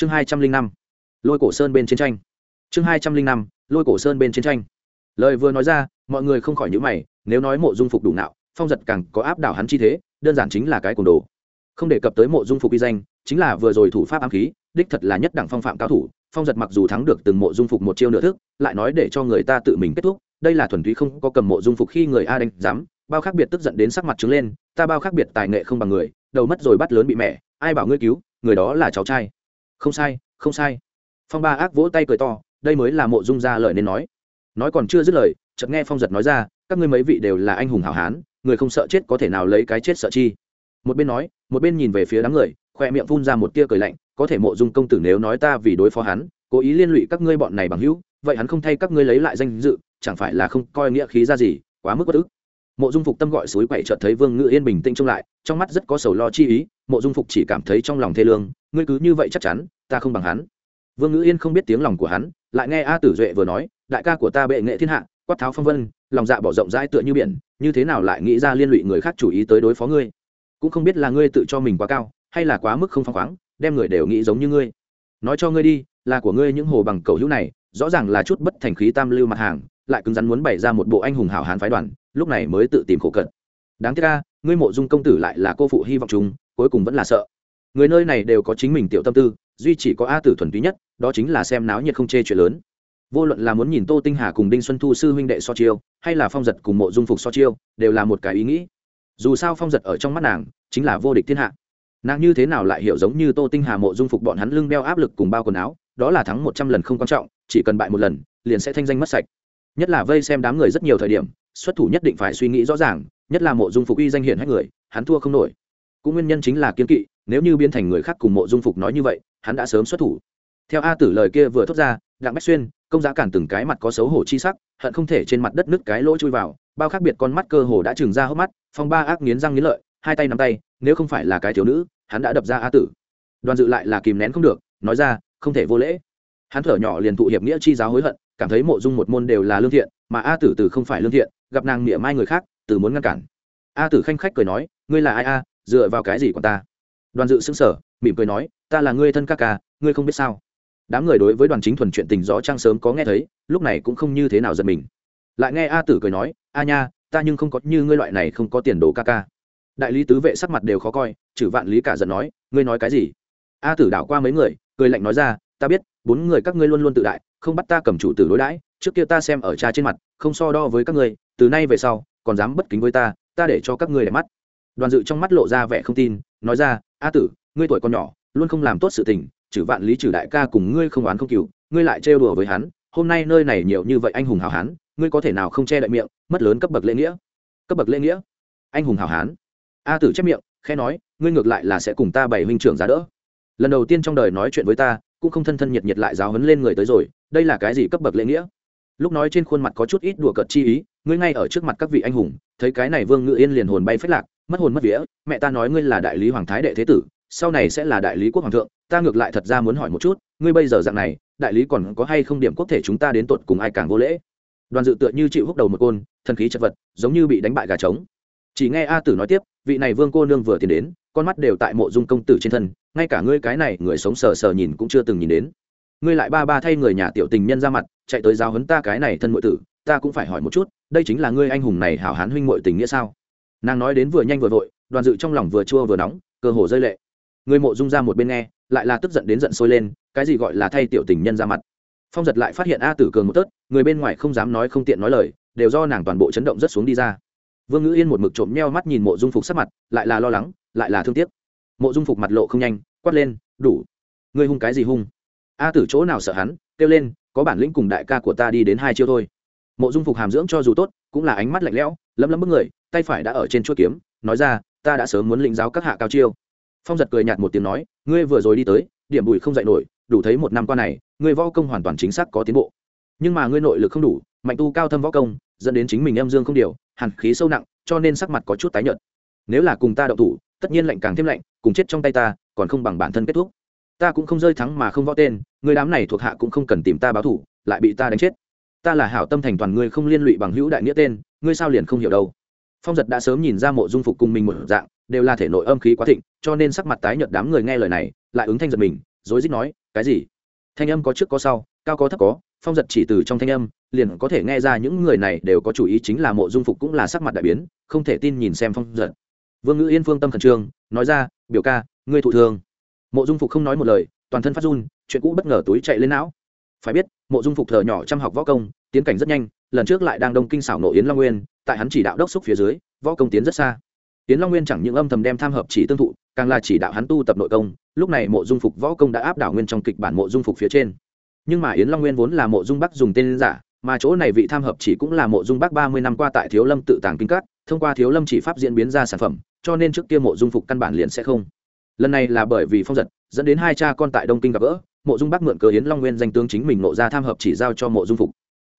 chương hai trăm linh năm, lôi cổ sơn bên chiến tranh. Chương hai trăm linh năm, lôi cổ sơn bên chiến tranh. Lời vừa nói ra, mọi người không khỏi nhữ mày, nếu nói mộ dung phục đủ nạo, phong giật càng có áp đảo hắn chi thế, đơn giản chính là cái cồn đồ. Không đề cập tới mộ dung phục uy danh, chính là vừa rồi thủ pháp ám khí, đích thật là nhất đẳng phong phạm cao thủ, phong giật mặc dù thắng được từng mộ dung phục một chiêu nửa thức, lại nói để cho người ta tự mình kết thúc, đây là thuần túy không có cầm mộ dung phục khi người a đánh dám bao khác biệt tức giận đến sắc mặt trứng lên, ta bao khác biệt tài nghệ không bằng người, đầu mất rồi bắt lớn bị mẹ, ai bảo ngươi cứu, người đó là cháu trai không sai không sai. Phong ba ác vỗ tay cười to, đây mới là mộ dung ra lời nên nói. Nói còn chưa dứt lời, chợt nghe phong giật nói ra, các ngươi mấy vị đều là anh hùng hảo hán, người không sợ chết có thể nào lấy cái chết sợ chi. Một bên nói, một bên nhìn về phía đám người, khoe miệng phun ra một tia cười lạnh, có thể mộ dung công tử nếu nói ta vì đối phó hắn, cố ý liên lụy các ngươi bọn này bằng hữu, vậy hắn không thay các ngươi lấy lại danh dự, chẳng phải là không coi nghĩa khí ra gì, quá mức bất ức mộ dung phục tâm gọi suối quậy chợt thấy vương ngự yên bình tĩnh trông lại, trong mắt rất có sầu lo chi ý, mộ dung phục chỉ cảm thấy trong lòng thê lương, ngươi cứ như vậy chắc chắn, ta không bằng hắn. Vương ngự yên không biết tiếng lòng của hắn, lại nghe a tử duệ vừa nói, đại ca của ta bệ nghệ thiên hạ, quát tháo phong vân, lòng dạ bỏ rộng rãi tựa như biển, như thế nào lại nghĩ ra liên lụy người khác chủ ý tới đối phó ngươi? Cũng không biết là ngươi tự cho mình quá cao, hay là quá mức không phăng khoáng, đem người đều nghĩ giống như ngươi. Nói cho ngươi đi, là của ngươi những hồ bằng cầu hữu này, rõ ràng là chút bất thành khí tam lưu mặt hàng, lại cứng rắn muốn bày ra một bộ anh hùng hảo hán phái đoàn lúc này mới tự tìm khổ cận. Đáng tiếc ca ngươi mộ dung công tử lại là cô phụ hy vọng chúng cuối cùng vẫn là sợ. Người nơi này đều có chính mình tiểu tâm tư, duy chỉ có a tử thuần túy nhất, đó chính là xem náo nhiệt không chê chuyện lớn. Vô luận là muốn nhìn tô tinh hà cùng đinh xuân thu sư huynh đệ so chiêu, hay là phong giật cùng mộ dung phục so chiêu, đều là một cái ý nghĩ. Dù sao phong giật ở trong mắt nàng, chính là vô địch thiên hạ. Nàng như thế nào lại hiểu giống như tô tinh hà mộ dung phục bọn hắn lưng đeo áp lực cùng bao quần áo, đó là thắng một trăm lần không quan trọng, chỉ cần bại một lần, liền sẽ thanh danh mất sạch. Nhất là vây xem đám người rất nhiều thời điểm xuất thủ nhất định phải suy nghĩ rõ ràng, nhất là mộ dung phục uy danh hiển hết người, hắn thua không nổi. Cũng nguyên nhân chính là kiến kỵ, nếu như biến thành người khác cùng mộ dung phục nói như vậy, hắn đã sớm xuất thủ. Theo a tử lời kia vừa thốt ra, đặng bách xuyên, công giá cản từng cái mặt có xấu hổ chi sắc, hận không thể trên mặt đất nứt cái lỗ chui vào, bao khác biệt con mắt cơ hồ đã trừng ra hốc mắt, phong ba ác nghiến răng nghiến lợi, hai tay nắm tay, nếu không phải là cái thiếu nữ, hắn đã đập ra a tử. Đoàn dự lại là kìm nén không được, nói ra, không thể vô lễ. Hắn thở nhỏ liền thụ hiệp nghĩa chi giáo hối hận, cảm thấy mộ dung một môn đều là lương thiện, mà a tử từ không phải lương thiện gặp nàng mỉa mai người khác, từ muốn ngăn cản. A tử khanh khách cười nói, ngươi là ai a? Dựa vào cái gì của ta? Đoàn dự xứng sở mỉm cười nói, ta là ngươi thân ca ca, ngươi không biết sao? Đám người đối với đoàn chính thuần chuyện tình rõ trang sớm có nghe thấy, lúc này cũng không như thế nào giật mình. Lại nghe a tử cười nói, a nha, ta nhưng không có như ngươi loại này không có tiền đồ ca ca. Đại lý tứ vệ sắc mặt đều khó coi chử vạn lý cả giận nói, ngươi nói cái gì? A tử đảo qua mấy người, cười lạnh nói ra, ta biết, bốn người các ngươi luôn luôn tự đại, không bắt ta cầm chủ tử đối đãi trước kia ta xem ở cha trên mặt, không so đo với các ngươi, từ nay về sau, còn dám bất kính với ta ta để cho các ngươi để mắt. Đoàn dự trong mắt lộ ra vẻ không tin, nói ra, a tử, ngươi tuổi còn nhỏ, luôn không làm tốt sự tình, trừ vạn lý trừ đại ca cùng ngươi không oán không cừu, ngươi lại trêu đùa với hắn, hôm nay nơi này nhiều như vậy anh hùng hào hán, ngươi có thể nào không che đậy miệng, mất lớn cấp bậc lễ nghĩa? Cấp bậc lễ nghĩa? Anh hùng hào hán? A tử chép miệng, khẽ nói, ngươi ngược lại là sẽ cùng ta bày huynh trưởng giá đỡ. Lần đầu tiên trong đời nói chuyện với ta, cũng không thân thân nhiệt nhiệt lại giáo hấn lên người tới rồi, đây là cái gì cấp bậc lễ nghĩa? Lúc nói trên khuôn mặt có chút ít đùa cợt chi ý, ngươi ngay ở trước mặt các vị anh hùng, thấy cái này vương ngự yên liền hồn bay phết lạc, mất hồn mất vía, mẹ ta nói ngươi là đại lý hoàng thái đệ thế tử, sau này sẽ là đại lý quốc hoàng thượng, ta ngược lại thật ra muốn hỏi một chút, ngươi bây giờ dạng này, đại lý còn có hay không điểm quốc thể chúng ta đến tột cùng ai càng vô lễ? Đoàn dự tựa như chịu húc đầu một côn, thần khí chật vật, giống như bị đánh bại gà trống. Chỉ nghe a tử nói tiếp, vị này vương cô nương vừa tiến đến, con mắt đều tại mộ dung công tử trên thân, ngay cả ngươi cái này người sống sờ sờ nhìn cũng chưa từng nhìn đến ngươi lại ba ba thay người nhà tiểu tình nhân ra mặt, chạy tới giáo hấn ta cái này thân muội tử, ta cũng phải hỏi một chút, đây chính là ngươi anh hùng này hảo hán huynh muội tình nghĩa sao? Nàng nói đến vừa nhanh vừa vội, đoàn dự trong lòng vừa chua vừa nóng, cơ hồ rơi lệ. Người mộ dung ra một bên nghe, lại là tức giận đến giận sôi lên, cái gì gọi là thay tiểu tình nhân ra mặt? Phong giật lại phát hiện a tử cường một tớt, người bên ngoài không dám nói không tiện nói lời, đều do nàng toàn bộ chấn động rất xuống đi ra. Vương ngữ yên một mực trộm neo mắt nhìn mộ dung phục sắc mặt, lại là lo lắng, lại là thương tiếc. Mộ dung phục mặt lộ không nhanh, quát lên, đủ. Ngươi hung cái gì hung? A tử chỗ nào sợ hắn, kêu lên, có bản lĩnh cùng đại ca của ta đi đến hai chiêu thôi. Mộ dung phục hàm dưỡng cho dù tốt, cũng là ánh mắt lạnh lẽo, lấm lấm bức người, tay phải đã ở trên chuỗi kiếm, nói ra, ta đã sớm muốn lĩnh giáo các hạ cao chiêu. Phong giật cười nhạt một tiếng nói, ngươi vừa rồi đi tới, điểm bùi không dạy nổi, đủ thấy một năm qua này, ngươi võ công hoàn toàn chính xác có tiến bộ. Nhưng mà ngươi nội lực không đủ, mạnh tu cao thâm võ công, dẫn đến chính mình em dương không điều, hàn khí sâu nặng, cho nên sắc mặt có chút tái nhợt. Nếu là cùng ta đậu thủ, tất nhiên lạnh càng thêm lạnh, cùng chết trong tay ta, còn không bằng bản thân kết thúc ta cũng không rơi thắng mà không võ tên, người đám này thuộc hạ cũng không cần tìm ta báo thủ, lại bị ta đánh chết. Ta là hảo tâm thành toàn ngươi không liên lụy bằng hữu đại nghĩa tên, ngươi sao liền không hiểu đâu. Phong giật đã sớm nhìn ra mộ dung phục cùng mình một dạng, đều là thể nội âm khí quá thịnh, cho nên sắc mặt tái nhợt đám người nghe lời này, lại ứng thanh giật mình, rối rít nói, cái gì? Thanh âm có trước có sau, cao có thấp có. Phong giật chỉ từ trong thanh âm, liền có thể nghe ra những người này đều có chủ ý chính là mộ dung phục cũng là sắc mặt đại biến, không thể tin nhìn xem phong giật. Vương ngữ yên phương tâm khẩn trương, nói ra, biểu ca, ngươi thụ thương mộ dung phục không nói một lời, toàn thân phát run, chuyện cũ bất ngờ túi chạy lên não. Phải biết, mộ dung phục thờ nhỏ chăm học võ công, tiến cảnh rất nhanh, lần trước lại đang đông kinh xảo nộ yến long nguyên, tại hắn chỉ đạo đốc xúc phía dưới, võ công tiến rất xa. Yến long nguyên chẳng những âm thầm đem tham hợp chỉ tương thụ, càng là chỉ đạo hắn tu tập nội công, lúc này mộ dung phục võ công đã áp đảo nguyên trong kịch bản mộ dung phục phía trên. Nhưng mà yến long nguyên vốn là mộ dung bắc dùng tên giả, mà chỗ này vị tham hợp chỉ cũng là mộ dung bắc ba mươi năm qua tại thiếu lâm tự tàng kinh cát thông qua thiếu lâm chỉ pháp diễn biến ra sản phẩm, cho nên trước kia mộ dung phục căn bản liền sẽ không lần này là bởi vì phong giật, dẫn đến hai cha con tại đông kinh gặp gỡ, mộ dung bắc mượn cờ yến long nguyên danh tướng chính mình nộ ra tham hợp chỉ giao cho mộ dung phục.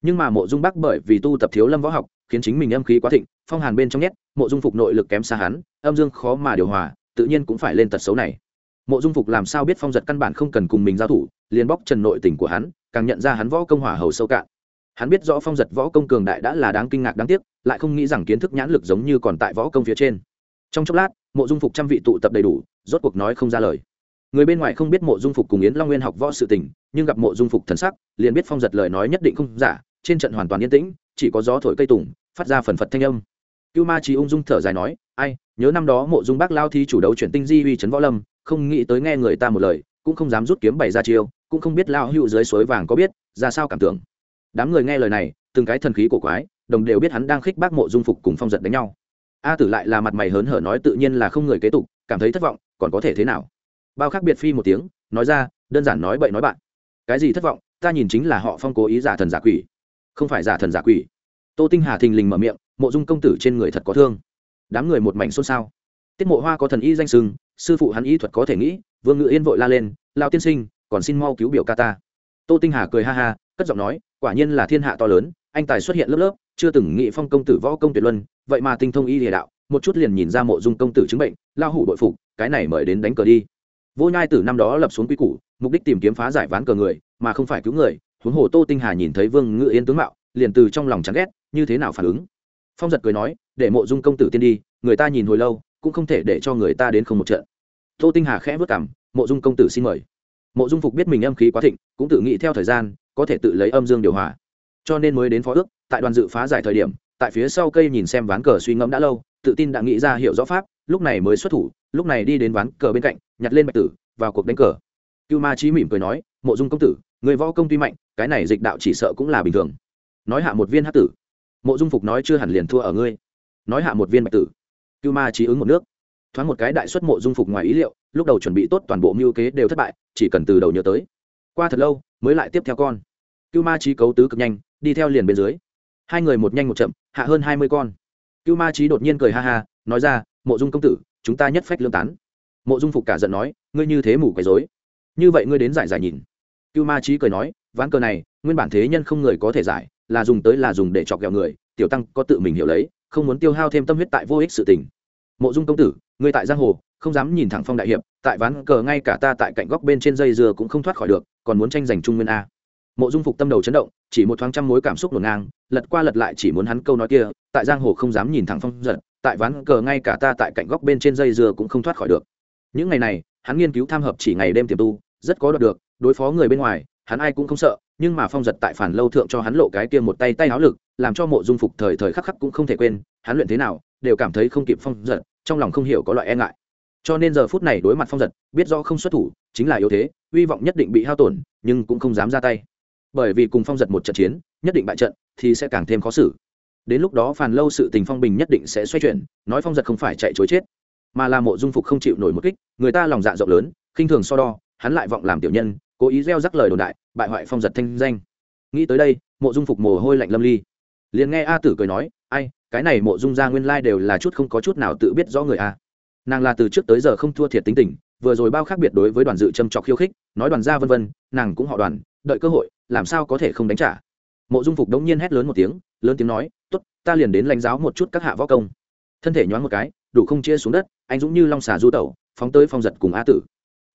Nhưng mà mộ dung bắc bởi vì tu tập thiếu lâm võ học, khiến chính mình âm khí quá thịnh, phong hàn bên trong nhét, mộ dung phục nội lực kém xa hắn, âm dương khó mà điều hòa, tự nhiên cũng phải lên tật xấu này. Mộ dung phục làm sao biết phong giật căn bản không cần cùng mình giao thủ, liền bóc trần nội tình của hắn, càng nhận ra hắn võ công hỏa hầu sâu cạn. Hắn biết rõ phong giật võ công cường đại đã là đáng kinh ngạc đáng tiếc, lại không nghĩ rằng kiến thức nhãn lực giống như còn tại võ công phía trên trong chốc lát, mộ dung phục trăm vị tụ tập đầy đủ, rốt cuộc nói không ra lời. Người bên ngoài không biết mộ dung phục cùng yến long nguyên học võ sự tình, nhưng gặp mộ dung phục thần sắc, liền biết phong giật lời nói nhất định không giả, trên trận hoàn toàn yên tĩnh, chỉ có gió thổi cây tùng, phát ra phần phật thanh âm. Cưu ma trí ung dung thở dài nói, ai, nhớ năm đó mộ dung bác lao thi chủ đấu chuyển tinh di uy trấn võ lâm, không nghĩ tới nghe người ta một lời, cũng không dám rút kiếm bày ra chiêu, cũng không biết lao hữu dưới suối vàng có biết, ra sao cảm tưởng. Đám người nghe lời này, từng cái thần khí của quái, đồng đều biết hắn đang khích bác mộ dung phục cùng phong giật đánh nhau a tử lại là mặt mày hớn hở nói tự nhiên là không người kế tục, cảm thấy thất vọng, còn có thể thế nào? Bao khác biệt phi một tiếng, nói ra, đơn giản nói bậy nói bạn. Cái gì thất vọng, ta nhìn chính là họ phong cố ý giả thần giả quỷ. Không phải giả thần giả quỷ. Tô tinh hà thình lình mở miệng, mộ dung công tử trên người thật có thương. Đám người một mảnh xôn xao. Tiết mộ hoa có thần y danh sưng sư phụ hắn y thuật có thể nghĩ, vương ngự yên vội la lên lao tiên sinh, còn xin mau cứu biểu ca ta. Tô tinh hà cười ha ha, cất giọng nói, quả nhiên là thiên hạ to lớn, anh tài xuất hiện lớp lớp, chưa từng nghĩ phong công tử võ công tuyệt luân vậy mà tinh thông y địa đạo, một chút liền nhìn ra mộ dung công tử chứng bệnh, lao hủ đội phục, cái này mời đến đánh cờ đi. Vô nhai tử năm đó lập xuống quy củ, mục đích tìm kiếm phá giải ván cờ người, mà không phải cứu người, huống hồ tô tinh hà nhìn thấy vương ngự yên tướng mạo, liền từ trong lòng chán ghét, như thế nào phản ứng? Phong giật cười nói, để mộ dung công tử tiên đi, người ta nhìn hồi lâu, cũng không thể để cho người ta đến không một trận. Tô tinh hà khẽ vất cảm mộ dung công tử xin mời. Mộ dung phục biết mình âm khí quá thịnh, cũng tự nghĩ theo thời gian, có thể tự lấy âm dương điều hòa. Cho nên mới đến phó ước, tại đoàn dự phá giải thời điểm tại phía sau cây nhìn xem ván cờ suy ngẫm đã lâu, tự tin đã nghĩ ra hiểu rõ pháp, lúc này mới xuất thủ, lúc này đi đến ván cờ bên cạnh, nhặt lên bạch tử, vào cuộc đánh cờ. Cưu ma trí mỉm cười nói, mộ dung công tử, người võ công tuy mạnh, cái này dịch đạo chỉ sợ cũng là bình thường. Nói hạ một viên hát tử. Mộ dung phục nói, chưa hẳn liền thua ở ngươi. Nói hạ một viên bạch tử. Cưu ma trí ứng một nước. Thoáng một cái đại xuất mộ dung phục ngoài ý liệu, lúc đầu chuẩn bị tốt toàn bộ mưu kế đều thất bại, chỉ cần từ đầu nhớ tới. Qua thật lâu, mới lại tiếp theo con. Cưu ma trí cấu tứ cực nhanh, đi theo liền bên dưới hai người một nhanh một chậm, hạ hơn hai mươi con. Cưu ma trí đột nhiên cười ha ha, nói ra, mộ dung công tử, chúng ta nhất phách lương tán. Mộ dung phục cả giận nói, ngươi như thế mủ quấy dối như vậy ngươi đến giải giải nhìn. Cưu ma trí cười nói, ván cờ này, nguyên bản thế nhân không người có thể giải, là dùng tới là dùng để chọc ghẹo người, tiểu tăng có tự mình hiểu lấy, không muốn tiêu hao thêm tâm huyết tại vô ích sự tình. Mộ dung công tử, ngươi tại giang hồ, không dám nhìn thẳng phong đại hiệp, tại ván cờ ngay cả ta tại cạnh góc bên trên dây dừa cũng không thoát khỏi được, còn muốn tranh giành trung nguyên a mộ dung phục tâm đầu chấn động, chỉ một thoáng trăm mối cảm xúc ngổn ngang, lật qua lật lại chỉ muốn hắn câu nói kia, tại giang hồ không dám nhìn thẳng phong giật, tại ván cờ ngay cả ta tại cạnh góc bên trên dây dừa cũng không thoát khỏi được. Những ngày này, hắn nghiên cứu tham hợp chỉ ngày đêm tiềm tu, rất có đoạt được, đối phó người bên ngoài, hắn ai cũng không sợ, nhưng mà phong giật tại phản lâu thượng cho hắn lộ cái kia một tay tay áo lực, làm cho mộ dung phục thời thời khắc khắc cũng không thể quên, hắn luyện thế nào, đều cảm thấy không kịp phong giật, trong lòng không hiểu có loại e ngại. Cho nên giờ phút này đối mặt phong giật, biết do không xuất thủ, chính là yếu thế, hy vọng nhất định bị hao tổn, nhưng cũng không dám ra tay bởi vì cùng phong giật một trận chiến, nhất định bại trận thì sẽ càng thêm khó xử. Đến lúc đó phàn lâu sự tình phong bình nhất định sẽ xoay chuyển, nói phong giật không phải chạy chối chết, mà là mộ dung phục không chịu nổi một kích, người ta lòng dạ rộng lớn, khinh thường so đo, hắn lại vọng làm tiểu nhân, cố ý gieo rắc lời đồn đại, bại hoại phong giật thanh danh. Nghĩ tới đây, mộ dung phục mồ hôi lạnh lâm ly. Liền nghe a tử cười nói, ai, cái này mộ dung ra nguyên lai đều là chút không có chút nào tự biết rõ người a. Nàng là từ trước tới giờ không thua thiệt tính tình, vừa rồi bao khác biệt đối với đoàn dự châm trọc khiêu khích, nói đoàn gia vân vân, nàng cũng họ đoàn, đợi cơ hội làm sao có thể không đánh trả? Mộ dung phục đống nhiên hét lớn một tiếng, lớn tiếng nói t ố t ta liền đến lãnh giáo một chút các hạ võ công. Thân thể nhoáng một cái, đủ không chia xuống đất, anh dũng như long xà du tẩu, phóng tới phong giật cùng a tử.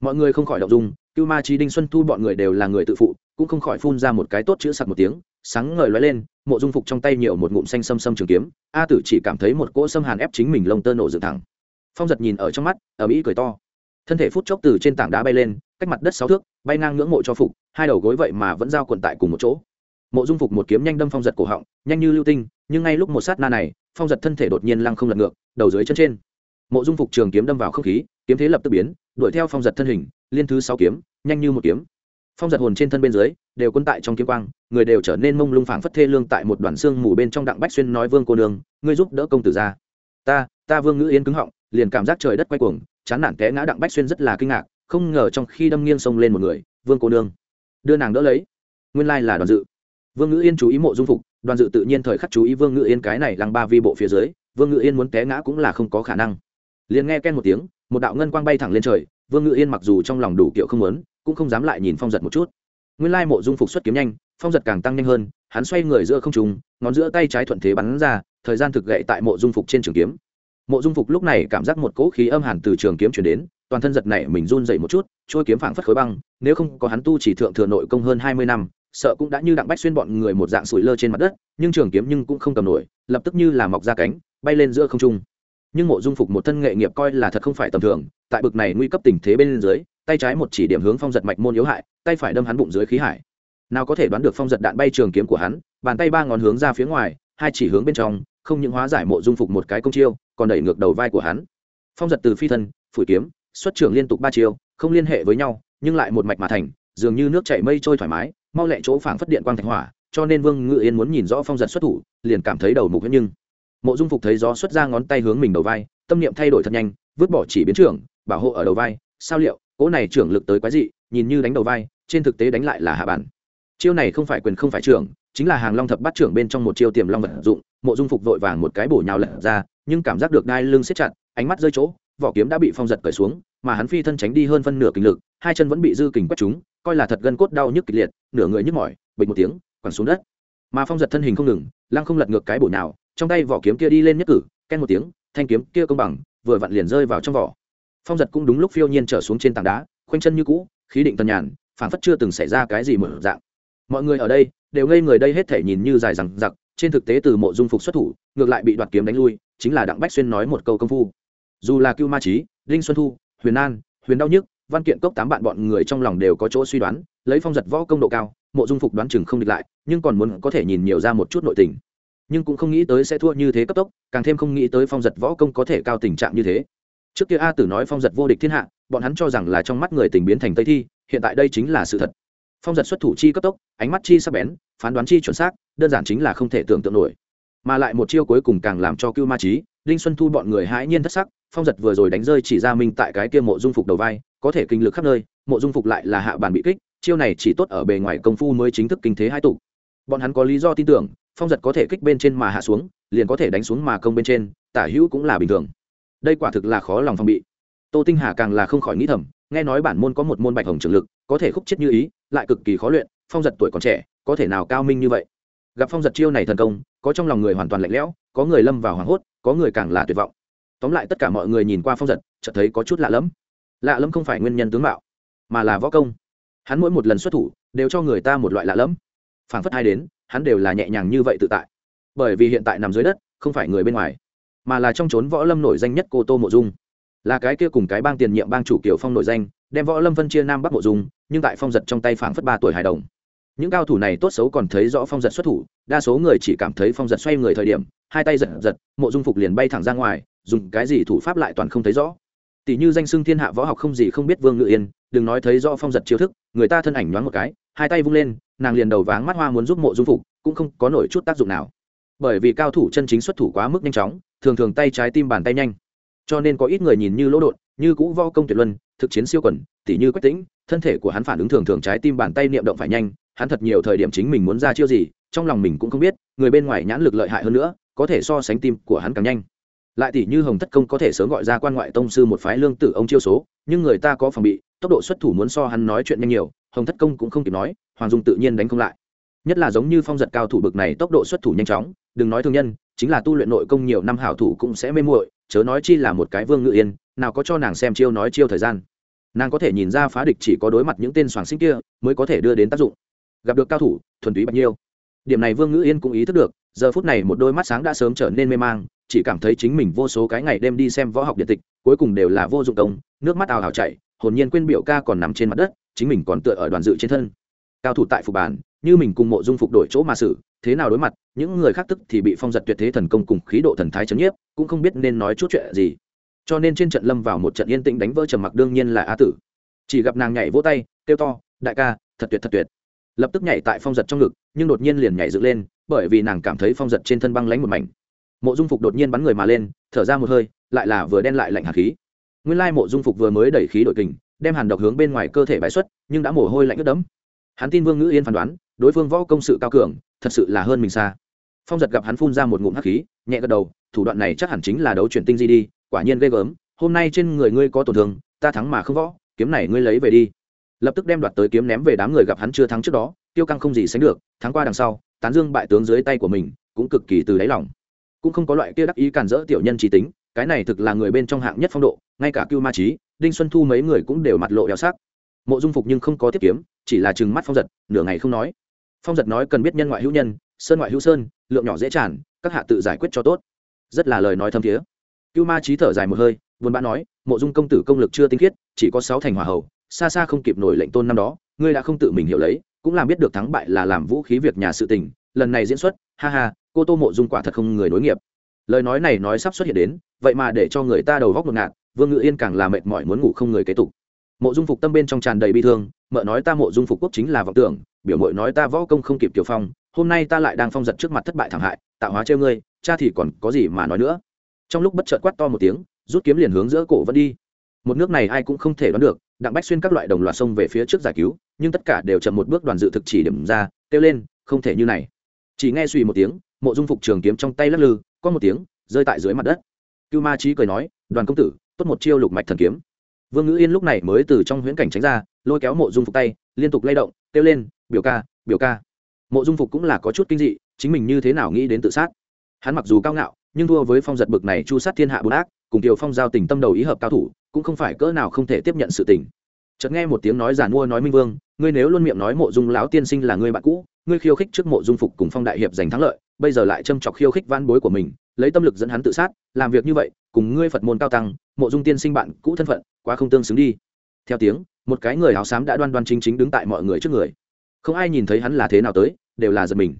Mọi người không khỏi động dung, cưu ma trí đinh xuân thu bọn người đều là người tự phụ, cũng không khỏi phun ra một cái tốt chữ sặc một tiếng, sáng ngời lóe lên, mộ dung phục trong tay nhiều một ngụm xanh xâm xâm trường kiếm, a tử chỉ cảm thấy một cỗ xâm hàn ép chính mình lông tơ nổ dựng thẳng. Phong giật nhìn ở trong mắt ở mỹ cười to. Thân thể phút chốc từ trên tảng đá bay lên cách mặt đất sáu thước, bay ngang ngưỡng mộ cho phục, hai đầu gối vậy mà vẫn giao quần tại cùng một chỗ. Mộ dung phục một kiếm nhanh đâm phong giật cổ họng, nhanh như lưu tinh, nhưng ngay lúc một sát na này, phong giật thân thể đột nhiên lăng không lật ngược, đầu dưới chân trên. Mộ dung phục trường kiếm đâm vào không khí, kiếm thế lập tức biến, đuổi theo phong giật thân hình, liên thứ sáu kiếm, nhanh như một kiếm. Phong giật hồn trên thân bên dưới, đều quân tại trong kiếm quang, người đều trở nên mông lung phảng phất thê lương tại một đoàn xương mù bên trong đặng bách xuyên nói vương cô nương, ngươi giúp đỡ công tử ra. Ta ta vương ngữ yên cứng họng, liền cảm giác trời đất quay cuồng, chán nản té ngã đặng bách xuyên rất là kinh ngạc không ngờ trong khi đâm nghiêng sông lên một người, vương cô nương. Đưa nàng đỡ lấy. Nguyên lai là đoàn dự. Vương ngữ yên chú ý mộ dung phục, đoàn dự tự nhiên thời khắc chú ý vương ngữ yên cái này lăng ba vi bộ phía dưới, vương ngữ yên muốn té ngã cũng là không có khả năng. Liền nghe ken một tiếng, một đạo ngân quang bay thẳng lên trời, vương ngữ yên mặc dù trong lòng đủ kiệu không lớn cũng không dám lại nhìn phong giật một chút. Nguyên lai mộ dung phục xuất kiếm nhanh, phong giật càng tăng nhanh hơn, hắn xoay người giữa không trùng ngón giữa tay trái thuận thế bắn ra, thời gian thực gậy tại mộ dung phục trên trường kiếm mộ dung phục lúc này cảm giác một cỗ khí âm hàn từ trường kiếm chuyển đến, toàn thân giật này mình run dậy một chút trôi kiếm phảng phất khối băng, nếu không có hắn tu chỉ thượng thừa nội công hơn hai mươi năm, sợ cũng đã như đặng bách xuyên bọn người một dạng sủi lơ trên mặt đất, nhưng trường kiếm nhưng cũng không cầm nổi, lập tức như là mọc ra cánh, bay lên giữa không trung. Nhưng mộ dung phục một thân nghệ nghiệp coi là thật không phải tầm thường, tại bực này nguy cấp tình thế bên dưới, tay trái một chỉ điểm hướng phong giật mạch môn yếu hại, tay phải đâm hắn bụng dưới khí hải. Nào có thể đoán được phong giật đạn bay trường kiếm của hắn, bàn tay ba ngón hướng ra phía ngoài, hai chỉ hướng bên trong không những hóa giải mộ dung phục một cái công chiêu, còn đẩy ngược đầu vai của hắn. Phong giật từ phi thân, phủi kiếm, xuất trưởng liên tục ba chiêu, không liên hệ với nhau, nhưng lại một mạch mà thành, dường như nước chảy mây trôi thoải mái, mau lẹ chỗ phảng phất điện quang thạch hỏa, cho nên vương ngự yên muốn nhìn rõ phong giật xuất thủ, liền cảm thấy đầu mục huyết nhưng mộ dung phục thấy gió xuất ra ngón tay hướng mình đầu vai, tâm niệm thay đổi thật nhanh, vứt bỏ chỉ biến trưởng, bảo hộ ở đầu vai. Sao liệu, cỗ này trưởng lực tới quái dị, nhìn như đánh đầu vai, trên thực tế đánh lại là hạ bản. Chiêu này không phải quyền không phải trưởng, chính là hàng long thập bắt trưởng bên trong một chiêu tiềm long vật dụng mộ dung phục vội vàng một cái bổ nhào lật ra, nhưng cảm giác được đai lưng siết chặt, ánh mắt rơi chỗ, vỏ kiếm đã bị phong giật cởi xuống, mà hắn phi thân tránh đi hơn phân nửa kinh lực, hai chân vẫn bị dư kình quất chúng coi là thật gân cốt đau nhức kịch liệt, nửa người nhức mỏi, bịch một tiếng, quẳng xuống đất. Mà phong giật thân hình không ngừng, lăng không lật ngược cái bổ nhào, trong tay vỏ kiếm kia đi lên nhất cử, ken một tiếng, thanh kiếm kia công bằng, vừa vặn liền rơi vào trong vỏ. Phong giật cũng đúng lúc phiêu nhiên trở xuống trên tảng đá, khoanh chân như cũ, khí định tần nhàn phản phất chưa từng xảy ra cái gì mở dạng. Mọi người ở đây, đều ngây người đây hết thể nhìn như dài rằng giặc trên thực tế từ mộ dung phục xuất thủ, ngược lại bị đoạt kiếm đánh lui, chính là đặng bách xuyên nói một câu công phu. Dù là cưu ma trí đinh xuân thu, huyền an, huyền đau nhức, văn kiện cốc tám bạn bọn người trong lòng đều có chỗ suy đoán, lấy phong giật võ công độ cao, mộ dung phục đoán chừng không địch lại, nhưng còn muốn có thể nhìn nhiều ra một chút nội tình. Nhưng cũng không nghĩ tới sẽ thua như thế cấp tốc, càng thêm không nghĩ tới phong giật võ công có thể cao tình trạng như thế. Trước kia a tử nói phong giật vô địch thiên hạ, bọn hắn cho rằng là trong mắt người tình biến thành tây thi, hiện tại đây chính là sự thật. Phong giật xuất thủ chi cấp tốc, ánh mắt chi sắc bén, phán đoán chi chuẩn xác đơn giản chính là không thể tưởng tượng nổi. Mà lại một chiêu cuối cùng càng làm cho cưu ma trí đinh xuân thu bọn người hãi nhiên thất sắc, phong giật vừa rồi đánh rơi chỉ ra minh tại cái kia mộ dung phục đầu vai, có thể kinh lực khắp nơi, mộ dung phục lại là hạ bàn bị kích, chiêu này chỉ tốt ở bề ngoài công phu mới chính thức kinh thế hai tục bọn hắn có lý do tin tưởng, phong giật có thể kích bên trên mà hạ xuống, liền có thể đánh xuống mà công bên trên, tả hữu cũng là bình thường. Đây quả thực là khó lòng phòng bị. Tô tinh hà càng là không khỏi nghĩ thầm, nghe nói bản môn có một môn bạch hồng trường lực, có thể khúc chết như ý, lại cực kỳ khó luyện, phong giật tuổi còn trẻ, có thể nào cao minh như vậy? Gặp phong giật chiêu này thần công, có trong lòng người hoàn toàn lạnh lẽo, có người lâm vào hoảng hốt, có người càng là tuyệt vọng. Tóm lại tất cả mọi người nhìn qua phong giật, chợt thấy có chút lạ lẫm. Lạ lẫm không phải nguyên nhân tướng mạo, mà là võ công. Hắn mỗi một lần xuất thủ, đều cho người ta một loại lạ lẫm. Phảng phất hai đến, hắn đều là nhẹ nhàng như vậy tự tại. Bởi vì hiện tại nằm dưới đất, không phải người bên ngoài, mà là trong trốn võ lâm nổi danh nhất cô tô mộ dung. Là cái kia cùng cái bang tiền nhiệm bang chủ kiểu phong nổi danh, đem võ lâm phân chia nam bắc mộ dung, nhưng tại phong giật trong tay phảng phất ba tuổi hài đồng những cao thủ này tốt xấu còn thấy rõ phong giật xuất thủ, đa số người chỉ cảm thấy phong giật xoay người thời điểm, hai tay giật giật, mộ dung phục liền bay thẳng ra ngoài, dùng cái gì thủ pháp lại toàn không thấy rõ. Tỷ như danh xưng thiên hạ võ học không gì không biết vương ngự yên, đừng nói thấy rõ phong giật chiêu thức, người ta thân ảnh nhoáng một cái, hai tay vung lên, nàng liền đầu váng mắt hoa muốn giúp mộ dung phục, cũng không có nổi chút tác dụng nào. Bởi vì cao thủ chân chính xuất thủ quá mức nhanh chóng, thường thường tay trái tim bàn tay nhanh. Cho nên có ít người nhìn như lỗ đột như cũ vo công tuyệt luân, thực chiến siêu quẩn tỉ như quách tĩnh, thân thể của hắn phản ứng thường thường trái tim bàn tay niệm động phải nhanh hắn thật nhiều thời điểm chính mình muốn ra chiêu gì, trong lòng mình cũng không biết, người bên ngoài nhãn lực lợi hại hơn nữa, có thể so sánh tim của hắn càng nhanh. Lại tỷ như hồng thất công có thể sớm gọi ra quan ngoại tông sư một phái lương tử ông chiêu số, nhưng người ta có phòng bị, tốc độ xuất thủ muốn so hắn nói chuyện nhanh nhiều, hồng thất công cũng không kịp nói, hoàng dung tự nhiên đánh không lại. Nhất là giống như phong giật cao thủ bực này tốc độ xuất thủ nhanh chóng, đừng nói thương nhân, chính là tu luyện nội công nhiều năm hảo thủ cũng sẽ mê muội, chớ nói chi là một cái vương ngự yên, nào có cho nàng xem chiêu nói chiêu thời gian. Nàng có thể nhìn ra phá địch chỉ có đối mặt những tên soàng sinh kia, mới có thể đưa đến tác dụng gặp được cao thủ, thuần túy bạch nhiêu. Điểm này vương ngữ yên cũng ý thức được, giờ phút này một đôi mắt sáng đã sớm trở nên mê mang, chỉ cảm thấy chính mình vô số cái ngày đêm đi xem võ học điện tịch, cuối cùng đều là vô dụng công, nước mắt ào ào chảy, hồn nhiên quên biểu ca còn nằm trên mặt đất, chính mình còn tựa ở đoàn dự trên thân. Cao thủ tại phục bản như mình cùng mộ dung phục đổi chỗ mà xử, thế nào đối mặt, những người khác tức thì bị phong giật tuyệt thế thần công cùng khí độ thần thái chấn nhiếp, cũng không biết nên nói chút chuyện gì. Cho nên trên trận lâm vào một trận yên tĩnh đánh vỡ trầm mặc đương nhiên là a tử. Chỉ gặp nàng nhảy vỗ tay, kêu to, đại ca, thật tuyệt thật tuyệt lập tức nhảy tại phong giật trong ngực, nhưng đột nhiên liền nhảy dựng lên, bởi vì nàng cảm thấy phong giật trên thân băng lánh một mảnh. Mộ dung phục đột nhiên bắn người mà lên, thở ra một hơi, lại là vừa đen lại lạnh hạt khí. Nguyên lai mộ dung phục vừa mới đẩy khí đội kình, đem hàn độc hướng bên ngoài cơ thể bãi xuất, nhưng đã mồ hôi lạnh ướt đẫm. Hắn tin vương ngữ yên phán đoán, đối phương võ công sự cao cường, thật sự là hơn mình xa. Phong giật gặp hắn phun ra một ngụm hắc khí, nhẹ gật đầu, thủ đoạn này chắc hẳn chính là đấu chuyển tinh di đi, quả nhiên ghê gớm, hôm nay trên người ngươi có tổn thương, ta thắng mà không võ, kiếm này ngươi lấy về đi lập tức đem đoạt tới kiếm ném về đám người gặp hắn chưa thắng trước đó, tiêu căng không gì sánh được, thắng qua đằng sau, tán dương bại tướng dưới tay của mình, cũng cực kỳ từ đáy lòng. Cũng không có loại kia đắc ý cản rỡ tiểu nhân trí tính, cái này thực là người bên trong hạng nhất phong độ, ngay cả cưu ma trí đinh xuân thu mấy người cũng đều mặt lộ đeo sắc. Mộ dung phục nhưng không có tiếp kiếm, chỉ là chừng mắt phong giật, nửa ngày không nói. Phong giật nói cần biết nhân ngoại hữu nhân, sơn ngoại hữu sơn, lượng nhỏ dễ tràn, các hạ tự giải quyết cho tốt. Rất là lời nói thâm thiế. Cưu ma trí thở dài một hơi, buồn bã nói, mộ dung công tử công lực chưa tinh khiết, chỉ có sáu thành hòa hậu xa xa không kịp nổi lệnh tôn năm đó, ngươi đã không tự mình hiểu lấy, cũng làm biết được thắng bại là làm vũ khí việc nhà sự tình, lần này diễn xuất, ha ha, cô tô mộ dung quả thật không người nối nghiệp. Lời nói này nói sắp xuất hiện đến, vậy mà để cho người ta đầu góc một ngạt, vương ngự yên càng là mệt mỏi muốn ngủ không người kế tục. Mộ dung phục tâm bên trong tràn đầy bi thương, mợ nói ta mộ dung phục quốc chính là vọng tưởng, biểu mội nói ta võ công không kịp tiểu phong, hôm nay ta lại đang phong giật trước mặt thất bại thảm hại, tạo hóa treo ngươi, cha thì còn có gì mà nói nữa. Trong lúc bất chợt quát to một tiếng, rút kiếm liền hướng giữa cổ vẫn đi một nước này ai cũng không thể đoán được, đặng bách xuyên các loại đồng loạt sông về phía trước giải cứu, nhưng tất cả đều chậm một bước đoàn dự thực chỉ điểm ra, kêu lên, không thể như này. Chỉ nghe suy một tiếng, mộ dung phục trường kiếm trong tay lắc lư, có một tiếng, rơi tại dưới mặt đất. Cưu ma trí cười nói, đoàn công tử, tốt một chiêu lục mạch thần kiếm. Vương ngữ yên lúc này mới từ trong huyễn cảnh tránh ra, lôi kéo mộ dung phục tay, liên tục lay động, kêu lên, biểu ca biểu ca. Mộ dung phục cũng là có chút kinh dị, chính mình như thế nào nghĩ đến tự sát. Hắn mặc dù cao ngạo, nhưng thua với phong giật bực này chu sát thiên hạ bùn ác, cùng tiểu phong giao tình tâm đầu ý hợp cao thủ cũng không phải cỡ nào không thể tiếp nhận sự tình. Chợt nghe một tiếng nói giản mua nói minh vương, ngươi nếu luôn miệng nói mộ dung lão tiên sinh là ngươi bạn cũ, ngươi khiêu khích trước mộ dung phục cùng phong đại hiệp giành thắng lợi, bây giờ lại châm chọc khiêu khích van bối của mình, lấy tâm lực dẫn hắn tự sát, làm việc như vậy, cùng ngươi phật môn cao tăng, mộ dung tiên sinh bạn cũ thân phận, quá không tương xứng đi. Theo tiếng, một cái người áo xám đã đoan đoan chính chính đứng tại mọi người trước người. Không ai nhìn thấy hắn là thế nào tới, đều là giật mình.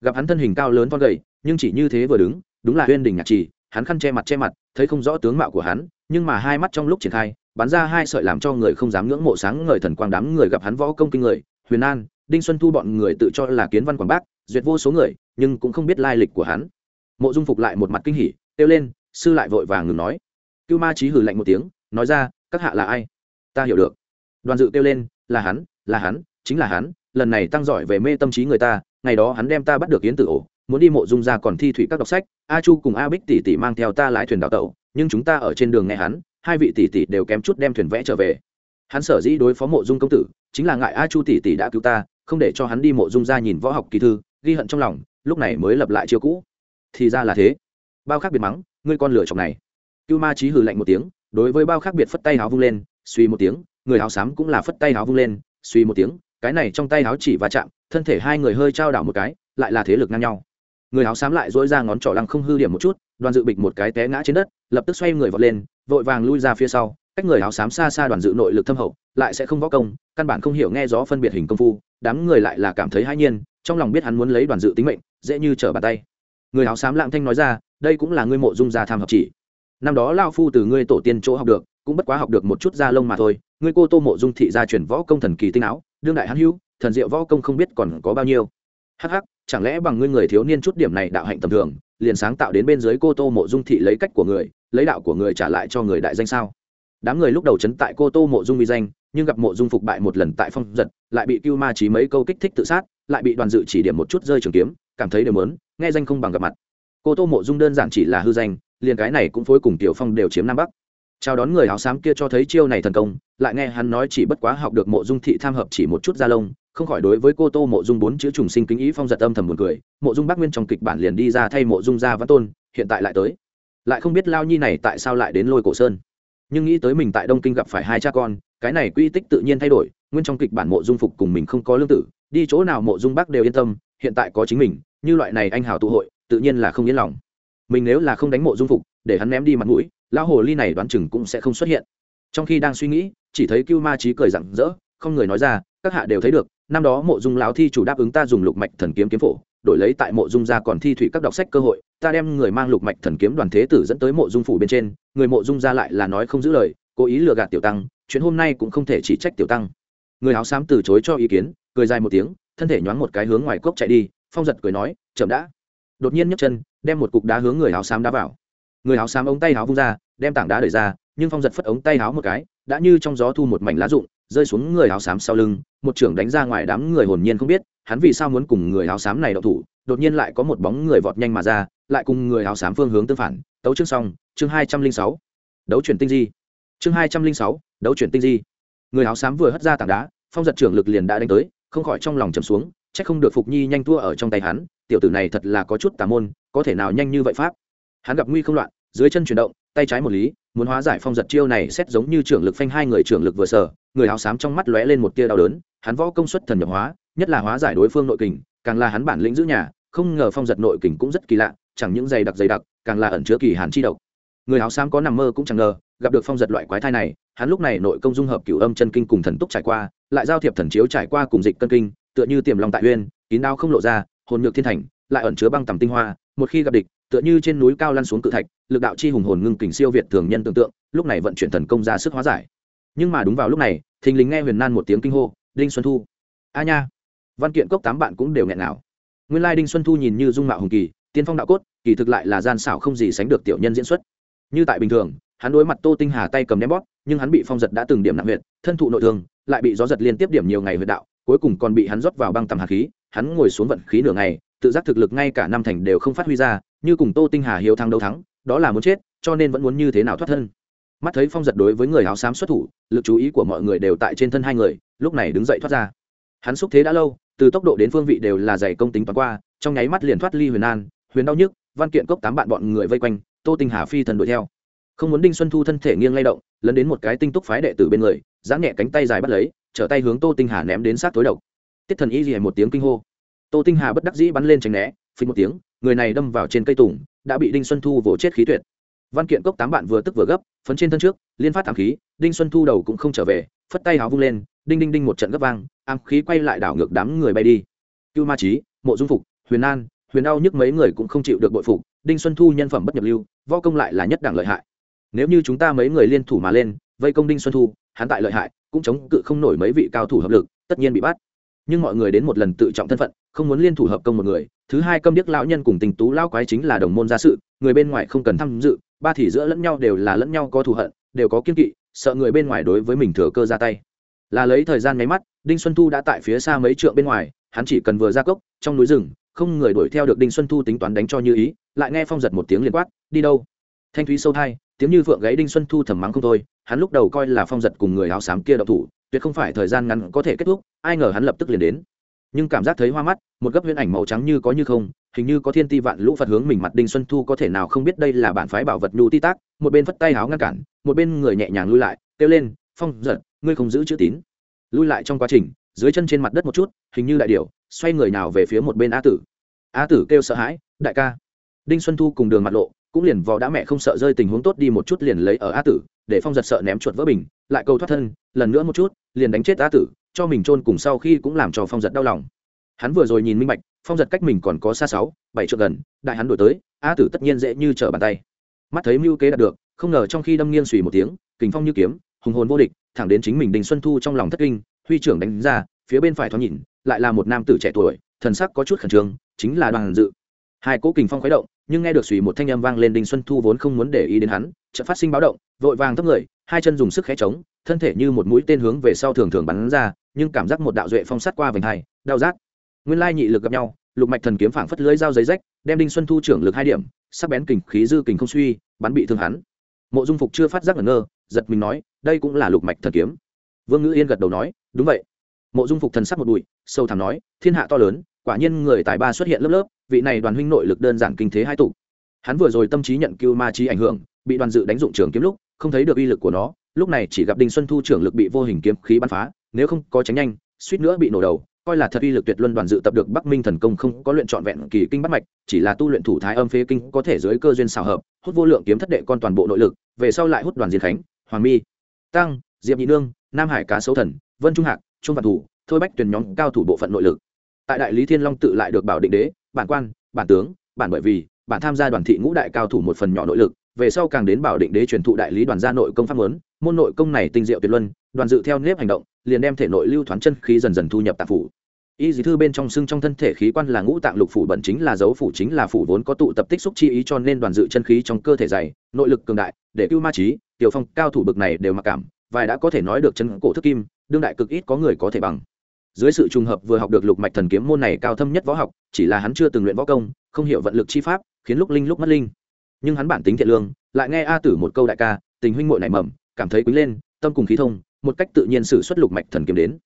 Gặp hắn thân hình cao lớn con gầy, nhưng chỉ như thế vừa đứng, đúng là huyên đình nhạc trì hắn khăn che mặt che mặt, thấy không rõ tướng mạo của hắn, nhưng mà hai mắt trong lúc triển khai, bắn ra hai sợi làm cho người không dám ngưỡng mộ sáng ngời thần quang đám người gặp hắn võ công kinh người, huyền an, đinh xuân thu bọn người tự cho là kiến văn quảng bác, duyệt vô số người, nhưng cũng không biết lai lịch của hắn. Mộ dung phục lại một mặt kinh hỉ, kêu lên, sư lại vội vàng ngừng nói. Cưu ma trí hử lạnh một tiếng, nói ra, các hạ là ai? Ta hiểu được. Đoàn dự kêu lên, là hắn là hắn, chính là hắn, lần này tăng giỏi về mê tâm trí người ta, ngày đó hắn đem ta bắt được yến tử ổ muốn đi mộ dung ra còn thi thủy các đọc sách, a chu cùng a bích tỷ tỷ mang theo ta lái thuyền đào tẩu, nhưng chúng ta ở trên đường nghe hắn, hai vị tỷ tỷ đều kém chút đem thuyền vẽ trở về. Hắn sở dĩ đối phó mộ dung công tử, chính là ngại a chu tỷ tỷ đã cứu ta, không để cho hắn đi mộ dung ra nhìn võ học kỳ thư, ghi hận trong lòng, lúc này mới lập lại chiêu cũ. Thì ra là thế. Bao khác biệt mắng, ngươi con lửa chọc này. Cưu ma trí hừ lạnh một tiếng, đối với bao khác biệt phất tay háo vung lên, suy một tiếng, người áo xám cũng là phất tay háo vung lên, suy một tiếng, cái này trong tay háo chỉ va chạm, thân thể hai người hơi trao đảo một cái, lại là thế lực ngang nhau người áo xám lại dỗi ra ngón trỏ lăng không hư điểm một chút, đoàn dự bịch một cái té ngã trên đất, lập tức xoay người vọt lên, vội vàng lui ra phía sau, cách người áo xám xa xa đoàn dự nội lực thâm hậu, lại sẽ không võ công, căn bản không hiểu nghe gió phân biệt hình công phu, đám người lại là cảm thấy hãi nhiên, trong lòng biết hắn muốn lấy đoàn dự tính mệnh, dễ như trở bàn tay. Người áo xám lạng thanh nói ra, đây cũng là ngươi mộ dung gia tham học chỉ. Năm đó lao phu từ ngươi tổ tiên chỗ học được, cũng bất quá học được một chút da lông mà thôi, ngươi cô tô mộ dung thị gia truyền võ công thần kỳ tinh áo, đương đại hắn hữu, thần diệu võ công không biết còn có bao nhiêu. Hắc hắc chẳng lẽ bằng ngươi người thiếu niên chút điểm này đạo hạnh tầm thường, liền sáng tạo đến bên dưới cô tô mộ dung thị lấy cách của người, lấy đạo của người trả lại cho người đại danh sao? Đám người lúc đầu chấn tại cô tô mộ dung vi danh, nhưng gặp mộ dung phục bại một lần tại phong giật, lại bị cưu ma trí mấy câu kích thích tự sát, lại bị đoàn dự chỉ điểm một chút rơi trường kiếm, cảm thấy đều mớn nghe danh không bằng gặp mặt. Cô tô mộ dung đơn giản chỉ là hư danh, liền cái này cũng phối cùng tiểu phong đều chiếm nam bắc chào đón người áo xám kia cho thấy chiêu này thần công, lại nghe hắn nói chỉ bất quá học được mộ dung thị tham hợp chỉ một chút da lông, không khỏi đối với cô tô mộ dung bốn chữ trùng sinh kính ý phong giật âm thầm buồn cười, mộ dung bắc nguyên trong kịch bản liền đi ra thay mộ dung gia văn tôn, hiện tại lại tới. Lại không biết lao nhi này tại sao lại đến lôi cổ sơn. Nhưng nghĩ tới mình tại đông kinh gặp phải hai cha con, cái này quy tích tự nhiên thay đổi, nguyên trong kịch bản mộ dung phục cùng mình không có lương tử, đi chỗ nào mộ dung bắc đều yên tâm, hiện tại có chính mình, như loại này anh hào tụ hội, tự nhiên là không yên lòng. Mình nếu là không đánh mộ dung phục, để hắn ném đi mặt mũi lão hồ ly này đoán chừng cũng sẽ không xuất hiện. Trong khi đang suy nghĩ, chỉ thấy cưu ma trí cười rặng rỡ, không người nói ra, các hạ đều thấy được, năm đó mộ dung lão thi chủ đáp ứng ta dùng lục mạch thần kiếm kiếm phổ, đổi lấy tại mộ dung gia còn thi thủy các đọc sách cơ hội, ta đem người mang lục mạch thần kiếm đoàn thế tử dẫn tới mộ dung phủ bên trên, người mộ dung gia lại là nói không giữ lời, cố ý lừa gạt tiểu tăng, chuyện hôm nay cũng không thể chỉ trách tiểu tăng. Người áo xám từ chối cho ý kiến, cười dài một tiếng, thân thể nhoáng một cái hướng ngoài cốc chạy đi, phong giật cười nói, chậm đã. Đột nhiên nhấc chân, đem một cục đá hướng người áo xám đá vào người áo xám ống tay áo vung ra, đem tảng đá đẩy ra, nhưng phong giật phất ống tay áo một cái, đã như trong gió thu một mảnh lá rụng, rơi xuống người áo xám sau lưng, một trưởng đánh ra ngoài đám người hồn nhiên không biết, hắn vì sao muốn cùng người áo xám này đậu thủ, đột nhiên lại có một bóng người vọt nhanh mà ra, lại cùng người áo xám phương hướng tương phản, tấu chương xong, chương hai trăm linh sáu. Đấu chuyển tinh di. Chương hai trăm linh sáu, đấu chuyển tinh di. Người áo xám vừa hất ra tảng đá, phong giật trưởng lực liền đã đánh tới, không khỏi trong lòng trầm xuống c h ắ c không được phục nhi nhanh thua ở trong tay hắn, tiểu tử này thật là có chút tà môn, có thể nào nhanh như vậy pháp? Hắn gặp nguy không loạn, dưới chân chuyển động, tay trái một lý, muốn hóa giải phong giật chiêu này xét giống như trưởng lực phanh hai người trưởng lực vừa sở người áo xám trong mắt lóe lên một tia đau đớn, hắn võ công suất thần nhập hóa, nhất là hóa giải đối phương nội kình, càng là hắn bản lĩnh giữ nhà, không ngờ phong giật nội kình cũng rất kỳ lạ, chẳng những dày đặc dày đặc, càng là ẩn chứa kỳ hàn chi độc. Người áo xám có nằm mơ cũng chẳng ngờ, gặp được phong giật loại quái thai này, hắn lúc này nội công dung hợp cửu âm chân kinh cùng thần túc trải qua, lại giao thiệp thần chiếu trải qua cùng dịch cân kinh, tựa như tiềm lòng tại uyên, kín đao không lộ ra, hồn nhược thiên thành, lại ẩn chứa băng tầm tinh hoa, một khi gặp địch tựa như trên núi cao lăn xuống cự thạch, lực đạo chi hùng hồn ngưng kình siêu việt thường nhân tưởng tượng, lúc này vận chuyển thần công ra sức hóa giải. Nhưng mà đúng vào lúc này, thình lình nghe huyền nan một tiếng kinh hô, đinh xuân thu! A nha! Văn kiện cốc tám bạn cũng đều nghẹn nào. Nguyên lai đinh xuân thu nhìn như dung mạo hùng kỳ, tiên phong đạo cốt, kỳ thực lại là gian xảo không gì sánh được tiểu nhân diễn xuất. Như tại bình thường, hắn đối mặt tô tinh hà tay cầm ném bóp, nhưng hắn bị phong giật đã từng điểm nặng huyệt, thân thụ nội thương, lại bị gió giật liên tiếp điểm nhiều ngày huyệt đạo, cuối cùng còn bị hắn rót vào băng tầm hạt khí, hắn ngồi xuống vận khí nửa ngày, tự giác thực lực ngay cả năm thành đều không phát huy ra như cùng tô tinh hà hiếu thắng đấu thắng, đó là muốn chết, cho nên vẫn muốn như thế nào thoát thân. Mắt thấy phong giật đối với người áo xám xuất thủ, lực chú ý của mọi người đều tại trên thân hai người, lúc này đứng dậy thoát ra. Hắn xúc thế đã lâu, từ tốc độ đến phương vị đều là dày công tính toán qua, trong nháy mắt liền thoát ly huyền an, huyền đau nhức, văn kiện cốc tám bạn bọn người vây quanh, tô tinh hà phi thần đuổi theo. Không muốn đinh xuân thu thân thể nghiêng lay động, lấn đến một cái tinh túc phái đệ tử bên người giáng nhẹ cánh tay dài bắt lấy, trở tay hướng tô tinh hà ném đến sát tối độc. Tiết thần y gì một tiếng kinh hô. Tô tinh hà bất đắc dĩ bắn lên tránh né, phình một tiếng người này đâm vào trên cây tùng, đã bị đinh xuân thu vỗ chết khí tuyệt. Văn kiện cốc tám bạn vừa tức vừa gấp, phấn trên thân trước, liên phát thảm khí, đinh xuân thu đầu cũng không trở về, phất tay háo vung lên, đinh đinh đinh một trận gấp vang, ám khí quay lại đảo ngược đám người bay đi. Cưu ma trí mộ dung phục, huyền an, huyền đau nhức mấy người cũng không chịu được bội phục, đinh xuân thu nhân phẩm bất nhập lưu, võ công lại là nhất đẳng lợi hại. Nếu như chúng ta mấy người liên thủ mà lên, vây công đinh xuân thu, hắn tại lợi hại, cũng chống cự không nổi mấy vị cao thủ hợp lực, tất nhiên bị bắt. Nhưng mọi người đến một lần tự trọng thân phận, không muốn liên thủ hợp công một người thứ hai câm điếc lão nhân cùng tình tú lão quái chính là đồng môn gia sự, người bên ngoài không cần tham dự, ba thì giữa lẫn nhau đều là lẫn nhau có thù hận, đều có kiên kỵ, sợ người bên ngoài đối với mình thừa cơ ra tay. Là lấy thời gian nháy mắt, đinh xuân thu đã tại phía xa mấy trượng bên ngoài, hắn chỉ cần vừa ra cốc, trong núi rừng, không người đuổi theo được đinh xuân thu tính toán đánh cho như ý, lại nghe phong giật một tiếng liền quát, đi đâu? Thanh thúy sâu thai, tiếng như vượng gáy đinh xuân thu thầm mắng không thôi, hắn lúc đầu coi là phong giật cùng người áo xám kia đậu thủ, tuyệt không phải thời gian ngắn có thể kết thúc, ai ngờ hắn lập tức liền đến nhưng cảm giác thấy hoa mắt một gấp huyễn ảnh màu trắng như có như không hình như có thiên ti vạn lũ phật hướng mình mặt đinh xuân thu có thể nào không biết đây là bản phái bảo vật nhu ti tác một bên phất tay háo ngăn cản một bên người nhẹ nhàng lui lại kêu lên phong giật ngươi không giữ chữ tín. Lui lại trong quá trình dưới chân trên mặt đất một chút hình như đại điều, xoay người nào về phía một bên a tử. A tử kêu sợ hãi đại ca. Đinh xuân thu cùng đường mặt lộ cũng liền vò đã mẹ không sợ rơi tình huống tốt đi một chút liền lấy ở a tử để phong giật sợ ném chuột vỡ bình lại cầu thoát thân lần nữa một chút liền đánh chết a tử cho mình chôn cùng sau khi cũng làm cho phong giật đau lòng. Hắn vừa rồi nhìn minh bạch, phong giật cách mình còn có xa sáu, bảy trượng gần, đại hắn đổi tới a tử tất nhiên dễ như trở bàn tay. Mắt thấy mưu kế đạt được, không ngờ trong khi đâm nghiêng xùy một tiếng, kình phong như kiếm, hùng hồn vô địch, thẳng đến chính mình đình xuân thu trong lòng thất kinh, huy trưởng đánh ra, phía bên phải thoáng nhìn, lại là một nam tử trẻ tuổi, thần sắc có chút khẩn trương, chính là đoàn dự. Hai cỗ kình phong khuấy động, nhưng nghe được xùy một thanh âm vang lên đinh xuân thu vốn không muốn để ý đến hắn, chợt phát sinh báo động, vội vàng thấp người, hai chân dùng sức khẽ trống thân thể như một mũi tên hướng về sau thường thường bắn ra nhưng cảm giác một đạo duệ phong sát qua vành hai, đau rát. Nguyên lai nhị lực gặp nhau, lục mạch thần kiếm phảng phất lưới dao giấy rách, đem đinh xuân thu trưởng lực hai điểm, sắc bén kình khí dư kình không suy, bắn bị thương hắn. Mộ dung phục chưa phát giác ngẩn ngơ, giật mình nói, đây cũng là lục mạch thần kiếm. Vương ngữ yên gật đầu nói, đúng vậy. Mộ dung phục thần sắc một bụi, sâu thẳm nói, thiên hạ to lớn, quả nhiên người tài ba xuất hiện lớp lớp, vị này đoàn huynh nội lực đơn giản kinh thế hai tụ. Hắn vừa rồi tâm trí nhận cưu ma trí ảnh hưởng, bị đoàn dự đánh dụng trường kiếm lúc, không thấy được uy lực của nó, lúc này chỉ gặp đinh xuân thu trưởng lực bị vô hình kiếm khí bắn phá nếu không có tránh nhanh, suýt nữa bị nổ đầu, coi là thật uy lực tuyệt luân đoàn dự tập được bắc minh thần công không có luyện trọn vẹn kỳ kinh bắt mạch, chỉ là tu luyện thủ thái âm phế kinh có thể dưới cơ duyên xào hợp, hút vô lượng kiếm thất đệ con toàn bộ nội lực, về sau lại hút đoàn diên khánh, hoàng mi, tăng, diệp nhị nương, nam hải cá sấu thần, vân trung hạc, trung vạn thủ, thôi bách tuyển nhóm cao thủ bộ phận nội lực. Tại đại lý thiên long tự lại được bảo định đế, bản quan, bản tướng, bản bởi vì, bản tham gia đoàn thị ngũ đại cao thủ một phần nhỏ nội lực, về sau càng đến bảo định đế truyền thụ đại lý đoàn gia nội công pháp lớn môn nội công này tinh diệu tuyệt luân đoàn dự theo nếp hành động, liền đem thể nội lưu thoáng chân khí dần dần thu nhập tạp phủ. Y dì thư bên trong xương trong thân thể khí quan là ngũ tạng lục phủ bẩn chính là dấu phủ chính là phủ vốn có tụ tập tích xúc chi ý cho nên đoàn dự chân khí trong cơ thể dày, nội lực cường đại, để cưu ma trí, tiểu phong, cao thủ bực này đều mặc cảm, vài đã có thể nói được chân cổ thức kim, đương đại cực ít có người có thể bằng. Dưới sự trùng hợp vừa học được lục mạch thần kiếm môn này cao thâm nhất võ học, chỉ là hắn chưa từng luyện võ công, không hiểu vận lực chi pháp, khiến lúc linh lúc mất linh. Nhưng hắn bản tính thiện lương, lại nghe a tử một câu đại ca, tình huynh muội nảy mầm, cảm thấy quý lên, tâm cùng khí thông một cách tự nhiên sử xuất lục mạch thần kiếm đến.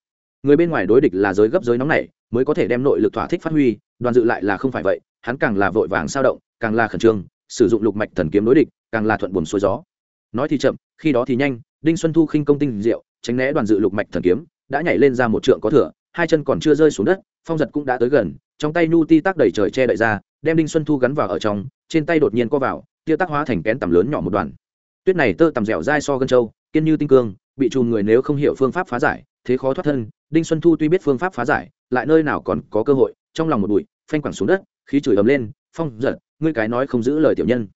Người bên ngoài đối địch là giới gấp giới nóng này, mới có thể đem nội lực thỏa thích phát huy, đoàn dự lại là không phải vậy, hắn càng là vội vàng sao động, càng là khẩn trương, sử dụng lục mạch thần kiếm đối địch, càng là thuận buồm xuôi gió. Nói thì chậm, khi đó thì nhanh, đinh xuân thu khinh công tinh diệu, tránh né đoàn dự lục mạch thần kiếm, đã nhảy lên ra một trượng có thửa hai chân còn chưa rơi xuống đất, phong giật cũng đã tới gần, trong tay nhu ti tác đẩy trời che đậy ra, đem đinh xuân thu gắn vào ở trong, trên tay đột nhiên co vào, tia tác hóa thành kén tầm lớn nhỏ một đoàn. Tuyết này tơ tầm dẻo dai so gân trâu kiên như tinh cương bị chùm người nếu không hiểu phương pháp phá giải, thế khó thoát thân, đinh xuân thu tuy biết phương pháp phá giải, lại nơi nào còn có cơ hội, trong lòng một bụi, phanh quẳng xuống đất, khí chửi ấm lên, phong giật, ngươi cái nói không giữ lời tiểu nhân.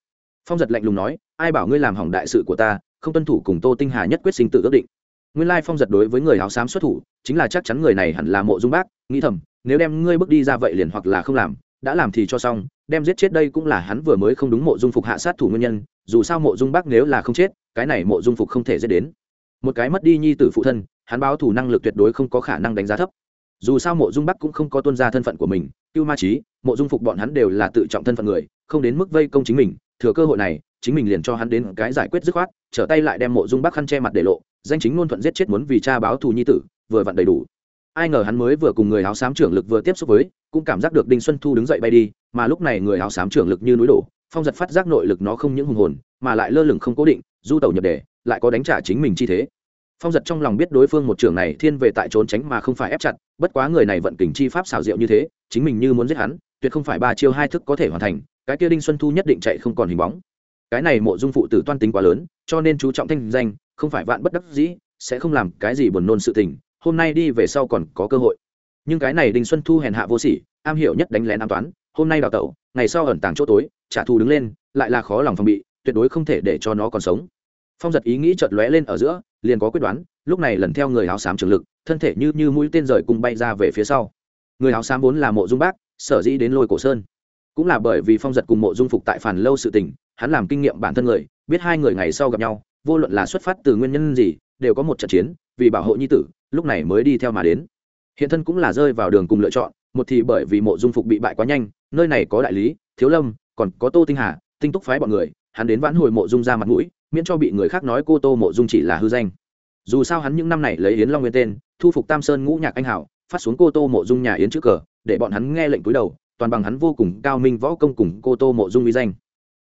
Phong giật lạnh lùng nói, ai bảo ngươi làm hỏng đại sự của ta, không tuân thủ cùng tô tinh hà nhất quyết sinh tự ước định. Nguyên lai phong giật đối với người áo xám xuất thủ, chính là chắc chắn người này hẳn là mộ dung bác, nghĩ thầm, nếu đem ngươi bước đi ra vậy liền hoặc là không làm, đã làm thì cho xong, đem giết chết đây cũng là hắn vừa mới không đúng mộ dung phục hạ sát thủ nguyên nhân, dù sao mộ dung bác nếu là không chết, cái này mộ dung phục không thể dễ đến một cái mất đi nhi tử phụ thân, hắn báo thủ năng lực tuyệt đối không có khả năng đánh giá thấp. Dù sao mộ dung bắc cũng không có tuân ra thân phận của mình, cưu ma trí mộ dung phục bọn hắn đều là tự trọng thân phận người, không đến mức vây công chính mình, thừa cơ hội này, chính mình liền cho hắn đến cái giải quyết dứt khoát, trở tay lại đem mộ dung bắc khăn che mặt để lộ, danh chính ngôn thuận giết chết muốn vì cha báo thù nhi tử, vừa vặn đầy đủ. Ai ngờ hắn mới vừa cùng người áo xám trưởng lực vừa tiếp xúc với, cũng cảm giác được đinh xuân thu đứng dậy bay đi, mà lúc này người áo xám trưởng lực như núi đổ, phong giật phát giác nội lực nó không những hùng hồn mà lại lơ lửng không cố định, du tẩu nhập đề, lại có đánh trả chính mình chi thế. Phong giật trong lòng biết đối phương một trưởng này thiên về tại trốn tránh mà không phải ép chặt, bất quá người này vận kình chi pháp xảo diệu như thế, chính mình như muốn giết hắn, tuyệt không phải ba chiêu hai thức có thể hoàn thành, cái kia đinh xuân thu nhất định chạy không còn hình bóng. Cái này mộ dung phụ tử toan tính quá lớn, cho nên chú trọng thanh danh, không phải vạn bất đắc dĩ, sẽ không làm cái gì buồn nôn sự tình, hôm nay đi về sau còn có cơ hội. Nhưng cái này đinh xuân thu hèn hạ vô sỉ, am hiểu nhất đánh lén an toán, hôm nay đào tẩu, ngày sau ẩn tàng chỗ tối, trả thù đứng lên, lại là khó lòng phòng bị tuyệt đối không thể để cho nó còn sống. Phong giật ý nghĩ chợt lóe lên ở giữa, liền có quyết đoán, lúc này lần theo người áo xám trường lực, thân thể như như mũi tên rời cùng bay ra về phía sau. Người áo xám vốn là mộ dung bác, sở dĩ đến lôi cổ sơn. Cũng là bởi vì phong giật cùng mộ dung phục tại phản lâu sự tình, hắn làm kinh nghiệm bản thân người, biết hai người ngày sau gặp nhau, vô luận là xuất phát từ nguyên nhân gì, đều có một trận chiến, vì bảo hộ nhi tử, lúc này mới đi theo mà đến. Hiện thân cũng là rơi vào đường cùng lựa chọn, một thì bởi vì mộ dung phục bị bại quá nhanh, nơi này có đại lý, thiếu lâm, còn có tô tinh hà, tinh túc phái bọn người hắn đến vãn hồi mộ dung ra mặt mũi, miễn cho bị người khác nói cô tô mộ dung chỉ là hư danh. Dù sao hắn những năm này lấy yến long nguyên tên, thu phục tam sơn ngũ nhạc anh hảo phát xuống cô tô mộ dung nhà yến trước cờ, để bọn hắn nghe lệnh cúi đầu, toàn bằng hắn vô cùng cao minh võ công cùng cô tô mộ dung uy danh.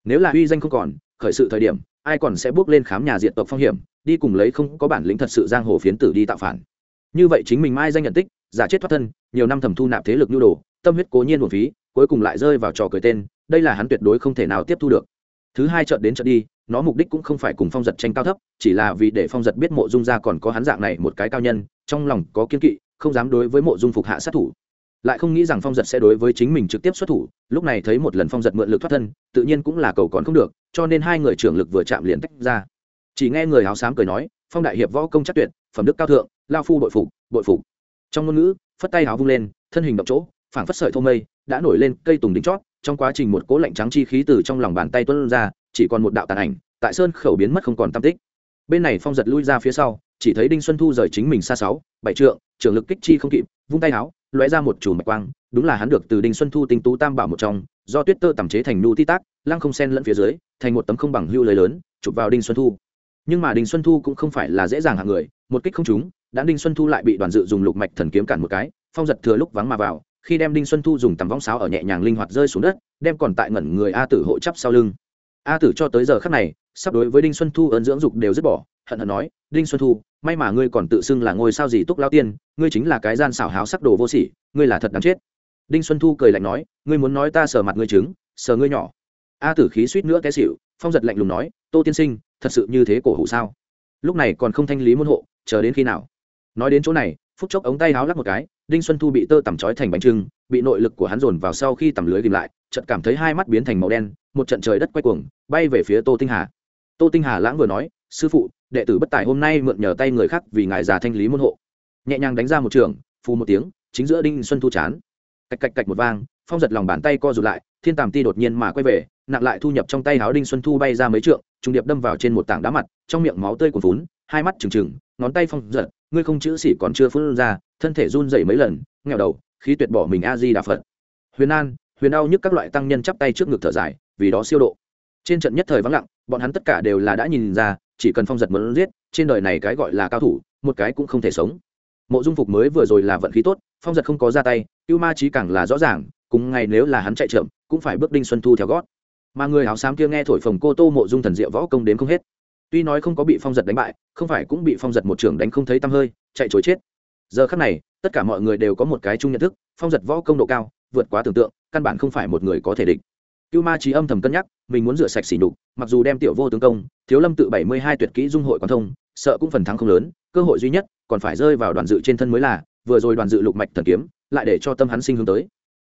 Nếu là uy danh không còn, khởi sự thời điểm, ai còn sẽ bước lên khám nhà diện tộc phong hiểm, đi cùng lấy không có bản lĩnh thật sự giang hồ phiến tử đi tạo phản. Như vậy chính mình mai danh nhận tích, giả chết thoát thân, nhiều năm thầm thu nạp thế lực nhu đồ, tâm huyết cố nhiên một phí, cuối cùng lại rơi vào trò cười tên, đây là hắn tuyệt đối không thể nào tiếp thu được thứ hai trận đến trận đi, nó mục đích cũng không phải cùng phong giật tranh cao thấp, chỉ là vì để phong giật biết mộ dung ra còn có hắn dạng này một cái cao nhân, trong lòng có kiên kỵ, không dám đối với mộ dung phục hạ sát thủ. Lại không nghĩ rằng phong giật sẽ đối với chính mình trực tiếp xuất thủ, lúc này thấy một lần phong giật mượn lực thoát thân, tự nhiên cũng là cầu còn không được, cho nên hai người trưởng lực vừa chạm liền tách ra. Chỉ nghe người áo xám cười nói, phong đại hiệp võ công chắc tuyệt, phẩm đức cao thượng, lao phu bội phục bội phục. Trong ngôn ngữ, phất tay áo vung lên, thân hình động chỗ, phảng phất sợi thô mây, đã nổi lên cây tùng đính chót trong quá trình một cỗ lạnh trắng chi khí từ trong lòng bàn tay tuân ra, chỉ còn một đạo tàn ảnh, tại sơn khẩu biến mất không còn tam tích. Bên này phong giật lui ra phía sau, chỉ thấy đinh xuân thu rời chính mình xa sáu, bảy trượng trưởng lực kích chi không kịp, vung tay áo, lóe ra một chùm mạch quang, đúng là hắn được từ đinh xuân thu tinh tú tam bảo một trong, do tuyết tơ tẩm chế thành nu ti tác, lăng không sen lẫn phía dưới, thành một tấm không bằng hưu lời lớn, chụp vào đinh xuân thu. Nhưng mà đinh xuân thu cũng không phải là dễ dàng hạng người, một kích không trúng đã đinh xuân thu lại bị đoàn dự dùng lục mạch thần kiếm cản một cái, phong giật thừa lúc vắng mà vào khi đem đinh xuân thu dùng tầm vong sáo ở nhẹ nhàng linh hoạt rơi xuống đất, đem còn tại ngẩn người a tử hộ chắp sau lưng. A tử cho tới giờ khắc này, sắp đối với đinh xuân thu ơn dưỡng dục đều dứt bỏ, hận hận nói, đinh xuân thu, may mà ngươi còn tự xưng là ngôi sao gì túc lao tiên, ngươi chính là cái gian xảo háo sắc đồ vô sỉ, ngươi là thật đáng chết. Đinh xuân thu cười lạnh nói, ngươi muốn nói ta sờ mặt ngươi trứng, sờ ngươi nhỏ. A tử khí suýt nữa té xịu phong giật lạnh lùng nói, tô tiên sinh, thật sự như thế cổ hủ sao? Lúc này còn không thanh lý môn hộ, chờ đến khi nào? Nói đến chỗ này, phút chốc ống tay háo lắc một cái đinh xuân thu bị tơ tằm trói thành bánh trưng, bị nội lực của hắn dồn vào sau khi tằm lưới ghìm lại, chợt cảm thấy hai mắt biến thành màu đen, một trận trời đất quay cuồng, bay về phía tô tinh hà. Tô tinh hà lãng vừa nói, sư phụ, đệ tử bất tài hôm nay mượn nhờ tay người khác vì ngài già thanh lý môn hộ. Nhẹ nhàng đánh ra một trường, phù một tiếng, chính giữa đinh xuân thu chán. Cạch cạch cạch một vang, phong giật lòng bàn tay co rụt lại, thiên tàm ti đột nhiên mà quay về, nặng lại thu nhập trong tay áo đinh xuân thu bay ra mấy trượng, trùng điệp đâm vào trên một tảng đá mặt, trong miệng máu tươi cuồn vốn hai mắt trừng trừng, ngón tay phong giật, ngươi không chữ xỉ còn chưa phun ra thân thể run dậy mấy lần nghèo đầu khí tuyệt bỏ mình a di đà phật. Huyền an huyền đau nhức các loại tăng nhân chắp tay trước ngực thở dài vì đó siêu độ. Trên trận nhất thời vắng lặng bọn hắn tất cả đều là đã nhìn ra chỉ cần phong giật muốn giết trên đời này cái gọi là cao thủ một cái cũng không thể sống. Mộ dung phục mới vừa rồi là vận khí tốt phong giật không có ra tay ưu ma trí càng là rõ ràng cùng ngày nếu là hắn chạy trộm, cũng phải bước đinh xuân thu theo gót. Mà người áo xám kia nghe thổi phồng cô tô mộ dung thần diệu võ công đến không hết. Tuy nói không có bị phong giật đánh bại không phải cũng bị phong giật một trường đánh không thấy tăm hơi chạy chối chết giờ khắc này, tất cả mọi người đều có một cái chung nhận thức, phong giật võ công độ cao, vượt quá tưởng tượng, căn bản không phải một người có thể địch. Cưu ma trí âm thầm cân nhắc, mình muốn rửa sạch xỉ đục mặc dù đem tiểu vô tướng công, thiếu lâm tự bảy mươi hai tuyệt kỹ dung hội quan thông, sợ cũng phần thắng không lớn, cơ hội duy nhất, còn phải rơi vào đoàn dự trên thân mới là, vừa rồi đoàn dự lục mạch thần kiếm, lại để cho tâm hắn sinh hướng tới.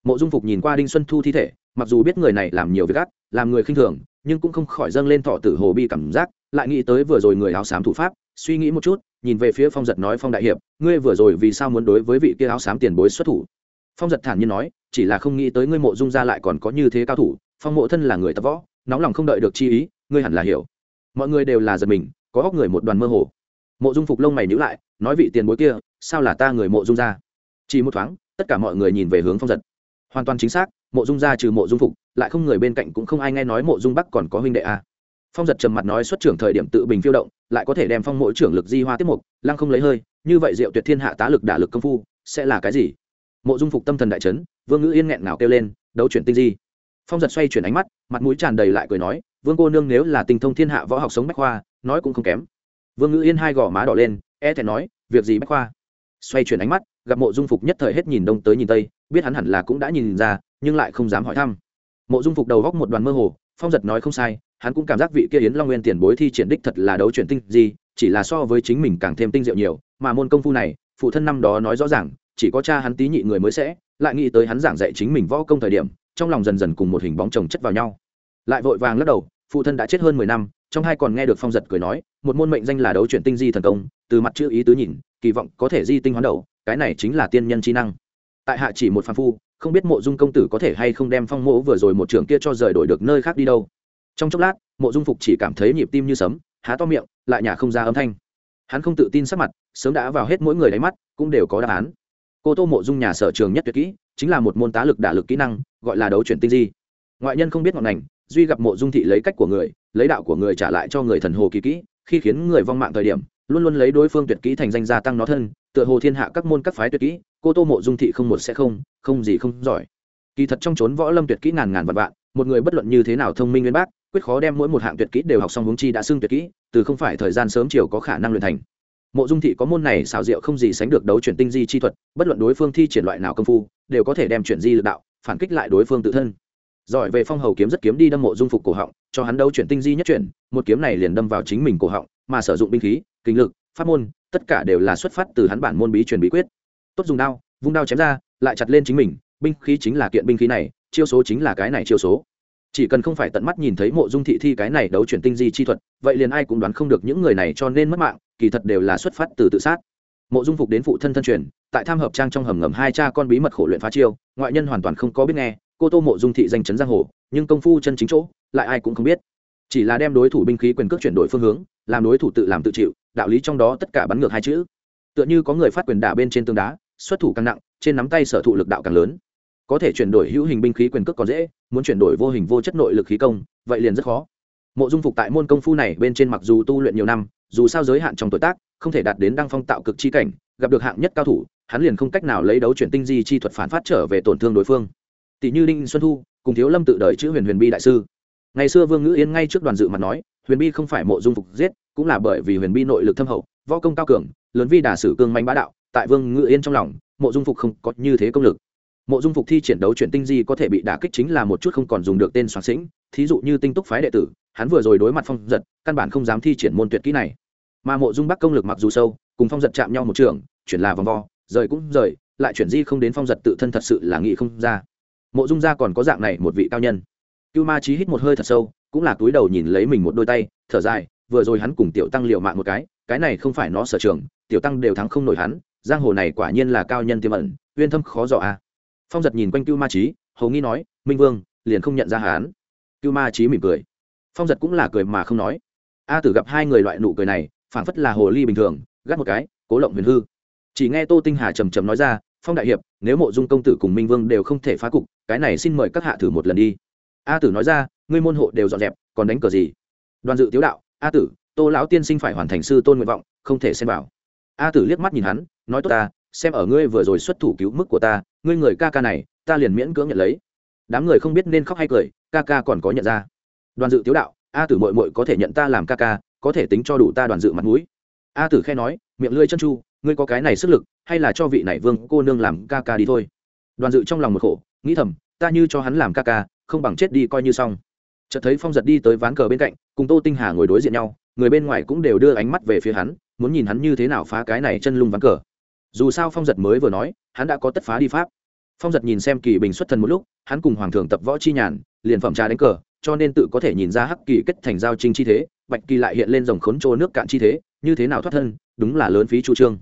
Mộ dung phục nhìn qua đinh xuân thu thi thể, mặc dù biết người này làm nhiều việc ác, làm người khinh thường, nhưng cũng không khỏi dâng lên thọ tử hồ bi cảm giác, lại nghĩ tới vừa rồi người áo xám thủ pháp suy nghĩ một chút, nhìn về phía phong giật nói, phong đại hiệp, ngươi vừa rồi vì sao muốn đối với vị kia áo xám tiền bối xuất thủ? Phong giật thản nhiên nói, chỉ là không nghĩ tới ngươi mộ dung ra lại còn có như thế cao thủ, phong mộ thân là người tập võ, nóng lòng không đợi được chi ý, ngươi hẳn là hiểu. Mọi người đều là giật mình, có góc người một đoàn mơ hồ. Mộ dung phục lông mày nhữ lại, nói, vị tiền bối kia, sao là ta người mộ dung ra? Chỉ một thoáng, tất cả mọi người nhìn về hướng phong giật. Hoàn toàn chính xác, mộ dung ra trừ mộ dung phục, lại không người bên cạnh cũng không ai nghe nói mộ dung bắc còn có huynh đệ a phong giật trầm mặt nói xuất trưởng thời điểm tự bình phiêu động, lại có thể đem phong mỗi trưởng lực di hoa tiết mục, lăng không lấy hơi, như vậy diệu tuyệt thiên hạ tá lực đả lực công phu, sẽ là cái gì? Mộ dung phục tâm thần đại trấn vương ngữ yên nghẹn nào kêu lên, đấu chuyển tinh di. Phong giật xoay chuyển ánh mắt, mặt mũi tràn đầy lại cười nói, vương cô nương nếu là tinh thông thiên hạ võ học sống bách khoa, nói cũng không kém. Vương ngữ yên hai gò má đỏ lên e thẹn nói, việc gì bách khoa? Xoay chuyển ánh mắt, gặp mộ dung phục nhất thời hết nhìn đông tới nhìn tây, biết hắn hẳn là cũng đã nhìn ra, nhưng lại không dám hỏi thăm. Mộ dung phục đầu góc một đoàn mơ hồ, phong giật nói không sai hắn cũng cảm giác vị kia yến long nguyên tiền bối thi triển đích thật là đấu chuyển tinh gì chỉ là so với chính mình càng thêm tinh diệu nhiều, mà môn công phu này, phụ thân năm đó nói rõ ràng, chỉ có cha hắn tí nhị người mới sẽ, lại nghĩ tới hắn giảng dạy chính mình võ công thời điểm, trong lòng dần dần cùng một hình bóng chồng chất vào nhau. Lại vội vàng lắc đầu, phụ thân đã chết hơn mười năm, trong hai còn nghe được phong giật cười nói, một môn mệnh danh là đấu chuyển tinh di thần công, từ mặt chữ ý tứ nhìn, kỳ vọng có thể di tinh hoán đầu, cái này chính là tiên nhân trí năng. Tại hạ chỉ một phàm phu, không biết mộ dung công tử có thể hay không đem phong mỗ vừa rồi một trường kia cho rời đổi được nơi khác đi đâu trong chốc lát, mộ dung phục chỉ cảm thấy nhịp tim như sấm, há to miệng, lại nhả không ra âm thanh. Hắn không tự tin sắc mặt, sớm đã vào hết mỗi người đáy mắt, cũng đều có đáp án. Cô tô mộ dung nhà sở trường nhất tuyệt kỹ, chính là một môn tá lực đả lực kỹ năng, gọi là đấu chuyển tinh di. Ngoại nhân không biết ngọn ngành, duy gặp mộ dung thị lấy cách của người, lấy đạo của người trả lại cho người thần hồ kỳ kỹ, khi khiến người vong mạng thời điểm, luôn luôn lấy đối phương tuyệt kỹ thành danh gia tăng nó thân, tựa hồ thiên hạ các môn các phái tuyệt kỹ, cô tô mộ dung thị không một sẽ không không gì không giỏi. Kỳ thật trong trốn võ lâm tuyệt kỹ ngàn ngàn vạn vạn, một người bất luận như thế nào thông minh nguyên bác quyết khó đem mỗi một hạng tuyệt kỹ đều học xong hướng chi đã xưng tuyệt kỹ, từ không phải thời gian sớm chiều có khả năng luyện thành. Mộ dung thị có môn này xào rượu không gì sánh được đấu chuyển tinh di chi thuật, bất luận đối phương thi triển loại nào công phu, đều có thể đem chuyển di lực đạo, phản kích lại đối phương tự thân. Giỏi về phong hầu kiếm rất kiếm đi đâm mộ dung phục cổ họng, cho hắn đấu chuyển tinh di nhất chuyển, một kiếm này liền đâm vào chính mình cổ họng, mà sử dụng binh khí, kinh lực, pháp môn, tất cả đều là xuất phát từ hắn bản môn bí truyền bí quyết. Tốt dùng đao, vung đao chém ra, lại chặt lên chính mình, binh khí chính là kiện binh khí này, chiêu số chính là cái này chiêu số chỉ cần không phải tận mắt nhìn thấy mộ dung thị thi cái này đấu chuyển tinh di chi thuật, vậy liền ai cũng đoán không được những người này cho nên mất mạng, kỳ thật đều là xuất phát từ tự sát. Mộ dung phục đến phụ thân thân truyền, tại tham hợp trang trong hầm ngầm hai cha con bí mật khổ luyện phá chiêu, ngoại nhân hoàn toàn không có biết nghe, cô tô mộ dung thị danh chấn giang hồ, nhưng công phu chân chính chỗ, lại ai cũng không biết. Chỉ là đem đối thủ binh khí quyền cước chuyển đổi phương hướng, làm đối thủ tự làm tự chịu, đạo lý trong đó tất cả bắn ngược hai chữ. Tựa như có người phát quyền đả bên trên tường đá, xuất thủ càng nặng, trên nắm tay sở thụ lực đạo càng lớn có thể chuyển đổi hữu hình binh khí quyền cước còn dễ, muốn chuyển đổi vô hình vô chất nội lực khí công, vậy liền rất khó. Mộ dung phục tại môn công phu này bên trên mặc dù tu luyện nhiều năm, dù sao giới hạn trong tuổi tác, không thể đạt đến đăng phong tạo cực chi cảnh, gặp được hạng nhất cao thủ, hắn liền không cách nào lấy đấu chuyển tinh di chi thuật phản phát trở về tổn thương đối phương. Tỷ như đinh xuân thu, cùng thiếu lâm tự đợi chữ huyền huyền bi đại sư. Ngày xưa vương ngữ yên ngay trước đoàn dự mặt nói, huyền bi không phải mộ dung phục giết, cũng là bởi vì huyền bi nội lực thâm hậu, võ công cao cường, lớn vi đà sử cương manh bá đạo, tại vương ngữ yên trong lòng, mộ dung phục không có như thế công lực mộ dung phục thi triển đấu chuyển tinh di có thể bị đả kích chính là một chút không còn dùng được tên soạn sĩnh, thí dụ như tinh túc phái đệ tử, hắn vừa rồi đối mặt phong giật, căn bản không dám thi triển môn tuyệt kỹ này. Mà mộ dung bắc công lực mặc dù sâu, cùng phong giật chạm nhau một trường, chuyển là vòng vo, rời cũng rời, lại chuyển di không đến phong giật tự thân thật sự là nghĩ không ra. Mộ dung gia còn có dạng này một vị cao nhân. Cưu ma trí hít một hơi thật sâu, cũng là túi đầu nhìn lấy mình một đôi tay, thở dài, vừa rồi hắn cùng tiểu tăng liệu mạng một cái cái này không phải nó sở trường, tiểu tăng đều thắng không nổi hắn, giang hồ này quả nhiên là cao nhân tiềm ẩn, uyên thâm khó dò à phong giật nhìn quanh cưu ma trí hầu nghi nói, minh vương, liền không nhận ra hắn. Cưu ma trí mỉm cười. Phong giật cũng là cười mà không nói. A tử gặp hai người loại nụ cười này, phảng phất là hồ ly bình thường, gắt một cái, cố lộng huyền hư. Chỉ nghe tô tinh hà trầm trầm nói ra, phong đại hiệp, nếu mộ dung công tử cùng minh vương đều không thể phá cục, cái này xin mời các hạ thử một lần đi. A tử nói ra, ngươi môn hộ đều dọn dẹp, còn đánh cờ gì? Đoàn dự tiếu đạo, a tử, tô lão tiên sinh phải hoàn thành sư tôn nguyện vọng, không thể xem vào. A tử liếc mắt nhìn hắn, nói, tốt ta xem ở ngươi vừa rồi xuất thủ cứu mức của ta, ngươi người ca ca này, ta liền miễn cưỡng nhận lấy. Đám người không biết nên khóc hay cười, ca ca còn có nhận ra. Đoàn dự tiếu đạo, a tử mội mội có thể nhận ta làm ca ca, có thể tính cho đủ ta đoàn dự mặt mũi. A tử khe nói, miệng lưỡi chân chu, ngươi có cái này sức lực, hay là cho vị này vương cô nương làm ca ca đi thôi. Đoàn dự trong lòng một khổ, nghĩ thầm, ta như cho hắn làm ca ca, không bằng chết đi coi như xong. Chợt thấy phong giật đi tới ván cờ bên cạnh, cùng tô tinh hà ngồi đối diện nhau, người bên ngoài cũng đều đưa ánh mắt về phía hắn, muốn nhìn hắn như thế nào phá cái này chân lung ván cờ dù sao phong giật mới vừa nói hắn đã có tất phá đi pháp. Phong giật nhìn xem kỳ bình xuất thần một lúc hắn cùng hoàng thượng tập võ chi nhàn liền phẩm trà đánh cờ cho nên tự có thể nhìn ra hắc kỳ kết thành giao trinh chi thế bạch kỳ lại hiện lên dòng khốn trô nước cạn chi thế như thế nào thoát thân đúng là lớn phí chu trương.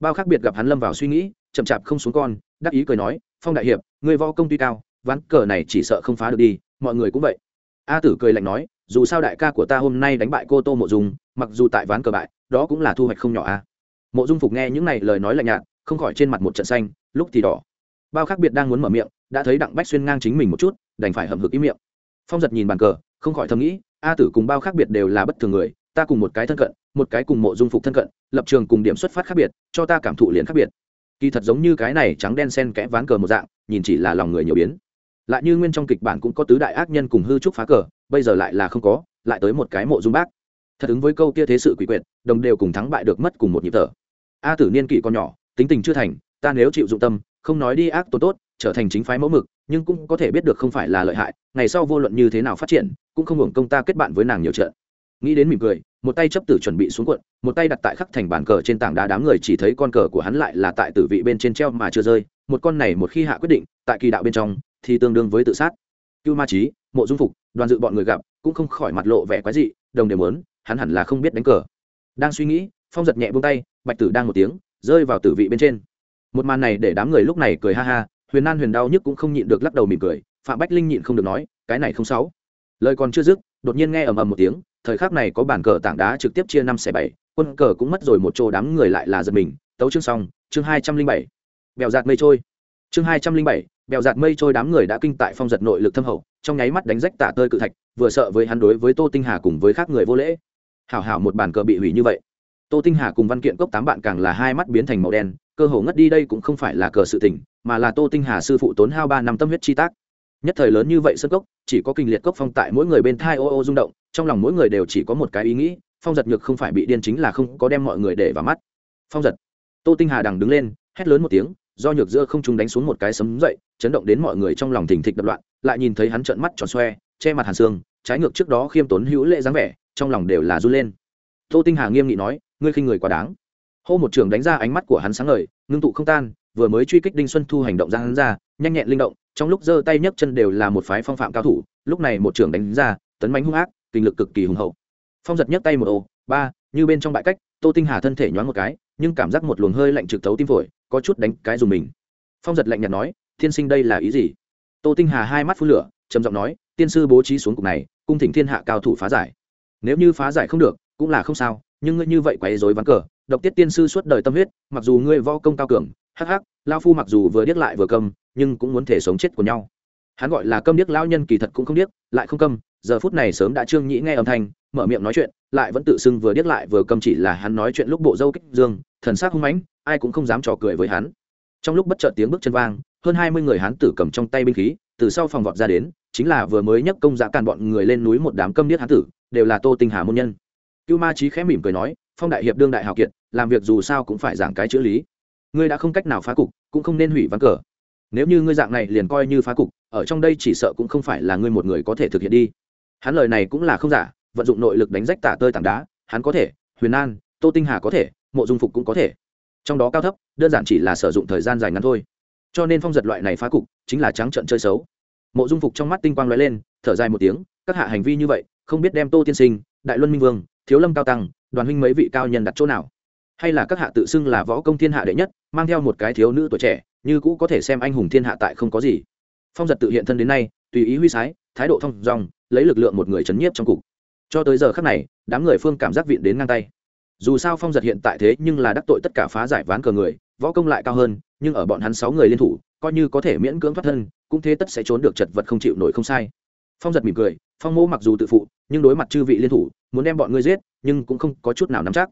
Bao khác biệt gặp hắn lâm vào suy nghĩ chậm chạp không xuống con đắc ý cười nói phong đại hiệp người võ công tuy cao ván cờ này chỉ sợ không phá được đi mọi người cũng vậy. A tử cười lạnh nói dù sao đại ca của ta hôm nay đánh bại cô tô mộ dùng, mặc dù tại ván cờ bại đó cũng là thu hoạch không nhỏ a mộ dung phục nghe những này lời nói lạnh nhạt, không khỏi trên mặt một trận xanh, lúc thì đỏ. Bao khác biệt đang muốn mở miệng, đã thấy đặng bách xuyên ngang chính mình một chút, đành phải hầm hực ý miệng. Phong giật nhìn bàn cờ, không khỏi thầm nghĩ, a tử cùng bao khác biệt đều là bất thường người, ta cùng một cái thân cận, một cái cùng mộ dung phục thân cận, lập trường cùng điểm xuất phát khác biệt, cho ta cảm thụ liền khác biệt. Kỳ thật giống như cái này trắng đen sen kẽ ván cờ một dạng, nhìn chỉ là lòng người nhiều biến. Lại như nguyên trong kịch bản cũng có tứ đại ác nhân cùng hư trúc phá cờ, bây giờ lại là không có, lại tới một cái mộ dung bác. Thật ứng với câu kia thế sự quỷ quyệt, đồng đều cùng thắng bại được mất cùng một nhịp thở a tử niên kỷ còn nhỏ, tính tình chưa thành, ta nếu chịu dụng tâm, không nói đi ác tốt tốt, trở thành chính phái mẫu mực, nhưng cũng có thể biết được không phải là lợi hại, ngày sau vô luận như thế nào phát triển, cũng không hưởng công ta kết bạn với nàng nhiều trận. Nghĩ đến mỉm cười, một tay chấp tử chuẩn bị xuống cuộn một tay đặt tại khắc thành bàn cờ trên tảng đá đám người chỉ thấy con cờ của hắn lại là tại tử vị bên trên treo mà chưa rơi, một con này một khi hạ quyết định, tại kỳ đạo bên trong, thì tương đương với tự sát. Cưu ma trí mộ dung phục, đoàn dự bọn người gặp, cũng không khỏi mặt lộ vẻ quái dị, đồng đều muốn, hắn hẳn là không biết đánh cờ. Đang suy nghĩ, phong giật nhẹ buông tay bạch tử đang một tiếng, rơi vào tử vị bên trên. Một màn này để đám người lúc này cười ha ha, huyền nan huyền đau nhức cũng không nhịn được lắc đầu mỉm cười, phạm bách linh nhịn không được nói, cái này không sáu. Lời còn chưa dứt, đột nhiên nghe ầm ầm một tiếng, thời khắc này có bản cờ tảng đá trực tiếp chia năm xẻ bảy, quân cờ cũng mất rồi một chỗ đám người lại là giật mình, tấu chương xong, chương hai trăm linh bảy. Bèo giạt mây trôi. Chương hai trăm linh bảy, bèo giạt mây trôi đám người đã kinh tại phong giật nội lực thâm hậu, trong nháy mắt đánh rách tả tơi cự thạch, vừa sợ với hắn đối với tô tinh hà cùng với khác người vô lễ. Hảo hảo một bản cờ bị hủy như vậy tô tinh hà cùng văn kiện cốc tám bạn càng là hai mắt biến thành màu đen cơ hồ ngất đi đây cũng không phải là cờ sự tỉnh, mà là tô tinh hà sư phụ tốn hao ba năm tâm huyết chi tác. Nhất thời lớn như vậy sân cốc chỉ có kinh liệt cốc phong tại mỗi người bên thai ô ô rung động trong lòng mỗi người đều chỉ có một cái ý nghĩ phong giật nhược không phải bị điên chính là không có đem mọi người để vào mắt. Phong giật. Tô tinh hà đằng đứng lên hét lớn một tiếng do nhược giữa không trung đánh xuống một cái sấm dậy chấn động đến mọi người trong lòng thình thịch đập loạn lại nhìn thấy hắn trợn mắt tròn xoe che mặt hàn xương trái ngược trước đó khiêm tốn hữu lệ dáng vẻ trong lòng đều là run lên. Tô tinh hà nghiêm nghị nói ngươi khinh người quá đáng. Hô một trường đánh ra ánh mắt của hắn sáng ngời, ngưng tụ không tan, vừa mới truy kích đinh xuân thu hành động ra hắn ra, nhanh nhẹn linh động, trong lúc giơ tay nhấc chân đều là một phái phong phạm cao thủ, lúc này một trường đánh ra, tấn bánh hung ác, kinh lực cực kỳ hùng hậu. Phong giật nhấc tay một ô, ba, như bên trong bãi cách, tô tinh hà thân thể nhoáng một cái, nhưng cảm giác một luồng hơi lạnh trực thấu tim phổi, có chút đánh cái dùng mình. Phong giật lạnh nhạt nói, thiên sinh đây là ý gì? Tô tinh hà hai mắt phun lửa, trầm giọng nói, tiên sư bố trí xuống cục này, cung thỉnh thiên hạ cao thủ phá giải. Nếu như phá giải không được, cũng là không sao nhưng ngươi như vậy quấy rối ván cờ, độc tiết tiên sư suốt đời tâm huyết, mặc dù ngươi võ công cao cường, hắc hắc lao phu mặc dù vừa điếc lại vừa cầm nhưng cũng muốn thể sống chết của nhau. Hắn gọi là câm điếc lão nhân kỳ thật cũng không điếc, lại không câm, giờ phút này sớm đã trương nhĩ nghe âm thanh, mở miệng nói chuyện, lại vẫn tự xưng vừa điếc lại vừa câm chỉ là hắn nói chuyện lúc bộ dâu kích dương, thần sắc hung mãnh, ai cũng không dám trò cười với hắn. Trong lúc bất chợt tiếng bước chân vang, hơn hai mươi người hán tử cầm trong tay binh khí, từ sau phòng vọt ra đến, chính là vừa mới nhấc công giá càn bọn người lên núi một đám câm điếc hán tử, đều là tô tinh hà môn nhân cưu ma trí khẽ mỉm cười nói, phong đại hiệp đương đại hào kiệt, làm việc dù sao cũng phải giảng cái chữ lý. Ngươi đã không cách nào phá cục, cũng không nên hủy ván cờ. Nếu như ngươi dạng này liền coi như phá cục, ở trong đây chỉ sợ cũng không phải là ngươi một người có thể thực hiện đi. Hắn lời này cũng là không giả, vận dụng nội lực đánh rách tả tơi tảng đá, hắn có thể, huyền an, tô tinh hà có thể, mộ dung phục cũng có thể. Trong đó cao thấp, đơn giản chỉ là sử dụng thời gian dài ngắn thôi. Cho nên phong giật loại này phá cục, chính là trắng trận chơi xấu. Mộ dung phục trong mắt tinh quang lóe lên, thở dài một tiếng, các hạ hành vi như vậy, không biết đem tô tiên sinh, đại luân minh vương thiếu lâm cao tăng, đoàn huynh mấy vị cao nhân đặt chỗ nào? Hay là các hạ tự xưng là võ công thiên hạ đệ nhất, mang theo một cái thiếu nữ tuổi trẻ, như cũ có thể xem anh hùng thiên hạ tại không có gì. Phong giật tự hiện thân đến nay, tùy ý huy sái, thái độ thông dong, lấy lực lượng một người chấn nhiếp trong cục. Cho tới giờ khắc này, đám người phương cảm giác viện đến ngang tay. Dù sao phong giật hiện tại thế nhưng là đắc tội tất cả phá giải ván cờ người, võ công lại cao hơn, nhưng ở bọn hắn sáu người liên thủ, coi như có thể miễn cưỡng thoát thân, cũng thế tất sẽ trốn được chật vật không chịu nổi không sai. Phong giật mỉm cười, phong mô mặc dù tự phụ nhưng đối mặt chư vị liên thủ, muốn đem bọn ngươi giết, nhưng cũng không có chút nào nắm chắc.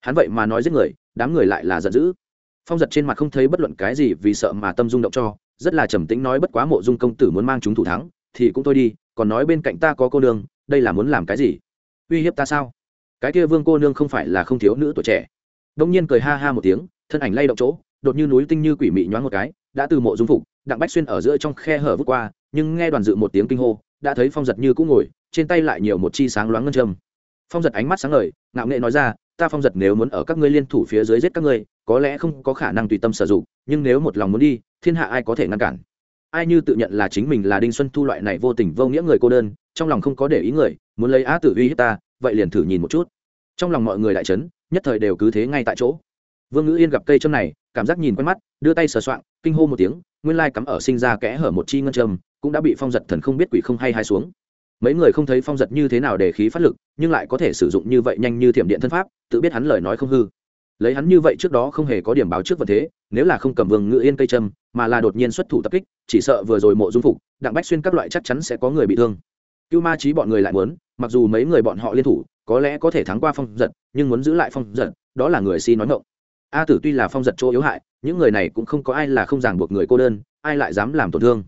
Hắn vậy mà nói giết người, đám người lại là giận dữ. Phong giật trên mặt không thấy bất luận cái gì vì sợ mà tâm dung động cho, rất là trầm tĩnh nói bất quá mộ dung công tử muốn mang chúng thủ thắng, thì cũng thôi đi, còn nói bên cạnh ta có cô nương, đây là muốn làm cái gì? Uy hiếp ta sao? Cái kia vương cô nương không phải là không thiếu nữ tuổi trẻ. Đông nhiên cười ha ha một tiếng, thân ảnh lay động chỗ, đột như núi tinh như quỷ mị nhoáng một cái, đã từ mộ dung phục, đặng bách xuyên ở giữa trong khe hở vút qua, nhưng nghe đoàn dự một tiếng kinh hô đã thấy phong giật như cũng ngồi, trên tay lại nhiều một chi sáng loáng ngân châm. Phong giật ánh mắt sáng ngời, ngạo nghệ nói ra, ta phong giật nếu muốn ở các ngươi liên thủ phía dưới giết các ngươi, có lẽ không có khả năng tùy tâm sử dụng, nhưng nếu một lòng muốn đi, thiên hạ ai có thể ngăn cản? Ai như tự nhận là chính mình là đinh xuân thu loại này vô tình vô nghĩa người cô đơn, trong lòng không có để ý người, muốn lấy á tử uy hiếp ta, vậy liền thử nhìn một chút. Trong lòng mọi người đại trấn nhất thời đều cứ thế ngay tại chỗ. Vương ngữ yên gặp cây châm này, cảm giác nhìn quen mắt, đưa tay sờ soạng, kinh hô một tiếng nguyên lai cắm ở sinh ra kẽ hở một chi ngân châm, cũng đã bị phong giật thần không biết quỷ không hay hai xuống. Mấy người không thấy phong giật như thế nào để khí phát lực, nhưng lại có thể sử dụng như vậy nhanh như thiểm điện thân pháp, tự biết hắn lời nói không hư. Lấy hắn như vậy trước đó không hề có điểm báo trước vật thế, nếu là không cầm vương ngự yên cây châm, mà là đột nhiên xuất thủ tập kích, chỉ sợ vừa rồi mộ dung phục, đặng bách xuyên các loại chắc chắn sẽ có người bị thương. Cưu ma trí bọn người lại muốn, mặc dù mấy người bọn họ liên thủ, có lẽ có thể thắng qua phong giật, nhưng muốn giữ lại phong giật, đó là người si nói ngộng a tử tuy là phong giật chỗ yếu hại, những người này cũng không có ai là không ràng buộc người cô đơn, ai lại dám làm tổn thương.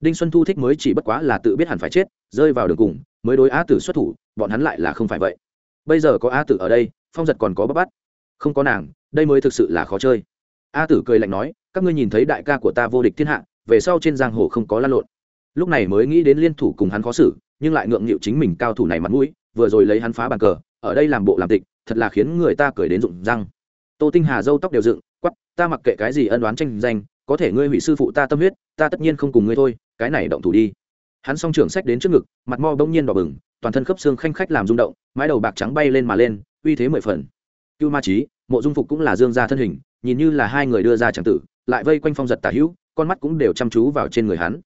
Đinh xuân thu thích mới chỉ bất quá là tự biết hẳn phải chết, rơi vào đường cùng, mới đối a tử xuất thủ, bọn hắn lại là không phải vậy. Bây giờ có a tử ở đây, phong giật còn có bắp bắt không có nàng, đây mới thực sự là khó chơi. A tử cười lạnh nói, các ngươi nhìn thấy đại ca của ta vô địch thiên hạ, về sau trên giang hồ không có lan lộn. Lúc này mới nghĩ đến liên thủ cùng hắn khó xử, nhưng lại ngượng nghịu chính mình cao thủ này mặt mũi, vừa rồi lấy hắn phá bàn cờ, ở đây làm bộ làm tịch, thật là khiến người ta cười đến rụng răng tô tinh hà dâu tóc đều dựng quắp ta mặc kệ cái gì ân đoán tranh danh có thể ngươi hủy sư phụ ta tâm huyết, ta tất nhiên không cùng ngươi thôi, cái này động thủ đi. Hắn s o n g trưởng sách đến trước ngực, mặt mo bỗng nhiên đỏ bừng, toàn thân khớp xương khanh khách làm rung động, mái đầu bạc trắng bay lên mà lên, uy thế mười phần. Cưu ma trí mộ dung phục cũng là dương gia thân hình, nhìn như là hai người đưa ra tràng tử, lại vây quanh phong giật tả hữu, con mắt cũng đều chăm chú vào trên người hắn.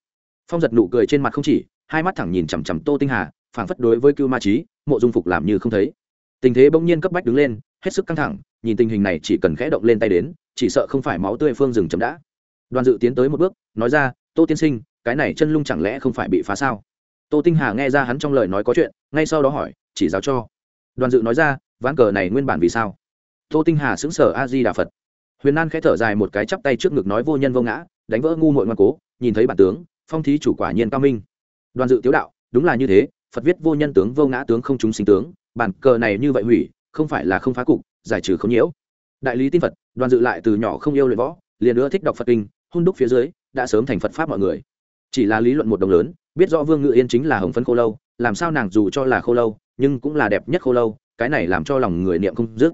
Phong giật nụ cười trên mặt không chỉ, hai mắt thẳng nhìn chằm chằm tô tinh hà, phảng phất đối với cưu ma trí mộ dung phục làm như không thấy. Tình thế bỗng nhiên cấp bách đứng lên hết sức căng thẳng, nhìn tình hình này chỉ cần khẽ động lên tay đến, chỉ sợ không phải máu tươi phương rừng chấm đã. Đoàn dự tiến tới một bước, nói ra, tô tiên sinh, cái này chân lung chẳng lẽ không phải bị phá sao? Tô tinh hà nghe ra hắn trong lời nói có chuyện, ngay sau đó hỏi, chỉ giáo cho. Đoàn dự nói ra, ván cờ này nguyên bản vì sao? Tô tinh hà xứng sở a di đà phật. Huyền an khẽ thở dài một cái chắp tay trước ngực nói, vô nhân vô ngã, đánh vỡ ngu muội ngoan cố, nhìn thấy bản tướng, phong thí chủ quả nhiên cao minh. Đoàn dự tiếu đạo, đúng là như thế, phật viết vô nhân tướng vô ngã tướng không chúng sinh tướng, bản cờ này như vậy hủy không phải là không phá cục, giải trừ không nhiễu. Đại lý tin phật, đoàn dự lại từ nhỏ không yêu luyện võ, liền nữa thích đọc phật kinh hôn đúc phía dưới, đã sớm thành phật pháp mọi người. Chỉ là lý luận một đồng lớn, biết rõ vương ngự yên chính là hồng phân khô lâu, làm sao nàng dù cho là khô lâu, nhưng cũng là đẹp nhất khô lâu, cái này làm cho lòng người niệm không dứt.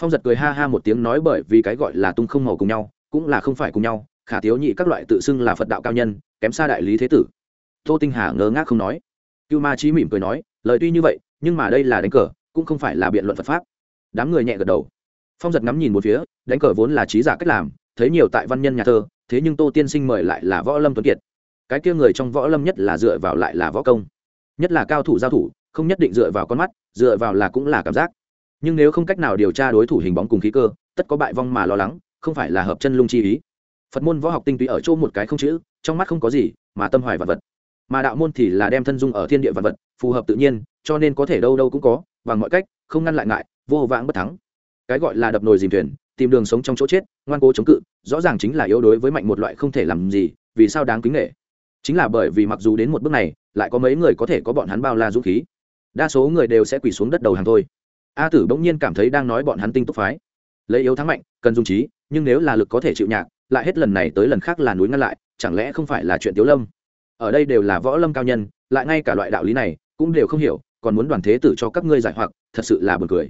Phong giật cười ha ha một tiếng nói bởi vì cái gọi là tung không màu cùng nhau, cũng là không phải cùng nhau, khả thiếu nhị các loại tự xưng là phật đạo cao nhân, kém xa đại lý thế tử. Tô tinh hà ngơ ngác không nói. Cưu ma trí mỉm cười nói, lời tuy như vậy, nhưng mà đây là đánh cờ cũng không phải là biện luận phật pháp. Đám người nhẹ gật đầu. Phong giật ngắm nhìn một phía, đánh cờ vốn là trí giả cách làm, thấy nhiều tại văn nhân nhà thơ, thế nhưng tô tiên sinh mời lại là võ lâm tuấn kiệt. Cái kia người trong võ lâm nhất là dựa vào lại là võ công. Nhất là cao thủ giao thủ, không nhất định dựa vào con mắt, dựa vào là cũng là cảm giác. Nhưng nếu không cách nào điều tra đối thủ hình bóng cùng khí cơ, tất có bại vong mà lo lắng, không phải là hợp chân lung chi ý. Phật môn võ học tinh túy ở chỗ một cái không chữ, trong mắt không có gì, mà tâm hoài vật vật. Mà đạo môn thì là đem thân dung ở thiên địa vật vật, phù hợp tự nhiên cho nên có thể đâu đâu cũng có, bằng mọi cách, không ngăn lại ngại, vô vãng bất thắng. Cái gọi là đập nồi dìm thuyền, tìm đường sống trong chỗ chết, ngoan cố chống cự, rõ ràng chính là yếu đối với mạnh một loại không thể làm gì, vì sao đáng kính nghệ chính là bởi vì mặc dù đến một bước này, lại có mấy người có thể có bọn hắn bao la dũng khí. Đa số người đều sẽ quỳ xuống đất đầu hàng thôi. A tử bỗng nhiên cảm thấy đang nói bọn hắn tinh túc phái. Lấy yếu thắng mạnh, cần dung trí, nhưng nếu là lực có thể chịu nhạc, lại hết lần này tới lần khác là núi ngăn lại, chẳng lẽ không phải là chuyện tiếu lâm? Ở đây đều là võ lâm cao nhân, lại ngay cả loại đạo lý này, cũng đều không hiểu còn muốn đoàn thế tử cho các ngươi giải hoặc, thật sự là buồn cười.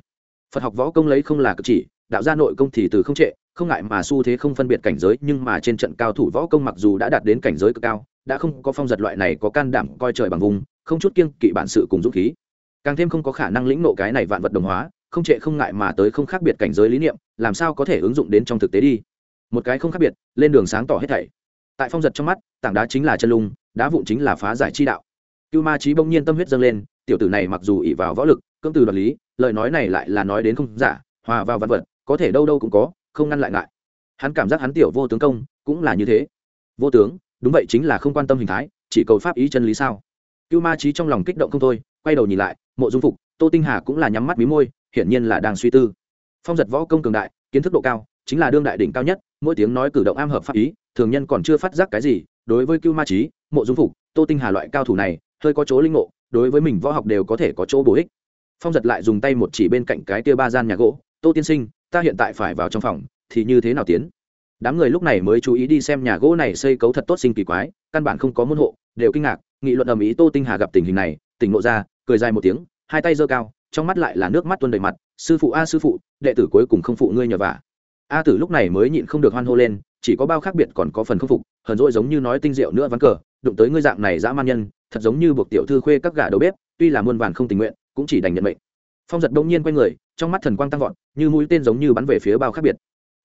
Phật học võ công lấy không là cực chỉ, đạo gia nội công thì từ không trệ, không ngại mà xu thế không phân biệt cảnh giới, nhưng mà trên trận cao thủ võ công mặc dù đã đạt đến cảnh giới cực cao, đã không có phong giật loại này có can đảm coi trời bằng vùng, không chút kiêng kỵ bản sự cùng dũng khí. Càng thêm không có khả năng lĩnh nộ cái này vạn vật đồng hóa, không trệ không ngại mà tới không khác biệt cảnh giới lý niệm, làm sao có thể ứng dụng đến trong thực tế đi? Một cái không khác biệt, lên đường sáng tỏ hết thảy. Tại phong giật trong mắt, tảng đá chính là chân lung, đá vụn chính là phá giải chi đạo. Cưu ma trí bỗng nhiên tâm huyết dâng lên tiểu tử này mặc dù ỷ vào võ lực, cưỡng từ đoạt lý, lời nói này lại là nói đến không giả, hòa vào văn vật, có thể đâu đâu cũng có, không ngăn lại ngại. Hắn cảm giác hắn tiểu vô tướng công cũng là như thế. Vô tướng, đúng vậy chính là không quan tâm hình thái, chỉ cầu pháp ý chân lý sao? Cưu ma trí trong lòng kích động không thôi, quay đầu nhìn lại, mộ dung phục, tô tinh hà cũng là nhắm mắt mí môi, hiển nhiên là đang suy tư. Phong giật võ công cường đại, kiến thức độ cao, chính là đương đại đỉnh cao nhất, mỗi tiếng nói cử động am hợp pháp ý, thường nhân còn chưa phát giác cái gì, đối với cưu ma trí mộ dung phục, tô tinh hà loại cao thủ này, hơi có chỗ linh ngộ đối với mình võ học đều có thể có chỗ bổ ích. Phong giật lại dùng tay một chỉ bên cạnh cái kia ba gian nhà gỗ, tô tiên sinh, ta hiện tại phải vào trong phòng, thì như thế nào tiến? Đám người lúc này mới chú ý đi xem nhà gỗ này xây cấu thật tốt sinh kỳ quái, căn bản không có môn hộ, đều kinh ngạc, nghị luận ầm ĩ tô tinh hà gặp tình hình này, tỉnh ngộ ra, cười dài một tiếng, hai tay giơ cao, trong mắt lại là nước mắt tuôn đầy mặt, sư phụ a, sư phụ, đệ tử cuối cùng không phụ ngươi nhờ vả. A tử lúc này mới nhịn không được hoan hô lên, chỉ có bao khác biệt còn có phần không phục, hờn dỗi giống như nói tinh rượu nữa ván cờ đụng tới ngươi dạng này dã man nhân, thật giống như buộc tiểu thư khuê các gà đầu bếp, tuy là muôn vàn không tình nguyện, cũng chỉ đành nhận mệnh. Phong giật đông nhiên quay người, trong mắt thần quang tăng vọt, như mũi tên giống như bắn về phía bao khác biệt.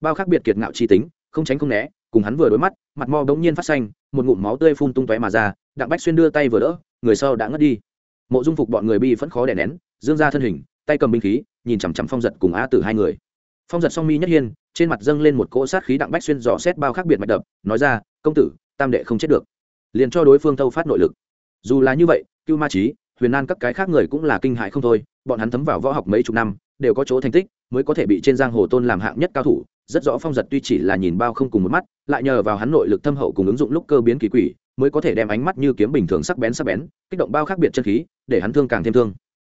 Bao khác biệt kiệt ngạo chi tính, không tránh không né, cùng hắn vừa đối mắt, mặt mò đông nhiên phát xanh, một ngụm máu tươi phun tung tóe mà ra, đặng bách xuyên đưa tay vừa đỡ, người sau đã ngất đi. Mộ dung phục bọn người bi phẫn khó đè nén, dương ra thân hình, tay cầm binh khí, nhìn chằm chằm phong giật cùng a tử hai người. Phong giật song mi nhất hiên, trên mặt dâng lên một cỗ sát khí đặng bách xuyên dò xét bao khác biệt mạch đập, nói ra, công tử, tam đệ không chết được liền cho đối phương thâu phát nội lực. Dù là như vậy, cưu ma trí huyền an các cái khác người cũng là kinh hại không thôi, bọn hắn thấm vào võ học mấy chục năm, đều có chỗ thành tích, mới có thể bị trên giang hồ tôn làm hạng nhất cao thủ, rất rõ phong giật tuy chỉ là nhìn bao không cùng một mắt, lại nhờ vào hắn nội lực thâm hậu cùng ứng dụng lúc cơ biến kỳ quỷ, mới có thể đem ánh mắt như kiếm bình thường sắc bén sắc bén, kích động bao khác biệt chân khí, để hắn thương càng thêm thương.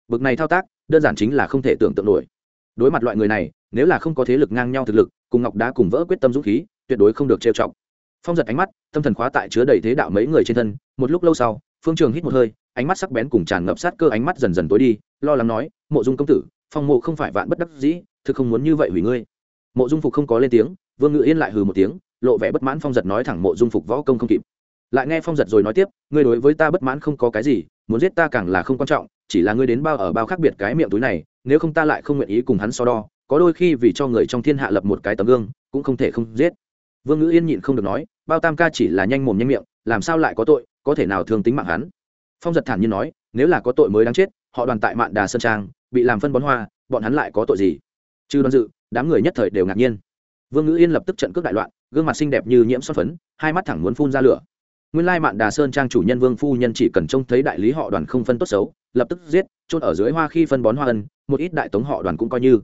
Bực này thao tác, đơn giản chính là không thể tưởng tượng nổi. Đối mặt loại người này, nếu là không có thế lực ngang nhau thực lực, cùng ngọc đá cùng vỡ quyết tâm dũng khí, tuyệt đối không được trêu chọc phong giật ánh mắt, tâm thần khóa tại chứa đầy thế đạo mấy người trên thân, một lúc lâu sau, phương trường hít một hơi, ánh mắt sắc bén cùng tràn ngập sát cơ ánh mắt dần dần tối đi, lo lắng nói, mộ dung công tử, phong mộ không phải vạn bất đắc dĩ, thực không muốn như vậy hủy ngươi. Mộ dung phục không có lên tiếng, vương ngự yên lại hừ một tiếng, lộ vẻ bất mãn phong giật nói thẳng mộ dung phục võ công không kịp. Lại nghe phong giật rồi nói tiếp, ngươi đối với ta bất mãn không có cái gì, muốn giết ta càng là không quan trọng, chỉ là ngươi đến bao ở bao khác biệt cái miệng túi này, nếu không ta lại không nguyện ý cùng hắn so đo, có đôi khi vì cho người trong thiên hạ lập một cái tấm gương, cũng không thể không giết. Vương ngữ yên nhịn không được nói bao tam ca chỉ là nhanh mồm nhanh miệng, làm sao lại có tội, có thể nào thương tính mạng hắn? Phong giật thản nhiên nói, nếu là có tội mới đáng chết, họ đoàn tại mạn đà sơn trang, bị làm phân bón hoa, bọn hắn lại có tội gì? Chư đoàn dự, đám người nhất thời đều ngạc nhiên. Vương ngữ yên lập tức trận cướp đại loạn, gương mặt xinh đẹp như nhiễm son phấn, hai mắt thẳng muốn phun ra lửa. Nguyên lai mạn đà sơn trang chủ nhân vương phu nhân chỉ cần trông thấy đại lý họ đoàn không phân tốt xấu, lập tức giết, chôn ở dưới hoa khi phân bón hoa ân, một ít đại tống họ đoàn cũng coi như.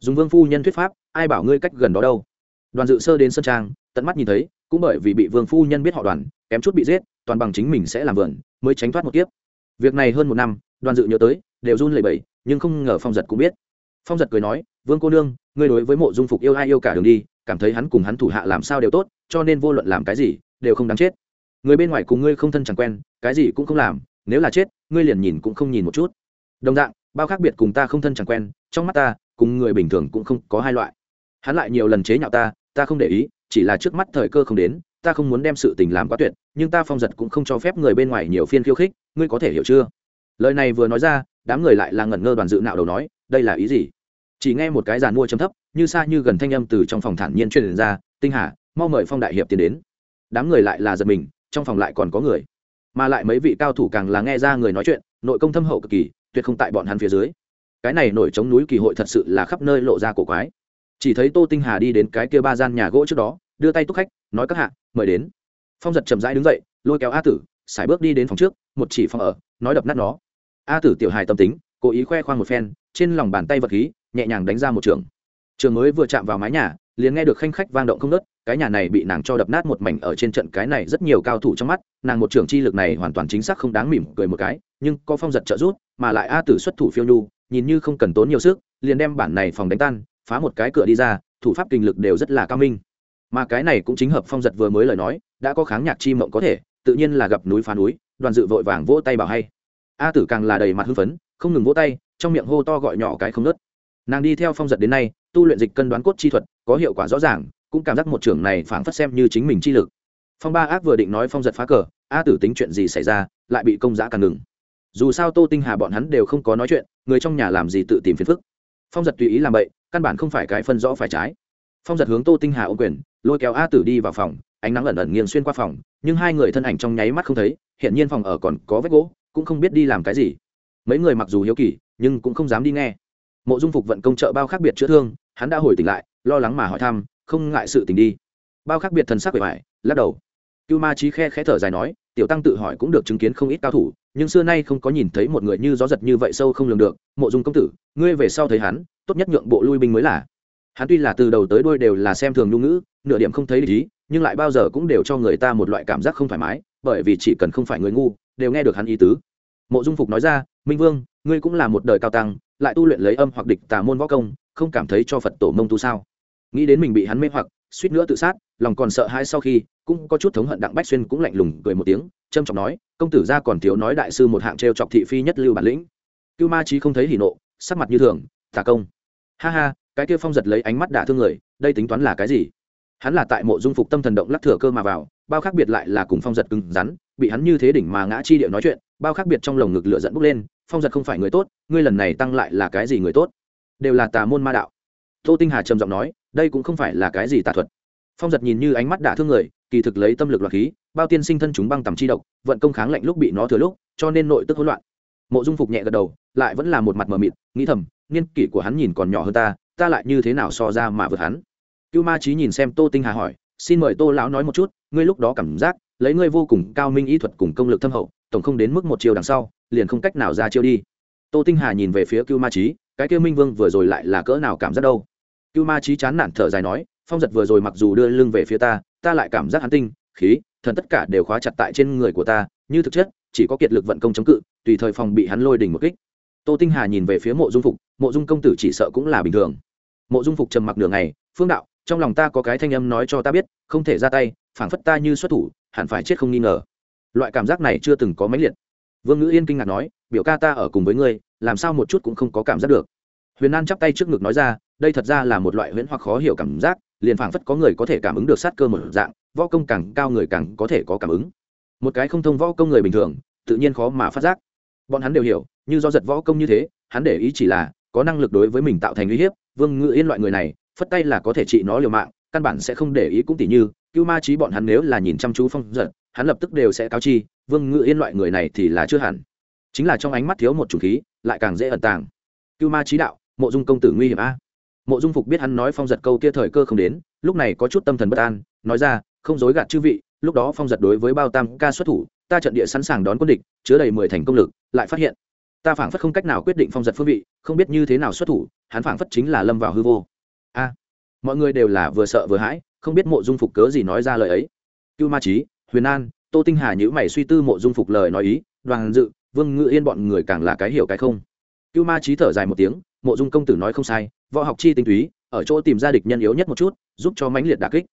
Dùng vương phu nhân thuyết pháp, ai bảo ngươi cách gần đó đâu? Đoàn dự sơ đến sơn trang, tận mắt nhìn thấy cũng bởi vì bị vương phu nhân biết họ đoàn, kém chút bị giết, toàn bằng chính mình sẽ làm vườn, mới tránh thoát một kiếp. Việc này hơn một năm, đoàn dự nhớ tới, đều run lẩy bẩy, nhưng không ngờ phong giật cũng biết. Phong giật cười nói, vương cô nương, ngươi đối với mộ dung phục yêu ai yêu cả đường đi, cảm thấy hắn cùng hắn thủ hạ làm sao đều tốt, cho nên vô luận làm cái gì, đều không đáng chết. Người bên ngoài cùng ngươi không thân chẳng quen, cái gì cũng không làm, nếu là chết, ngươi liền nhìn cũng không nhìn một chút. Đồng dạng, bao khác biệt cùng ta không thân chẳng quen, trong mắt ta, cùng người bình thường cũng không có hai loại. Hắn lại nhiều lần chế nhạo ta ta không để ý chỉ là trước mắt thời cơ không đến, ta không muốn đem sự tình làm quá tuyệt, nhưng ta phong giật cũng không cho phép người bên ngoài nhiều phiên khiêu khích, ngươi có thể hiểu chưa? Lời này vừa nói ra, đám người lại là ngẩn ngơ đoàn dự nạo đầu nói, đây là ý gì? Chỉ nghe một cái giàn mua chấm thấp, như xa như gần thanh âm từ trong phòng thản nhiên truyền ra, tinh hà, mau mời phong đại hiệp tiến đến. Đám người lại là giật mình, trong phòng lại còn có người. Mà lại mấy vị cao thủ càng là nghe ra người nói chuyện, nội công thâm hậu cực kỳ, tuyệt không tại bọn hắn phía dưới. Cái này nổi chống núi kỳ hội thật sự là khắp nơi lộ ra cổ quái chỉ thấy tô tinh hà đi đến cái kia ba gian nhà gỗ trước đó, đưa tay túc khách, nói các hạ, mời đến. Phong giật chậm rãi đứng dậy, lôi kéo a tử, sải bước đi đến phòng trước, một chỉ phòng ở, nói đập nát nó. A tử tiểu hài tâm tính, cố ý khoe khoang một phen, trên lòng bàn tay vật khí, nhẹ nhàng đánh ra một trường. Trường mới vừa chạm vào mái nhà, liền nghe được khanh khách vang động không nớt cái nhà này bị nàng cho đập nát một mảnh ở trên trận cái này rất nhiều cao thủ trong mắt, nàng một trường chi lực này hoàn toàn chính xác không đáng mỉm cười một cái, nhưng có phong giật trợ rút mà lại a tử xuất thủ phiêu nhu, nhìn như không cần tốn nhiều sức, liền đem bản này phòng đánh tan phá một cái cửa đi ra, thủ pháp kinh lực đều rất là cao minh. Mà cái này cũng chính hợp phong giật vừa mới lời nói, đã có kháng nhạc chi mộng có thể, tự nhiên là gặp núi phá núi, đoàn dự vội vàng vỗ tay bảo hay. A tử càng là đầy mặt hưng phấn, không ngừng vỗ tay, trong miệng hô to gọi nhỏ cái không nớt nàng đi theo phong giật đến nay, tu luyện dịch cân đoán cốt chi thuật, có hiệu quả rõ ràng, cũng cảm giác một trưởng này phảng phất xem như chính mình chi lực. Phong ba ác vừa định nói phong giật phá cờ, a tử tính chuyện gì xảy ra, lại bị công giã càng ngừng. Dù sao tô tinh hà bọn hắn đều không có nói chuyện, người trong nhà làm gì tự tìm phiền phức. Phong giật tùy ý làm vậy căn bản không phải cái phân rõ phải trái. Phong giật hướng tô tinh hà ô quyền, lôi kéo a tử đi vào phòng, ánh nắng ẩn ẩn nghiêng xuyên qua phòng, nhưng hai người thân ảnh trong nháy mắt không thấy, hiện nhiên phòng ở còn có vết gỗ, cũng không biết đi làm cái gì. Mấy người mặc dù hiếu kỳ, nhưng cũng không dám đi nghe. Mộ dung phục vận công trợ bao khác biệt chữa thương, hắn đã hồi tỉnh lại, lo lắng mà hỏi thăm, không ngại sự tình đi. Bao khác biệt thần sắc bề ngoài lắc đầu. Cưu ma trí khe khẽ thở dài nói, tiểu tăng tự hỏi cũng được chứng kiến không ít cao thủ, nhưng xưa nay không có nhìn thấy một người như gió giật như vậy sâu không lường được. Mộ dung công tử, ngươi về sau thấy hắn tốt nhất nhượng bộ lui binh mới là. Hắn tuy là từ đầu tới đuôi đều là xem thường nhu ngữ, nửa điểm không thấy lý, nhưng lại bao giờ cũng đều cho người ta một loại cảm giác không thoải mái, bởi vì chỉ cần không phải người ngu, đều nghe được hắn ý tứ. Mộ dung phục nói ra, minh vương, ngươi cũng là một đời cao tăng, lại tu luyện lấy âm hoặc địch tà môn võ công, không cảm thấy cho phật tổ mông tu sao? Nghĩ đến mình bị hắn mê hoặc, suýt nữa tự sát, lòng còn sợ hãi sau khi, cũng có chút thống hận đặng bách xuyên cũng lạnh lùng cười một tiếng trâm trọng nói, công tử gia còn thiếu nói đại sư một hạng t chọc thị phi nhất lưu bản lĩnh. Cưu ma trí không thấy hỉ nộ, sắc mặt như thường tà công. Ha ha, cái kia phong giật lấy ánh mắt đả thương người, đây tính toán là cái gì? Hắn là tại mộ dung phục tâm thần động lắc thừa cơ mà vào, bao khác biệt lại là cùng phong giật cứng rắn, bị hắn như thế đỉnh mà ngã chi điệu nói chuyện, bao khác biệt trong lồng ngực lửa dẫn bốc lên, phong giật không phải người tốt, ngươi lần này tăng lại là cái gì người tốt? Đều là tà môn ma đạo. Tô tinh hà trầm giọng nói, đây cũng không phải là cái gì tà thuật. Phong giật nhìn như ánh mắt đả thương người, kỳ thực lấy tâm lực loạt khí, bao tiên sinh thân chúng băng tầm chi độc, vận công kháng lạnh lúc bị nó thừa lúc, cho nên nội tức hỗn loạn mộ dung phục nhẹ gật đầu, lại vẫn là một mặt mờ mịt, nghĩ thầm, niên kỷ của hắn nhìn còn nhỏ hơn ta ta lại như thế nào so ra mà vượt hắn? Cưu ma trí nhìn xem tô tinh hà hỏi, xin mời tô lão nói một chút, ngươi lúc đó cảm giác, lấy ngươi vô cùng cao minh ý thuật cùng công lực thâm hậu, tổng không đến mức một chiều đằng sau, liền không cách nào ra chiêu đi. Tô tinh hà nhìn về phía cưu ma trí cái kêu minh vương vừa rồi lại là cỡ nào cảm giác đâu? Cưu ma trí chán nản thở dài nói, phong giật vừa rồi mặc dù đưa lưng về phía ta ta lại cảm giác hắn tinh, khí, thần tất cả đều khóa chặt tại trên người của ta, như thực chất chỉ có kiệt lực vận công chống cự, tùy thời phòng bị hắn lôi đỉnh một kích. Tô tinh hà nhìn về phía mộ dung phục, mộ dung công tử chỉ sợ cũng là bình thường. Mộ dung phục trầm mặc nửa ngày, phương đạo, trong lòng ta có cái thanh âm nói cho ta biết, không thể ra tay, phảng phất ta như xuất thủ, hẳn phải chết không nghi ngờ. Loại cảm giác này chưa từng có mấy liệt. Vương ngữ yên kinh ngạc nói, biểu ca ta ở cùng với ngươi, làm sao một chút cũng không có cảm giác được? Huyền an chắp tay trước ngực nói ra, đây thật ra là một loại huyễn hoặc khó hiểu cảm giác, liền phảng phất có người có thể cảm ứng được sát cơ một dạng, võ công càng cao người càng có thể có cảm ứng một cái không thông võ công người bình thường, tự nhiên khó mà phát giác. Bọn hắn đều hiểu, như do giật võ công như thế, hắn để ý chỉ là có năng lực đối với mình tạo thành uy hiếp, vương ngự yên loại người này, phất tay là có thể trị nó liều mạng, căn bản sẽ không để ý cũng tỉ như, cưu ma trí bọn hắn nếu là nhìn chăm chú phong giật, hắn lập tức đều sẽ cáo chi, vương ngự yên loại người này thì là chưa hẳn. Chính là trong ánh mắt thiếu một chủ khí, lại càng dễ ẩn tàng. Cưu ma trí đạo, mộ dung công tử nguy hiểm a. Mộ dung phục biết hắn nói phong giật câu kia thời cơ không đến, lúc này có chút tâm thần bất an, nói ra, không dối gạt chư vị lúc đó phong giật đối với bao tam ca xuất thủ, ta trận địa sẵn sàng đón quân địch, chứa đầy mười thành công lực, lại phát hiện, ta phảng phất không cách nào quyết định phong giật phương vị, không biết như thế nào xuất thủ, hắn phảng phất chính là lâm vào hư vô. A, mọi người đều là vừa sợ vừa hãi, không biết mộ dung phục cớ gì nói ra lời ấy. Cưu ma trí huyền an, tô tinh hà nhữ mày suy tư mộ dung phục lời nói ý, đoàn dự, vương ngự yên bọn người càng là cái hiểu cái không. Cưu ma trí thở dài một tiếng, mộ dung công tử nói không sai, võ học chi tinh túy, ở chỗ tìm ra địch nhân yếu nhất một chút, giúp cho mãnh liệt đà kích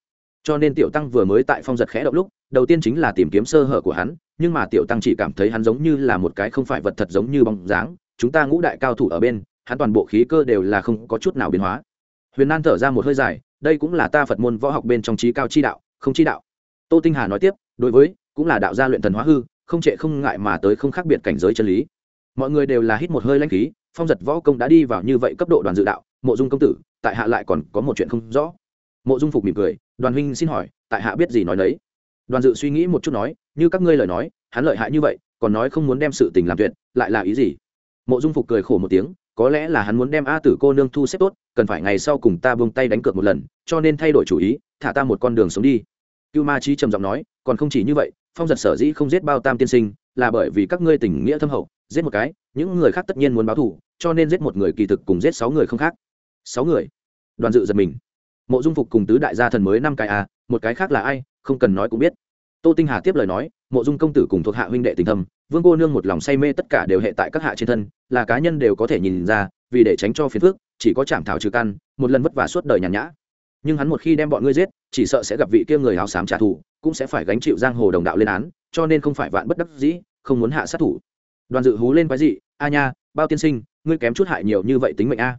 cho nên tiểu tăng vừa mới tại phong giật khẽ động lúc, đầu tiên chính là tìm kiếm sơ hở của hắn, nhưng mà tiểu tăng chỉ cảm thấy hắn giống như là một cái không phải vật thật giống như bóng dáng, chúng ta ngũ đại cao thủ ở bên, hắn toàn bộ khí cơ đều là không có chút nào biến hóa. Huyền nan thở ra một hơi dài, đây cũng là ta phật môn võ học bên trong trí cao chi đạo, không chi đạo. Tô tinh hà nói tiếp, đối với, cũng là đạo gia luyện thần hóa hư, không trệ không ngại mà tới không khác biệt cảnh giới chân lý. Mọi người đều là hít một hơi lãnh khí, phong giật võ công đã đi vào như vậy cấp độ đoàn dự đạo, mộ dung công tử, tại hạ lại còn có một chuyện không rõ. Mộ dung phục mỉm cười đoàn huynh xin hỏi, tại hạ biết gì nói đấy đoàn dự suy nghĩ một chút nói, như các ngươi lời nói, hắn lợi hại như vậy, còn nói không muốn đem sự tình làm tuyệt, lại là ý gì? Mộ dung phục cười khổ một tiếng, có lẽ là hắn muốn đem a tử cô nương thu xếp tốt, cần phải ngày sau cùng ta buông tay đánh cược một lần, cho nên thay đổi chủ ý, thả ta một con đường sống đi. Cưu ma trí trầm giọng nói, còn không chỉ như vậy, phong giật sở dĩ không giết bao tam tiên sinh, là bởi vì các ngươi tình nghĩa thâm hậu, giết một cái, những người khác tất nhiên muốn báo thù, cho nên giết một người kỳ thực cùng giết sáu người không khác. Sáu người? Đoàn dự giật mình mộ dung phục cùng tứ đại gia thần mới năm cái à một cái khác là ai, không cần nói cũng biết. Tô tinh hà tiếp lời nói, mộ dung công tử cùng thuộc hạ huynh đệ tình thâm, vương cô nương một lòng say mê tất cả đều hệ tại các hạ trên thân, là cá nhân đều có thể nhìn ra, vì để tránh cho phiền phước chỉ có chạm thảo trừ căn, một lần vất vả suốt đời nhàn nhã. Nhưng hắn một khi đem bọn ngươi giết, chỉ sợ sẽ gặp vị kia người áo xám trả thù, cũng sẽ phải gánh chịu giang hồ đồng đạo lên án, cho nên không phải vạn bất đắc dĩ, không muốn hạ sát thủ. Đoàn dự hú lên quái dị, a nha, bao tiên sinh, ngươi kém chút hại nhiều như vậy tính mệnh a.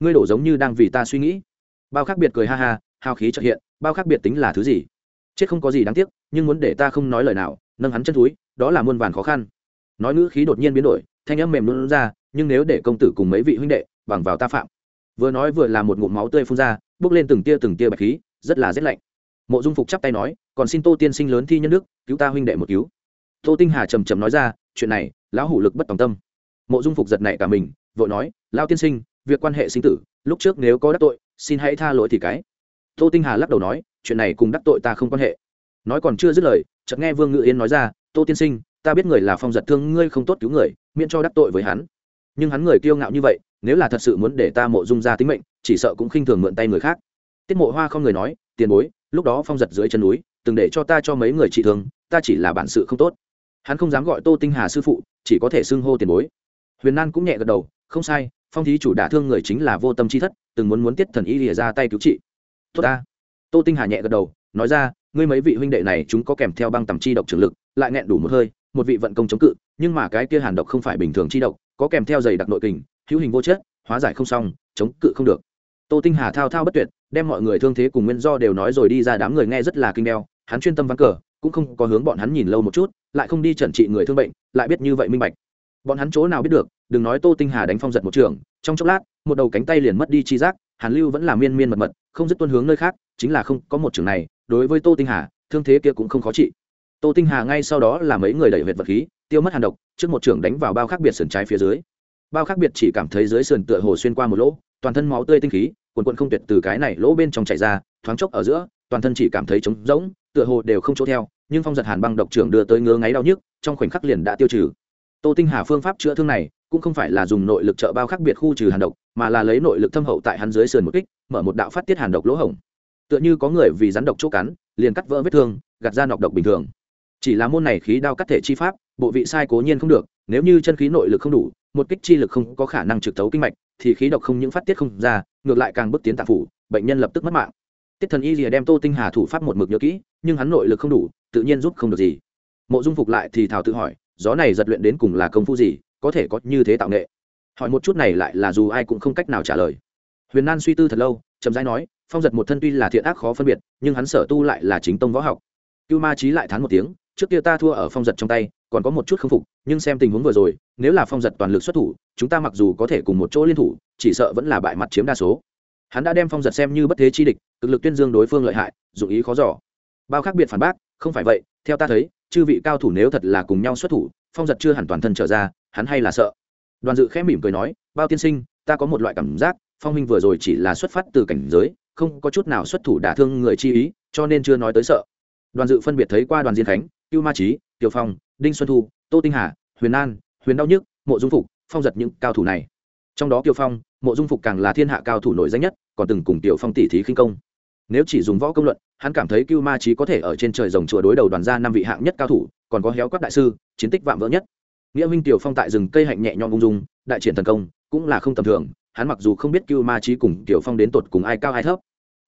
Ngươi đổ giống như đang vì ta suy nghĩ bao khác biệt cười ha ha, hào khí trợ hiện, bao khác biệt tính là thứ gì? Chết không có gì đáng tiếc, nhưng muốn để ta không nói lời nào, nâng hắn chân túi đó là muôn vàn khó khăn. Nói ngữ khí đột nhiên biến đổi, thanh âm mềm luôn ra, nhưng nếu để công tử cùng mấy vị huynh đệ bằng vào ta phạm. Vừa nói vừa là một ngụm máu tươi phun ra, bước lên từng tia từng tia bạch khí, rất là rét lạnh. Mộ dung phục chắp tay nói, còn xin tô tiên sinh lớn thi nhân đức, cứu ta huynh đệ một cứu. Tô tinh hà trầm trầm nói ra, chuyện này, lão hủ lực bất tòng tâm. Mộ dung phục giật nảy cả mình, vội nói lao tiên sinh, việc quan hệ sinh tử, lúc trước nếu có đắc tội xin hãy tha lỗi thì cái. Tô tinh hà lắc đầu nói, chuyện này cùng đắc tội ta không quan hệ. Nói còn chưa dứt lời, chợt nghe vương ngự yên nói ra, tô tiên sinh, ta biết người là phong giật thương, ngươi không tốt cứu người, miễn cho đắc tội với hắn. Nhưng hắn người kiêu ngạo như vậy, nếu là thật sự muốn để ta mộ dung ra tính mệnh, chỉ sợ cũng khinh thường mượn tay người khác. Tiết mộ hoa không người nói, tiền bối, lúc đó phong giật dưới chân núi, từng để cho ta cho mấy người trị thương, ta chỉ là bản sự không tốt. Hắn không dám gọi tô tinh hà sư phụ, chỉ có thể xưng hô tiền bối. Huyền nan cũng nhẹ gật đầu, không sai, phong thí chủ đả thương người chính là vô tâm chi thất từng muốn muốn tiết thần y lìa ra tay cứu trị. Tốt ta. Tô tinh hà nhẹ gật đầu, nói ra, ngươi mấy vị huynh đệ này chúng có kèm theo băng tầm chi độc trường lực, lại nghẹn đủ một hơi, một vị vận công chống cự, nhưng mà cái kia hàn độc không phải bình thường chi độc, có kèm theo dày đặc nội kình, hữu hình vô chất, hóa giải không xong, chống cự không được. Tô tinh hà thao thao bất tuyệt, đem mọi người thương thế cùng nguyên do đều nói rồi đi ra đám người nghe rất là kinh đeo, hắn chuyên tâm vắng cờ, cũng không có hướng bọn hắn nhìn lâu một chút, lại không đi trần trị người thương bệnh, lại biết như vậy minh bạch. Bọn hắn chỗ nào biết được, đừng nói tô tinh hà đánh phong giật một trường trong chốc lát, một đầu cánh tay liền mất đi chi giác, hàn lưu vẫn là miên miên mật mật, không dứt tuân hướng nơi khác, chính là không, có một trường này, đối với tô tinh hà, thương thế kia cũng không khó trị. Tô tinh hà ngay sau đó là mấy người đẩy huyệt vật khí, tiêu mất hàn độc, trước một trường đánh vào bao khác biệt sườn trái phía dưới. Bao khác biệt chỉ cảm thấy dưới sườn tựa hồ xuyên qua một lỗ, toàn thân máu tươi tinh khí quần quận không tuyệt từ cái này lỗ bên trong chảy ra, thoáng chốc ở giữa, toàn thân chỉ cảm thấy trống rỗng, tựa hồ đều không chỗ theo, nhưng phong giật hàn băng độc trưởng đưa tới ngứa ngáy đau nhức, trong khoảnh khắc liền đã tiêu trừ tô tinh hà phương pháp chữa thương này cũng không phải là dùng nội lực trợ bao khác biệt khu trừ hàn độc, mà là lấy nội lực thâm hậu tại hắn dưới sườn một kích, mở một đạo phát tiết hàn độc lỗ hổng. Tựa như có người vì rắn độc chỗ cắn, liền cắt vỡ vết thương, gạt ra nọc độc bình thường. Chỉ là môn này khí đao cắt thể chi pháp, bộ vị sai cố nhiên không được, nếu như chân khí nội lực không đủ, một kích chi lực không có khả năng trực tấu kinh mạch, thì khí độc không những phát tiết không ra, ngược lại càng bước tiến tạp phủ, bệnh nhân lập tức mất mạng. Tiết thần y rìa đem tô tinh hà thủ pháp một mực nhớ kỹ, nhưng hắn nội lực không đủ, tự nhiên giúp không được gì. Mộ dung phục lại thì thảo tự hỏi gió này giật luyện đến cùng là công phu gì, có thể có như thế tạo nghệ? Hỏi một chút này lại là dù ai cũng không cách nào trả lời. Huyền nan suy tư thật lâu, chậm rãi nói, phong giật một thân tuy là thiện ác khó phân biệt, nhưng hắn sở tu lại là chính tông võ học. Cưu ma trí lại thán một tiếng, trước kia ta thua ở phong giật trong tay, còn có một chút k phục, nhưng xem tình huống vừa rồi, nếu là phong giật toàn lực xuất thủ, chúng ta mặc dù có thể cùng một chỗ liên thủ, chỉ sợ vẫn là bại mặt chiếm đa số. Hắn đã đem phong giật xem như bất thế chi địch, cực lực tuyên dương đối phương lợi hại, dụng ý khó giỏ bao khác biệt phản bác, không phải vậy, theo ta thấy chư vị cao thủ nếu thật là cùng nhau xuất thủ, phong giật chưa hẳn toàn thân trở ra, hắn hay là sợ. Đoàn dự khẽ mỉm cười nói, bao tiên sinh, ta có một loại cảm giác, phong minh vừa rồi chỉ là xuất phát từ cảnh giới, không có chút nào xuất thủ đả thương người chi ý, cho nên chưa nói tới sợ. Đoàn dự phân biệt thấy qua đoàn diên khánh, cưu ma trí tiểu phong, đinh xuân thu, tô tinh hà, huyền an, huyền đau nhức, mộ dung phục, phong giật những cao thủ này. Trong đó kiều phong, mộ dung phục càng là thiên hạ cao thủ nổi danh nhất, còn từng cùng tiểu phong tỷ thí khinh công nếu chỉ dùng võ công luận, hắn cảm thấy cưu ma trí có thể ở trên trời rồng chùa đối đầu đoàn gia năm vị hạng nhất cao thủ, còn có héo quát đại sư, chiến tích vạm vỡ nhất. Nghĩa minh tiểu phong tại rừng cây hạnh nhẹ nhõm ung dung, đại triển thần công, cũng là không tầm thường, hắn mặc dù không biết cưu ma trí cùng tiểu phong đến tột cùng ai cao ai thấp.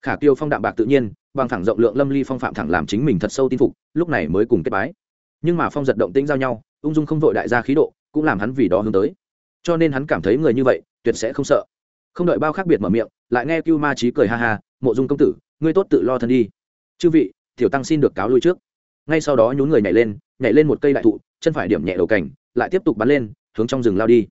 Khả Tiêu phong đạm bạc tự nhiên, bằng thẳng rộng lượng lâm ly phong phạm thẳng làm chính mình thật sâu tin phục, lúc này mới cùng kết bái. Nhưng mà phong giật động tĩnh giao nhau, ung dung không vội đại gia khí độ, cũng làm hắn vì đó hướng tới. Cho nên hắn cảm thấy người như vậy, tuyệt sẽ không sợ. Không đợi bao khác biệt mở miệng, lại nghe cưu ma trí cười ha ha mộ dung công tử, ngươi tốt tự lo thân đi. Chư vị, tiểu tăng xin được cáo lui trước. Ngay sau đó nhún người nhảy lên nhảy lên một cây đại thụ, chân phải điểm nhẹ đầu cảnh lại tiếp tục bắn lên, hướng trong rừng lao đi.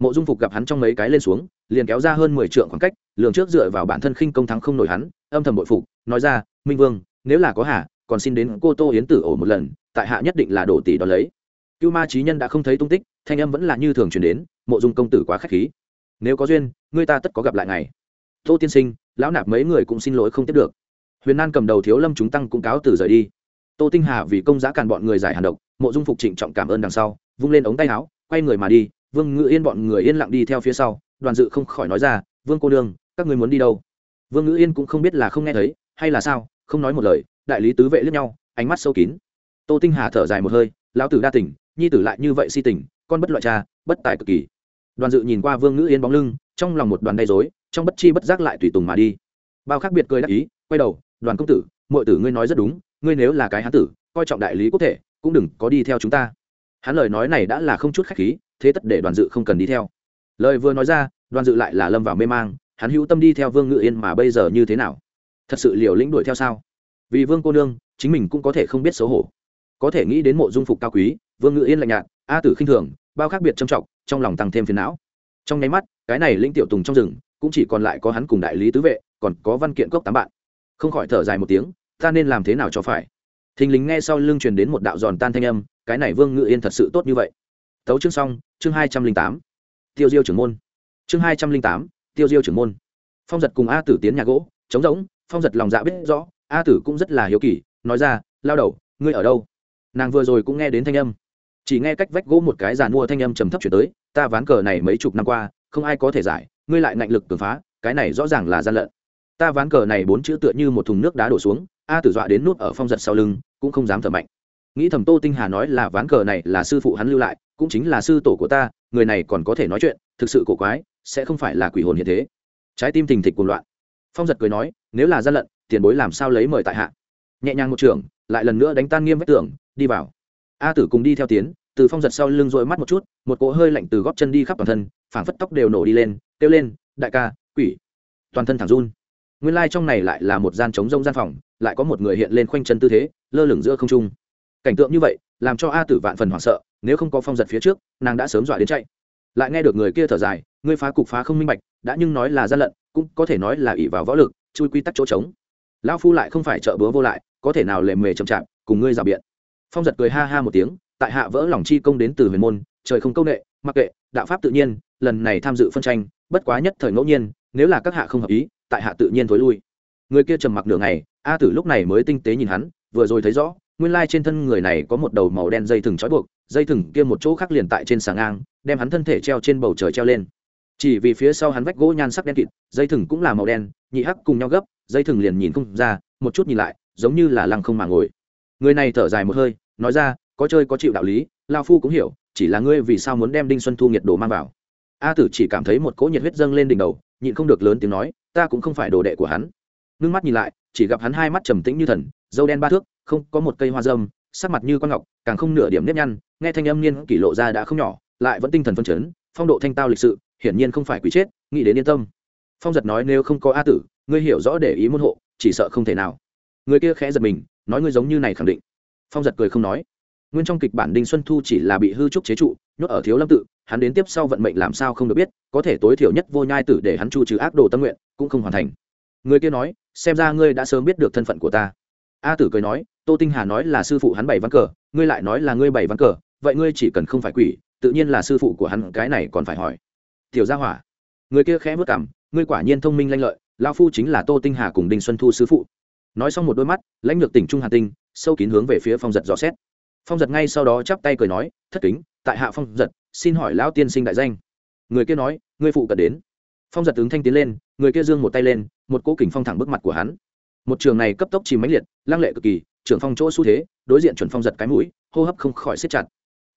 Mộ dung phục gặp hắn trong mấy cái lên xuống, liền kéo ra hơn mười trượng khoảng cách, lường trước dựa vào bản thân khinh công thắng không nổi hắn, âm thầm bội phục, nói ra, minh vương, nếu là có hà, còn xin đến cô tô yến tử ổ một lần, tại hạ nhất định là đổ tỷ đón lấy. Cưu ma trí nhân đã không thấy tung tích, thanh âm vẫn là như thường chuyển đến, mộ dung công tử quá k h á c h khí. Nếu có duyên người ta tất có gặp lại ngày tô tiên sinh, lão nạp mấy người cũng xin lỗi không tiếp được. Huyền nan cầm đầu thiếu lâm chúng tăng cũng cáo từ rời đi. Tô tinh hà vì công giá càn bọn người giải hàn độc, mộ dung phục trịnh trọng cảm ơn đằng sau, vung lên ống tay áo, quay người mà đi, vương ngự yên bọn người yên lặng đi theo phía sau, đoàn dự không khỏi nói ra, vương cô đương các người muốn đi đâu? Vương ngự yên cũng không biết là không nghe thấy, hay là sao, không nói một lời, đại lý tứ vệ lướt nhau, ánh mắt sâu kín. Tô tinh hà thở dài một hơi, lão tử đa tỉnh nhi tử lại như vậy si tình, con bất loại cha, bất tài cực kỳ. Đoàn dự nhìn qua vương ngữ yên bóng lưng, trong lòng một đoàn đầy dối trong bất chi bất giác lại tùy tùng mà đi. Bao khác biệt cười đắc ý, quay đầu, đoàn công tử mọi tử ngươi nói rất đúng, ngươi nếu là cái hán tử, coi trọng đại lý quốc thể, cũng đừng có đi theo chúng ta. Hắn lời nói này đã là không chút khách khí, thế tất để đoàn dự không cần đi theo. Lời vừa nói ra, đoàn dự lại là lâm vào mê mang, hắn hữu tâm đi theo vương ngự yên mà bây giờ như thế nào? Thật sự liều lĩnh đuổi theo sao? Vì vương cô nương, chính mình cũng có thể không biết xấu hổ. Có thể nghĩ đến mộ dung phục cao quý, vương ngự yên lạnh nhạt, a tử khinh thường, bao khác biệt trầm trọng, trong lòng tăng thêm phiền não. Trong nháy mắt, cái này lĩnh tiểu tùng trong rừng cũng chỉ còn lại có hắn cùng đại lý tứ vệ, còn có văn kiện cốc tám bạn. Không khỏi thở dài một tiếng, ta nên làm thế nào cho phải? Thình lình nghe sau lưng truyền đến một đạo giòn tan thanh âm, cái này vương ngự yên thật sự tốt như vậy. Tấu chương xong, chương hai trăm linh tám. Tiêu diêu trưởng môn. Chương hai trăm linh tám, tiêu diêu trưởng môn. Phong giật cùng a tử tiến nhà gỗ, trống rỗng, phong giật lòng dạ biết rõ, a tử cũng rất là hiếu kỳ, nói ra, lao đầu, ngươi ở đâu? Nàng vừa rồi cũng nghe đến thanh âm. Chỉ nghe cách vách gỗ một cái giàn mua thanh âm trầm thấp chuyển tới, ta ván cờ này mấy chục năm qua, không ai có thể giải ngươi lại ngạnh lực cường phá, cái này rõ ràng là gian lận. Ta ván cờ này bốn chữ tựa như một thùng nước đá đổ xuống, a tử dọa đến nút ở phong giật sau lưng, cũng không dám thở mạnh. Nghĩ thầm tô tinh hà nói là ván cờ này là sư phụ hắn lưu lại, cũng chính là sư tổ của ta, người này còn có thể nói chuyện, thực sự cổ quái, sẽ không phải là quỷ hồn hiện thế. Trái tim thình thịch cuồng loạn. Phong giật cười nói, nếu là gian lận, tiền bối làm sao lấy mời tại hạ? Nhẹ nhàng một trường, lại lần nữa đánh tan nghiêm vách tường, đi vào. A tử cùng đi theo tiến, từ phong giật sau lưng dội mắt một chút, một cỗ hơi lạnh từ góp chân đi khắp toàn thân, phảng phất tóc đều nổ đi lên kêu lên, đại ca, quỷ. Toàn thân thẳng run. Nguyên lai、like、trong này lại là một gian trống rông gian phòng, lại có một người hiện lên khoanh chân tư thế, lơ lửng giữa không trung. Cảnh tượng như vậy, làm cho a tử vạn phần hoảng sợ, nếu không có phong giật phía trước, nàng đã sớm dọa đến chạy. Lại nghe được người kia thở dài, ngươi phá cục phá không minh bạch, đã nhưng nói là gian lận, cũng có thể nói là ỷ vào võ lực, chui quy tắc chỗ trống. Lão phu lại không phải trợ búa vô lại, có thể nào lề mề chậm chạp, cùng ngươi rào biện. Phong giật cười ha ha một tiếng, tại hạ vỡ lòng chi công đến từ huyền môn, trời không công nghệ mặc kệ, đạo pháp tự nhiên lần này tham dự phân tranh, bất quá nhất thời ngẫu nhiên, nếu là các hạ không hợp ý, tại hạ tự nhiên thối lui. Người kia trầm mặc nửa ngày, a tử lúc này mới tinh tế nhìn hắn, vừa rồi thấy rõ, nguyên lai trên thân người này có một đầu màu đen dây thừng trói buộc, dây thừng kia một chỗ khác liền tại trên sàng ngang, đem hắn thân thể treo trên bầu trời treo lên. Chỉ vì phía sau hắn vách gỗ nhan sắc đen kịt, dây thừng cũng là màu đen, nhị hắc cùng nhau gấp, dây thừng liền nhìn không ra, một chút nhìn lại, giống như là lăng không mà ngồi. Người này thở dài một hơi, nói ra, có chơi có chịu đạo lý, lao phu cũng hiểu, chỉ là ngươi vì sao muốn đem đinh xuân thu nhiệt đồ mang vào? A tử chỉ cảm thấy một cỗ nhiệt huyết dâng lên đỉnh đầu, nhịn không được lớn tiếng nói, ta cũng không phải đồ đệ của hắn. Ngưng mắt nhìn lại, chỉ gặp hắn hai mắt trầm tĩnh như thần, dâu đen ba thước, không, có một cây hoa dâm, sắc mặt như con ngọc, càng không nửa điểm nếp nhăn, nghe thanh âm niên kỷ lộ ra đã không nhỏ, lại vẫn tinh thần phân chấn, phong độ thanh tao lịch sự, hiển nhiên không phải quý chết, nghĩ đến yên tâm. Phong giật nói, nếu không có a tử, ngươi hiểu rõ để ý môn hộ, chỉ sợ không thể nào. Người kia khẽ giật mình, nói, ngươi giống như này khẳng định. Phong giật cười không nói nguyên trong kịch bản đinh xuân thu chỉ là bị hư trúc chế trụ, nhốt ở thiếu lâm tự, hắn đến tiếp sau vận mệnh làm sao không được biết, có thể tối thiểu nhất vô nhai tử để hắn chu trừ ác đồ tâm nguyện, cũng không hoàn thành. Người kia nói, xem ra ngươi đã sớm biết được thân phận của ta. A tử cười nói, tô tinh hà nói là sư phụ hắn bảy ván cờ, ngươi lại nói là ngươi bảy ván cờ, vậy ngươi chỉ cần không phải quỷ, tự nhiên là sư phụ của hắn, cái này còn phải hỏi. Tiểu gia hỏa, người kia khẽ vất cảm, ngươi quả nhiên thông minh lanh lợi lao phu chính là tô tinh hà cùng đinh xuân thu sư phụ. Nói xong một đôi mắt, lãnh lược tỉnh trung hà tinh, sâu kín hướng về phía phong giật dò xét phong giật ngay sau đó chắp tay cười nói, thất kính, tại hạ phong giật, xin hỏi lão tiên sinh đại danh. Người kia nói, ngươi phụ cận đến. Phong giật ứng thanh tiến lên, người kia giương một tay lên, một cỗ kình phong thẳng bước mặt của hắn. Một trường này cấp tốc chìm mãnh liệt, lăng lệ cực kỳ, trưởng phong chỗ xu thế, đối diện chuẩn phong giật cái mũi, hô hấp không khỏi siết chặt.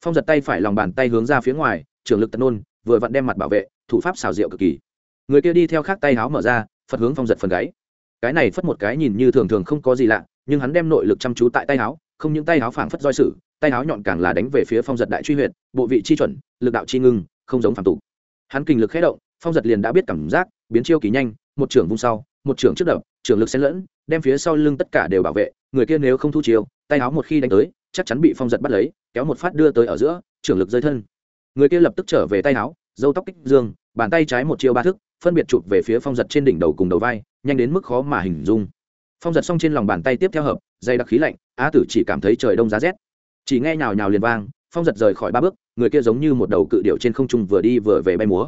Phong giật tay phải lòng bàn tay hướng ra phía ngoài trường lực tận nôn vừa vặn đem mặt bảo vệ, thủ pháp xào rượu cực kỳ. Người kia đi theo khác tay háo mở ra, phật hướng phong giật phần gáy. Cái này phất một cái nhìn như thường thường không có gì lạ, nhưng hắn đem nội lực chăm chú tại tay háo không những tay áo phảng phất roi sử, tay áo nhọn càng là đánh về phía phong giật đại truy huyệt, bộ vị chi chuẩn, lực đạo chi ngưng, không giống phản tục. Hắn kinh lực khé động, phong giật liền đã biết cảm giác, biến chiêu kỳ nhanh, một trưởng vung sau, một trưởng trước đập, trưởng lực xen lẫn, đem phía sau lưng tất cả đều bảo vệ, người kia nếu không thu chiêu, tay áo một khi đánh tới, chắc chắn bị phong giật bắt lấy, kéo một phát đưa tới ở giữa, trưởng lực rơi thân. Người kia lập tức trở về tay áo, dâu tóc kích dương, bàn tay trái một chiêu ba thức, phân biệt chụp về phía phong giật trên đỉnh đầu cùng đầu vai, nhanh đến mức khó mà hình dung phong giật xong trên lòng bàn tay tiếp theo hợp, dây đặc khí lạnh, á tử chỉ cảm thấy trời đông giá rét. Chỉ nghe nhào nhào liền vang, phong giật rời khỏi ba bước, người kia giống như một đầu cự điệu trên không trung vừa đi vừa về bay múa.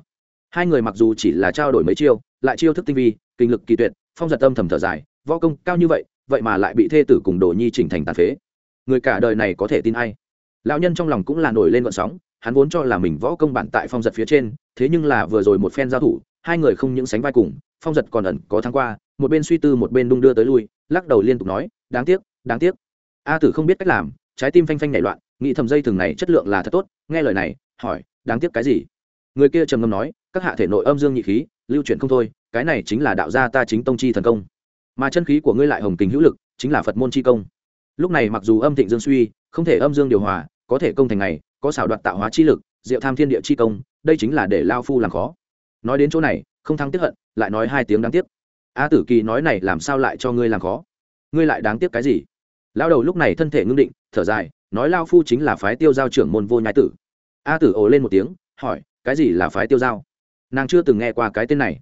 Hai người mặc dù chỉ là trao đổi mấy chiêu, lại chiêu thức tinh vi, kinh lực kỳ tuyệt, phong giật âm thầm thở dài, võ công cao như vậy vậy mà lại bị thê tử cùng đồ nhi chỉnh thành tàn phế. Người cả đời này có thể tin ai? Lão nhân trong lòng cũng là nổi lên vận sóng, hắn vốn cho là mình võ công bản tại phong giật phía trên, thế nhưng là vừa rồi một phen giao thủ, hai người không những sánh vai cùng, phong giật còn ẩn có tháng qua một bên suy tư một bên đung đưa tới lui, lắc đầu liên tục nói, đáng tiếc đáng tiếc. A tử không biết cách làm, trái tim phanh phanh nảy loạn, nghĩ thầm dây thừng này chất lượng là thật tốt, nghe lời này, hỏi, đáng tiếc cái gì? Người kia trầm ngâm nói, các hạ thể nội âm dương nhị khí, lưu chuyển không thôi, cái này chính là đạo gia ta chính tông chi thần công. Mà chân khí của ngươi lại hồng kính hữu lực, chính là phật môn chi công. Lúc này mặc dù âm thịnh dương suy, không thể âm dương điều hòa, có thể công thành ngày có xảo đoạt tạo hóa chi lực, diệu tham thiên địa chi công, đây chính là để lao phu làm khó. Nói đến chỗ này, không thắng tiếp hận, lại nói hai tiếng đáng tiếc a tử kỳ nói này làm sao lại cho ngươi làm khó? Ngươi lại đáng tiếc cái gì? Lao đầu lúc này thân thể ngưng định, thở dài, nói lao phu chính là phái tiêu giao trưởng môn vô nhai tử. A tử ồ lên một tiếng, hỏi, cái gì là phái tiêu giao? Nàng chưa từng nghe qua cái tên này.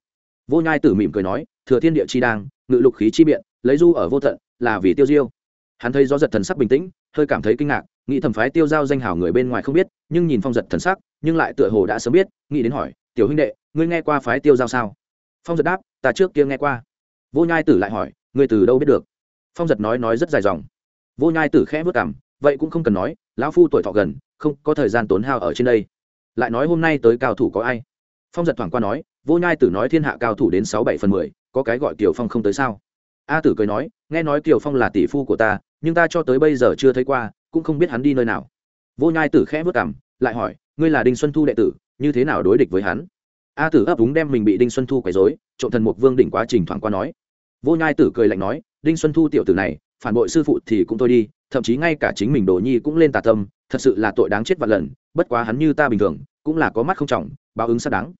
Vô nhai tử mỉm cười nói, thừa thiên địa chi đang, ngự lục khí chi biện, lấy du ở vô tận, là vì tiêu diêu. Hắn thấy gió giật thần sắc bình tĩnh, hơi cảm thấy kinh ngạc, nghĩ thầm phái tiêu giao danh hào người bên ngoài không biết, nhưng nhìn phong giật thần sắc, nhưng lại tựa hồ đã sớm biết, nghĩ đến hỏi, tiểu huynh đệ, ngươi nghe qua phái tiêu giao sao? Phong giật đáp, ta trước kia nghe qua. Vô nhai tử lại hỏi, ngươi từ đâu biết được? Phong giật nói nói rất dài dòng. Vô nhai tử khẽ vất cảm vậy cũng không cần nói, lão phu tuổi thọ gần, không có thời gian tốn hao ở trên đây. Lại nói, hôm nay tới cao thủ có ai? Phong giật thoảng qua nói, vô nhai tử nói thiên hạ cao thủ đến sáu bảy phần mười, có cái gọi kiều phong không tới sao? A tử cười nói, nghe nói kiều phong là tỷ phu của ta, nhưng ta cho tới bây giờ chưa thấy qua, cũng không biết hắn đi nơi nào. Vô nhai tử khẽ vất cảm lại hỏi, ngươi là đinh xuân thu đệ tử, như thế nào đối địch với hắn? A tử ấp úng đem mình bị đinh xuân thu quấy dối trộm thần mục vương đỉnh quá trình thoảng qua nói. Vô nhai tử cười lạnh nói, đinh xuân thu tiểu tử này, phản bội sư phụ thì cũng thôi đi, thậm chí ngay cả chính mình đồ nhi cũng lên tà tâm, thật sự là tội đáng chết vạn lần, bất quá hắn như ta bình thường, cũng là có mắt không trọng, báo ứng xác đáng.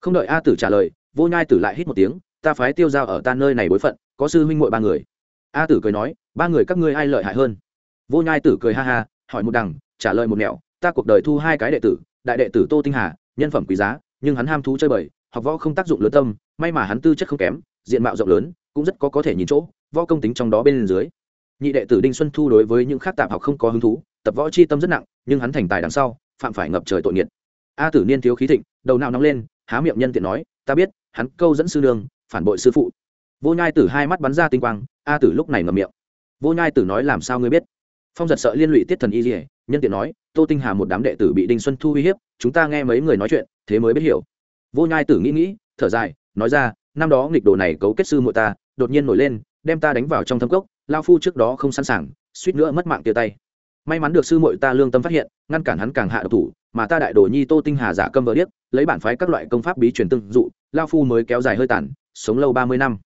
Không đợi a tử trả lời, vô nhai tử lại hít một tiếng, ta phái tiêu giao ở ta nơi này bối phận, có sư huynh muội ba người. A tử cười nói, ba người các ngươi ai lợi hại hơn? Vô nhai tử cười ha ha, hỏi một đằng, trả lời một mẹo ta cuộc đời thu hai cái đệ tử, đại đệ tử tô tinh hà, nhân phẩm quý giá nhưng hắn ham thú chơi bời, học võ không tác dụng lớn tâm, may mà hắn tư chất không kém, diện mạo rộng lớn, cũng rất có có thể nhìn chỗ, võ công tính trong đó bên dưới. Nhị đệ tử đinh xuân thu đối với những khác tạm học không có hứng thú, tập võ chi tâm rất nặng, nhưng hắn thành tài đằng sau, phạm phải ngập trời tội nghiệt. A tử niên thiếu khí thịnh, đầu nào nóng lên, há miệng nhân tiện nói, ta biết, hắn câu dẫn sư đường, phản bội sư phụ. Vô nhai tử hai mắt bắn ra tinh quang, a tử lúc này ngậm miệng. Vô nhai tử nói, làm sao ngươi biết? Phong giật sợ liên lụy tiết thần y dỉa nhân tiện nói, tô tinh hà một đám đệ tử bị đinh xuân thu uy hiếp, chúng ta nghe mấy người nói chuyện, thế mới biết hiểu. Vô nhai tử nghĩ nghĩ, thở dài, nói ra, năm đó nghịch đồ này cấu kết sư muội ta, đột nhiên nổi lên, đem ta đánh vào trong thâm cốc, lao phu trước đó không sẵn sàng, suýt nữa mất mạng tia tay. May mắn được sư muội ta lương tâm phát hiện, ngăn cản hắn càng hạ độc thủ, mà ta đại đồ nhi tô tinh hà giả câm vỡ điếc, lấy bản phái các loại công pháp bí truyền tương dụ, lao phu mới kéo dài hơi tàn, sống lâu ba mươi năm.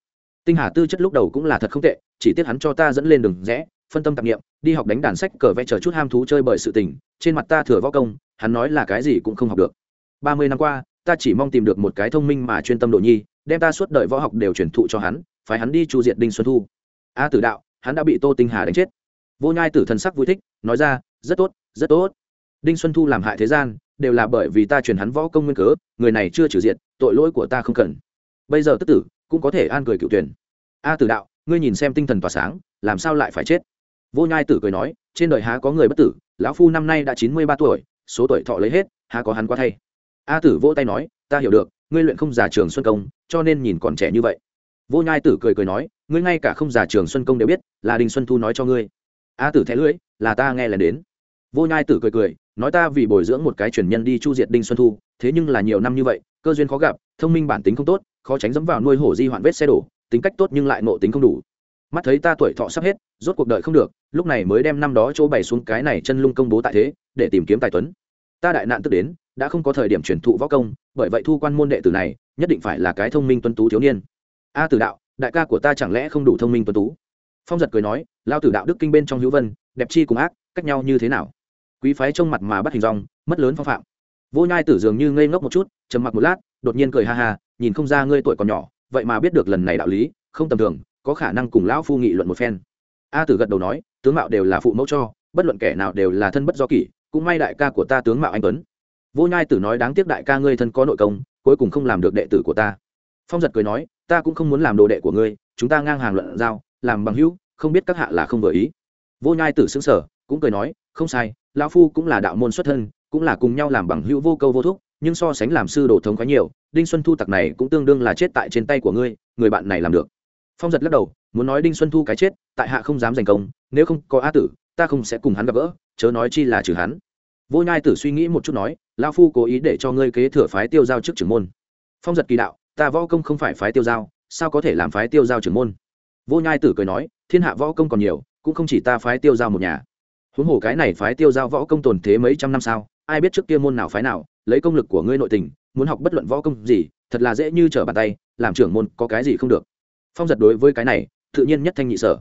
Tinh hà tư chất lúc đầu cũng là thật không tệ, chỉ tiếc hắn cho ta dẫn lên đường rẽ phân tâm tạp nghiệm đi học đánh đàn sách cờ vẽ chờ chút ham thú chơi bởi sự tình, trên mặt ta thừa võ công, hắn nói là cái gì cũng không học được. Ba mươi năm qua, ta chỉ mong tìm được một cái thông minh mà chuyên tâm độ nhi, đem ta suốt đời võ học đều truyền thụ cho hắn phải hắn đi chu diệt đinh xuân thu. A tử đạo, hắn đã bị tô tinh hà đánh chết. Vô nhai tử thần sắc vui thích, nói ra, rất tốt rất tốt. Đinh xuân thu làm hại thế gian, đều là bởi vì ta truyền hắn võ công nguyên cớ, người này chưa trừ diện tội lỗi của ta không cần. Bây giờ tức tử, cũng có thể an cười cựu tuyển. A tử đạo, ngươi nhìn xem tinh thần tỏa sáng, làm sao lại phải chết? Vô nhai tử cười nói, trên đời há có người bất tử, lão phu năm nay đã chín mươi ba tuổi, số tuổi thọ lấy hết, há có hắn quá thay. A tử vỗ tay nói, ta hiểu được, ngươi luyện không giả trường xuân công, cho nên nhìn còn trẻ như vậy. Vô nhai tử cười cười nói, ngươi ngay cả không giả trường xuân công đều biết, là đình xuân thu nói cho ngươi. A tử thẻ lưỡi, là ta nghe lần đến. Vô nhai tử cười cười, nói ta vì bồi dưỡng một cái truyền nhân đi chu diệt đinh xuân thu, thế nhưng là nhiều năm như vậy, cơ duyên khó gặp, thông minh bản tính không tốt, khó tránh dẫm vào nuôi hổ di hoạn vết xe đổ, tính cách tốt nhưng lại nộ tính không đủ. Mắt thấy ta tuổi thọ sắp hết, rốt cuộc đời không được lúc này mới đem năm đó chỗ bày xuống cái này chân lung công bố tại thế, để tìm kiếm tài tuấn. Ta đại nạn tức đến, đã không có thời điểm truyền thụ võ công, bởi vậy thu quan môn đệ tử này, nhất định phải là cái thông minh tuân tú thiếu niên. A tử đạo, đại ca của ta chẳng lẽ không đủ thông minh tuân tú? Phong giật cười nói, lao tử đạo đức kinh bên trong hữu vân, đẹp chi cùng ác, cách nhau như thế nào? Quý phái trông mặt mà bắt hình dong, mất lớn phong phạm. Vô nhai tử dường như ngây ngốc một chút, trầm mặc một lát, đột nhiên cười ha ha, nhìn không ra ngươi tuổi còn nhỏ, vậy mà biết được lần này đạo lý, không tầm thường, có khả năng cùng lão phu nghị luận một phen. A tử gật đầu nói tướng mạo đều là phụ mẫu cho, bất luận kẻ nào đều là thân bất do kỷ, cũng may đại ca của ta tướng mạo anh tuấn. Vô nhai tử nói đáng tiếc đại ca ngươi thân có nội công, cuối cùng không làm được đệ tử của ta. Phong giật cười nói, ta cũng không muốn làm đồ đệ của ngươi, chúng ta ngang hàng luận giao, làm bằng hữu, không biết các hạ là không vừa ý. Vô nhai tử xứng sở cũng cười nói, không sai, lão phu cũng là đạo môn xuất thân, cũng là cùng nhau làm bằng hữu vô câu vô thúc, nhưng so sánh làm sư đồ thống quá nhiều, đinh xuân thu tặc này cũng tương đương là chết tại trên tay của ngươi, người bạn này làm được phong giật lắc đầu, muốn nói đinh xuân thu cái chết, tại hạ không dám giành công, nếu không có a tử, ta không sẽ cùng hắn gặp gỡ, chớ nói chi là trừ hắn. Vô nhai tử suy nghĩ một chút nói lao phu cố ý để cho ngươi kế thừa phái tiêu giao trước trưởng môn. Phong giật kỳ đạo, ta võ công không phải phái tiêu giao, sao có thể làm phái tiêu giao trưởng môn? Vô nhai tử cười nói, thiên hạ võ công còn nhiều, cũng không chỉ ta phái tiêu giao một nhà. Huống hồ cái này phái tiêu giao võ công tồn thế mấy trăm năm sao, ai biết trước kia môn nào phái nào, lấy công lực của ngươi nội tình, muốn học bất luận võ công gì, thật là dễ như trở bàn tay, làm trưởng môn có cái gì không được phong giật đối với cái này, tự nhiên nhất thanh nhị sở.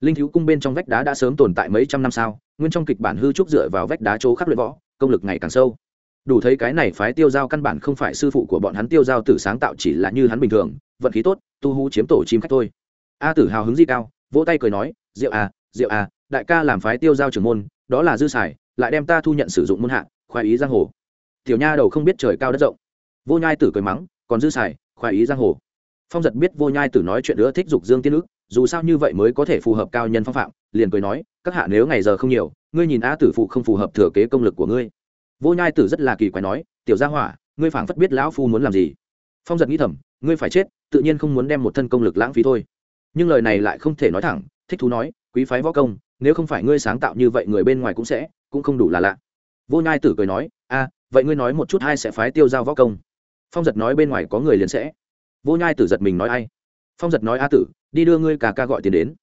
Linh thiếu cung bên trong vách đá đã sớm tồn tại mấy trăm năm sao, nguyên trong kịch bản hư trúc dựa vào vách đá chỗ khắc luyện võ, công lực ngày càng sâu. Đủ thấy cái này phái tiêu giao căn bản không phải sư phụ của bọn hắn tiêu giao tử sáng tạo chỉ là như hắn bình thường, vận khí tốt, tu hú chiếm tổ chim khách thôi. A tử hào hứng di cao, vỗ tay cười nói rượu à rượu à đại ca làm phái tiêu giao trưởng môn, đó là dư xài, lại đem ta thu nhận sử dụng môn hạ, khoái ý giang hồ. Tiểu nha đầu không biết trời cao đất rộng. Vô nhai tử cười mắng, còn dư xài, khoái ý giang hồ phong giật biết vô nhai tử nói chuyện nữa thích dục dương tiên ức, dù sao như vậy mới có thể phù hợp cao nhân phong phạm, liền cười nói, các hạ nếu ngày giờ không nhiều, ngươi nhìn a tử phụ không phù hợp thừa kế công lực của ngươi. Vô nhai tử rất là kỳ quái nói, tiểu gia hỏa, ngươi phảng phất biết lão phu muốn làm gì. Phong giật nghĩ thầm, ngươi phải chết, tự nhiên không muốn đem một thân công lực lãng phí thôi. Nhưng lời này lại không thể nói thẳng, thích thú nói, quý phái võ công, nếu không phải ngươi sáng tạo như vậy người bên ngoài cũng sẽ, cũng không đủ là lạ. Vô nhai tử cười nói, a, vậy ngươi nói một chút hai sẽ phái tiêu giao võ công. Phong giật nói bên ngoài có người liền sẽ vô nhai tử giật mình nói ai? Phong giật nói a tử, đi đưa ngươi cả ca gọi tiền đến.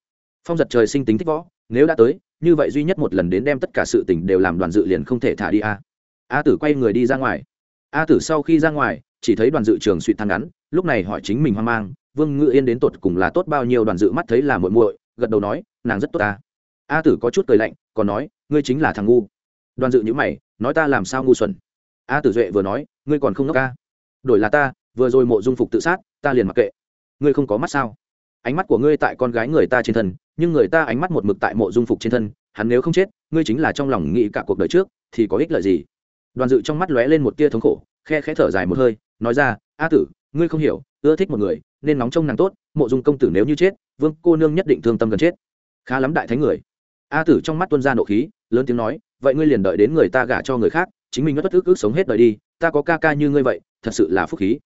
Phong giật trời sinh tính thích võ, nếu đã tới, như vậy duy nhất một lần đến đem tất cả sự tình đều làm đoàn dự liền không thể thả đi a. A tử quay người đi ra ngoài. A tử sau khi ra ngoài, chỉ thấy đoàn dự trường suy thang ngắn, lúc này hỏi chính mình hoang mang, vương ngự yên đến tột cùng là tốt bao nhiêu? Đoàn dự mắt thấy là muội muội, gật đầu nói, nàng rất tốt ta. A tử có chút cười lạnh, còn nói, ngươi chính là thằng ngu. Đoàn dự nhữ mày, nói ta làm sao ngu xuẩn? A tử duệ vừa nói, ngươi còn không ngốc ca? Đổi là ta vừa rồi mộ dung phục tự sát, ta liền mặc kệ. Ngươi không có mắt sao? Ánh mắt của ngươi tại con gái người ta trên thân, nhưng người ta ánh mắt một mực tại mộ dung phục trên thân, hắn nếu không chết, ngươi chính là trong lòng nghĩ cả cuộc đời trước, thì có ích lợi gì? Đoàn dự trong mắt lóe lên một tia thống khổ, khe khẽ thở dài một hơi, nói ra, a tử, ngươi không hiểu, ưa thích một người, nên nóng trông nàng tốt, mộ dung công tử nếu như chết, vương cô nương nhất định thương tâm gần chết. Khá lắm đại thánh người. A tử trong mắt tuân ra nộ khí, lớn tiếng nói, vậy ngươi liền đợi đến người ta gả cho người khác, chính mình bất ức ức sống hết đời đi, ta có ca ca như ngươi vậy, thật sự là phúc khí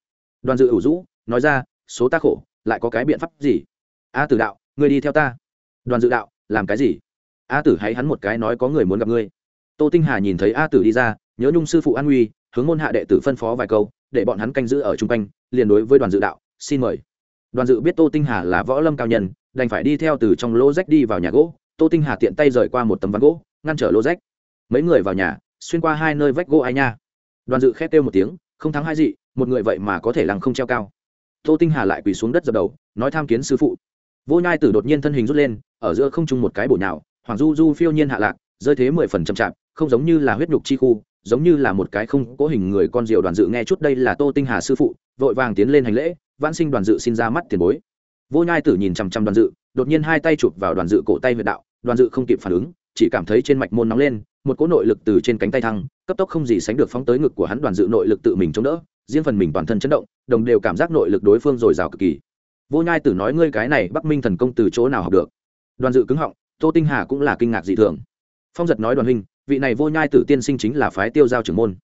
đoàn dự ủ rũ nói ra số ta khổ lại có cái biện pháp gì? A tử đạo ngươi đi theo ta. Đoàn dự đạo làm cái gì? A tử hãy hắn một cái nói có người muốn gặp ngươi. Tô tinh hà nhìn thấy a tử đi ra nhớ nhung sư phụ an Uy, hướng môn hạ đệ tử phân phó vài câu để bọn hắn canh giữ ở chung quanh liền đối với đoàn dự đạo xin mời. Đoàn dự biết tô tinh hà là võ lâm cao nhân đành phải đi theo từ trong lô rách đi vào nhà gỗ. Tô tinh hà tiện tay rời qua một tấm ván gỗ ngăn trở lô rách. Mấy người vào nhà xuyên qua hai nơi vách gỗ ai nha. Đoàn dự khét kêu một tiếng không thắng hai gì, một người vậy mà có thể lăng không treo cao. Tô tinh hà lại quỳ xuống đất dập đầu, nói tham kiến sư phụ. Vô nhai tử đột nhiên thân hình rút lên, ở giữa không trung một cái bổ nhào, hoàng du du phiêu nhiên hạ lạc, rơi thế mười phần chậm chạp, không giống như là huyết nhục chi khu, giống như là một cái không cố hình người con diều đoàn dự nghe chút đây là tô tinh hà sư phụ, vội vàng tiến lên hành lễ, vãn sinh đoàn dự xin ra mắt tiền bối. Vô nhai tử nhìn chằm chằm đoàn dự, đột nhiên hai tay chụp vào đoàn dự cổ tay huyệt đạo, đoàn dự không kịp phản ứng chỉ cảm thấy trên mạch môn nóng lên, một cỗ nội lực từ trên cánh tay thăng, cấp tốc không gì sánh được phóng tới ngực của hắn đoàn dự nội lực tự mình chống đỡ, riêng phần mình toàn thân chấn động, đồng đều cảm giác nội lực đối phương dồi dào cực kỳ. Vô nhai tử nói ngươi cái này bắc minh thần công từ chỗ nào học được? Đoàn dự cứng họng, tô tinh hà cũng là kinh ngạc dị thường. Phong giật nói đoàn huynh, vị này vô nhai tử tiên sinh chính là phái tiêu giao trưởng môn.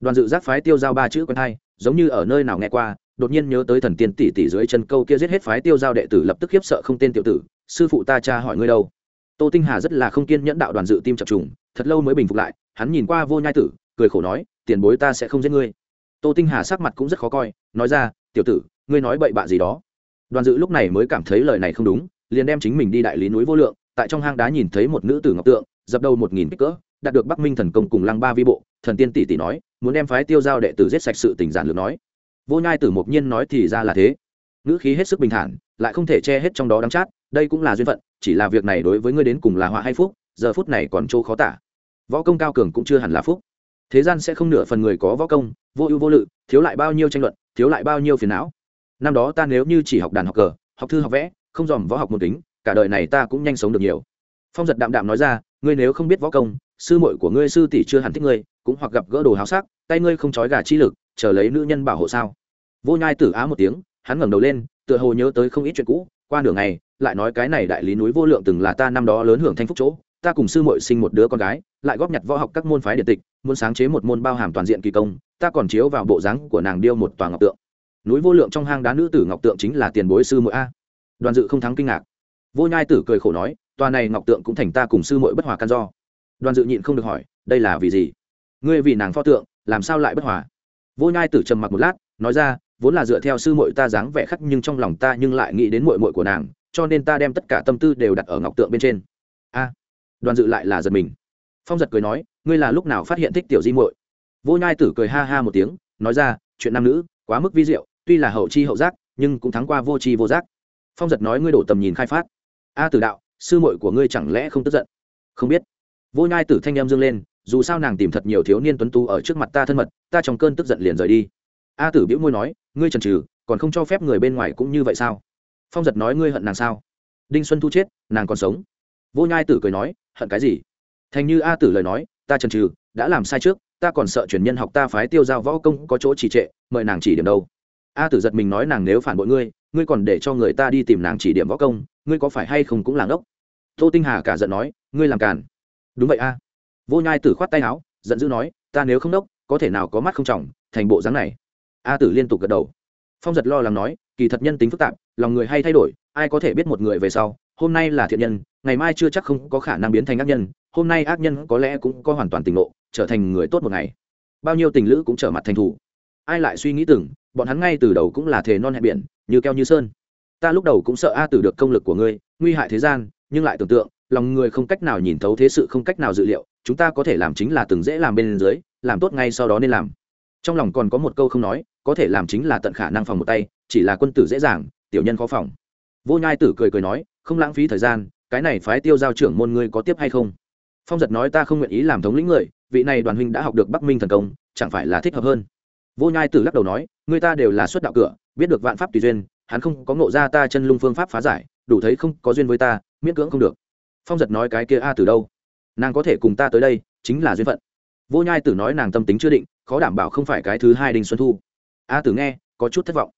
Đoàn dự giác phái tiêu giao ba chữ quen hai giống như ở nơi nào nghe qua, đột nhiên nhớ tới thần tiên tỷ tỷ dưới chân câu kia giết hết phái tiêu giao đệ tử lập tức khiếp sợ không tên tiểu tử, sư phụ ta cha hỏi ngươi đâu? Tô tinh hà rất là không kiên nhẫn đạo đoàn dự tim chập trùng, thật lâu mới bình phục lại, hắn nhìn qua vô nhai tử, cười khổ nói, tiền bối ta sẽ không giết ngươi. Tô tinh hà sắc mặt cũng rất khó coi, nói ra, tiểu tử, ngươi nói bậy bạ gì đó? Đoàn dự lúc này mới cảm thấy lời này không đúng, liền đem chính mình đi đại lý núi vô lượng, tại trong hang đá nhìn thấy một nữ tử ngọc tượng, dập đầu một nghìn kích cỡ, đạt được bắc minh thần công cùng lăng ba vi bộ, thần tiên tỷ tỷ nói, muốn đem phái tiêu giao đệ tử giết sạch sự tình giản lược nói. Vô nhai tử mộc nhiên nói thì ra là thế. Ngữ khí hết sức bình thản, lại không thể che hết trong đó đắng chát, đây cũng là duyên phận chỉ là việc này đối với ngươi đến cùng là họa hay phúc, giờ phút này còn chỗ khó tả. Võ công cao cường cũng chưa hẳn là phúc. Thế gian sẽ không nửa phần người có võ công, vô ưu vô lự, thiếu lại bao nhiêu tranh luận, thiếu lại bao nhiêu phiền não. Năm đó ta nếu như chỉ học đàn học cờ, học thư học vẽ, không dòm võ học một tính cả đời này ta cũng nhanh sống được nhiều. Phong giật đạm đạm nói ra, ngươi nếu không biết võ công, sư muội của ngươi sư tỷ chưa hẳn thích ngươi, cũng hoặc gặp gỡ đồ háo sắc, tay ngươi không trói gà chi lực, chờ lấy nữ nhân bảo hộ sao? Vô nhai tử á một tiếng, hắn ngẩng đầu lên, tựa hồ nhớ tới không ít chuyện cũ qua nửa ngày, lại nói cái này đại lý núi vô lượng từng là ta năm đó lớn hưởng thanh phúc chỗ, ta cùng sư muội sinh một đứa con gái, lại góp nhặt võ học các môn phái điện tịch, muốn sáng chế một môn bao hàm toàn diện kỳ công, ta còn chiếu vào bộ dáng của nàng điêu một tòa ngọc tượng. Núi vô lượng trong hang đá nữ tử ngọc tượng chính là tiền bối sư muội a. Đoàn dự không thắng kinh ngạc. Vô nhai tử cười khổ nói, tòa này ngọc tượng cũng thành ta cùng sư muội bất hòa căn do. Đoàn dự nhịn không được hỏi, đây là vì gì? Ngươi vì nàng pho tượng, làm sao lại bất hòa? Vô nhai tử trầm mặc một lát, nói ra vốn là dựa theo sư muội ta dáng vẻ khắc nhưng trong lòng ta nhưng lại nghĩ đến muội muội của nàng, cho nên ta đem tất cả tâm tư đều đặt ở ngọc tượng bên trên. A, đoàn dự lại là giật mình. Phong giật cười nói, ngươi là lúc nào phát hiện thích tiểu di muội? Vô nhai tử cười ha ha một tiếng, nói ra, chuyện nam nữ, quá mức vi diệu, tuy là hậu chi hậu giác, nhưng cũng thắng qua vô chi vô giác. Phong giật nói ngươi đổ tầm nhìn khai phát. A tử đạo, sư muội của ngươi chẳng lẽ không tức giận? Không biết. Vô nhai tử thanh em dương lên, dù sao nàng tìm thật nhiều thiếu niên tuấn tu ở trước mặt ta thân mật, ta trong cơn tức giận liền rời đi. A tử bĩu môi nói ngươi trần trừ còn không cho phép người bên ngoài cũng như vậy sao? Phong giật nói ngươi hận nàng sao? Đinh xuân thu chết, nàng còn sống. Vô nhai tử cười nói, hận cái gì? Thành như a tử lời nói, ta trần trừ đã làm sai trước, ta còn sợ truyền nhân học ta phái tiêu giao võ công có chỗ trì trệ, mời nàng chỉ điểm đâu. A tử giật mình nói nàng nếu phản bội ngươi ngươi còn để cho người ta đi tìm nàng chỉ điểm võ công, ngươi có phải hay không cũng làng ốc tô tinh hà cả giận nói, ngươi làm càn. Đúng vậy a. Vô nhai tử khoát tay áo, giận dữ nói, ta nếu không đốc, có thể nào có mắt không trọng, thành bộ dáng này a tử liên tục gật đầu. Phong giật lo lắng nói, kỳ thật nhân tính phức tạp, lòng người hay thay đổi, ai có thể biết một người về sau, hôm nay là thiện nhân, ngày mai chưa chắc không có khả năng biến thành ác nhân, hôm nay ác nhân có lẽ cũng có hoàn toàn tình ngộ, trở thành người tốt một ngày. Bao nhiêu tình lữ cũng trở mặt thành thủ. Ai lại suy nghĩ từng, bọn hắn ngay từ đầu cũng là thề non hẹn biển, như keo như sơn. Ta lúc đầu cũng sợ a tử được công lực của ngươi, nguy hại thế gian, nhưng lại tưởng tượng, lòng người không cách nào nhìn thấu thế sự không cách nào dự liệu, chúng ta có thể làm chính là từng dễ làm bên dưới, làm tốt ngay sau đó nên làm. Trong lòng còn có một câu không nói có thể làm chính là tận khả năng phòng một tay, chỉ là quân tử dễ dàng, tiểu nhân khó phòng. Vô nhai tử cười cười nói, không lãng phí thời gian, cái này phái tiêu giao trưởng môn ngươi có tiếp hay không? Phong giật nói ta không nguyện ý làm thống lĩnh người, vị này đoàn huynh đã học được bắc minh thần công, chẳng phải là thích hợp hơn? Vô nhai tử lắc đầu nói, người ta đều là xuất đạo cửa, biết được vạn pháp tùy duyên, hắn không có ngộ ra ta chân lung phương pháp phá giải, đủ thấy không có duyên với ta, miễn cưỡng không được. Phong giật nói cái kia a từ đâu? Nàng có thể cùng ta tới đây, chính là duyên phận. Vô nhai tử nói nàng tâm tính chưa định, khó đảm bảo không phải cái thứ hai đinh xuân thu a tử nghe, có chút thất vọng.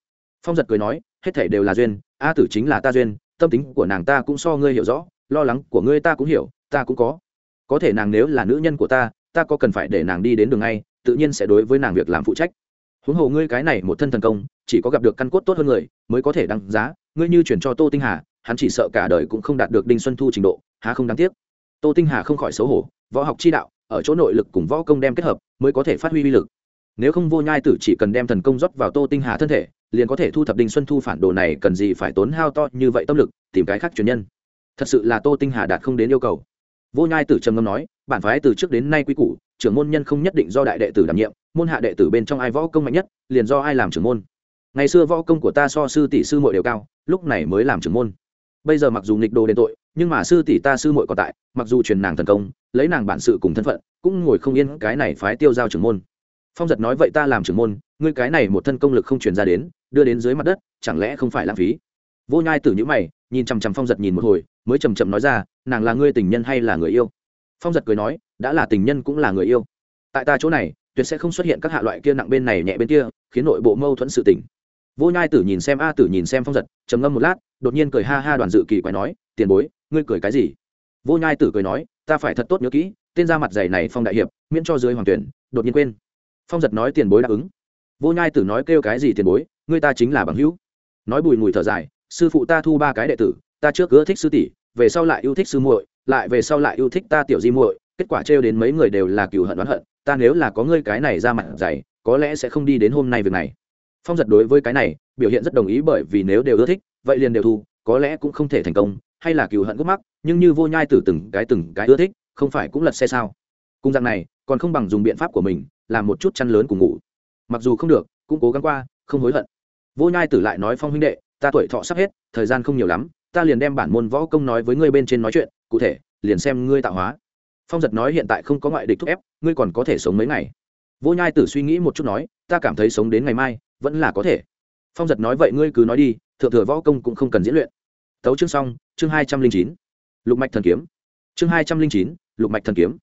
Phong giật cười nói, hết thể đều là duyên, a tử chính là ta duyên, tâm tính của nàng ta cũng so ngươi hiểu rõ, lo lắng của ngươi ta cũng hiểu, ta cũng có. Có thể nàng nếu là nữ nhân của ta ta có cần phải để nàng đi đến đường ngay, tự nhiên sẽ đối với nàng việc làm phụ trách. Huống hồ ngươi cái này một thân thần công, chỉ có gặp được căn cốt tốt hơn người, mới có thể đăng giá, ngươi như chuyển cho tô tinh hà, hắn chỉ sợ cả đời cũng không đạt được đinh xuân thu trình độ, há không đáng tiếc. Tô tinh hà không khỏi xấu hổ, võ học chi đạo, ở chỗ nội lực cùng võ công đem kết hợp, mới có thể phát huy uy lực nếu không vô nhai tử chỉ cần đem thần công rót vào tô tinh hà thân thể, liền có thể thu thập đinh xuân thu phản đồ này cần gì phải tốn hao to như vậy tâm lực, tìm cái khác truyền nhân. Thật sự là tô tinh hà đạt không đến yêu cầu. Vô nhai tử trầm ngâm nói, bản phái từ trước đến nay quy củ, trưởng môn nhân không nhất định do đại đệ tử đảm nhiệm, môn hạ đệ tử bên trong ai võ công mạnh nhất, liền do ai làm trưởng môn. Ngày xưa võ công của ta so sư tỷ sư muội đều cao, lúc này mới làm trưởng môn. Bây giờ mặc dù nghịch đồ đền tội, nhưng mà sư tỷ ta sư muội còn tại, mặc dù truyền nàng thần công, lấy nàng bản sự cùng thân phận, cũng ngồi không yên cái này phái tiêu giao trưởng môn phong giật nói vậy ta làm trưởng môn, ngươi cái này một thân công lực không truyền ra đến, đưa đến dưới mặt đất, chẳng lẽ không phải lãng phí? Vô nhai tử nhữ mày, nhìn chằm chằm phong giật nhìn một hồi, mới chầm chậm nói ra, nàng là ngươi tình nhân hay là người yêu? Phong giật cười nói, đã là tình nhân cũng là người yêu. Tại ta chỗ này, tuyệt sẽ không xuất hiện các hạ loại kia nặng bên này nhẹ bên kia, khiến nội bộ mâu thuẫn sự tình. Vô nhai tử nhìn xem a tử nhìn xem phong giật, trầm ngâm một lát, đột nhiên cười ha ha đoàn dự kỳ quái nói, tiền bối, ngươi cười cái gì? Vô nhai tử cười nói, ta phải thật tốt nhớ kỹ, tên ra mặt dày này phong đại hiệp, miễn cho dưới hoàng tuyển, đột nhiên quên phong giật nói tiền bối đáp ứng. Vô nhai tử nói kêu cái gì tiền bối người ta chính là bằng hữu. Nói bùi mùi thở dài, sư phụ ta thu ba cái đệ tử, ta trước ưa thích sư tỷ, về sau lại yêu thích sư muội, lại về sau lại yêu thích ta tiểu di muội, kết quả trêu đến mấy người đều là cừu hận oán hận, ta nếu là có ngươi cái này ra mặt dày, có lẽ sẽ không đi đến hôm nay việc này. Phong giật đối với cái này, biểu hiện rất đồng ý bởi vì nếu đều ưa thích, vậy liền đều thu, có lẽ cũng không thể thành công, hay là cừu hận gốc mắc, nhưng như vô nhai tử từng cái từng cái ưa thích, không phải cũng lật xe sao. Cung dạng này, còn không bằng dùng biện pháp của mình làm một chút chăn lớn cùng ngủ. Mặc dù không được, cũng cố gắng qua, không hối hận. Vô nhai tử lại nói phong huynh đệ, ta tuổi thọ sắp hết, thời gian không nhiều lắm, ta liền đem bản môn võ công nói với ngươi bên trên nói chuyện, cụ thể, liền xem ngươi tạo hóa. Phong giật nói hiện tại không có ngoại địch thúc ép, ngươi còn có thể sống mấy ngày. Vô nhai tử suy nghĩ một chút nói, ta cảm thấy sống đến ngày mai, vẫn là có thể. Phong giật nói vậy ngươi cứ nói đi, thượng thừa võ công cũng không cần diễn luyện. Tấu chương xong, chương hai trăm linh chín. Lục mạch thần kiếm. Chương hai trăm linh chín, lục mạch thần kiếm.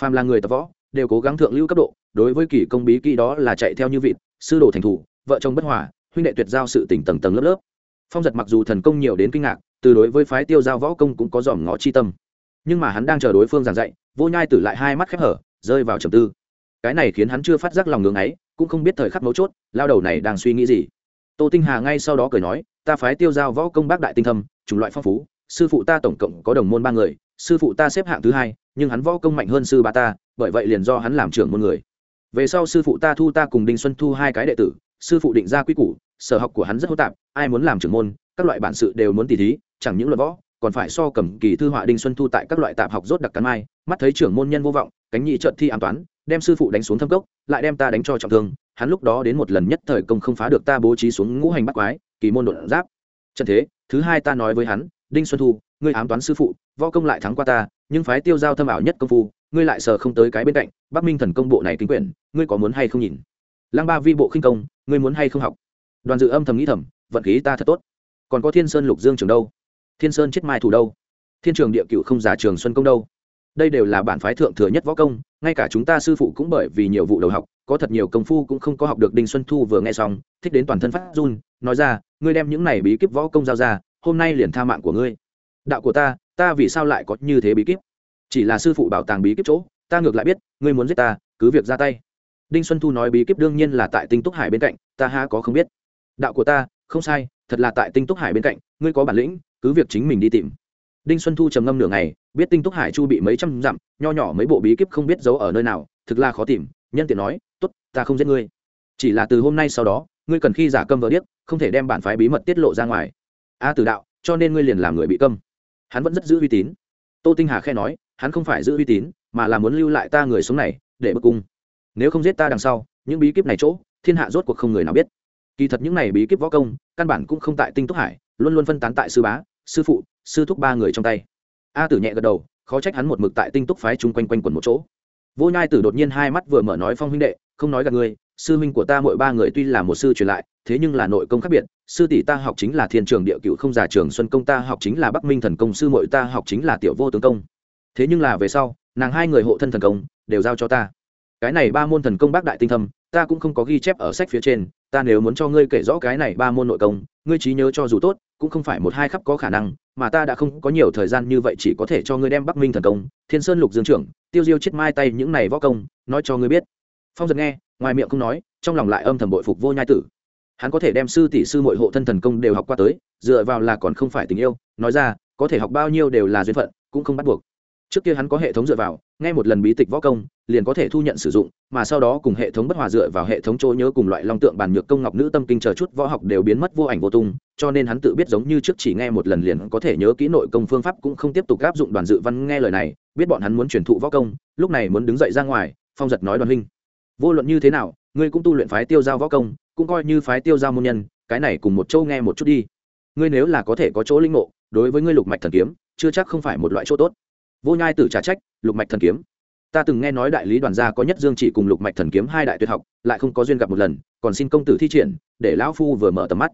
Phàm là người tập võ đều cố gắng thượng lưu cấp độ, đối với kỳ công bí kỹ đó là chạy theo như vịt, sư đồ thành thủ, vợ chồng bất hòa, huynh đệ tuyệt giao sự tỉnh tầng tầng lớp lớp. Phong giật mặc dù thần công nhiều đến kinh ngạc, từ đối với phái tiêu giao võ công cũng có dòm ngõ chi tâm. Nhưng mà hắn đang chờ đối phương giảng dạy, vô nhai tử lại hai mắt khép hở, rơi vào trầm tư. Cái này khiến hắn chưa phát giác lòng ngưỡng ấy, cũng không biết thời khắc mấu chốt, lao đầu này đang suy nghĩ gì. Tô tinh hà ngay sau đó cười nói, ta phái tiêu giao võ công bác đại tinh thâm, chủng loại phong phú, sư phụ ta tổng cộng có đồng môn ba người, sư phụ ta xếp hạng thứ hai, nhưng hắn võ công mạnh hơn sư ba ta bởi vậy liền do hắn làm trưởng môn người. Về sau sư phụ ta thu ta cùng đinh xuân thu hai cái đệ tử, sư phụ định ra quy củ, sở học của hắn rất hô tạp, ai muốn làm trưởng môn, các loại bản sự đều muốn tỉ thí, chẳng những luật võ, còn phải so cầm kỳ thư họa đinh xuân thu tại các loại tạp học rốt đặc cắn mai, mắt thấy trưởng môn nhân vô vọng, cánh nhị trợn thi an toán, đem sư phụ đánh xuống thâm cốc, lại đem ta đánh cho trọng thương, hắn lúc đó đến một lần nhất thời công không phá được ta bố trí xuống ngũ hành bắt quái, kỳ môn đột giáp. Chân thế, thứ hai ta nói với hắn, đinh xuân thu, ngươi ám toán sư phụ, võ công lại thắng qua ta, nhưng phái tiêu giao thâm ảo nhất công phu ngươi lại sờ không tới cái bên cạnh, bắc minh thần công bộ này kinh quyển, ngươi có muốn hay không nhìn? Lăng ba vi bộ khinh công, ngươi muốn hay không học? Đoàn dự âm thầm nghĩ thầm, vận khí ta thật tốt. Còn có thiên sơn lục dương trường đâu? Thiên sơn chết mai thủ đâu? Thiên trường địa cựu không giả trường xuân công đâu? Đây đều là bản phái thượng thừa nhất võ công, ngay cả chúng ta sư phụ cũng bởi vì nhiều vụ đầu học, có thật nhiều công phu cũng không có học được đinh xuân thu vừa nghe xong, thích đến toàn thân phát run, nói ra, ngươi đem những này bí kíp võ công giao ra, hôm nay liền tha mạng của ngươi. Đạo của ta ta vì sao lại có như thế bí kíp? Chỉ là sư phụ bảo tàng bí kíp chỗ, ta ngược lại biết, ngươi muốn giết ta, cứ việc ra tay. Đinh xuân thu nói bí kíp đương nhiên là tại tinh túc hải bên cạnh, ta ha có không biết. Đạo của ta, không sai, thật là tại tinh túc hải bên cạnh, ngươi có bản lĩnh, cứ việc chính mình đi tìm. Đinh xuân thu trầm ngâm nửa ngày, biết tinh túc hải chu bị mấy trăm dặm, nho nhỏ mấy bộ bí kíp không biết giấu ở nơi nào, thực là khó tìm, nhân tiện nói t ố t ta không giết ngươi. Chỉ là từ hôm nay sau đó, ngươi cần khi giả câm vờ điếc, không thể đem bản phái bí mật tiết lộ ra ngoài. A từ đạo, cho nên ngươi liền làm người bị câm. Hắn vẫn rất giữ uy tín. Tô tinh hà khe nói hắn không phải giữ uy tín, mà là muốn lưu lại ta người sống này, để bức cung. Nếu không giết ta đằng sau, những bí kíp này chỗ, thiên hạ rốt cuộc không người nào biết. Kỳ thật những này bí kíp võ công, căn bản cũng không tại tinh túc hải, luôn luôn phân tán tại sư bá, sư phụ, sư thúc ba người trong tay. A tử nhẹ gật đầu, khó trách hắn một mực tại tinh túc phái chung quanh quanh quần một chỗ. Vô nhai tử đột nhiên hai mắt vừa mở nói, phong huynh đệ, không nói gặp ngươi, sư huynh của ta mỗi ba người tuy là một sư truyền lại, thế nhưng là nội công khác biệt, sư tỷ ta học chính là thiên trường địa cựu không giả trường xuân công, ta học chính là bắc minh thần công, sư mội ta học chính là tiểu vô tướng công thế nhưng là về sau, nàng hai người hộ thân thần công đều giao cho ta. Cái này ba môn thần công bác đại tinh thâm, ta cũng không có ghi chép ở sách phía trên, ta nếu muốn cho ngươi kể rõ cái này ba môn nội công, ngươi trí nhớ cho dù tốt, cũng không phải một hai khắp có khả năng, mà ta đã không có nhiều thời gian như vậy chỉ có thể cho ngươi đem bắc minh thần công, thiên sơn lục dương trưởng, tiêu diêu chết mai tay những này võ công, nói cho ngươi biết. Phong giật nghe, ngoài miệng không nói, trong lòng lại âm thầm bội phục vô nhai tử. Hắn có thể đem sư tỷ sư mội hộ thân thần công đều học qua tới, dựa vào là còn không phải tình yêu, nói ra, có thể học bao nhiêu đều là duyên phận, cũng không bắt buộc trước kia hắn có hệ thống dựa vào, nghe một lần bí tịch võ công, liền có thể thu nhận sử dụng, mà sau đó cùng hệ thống bất hòa dựa vào hệ thống chỗ nhớ cùng loại long tượng bàn nhược công ngọc nữ tâm kinh chờ chút võ học đều biến mất vô ảnh vô tung, cho nên hắn tự biết giống như trước chỉ nghe một lần liền có thể nhớ kỹ nội công phương pháp cũng không tiếp tục áp dụng đoàn dự văn nghe lời này, biết bọn hắn muốn truyền thụ võ công, lúc này muốn đứng dậy ra ngoài, phong giật nói đoàn huynh. Vô luận như thế nào, ngươi cũng tu luyện phái tiêu giao võ công, cũng coi như phái tiêu giao môn nhân, cái này cùng một châu nghe một chút đi. Ngươi nếu là có thể có chỗ linh ngộ, đối với ngươi lục mạch thần kiếm, chưa chắc không phải một loại chỗ tốt vô nhai tử trả trách, lục mạch thần kiếm. Ta từng nghe nói đại lý đoàn gia có nhất dương chỉ cùng lục mạch thần kiếm hai đại tuyệt học, lại không có duyên gặp một lần, còn xin công tử thi triển, để lão phu vừa mở tầm mắt.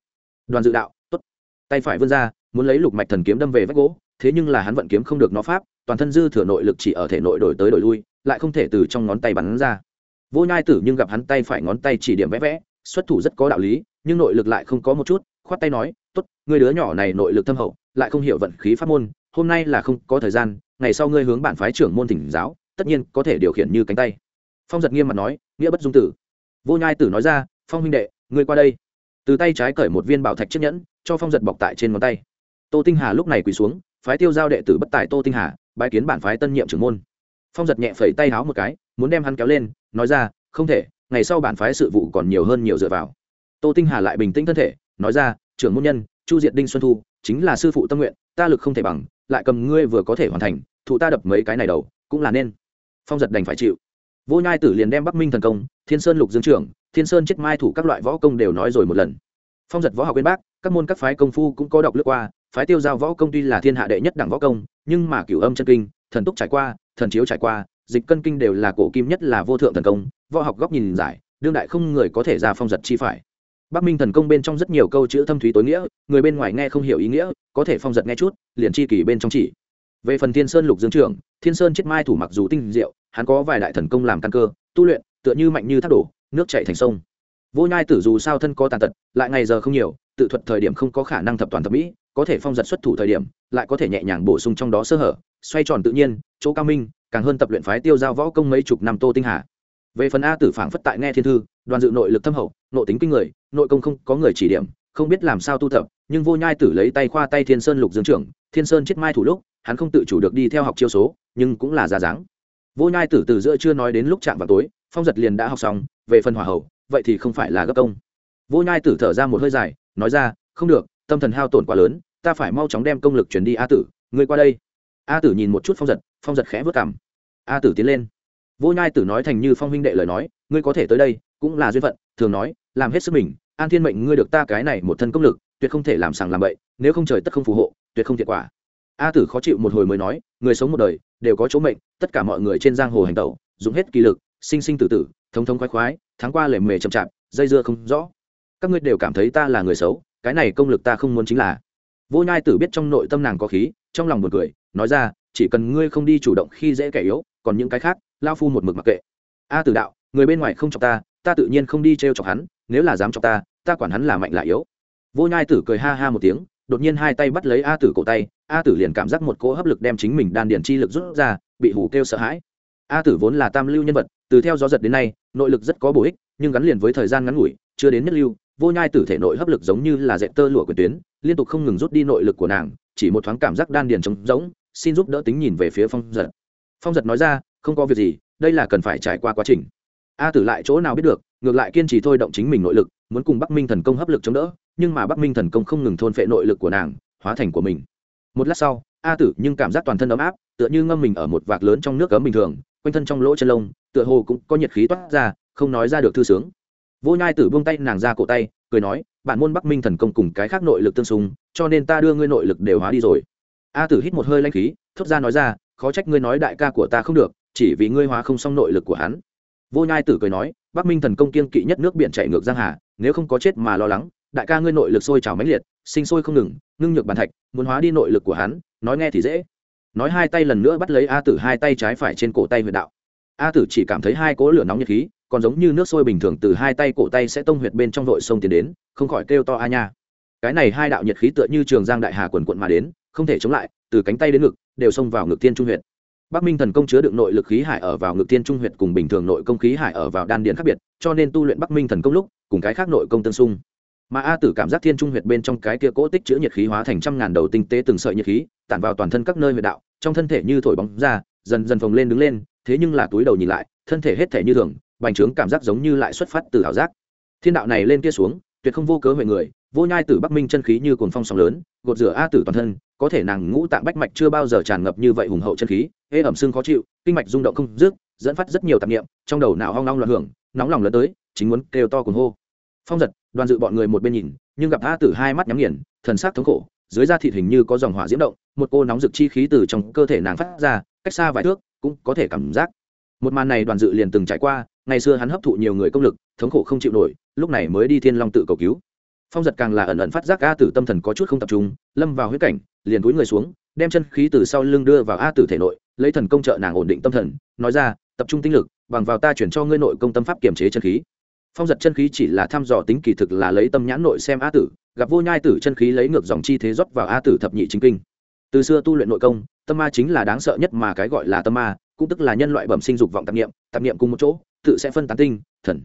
Đoàn dự đạo t ố t tay phải vươn ra, muốn lấy lục mạch thần kiếm đâm về vách gỗ, thế nhưng là hắn vận kiếm không được nó pháp, toàn thân dư thừa nội lực chỉ ở thể nội đổi tới đổi lui, lại không thể từ trong ngón tay bắn ra. Vô nhai tử nhưng gặp hắn tay phải ngón tay chỉ điểm vẽ vẽ, xuất thủ rất có đạo lý, nhưng nội lực lại không có một chút, khoát tay nói t ố t người đứa nhỏ này nội lực thâm hậu, lại không hiểu vận khí pháp môn hôm nay là không có thời gian, ngày sau ngươi hướng bản phái trưởng môn thỉnh giáo, tất nhiên có thể điều khiển như cánh tay. Phong giật nghiêm mặt nói, nghĩa bất dung tử. Vô nhai tử nói ra, phong huynh đệ, ngươi qua đây. Từ tay trái cởi một viên bảo thạch chiếc nhẫn, cho phong giật bọc tại trên ngón tay. Tô tinh hà lúc này quỳ xuống, phái tiêu giao đệ tử bất tài tô tinh hà bãi kiến bản phái tân nhiệm trưởng môn. Phong giật nhẹ phẩy tay háo một cái, muốn đem hắn kéo lên, nói ra, không thể, ngày sau bản phái sự vụ còn nhiều hơn nhiều dựa vào. Tô tinh hà lại bình tĩnh thân thể, nói ra, trưởng môn nhân, chu diệt đinh xuân thu, chính là sư phụ tâm nguyện, ta lực không thể bằng lại cầm ngươi vừa có thể hoàn thành, thụ ta đập mấy cái này đầu, cũng là nên. Phong giật đành phải chịu. Vô nhai tử liền đem bắc minh thần công, thiên sơn lục dương trưởng, thiên sơn chết mai thủ các loại võ công đều nói rồi một lần. Phong giật võ học bên bác, các môn các phái công phu cũng có đọc lướt qua, phái tiêu giao võ công tuy là thiên hạ đệ nhất đẳng võ công, nhưng mà cửu âm chân kinh, thần túc trải qua, thần chiếu trải qua, dịch cân kinh đều là cổ kim nhất là vô thượng thần công, võ học góc nhìn giải, đương đại không người có thể ra phong giật chi phải. Bắc minh thần công bên trong rất nhiều câu chữ thâm thúy tối nghĩa, người bên ngoài nghe không hiểu ý nghĩa, có thể phong giật nghe chút liền chi kỳ bên trong chỉ. Về phần thiên sơn lục dương trưởng, thiên sơn chết mai thủ mặc dù tinh diệu, hắn có vài đại thần công làm căn cơ, tu luyện, tựa như mạnh như thác đổ, nước chạy thành sông. Vô nhai tử dù sao thân có tàn tật, lại ngày giờ không nhiều, tự thuật thời điểm không có khả năng thập toàn thập mỹ, có thể phong giật xuất thủ thời điểm, lại có thể nhẹ nhàng bổ sung trong đó sơ hở, xoay tròn tự nhiên, chỗ cao minh, càng hơn tập luyện phái tiêu giao võ công mấy chục năm tô tinh hà. Về phần a tử phảng phất tại nghe thiên thư, đoàn dự nội lực thâm hậu, nội tính kinh người, nội công không có người chỉ điểm, không biết làm sao tu tập nhưng vô nhai tử lấy tay khoa tay thiên sơn lục dương trưởng, thiên sơn chết mai thủ lúc, hắn không tự chủ được đi theo học chiêu số, nhưng cũng là ra dáng. Vô nhai tử từ giữa chưa nói đến lúc chạm vào tối, phong giật liền đã học xong, về phần hỏa hậu vậy thì không phải là gấp công. Vô nhai tử thở ra một hơi dài, nói ra, không được, tâm thần hao tổn quá lớn, ta phải mau chóng đem công lực chuyển đi a tử, ngươi qua đây. A tử nhìn một chút phong giật phong giật khẽ vớt cảm a tử tiến lên. Vô nhai tử nói thành như phong huynh đệ lời nói, ngươi có thể tới đây, cũng là duyên phận, thường nói, làm hết sức mình, an thiên mệnh ngươi được ta cái này một thân công lực tuyệt không thể làm sàng làm bậy, nếu không trời tất không phù hộ, tuyệt không thiệt quả. A tử khó chịu một hồi mới nói, người sống một đời, đều có chỗ mệnh, tất cả mọi người trên giang hồ hành tẩu, dùng hết kỳ lực, sinh sinh tử tử, thống thống khoái khoái, tháng qua lề mề chậm chạp, dây dưa không rõ. Các ngươi đều cảm thấy ta là người xấu, cái này công lực ta không muốn chính là. Vô nhai tử biết trong nội tâm nàng có khí, trong lòng buồn cười, nói ra, chỉ cần ngươi không đi chủ động khi dễ kẻ yếu, còn những cái khác, lao phu một mực mặc kệ. A tử đạo, người bên ngoài không chọc ta ta tự nhiên không đi t r e o chọc hắn, nếu là dám chọc ta ta quản hắn là mạnh là yếu vô nhai tử cười ha ha một tiếng, đột nhiên hai tay bắt lấy a tử cổ tay, a tử liền cảm giác một cỗ hấp lực đem chính mình đan điền chi lực rút ra, bị hủ kêu sợ hãi. A tử vốn là tam lưu nhân vật, từ theo gió giật đến nay, nội lực rất có bổ ích, nhưng gắn liền với thời gian ngắn ngủi, chưa đến nhất lưu, vô nhai tử thể nội hấp lực giống như là dẹp tơ lụa quyền tuyến, liên tục không ngừng rút đi nội lực của nàng, chỉ một thoáng cảm giác đan điền trống rỗng, xin giúp đỡ tính nhìn về phía phong giật. Phong giật nói ra, không có việc gì, đây là cần phải trải qua quá trình. A tử lại chỗ nào biết được, ngược lại kiên trì thôi động chính mình nội lực, muốn cùng bắc minh thần công hấp lực chống đỡ nhưng mà bắc minh thần công không ngừng thôn phệ nội lực của nàng, hóa thành của mình. Một lát sau, a tử nhưng cảm giác toàn thân ấm áp, tựa như ngâm mình ở một vạc lớn trong nước cấm bình thường, quanh thân trong lỗ chân lông, tựa hồ cũng có nhiệt khí toát ra, không nói ra được thư sướng. Vô nhai tử buông tay nàng ra cổ tay, cười nói, bản môn bắc minh thần công cùng cái khác nội lực tương xung, cho nên ta đưa ngươi nội lực đều hóa đi rồi. A tử hít một hơi lanh khí, thốt ra nói ra, khó trách ngươi nói đại ca của ta không được, chỉ vì ngươi hóa không xong nội lực của hắn. Vô nhai tử cười nói, bắc minh thần công kiên kỵ nhất nước biển chạy ngược giang hà, nếu không có chết mà lo lắng đại ca ngươi nội lực sôi trào mãnh liệt, sinh sôi không ngừng, ngưng nhược bàn thạch, muốn hóa đi nội lực của hắn, nói nghe thì dễ. Nói hai tay lần nữa bắt lấy a tử hai tay trái phải trên cổ tay huyệt đạo. A tử chỉ cảm thấy hai cỗ lửa nóng nhiệt khí, còn giống như nước sôi bình thường từ hai tay cổ tay sẽ tông huyệt bên trong vội sông tiến đến, không khỏi kêu to a nha. Cái này hai đạo nhiệt khí tựa như trường giang đại hà quần quận mà đến, không thể chống lại, từ cánh tay đến ngực, đều xông vào ngực tiên trung huyệt. Bắc minh thần công chứa đựng nội lực khí hải ở vào ngực tiên trung huyệt cùng bình thường nội công khí hải ở vào đan điện khác biệt, cho nên tu luyện bắc minh thần công lúc, cùng cái khác nội công tương xung mà a tử cảm giác thiên trung huyệt bên trong cái kia cỗ tích chứa nhiệt khí hóa thành trăm ngàn đầu tinh tế từng sợi nhiệt khí, tản vào toàn thân các nơi huyệt đạo, trong thân thể như thổi bóng ra, dần dần phồng lên đứng lên, thế nhưng là túi đầu nhìn lại, thân thể hết thể như thường, bành trướng cảm giác giống như lại xuất phát từ ảo giác. Thiên đạo này lên kia xuống, tuyệt không vô cớ huệ người, vô nhai tử bắc minh chân khí như cồn phong sóng lớn, gột rửa a tử toàn thân, có thể nàng ngũ tạng bách mạch chưa bao giờ tràn ngập như vậy hùng hậu chân khí hễ ẩm xương khó chịu, kinh mạch rung động không dứt, dẫn phát rất nhiều tạp niệm, trong đầu não hoang long loạn hưởng, nóng lòng lớn tới, chính muốn kêu to cuồng hô. Phong giật đoàn dự bọn người một bên nhìn, nhưng gặp a tử hai mắt nhắm nghiền, thần sắc thống khổ, dưới da thịt hình như có dòng hỏa diễm động, một cô nóng rực chi khí từ trong cơ thể nàng phát ra, cách xa vài thước, cũng có thể cảm giác. Một màn này đoàn dự liền từng trải qua, ngày xưa hắn hấp thụ nhiều người công lực, thống khổ không chịu nổi, lúc này mới đi thiên long tự cầu cứu. Phong giật càng là ẩn ẩn phát giác a tử tâm thần có chút không tập trung, lâm vào huyết cảnh, liền túi người xuống, đem chân khí từ sau lưng đưa vào a tử thể nội, lấy thần công trợ nàng ổn định tâm thần, nói ra, tập trung tinh lực, bằng vào ta chuyển cho ngươi nội công tâm pháp kiềm chế chân khí phong giật chân khí chỉ là thăm dò tính kỳ thực là lấy tâm nhãn nội xem a tử, gặp vô nhai tử chân khí lấy ngược dòng chi thế rót vào a tử thập nhị chính kinh. Từ xưa tu luyện nội công, tâm ma chính là đáng sợ nhất mà cái gọi là tâm ma, cũng tức là nhân loại bẩm sinh dục vọng tạp nghiệm tạp nghiệm cùng một chỗ, tự sẽ phân tán tinh, thần.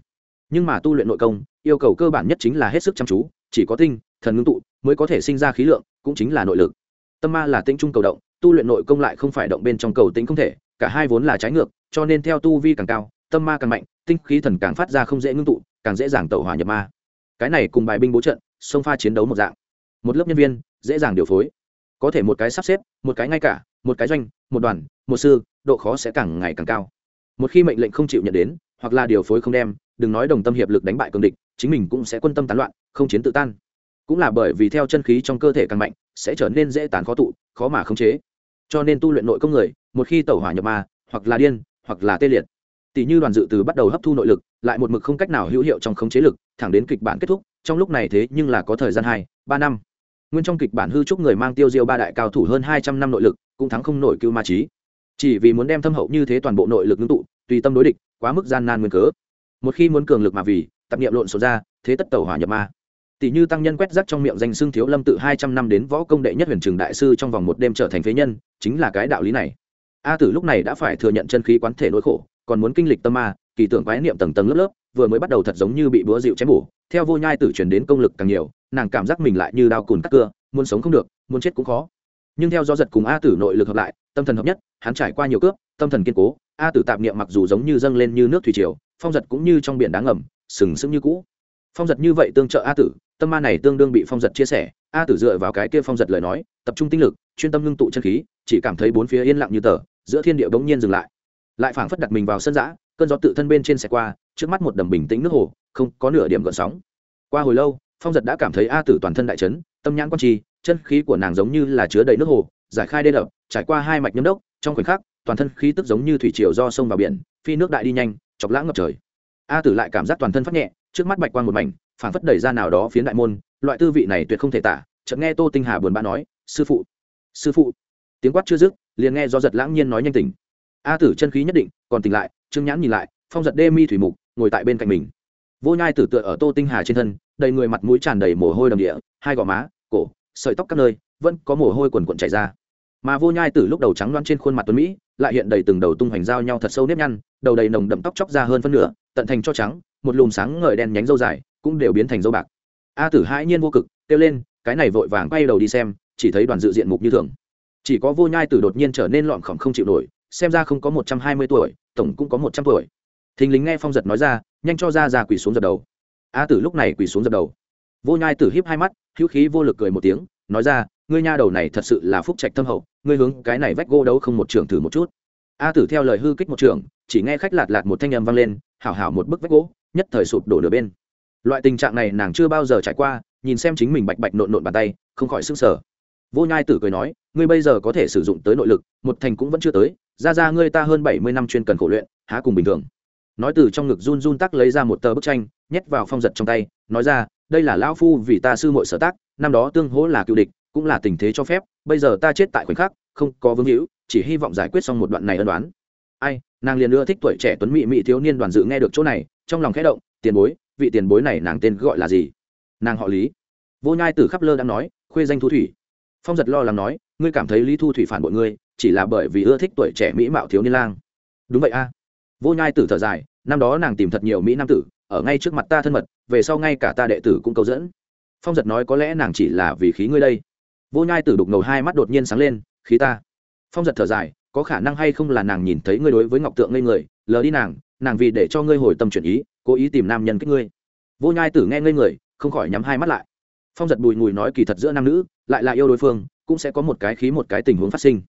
Nhưng mà tu luyện nội công, yêu cầu cơ bản nhất chính là hết sức chăm chú, chỉ có tinh, thần ngưng tụ mới có thể sinh ra khí lượng, cũng chính là nội lực. Tâm ma là tinh trung cầu động, tu luyện nội công lại không phải động bên trong cầu tính không thể, cả hai vốn là trái ngược, cho nên theo tu vi càng cao, tâm ma càng mạnh tinh khí thần càng phát ra không dễ ngưng tụ, càng dễ dàng tẩu hỏa nhập ma. Cái này cùng bài binh bố trận, sông pha chiến đấu một dạng. Một lớp nhân viên, dễ dàng điều phối. Có thể một cái sắp xếp, một cái ngay cả, một cái doanh, một đoàn, một sư, độ khó sẽ càng ngày càng cao. Một khi mệnh lệnh không chịu nhận đến, hoặc là điều phối không đem, đừng nói đồng tâm hiệp lực đánh bại cường địch, chính mình cũng sẽ quân tâm tán loạn, không chiến tự tan. Cũng là bởi vì theo chân khí trong cơ thể càng mạnh, sẽ trở nên dễ tán khó tụ, khó mà khống chế. Cho nên tu luyện nội công người, một khi tẩu hỏa nhập ma, hoặc là điên, hoặc là tê liệt tỷ như đoàn dự từ bắt đầu hấp thu nội lực, lại một mực không cách nào hữu hiệu trong khống chế lực, thẳng đến kịch bản kết thúc, trong lúc này thế nhưng là có thời gian hai, ba năm. Nguyên trong kịch bản hư trúc người mang tiêu diêu ba đại cao thủ hơn hai trăm năm nội lực, cũng thắng không nổi cưu ma trí. Chỉ vì muốn đem thâm hậu như thế toàn bộ nội lực ngưng tụ, tùy tâm đối địch, quá mức gian nan nguyên cớ. Một khi muốn cường lực mà vì tập niệm lộn số ra, thế tất tàu hỏa nhập ma. Tỷ như tăng nhân quét rác trong miệng danh xưng thiếu lâm tự hai trăm năm đến võ công đệ nhất huyền trường đại sư trong vòng một đêm trở thành phế nhân, chính là cái đạo lý này. A tử lúc này đã phải thừa nhận chân khí quán thể nỗi khổ còn muốn kinh lịch tâm ma, kỳ tưởng quái niệm tầng tầng lớp lớp, vừa mới bắt đầu thật giống như bị búa dịu chém bổ. Theo vô nhai tử truyền đến công lực càng nhiều, nàng cảm giác mình lại như đao cùn cắt cưa, muốn sống không được, muốn chết cũng khó. Nhưng theo do giật cùng a tử nội lực hợp lại, tâm thần hợp nhất, hắn trải qua nhiều cướp, tâm thần kiên cố, a tử tạp niệm mặc dù giống như dâng lên như nước thủy triều, phong giật cũng như trong biển đá ngầm, sừng sững như cũ. Phong giật như vậy tương trợ a tử, tâm ma này tương đương bị phong giật chia sẻ, a tử dựa vào cái kia phong giật lời nói, tập trung tinh lực, chuyên tâm ngưng tụ chân khí, chỉ cảm thấy bốn phía yên lặng như tờ, giữa thiên địa bỗng nhiên dừng lại lại phảng phất đặt mình vào sân giã, cơn gió tự thân bên trên xe qua, trước mắt một đầm bình tĩnh nước hồ, không có nửa điểm gợn sóng. Qua hồi lâu, phong giật đã cảm thấy a tử toàn thân đại chấn, tâm nhãn quan trì, chân khí của nàng giống như là chứa đầy nước hồ, giải khai đê đập, trải qua hai mạch nhâm đốc, trong khoảnh khắc, toàn thân khí tức giống như thủy triều do sông vào biển, phi nước đại đi nhanh, chọc lãng ngập trời. A tử lại cảm giác toàn thân phát nhẹ, trước mắt bạch quan một mảnh, phảng phất đẩy ra nào đó phiến đại môn, loại tư vị này tuyệt không thể tả, chợt nghe tô tinh hà buồn bã nói, sư phụ sư phụ. Tiếng quát chưa dứt, liền nghe do giật lãng nhiên nói nhanh tỉnh a tử chân khí nhất định, còn tỉnh lại, trương nhãn nhìn lại, phong giật đê mi thủy mục, ngồi tại bên cạnh mình. Vô nhai tử tựa ở tô tinh hà trên thân, đầy người mặt mũi tràn đầy mồ hôi đầm địa, hai gò má, cổ, sợi tóc các nơi, vẫn có mồ hôi quần quần chảy ra. Mà vô nhai tử lúc đầu trắng loan trên khuôn mặt tuấn mỹ, lại hiện đầy từng đầu tung hoành giao nhau thật sâu nếp nhăn, đầu đầy nồng đậm tóc chóc ra hơn phân nửa, tận thành cho trắng, một lùm sáng ngời đen nhánh dâu dài, cũng đều biến thành dâu bạc. A tử hãi nhiên vô cực, kêu lên, cái này vội vàng quay đầu đi xem, chỉ thấy đoàn dự diện mục như thường. Chỉ có vô nhai tử đột nhiên trở nên lọn khỏng không chịu nổi xem ra không có một trăm hai mươi tuổi, tổng cũng có một trăm tuổi. Thình lính nghe phong giật nói ra, nhanh cho ra ra quỳ xuống dập đầu. A tử lúc này quỳ xuống dập đầu. Vô nhai tử híp hai mắt, hữu khí vô lực cười một tiếng, nói ra, ngươi nha đầu này thật sự là phúc trạch thâm hậu, ngươi hướng cái này vách gỗ đấu không một trường thử một chút. A tử theo lời hư kích một trường, chỉ nghe khách lạt lạt một thanh âm vang lên, hảo hảo một bức vách gỗ, nhất thời sụp đổ nửa bên. Loại tình trạng này nàng chưa bao giờ trải qua, nhìn xem chính mình bạch bạch nộn nộn bàn tay, không khỏi sức sở vô nhai tử cười nói, ngươi bây giờ có thể sử dụng tới nội lực, một thành cũng vẫn chưa tới. Ra ra ngươi ta hơn bảy mươi năm chuyên cần khổ luyện, há cùng bình thường. Nói từ trong ngực run run tắc lấy ra một tờ bức tranh, nhét vào phong giật trong tay, nói ra, đây là lão phu vì ta sư muội sở tác, năm đó tương hỗ là cựu địch, cũng là tình thế cho phép, bây giờ ta chết tại khoảnh khắc, không có vương hữu, chỉ hy vọng giải quyết xong một đoạn này ân đoán. Ai, nàng liền ưa thích tuổi trẻ tuấn mỹ mỹ thiếu niên đoàn dự nghe được chỗ này, trong lòng khẽ động, tiền bối, vị tiền bối này nàng tên gọi là gì? Nàng họ lý. Vô nhai tử khắp lơ đang nói, khuê danh thu thủy phong giật lo lắng nói, ngươi cảm thấy lý thu thủy phản bội ngươi, chỉ là bởi vì ưa thích tuổi trẻ mỹ mạo thiếu niên lang. Đúng vậy a. Vô nhai tử thở dài, năm đó nàng tìm thật nhiều mỹ nam tử, ở ngay trước mặt ta thân mật, về sau ngay cả ta đệ tử cũng câu dẫn. Phong giật nói, có lẽ nàng chỉ là vì khí ngươi đây. Vô nhai tử đục ngầu hai mắt đột nhiên sáng lên, khí ta. Phong giật thở dài, có khả năng hay không là nàng nhìn thấy ngươi đối với ngọc tượng ngây người, lờ đi nàng nàng vì để cho ngươi hồi tâm chuyển ý, cố ý tìm nam nhân kích ngươi. Vô nhai tử nghe ngây người, không khỏi nhắm hai mắt lại phong giật bùi ngùi nói kỳ thật giữa nam nữ, lại là yêu đối phương, cũng sẽ có một cái khí một cái tình huống phát sinh.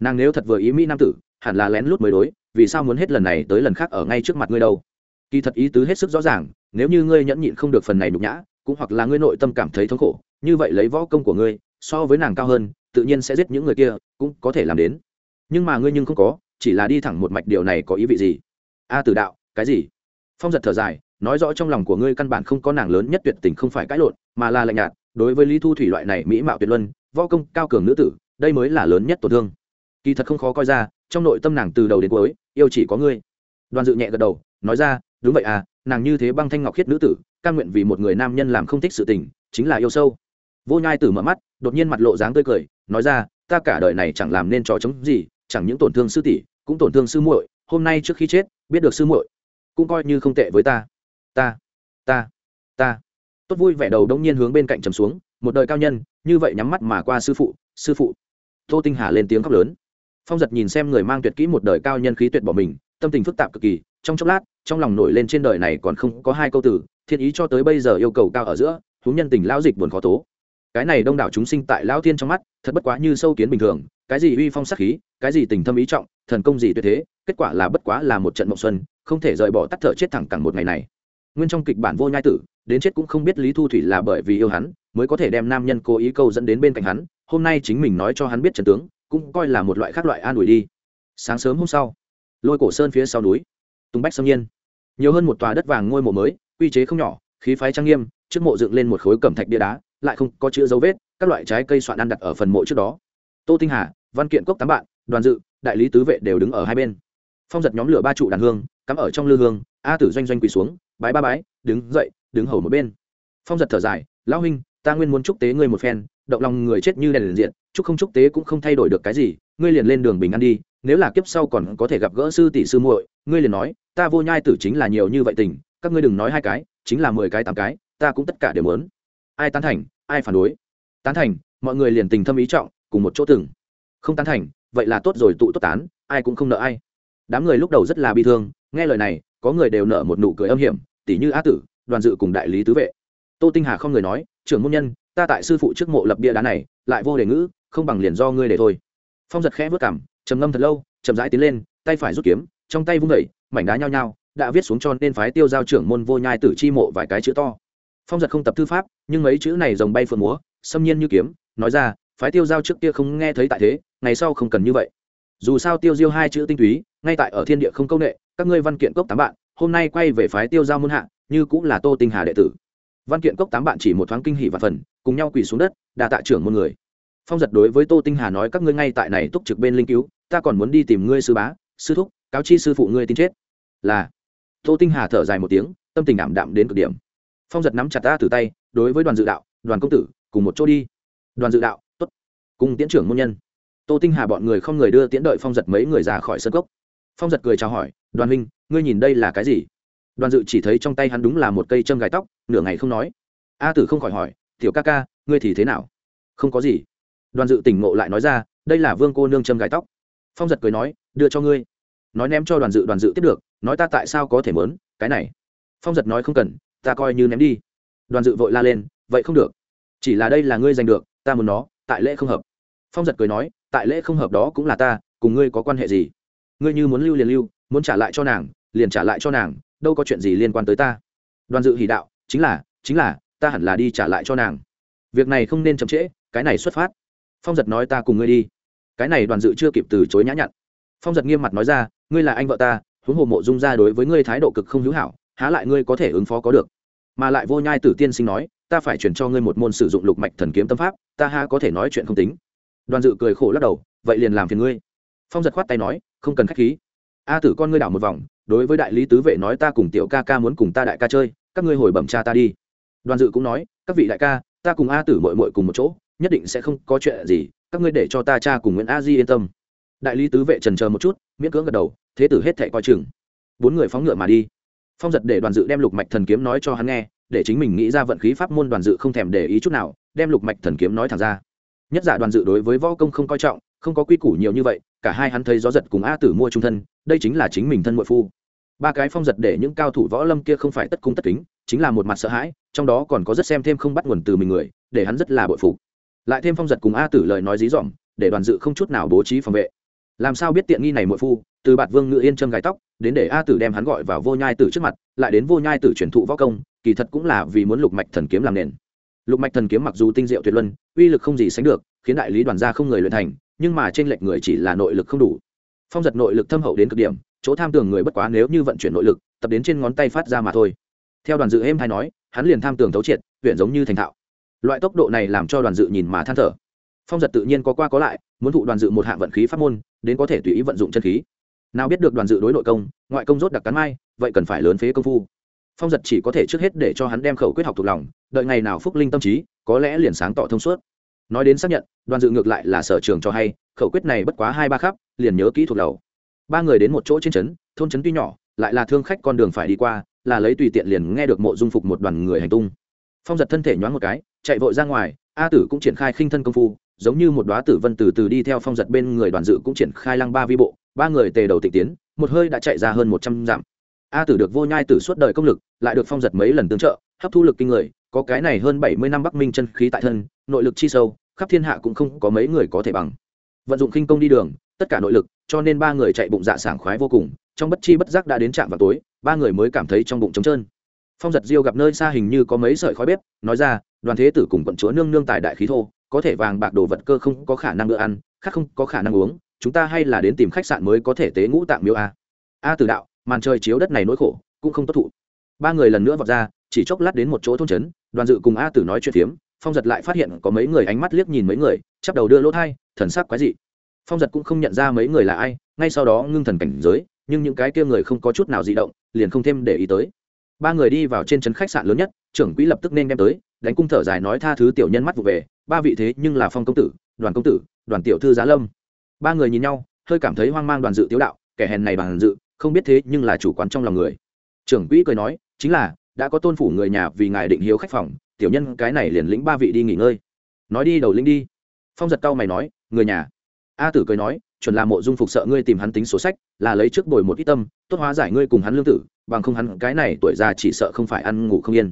Nàng nếu thật vừa ý mỹ nam tử, hẳn là lén lút mới đối, vì sao muốn hết lần này tới lần khác ở ngay trước mặt ngươi đâu? Kỳ thật ý tứ hết sức rõ ràng, nếu như ngươi nhẫn nhịn không được phần này nhục nhã, cũng hoặc là ngươi nội tâm cảm thấy thống khổ, như vậy lấy võ công của ngươi, so với nàng cao hơn, tự nhiên sẽ giết những người kia, cũng có thể làm đến. Nhưng mà ngươi nhưng không có, chỉ là đi thẳng một mạch điều này có ý vị gì? A tử đạo, cái gì? Phong giật thở dài nói rõ trong lòng của ngươi căn bản không có nàng lớn nhất tuyệt tình không phải cãi lộn, mà là lạnh nhạt. Đối với lý thu thủy loại này mỹ mạo tuyệt luân, võ công cao cường nữ tử, đây mới là lớn nhất tổn thương. Kỳ thật không khó coi ra, trong nội tâm nàng từ đầu đến cuối, yêu chỉ có ngươi. Đoàn dự nhẹ gật đầu, nói ra, đúng vậy à nàng như thế băng thanh ngọc khiết nữ tử căn nguyện vì một người nam nhân làm không thích sự tình, chính là yêu sâu. Vô nhai tử mở mắt, đột nhiên mặt lộ dáng tươi cười, nói ra, ta cả đời này chẳng làm nên trò chống gì, chẳng những tổn thương sư tỷ, cũng tổn thương sư muội, hôm nay trước khi chết, biết được sư muội, cũng coi như không tệ với ta ta ta ta. Tốt vui vẻ đầu đông nhiên hướng bên cạnh trầm xuống, một đời cao nhân, như vậy nhắm mắt mà qua sư phụ sư phụ. Tô tinh hà lên tiếng khóc lớn. Phong giật nhìn xem người mang tuyệt kỹ một đời cao nhân khí tuyệt bỏ mình, tâm tình phức tạp cực kỳ, trong chốc lát, trong lòng nổi lên trên đời này còn không có hai câu từ, thiên ý cho tới bây giờ yêu cầu cao ở giữa thú nhân tình lão dịch buồn khó tố. Cái này đông đảo chúng sinh tại lão thiên trong mắt, thật bất quá như sâu kiến bình thường, cái gì uy phong sắc khí, cái gì tình thâm ý trọng, thần công gì tuyệt thế, kết quả là bất quá là một trận mộng xuân, không thể rời bỏ tắt thở chết thẳng cẳng một ngày này nguyên trong kịch bản vô nhai tử, đến chết cũng không biết lý thu thủy là bởi vì yêu hắn, mới có thể đem nam nhân cố ý câu dẫn đến bên cạnh hắn, hôm nay chính mình nói cho hắn biết trần tướng, cũng coi là một loại khác loại an ủi đi. Sáng sớm hôm sau, lôi cổ sơn phía sau núi, tùng bách sâm nhiên. Nhiều hơn một tòa đất vàng ngôi mộ mới, quy chế không nhỏ, khí phái trang nghiêm, trước mộ dựng lên một khối cẩm thạch bia đá, lại không có chữ dấu vết, các loại trái cây soạn ăn đặt ở phần mộ trước đó. Tô tinh hà, văn kiện cốc tám bạn, đoàn dự, đại lý tứ vệ đều đứng ở hai bên. Phong giật nhóm lửa ba trụ đàn hương, cắm ở trong lư hương, a tử doanh doanh quỳ xuống bái ba bái, đứng dậy, đứng hầu một bên. Phong giật thở dài, lão huynh, ta nguyên muốn chúc tế ngươi một phen, động lòng người chết như đèn liền diện, chúc không chúc tế cũng không thay đổi được cái gì, ngươi liền lên đường bình an đi, nếu là kiếp sau còn có thể gặp gỡ sư tỷ sư muội, ngươi liền nói, ta vô nhai tử chính là nhiều như vậy tình, các ngươi đừng nói hai cái, chính là mười cái tám cái, ta cũng tất cả đều muốn. Ai tán thành, ai phản đối? Tán thành, mọi người liền tình thâm ý trọng, cùng một chỗ từng không tán thành, vậy là tốt rồi, tụ tốt tán, ai cũng không nợ ai. Đám người lúc đầu rất là bi thương, nghe lời này, có người đều nợ một nụ cười âm hiểm tỷ như á tử, đoàn dự cùng đại lý tứ vệ. Tô tinh hà không người nói, trưởng môn nhân, ta tại sư phụ trước mộ lập bia đá này, lại vô đề ngữ, không bằng liền do ngươi để thôi. Phong giật khẽ vớt cảm, trầm ngâm thật lâu, chậm rãi tiến lên, tay phải rút kiếm, trong tay vung đẩy mảnh đá nhao nhao, đã viết xuống cho nên phái tiêu giao trưởng môn vô nhai tử chi mộ vài cái chữ to. Phong giật không tập thư pháp, nhưng mấy chữ này dòng bay phượng múa, xâm nhiên như kiếm, nói ra, phái tiêu giao trước kia không nghe thấy tại thế, ngày sau không cần như vậy. Dù sao tiêu diêu hai chữ tinh túy, ngay tại ở thiên địa không công nghệ các ngươi văn kiện cốc tám bạn hôm nay quay về phái tiêu giao muôn hạ, như cũng là tô tinh hà đệ tử. Văn kiện cốc tám bạn chỉ một thoáng kinh hỷ và phần, cùng nhau quỳ xuống đất, đà tạ trưởng môn người. Phong giật đối với tô tinh hà nói, các ngươi ngay tại này túc trực bên linh cứu, ta còn muốn đi tìm ngươi sư bá, sư thúc, cáo chi sư phụ ngươi tin chết. Là. Tô tinh hà thở dài một tiếng, tâm tình ảm đạm đến cực điểm. Phong giật nắm chặt ta từ tay, đối với đoàn dự đạo, đoàn công tử, cùng một chỗ đi. Đoàn dự đạo t ố t cùng tiễn trưởng môn nhân. Tô tinh hà bọn người không người đưa tiễn đợi phong giật mấy người ra khỏi sân cốc phong giật cười chào hỏi, đoàn huynh, ngươi nhìn đây là cái gì? Đoàn dự chỉ thấy trong tay hắn đúng là một cây châm gài tóc, nửa ngày không nói. A tử không khỏi hỏi, tiểu ca ca, ngươi thì thế nào? Không có gì. Đoàn dự tỉnh ngộ lại nói ra, đây là vương cô nương châm gài tóc. Phong giật cười nói, đưa cho ngươi. Nói ném cho đoàn dự đoàn dự tiếp được, nói ta tại sao có thể mớn, cái này. Phong giật nói không cần, ta coi như ném đi. Đoàn dự vội la lên, vậy không được. Chỉ là đây là ngươi giành được, ta muốn nó, tại lễ không hợp. Phong giật cười nói, tại lễ không hợp đó cũng là ta, cùng ngươi có quan hệ gì? Ngươi như muốn lưu liền lưu, muốn trả lại cho nàng, liền trả lại cho nàng, đâu có chuyện gì liên quan tới ta. Đoàn dự hỷ đạo, chính là chính là, ta hẳn là đi trả lại cho nàng. Việc này không nên chậm trễ, cái này xuất phát. Phong giật nói ta cùng ngươi đi. Cái này đoàn dự chưa kịp từ chối nhã nhặn. Phong giật nghiêm mặt nói ra, ngươi là anh vợ ta, huống hồ mộ dung ra đối với ngươi thái độ cực không hữu hảo, há lại ngươi có thể ứng phó có được. Mà lại vô nhai tử tiên sinh nói, ta phải chuyển cho ngươi một môn sử dụng lục mạch thần kiếm tâm pháp, ta ha có thể nói chuyện không tính. Đoàn dự cười khổ lắc đầu, vậy liền làm phiền ngươi. Phong giật khoát tay nói không cần khách khí. A tử con ngươi đảo một vòng, đối với đại lý tứ vệ nói ta cùng tiểu ca ca muốn cùng ta đại ca chơi, các ngươi hồi bẩm cha ta đi. Đoàn dự cũng nói, các vị đại ca, ta cùng a tử mội mội cùng một chỗ, nhất định sẽ không có chuyện gì, các ngươi để cho ta cha cùng nguyễn a di yên tâm. Đại lý tứ vệ trần chờ một chút, miễn cưỡng gật đầu, thế tử hết thệ coi chừng. Bốn người phóng ngựa mà đi. Phong giật để đoàn dự đem lục mạch thần kiếm nói cho hắn nghe, để chính mình nghĩ ra vận khí pháp môn đoàn dự không thèm để ý chút nào, đem lục mạch thần kiếm nói thẳng ra. Nhất giả đoàn dự đối với võ công không coi trọng, không có quy củ nhiều như vậy cả hai hắn thấy gió giật cùng a tử mua trung thân, đây chính là chính mình thân mội phu. Ba cái phong giật để những cao thủ võ lâm kia không phải tất cung tất kính, chính là một mặt sợ hãi, trong đó còn có rất xem thêm không bắt nguồn từ mình người, để hắn rất là bội phục. Lại thêm phong giật cùng a tử lời nói dí dỏm, để đoàn dự không chút nào bố trí phòng vệ. Làm sao biết tiện nghi này mội phu, từ bạt vương ngự yên châm gái tóc, đến để a tử đem hắn gọi vào vô nhai tử trước mặt, lại đến vô nhai tử truyền thụ võ công, kỳ thật cũng là vì muốn lục mạch thần kiếm làm nền. Lục mạch thần kiếm mặc dù tinh diệu tuyệt luân, uy lực không gì sánh được, khiến đại lý đoàn gia không người luyện thành nhưng mà trên lệch người chỉ là nội lực không đủ. Phong giật nội lực thâm hậu đến cực điểm, chỗ tham tưởng người bất quá nếu như vận chuyển nội lực, tập đến trên ngón tay phát ra mà thôi. Theo đoàn dự êm hay nói, hắn liền tham tưởng thấu triệt huyện giống như thành thạo. Loại tốc độ này làm cho đoàn dự nhìn mà than thở. Phong giật tự nhiên có qua có lại, muốn thụ đoàn dự một hạng vận khí pháp môn, đến có thể tùy ý vận dụng chân khí. Nào biết được đoàn dự đối nội công, ngoại công rốt đặc cắn mai, vậy cần phải lớn phế công phu. Phong giật chỉ có thể trước hết để cho hắn đem khẩu quyết học thuộc lòng, đợi ngày nào phúc linh tâm trí, có lẽ liền sáng tỏ thông suốt nói đến xác nhận, đoàn dự ngược lại là sở trường cho hay, khẩu quyết này bất quá hai ba khắp, liền nhớ kỹ thuộc đầu. ba người đến một chỗ trên trấn, thôn trấn tuy nhỏ, lại là thương khách con đường phải đi qua, là lấy tùy tiện liền nghe được mộ dung phục một đoàn người hành tung phong giật thân thể nhoáng một cái, chạy vội ra ngoài, a tử cũng triển khai khinh thân công phu, giống như một đoá tử vân từ từ đi theo phong giật bên người đoàn dự cũng triển khai lăng ba vi bộ, ba người tề đầu tịch tiến, một hơi đã chạy ra hơn một trăm dặm a tử được vô nhai tử suốt đời công lực, lại được phong giật mấy lần tương trợ, hấp thu lực kinh người, có cái này hơn bảy mươi năm bắc minh chân khí tại thân, nội lực chi sâu khắp thiên hạ cũng không có mấy người có thể bằng. Vận dụng khinh công đi đường, tất cả nội lực, cho nên ba người chạy bụng dạ sảng khoái vô cùng, trong bất chi bất giác đã đến trạm vào tối, ba người mới cảm thấy trong bụng trống trơn. Phong giật diêu gặp nơi xa hình như có mấy sợi khói bếp, nói ra, đoàn thế tử cùng quận chúa nương nương tài đại khí thô, có thể vàng bạc đồ vật cơ không có khả năng bữa ăn, khác không có khả năng uống, chúng ta hay là đến tìm khách sạn mới có thể tế ngũ tạng miêu a. A từ đạo, màn trời chiếu đất này nỗi khổ, cũng không tốt thụ. Ba người lần nữa vọt ra, chỉ chốc lát đến một chỗ thôn trấn, đoàn dự cùng a tử nói chuyện phiếm phong giật lại phát hiện có mấy người ánh mắt liếc nhìn mấy người, chắp đầu đưa lỗ thai, thần sắc quái dị. Phong giật cũng không nhận ra mấy người là ai, ngay sau đó ngưng thần cảnh giới, nhưng những cái kia người không có chút nào di động, liền không thêm để ý tới. Ba người đi vào trên trấn khách sạn lớn nhất, trưởng quỹ lập tức nên đem tới, đánh cung thở dài nói tha thứ tiểu nhân mắt vụ về, ba vị thế nhưng là phong công tử, đoàn công tử, đoàn tiểu thư giá lâm. Ba người nhìn nhau, hơi cảm thấy hoang mang đoàn dự tiếu đạo, kẻ hèn này bằng dự, không biết thế nhưng là chủ quán trong lòng người. Trưởng quỹ cười nói, chính là, đã có tôn phủ người nhà vì ngài định hiếu khách phòng tiểu nhân, cái này liền lĩnh ba vị đi nghỉ ngơi. Nói đi đầu lĩnh đi. Phong giật cau mày nói, người nhà. A tử cười nói, chuẩn là mộ dung phục sợ ngươi tìm hắn tính số sách, là lấy trước bồi một ít tâm, tốt hóa giải ngươi cùng hắn lương tử, bằng không hắn cái này tuổi già chỉ sợ không phải ăn ngủ không yên.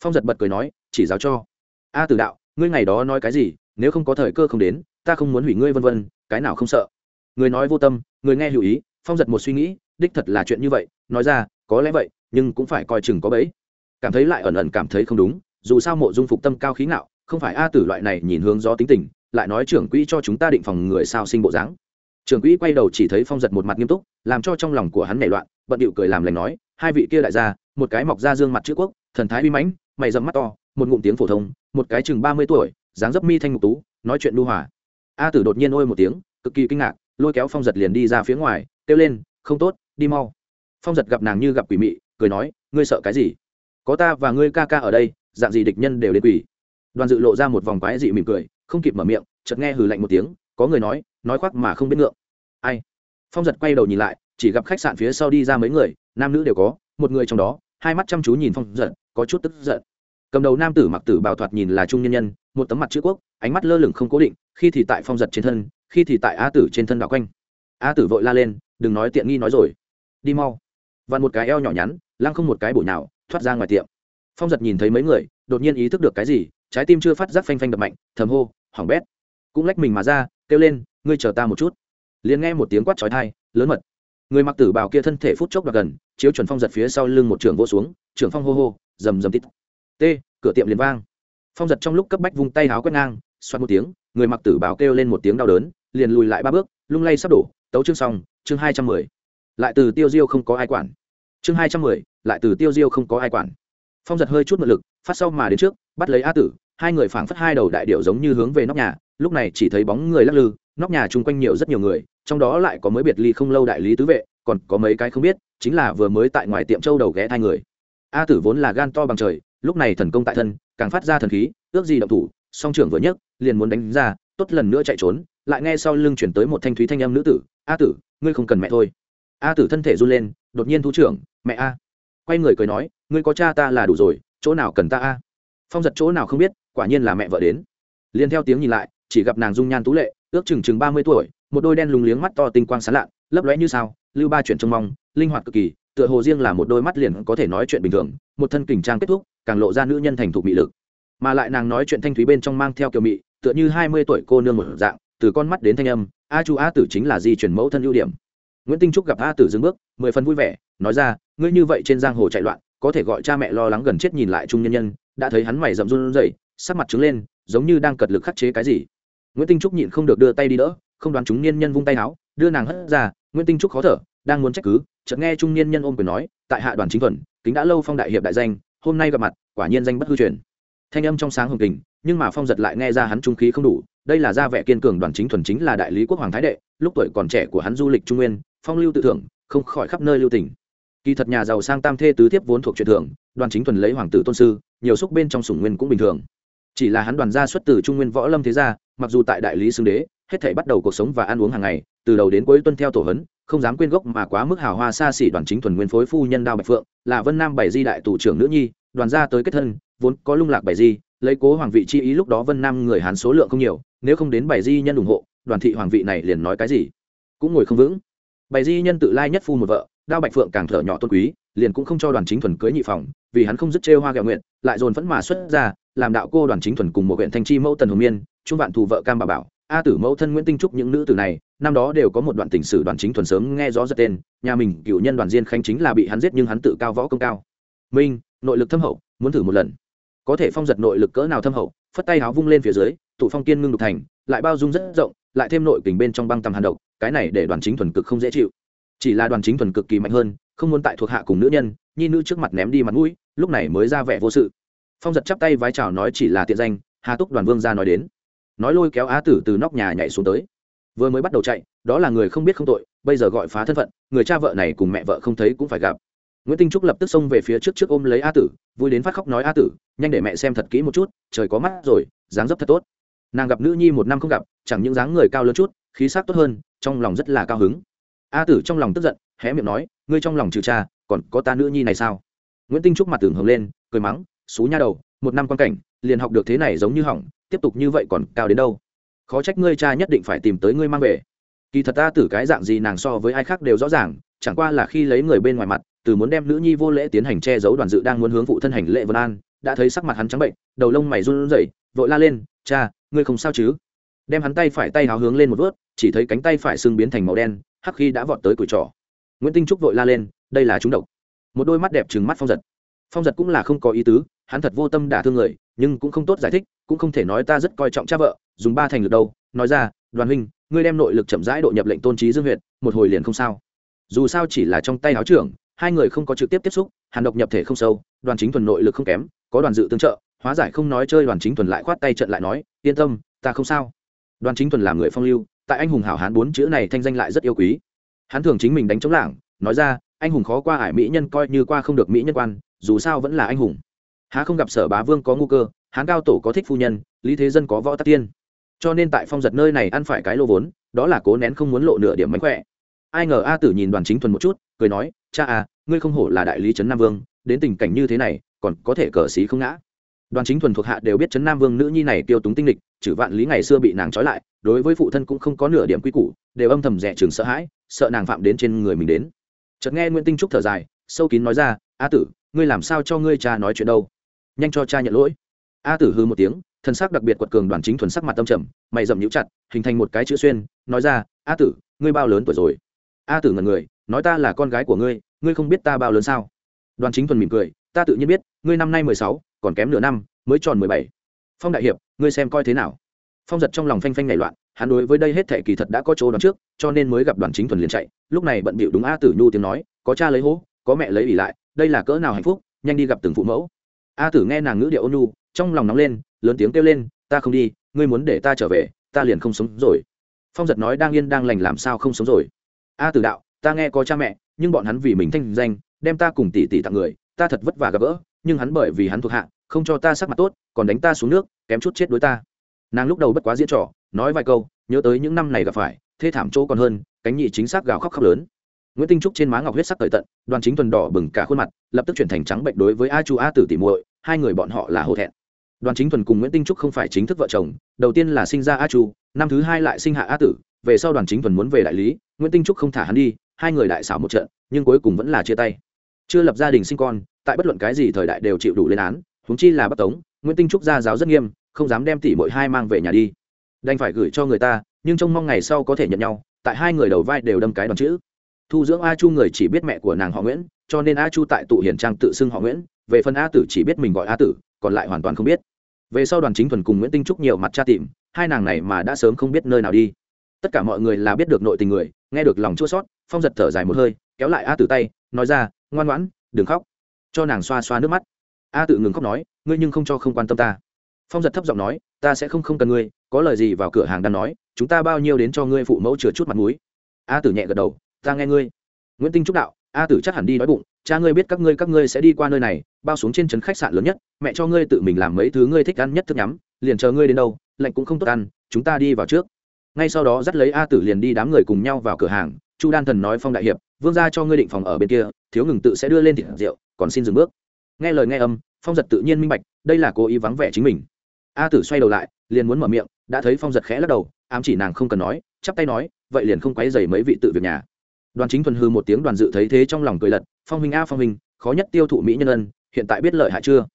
Phong giật bật cười nói, chỉ giáo cho. A tử đạo, ngươi ngày đó nói cái gì, nếu không có thời cơ không đến, ta không muốn hủy ngươi vân vân, cái nào không sợ. Người nói vô tâm, người nghe hữu ý, phong giật một suy nghĩ, đích thật là chuyện như vậy, nói ra, có lẽ vậy, nhưng cũng phải coi chừng có bẫy. Cảm thấy lại ẩn ẩn cảm thấy không đúng dù sao mộ dung phục tâm cao khí ngạo, không phải a tử loại này nhìn hướng gió tính tình, lại nói trưởng quỹ cho chúng ta định phòng người sao sinh bộ dáng. Trưởng quỹ quay đầu chỉ thấy phong giật một mặt nghiêm túc, làm cho trong lòng của hắn nảy loạn, bận điệu cười làm lành nói, hai vị kia đại gia, một cái mọc ra dương mặt chữ quốc, thần thái uy mãnh, mày dầm mắt to, một ngụm tiếng phổ thông, một cái chừng ba mươi tuổi, dáng dấp mi thanh ngục tú, nói chuyện lưu hòa. A tử đột nhiên ôi một tiếng, cực kỳ kinh ngạc, lôi kéo phong giật liền đi ra phía ngoài, kêu lên, không tốt, đi mau. Phong giật gặp nàng như gặp quỷ mị, cười nói, ngươi sợ cái gì? Có ta và ngươi ca ca ở đây dạng gì địch nhân đều đến quỷ đoàn dự lộ ra một vòng quái dị mỉm cười, không kịp mở miệng, chợt nghe hừ lạnh một tiếng, có người nói nói khoác mà không biết ngượng. Ai? Phong giật quay đầu nhìn lại, chỉ gặp khách sạn phía sau đi ra mấy người, nam nữ đều có, một người trong đó, hai mắt chăm chú nhìn phong giật, có chút tức giận. Cầm đầu nam tử mặc tử bào thoạt nhìn là trung nhân nhân, một tấm mặt chữ quốc, ánh mắt lơ lửng không cố định, khi thì tại phong giật trên thân, khi thì tại a tử trên thân đảo quanh. A tử vội la lên, đừng nói tiện nghi nói rồi. Đi mau. Vặn một cái eo nhỏ nhắn, lăng không một cái bổ nhào, thoát ra ngoài tiệm phong giật nhìn thấy mấy người, đột nhiên ý thức được cái gì, trái tim chưa phát giác phanh phanh đập mạnh, thầm hô, hỏng bét. Cũng lách mình mà ra, kêu lên, ngươi chờ ta một chút. Liền nghe một tiếng quát trói thai lớn mật. Người mặc tử bào kia thân thể phút chốc và gần, chiếu chuẩn phong giật phía sau lưng một trường vô xuống trường phong hô hô, rầm rầm tít. T, cửa tiệm liền vang. Phong giật trong lúc cấp bách vung tay háo quét ngang xoát một tiếng, người mặc tử bào kêu lên một tiếng đau đớn, liền lùi lại ba bước, lung lay sắp đổ, tấu chương xong, chương hai trăm mười. Lại từ tiêu diêu không có ai quản. Chương hai trăm mười, lại từ tiêu diêu không có ai quản phong giật hơi chút mật lực, phát sau mà đến trước, bắt lấy a tử, hai người phảng phất hai đầu đại điệu giống như hướng về nóc nhà, lúc này chỉ thấy bóng người lắc lư, nóc nhà chung quanh nhiều rất nhiều người, trong đó lại có mới biệt ly không lâu đại lý tứ vệ, còn có mấy cái không biết, chính là vừa mới tại ngoài tiệm châu đầu ghé hai người. A tử vốn là gan to bằng trời, lúc này thần công tại thân, càng phát ra thần khí, ước gì động thủ, song trưởng vừa nhấc, liền muốn đánh ra, tốt lần nữa chạy trốn, lại nghe sau lưng chuyển tới một thanh thúy thanh âm nữ tử, a tử, ngươi không cần mẹ thôi. A tử thân thể run lên, đột nhiên thú trưởng, mẹ a. Quay người cười nói ngươi có cha ta là đủ rồi, chỗ nào cần ta a? Phong giật chỗ nào không biết, quả nhiên là mẹ vợ đến. Liền theo tiếng nhìn lại, chỉ gặp nàng dung nhan tú lệ, ước chừng chừng ba mươi tuổi, một đôi đen lùng liếng mắt to tinh quang sán lạ lấp lóe như sao, lưu ba chuyển trông mong, linh hoạt cực kỳ, tựa hồ riêng là một đôi mắt liền có thể nói chuyện bình thường, một thân kình trang kết thúc, càng lộ ra nữ nhân thành thục mị lực. Mà lại nàng nói chuyện thanh thúy bên trong mang theo kiểu mị, tựa như hai mươi tuổi cô nương một dạng, từ con mắt đến thanh âm, a chu a tử chính là di chuyển mẫu thân ưu điểm. Nguyễn tinh trúc gặp a tử dừng bước, mười phần vui vẻ, nói ra, ngươi như vậy trên giang hồ chạy loạn có thể gọi cha mẹ lo lắng gần chết nhìn lại trung nhân nhân, đã thấy hắn mày rậm run rẩy, sắc mặt trứng lên, giống như đang cật lực khắc chế cái gì. Nguyễn tinh trúc nhịn không được đưa tay đi đỡ, không đoán chúng niên nhân vung tay áo, đưa nàng hất ra, nguyễn tinh trúc khó thở, đang muốn trách cứ, chợt nghe trung niên nhân ôm quyền nói, tại hạ đoàn chính thuần, kính đã lâu phong đại hiệp đại danh, hôm nay gặp mặt, quả nhiên danh bất hư truyền. Thanh âm trong sáng hồng tình nhưng mà phong giật lại nghe ra hắn trung khí không đủ, đây là gia vẻ kiên cường đoàn chính thuần chính là đại lý quốc hoàng thái đệ, lúc tuổi còn trẻ của hắn du lịch trung nguyên, phong lưu tự thưởng, không khỏi khắp nơi lưu tỉnh kỳ thật nhà giàu sang tam thê tứ thiếp vốn thuộc truyền thường, đoàn chính thuần lấy hoàng tử tôn sư nhiều xúc bên trong sủng nguyên cũng bình thường. Chỉ là hắn đoàn gia xuất từ trung nguyên võ lâm thế gia mặc dù tại đại lý xưng đế hết thể bắt đầu cuộc sống và ăn uống hàng ngày từ đầu đến cuối tuân theo tổ hấn không dám quên gốc mà quá mức hào hoa xa xỉ đoàn chính thuần nguyên phối phu nhân đao bạch phượng là vân nam bảy di đại tù trưởng nữ nhi đoàn gia tới kết thân vốn có lung lạc bảy di lấy cố hoàng vị chi ý lúc đó vân nam người hán số lượng không nhiều nếu không đến bảy di nhân ủng hộ đoàn thị hoàng vị này liền nói cái gì? Cũng ngồi không vững. Bảy di nhân tự lai nhất phu một vợ đao bạch phượng càng thở nhỏ tôn quý, liền cũng không cho đoàn chính thuần cưới nhị phòng, vì hắn không dứt trêu hoa ghẹo nguyện, lại dồn phẫn mà xuất ra, làm đạo cô đoàn chính thuần cùng một huyện thanh chi mẫu tần hồng miên trung vạn thù vợ cam bà bảo, a tử mẫu thân nguyễn tinh trúc những nữ tử này, năm đó đều có một đoạn tình sử đoàn chính thuần sớm nghe rõ giật tên, nhà mình cựu nhân đoàn diên khanh chính là bị hắn giết nhưng hắn tự cao võ công cao. Minh, nội lực thâm hậu, muốn thử một lần. Có thể phong giật nội lực cỡ nào thâm hậu, phất tay háo vung lên phía dưới, tụ phong kiên ngưng đục thành, lại bao dung rất rộng, lại thêm nội kình bên trong băng tầm hàn độc, cái này để đoàn chính thuần cực không dễ chịu chỉ là đoàn chính thuần cực kỳ mạnh hơn, không muốn tại thuộc hạ cùng nữ nhân, nhi nữ trước mặt ném đi mặt mũi, lúc này mới ra vẻ vô sự. Phong giật chắp tay vái chào nói chỉ là tiện danh, hà túc đoàn vương ra nói đến. Nói lôi kéo á tử từ nóc nhà nhảy xuống tới. Vừa mới bắt đầu chạy, đó là người không biết không tội, bây giờ gọi phá thân phận, người cha vợ này cùng mẹ vợ không thấy cũng phải gặp. Nguyễn tinh trúc lập tức xông về phía trước trước ôm lấy a tử, vui đến phát khóc nói a tử, nhanh để mẹ xem thật kỹ một chút, trời có mắt rồi, dáng dấp thật tốt. Nàng gặp nữ nhi một năm không gặp, chẳng những dáng người cao lớn chút, khí sắc tốt hơn, trong lòng rất là cao hứng a tử trong lòng tức giận, hé miệng nói, ngươi trong lòng trừ cha, còn có ta nữ nhi này sao? Nguyễn tinh trúc mặt tưởng hướng lên, cười mắng, xú nha đầu, một năm quan cảnh, liền học được thế này giống như hỏng, tiếp tục như vậy còn cao đến đâu? Khó trách ngươi cha nhất định phải tìm tới ngươi mang về. Kỳ thật ta tử cái dạng gì nàng so với ai khác đều rõ ràng, chẳng qua là khi lấy người bên ngoài mặt, từ muốn đem nữ nhi vô lễ tiến hành che giấu đoàn dự đang muốn hướng phụ thân hành lệ vân an, đã thấy sắc mặt hắn trắng bệnh, đầu lông mày run rẩy, vội la lên, cha, ngươi không sao chứ? Đem hắn tay phải tay háo hướng lên một vớt, chỉ thấy cánh tay phải sưng biến thành màu đen, hắc khi đã vọt tới cùi trỏ nguyễn tinh trúc vội la lên, đây là chúng độc. Một đôi mắt đẹp trừng mắt phong giật. Phong giật cũng là không có ý tứ, hắn thật vô tâm đả thương người, nhưng cũng không tốt giải thích, cũng không thể nói ta rất coi trọng cha vợ, dùng ba thành lực đâu. Nói ra, đoàn huynh, ngươi đem nội lực chậm rãi độ nhập lệnh tôn trí dương huyện một hồi liền không sao. Dù sao chỉ là trong tay áo trưởng, hai người không có trực tiếp tiếp xúc, hàn độc nhập thể không sâu, đoàn chính thuần nội lực không kém, có đoàn dự tương trợ, hóa giải không nói chơi đoàn chính thuần lại khoát tay trận lại nói, yên tâm, ta không sao đoàn chính thuần làm người phong lưu, tại anh hùng hảo hán bốn chữ này thanh danh lại rất yêu quý. Hắn thường chính mình đánh chống lảng, nói ra, anh hùng khó qua ải mỹ nhân coi như qua không được mỹ nhân quan, dù sao vẫn là anh hùng. Há không gặp sở bá vương có ngu cơ, hán cao tổ có thích phu nhân, lý thế dân có võ tắc tiên. Cho nên tại phong giật nơi này ăn phải cái lô vốn, đó là cố nén không muốn lộ nửa điểm mánh khỏe. Ai ngờ a tử nhìn đoàn chính thuần một chút, cười nói, cha à ngươi không hổ là đại lý trấn nam vương, đến tình cảnh như thế này, còn có thể cờ xí không ngã đoàn chính thuần thuộc hạ đều biết trấn nam vương nữ nhi này tiêu túng tinh lịch chử vạn lý ngày xưa bị nàng trói lại, đối với phụ thân cũng không có nửa điểm quy củ, đều âm thầm rẻ chừng sợ hãi, sợ nàng phạm đến trên người mình đến. Chợt nghe nguyễn tinh trúc thở dài, sâu kín nói ra, a tử, ngươi làm sao cho ngươi cha nói chuyện đâu? Nhanh cho cha nhận lỗi. A tử hư một tiếng, thân sắc đặc biệt quật cường đoàn chính thuần sắc mặt tâm trầm, mày dậm nhũ chặt, hình thành một cái chữ xuyên, nói ra, a tử, ngươi bao lớn tuổi rồi? A tử ngần người, nói ta là con gái của ngươi ngươi không biết ta bao lớn sao? Đoàn chính thuần mỉm cười ta tự nhiên biết, ngươi năm nay mười sáu, còn kém nửa năm, mới tròn mười bảy. Phong đại hiệp, ngươi xem coi thế nào? Phong giật trong lòng phanh phanh nảy loạn, hắn đối với đây hết thệ kỳ thật đã có chỗ đoán trước, cho nên mới gặp đoàn chính thuần liền chạy. Lúc này bận bịu đúng a tử nhu tiếng nói, có cha lấy hố, có mẹ lấy ỉ lại, đây là cỡ nào hạnh phúc, nhanh đi gặp từng phụ mẫu. A tử nghe nàng ngữ điệu ôn nhu, trong lòng nóng lên, lớn tiếng kêu lên, ta không đi, ngươi muốn để ta trở về, ta liền không sống rồi. Phong giật nói đang yên đang lành làm sao không sống rồi. A tử đạo, ta nghe có cha mẹ, nhưng bọn hắn vì mình thanh danh, đem ta cùng tỷ tỷ tặng người ta thật vất vả gặp gỡ, nhưng hắn bởi vì hắn thuộc hạ, không cho ta sắc mặt tốt, còn đánh ta xuống nước, kém chút chết đối ta. Nàng lúc đầu bất quá diễn trò, nói vài câu, nhớ tới những năm này gặp phải, thê thảm chỗ còn hơn, cánh nhị chính xác gào khóc khóc lớn. Nguyễn tinh trúc trên má ngọc huyết sắc tời tận, đoàn chính tuần đỏ bừng cả khuôn mặt, lập tức chuyển thành trắng bệnh đối với a chu a tử tỉ muội, hai người bọn họ là hổ thẹn. Đoàn chính thuần cùng nguyễn tinh trúc không phải chính thức vợ chồng, đầu tiên là sinh ra a chu, năm thứ hai lại sinh hạ a tử, về sau đoàn chính thuần muốn về đại lý, nguyễn tinh trúc không thả hắn đi, hai người đại xảo một trận, nhưng cuối cùng vẫn là chia tay chưa lập gia đình sinh con, tại bất luận cái gì thời đại đều chịu đủ lên án húng chi là bất tống, nguyễn tinh trúc gia giáo rất nghiêm, không dám đem tỷ mỗi hai mang về nhà đi. Đành phải gửi cho người ta, nhưng trông mong ngày sau có thể nhận nhau, tại hai người đầu vai đều đâm cái đòn chữ. Thu dưỡng a chu người chỉ biết mẹ của nàng họ nguyễn, cho nên a chu tại tụ hiển trang tự xưng họ nguyễn, về phần a tử chỉ biết mình gọi a tử, còn lại hoàn toàn không biết. Về sau đoàn chính thuần cùng nguyễn tinh trúc nhiều mặt tra tìm, hai nàng này mà đã sớm không biết nơi nào đi. Tất cả mọi người là biết được nội tình người, nghe được lòng chua sót phong giật thở dài một hơi, kéo lại a tử tay, nói ra ngoan ngoãn, đừng khóc. Cho nàng xoa xoa nước mắt. A tự ngừng khóc nói, ngươi nhưng không cho không quan tâm ta. Phong giật thấp giọng nói, ta sẽ không không cần ngươi, có lời gì vào cửa hàng đang nói, chúng ta bao nhiêu đến cho ngươi phụ mẫu chừa chút mặt mũi. A tử nhẹ gật đầu, ta nghe ngươi. Nguyễn tinh trúc đạo, a tử chắc hẳn đi đói bụng, cha ngươi biết các ngươi các ngươi sẽ đi qua nơi này, bao xuống trên trấn khách sạn lớn nhất, mẹ cho ngươi tự mình làm mấy thứ ngươi thích ăn nhất thức nhắm, liền chờ ngươi đến đâu, lạnh cũng không tốt ăn, chúng ta đi vào trước. Ngay sau đó dắt lấy a tử liền đi đám người cùng nhau vào cửa hàng, chu đan thần nói phong đại hiệp vương gia cho ngươi định phòng ở bên kia, thiếu ngừng tự sẽ đưa lên thịt rượu, còn xin dừng bước. Nghe lời nghe âm, phong giật tự nhiên minh bạch, đây là cố ý vắng vẻ chính mình. A tử xoay đầu lại, liền muốn mở miệng, đã thấy phong giật khẽ lắc đầu, ám chỉ nàng không cần nói, chắp tay nói, vậy liền không quấy dày mấy vị tự việc nhà. Đoàn chính thuần hư một tiếng đoàn dự thấy thế trong lòng cười lật, phong huynh a phong huynh, khó nhất tiêu thụ mỹ nhân ân, hiện tại biết lợi hại chưa?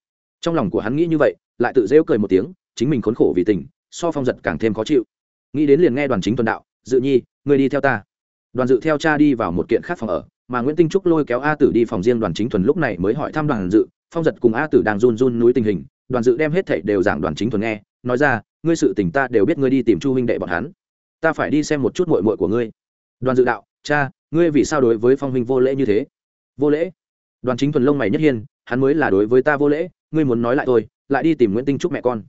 Trong lòng của hắn nghĩ như vậy, lại tự rêu cười một tiếng, chính mình khốn khổ vì tình, so phong giật càng thêm khó chịu. Nghĩ đến liền nghe đoàn chính thuần đạo, dự nhi người đi theo ta đoàn dự theo cha đi vào một kiện khác phòng ở, mà nguyễn tinh trúc lôi kéo a tử đi phòng riêng đoàn chính thuần lúc này mới hỏi thăm đoàn dự. Phong giật cùng a tử đang run run núi tình hình, đoàn dự đem hết thảy đều giảng đoàn chính thuần nghe, nói ra, ngươi sự tình ta đều biết, ngươi đi tìm chu huynh đệ bọn hắn. Ta phải đi xem một chút muội muội của ngươi. Đoàn dự đạo, cha, ngươi vì sao đối với phong huynh vô lễ như thế? Vô lễ? Đoàn chính thuần lông mày nhất hiên, hắn mới là đối với ta vô lễ, ngươi muốn nói lại tôi lại đi tìm nguyễn tinh trúc mẹ con.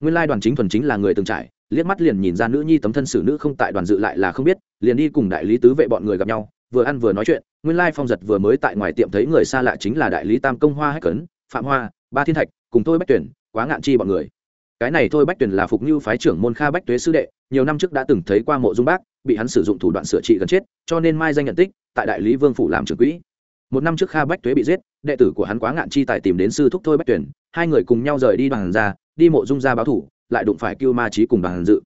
Nguyên lai đoàn chính thuần chính là người từng trải liếc mắt liền nhìn ra nữ nhi tấm thân xử nữ không tại đoàn dự lại là không biết, liền đi cùng đại lý tứ vệ bọn người gặp nhau, vừa ăn vừa nói chuyện, nguyên lai phong giật vừa mới tại ngoài tiệm thấy người xa lạ chính là đại lý tam công hoa hách cấn, phạm hoa, ba thiên thạch, cùng tôi bách tuyển, quá ngạn chi bọn người. Cái này thôi bách tuyển là phục như phái trưởng môn kha bách tuế sư đệ, nhiều năm trước đã từng thấy qua mộ dung bác, bị hắn sử dụng thủ đoạn sửa trị gần chết, cho nên mai danh nhận tích, tại đại lý vương phủ làm trưởng quỹ. Một năm trước kha bách tuế bị giết, đệ tử của hắn quá ngạn chi tài tìm đến sư thúc thôi bách tuyển, hai người cùng nhau rời đi đoàn ra đi mộ dung ra báo thủ lại đụng phải cưu ma trí cùng đoàn dự.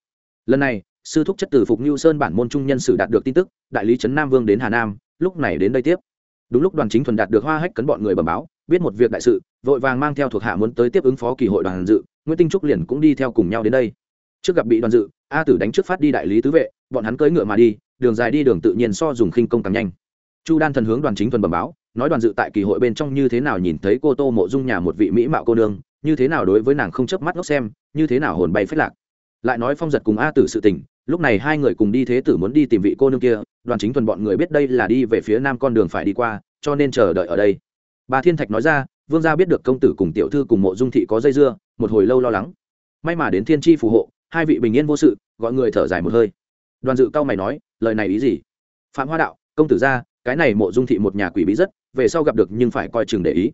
Lần này, sư thúc chất tử phục như sơn bản môn trung nhân sử đạt được tin tức, đại lý trấn nam vương đến hà nam, lúc này đến đây tiếp. Đúng lúc đoàn chính thuần đạt được hoa hách cấn bọn người bẩm báo, biết một việc đại sự, vội vàng mang theo thuộc hạ muốn tới tiếp ứng phó kỳ hội đoàn dự, nguyễn tinh trúc liền cũng đi theo cùng nhau đến đây. Trước gặp bị đoàn dự, a tử đánh trước phát đi đại lý tứ vệ, bọn hắn cưỡi ngựa mà đi, đường dài đi đường tự nhiên so dùng khinh công càng nhanh. Chu đan thần hướng đoàn chính thuần bẩm báo, nói đoàn dự tại kỳ hội bên trong như thế nào nhìn thấy cô tô mộ dung nhà một vị mỹ mạo cô nương như thế nào đối với nàng không chớp mắt ngốc xem, như thế nào hồn bay phết lạc. Lại nói phong giật cùng a tử sự tình, lúc này hai người cùng đi thế tử muốn đi tìm vị cô nương kia, đoàn chính thuần bọn người biết đây là đi về phía nam con đường phải đi qua, cho nên chờ đợi ở đây. Bà thiên thạch nói ra, vương gia biết được công tử cùng tiểu thư cùng mộ dung thị có dây dưa, một hồi lâu lo lắng. May mà đến thiên tri phù hộ, hai vị bình yên vô sự, gọi người thở dài một hơi. Đoàn dự cao mày nói, lời này ý gì? Phạm hoa đạo, công tử ra, cái này mộ dung thị một nhà quỷ bí rất, về sau gặp được nhưng phải coi chừng để ý.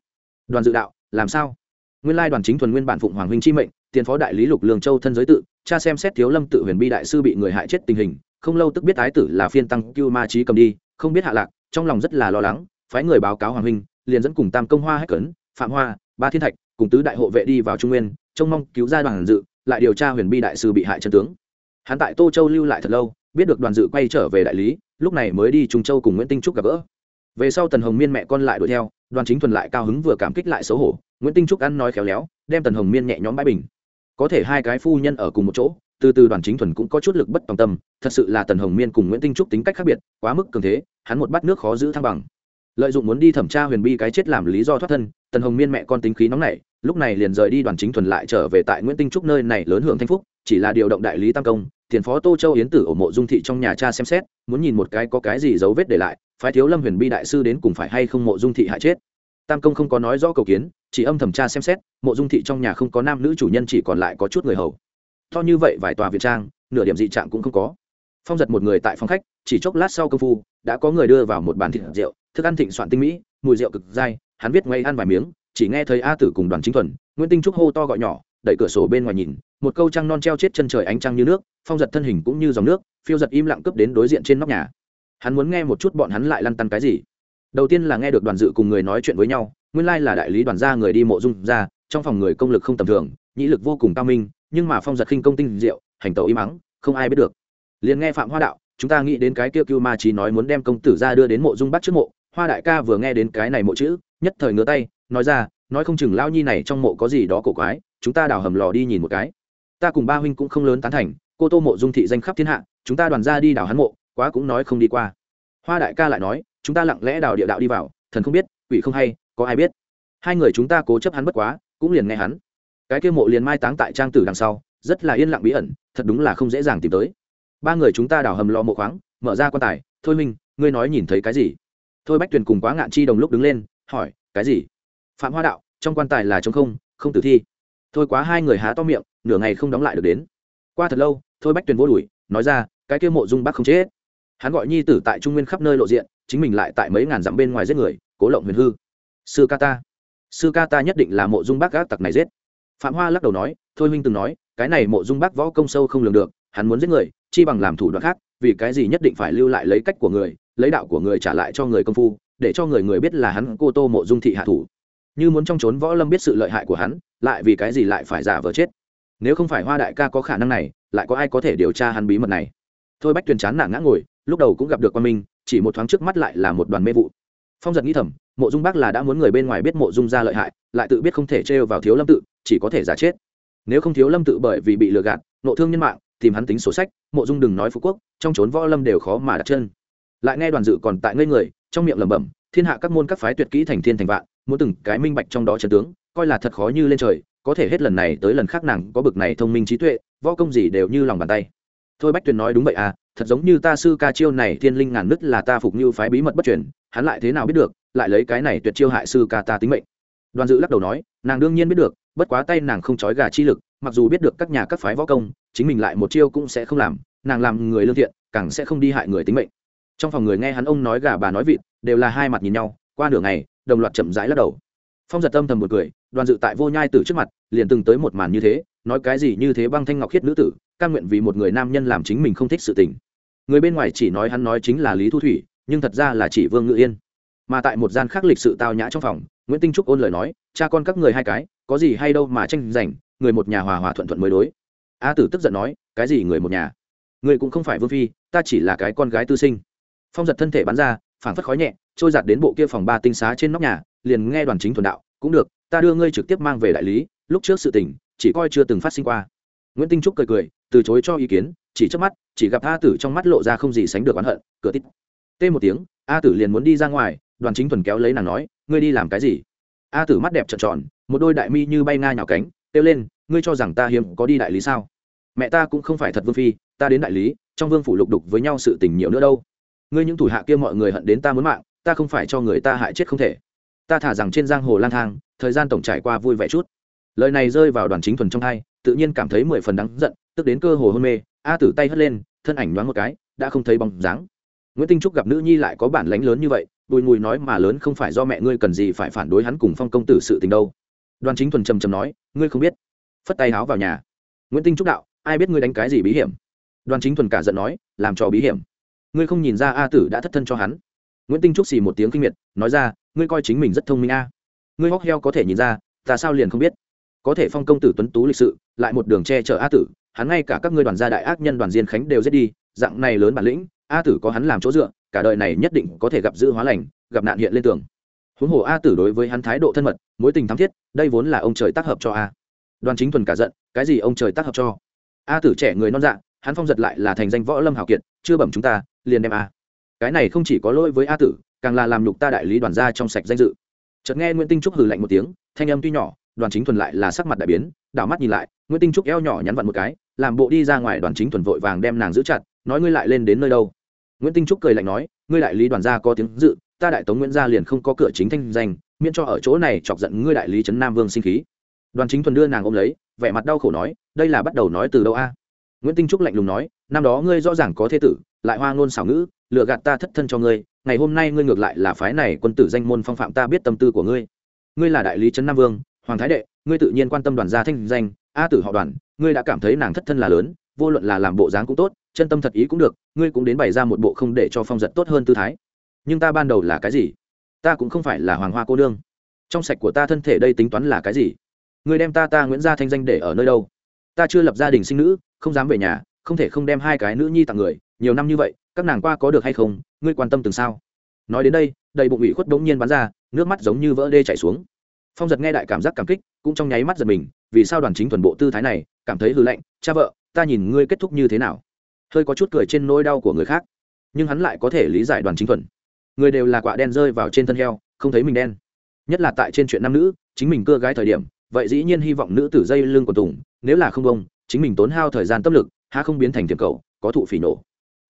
Đoàn dự đạo, làm sao? Nguyên lai đoàn chính thuần nguyên bản phụng hoàng huynh chi mệnh, tiền phó đại lý lục lương châu thân giới tự, cha xem xét thiếu lâm tự huyền bi đại sư bị người hại chết tình hình, không lâu tức biết ái tử là phiên tăng cưu ma trí cầm đi, không biết hạ lạc, trong lòng rất là lo lắng, phái người báo cáo hoàng huynh, liền dẫn cùng tam công hoa hách cấn, phạm hoa, ba thiên thạch, cùng tứ đại hộ vệ đi vào trung nguyên, trông mong cứu ra đoàn dự, lại điều tra huyền bi đại sư bị hại chân tướng. Hắn tại tô châu lưu lại thật lâu, biết được đoàn dự quay trở về đại lý, lúc này mới đi trung châu cùng nguyễn tinh trúc gặp gỡ. Về sau tần hồng miên mẹ con lại đuổi theo đoàn chính thuần lại cao hứng vừa cảm kích lại xấu hổ, nguyễn tinh trúc ăn nói khéo léo, đem tần hồng miên nhẹ nhõm bãi bình. Có thể hai cái phu nhân ở cùng một chỗ, từ từ đoàn chính thuần cũng có chút lực bất tòng tâm, thật sự là tần hồng miên cùng nguyễn tinh trúc tính cách khác biệt, quá mức cường thế, hắn một bát nước khó giữ thăng bằng. Lợi dụng muốn đi thẩm tra huyền bi cái chết làm lý do thoát thân, tần hồng miên mẹ con tính khí nóng nảy, lúc này liền rời đi đoàn chính thuần lại trở về tại nguyễn tinh trúc nơi này lớn hưởng thanh phúc, chỉ là điều động đại lý tam công tiền phó tô châu yến tử ở mộ dung thị trong nhà cha xem xét, muốn nhìn một cái có cái gì dấu vết để lại, phái thiếu lâm huyền bi đại sư đến cùng phải hay không mộ dung thị hại chết. Tam công không có nói rõ cầu kiến, chỉ âm thẩm tra xem xét, mộ dung thị trong nhà không có nam nữ chủ nhân chỉ còn lại có chút người hầu. To như vậy vài tòa việt trang, nửa điểm dị trạng cũng không có. Phong giật một người tại phòng khách, chỉ chốc lát sau công phu, đã có người đưa vào một bàn thịt rượu, thức ăn thịnh soạn tinh mỹ, mùi rượu cực dai, hắn viết ngay ăn vài miếng, chỉ nghe thấy a tử cùng đoàn chính thuần, nguyễn tinh trúc hô to gọi nhỏ đẩy cửa sổ bên ngoài nhìn, một câu trăng non treo chết chân trời ánh trăng như nước, phong giật thân hình cũng như dòng nước, phiêu giật im lặng cướp đến đối diện trên nóc nhà. Hắn muốn nghe một chút bọn hắn lại lăn tăn cái gì. Đầu tiên là nghe được đoàn dự cùng người nói chuyện với nhau, nguyên lai là đại lý đoàn gia người đi mộ dung ra, trong phòng người công lực không tầm thường, nhĩ lực vô cùng cao minh, nhưng mà phong giật khinh công tinh diệu, hành tẩu im mắng không ai biết được. Liền nghe phạm hoa đạo, chúng ta nghĩ đến cái kêu cưu ma trí nói muốn đem công tử ra đưa đến mộ dung bắt trước mộ, hoa đại ca vừa nghe đến cái này mộ chữ, nhất thời ngứa tay, nói ra, nói không chừng lao nhi này trong mộ có gì đó cổ quái chúng ta đào hầm lò đi nhìn một cái. Ta cùng ba huynh cũng không lớn tán thành, cô tô mộ dung thị danh khắp thiên hạ, chúng ta đoàn ra đi đào hắn mộ, quá cũng nói không đi qua. Hoa đại ca lại nói, chúng ta lặng lẽ đào địa đạo đi vào, thần không biết, quỷ không hay, có ai biết. Hai người chúng ta cố chấp hắn bất quá, cũng liền nghe hắn. Cái kia mộ liền mai táng tại trang tử đằng sau, rất là yên lặng bí ẩn, thật đúng là không dễ dàng tìm tới. Ba người chúng ta đào hầm lò mộ khoáng, mở ra quan tài, thôi minh ngươi nói nhìn thấy cái gì? Thôi bách tuyền cùng quá ngạn chi đồng lúc đứng lên, hỏi, cái gì? Phạm hoa đạo, trong quan tài là t không không tử thi thôi quá hai người há to miệng, nửa ngày không đóng lại được đến. Qua thật lâu, thôi bách tuyền vô đùi nói ra, cái kia mộ dung bác không chết. Hắn gọi nhi tử tại trung nguyên khắp nơi lộ diện, chính mình lại tại mấy ngàn dặm bên ngoài giết người, cố lộng huyền hư. Sư ca ta, sư ca ta nhất định là mộ dung bác gác tặc này giết. Phạm hoa lắc đầu nói, thôi huynh từng nói, cái này mộ dung bác võ công sâu không lường được, hắn muốn giết người, chi bằng làm thủ đoạn khác, vì cái gì nhất định phải lưu lại lấy cách của người, lấy đạo của người trả lại cho người công phu, để cho người người biết là hắn cô tô mộ dung thị hạ thủ. Như muốn trong trốn võ lâm biết sự lợi hại của hắn lại vì cái gì lại phải giả vờ chết? Nếu không phải hoa đại ca có khả năng này, lại có ai có thể điều tra hắn bí mật này? Thôi bách tuyền chán nản ngã ngồi, lúc đầu cũng gặp được quan minh, chỉ một thoáng trước mắt lại là một đoàn mê vụ. Phong giật nghĩ thầm, mộ dung bác là đã muốn người bên ngoài biết mộ dung ra lợi hại, lại tự biết không thể trêu vào thiếu lâm tự, chỉ có thể giả chết. Nếu không thiếu lâm tự bởi vì bị lừa gạt, nộ thương nhân mạng, tìm hắn tính sổ sách, mộ dung đừng nói phú quốc, trong trốn võ lâm đều khó mà đặt chân. Lại nghe đoàn dự còn tại ngây người, trong miệng lẩm bẩm, thiên hạ các môn các phái tuyệt kỹ thành thiên thành vạn, muốn từng cái minh bạch trong đó trận tướng coi là thật khó như lên trời, có thể hết lần này tới lần khác nàng có bực này thông minh trí tuệ, võ công gì đều như lòng bàn tay. Thôi bách tuyền nói đúng vậy à thật giống như ta sư ca chiêu này thiên linh ngàn nứt là ta phục như phái bí mật bất truyền, hắn lại thế nào biết được, lại lấy cái này tuyệt chiêu hại sư ca ta tính mệnh. Đoàn dự lắc đầu nói, nàng đương nhiên biết được, bất quá tay nàng không trói gà chi lực, mặc dù biết được các nhà các phái võ công, chính mình lại một chiêu cũng sẽ không làm, nàng làm người lương thiện, càng sẽ không đi hại người tính mệnh. Trong phòng người nghe hắn ông nói gà bà nói vịt, đều là hai mặt nhìn nhau, qua nửa ngày, đồng loạt chậm rãi lắc đầu. Phong giật tâm thầm một cười đoàn dự tại vô nhai tử trước mặt, liền từng tới một màn như thế, nói cái gì như thế băng thanh ngọc khiết nữ tử căn nguyện vì một người nam nhân làm chính mình không thích sự tình. Người bên ngoài chỉ nói hắn nói chính là lý thu thủy, nhưng thật ra là chỉ vương ngự yên. Mà tại một gian khác lịch sự tao nhã trong phòng, nguyễn tinh trúc ôn lời nói, cha con các người hai cái, có gì hay đâu mà tranh giành, người một nhà hòa hòa thuận thuận mới đối. A tử tức giận nói, cái gì người một nhà? Người cũng không phải vương phi, ta chỉ là cái con gái tư sinh. Phong giật thân thể bắn ra, phảng phất khói nhẹ, trôi giạt đến bộ kia phòng ba tinh xá trên nóc nhà, liền nghe đoàn chính thuần đạo, cũng được ta đưa ngươi trực tiếp mang về đại lý, lúc trước sự tình, chỉ coi chưa từng phát sinh qua. Nguyễn tinh trúc cười cười, từ chối cho ý kiến, chỉ trước mắt, chỉ gặp a tử trong mắt lộ ra không gì sánh được oán hận, cửa tít. Tê một tiếng, a tử liền muốn đi ra ngoài, đoàn chính thuần kéo lấy nàng nói, ngươi đi làm cái gì? A tử mắt đẹp trợn tròn, một đôi đại mi như bay nga nhào cánh, kêu lên, ngươi cho rằng ta hiếm có đi đại lý sao? Mẹ ta cũng không phải thật vương phi, ta đến đại lý, trong vương phủ lục đục với nhau sự tình nhiều nữa đâu. Ngươi những thủ hạ kia mọi người hận đến ta muốn mạng, ta không phải cho người ta hại chết không thể. Ta thả rằng trên giang hồ lang thang thời gian tổng trải qua vui vẻ chút. Lời này rơi vào đoàn chính thuần trong hai, tự nhiên cảm thấy mười phần đắng giận, tức đến cơ hồ hôn mê, a tử tay hất lên, thân ảnh nhoáng một cái, đã không thấy bóng dáng. Nguyễn tinh trúc gặp nữ nhi lại có bản lánh lớn như vậy, bùi mùi nói mà lớn không phải do mẹ ngươi cần gì phải phản đối hắn cùng phong công tử sự tình đâu. Đoàn chính thuần trầm trầm nói, ngươi không biết. Phất tay háo vào nhà. Nguyễn tinh trúc đạo, ai biết ngươi đánh cái gì bí hiểm? Đoàn chính thuần cả giận nói, làm trò bí hiểm. Ngươi không nhìn ra a tử đã thất thân cho hắn. Nguyễn tinh trúc xì một tiếng kinh miệt, nói ra, ngươi coi chính mình rất thông minh a ngươi hóc heo có thể nhìn ra, ta sao liền không biết? Có thể phong công tử tuấn tú lịch sự, lại một đường che chở a tử, hắn ngay cả các ngươi đoàn gia đại ác nhân đoàn diên khánh đều giết đi, dạng này lớn bản lĩnh, a tử có hắn làm chỗ dựa, cả đời này nhất định có thể gặp dữ hóa lành, gặp nạn hiện lên tường. Huống hồ a tử đối với hắn thái độ thân mật, mối tình thắm thiết, đây vốn là ông trời tác hợp cho a. Đoàn chính thuần cả giận, cái gì ông trời tác hợp cho? A tử trẻ người non dạ hắn phong giật lại là thành danh võ lâm hào kiệt, chưa bẩm chúng ta, liền đem a. Cái này không chỉ có lỗi với a tử, càng là làm nhục ta đại lý đoàn gia trong sạch danh dự chợt nghe nguyễn tinh trúc hừ lạnh một tiếng, thanh âm tuy nhỏ, đoàn chính thuần lại là sắc mặt đại biến, đảo mắt nhìn lại, nguyễn tinh trúc eo nhỏ nhắn vặn một cái, làm bộ đi ra ngoài đoàn chính thuần vội vàng đem nàng giữ chặt, nói ngươi lại lên đến nơi đâu. Nguyễn tinh trúc cười lạnh nói, ngươi đại lý đoàn gia có tiếng dự, ta đại tống nguyễn gia liền không có cửa chính thanh danh, miễn cho ở chỗ này chọc giận ngươi đại lý trấn nam vương sinh khí. Đoàn chính thuần đưa nàng ôm lấy, vẻ mặt đau khổ nói, đây là bắt đầu nói từ đâu a? Nguyễn tinh trúc lạnh lùng nói, năm đó ngươi rõ ràng có thế tử lại hoa ngôn xảo ngữ, lừa gạt ta thất thân cho ngươi, ngày hôm nay ngươi ngược lại là phái này quân tử danh môn phong phạm ta biết tâm tư của ngươi. Ngươi là đại lý trấn nam vương, hoàng thái đệ, ngươi tự nhiên quan tâm đoàn gia thanh danh, a tử họ đoàn, ngươi đã cảm thấy nàng thất thân là lớn, vô luận là làm bộ dáng cũng tốt, chân tâm thật ý cũng được, ngươi cũng đến bày ra một bộ không để cho phong giật tốt hơn tư thái. Nhưng ta ban đầu là cái gì? Ta cũng không phải là hoàng hoa cô nương. Trong sạch của ta thân thể đây tính toán là cái gì? Ngươi đem ta ta nguyễn gia thanh danh để ở nơi đâu? Ta chưa lập gia đình sinh nữ, không dám về nhà, không thể không đem hai cái nữ nhi tặng người nhiều năm như vậy, các nàng qua có được hay không, ngươi quan tâm từng sao? Nói đến đây, đầy bụng ủy khuất đống nhiên bắn ra, nước mắt giống như vỡ đê chảy xuống. Phong giật nghe đại cảm giác cảm kích, cũng trong nháy mắt giật mình, vì sao đoàn chính thuần bộ tư thái này, cảm thấy hư lạnh, cha vợ, ta nhìn ngươi kết thúc như thế nào? Hơi có chút cười trên nỗi đau của người khác. Nhưng hắn lại có thể lý giải đoàn chính thuần. Người đều là quạ đen rơi vào trên thân heo, không thấy mình đen. Nhất là tại trên chuyện nam nữ, chính mình cưa gái thời điểm, vậy dĩ nhiên hy vọng nữ tử dây lưng của tùng, nếu là không bông, chính mình tốn hao thời gian tâm lực, há không biến thành tiềm cầu, có thụ phỉ nổ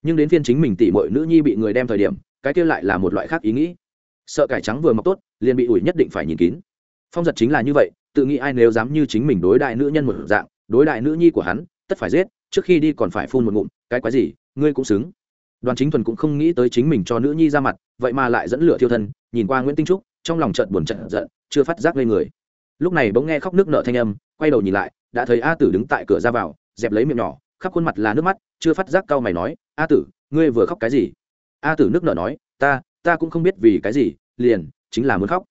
nhưng đến phiên chính mình tỉ mọi nữ nhi bị người đem thời điểm, cái kia lại là một loại khác ý nghĩ. Sợ cải trắng vừa mọc tốt, liền bị ủi nhất định phải nhìn kín. Phong giật chính là như vậy, tự nghĩ ai nếu dám như chính mình đối đại nữ nhân một dạng, đối đại nữ nhi của hắn, tất phải giết, trước khi đi còn phải phun một ngụm, cái quái gì, ngươi cũng xứng. Đoàn chính thuần cũng không nghĩ tới chính mình cho nữ nhi ra mặt, vậy mà lại dẫn lửa thiêu thân, nhìn qua nguyễn tinh trúc, trong lòng trận buồn trận giận, chưa phát giác lên người. Lúc này bỗng nghe khóc nước nợ thanh âm, quay đầu nhìn lại, đã thấy a tử đứng tại cửa ra vào, dẹp lấy miệng nhỏ khắp khuôn mặt là nước mắt, chưa phát giác cau mày nói, a tử, ngươi vừa khóc cái gì? A tử nước nở nói, ta ta cũng không biết vì cái gì, liền, chính là muốn khóc.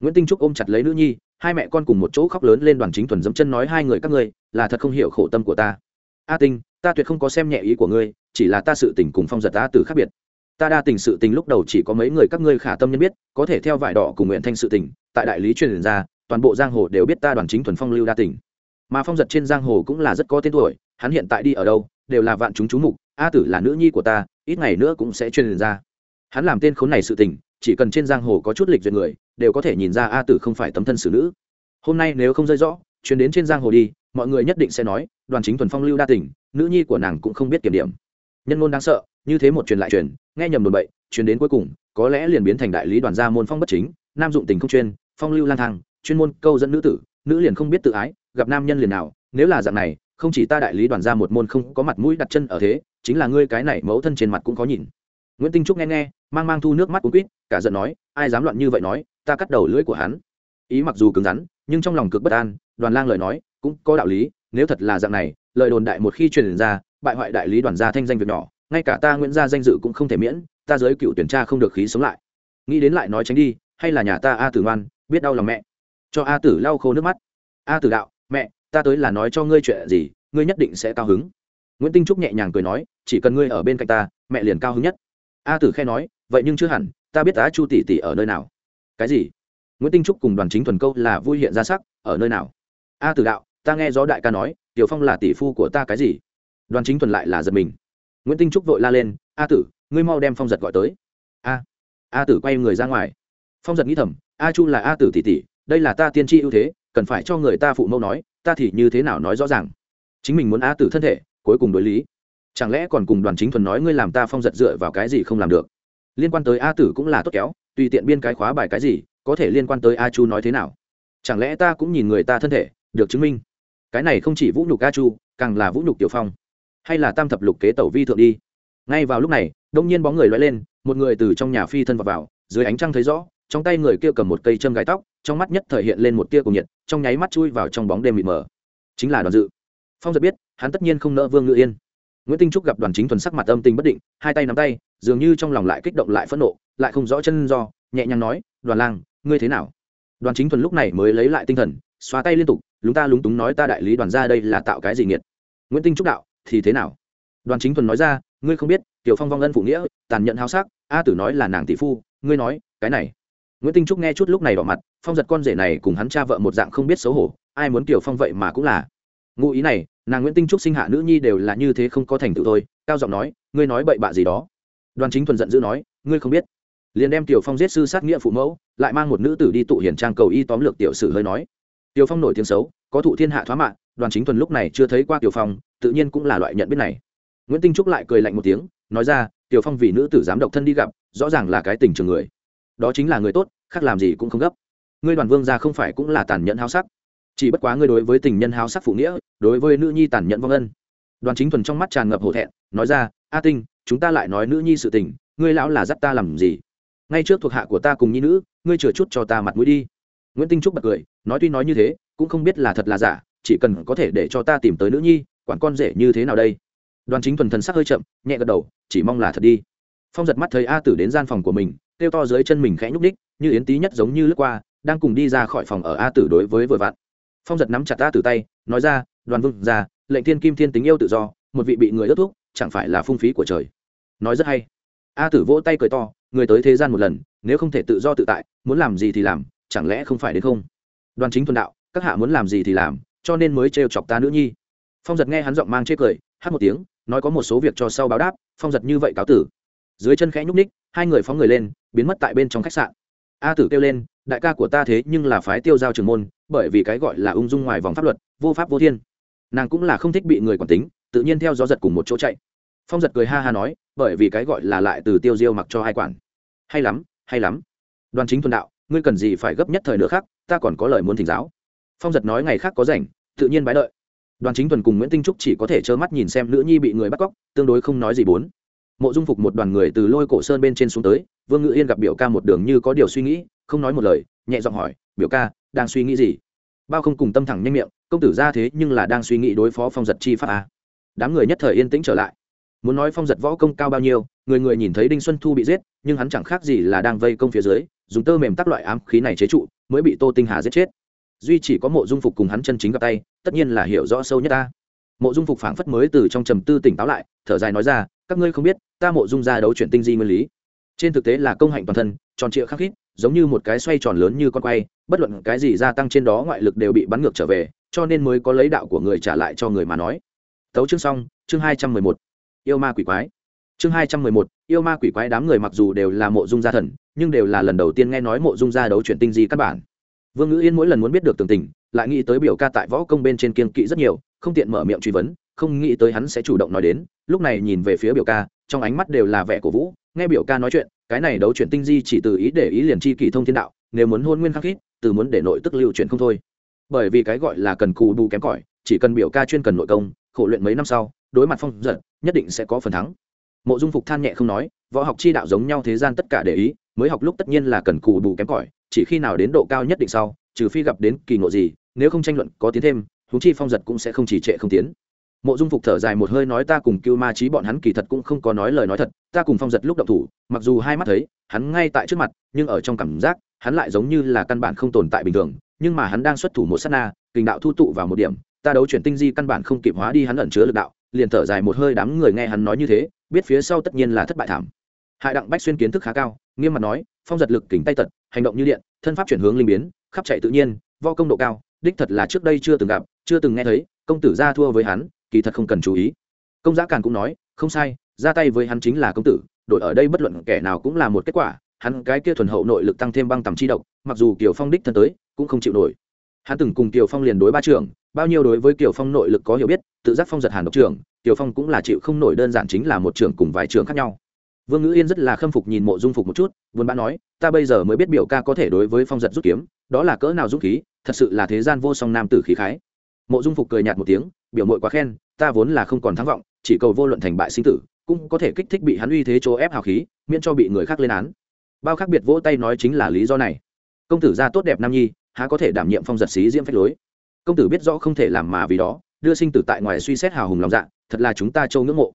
Nguyễn tinh trúc ôm chặt lấy nữ nhi, hai mẹ con cùng một chỗ khóc lớn lên đoàn chính thuần dẫm chân nói hai người, các ngươi, là thật không hiểu khổ tâm của ta. A tinh, ta tuyệt không có xem nhẹ ý của ngươi, chỉ là ta sự tình cùng phong giật ta từ khác biệt. Ta đa tình sự tình lúc đầu chỉ có mấy người các ngươi khả tâm nhân biết, có thể theo vải đỏ cùng nguyện thanh sự tình, tại đại lý truyền ra, toàn bộ giang hồ đều biết ta đoàn chính thuần phong lưu đa tình. Mà phong giật trên giang hồ cũng là rất có tên tuổi hắn hiện tại đi ở đâu, đều là vạn chúng chú mục, a tử là nữ nhi của ta, ít ngày nữa cũng sẽ truyền ra. Hắn làm tên khốn này sự tình, chỉ cần trên giang hồ có chút lịch duyệt người, đều có thể nhìn ra a tử không phải tấm thân xử nữ. Hôm nay nếu không rơi rõ chuyến đến trên giang hồ đi, mọi người nhất định sẽ nói, đoàn chính thuần phong lưu đa tình, nữ nhi của nàng cũng không biết kiểm điểm. Nhân ngôn đáng sợ, như thế một truyền lại truyền, nghe nhầm đồn bậy, truyền đến cuối cùng, có lẽ liền biến thành đại lý đoàn gia môn phong bất chính, nam dụng tình không chuyên, phong lưu lang thang, chuyên môn câu dẫn nữ tử, nữ liền không biết tự ái, gặp nam nhân liền nào, nếu là dạng này không chỉ ta đại lý đoàn ra một môn không có mặt mũi đặt chân ở thế, chính là ngươi cái này mẫu thân trên mặt cũng có nhìn. Nguyễn tinh trúc nghe nghe, mang mang thu nước mắt cuốn quýt, cả giận nói, ai dám loạn như vậy nói, ta cắt đầu lưỡi của hắn. Ý mặc dù cứng rắn, nhưng trong lòng cực bất an, đoàn lang lời nói, cũng có đạo lý, nếu thật là dạng này, lời đồn đại một khi truyền ra, bại hoại đại lý đoàn gia thanh danh việc nhỏ, ngay cả ta nguyễn gia danh dự cũng không thể miễn, ta giới cựu tuyển tra không được khí sống lại. Nghĩ đến lại nói tránh đi, hay là nhà ta a tử ngoan, biết đau lòng mẹ. Cho a tử lau khô nước mắt. A tử đạo, mẹ ta tới là nói cho ngươi chuyện gì, ngươi nhất định sẽ cao hứng. Nguyễn tinh trúc nhẹ nhàng cười nói, chỉ cần ngươi ở bên cạnh ta, mẹ liền cao hứng nhất. A tử khe nói, vậy nhưng chưa hẳn, ta biết á chu tỷ tỷ ở nơi nào. Cái gì? Nguyễn tinh trúc cùng đoàn chính thuần câu là vui hiện ra sắc, ở nơi nào? A tử đạo, ta nghe gió đại ca nói, tiểu phong là tỷ phu của ta cái gì? Đoàn chính thuần lại là giật mình. Nguyễn tinh trúc vội la lên, a tử, ngươi mau đem phong giật gọi tới. A a tử quay người ra ngoài. Phong giật nghĩ thầm, a chu là a tử tỷ tỷ, đây là ta tiên tri ưu thế, cần phải cho người ta phụ mẫu nói ta thì như thế nào nói rõ ràng? Chính mình muốn a tử thân thể cuối cùng đối lý. Chẳng lẽ còn cùng đoàn chính thuần nói ngươi làm ta phong giật dựa vào cái gì không làm được? Liên quan tới a tử cũng là tốt kéo tùy tiện biên cái khóa bài cái gì có thể liên quan tới a chu nói thế nào? Chẳng lẽ ta cũng nhìn người ta thân thể được chứng minh? Cái này không chỉ vũ nhục a chu càng là vũ nhục tiểu phong. Hay là tam thập lục kế tẩu vi thượng đi? Ngay vào lúc này đông nhiên bóng người loay lên một người từ trong nhà phi thân vào, vào dưới ánh trăng thấy rõ trong tay người kia cầm một cây châm gái tóc trong mắt nhất thời hiện lên một tia cùng nhiệt, trong nháy mắt chui vào trong bóng đêm mịt mờ. Chính là đoàn dự. Phong giật biết, hắn tất nhiên không nỡ vương ngự yên. Nguyễn tinh trúc gặp đoàn chính thuần sắc mặt âm tình bất định, hai tay nắm tay, dường như trong lòng lại kích động lại phẫn nộ, lại không rõ chân do, nhẹ nhàng nói, đoàn lang, ngươi thế nào? Đoàn chính thuần lúc này mới lấy lại tinh thần, xóa tay liên tục, lúng ta, lúng túng nói ta đại lý đoàn ra đây là tạo cái gì nghiệt? Nguyễn tinh trúc đạo, thì thế nào? Đoàn chính thuần nói ra, ngươi không biết, tiểu phong vong ân phụ nghĩa, tàn nhẫn háo sắc, a tử nói là nàng tỷ phu, ngươi nói, cái này nguyễn tinh trúc nghe chút lúc này đỏ mặt, phong giật con rể này cùng hắn cha vợ một dạng không biết xấu hổ, ai muốn tiểu phong vậy mà cũng là. Ngụ ý này, nàng nguyễn tinh trúc sinh hạ nữ nhi đều là như thế không có thành tựu thôi, cao giọng nói, ngươi nói bậy bạ gì đó. Đoàn chính thuần giận dữ nói, ngươi không biết. Liền đem tiểu phong giết sư sát nghĩa phụ mẫu, lại mang một nữ tử đi tụ hiển trang cầu y tóm lược tiểu sử hơi nói. Tiểu phong nổi tiếng xấu, có thụ thiên hạ thoá mạng đoàn chính thuần lúc này chưa thấy qua tiểu phong, tự nhiên cũng là loại nhận biết này. Nguyễn tinh trúc lại cười lạnh một tiếng, nói ra, tiểu phong vì nữ tử dám độc thân đi gặp, rõ ràng là cái tình trường người đó chính là người tốt, khác làm gì cũng không gấp. Ngươi đoàn vương gia không phải cũng là tàn nhẫn háo sắc. Chỉ bất quá ngươi đối với tình nhân háo sắc phụ nghĩa, đối với nữ nhi tàn nhẫn vong ân. Đoàn chính thuần trong mắt tràn ngập hổ thẹn, nói ra, a tinh, chúng ta lại nói nữ nhi sự tình, ngươi lão là dắt ta làm gì? Ngay trước thuộc hạ của ta cùng nhi nữ, ngươi chừa chút cho ta mặt mũi đi. Nguyễn tinh trúc bật cười, nói tuy nói như thế, cũng không biết là thật là giả, chỉ cần có thể để cho ta tìm tới nữ nhi, quản con rể như thế nào đây? Đoàn chính thuần thần sắc hơi chậm, nhẹ gật đầu, chỉ mong là thật đi. Phong giật mắt thấy a tử đến gian phòng của mình kêu to dưới chân mình khẽ nhúc ních như yến tý nhất giống như lướt qua, đang cùng đi ra khỏi phòng ở a tử đối với vừa vặn. Phong giật nắm chặt a tử tay, nói ra, đoàn vương ra lệnh thiên kim thiên tính yêu tự do, một vị bị người ước thuốc chẳng phải là phung phí của trời. Nói rất hay. A tử vỗ tay cười to, người tới thế gian một lần, nếu không thể tự do tự tại, muốn làm gì thì làm, chẳng lẽ không phải đến không? Đoàn chính thuần đạo, các hạ muốn làm gì thì làm, cho nên mới trêu chọc ta nữ nhi. Phong giật nghe hắn giọng mang chê cười, hát một tiếng, nói có một số việc cho sau báo đáp, phong giật như vậy cáo tử. Dưới chân khẽ nhúc ních hai người phóng người lên biến mất tại bên trong khách sạn. A tử kêu lên, đại ca của ta thế nhưng là phái tiêu giao trường môn, bởi vì cái gọi là ung dung ngoài vòng pháp luật, vô pháp vô thiên. Nàng cũng là không thích bị người quản tính, tự nhiên theo gió giật cùng một chỗ chạy. Phong giật cười ha ha nói, bởi vì cái gọi là lại từ tiêu diêu mặc cho hai quản. Hay lắm hay lắm. Đoàn chính thuần đạo, ngươi cần gì phải gấp nhất thời nữa khác, ta còn có lời muốn thỉnh giáo. Phong giật nói ngày khác có rảnh, tự nhiên bái đợi. Đoàn chính thuần cùng nguyễn tinh trúc chỉ có thể trơ mắt nhìn xem nữ nhi bị người bắt cóc, tương đối không nói gì bốn mộ dung phục một đoàn người từ lôi cổ sơn bên trên xuống tới, vương ngự yên gặp biểu ca một đường như có điều suy nghĩ, không nói một lời, nhẹ giọng hỏi, biểu ca, đang suy nghĩ gì? Bao không cùng tâm thẳng nhanh miệng, công tử ra thế nhưng là đang suy nghĩ đối phó phong giật chi pháp a đám người nhất thời yên tĩnh trở lại. Muốn nói phong giật võ công cao bao nhiêu, người người nhìn thấy đinh xuân thu bị giết, nhưng hắn chẳng khác gì là đang vây công phía dưới, dùng tơ mềm tắc loại ám khí này chế trụ, mới bị tô tinh hà giết chết. Duy chỉ có mộ dung phục cùng hắn chân chính gặp tay, tất nhiên là hiểu rõ sâu nhất ta. Mộ dung phục phảng phất mới từ trong trầm tư tỉnh táo lại, thở dài nói ra các ngươi không biết, ta mộ dung ra đấu chuyển tinh di nguyên lý. Trên thực tế là công hạnh toàn thân, tròn trịa khắc khít, giống như một cái xoay tròn lớn như con quay, bất luận cái gì gia tăng trên đó ngoại lực đều bị bắn ngược trở về, cho nên mới có lấy đạo của người trả lại cho người mà nói. Tấu chương xong, chương hai trăm mười một. Yêu ma quỷ quái. Chương hai trăm mười một, yêu ma quỷ quái đám người mặc dù đều là mộ dung gia thần, nhưng đều là lần đầu tiên nghe nói mộ dung gia đấu chuyển tinh di các bản. Vương ngữ yên mỗi lần muốn biết được tường tình, lại nghĩ tới biểu ca tại võ công bên trên kiên kỵ rất nhiều, không tiện mở miệng truy vấn không nghĩ tới hắn sẽ chủ động nói đến, lúc này nhìn về phía biểu ca, trong ánh mắt đều là vẻ cổ vũ, nghe biểu ca nói chuyện, cái này đấu chuyển tinh di chỉ từ ý để ý liền chi kỳ thông thiên đạo, nếu muốn hôn nguyên khắc khít, từ muốn để nội tức lưu chuyển không thôi. Bởi vì cái gọi là cần cù bù kém cỏi, chỉ cần biểu ca chuyên cần nội công, khổ luyện mấy năm sau, đối mặt phong giật nhất định sẽ có phần thắng. Mộ dung phục than nhẹ không nói, võ học chi đạo giống nhau thế gian tất cả để ý, mới học lúc tất nhiên là cần cù bù kém cỏi, chỉ khi nào đến độ cao nhất định sau, trừ phi gặp đến kỳ ngộ gì, nếu không tranh luận có tiến thêm húng chi phong giật cũng sẽ không chỉ trệ không tiến mộ dung phục thở dài một hơi nói ta cùng cưu ma trí bọn hắn kỳ thật cũng không có nói lời nói thật, ta cùng phong giật lúc động thủ, mặc dù hai mắt thấy, hắn ngay tại trước mặt, nhưng ở trong cảm giác, hắn lại giống như là căn bản không tồn tại bình thường, nhưng mà hắn đang xuất thủ một s á t na, kình đạo thu tụ vào một điểm, ta đấu chuyển tinh di căn bản không kịp hóa đi hắn ẩn chứa lực đạo, liền thở dài một hơi đám người nghe hắn nói như thế, biết phía sau tất nhiên là thất bại thảm. Hại đặng bách xuyên kiến thức khá cao, nghiêm mặt nói, phong giật lực kính tay tật, hành động như điện, thân pháp chuyển hướng linh biến, khắp chạy tự nhiên vo công độ cao, đích thật là trước đây chưa từng gặp, chưa từng nghe thấy, công tử ra thua với hắn kỳ thật không cần chú ý. Công giá càn cũng nói, không sai, ra tay với hắn chính là công tử, đội ở đây bất luận kẻ nào cũng là một kết quả, hắn cái kia thuần hậu nội lực tăng thêm băng tầm chi độc, mặc dù kiều phong đích thân tới, cũng không chịu nổi. Hắn từng cùng kiều phong liền đối ba trưởng, bao nhiêu đối với kiều phong nội lực có hiểu biết, tự giác phong giật hàn độc trưởng tiểu phong cũng là chịu không nổi đơn giản chính là một trưởng cùng vài trưởng khác nhau. Vương ngữ yên rất là khâm phục nhìn mộ dung phục một chút vốn bã nói, ta bây giờ mới biết biểu ca có thể đối với phong giật rút kiếm, đó là cỡ nào dũng khí, thật sự là thế gian vô song nam tử khí khái. Mộ dung phục cười nhạt một tiếng, biểu mội quá khen ta vốn là không còn thắng vọng, chỉ cầu vô luận thành bại sinh tử, cũng có thể kích thích bị hắn uy thế chỗ ép hào khí, miễn cho bị người khác lên án. Bao khác biệt vỗ tay nói chính là lý do này. Công tử gia tốt đẹp nam nhi, há có thể đảm nhiệm phong giật xí diễm phách lối? Công tử biết rõ không thể làm mà vì đó, đưa sinh tử tại ngoài suy xét hào hùng lòng dạ thật là chúng ta châu ngưỡng mộ.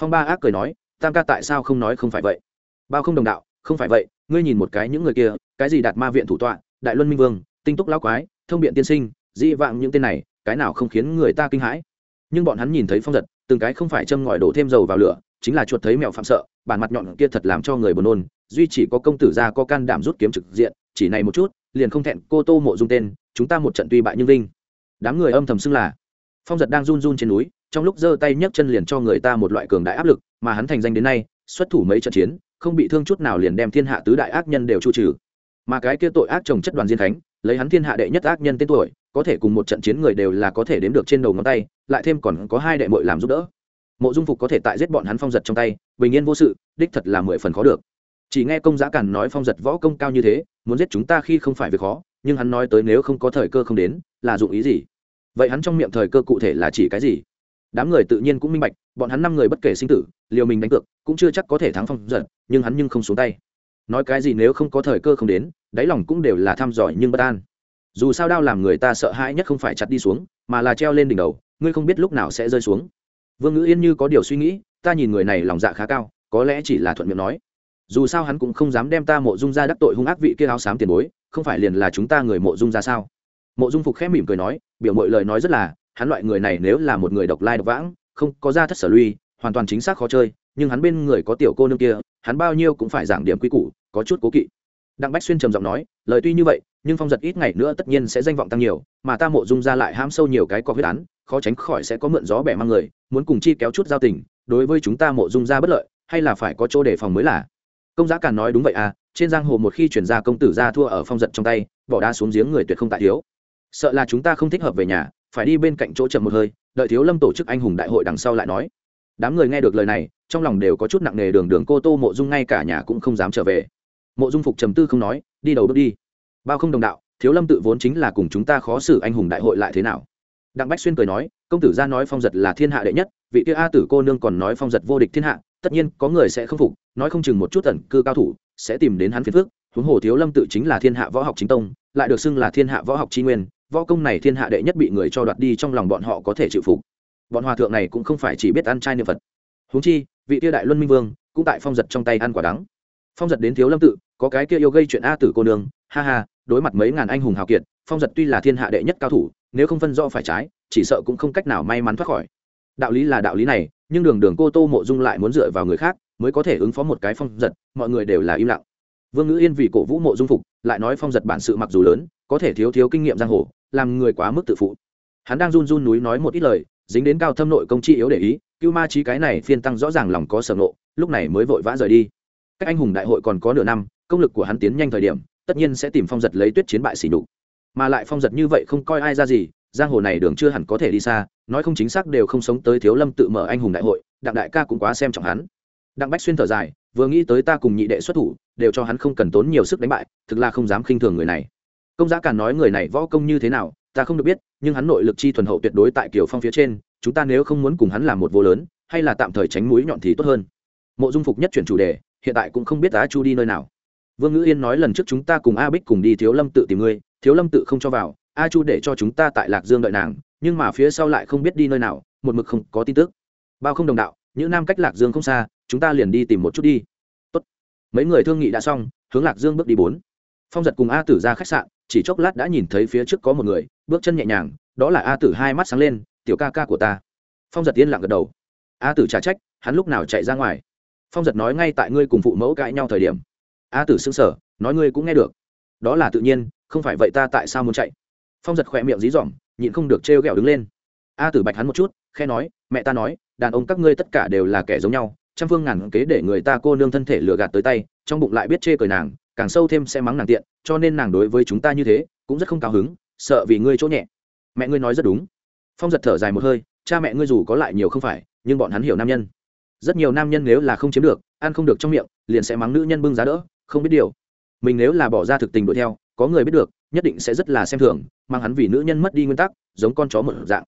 Phong ba ác cười nói, tam ca tại sao không nói không phải vậy? Bao không đồng đạo, không phải vậy, ngươi nhìn một cái những người kia, cái gì đạt ma viện thủ tọa, đại luân minh vương, tinh túc lão quái, thông biện tiên sinh dĩ vạng những tên này, cái nào không khiến người ta kinh hãi? Nhưng bọn hắn nhìn thấy phong giật, từng cái không phải châm ngòi đổ thêm dầu vào lửa, chính là chuột thấy mèo phạm sợ, bản mặt nhọn kia thật làm cho người buồn nôn, duy chỉ có công tử gia có can đảm rút kiếm trực diện, chỉ này một chút, liền không thẹn, cô tô mộ dung tên, chúng ta một trận tuy bại nhưng vinh. Đám người âm thầm xưng là. Phong giật đang run run trên núi, trong lúc giơ tay nhấc chân liền cho người ta một loại cường đại áp lực, mà hắn thành danh đến nay, xuất thủ mấy trận chiến, không bị thương chút nào liền đem thiên hạ tứ đại ác nhân đều chu trừ. Mà cái kia tội ác chồng chất đoàn diên khánh, lấy hắn thiên hạ đệ nhất ác nhân tên tuổi có thể cùng một trận chiến người đều là có thể đếm được trên đầu ngón tay, lại thêm còn có hai đệ mội làm giúp đỡ. Mộ dung phục có thể tại giết bọn hắn phong giật trong tay, bình yên vô sự, đích thật là mười phần khó được. Chỉ nghe công giá càn nói phong giật võ công cao như thế, muốn giết chúng ta khi không phải việc khó, nhưng hắn nói tới nếu không có thời cơ không đến, là dụng ý gì? Vậy hắn trong miệng thời cơ cụ thể là chỉ cái gì? Đám người tự nhiên cũng minh bạch, bọn hắn năm người bất kể sinh tử, liều mình đánh cược, cũng chưa chắc có thể thắng phong giật, nhưng hắn nhưng không xuống tay. Nói cái gì nếu không có thời cơ không đến, đáy lòng cũng đều là thăm dò nhưng bất an dù sao đao làm người ta sợ hãi nhất không phải chặt đi xuống, mà là treo lên đỉnh đầu, ngươi không biết lúc nào sẽ rơi xuống. Vương ngữ yên như có điều suy nghĩ, ta nhìn người này lòng dạ khá cao, có lẽ chỉ là thuận miệng nói. Dù sao hắn cũng không dám đem ta mộ dung ra đắc tội hung ác vị kia áo xám tiền bối, không phải liền là chúng ta người mộ dung ra sao? Mộ dung phục khẽ mỉm cười nói, biểu mọi lời nói rất là, hắn loại người này nếu là một người độc lai độc vãng, không có ra thất sở lui, hoàn toàn chính xác khó chơi, nhưng hắn bên người có tiểu cô nương kia, hắn bao nhiêu cũng phải giảng điểm quy củ, có chút cố kỵ. Đặng bách xuyên trầm giọng nói, lời tuy như vậy nhưng phong giật ít ngày nữa tất nhiên sẽ danh vọng tăng nhiều, mà ta mộ dung ra lại ham sâu nhiều cái có huyết án, khó tránh khỏi sẽ có mượn gió bẻ mang người, muốn cùng chi kéo chút giao tình, đối với chúng ta mộ dung ra bất lợi, hay là phải có chỗ đề phòng mới là. Công giá càn nói đúng vậy à trên giang hồ một khi chuyển ra công tử ra thua ở phong giật trong tay, bỏ đá xuống giếng người tuyệt không tại thiếu. Sợ là chúng ta không thích hợp về nhà, phải đi bên cạnh chỗ chậm một hơi, đợi thiếu lâm tổ chức anh hùng đại hội đằng sau lại nói. Đám người nghe được lời này, trong lòng đều có chút nặng nề đường đường cô tô mộ dung ngay cả nhà cũng không dám trở về. Mộ dung phục trầm tư không nói, đi đầu bước đi bao không đồng đạo, thiếu lâm tự vốn chính là cùng chúng ta khó xử anh hùng đại hội lại thế nào? Đặng bách xuyên cười nói, công tử ra nói phong giật là thiên hạ đệ nhất, vị kia a tử cô nương còn nói phong giật vô địch thiên hạ, tất nhiên có người sẽ không phục, nói không chừng một chút tẩn cư cao thủ, sẽ tìm đến hắn phiền phước huống hồ thiếu lâm tự chính là thiên hạ võ học chính tông, lại được xưng là thiên hạ võ học tri nguyên, võ công này thiên hạ đệ nhất bị người cho đoạt đi trong lòng bọn họ có thể chịu phục. Bọn hòa thượng này cũng không phải chỉ biết ăn chay niệm phật. Huống chi, vị kia đại luân minh vương cũng tại phong giật trong tay ăn quả đắng. Phong giật đến thiếu lâm tự, có cái kia yêu gây chuyện a tử cô nương, ha ha đối mặt mấy ngàn anh hùng hào kiệt phong giật tuy là thiên hạ đệ nhất cao thủ nếu không phân rõ phải trái chỉ sợ cũng không cách nào may mắn thoát khỏi. Đạo lý là đạo lý này nhưng đường đường cô tô mộ dung lại muốn dựa vào người khác mới có thể ứng phó một cái phong giật mọi người đều là im lặng. Vương ngữ yên vì cổ vũ mộ dung phục lại nói phong giật bản sự mặc dù lớn có thể thiếu thiếu kinh nghiệm giang hồ làm người quá mức tự phụ. Hắn đang run run núi nói một ít lời dính đến cao thâm nội công chi yếu để ý cưu ma trí cái này phiên tăng rõ ràng lòng có sở nộ, lúc này mới vội vã rời đi. Cách anh hùng đại hội còn có nửa năm công lực của hắn tiến nhanh thời điểm tất nhiên sẽ tìm phong giật lấy tuyết chiến bại xỉ nhục. Mà lại phong giật như vậy không coi ai ra gì, giang hồ này đường chưa hẳn có thể đi xa, nói không chính xác đều không sống tới thiếu lâm tự mở anh hùng đại hội, đặng đại ca cũng quá xem trọng hắn. Đặng bách xuyên thở dài, vừa nghĩ tới ta cùng nhị đệ xuất thủ, đều cho hắn không cần tốn nhiều sức đánh bại, thực là không dám khinh thường người này. Công giá càn nói người này võ công như thế nào, ta không được biết, nhưng hắn nội lực chi thuần hậu tuyệt đối tại kiều phong phía trên, chúng ta nếu không muốn cùng hắn làm một vô lớn, hay là tạm thời tránh mũi nhọn thì tốt hơn. Mộ dung phục nhất chuyển chủ đề, hiện tại cũng không biết á chu đi nơi nào vương ngữ yên nói lần trước chúng ta cùng a bích cùng đi thiếu lâm tự tìm ngươi, thiếu lâm tự không cho vào, a chu để cho chúng ta tại lạc dương đợi nàng, nhưng mà phía sau lại không biết đi nơi nào, một mực không có tin tức. Bao không đồng đạo, những nam cách lạc dương không xa, chúng ta liền đi tìm một chút đi. Tốt. mấy người thương nghị đã xong, hướng lạc dương bước đi bốn. Phong giật cùng a tử ra khách sạn, chỉ chốc lát đã nhìn thấy phía trước có một người, bước chân nhẹ nhàng, đó là a tử hai mắt sáng lên, tiểu ca ca của ta. Phong giật yên lặng gật đầu. A tử trả trách, hắn lúc nào chạy ra ngoài? Phong giật nói ngay tại ngươi cùng phụ mẫu cãi nhau thời điểm a tử xưng sở nói ngươi cũng nghe được. Đó là tự nhiên, không phải vậy ta tại sao muốn chạy? Phong giật khỏe miệng dí dỏm, nhịn không được trêu ghẹo đứng lên. A tử bạch hắn một chút, khe nói, mẹ ta nói, đàn ông các ngươi tất cả đều là kẻ giống nhau, trăm phương ngàn kế để người ta cô nương thân thể lừa gạt tới tay, trong bụng lại biết chê cười nàng, càng sâu thêm sẽ mắng nàng tiện, cho nên nàng đối với chúng ta như thế, cũng rất không cao hứng, sợ vì ngươi chỗ nhẹ. Mẹ ngươi nói rất đúng. Phong giật thở dài một hơi, cha mẹ ngươi dù có lại nhiều không phải, nhưng bọn hắn hiểu nam nhân. Rất nhiều nam nhân nếu là không chiếm được, ăn không được trong miệng, liền sẽ mắng nữ nhân bưng giá đỡ không biết điều. Mình nếu là bỏ ra thực tình đuổi theo, có người biết được, nhất định sẽ rất là xem thường, mang hắn vì nữ nhân mất đi nguyên tắc, giống con chó một dạng.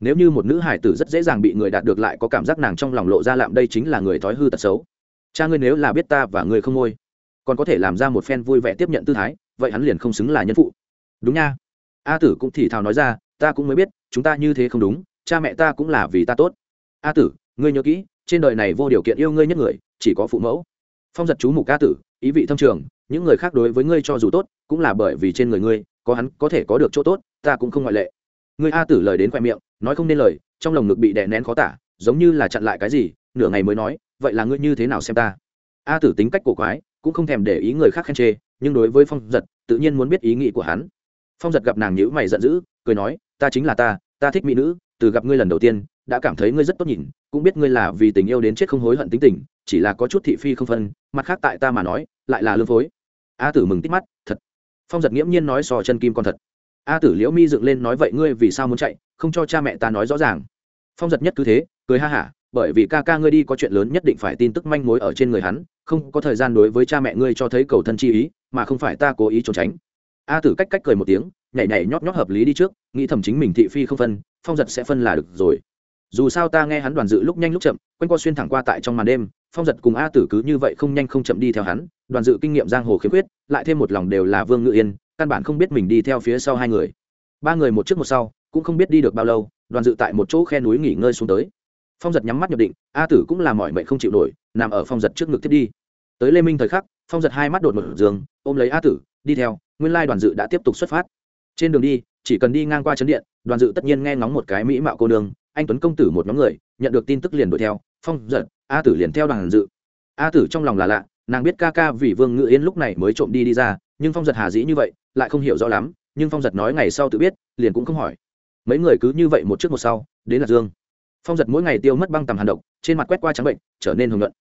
Nếu như một nữ hải tử rất dễ dàng bị người đạt được lại có cảm giác nàng trong lòng lộ ra lạm đây chính là người thói hư tật xấu. Cha ngươi nếu là biết ta và ngươi không ngôi, còn có thể làm ra một phen vui vẻ tiếp nhận tư thái, vậy hắn liền không xứng là nhân phụ. Đúng nha. A tử cũng thì thào nói ra, ta cũng mới biết, chúng ta như thế không đúng, cha mẹ ta cũng là vì ta tốt. A tử, ngươi nhớ kỹ, trên đời này vô điều kiện yêu ngươi nhất người, chỉ có phụ mẫu. Phong giật chú mục a tử ý vị thâm trường, những người khác đối với ngươi cho dù tốt, cũng là bởi vì trên người ngươi, có hắn có thể có được chỗ tốt, ta cũng không ngoại lệ. Ngươi a tử lời đến khoe miệng, nói không nên lời, trong lồng ngực bị đè nén khó tả, giống như là chặn lại cái gì, nửa ngày mới nói, vậy là ngươi như thế nào xem ta? A tử tính cách cổ quái, cũng không thèm để ý người khác khen chê, nhưng đối với phong giật, tự nhiên muốn biết ý nghĩ của hắn. Phong giật gặp nàng nhữ mày giận dữ, cười nói, ta chính là ta ta thích mỹ nữ, từ gặp ngươi lần đầu tiên, đã cảm thấy ngươi rất tốt nhìn, cũng biết ngươi là vì tình yêu đến chết không hối hận tính tình chỉ là có chút thị phi không phân, mặt khác tại ta mà nói, lại là lương phối. A tử mừng tít mắt, thật. Phong giật nghiễm nhiên nói sò chân kim con thật. A tử liễu mi dựng lên nói vậy ngươi vì sao muốn chạy, không cho cha mẹ ta nói rõ ràng. Phong giật nhất cứ thế, cười ha hả, bởi vì ca ca ngươi đi có chuyện lớn nhất định phải tin tức manh mối ở trên người hắn, không có thời gian đối với cha mẹ ngươi cho thấy cầu thân chi ý, mà không phải ta cố ý trốn tránh. A tử cách cách cười một tiếng, nhảy nhảy nhót nhót hợp lý đi trước, nghĩ thầm chính mình thị phi không phân, phong giật sẽ phân là được rồi. Dù sao ta nghe hắn đoàn dự lúc nhanh lúc chậm, quanh qua xuyên thẳng qua tại trong màn đêm phong giật cùng a tử cứ như vậy không nhanh không chậm đi theo hắn, đoàn dự kinh nghiệm giang hồ khiếm khuyết, lại thêm một lòng đều là vương ngự yên, căn bản không biết mình đi theo phía sau hai người. Ba người một trước một sau, cũng không biết đi được bao lâu, đoàn dự tại một chỗ khe núi nghỉ ngơi xuống tới. Phong giật nhắm mắt nhập định, a tử cũng là mọi mệnh không chịu nổi, nằm ở phong giật trước ngực thiết đi. Tới lê minh thời khắc, phong giật hai mắt đột một giường ôm lấy a tử, đi theo, nguyên lai đoàn dự đã tiếp tục xuất phát. Trên đường đi, chỉ cần đi ngang qua chấn điện, đoàn dự tất nhiên nghe ngóng một cái mỹ mạo cô nương anh tuấn công tử một nhóm người, nhận được tin tức liền đuổi theo, phong giật a tử liền theo đoàn dự. A tử trong lòng là lạ, nàng biết ca ca vì vương ngự yên lúc này mới trộm đi đi ra, nhưng phong giật hà dĩ như vậy, lại không hiểu rõ lắm, nhưng phong giật nói ngày sau tự biết, liền cũng không hỏi. Mấy người cứ như vậy một trước một sau, đến lạc dương. Phong giật mỗi ngày tiêu mất băng tầm hàn độc, trên mặt quét qua trắng bệnh, trở nên hồng luận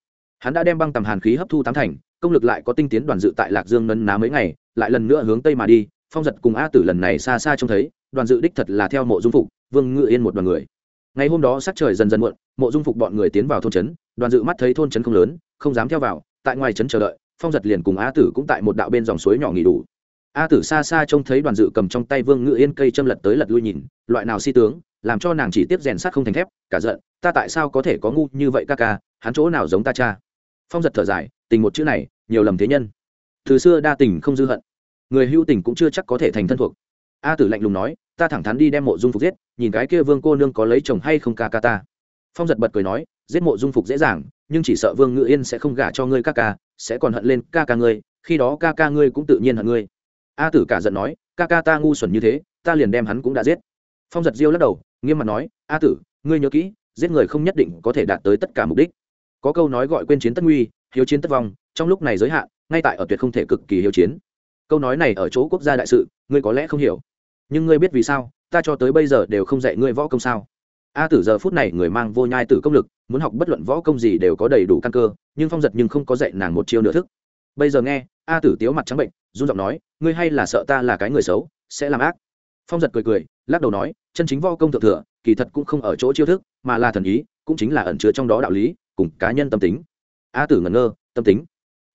hắn đã đem băng tầm hàn khí hấp thu tám thành, công lực lại có tinh tiến đoàn dự tại lạc dương nấn ná mấy ngày, lại lần nữa hướng tây mà đi, phong giật cùng a tử lần này xa xa trông thấy, đoàn dự đích thật là theo mộ dung phục, vương ngự yên một đoàn người ngày hôm đó sắc trời dần dần muộn, mộ dung phục bọn người tiến vào thôn trấn, đoàn dự mắt thấy thôn trấn không lớn, không dám theo vào, tại ngoài trấn chờ đợi, phong giật liền cùng a tử cũng tại một đạo bên dòng suối nhỏ nghỉ đủ. A tử xa xa trông thấy đoàn dự cầm trong tay vương ngự yên cây châm lật tới lật lui nhìn, loại nào si tướng, làm cho nàng chỉ tiếp rèn sắt không thành thép, cả giận, ta tại sao có thể có ngu như vậy ca ca, hắn chỗ nào giống ta cha. Phong giật thở dài, tình một chữ này, nhiều lầm thế nhân. Từ xưa đa tình không dư hận, người hưu tình cũng chưa chắc có thể thành thân thuộc. A tử lạnh lùng nói ta thẳng thắn đi đem mộ dung phục giết, nhìn cái kia vương cô nương có lấy chồng hay không ca ca ta. Phong giật bật cười nói, giết mộ dung phục dễ dàng, nhưng chỉ sợ vương ngự yên sẽ không gả cho ngươi ca ca, sẽ còn hận lên ca ca ngươi, khi đó ca ca ngươi cũng tự nhiên hận ngươi. A tử cả giận nói, ca ca ta ngu xuẩn như thế, ta liền đem hắn cũng đã giết. Phong giật diêu lắc đầu, nghiêm mặt nói, a tử, ngươi nhớ kỹ, giết người không nhất định có thể đạt tới tất cả mục đích. Có câu nói gọi quên chiến tất nguy, hiếu chiến tất vong, trong lúc này giới hạn, ngay tại ở tuyệt không thể cực kỳ hiếu chiến. Câu nói này ở chỗ quốc gia đại sự, ngươi có lẽ không hiểu nhưng ngươi biết vì sao, ta cho tới bây giờ đều không dạy ngươi võ công sao? A tử giờ phút này người mang vô nhai tử công lực, muốn học bất luận võ công gì đều có đầy đủ căn cơ, nhưng phong giật nhưng không có dạy nàng một chiêu nửa thức. Bây giờ nghe, a tử tiếu mặt trắng bệnh, run giọng nói, ngươi hay là sợ ta là cái người xấu, sẽ làm ác. Phong giật cười cười, lắc đầu nói, chân chính võ công thượng thừa, kỳ thật cũng không ở chỗ chiêu thức, mà là thần ý, cũng chính là ẩn chứa trong đó đạo lý, cùng cá nhân tâm tính. A tử ngẩn ngơ, tâm tính.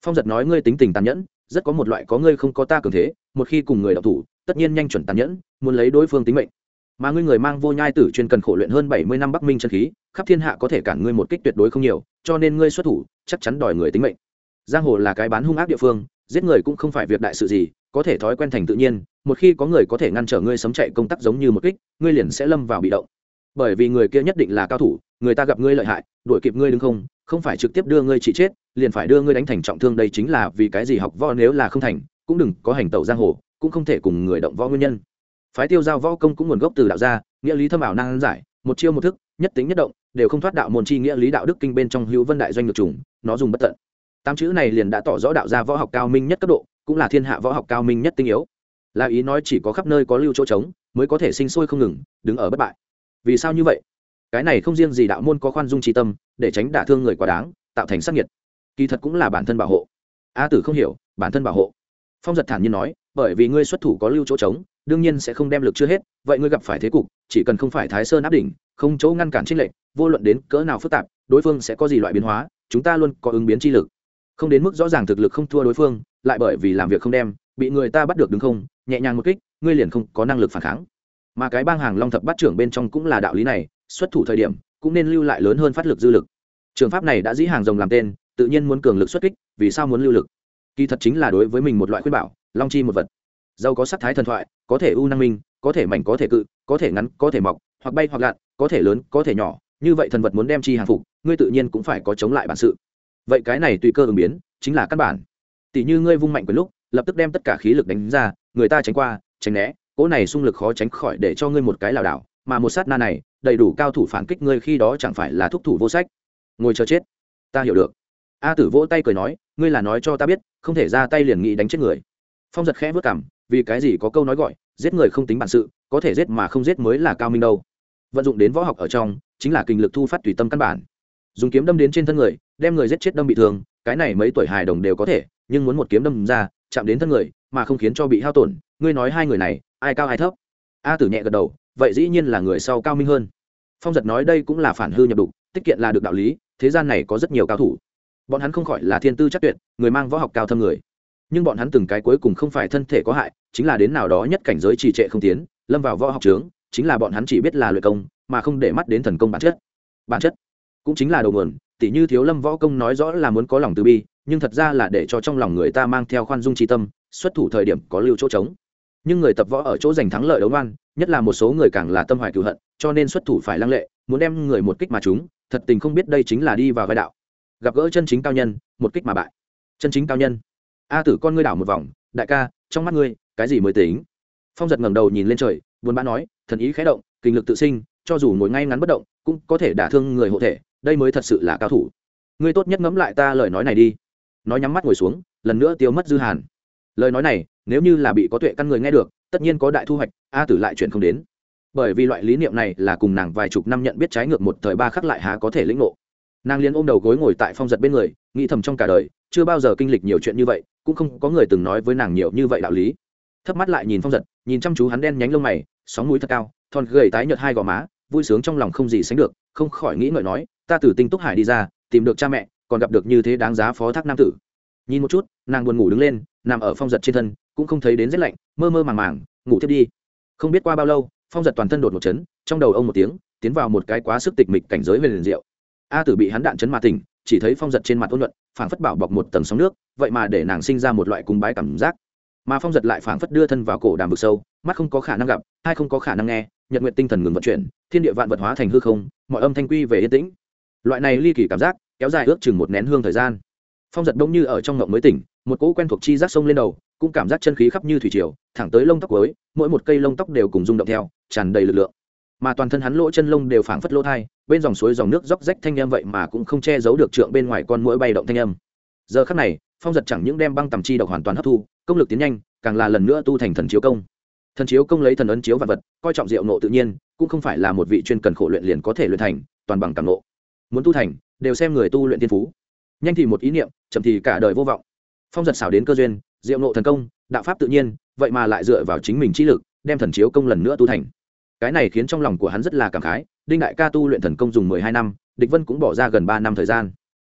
Phong giật nói, ngươi tính tình tàn nhẫn rất có một loại có ngươi không có ta cường thế, một khi cùng người đạo thủ, tất nhiên nhanh chuẩn tàn nhẫn, muốn lấy đối phương tính mệnh. Mà ngươi người mang vô nhai tử chuyên cần khổ luyện hơn bảy mươi năm bắc minh chân khí, khắp thiên hạ có thể cản ngươi một kích tuyệt đối không nhiều, cho nên ngươi xuất thủ, chắc chắn đòi người tính mệnh. Giang hồ là cái bán hung ác địa phương, giết người cũng không phải việc đại sự gì, có thể thói quen thành tự nhiên, một khi có người có thể ngăn trở ngươi sấm chạy công tác giống như một kích, ngươi liền sẽ lâm vào bị động. Bởi vì người kia nhất định là cao thủ người ta gặp ngươi lợi hại, đuổi kịp ngươi đứng không không phải trực tiếp đưa ngươi trị chết, liền phải đưa ngươi đánh thành trọng thương đây chính là vì cái gì học võ nếu là không thành, cũng đừng có hành tẩu giang hồ, cũng không thể cùng người động võ nguyên nhân. Phái tiêu giao võ công cũng nguồn gốc từ đạo gia, nghĩa lý thâm ảo năng giải, một chiêu một thức, nhất tính nhất động, đều không thoát đạo môn chi nghĩa lý đạo đức kinh bên trong hữu vân đại doanh ngược trùng, nó dùng bất tận. Tám chữ này liền đã tỏ rõ đạo gia võ học cao minh nhất cấp độ, cũng là thiên hạ võ học cao minh nhất tinh yếu. Là ý nói chỉ có khắp nơi có lưu chỗ trống, mới có thể sinh sôi không ngừng, đứng ở bất bại. Vì sao như vậy? Cái này không riêng gì đạo môn có khoan dung trí tâm, để tránh đả thương người quá đáng, tạo thành sắc nhiệt kỳ thật cũng là bản thân bảo hộ. A tử không hiểu, bản thân bảo hộ. Phong giật thản nhiên nói, bởi vì ngươi xuất thủ có lưu chỗ trống, đương nhiên sẽ không đem lực chưa hết, vậy ngươi gặp phải thế cục, chỉ cần không phải thái sơn áp đỉnh, không chỗ ngăn cản trích lệnh vô luận đến cỡ nào phức tạp, đối phương sẽ có gì loại biến hóa, chúng ta luôn có ứng biến chi lực. Không đến mức rõ ràng thực lực không thua đối phương, lại bởi vì làm việc không đem, bị người ta bắt được đứng không, nhẹ nhàng một kích, ngươi liền không có năng lực phản kháng. Mà cái bang hàng long thập bắt trưởng bên trong cũng là đạo lý này xuất thủ thời điểm, cũng nên lưu lại lớn hơn phát lực dư lực. Trường pháp này đã dĩ hàng rồng làm tên, tự nhiên muốn cường lực xuất kích, vì sao muốn lưu lực? Kỳ thật chính là đối với mình một loại khuyên bảo, long chi một vật. Dâu có sắc thái thần thoại, có thể u năng minh, có thể mảnh, có thể cự, có thể ngắn, có thể mọc, hoặc bay hoặc lặn, có thể lớn, có thể nhỏ, như vậy thần vật muốn đem chi hàng phục, ngươi tự nhiên cũng phải có chống lại bản sự. Vậy cái này tùy cơ ứng biến, chính là căn bản. Tỷ như ngươi vung mạnh quyền lúc, lập tức đem tất cả khí lực đánh ra, người ta tránh qua, tránh né, cỗ này xung lực khó tránh khỏi để cho ngươi một cái lảo đảo mà một sát na này, đầy đủ cao thủ phản kích ngươi khi đó chẳng phải là thúc thủ vô sách. Ngồi chờ chết. Ta hiểu được. A tử vỗ tay cười nói, ngươi là nói cho ta biết, không thể ra tay liền nghĩ đánh chết người. Phong giật khẽ vất cảm, vì cái gì có câu nói gọi, giết người không tính bản sự, có thể giết mà không giết mới là cao minh đâu. Vận dụng đến võ học ở trong, chính là kinh lực thu phát tùy tâm căn bản. Dùng kiếm đâm đến trên thân người, đem người giết chết đâm bị thương, cái này mấy tuổi hài đồng đều có thể, nhưng muốn một kiếm đâm ra, chạm đến thân người, mà không khiến cho bị hao tổn, ngươi nói hai người này, ai cao ai thấp? A tử nhẹ gật đầu vậy dĩ nhiên là người sau cao minh hơn. Phong giật nói đây cũng là phản hư nhập đục tích kiện là được đạo lý, thế gian này có rất nhiều cao thủ. Bọn hắn không khỏi là thiên tư chắc tuyệt, người mang võ học cao thâm người. Nhưng bọn hắn từng cái cuối cùng không phải thân thể có hại, chính là đến nào đó nhất cảnh giới trì trệ không tiến, lâm vào võ học trướng, chính là bọn hắn chỉ biết là luyện công, mà không để mắt đến thần công bản chất. Bản chất cũng chính là đầu nguồn tỷ như thiếu lâm võ công nói rõ là muốn có lòng từ bi, nhưng thật ra là để cho trong lòng người ta mang theo khoan dung tri tâm, xuất thủ thời điểm có lưu chỗ trống nhưng người tập võ ở chỗ giành thắng lợi đấu ngoan, nhất là một số người càng là tâm hoài cựu hận, cho nên xuất thủ phải lăng lệ, muốn đem người một kích mà chúng thật tình không biết đây chính là đi vào vai đạo. Gặp gỡ chân chính cao nhân, một kích mà bại. Chân chính cao nhân. A tử con ngươi đảo một vòng, đại ca, trong mắt ngươi, cái gì mới tính? Phong giật ngẩng đầu nhìn lên trời, buồn bã nói, thần ý khé động, kinh lực tự sinh, cho dù ngồi ngay ngắn bất động, cũng có thể đả thương người hộ thể, đây mới thật sự là cao thủ. Ngươi tốt nhất ngẫm lại ta lời nói này đi. Nói nhắm mắt ngồi xuống, lần nữa tiêu mất dư hàn. Lời nói này nếu như là bị có tuệ căn người nghe được, tất nhiên có đại thu hoạch, a tử lại chuyện không đến. Bởi vì loại lý niệm này là cùng nàng vài chục năm nhận biết trái ngược một thời ba khắc lại há có thể lĩnh ngộ. Nàng liên ôm đầu gối ngồi tại phong giật bên người, nghĩ thầm trong cả đời, chưa bao giờ kinh lịch nhiều chuyện như vậy, cũng không có người từng nói với nàng nhiều như vậy đạo lý. Thấp mắt lại nhìn phong giật, nhìn chăm chú hắn đen nhánh lông mày, sóng mũi thật cao, thon gầy tái nhợt hai gò má, vui sướng trong lòng không gì sánh được, không khỏi nghĩ ngợi nói, ta từ tinh túc hải đi ra, tìm được cha mẹ, còn gặp được như thế đáng giá phó thác nam tử nhìn một chút, nàng buồn ngủ đứng lên, nằm ở phong giật trên thân, cũng không thấy đến rét lạnh, mơ mơ màng màng, ngủ thiếp đi. Không biết qua bao lâu, phong giật toàn thân đột một chấn, trong đầu ông một tiếng, tiến vào một cái quá sức tịch mịch cảnh giới về liền rượu a tử bị hắn đạn chấn mà tỉnh, chỉ thấy phong giật trên mặt ôn luận phảng phất bảo bọc một tầng sóng nước, vậy mà để nàng sinh ra một loại cung bái cảm giác. Mà phong giật lại phảng phất đưa thân vào cổ đàm vực sâu, mắt không có khả năng gặp hai không có khả năng nghe, nhật nguyện tinh thần ngừng vận chuyển, thiên địa vạn vật hóa thành hư không, mọi âm thanh quy về yên tĩnh. Loại này ly kỳ cảm giác, kéo dài ước chừng một nén hương thời gian phong giật đông như ở trong ngộng mới tỉnh, một cỗ quen thuộc chi giác sông lên đầu, cũng cảm giác chân khí khắp như thủy triều, thẳng tới lông tóc cuối, mỗi một cây lông tóc đều cùng rung động theo, tràn đầy lực lượng. Mà toàn thân hắn lỗ chân lông đều phảng phất lỗ thai, bên dòng suối dòng nước róc rách thanh âm vậy mà cũng không che giấu được trượng bên ngoài con mũi bay động thanh âm. Giờ khắc này, phong giật chẳng những đem băng tầm chi độc hoàn toàn hấp thu, công lực tiến nhanh, càng là lần nữa tu thành thần chiếu công. Thần chiếu công lấy thần ấn chiếu vật vật, coi trọng diệu nộ tự nhiên, cũng không phải là một vị chuyên cần khổ luyện liền có thể luyện thành, toàn bằng càng nộ. Muốn tu thành, đều xem người tu luyện tiên phú nhanh thì một ý niệm, chậm thì cả đời vô vọng. Phong giật xảo đến cơ duyên, diệu nộ thần công, đạo pháp tự nhiên, vậy mà lại dựa vào chính mình trí lực, đem thần chiếu công lần nữa tu thành. Cái này khiến trong lòng của hắn rất là cảm khái, đinh đại ca tu luyện thần công dùng mười hai năm, địch vân cũng bỏ ra gần ba năm thời gian.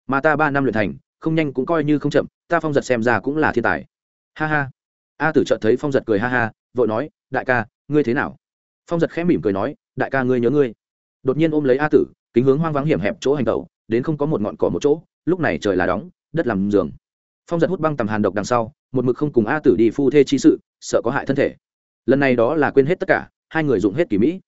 Mà ta ba năm luyện thành, không nhanh cũng coi như không chậm, ta phong giật xem ra cũng là thiên tài. Ha ha. A tử chợt thấy phong giật cười ha ha, vội nói, đại ca, ngươi thế nào? Phong giật khẽ mỉm cười nói, đại ca ngươi nhớ ngươi. Đột nhiên ôm lấy a tử, kính hướng hoang vắng hiểm hẹp chỗ hành tẩu, đến không có một ngọn cỏ một chỗ lúc này trời là đóng, đất làm giường. Phong giật hút băng tầm hàn độc đằng sau, một mực không cùng a tử đi phu thê chi sự, sợ có hại thân thể. Lần này đó là quên hết tất cả, hai người dụng hết kỳ mỹ.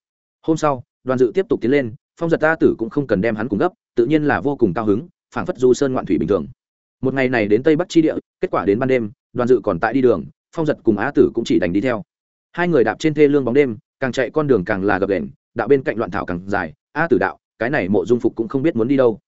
Hôm sau, đoàn dự tiếp tục tiến lên, phong giật a tử cũng không cần đem hắn cùng gấp, tự nhiên là vô cùng cao hứng, phảng phất du sơn ngoạn thủy bình thường. Một ngày này đến tây bắc chi địa, kết quả đến ban đêm, đoàn dự còn tại đi đường, phong giật cùng a tử cũng chỉ đành đi theo. Hai người đạp trên thê lương bóng đêm, càng chạy con đường càng là gập đền đạo bên cạnh loạn thảo càng dài, a tử đạo, cái này mộ dung phục cũng không biết muốn đi đâu.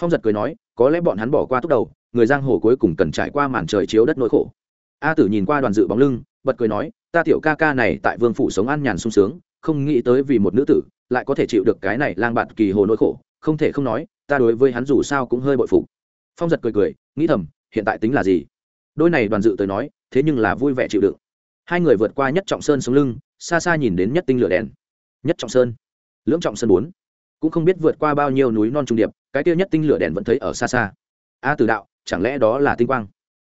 Phong giật cười nói có lẽ bọn hắn bỏ qua tốc đầu, người giang hồ cuối cùng cần trải qua màn trời chiếu đất nỗi khổ. A tử nhìn qua đoàn dự bóng lưng, bật cười nói, ta tiểu ca ca này tại vương phủ sống an nhàn sung sướng, không nghĩ tới vì một nữ tử lại có thể chịu được cái này lang bạt kỳ hồ nỗi khổ, không thể không nói, ta đối với hắn dù sao cũng hơi bội phục. Phong giật cười cười, nghĩ thầm, hiện tại tính là gì? Đôi này đoàn dự tới nói, thế nhưng là vui vẻ chịu đựng. Hai người vượt qua nhất trọng sơn xuống lưng, xa xa nhìn đến nhất tinh lửa đèn. Nhất trọng sơn. Lưỡng trọng sơn bốn cũng không biết vượt qua bao nhiêu núi non trung điệp, cái tiêu nhất tinh lửa đèn vẫn thấy ở xa xa. A từ đạo, chẳng lẽ đó là tinh quang?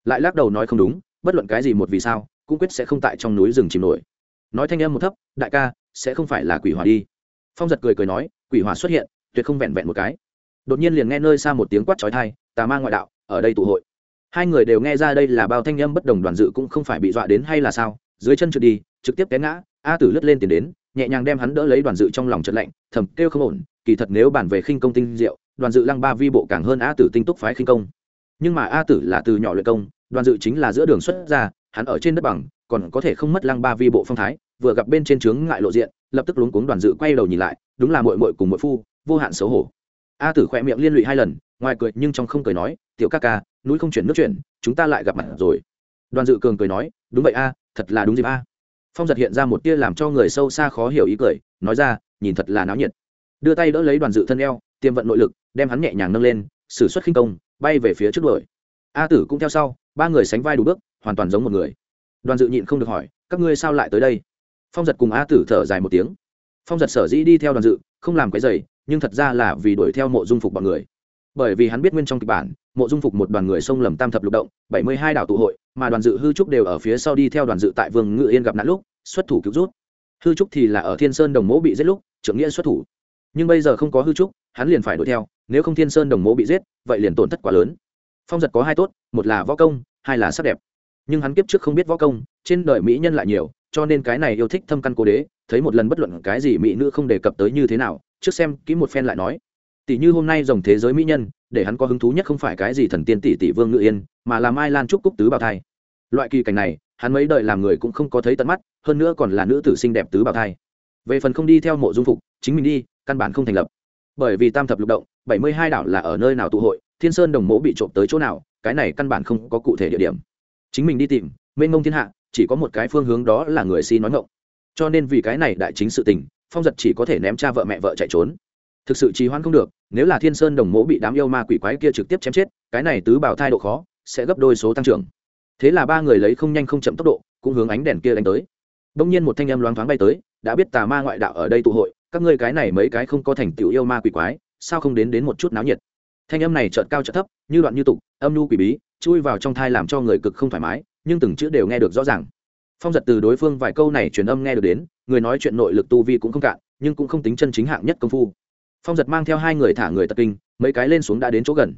Lại lắc đầu nói không đúng, bất luận cái gì một vì sao, cũng quyết sẽ không tại trong núi rừng chìm nổi. Nói thanh âm một thấp, đại ca, sẽ không phải là quỷ hỏa đi. Phong giật cười cười nói, quỷ hỏa xuất hiện, tuyệt không vẹn vẹn một cái. Đột nhiên liền nghe nơi xa một tiếng quát trói thai tà ma ngoại đạo, ở đây tụ hội. Hai người đều nghe ra đây là bao thanh âm bất đồng đoàn dự cũng không phải bị dọa đến hay là sao, dưới chân trượt đi, trực tiếp té ngã, a tử lướt lên tiền đến, nhẹ nhàng đem hắn đỡ lấy đoàn dự trong lòng trận lạnh, thầm kêu không ổn kỳ thật nếu bàn về khinh công tinh diệu, đoàn dự lăng ba vi bộ càng hơn a tử tinh túc phái khinh công. Nhưng mà a tử là từ nhỏ luyện công, đoàn dự chính là giữa đường xuất ra, hắn ở trên đất bằng, còn có thể không mất lăng ba vi bộ phong thái, vừa gặp bên trên trướng ngại lộ diện, lập tức luống cuống đoàn dự quay đầu nhìn lại, đúng là mội mội cùng mội phu, vô hạn xấu hổ. A tử khỏe miệng liên lụy hai lần, ngoài cười nhưng trong không cười nói, tiểu ca ca, núi không chuyển nước chuyển, chúng ta lại gặp mặt rồi. Đoàn dự cường cười nói, đúng vậy a, thật là đúng dịp a. Phong giật hiện ra một tia làm cho người sâu xa khó hiểu ý cười, nói ra, nhìn thật là náo nhiệt đưa tay đỡ lấy đoàn dự thân eo tiêm vận nội lực, đem hắn nhẹ nhàng nâng lên xử suất khinh công, bay về phía trước đuổi. A tử cũng theo sau, ba người sánh vai đủ bước, hoàn toàn giống một người. Đoàn dự nhịn không được hỏi, các ngươi sao lại tới đây? Phong giật cùng a tử thở dài một tiếng. Phong giật sở dĩ đi theo đoàn dự, không làm cái giày nhưng thật ra là vì đuổi theo mộ dung phục bọn người. Bởi vì hắn biết nguyên trong kịch bản, mộ dung phục một đoàn người sông lầm tam thập lục động, bảy mươi hai đảo tụ hội, mà đoàn dự hư trúc đều ở phía sau đi theo đoàn dự tại vương ngự yên gặp nạn lúc, xuất thủ cứu rút. Hư trúc thì là ở thiên sơn đồng mỗ bị giết lúc, trưởng nghĩa xuất thủ nhưng bây giờ không có hư trúc, hắn liền phải đuổi theo, nếu không thiên sơn đồng mỗ bị giết, vậy liền tổn thất quá lớn. Phong giật có hai tốt, một là võ công, hai là sắc đẹp. Nhưng hắn kiếp trước không biết võ công, trên đời mỹ nhân lại nhiều, cho nên cái này yêu thích thâm căn cố đế, thấy một lần bất luận cái gì mỹ nữ không đề cập tới như thế nào, trước xem kỹ một phen lại nói. Tỷ như hôm nay dòng thế giới mỹ nhân, để hắn có hứng thú nhất không phải cái gì thần tiên tỷ tỷ vương ngự yên, mà là mai lan trúc cúc tứ bào thai. Loại kỳ cảnh này, hắn mấy đời làm người cũng không có thấy tận mắt, hơn nữa còn là nữ tử xinh đẹp tứ bào thai. Về phần không đi theo mộ dung phục chính mình đi, căn bản không thành lập. Bởi vì tam thập lục động, bảy mươi hai đảo là ở nơi nào tụ hội, thiên sơn đồng mỗ bị trộm tới chỗ nào, cái này căn bản không có cụ thể địa điểm. Chính mình đi tìm, mênh mông thiên hạ, chỉ có một cái phương hướng đó là người si nói ngộng cho nên vì cái này đại chính sự tình, phong giật chỉ có thể ném cha vợ mẹ vợ chạy trốn. Thực sự trì hoãn không được, nếu là thiên sơn đồng mỗ bị đám yêu ma quỷ quái kia trực tiếp chém chết, cái này tứ bảo thai độ khó, sẽ gấp đôi số tăng trưởng. Thế là ba người lấy không nhanh không chậm tốc độ, cũng hướng ánh đèn kia đánh tới. Đông nhiên một thanh âm loáng thoáng bay tới, đã biết tà ma ngoại đạo ở đây tụ hội các ngươi cái này mấy cái không có thành tựu yêu ma quỷ quái, sao không đến đến một chút náo nhiệt? Thanh âm này chợt cao chợt thấp, như đoạn như tục, âm nhu quỷ bí, chui vào trong thai làm cho người cực không thoải mái, nhưng từng chữ đều nghe được rõ ràng. Phong giật từ đối phương vài câu này truyền âm nghe được đến, người nói chuyện nội lực tu vi cũng không cạn, nhưng cũng không tính chân chính hạng nhất công phu. Phong giật mang theo hai người thả người tập kinh, mấy cái lên xuống đã đến chỗ gần.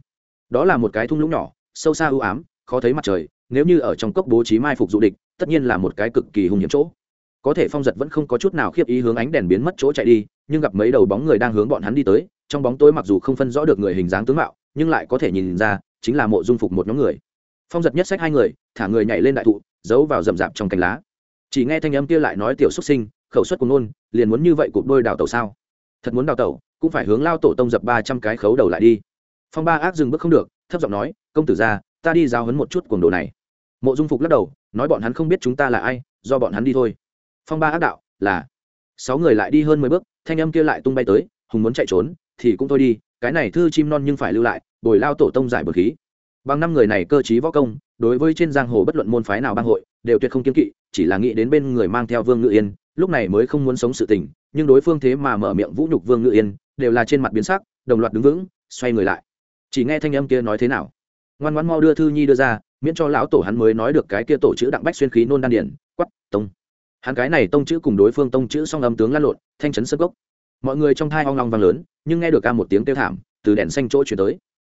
Đó là một cái thung lũng nhỏ, sâu xa ưu ám, khó thấy mặt trời, nếu như ở trong cốc bố trí mai phục du địch, tất nhiên là một cái cực kỳ hung hiểm chỗ có thể phong giật vẫn không có chút nào khiếp ý hướng ánh đèn biến mất chỗ chạy đi, nhưng gặp mấy đầu bóng người đang hướng bọn hắn đi tới, trong bóng tối mặc dù không phân rõ được người hình dáng tướng mạo, nhưng lại có thể nhìn ra, chính là mộ dung phục một nhóm người. Phong giật nhất sách hai người, thả người nhảy lên đại thụ, giấu vào rậm rạp trong cành lá. Chỉ nghe thanh âm kia lại nói tiểu xuất sinh, khẩu suất của nôn liền muốn như vậy cụp đôi đào tẩu sao? Thật muốn đào tẩu, cũng phải hướng lao tổ tông dập ba trăm cái khấu đầu lại đi. Phong ba ác dừng bước không được, thấp giọng nói, công tử ra ta đi giao hấn một chút cuồng đồ này. Mộ dung phục lắc đầu, nói, bọn hắn không biết chúng ta là ai, do bọn hắn đi thôi phong ba ác đạo là sáu người lại đi hơn mười bước, thanh âm kia lại tung bay tới, hùng muốn chạy trốn, thì cũng thôi đi, cái này thư chim non nhưng phải lưu lại, bồi lao tổ tông giải bờ khí. Bằng năm người này cơ t võ công, đối với trên giang hồ bất luận môn phái nào bang hội, đều tuyệt không kiên kỵ, chỉ là nghĩ đến bên người mang theo vương ngự yên, lúc này mới không muốn sống sự tình, nhưng đối phương thế mà mở miệng vũ nhục vương ngự yên, đều là trên mặt biến sắc, đồng loạt đứng vững, xoay người lại. Chỉ nghe thanh âm kia nói thế nào? Ngoan ngoan mau đưa thư nhi đưa ra, miễn cho lão tổ hắn mới nói được cái kia tổ chữ đặng bách xuyên khí nôn đan điển quắp tông hắn cái này tông chữ cùng đối phương tông chữ song âm tướng lăn lộn, thanh chấn sơ gốc mọi người trong thai hoang long vang lớn, nhưng nghe được ca một tiếng kêu thảm, từ đèn xanh chỗ chuyển tới.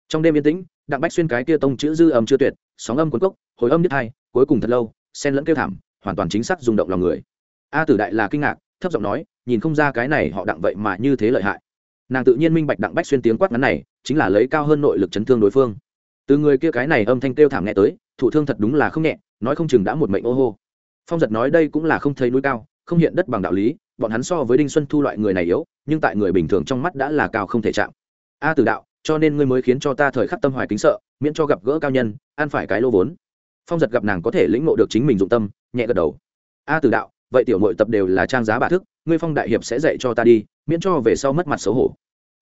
Trong đêm yên tĩnh, đặng bách xuyên cái kia tông chữ dư âm chưa tuyệt, sóng âm cuốn cốc, hồi âm nhất hai, cuối cùng thật lâu sen lẫn kêu thảm, hoàn toàn chính xác rung động lòng người. A tử đại là kinh ngạc, thấp giọng nói, nhìn không ra cái này họ đặng vậy mà như thế lợi hại. Nàng tự nhiên minh bạch đặng bách xuyên tiếng quát ngắn này, chính là lấy cao hơn nội lực chấn thương đối phương. Từ người kia cái này âm thanh kêu thảm nghe tới, thụ thương thật đúng là không nhẹ, nói không chừng đã một mệnh ô hô phong giật nói đây cũng là không thấy núi cao, không hiện đất bằng đạo lý, bọn hắn so với đinh xuân thu loại người này yếu, nhưng tại người bình thường trong mắt đã là cao không thể chạm. A từ đạo, cho nên ngươi mới khiến cho ta thời khắc tâm hoài kính sợ, miễn cho gặp gỡ cao nhân, ăn phải cái lô vốn. Phong giật gặp nàng có thể lĩnh ngộ được chính mình dụng tâm, nhẹ gật đầu. A từ đạo, vậy tiểu nội tập đều là trang giá bà thức, ngươi phong đại hiệp sẽ dạy cho ta đi, miễn cho về sau mất mặt xấu hổ.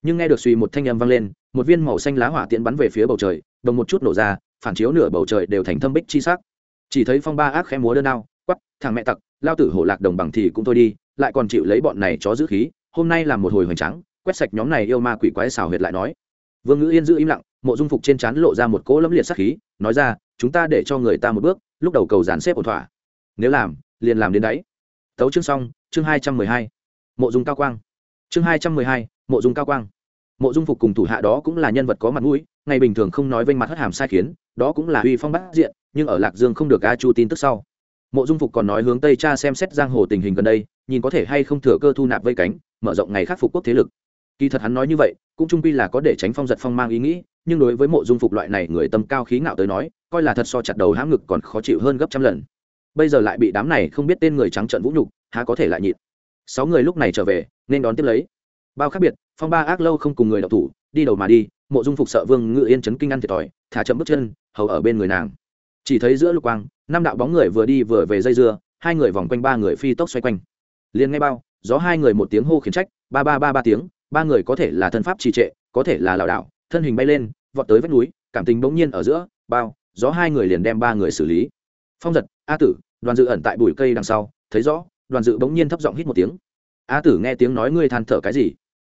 Nhưng nghe được suy một thanh âm vang lên, một viên màu xanh lá hỏa tiễn bắn về phía bầu trời, đồng một chút nổ ra, phản chiếu nửa bầu trời đều thành thâm bích chi sắc. Chỉ thấy phong ba ác khẽ múa đơn đao thằng mẹ tặc, lao tử hổ lạc đồng bằng thì cũng thôi đi, lại còn chịu lấy bọn này chó giữ khí, hôm nay là một hồi hoành trắng quét sạch nhóm này yêu ma quỷ quái xào huyệt lại nói. Vương ngữ yên giữ im lặng, mộ dung phục trên trán lộ ra một cỗ lẫm liệt sắc khí, nói ra, chúng ta để cho người ta một bước, lúc đầu cầu dàn xếp ổn thỏa. Nếu làm, liền làm đến đáy tấu chương xong, chương hai trăm mười hai. Mộ dung cao quang. Chương hai trăm mười hai, mộ dung cao quang. Mộ dung phục cùng thủ hạ đó cũng là nhân vật có mặt mũi, ngày bình thường không nói vênh mặt hất hàm sai khiến, đó cũng là uy phong bát diện, nhưng ở lạc dương không được a chu tin tức sau mộ dung phục còn nói hướng tây cha xem xét giang hồ tình hình gần đây, nhìn có thể hay không thừa cơ thu nạp vây cánh, mở rộng ngày khắc phục quốc thế lực. Kỳ thật hắn nói như vậy, cũng trung quy là có để tránh phong giật phong mang ý nghĩ, nhưng đối với mộ dung phục loại này người tâm cao khí ngạo tới nói, coi là thật so chặt đầu hãm ngực còn khó chịu hơn gấp trăm lần. Bây giờ lại bị đám này không biết tên người trắng trợn vũ nhục, há có thể lại nhịn. Sáu người lúc này trở về, nên đón tiếp lấy. Bao khác biệt, phong ba ác lâu không cùng người đọc thủ, đi đầu mà đi, mộ dung phục sợ vương ngự yên chấn kinh ăn thiệt thòi, thả chậm bước chân, hầu ở bên người nàng. Chỉ thấy giữa lục quang năm đạo bóng người vừa đi vừa về dây dưa, hai người vòng quanh ba người phi tốc xoay quanh. Liền ngay bao, gió hai người một tiếng hô khiển trách, ba ba ba ba tiếng, ba người có thể là thân pháp trì trệ, có thể là lảo đảo, thân hình bay lên, vọt tới vách núi, cảm tình bỗng nhiên ở giữa, bao, gió hai người liền đem ba người xử lý. Phong giật, a tử, đoàn dự ẩn tại bụi cây đằng sau, thấy rõ, đoàn dự bỗng nhiên thấp giọng hít một tiếng. A tử nghe tiếng nói ngươi than thở cái gì?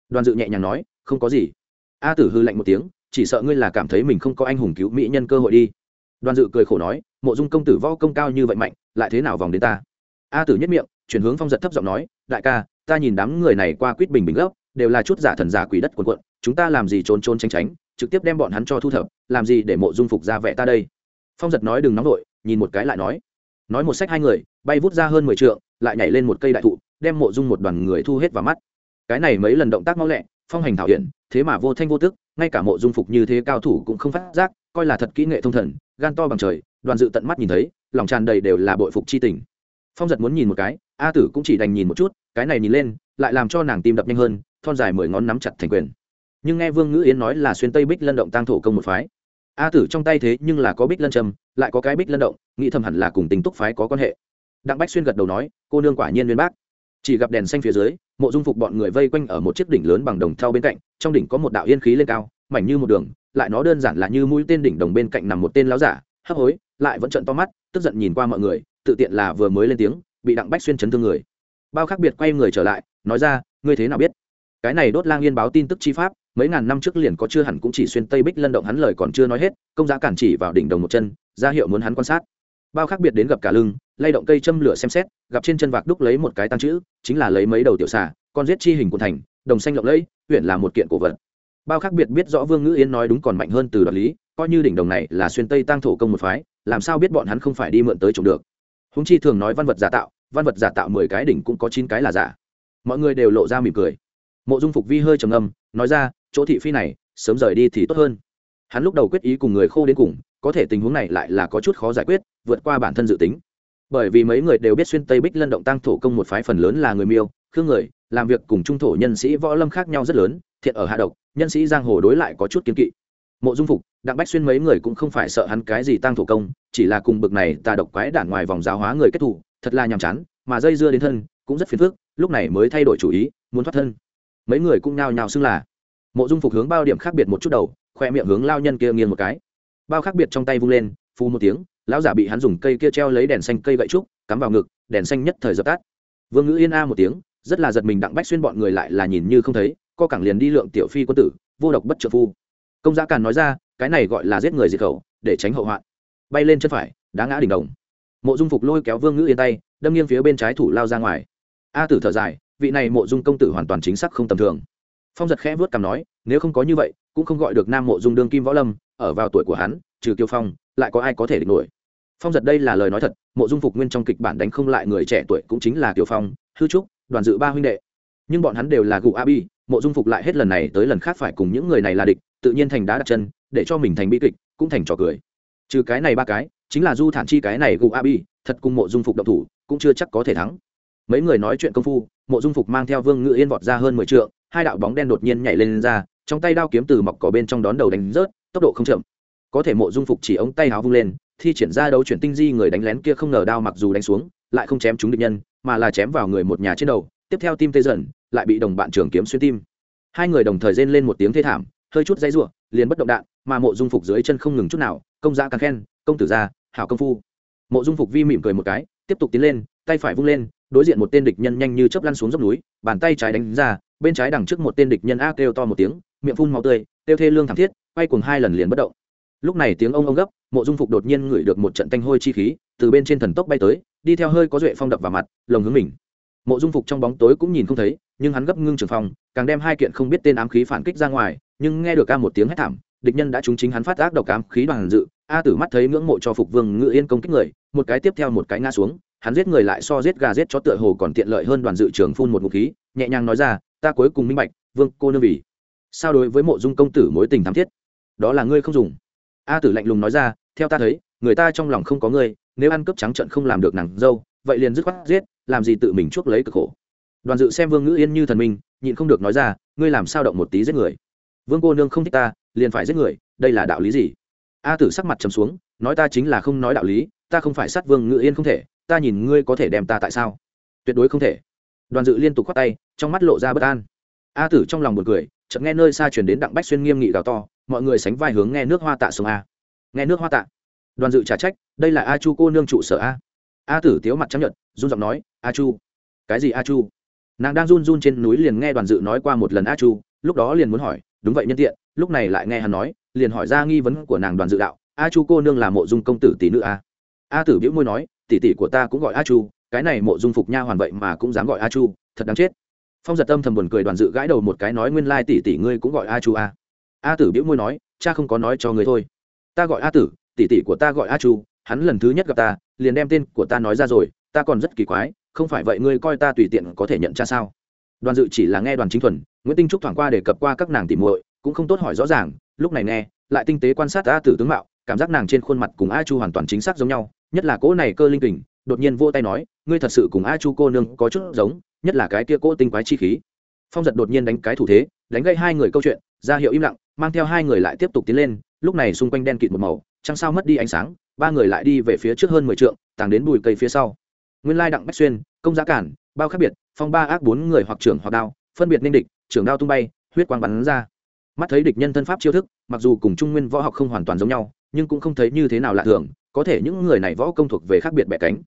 Đoàn dự nhẹ nhàng nói, không có gì. A tử hư lạnh một tiếng, chỉ sợ ngươi là cảm thấy mình không có anh hùng cứu mỹ nhân cơ hội đi đoàn dự cười khổ nói, mộ dung công tử võ công cao như vậy mạnh, lại thế nào vòng đến ta? A tử nhất miệng, chuyển hướng phong giật thấp giọng nói, đại ca, ta nhìn đám người này qua quýt bình bình gốc đều là chút giả thần giả quỷ đất quần quận chúng ta làm gì trốn trốn tránh tránh, trực tiếp đem bọn hắn cho thu thập, làm gì để mộ dung phục ra vẽ ta đây? Phong giật nói, đừng nóng vội, nhìn một cái lại nói. Nói một sách hai người, bay vút ra hơn mười t lại nhảy lên một cây đại thụ, đem mộ dung một đoàn người thu hết vào mắt. Cái này mấy lần động tác mau lẹ, phong hành thảo hiển thế mà vô thanh vô tức, ngay cả mộ dung phục như thế cao thủ cũng không phát giác, coi là thật kỹ nghệ thông thần gan to bằng trời, đoàn dự tận mắt nhìn thấy, lòng tràn đầy đều là bội phục chi tình. Phong giật muốn nhìn một cái, a tử cũng chỉ đành nhìn một chút, cái này nhìn lên, lại làm cho nàng tim đập nhanh hơn, thon dài mười ngón nắm chặt thành quyền. Nhưng nghe vương ngữ yến nói là xuyên tây bích lân động tăng thổ công một phái. A tử trong tay thế nhưng là có bích lân trầm lại có cái bích lân động, nghĩ thầm hẳn là cùng tính túc phái có quan hệ. Đặng bách xuyên gật đầu nói, cô nương quả nhiên viên bác. Chỉ gặp đèn xanh phía dưới, mộ dung phục bọn người vây quanh ở một chiếc đỉnh lớn bằng đồng thau bên cạnh, trong đỉnh có một đạo yên khí lên cao, mảnh như một đường lại nó đơn giản là như mũi tên đỉnh đồng bên cạnh nằm một tên láo giả, hấp hối, lại vẫn trận to mắt, tức giận nhìn qua mọi người, tự tiện là vừa mới lên tiếng, bị đặng bách xuyên chấn thương người. Bao khác biệt quay người trở lại, nói ra, ngươi thế nào biết? Cái này đốt lang yên báo tin tức chi pháp, mấy ngàn năm trước liền có chưa hẳn cũng chỉ xuyên tây bích lân động hắn lời còn chưa nói hết, công giá cản chỉ vào đỉnh đồng một chân, ra hiệu muốn hắn quan sát. Bao khác biệt đến gặp cả lưng, lay động cây châm lửa xem xét, gặp trên chân vạc đúc lấy một cái tăng chữ, chính là lấy mấy đầu tiểu xà, con giết chi hình của thành, đồng xanh lộng lẫy, huyện là một kiện cổ vật bao khác biệt biết rõ vương ngữ yên nói đúng còn mạnh hơn từ đoạt lý, coi như đỉnh đồng này là xuyên tây tăng thổ công một phái, làm sao biết bọn hắn không phải đi mượn tới trộm được. Húng chi thường nói văn vật giả tạo, văn vật giả tạo mười cái đỉnh cũng có chín cái là giả. Mọi người đều lộ ra mỉm cười. Mộ dung phục vi hơi trầm âm nói ra, chỗ thị phi này, sớm rời đi thì tốt hơn. Hắn lúc đầu quyết ý cùng người khô đến cùng, có thể tình huống này lại là có chút khó giải quyết, vượt qua bản thân dự tính. Bởi vì mấy người đều biết xuyên tây bích lân động tăng thổ công một phái phần lớn là người miêu, khương người, làm việc cùng trung thổ nhân sĩ võ lâm khác nhau rất lớn thiện ở hạ độc, nhân sĩ giang hồ đối lại có chút kiến kỵ. Mộ dung phục, đặng bách xuyên mấy người cũng không phải sợ hắn cái gì tăng thổ công, chỉ là cùng bực này tà độc quái đản ngoài vòng giáo hóa người kết thủ thật là nhàm chán, mà dây dưa đến thân, cũng rất phiền phức, lúc này mới thay đổi chủ ý, muốn thoát thân. Mấy người cũng nao nhào xưng là. Mộ dung phục hướng bao điểm khác biệt một chút đầu, khoe miệng hướng lao nhân kia nghiêng một cái. Bao khác biệt trong tay vung lên phu một tiếng, lão giả bị hắn dùng cây kia treo lấy đèn xanh cây gậy trúc, cắm vào ngực, đèn xanh nhất thời dập tắt. Vương ngữ yên a một tiếng, rất là giật mình đặng bách xuyên bọn người lại là nhìn như không thấy co cẳng liền đi lượng tiểu phi quân tử, vô độc bất trợ phu. Công gia càn nói ra, cái này gọi là giết người diệt khẩu, để tránh hậu hoạn. Bay lên chân phải, đá ngã đỉnh đồng. Mộ dung phục lôi kéo vương ngữ yên tay, đâm nghiêng phía bên trái thủ lao ra ngoài. A tử thở dài, vị này mộ dung công tử hoàn toàn chính xác không tầm thường. Phong giật khẽ vớt cằm nói, nếu không có như vậy, cũng không gọi được nam mộ dung đương kim võ lâm, ở vào tuổi của hắn, trừ kiêu phong, lại có ai có thể địch nổi? Phong giật đây là lời nói thật, mộ dung phục nguyên trong kịch bản đánh không lại người trẻ tuổi cũng chính là kiều phong, hư trúc, đoàn dự ba huynh đệ nhưng bọn hắn đều là gù a bi mộ dung phục lại hết lần này tới lần khác phải cùng những người này là địch tự nhiên thành đá đặt chân để cho mình thành bi kịch cũng thành trò cười. Trừ cái này ba cái chính là du thản chi cái này gù a bi thật cùng mộ dung phục độc thủ cũng chưa chắc có thể thắng. Mấy người nói chuyện công phu mộ dung phục mang theo vương ngự yên vọt ra hơn mười t hai đạo bóng đen đột nhiên nhảy lên, lên ra trong tay đao kiếm từ mọc cỏ bên trong đón đầu đánh rớt tốc độ không chậm. Có thể mộ dung phục chỉ ống tay áo vung lên thi triển ra đấu chuyển tinh di người đánh lén kia không ngờ đao mặc dù đánh xuống lại không chém trúng địch nhân mà là chém vào người một nhà trên đầu tiếp theo tim tê dần lại bị đồng bạn trường kiếm xuyên tim. Hai người đồng thời rên lên một tiếng thê thảm, hơi chút dây ộ liền bất động đạn, mà mộ dung phục dưới chân không ngừng chút nào, công gia càng khen, công tử gia, hảo công phu. Mộ dung phục vi mỉm cười một cái, tiếp tục tiến lên, tay phải vung lên, đối diện một tên địch nhân nhanh như chớp lăn xuống dốc núi, bàn tay trái đánh ra, bên trái đằng trước một tên địch nhân a kêu to một tiếng, miệng phun máu tươi, kêu thê lương thảm thiết, quay cuồng hai lần liền bất động. Lúc này tiếng ông ông gấp, mộ dung phục đột nhiên ngửi được một trận tanh hôi chi khí, từ bên trên thần tốc bay tới, đi theo hơi có duệ phong đập vào mặt, lồng hướng mình. Mộ dung phục trong bóng tối cũng nhìn không thấy nhưng hắn gấp ngưng trường phong, càng đem hai kiện không biết tên ám khí phản kích ra ngoài, nhưng nghe được ca một tiếng hét thảm, địch nhân đã trúng chính hắn phát ác độc ám khí đoàn dự, a tử mắt thấy ngưỡng mộ cho phục vương ngự yên công kích người, một cái tiếp theo một cái ngã xuống, hắn giết người lại so giết gà giết chó tựa hồ còn tiện lợi hơn đoàn dự trường phun một ngụ khí, nhẹ nhàng nói ra, ta cuối cùng minh bạch, vương cô nương vì. Sao đối với mộ dung công tử mối tình thắm thiết? Đó là ngươi không dùng. A tử lạnh lùng nói ra, theo ta thấy, người ta trong lòng không có ngươi, nếu ăn cướp trắng trận không làm được nàng dâu, vậy liền dứt khoát giết, làm gì tự mình chuốc lấy cực khổ đoàn dự xem vương ngữ yên như thần minh, nhịn không được nói ra, ngươi làm sao động một tí giết người? Vương cô nương không thích ta, liền phải giết người, đây là đạo lý gì? A tử sắc mặt trầm xuống, nói ta chính là không nói đạo lý, ta không phải sát vương ngữ yên không thể, ta nhìn ngươi có thể đem ta tại sao? Tuyệt đối không thể. Đoàn dự liên tục khoác tay, trong mắt lộ ra bất an. A tử trong lòng một cười, chợt nghe nơi xa chuyển đến đặng bách xuyên nghiêm nghị gào to, mọi người sánh vai hướng nghe nước hoa tạ sông a. Nghe nước hoa tạ? Đoàn dự trả trách, đây là a chu cô nương trụ sở a. A tử tiếu mặt chấp nhận run giọng nói, a chu. Cái gì a chu? Nàng đang run run trên núi liền nghe đoàn dự nói qua một lần a chu, lúc đó liền muốn hỏi, đúng vậy nhân tiện. Lúc này lại nghe hắn nói, liền hỏi ra nghi vấn của nàng đoàn dự đạo, a chu cô nương là mộ dung công tử tỷ nữ a? A tử biễu môi nói, tỷ tỷ của ta cũng gọi a chu, cái này mộ dung phục nha hoàn vậy mà cũng dám gọi a chu, thật đáng chết. Phong giật tâm thầm buồn cười đoàn dự gãi đầu một cái nói, nguyên lai tỷ tỷ ngươi cũng gọi a chu a. A tử biễu môi nói, cha không có nói cho ngươi thôi. Ta gọi a tử, tỷ tỷ của ta gọi a chu, hắn lần thứ nhất gặp ta, liền đem tên của ta nói ra rồi, ta còn rất kỳ quái không phải vậy ngươi coi ta tùy tiện có thể nhận cha sao? Đoàn dự chỉ là nghe đoàn chính thuần, nguyễn tinh trúc thoảng qua để cập qua các nàng tìm muội, cũng không tốt hỏi rõ ràng, lúc này nghe, lại tinh tế quan sát a tử tướng mạo, cảm giác nàng trên khuôn mặt cùng a chu hoàn toàn chính xác giống nhau, nhất là cỗ này cơ linh kình, đột nhiên vô tay nói, ngươi thật sự cùng a chu cô nương có chút giống, nhất là cái kia cỗ tinh quái chi khí. Phong giật đột nhiên đánh cái thủ thế, đánh gây hai người câu chuyện, ra hiệu im lặng, mang theo hai người lại tiếp tục tiến lên, lúc này xung quanh đen kịt một màu, trăng sao mất đi ánh sáng, ba người lại đi về phía trước hơn mười trượng, tàng đến bùi cây phía sau nguyên lai đặng bách xuyên, công giá cản, bao khác biệt, phong ba ác bốn người hoặc trưởng hoặc đao, phân biệt ninh địch, trưởng đao tung bay, huyết quang bắn ra. Mắt thấy địch nhân thân pháp chiêu thức, mặc dù cùng trung nguyên võ học không hoàn toàn giống nhau, nhưng cũng không thấy như thế nào lạ thường, có thể những người này võ công thuộc về khác biệt bẻ cánh.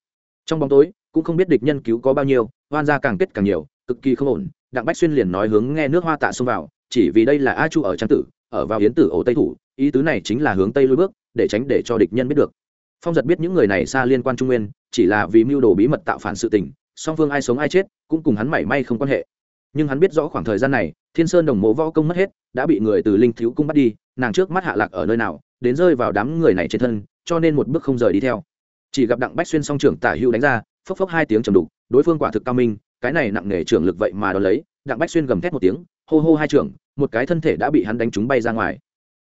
Trong bóng tối, cũng không biết địch nhân cứu có bao nhiêu hoan gia càng kết càng nhiều, cực kỳ không ổn, đặng bách xuyên liền nói hướng nghe nước hoa tạ xông vào, chỉ vì đây là a chu ở trang tử, ở vào yến tử ổ tây thủ, ý tứ này chính là hướng tây lui bước, để tránh để cho địch nhân biết được phong giật biết những người này xa liên quan trung nguyên, chỉ là vì mưu đồ bí mật tạo phản sự tình, song phương ai sống ai chết cũng cùng hắn mảy may không quan hệ. Nhưng hắn biết rõ khoảng thời gian này, thiên sơn đồng mộ võ công mất hết, đã bị người từ linh thiếu cung bắt đi, nàng trước mắt hạ lạc ở nơi nào, đến rơi vào đám người này trên thân, cho nên một bước không rời đi theo. Chỉ gặp đặng bách xuyên song trưởng tả hữu đánh ra, phốc phốc hai tiếng trầm đục, đối phương quả thực cao minh, cái này nặng nề trưởng lực vậy mà đ ó lấy, đặng bách xuyên gầm thét một tiếng, hô hô hai trưởng, một cái thân thể đã bị hắn đánh trúng bay ra ngoài.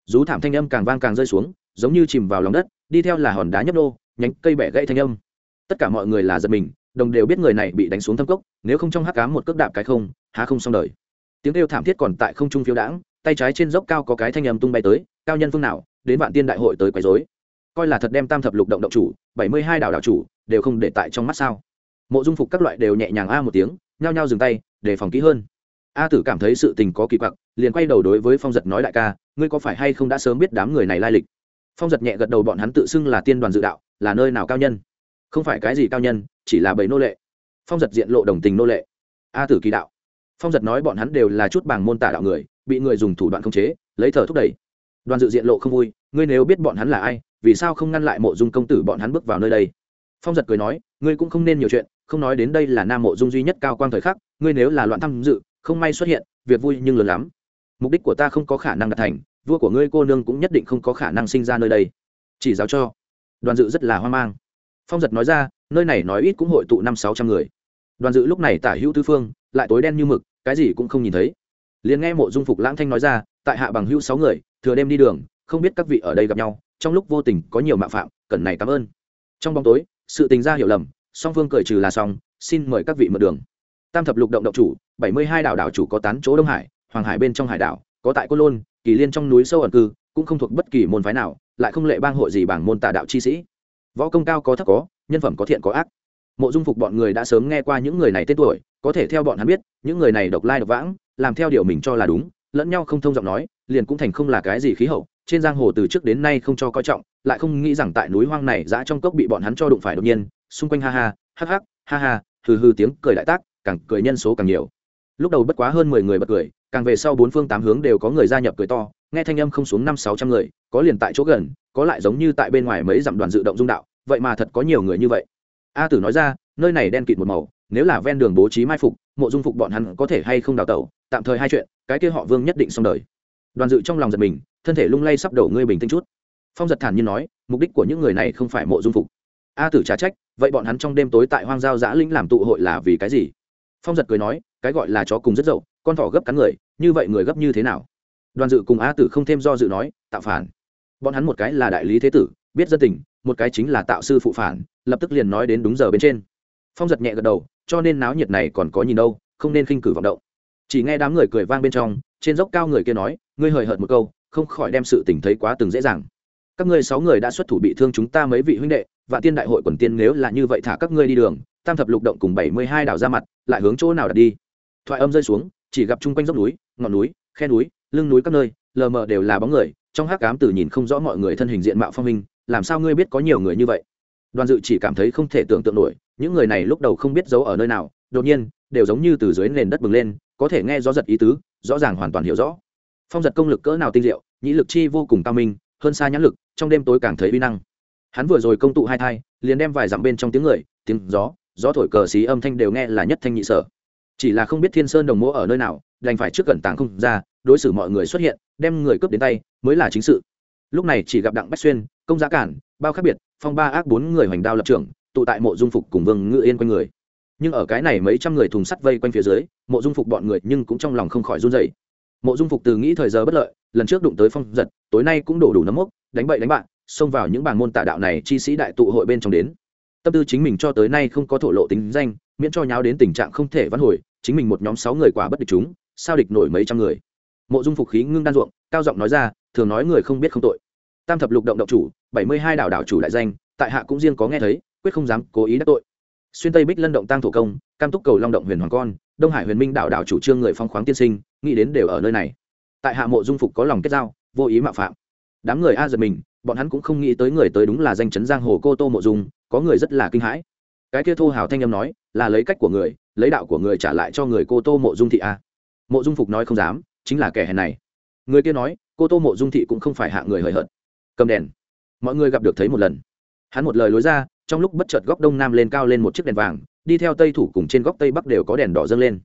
Rú thảm thanh âm càng vang càng rơi xuống, giống như chìm vào lòng đất đi theo là hòn đá nhấp nô, nhánh cây bẻ gãy thanh âm. Tất cả mọi người là giật mình đồng đều biết người này bị đánh xuống thâm cốc nếu không trong hắc cám một cước đạp cái không há không xong đời. Tiếng kêu thảm thiết còn tại không trung phiếu đãng tay trái trên dốc cao có cái thanh âm tung bay tới cao nhân phương nào đến vạn tiên đại hội tới quấy rối. Coi là thật đem tam thập lục động động chủ bảy mươi hai đảo đảo chủ đều không để tại trong mắt sao. Mộ dung phục các loại đều nhẹ nhàng a một tiếng nhao nhao dừng tay để phòng kỹ hơn. A tử cảm thấy sự tình có kỳ quặc liền quay đầu đối với phong giật nói đại ca ngươi có phải hay không đã sớm biết đám người này lai lịch? Phong giật nhẹ gật đầu bọn hắn tự xưng là tiên đoàn dự đạo, là nơi nào cao nhân? Không phải cái gì cao nhân, chỉ là bầy nô lệ. Phong giật diện lộ đồng tình nô lệ. A tử kỳ đạo. Phong giật nói bọn hắn đều là chút bảng môn tả đạo người, bị người dùng thủ đoạn khống chế, lấy thở thúc đẩy. Đoàn dự diện lộ không vui, ngươi nếu biết bọn hắn là ai, vì sao không ngăn lại mộ dung công tử bọn hắn bước vào nơi đây? Phong giật cười nói, ngươi cũng không nên nhiều chuyện, không nói đến đây là nam mộ dung duy nhất cao quang thời khắc, ngươi nếu là loạn tham dự, không may xuất hiện, việc vui nhưng lớn lắm. Mục đích của ta không có khả năng đạt thành vua của ngươi cô nương cũng nhất định không có khả năng sinh ra nơi đây. Chỉ giáo cho. Đoàn dự rất là hoang mang. Phong giật nói ra, nơi này nói ít cũng hội tụ năm sáu trăm người. Đoàn dự lúc này tả hữu tư phương, lại tối đen như mực, cái gì cũng không nhìn thấy. Liền nghe mộ dung phục lãng thanh nói ra, tại hạ bằng hữu sáu người, thừa đêm đi đường, không biết các vị ở đây gặp nhau, trong lúc vô tình có nhiều mạo phạm, cần này cảm ơn. Trong bóng tối, sự tình ra hiểu lầm, song phương cởi trừ là xong, xin mời các vị mượn đường. Tam thập lục động động chủ, bảy mươi hai đảo đảo chủ có tán chỗ đông hải, hoàng hải bên trong hải đảo, có tại côn lôn kỳ liên trong núi sâu ẩn cư, cũng không thuộc bất kỳ môn phái nào, lại không lệ bang hội gì bảng môn tà đạo chi sĩ. Võ công cao có thấp có, nhân phẩm có thiện có ác. Mộ dung phục bọn người đã sớm nghe qua những người này tên tuổi, có thể theo bọn hắn biết, những người này độc lai độc vãng, làm theo điều mình cho là đúng, lẫn nhau không thông giọng nói, liền cũng thành không là cái gì khí hậu, trên giang hồ từ trước đến nay không cho coi trọng, lại không nghĩ rằng tại núi hoang này dã trong cốc bị bọn hắn cho đụng phải đột nhiên, xung quanh ha ha, hắc hắc, ha ha, hừ hừ tiếng cười đại tác, càng cười nhân số càng nhiều. Lúc đầu bất quá hơn mười người bật cười càng về sau bốn phương tám hướng đều có người gia nhập cười to, nghe thanh âm không xuống năm sáu trăm người, có liền tại chỗ gần, có lại giống như tại bên ngoài mấy dặm đoàn dự động dung đạo, vậy mà thật có nhiều người như vậy. A tử nói ra, nơi này đen kịt một màu, nếu là ven đường bố trí mai phục, mộ dung phục bọn hắn có thể hay không đào tẩu, tạm thời hai chuyện, cái kia họ vương nhất định xong đời. Đoàn dự trong lòng giật mình, thân thể lung lay sắp đổ ngươi bình tĩnh chút. Phong giật thản nhiên nói, mục đích của những người này không phải mộ dung phục. A tử trả trách, vậy bọn hắn trong đêm tối tại hoang giao giã lĩnh làm tụ hội là vì cái gì? Phong giật cười nói, cái gọi là chó cùng rất dậu con thỏ gấp cắn người, như vậy người gấp như thế nào? Đoàn dự cùng a tử không thêm do dự nói, tạo phản. Bọn hắn một cái là đại lý thế tử, biết dân tình, một cái chính là tạo sư phụ phản, lập tức liền nói đến đúng giờ bên trên. Phong giật nhẹ gật đầu, cho nên náo nhiệt này còn có nhìn đâu, không nên khinh cử vọng động. Chỉ nghe đám người cười vang bên trong, trên dốc cao người kia nói, ngươi hời hợt một câu, không khỏi đem sự tình thấy quá từng dễ dàng. Các ngươi sáu người đã xuất thủ bị thương chúng ta mấy vị huynh đệ và tiên đại hội quần tiên nếu là như vậy thả các ngươi đi đường, tam thập lục động cùng bảy mươi hai đảo ra mặt, lại hướng chỗ nào đặt đi? Thoại âm rơi xuống chỉ gặp chung quanh dốc núi, ngọn núi, khe núi, lưng núi các nơi, lờ mờ đều là bóng người, trong hát cám từ nhìn không rõ mọi người thân hình diện mạo phong minh, làm sao ngươi biết có nhiều người như vậy? Đoàn dự chỉ cảm thấy không thể tưởng tượng nổi, những người này lúc đầu không biết giấu ở nơi nào, đột nhiên, đều giống như từ dưới nền đất bừng lên, có thể nghe gió giật ý tứ, rõ ràng hoàn toàn hiểu rõ. Phong giật công lực cỡ nào tinh diệu, nhĩ lực chi vô cùng cao minh, hơn xa nhãn lực, trong đêm tối càng thấy uy năng. Hắn vừa rồi công tụ hai thai, liền đem vài dặm bên trong tiếng người, tiếng gió gió thổi cờ xí âm thanh đều nghe là nhất thanh nhị sở chỉ là không biết thiên sơn đồng mỗ ở nơi nào, đành phải trước cẩn tàng không ra, đối xử mọi người xuất hiện, đem người cướp đến tay, mới là chính sự. Lúc này chỉ gặp đặng bách xuyên, công giá cản, bao khác biệt, phong ba ác bốn người hoành đao lập trưởng tụ tại mộ dung phục cùng vương ngự yên quanh người. Nhưng ở cái này mấy trăm người thùng sắt vây quanh phía dưới, mộ dung phục bọn người nhưng cũng trong lòng không khỏi run dày mộ dung phục từ nghĩ thời giờ bất lợi, lần trước đụng tới phong giật, tối nay cũng đổ đủ nấm mốc, đánh bậy đánh bạn, xông vào những bảng môn tả đạo này chi sĩ đại tụ hội bên trong đến tâm tư chính mình cho tới nay không có thổ lộ tính danh, miễn cho nháo đến tình trạng không thể vãn hồi, chính mình một nhóm sáu người quả bất địch chúng, sao địch nổi mấy trăm người. Mộ dung phục khí ngưng đan ruộng, cao giọng nói ra, thường nói người không biết không tội. Tam thập lục động động chủ, bảy mươi hai đảo đảo chủ đại danh, tại hạ cũng riêng có nghe thấy, quyết không dám cố ý đắc tội. Xuyên tây bích lân động tăng thổ công, cam túc cầu long động huyền hoàng con, đông hải huyền minh đảo đảo chủ trương người phong khoáng tiên sinh, nghĩ đến đều ở nơi này. Tại hạ mộ dung phục có lòng kết giao, vô ý mạo phạm. Đám người a giật mình, bọn hắn cũng không nghĩ tới người tới đúng là danh chấn giang hồ cô tô mộ dung có người rất là kinh hãi. Cái kia thô hào thanh âm nói, là lấy cách của người, lấy đạo của người trả lại cho người cô tô mộ dung thị a mộ dung phục nói không dám, chính là kẻ hèn này. Người kia nói, cô tô mộ dung thị cũng không phải hạ người hời hợt. Cầm đèn. Mọi người gặp được thấy một lần. Hắn một lời lối ra, trong lúc bất chợt góc đông nam lên cao lên một chiếc đèn vàng, đi theo tây thủ cùng trên góc tây bắc đều có đèn đỏ dâng lên.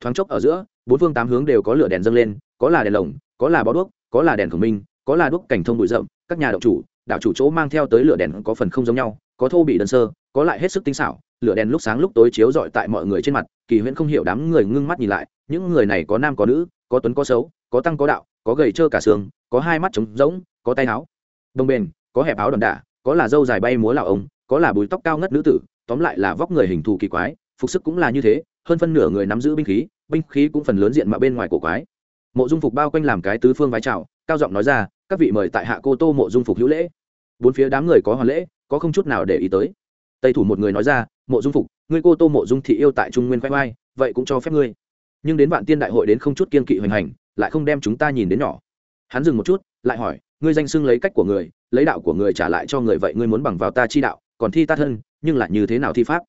Thoáng chốc ở giữa, bốn phương tám hướng đều có lửa đèn dâng lên, có là đèn lồng, có là bó đuốc, có là đèn khổng minh, có là đuốc cảnh thông bụi rậm, các nhà đậu chủ, đạo chủ chỗ mang theo tới lửa đèn có phần không giống nhau có thô bị đơn sơ, có lại hết sức tinh xảo, lửa đèn lúc sáng lúc tối chiếu rọi tại mọi người trên mặt, kỳ huyễn không hiểu đám người ngưng mắt nhìn lại, những người này có nam có nữ, có tuấn có xấu, có tăng có đạo, có gầy trơ cả xương, có hai mắt trống rỗng, có tay áo đồng bền, có hẹp áo đòn đả, có là dâu dài bay múa lão ông, có là bùi tóc cao ngất nữ tử, tóm lại là vóc người hình thù kỳ quái, phục sức cũng là như thế, hơn phân nửa người nắm giữ binh khí binh khí cũng phần lớn diện mà bên ngoài cổ quái. Mộ dung phục bao quanh làm cái tứ phương vái chào, cao giọng nói ra, các vị mời tại hạ cô tô mộ dung phục hữu lễ. Bốn phía đám người có hoàn lễ có không chút nào để ý tới. Tây thủ một người nói ra, mộ dung phục, ngươi cô tô mộ dung thị yêu tại trung nguyên khoe khoai vậy cũng cho phép ngươi. Nhưng đến vạn tiên đại hội đến không chút kiên kỵ hoành hành, lại không đem chúng ta nhìn đến nhỏ. Hắn dừng một chút, lại hỏi, ngươi danh xưng lấy cách của người, lấy đạo của người trả lại cho người vậy ngươi muốn bằng vào ta chi đạo, còn thi ta thân, nhưng lại như thế nào thi pháp?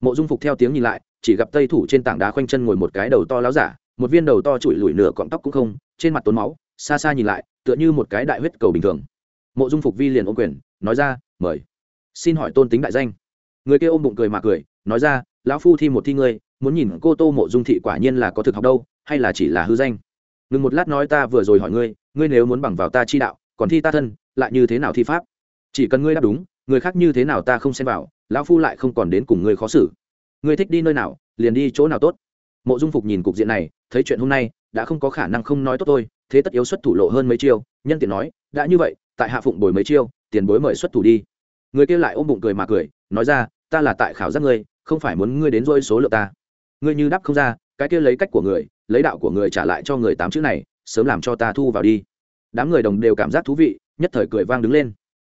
Mộ dung phục theo tiếng nhìn lại, chỉ gặp tây thủ trên tảng đá khoanh chân ngồi một cái đầu to láo giả, một viên đầu to trụi lủi nửa cọng tóc cũng không, trên mặt tốn máu, xa xa nhìn lại, tựa như một cái đại huyết cầu bình thường. Mộ dung phục vi liền ô quyền, nói ra, mời xin hỏi tôn tính đại danh. Người kia ôm bụng cười mà cười, nói ra, lão phu thi một thi ngươi, muốn nhìn cô tô mộ dung thị quả nhiên là có thực học đâu, hay là chỉ là hư danh? Ngừng một lát nói, ta vừa rồi hỏi ngươi ngươi nếu muốn bằng vào ta chi đạo, còn thi ta thân, lại như thế nào thi pháp? Chỉ cần ngươi đáp đúng, người khác như thế nào ta không xem vào, lão phu lại không còn đến cùng ngươi khó xử. Ngươi thích đi nơi nào, liền đi chỗ nào tốt. Mộ dung phục nhìn cục diện này, thấy chuyện hôm nay, đã không có khả năng không nói tốt tôi thế tất yếu xuất thủ lộ hơn mấy chiêu, nhân tiện nói, đã như vậy, tại hạ phụng bồi mấy chiêu, tiền bối mời xuất thủ đi người kia lại ôm bụng cười mà cười, nói ra, ta là tại khảo giác ngươi, không phải muốn ngươi đến dôi số lượng ta. Ngươi như đáp không ra, cái kia lấy cách của người, lấy đạo của người trả lại cho người tám chữ này, sớm làm cho ta thu vào đi. Đám người đồng đều cảm giác thú vị, nhất thời cười vang đứng lên.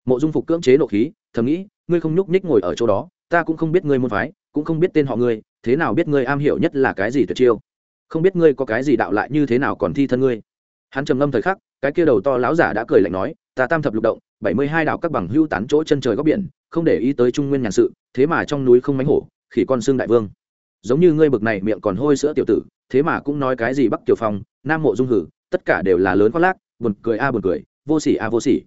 Mộ dung phục cưỡng chế nộ khí, thầm nghĩ, ngươi không nhúc nhích ngồi ở chỗ đó, ta cũng không biết ngươi môn phái, cũng không biết tên họ ngươi, thế nào biết ngươi am hiểu nhất là cái gì tuyệt chiêu? Không biết ngươi có cái gì đạo lại như thế nào còn thi thân ngươi. Hắn trầm ngâm thời khắc, cái kia đầu to láo giả đã cười lạnh nói ta tam thập lục động, bảy mươi hai đảo các bằng hưu tán chỗ chân trời góc biển, không để ý tới trung nguyên nhàn sự, thế mà trong núi không mánh hổ, khỉ con xương đại vương. Giống như ngươi bực này miệng còn hôi sữa tiểu tử, thế mà cũng nói cái gì bắc tiểu phong, nam mộ dung hử, tất cả đều là lớn khoác lác, buồn cười a à buồn cười, vô sỉ a à vô sỉ.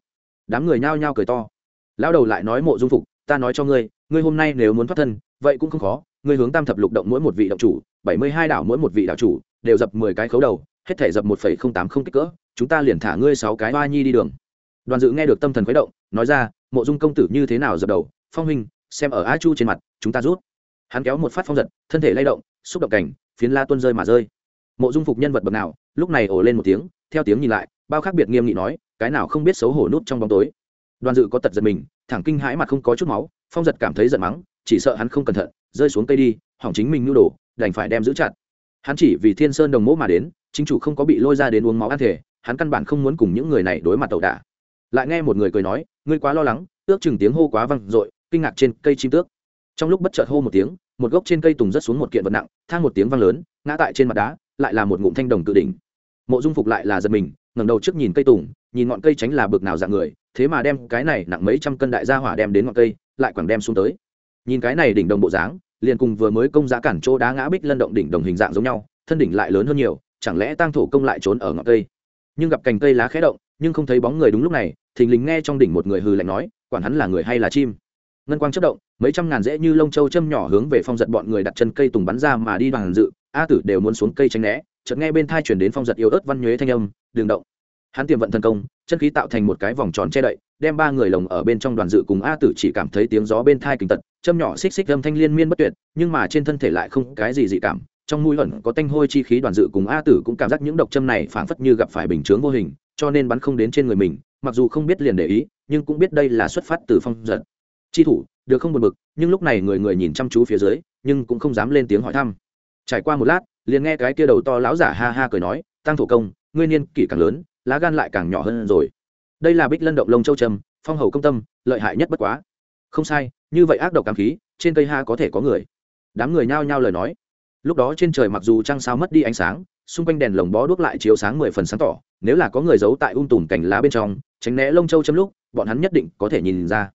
Đám người nhao nhao cười to. Lão đầu lại nói mộ dung phục, ta nói cho ngươi ngươi hôm nay nếu muốn thoát thân, vậy cũng không khó, ngươi hướng tam thập lục động mỗi một vị động chủ, bảy mươi hai đảo mỗi một vị đảo chủ, đều dập mười cái khấu đầu, hết thể dập một phẩy không tám không kích cỡ, chúng ta liền thả ngươi sáu cái hoa nhi đi đường đoàn dự nghe được tâm thần khuấy động, nói ra, mộ dung công tử như thế nào dập đầu? Phong huynh, xem ở a chu trên mặt, chúng ta rút. Hắn kéo một phát phong giật, thân thể lay động, xúc động cảnh, phiến la tuân rơi mà rơi. Mộ dung phục nhân vật bậc nào, lúc này ổ lên một tiếng, theo tiếng nhìn lại, bao khác biệt nghiêm nghị nói, cái nào không biết xấu hổ nút trong bóng tối. Đoàn dự có tật giật mình, thẳng kinh hãi mặt không có chút máu, phong giật cảm thấy giận mắng, chỉ sợ hắn không cẩn thận, rơi xuống cây đi, hỏng chính mình nhu đồ, đành phải đem giữ chặt. Hắn chỉ vì thiên sơn đồng mỗ mà đến, chính chủ không có bị lôi ra đến uống máu ăn thể, hắn căn bản không muốn cùng những người này đối mặt tẩu đả lại nghe một người cười nói, ngươi quá lo lắng, ước chừng tiếng hô quá văng r kinh ngạc trên cây chim tước. Trong lúc bất chợt hô một tiếng, một gốc trên cây tùng rất xuống một kiện vật nặng, thang một tiếng vang lớn, ngã tại trên mặt đá, lại là một ngụm thanh đồng tự đỉnh. Mộ dung phục lại là giật mình, ngẩng đầu trước nhìn cây tùng, nhìn ngọn cây tránh là bực nào dạng người, thế mà đem cái này nặng mấy trăm cân đại gia hỏa đem đến ngọn cây, lại quẳng đem xuống tới. Nhìn cái này đỉnh đồng bộ dáng, liền cùng vừa mới công giá cản chỗ đá ngã bích lân động đỉnh đồng hình dạng giống nhau, thân đỉnh lại lớn hơn nhiều, chẳng lẽ tăng thổ công lại trốn ở ngọn cây? Nhưng gặp cành cây lá khé động nhưng không thấy bóng người đúng lúc này, thình lình nghe trong đỉnh một người hừ lạnh nói, quản hắn là người hay là chim? Ngân quang chất động, mấy trăm ngàn dễ như lông châu châm nhỏ hướng về phong giật bọn người đặt chân cây tùng bắn ra mà đi bằng dự, a tử đều muốn xuống cây tránh né, chợt nghe bên thai chuyển đến phong giật yếu ớt văn nhuế thanh âm đường động. Hắn tiềm vận thần công, chân khí tạo thành một cái vòng tròn che đậy, đem ba người lồng ở bên trong đoàn dự cùng a tử chỉ cảm thấy tiếng gió bên thai kinh tật, châm nhỏ xích xích âm thanh liên miên bất tuyệt, nhưng mà trên thân thể lại không cái gì dị cảm, trong mũi ẩn có tanh hôi chi khí đoàn dự cùng a tử cũng cảm giác những độc châm này phảng phất như gặp phải bình chướng vô hình cho nên bắn không đến trên người mình, mặc dù không biết liền để ý, nhưng cũng biết đây là xuất phát từ phong giật. Chi thủ, được không buồn bực, nhưng lúc này người người nhìn chăm chú phía dưới, nhưng cũng không dám lên tiếng hỏi thăm. Trải qua một lát, liền nghe cái kia đầu to lão giả ha ha cười nói, tăng thổ công, ngươi niên kỷ càng lớn, lá gan lại càng nhỏ hơn rồi. Đây là bích lân động lông châu trầm, phong hầu công tâm, lợi hại nhất bất quá. Không sai, như vậy ác độc cảm khí, trên cây ha có thể có người. Đám người nhao nhao lời nói. Lúc đó trên trời mặc dù trăng sao mất đi ánh sáng, xung quanh đèn lồng bó đuốc lại chiếu sáng mười phần sáng tỏ nếu là có người giấu tại ung tùm cành lá bên trong, tránh né lông châu chấm lúc, bọn hắn nhất định có thể nhìn ra.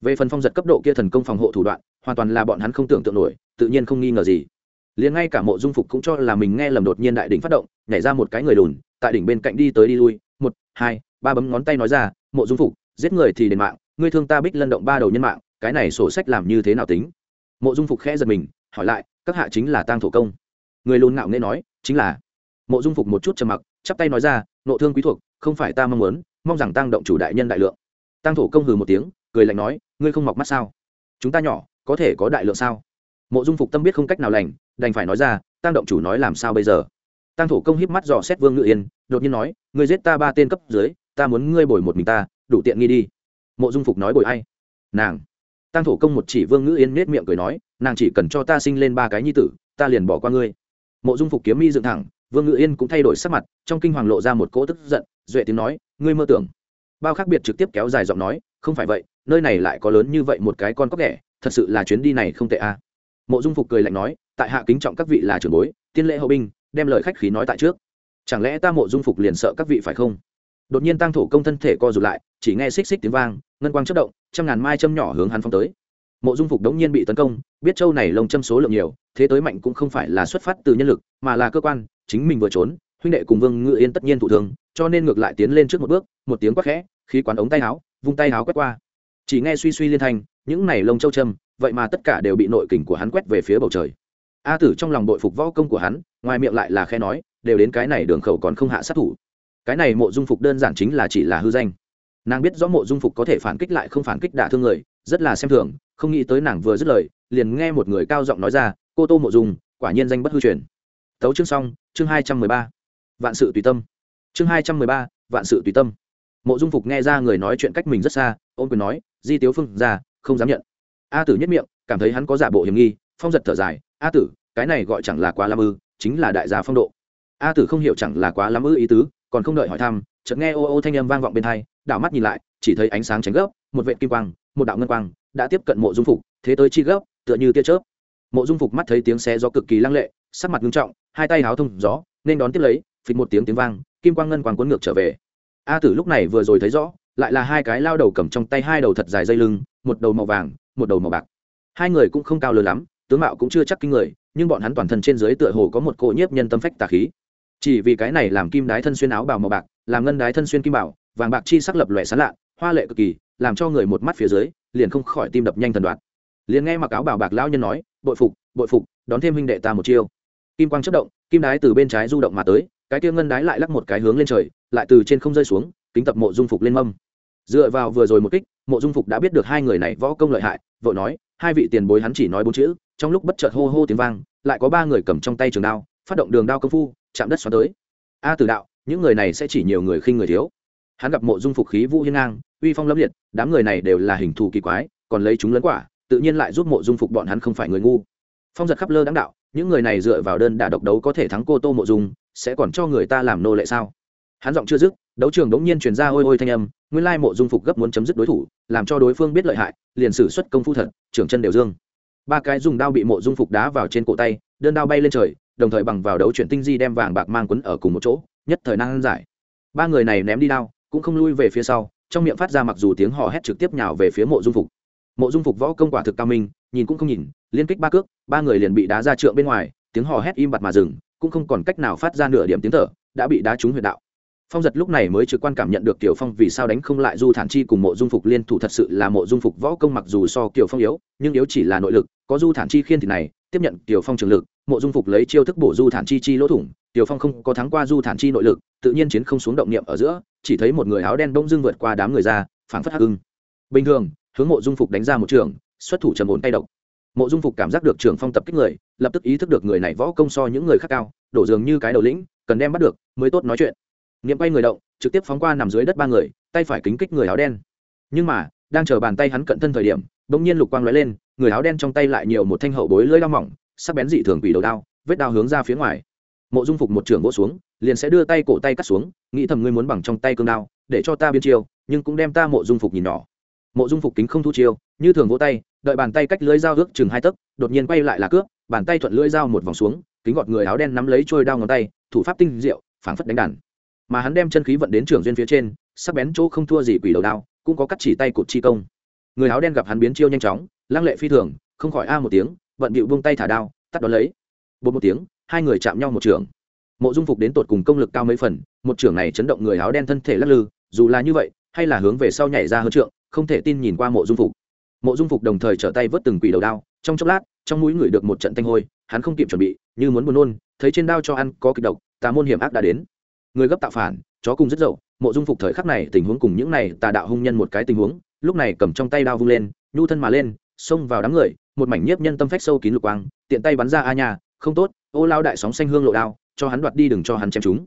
Về phần phong giật cấp độ kia thần công phòng hộ thủ đoạn, hoàn toàn là bọn hắn không tưởng tượng nổi, tự nhiên không nghi ngờ gì. Liền ngay cả mộ dung phục cũng cho là mình nghe lầm đột nhiên đại đỉnh phát động, nhảy ra một cái người lùn, tại đỉnh bên cạnh đi tới đi lui, một, hai, ba bấm ngón tay nói ra, mộ dung phục, giết người thì đền mạng, ngươi thương ta bích lân động ba đầu nhân mạng, cái này sổ sách làm như thế nào tính? Mộ dung phục khẽ giật mình, hỏi lại, các hạ chính là tang thổ công? Người lùn ngạo nghe nói, chính là. Mộ dung phục một chút trầm mặc chắp tay nói ra, nộ thương quý thuộc, không phải ta mong muốn, mong rằng tăng động chủ đại nhân đại lượng. Tăng thổ công hừ một tiếng, cười lạnh nói, ngươi không mọc mắt sao? Chúng ta nhỏ, có thể có đại lượng sao? Mộ dung phục tâm biết không cách nào lành, đành phải nói ra, tăng động chủ nói làm sao bây giờ? Tăng thổ công híp mắt dò xét vương ngự yên, đột nhiên nói, ngươi giết ta ba tên cấp dưới, ta muốn ngươi bồi một mình ta, đủ tiện nghi đi. Mộ dung phục nói bồi ai? Nàng. Tăng thổ công một chỉ vương ngự yên nết miệng cười nói, nàng chỉ cần cho ta sinh lên ba cái nhi tử, ta liền bỏ qua ngươi. Mộ dung phục kiếm mi dựng thẳng vương ngự yên cũng thay đổi sắc mặt, trong kinh hoàng lộ ra một cỗ tức giận, duệ tiếng nói, ngươi mơ tưởng. Bao khác biệt trực tiếp kéo dài giọng nói, không phải vậy, nơi này lại có lớn như vậy một cái con cóc ghẻ thật sự là chuyến đi này không tệ a à. mộ dung phục cười lạnh nói, tại hạ kính trọng các vị là trưởng bối, tiên lễ hậu binh, đem lời khách khí nói tại trước. Chẳng lẽ ta mộ dung phục liền sợ các vị phải không? Đột nhiên tăng thổ công thân thể co rụt lại, chỉ nghe xích xích tiếng vang, ngân quang chất động, trăm ngàn mai châm nhỏ hướng hắn phong tới. Mộ dung phục đống nhiên bị tấn công, biết châu này lồng châm số lượng nhiều, thế tới mạnh cũng không phải là xuất phát từ nhân lực, mà là cơ quan chính mình vừa trốn, huynh đệ cùng vương ngự yên tất nhiên thụ thương, cho nên ngược lại tiến lên trước một bước, một tiếng quát khẽ, khí quán ống tay áo, vung tay áo quét qua. Chỉ nghe suy suy liên thanh, những này lông châu châm, vậy mà tất cả đều bị nội kình của hắn quét về phía bầu trời. A tử trong lòng đội phục võ công của hắn, ngoài miệng lại là khe nói, đều đến cái này đường khẩu còn không hạ sát thủ. Cái này mộ dung phục đơn giản chính là chỉ là hư danh. Nàng biết rõ mộ dung phục có thể phản kích lại không phản kích đả thương người, rất là xem thường, không nghĩ tới nàng vừa dứt lời, liền nghe một người cao giọng nói ra, cô tô mộ dung, quả nhiên danh bất hư truyền tấu chương xong, chương hai trăm mười ba. Vạn sự tùy tâm. Chương hai trăm mười ba, vạn sự tùy tâm. Mộ dung phục nghe ra người nói chuyện cách mình rất xa ôm quyền nói, di tiếu phương ra, không dám nhận. A tử nhất miệng, cảm thấy hắn có giả bộ hiểm nghi, phong giật thở dài, a tử, cái này gọi chẳng là quá lam ư, chính là đại gia phong độ. A tử không hiểu chẳng là quá lam ư ý tứ, còn không đợi hỏi thăm, chợt nghe ô ô thanh âm vang vọng bên hai, đảo mắt nhìn lại, chỉ thấy ánh sáng tránh gấp, một vệ kim quang, một đạo ngân quang, đã tiếp cận mộ dung phục, thế tới chi gấp, tựa như tia chớp. Mộ dung phục mắt thấy tiếng xe gió cực kỳ lăng lệ, sắc mặt nghiêm trọng hai tay háo thông gió, nên đón tiếp lấy, phịch một tiếng tiếng vang, kim quang ngân quang cuốn ngược trở về. A tử lúc này vừa rồi thấy rõ, lại là hai cái lao đầu cầm trong tay hai đầu thật dài dây lưng, một đầu màu vàng, một đầu màu bạc. Hai người cũng không cao lớn lắm, tướng mạo cũng chưa chắc kinh người, nhưng bọn hắn toàn thân trên dưới tựa hồ có một cỗ nhiếp nhân tâm phách tà khí. Chỉ vì cái này làm kim đái thân xuyên áo bào màu bạc, làm ngân đái thân xuyên kim bảo, vàng bạc chi sắc lập lòe sán lạ, hoa lệ cực kỳ, làm cho người một mắt phía dưới, liền không khỏi tim đập nhanh thần đoạt liền nghe mặc áo bào bạc lao nhân nói, bội phục bội phục, đón thêm huynh đệ ta một chiêu kim quang chất động, kim đái từ bên trái du động mà tới, cái kia ngân đái lại lắc một cái hướng lên trời, lại từ trên không rơi xuống, kính tập mộ dung phục lên mâm. Dựa vào vừa rồi một kích, mộ dung phục đã biết được hai người này võ công lợi hại, vội nói, hai vị tiền bối hắn chỉ nói bốn chữ, trong lúc bất chợt hô hô tiếng vang, lại có ba người cầm trong tay trường đao, phát động đường đao công phu, chạm đất xoắn tới. A tử đạo, những người này sẽ chỉ nhiều người khinh người thiếu. Hắn gặp mộ dung phục khí vũ hiên ngang, uy phong lâm liệt, đám người này đều là hình thù kỳ quái, còn lấy chúng lấn quả, tự nhiên lại giúp mộ dung phục bọn hắn không phải người ngu. Phong giật khắp lơ đáng đạo những người này dựa vào đơn đả độc đấu có thể thắng cô tô mộ dung, sẽ còn cho người ta làm nô lệ sao? Hắn giọng chưa dứt, đấu trường đống nhiên truyền ra ôi ôi thanh âm, nguyên lai mộ dung phục gấp muốn chấm dứt đối thủ, làm cho đối phương biết lợi hại, liền sử xuất công phu thật, trưởng chân đều dương. Ba cái dùng đao bị mộ dung phục đá vào trên cổ tay, đơn đao bay lên trời, đồng thời bằng vào đấu chuyển tinh di đem vàng bạc mang quấn ở cùng một chỗ, nhất thời năng giải. Ba người này ném đi đao, cũng không lui về phía sau, trong miệng phát ra mặc dù tiếng hò hét trực tiếp nhào về phía mộ dung phục. Mộ dung phục võ công quả thực cao minh, nhìn cũng không nhìn liên kích ba cước, ba người liền bị đá ra trượng bên ngoài, tiếng hò hét im bặt mà dừng, cũng không còn cách nào phát ra nửa điểm tiếng thở, đã bị đá trúng huyệt đạo. Phong giật lúc này mới trực quan cảm nhận được tiểu phong vì sao đánh không lại du thản chi cùng mộ dung phục liên thủ thật sự là mộ dung phục võ công mặc dù so tiểu phong yếu, nhưng yếu chỉ là nội lực, có du thản chi khiên thì này, tiếp nhận tiểu phong trường lực, mộ dung phục lấy chiêu thức bổ du thản chi chi lỗ thủng tiểu phong không có thắng qua du thản chi nội lực, tự nhiên chiến không xuống động niệm ở giữa, chỉ thấy một người áo đen bông dưng vượt qua đám người ra, phảng phất hắc hưng bình thường, hướng mộ dung phục đánh ra một trường, xuất thủ trầm ổn tay độc mộ dung phục cảm giác được trường phong tập kích người, lập tức ý thức được người này võ công so những người khác cao, đổ dường như cái đầu lĩnh, cần đem bắt được, mới tốt nói chuyện. Niệm quay người động, trực tiếp phóng qua nằm dưới đất ba người, tay phải kính kích người áo đen. Nhưng mà, đang chờ bàn tay hắn cận thân thời điểm, bỗng nhiên lục quang lóe lên, người áo đen trong tay lại nhiều một thanh hậu bối lưỡi đao mỏng, sắc bén dị thường quỷ đầu đao, vết đao hướng ra phía ngoài. Mộ dung phục một trưởng vỗ xuống, liền sẽ đưa tay cổ tay cắt xuống, nghĩ thầm ngươi muốn bằng trong tay cương đao, để cho ta biến chiêu, nhưng cũng đem ta mộ dung phục nhìn nhỏ mộ dung phục kính không thu chiêu, như thường vỗ tay, đợi bàn tay cách lưỡi dao ước chừng hai tấc, đột nhiên quay lại là cướp bàn tay thuận lưỡi dao một vòng xuống, kính gọt người áo đen nắm lấy trôi đao ngón tay, thủ pháp tinh diệu, phảng phất đánh đàn. Mà hắn đem chân khí vận đến trường duyên phía trên, sắc bén chỗ không thua gì quỷ đầu đao, cũng có cắt chỉ tay cụt chi công. Người áo đen gặp hắn biến chiêu nhanh chóng, lăng lệ phi thường, không khỏi a một tiếng, vận bịu buông tay thả đao, tắt đón lấy. Bốn một tiếng, hai người chạm nhau một trường. Mộ dung phục đến tột cùng công lực cao mấy phần, một trường này chấn động người áo đen thân thể lắc lư, dù là như vậy, hay là hướng về sau nhảy ra hơn trượng không thể tin nhìn qua mộ dung phục. Mộ dung phục đồng thời trở tay vớt từng quỷ đầu đao, trong chốc lát, trong mũi ngửi được một trận tanh hôi, hắn không kịp chuẩn bị, như muốn buồn nôn, thấy trên đao cho ăn có kịch độc, tà môn hiểm ác đã đến. Người gấp tạo phản, chó cùng rất dậu, mộ dung phục thời khắc này tình huống cùng những này tà đạo hung nhân một cái tình huống, lúc này cầm trong tay đao vung lên, nhu thân mà lên, xông vào đám người, một mảnh nhiếp nhân tâm phách sâu kín lục quang, tiện tay bắn ra a nhà không tốt, ô lao đại sóng xanh hương lộ đao, cho hắn đoạt đi đừng cho hắn chém chúng.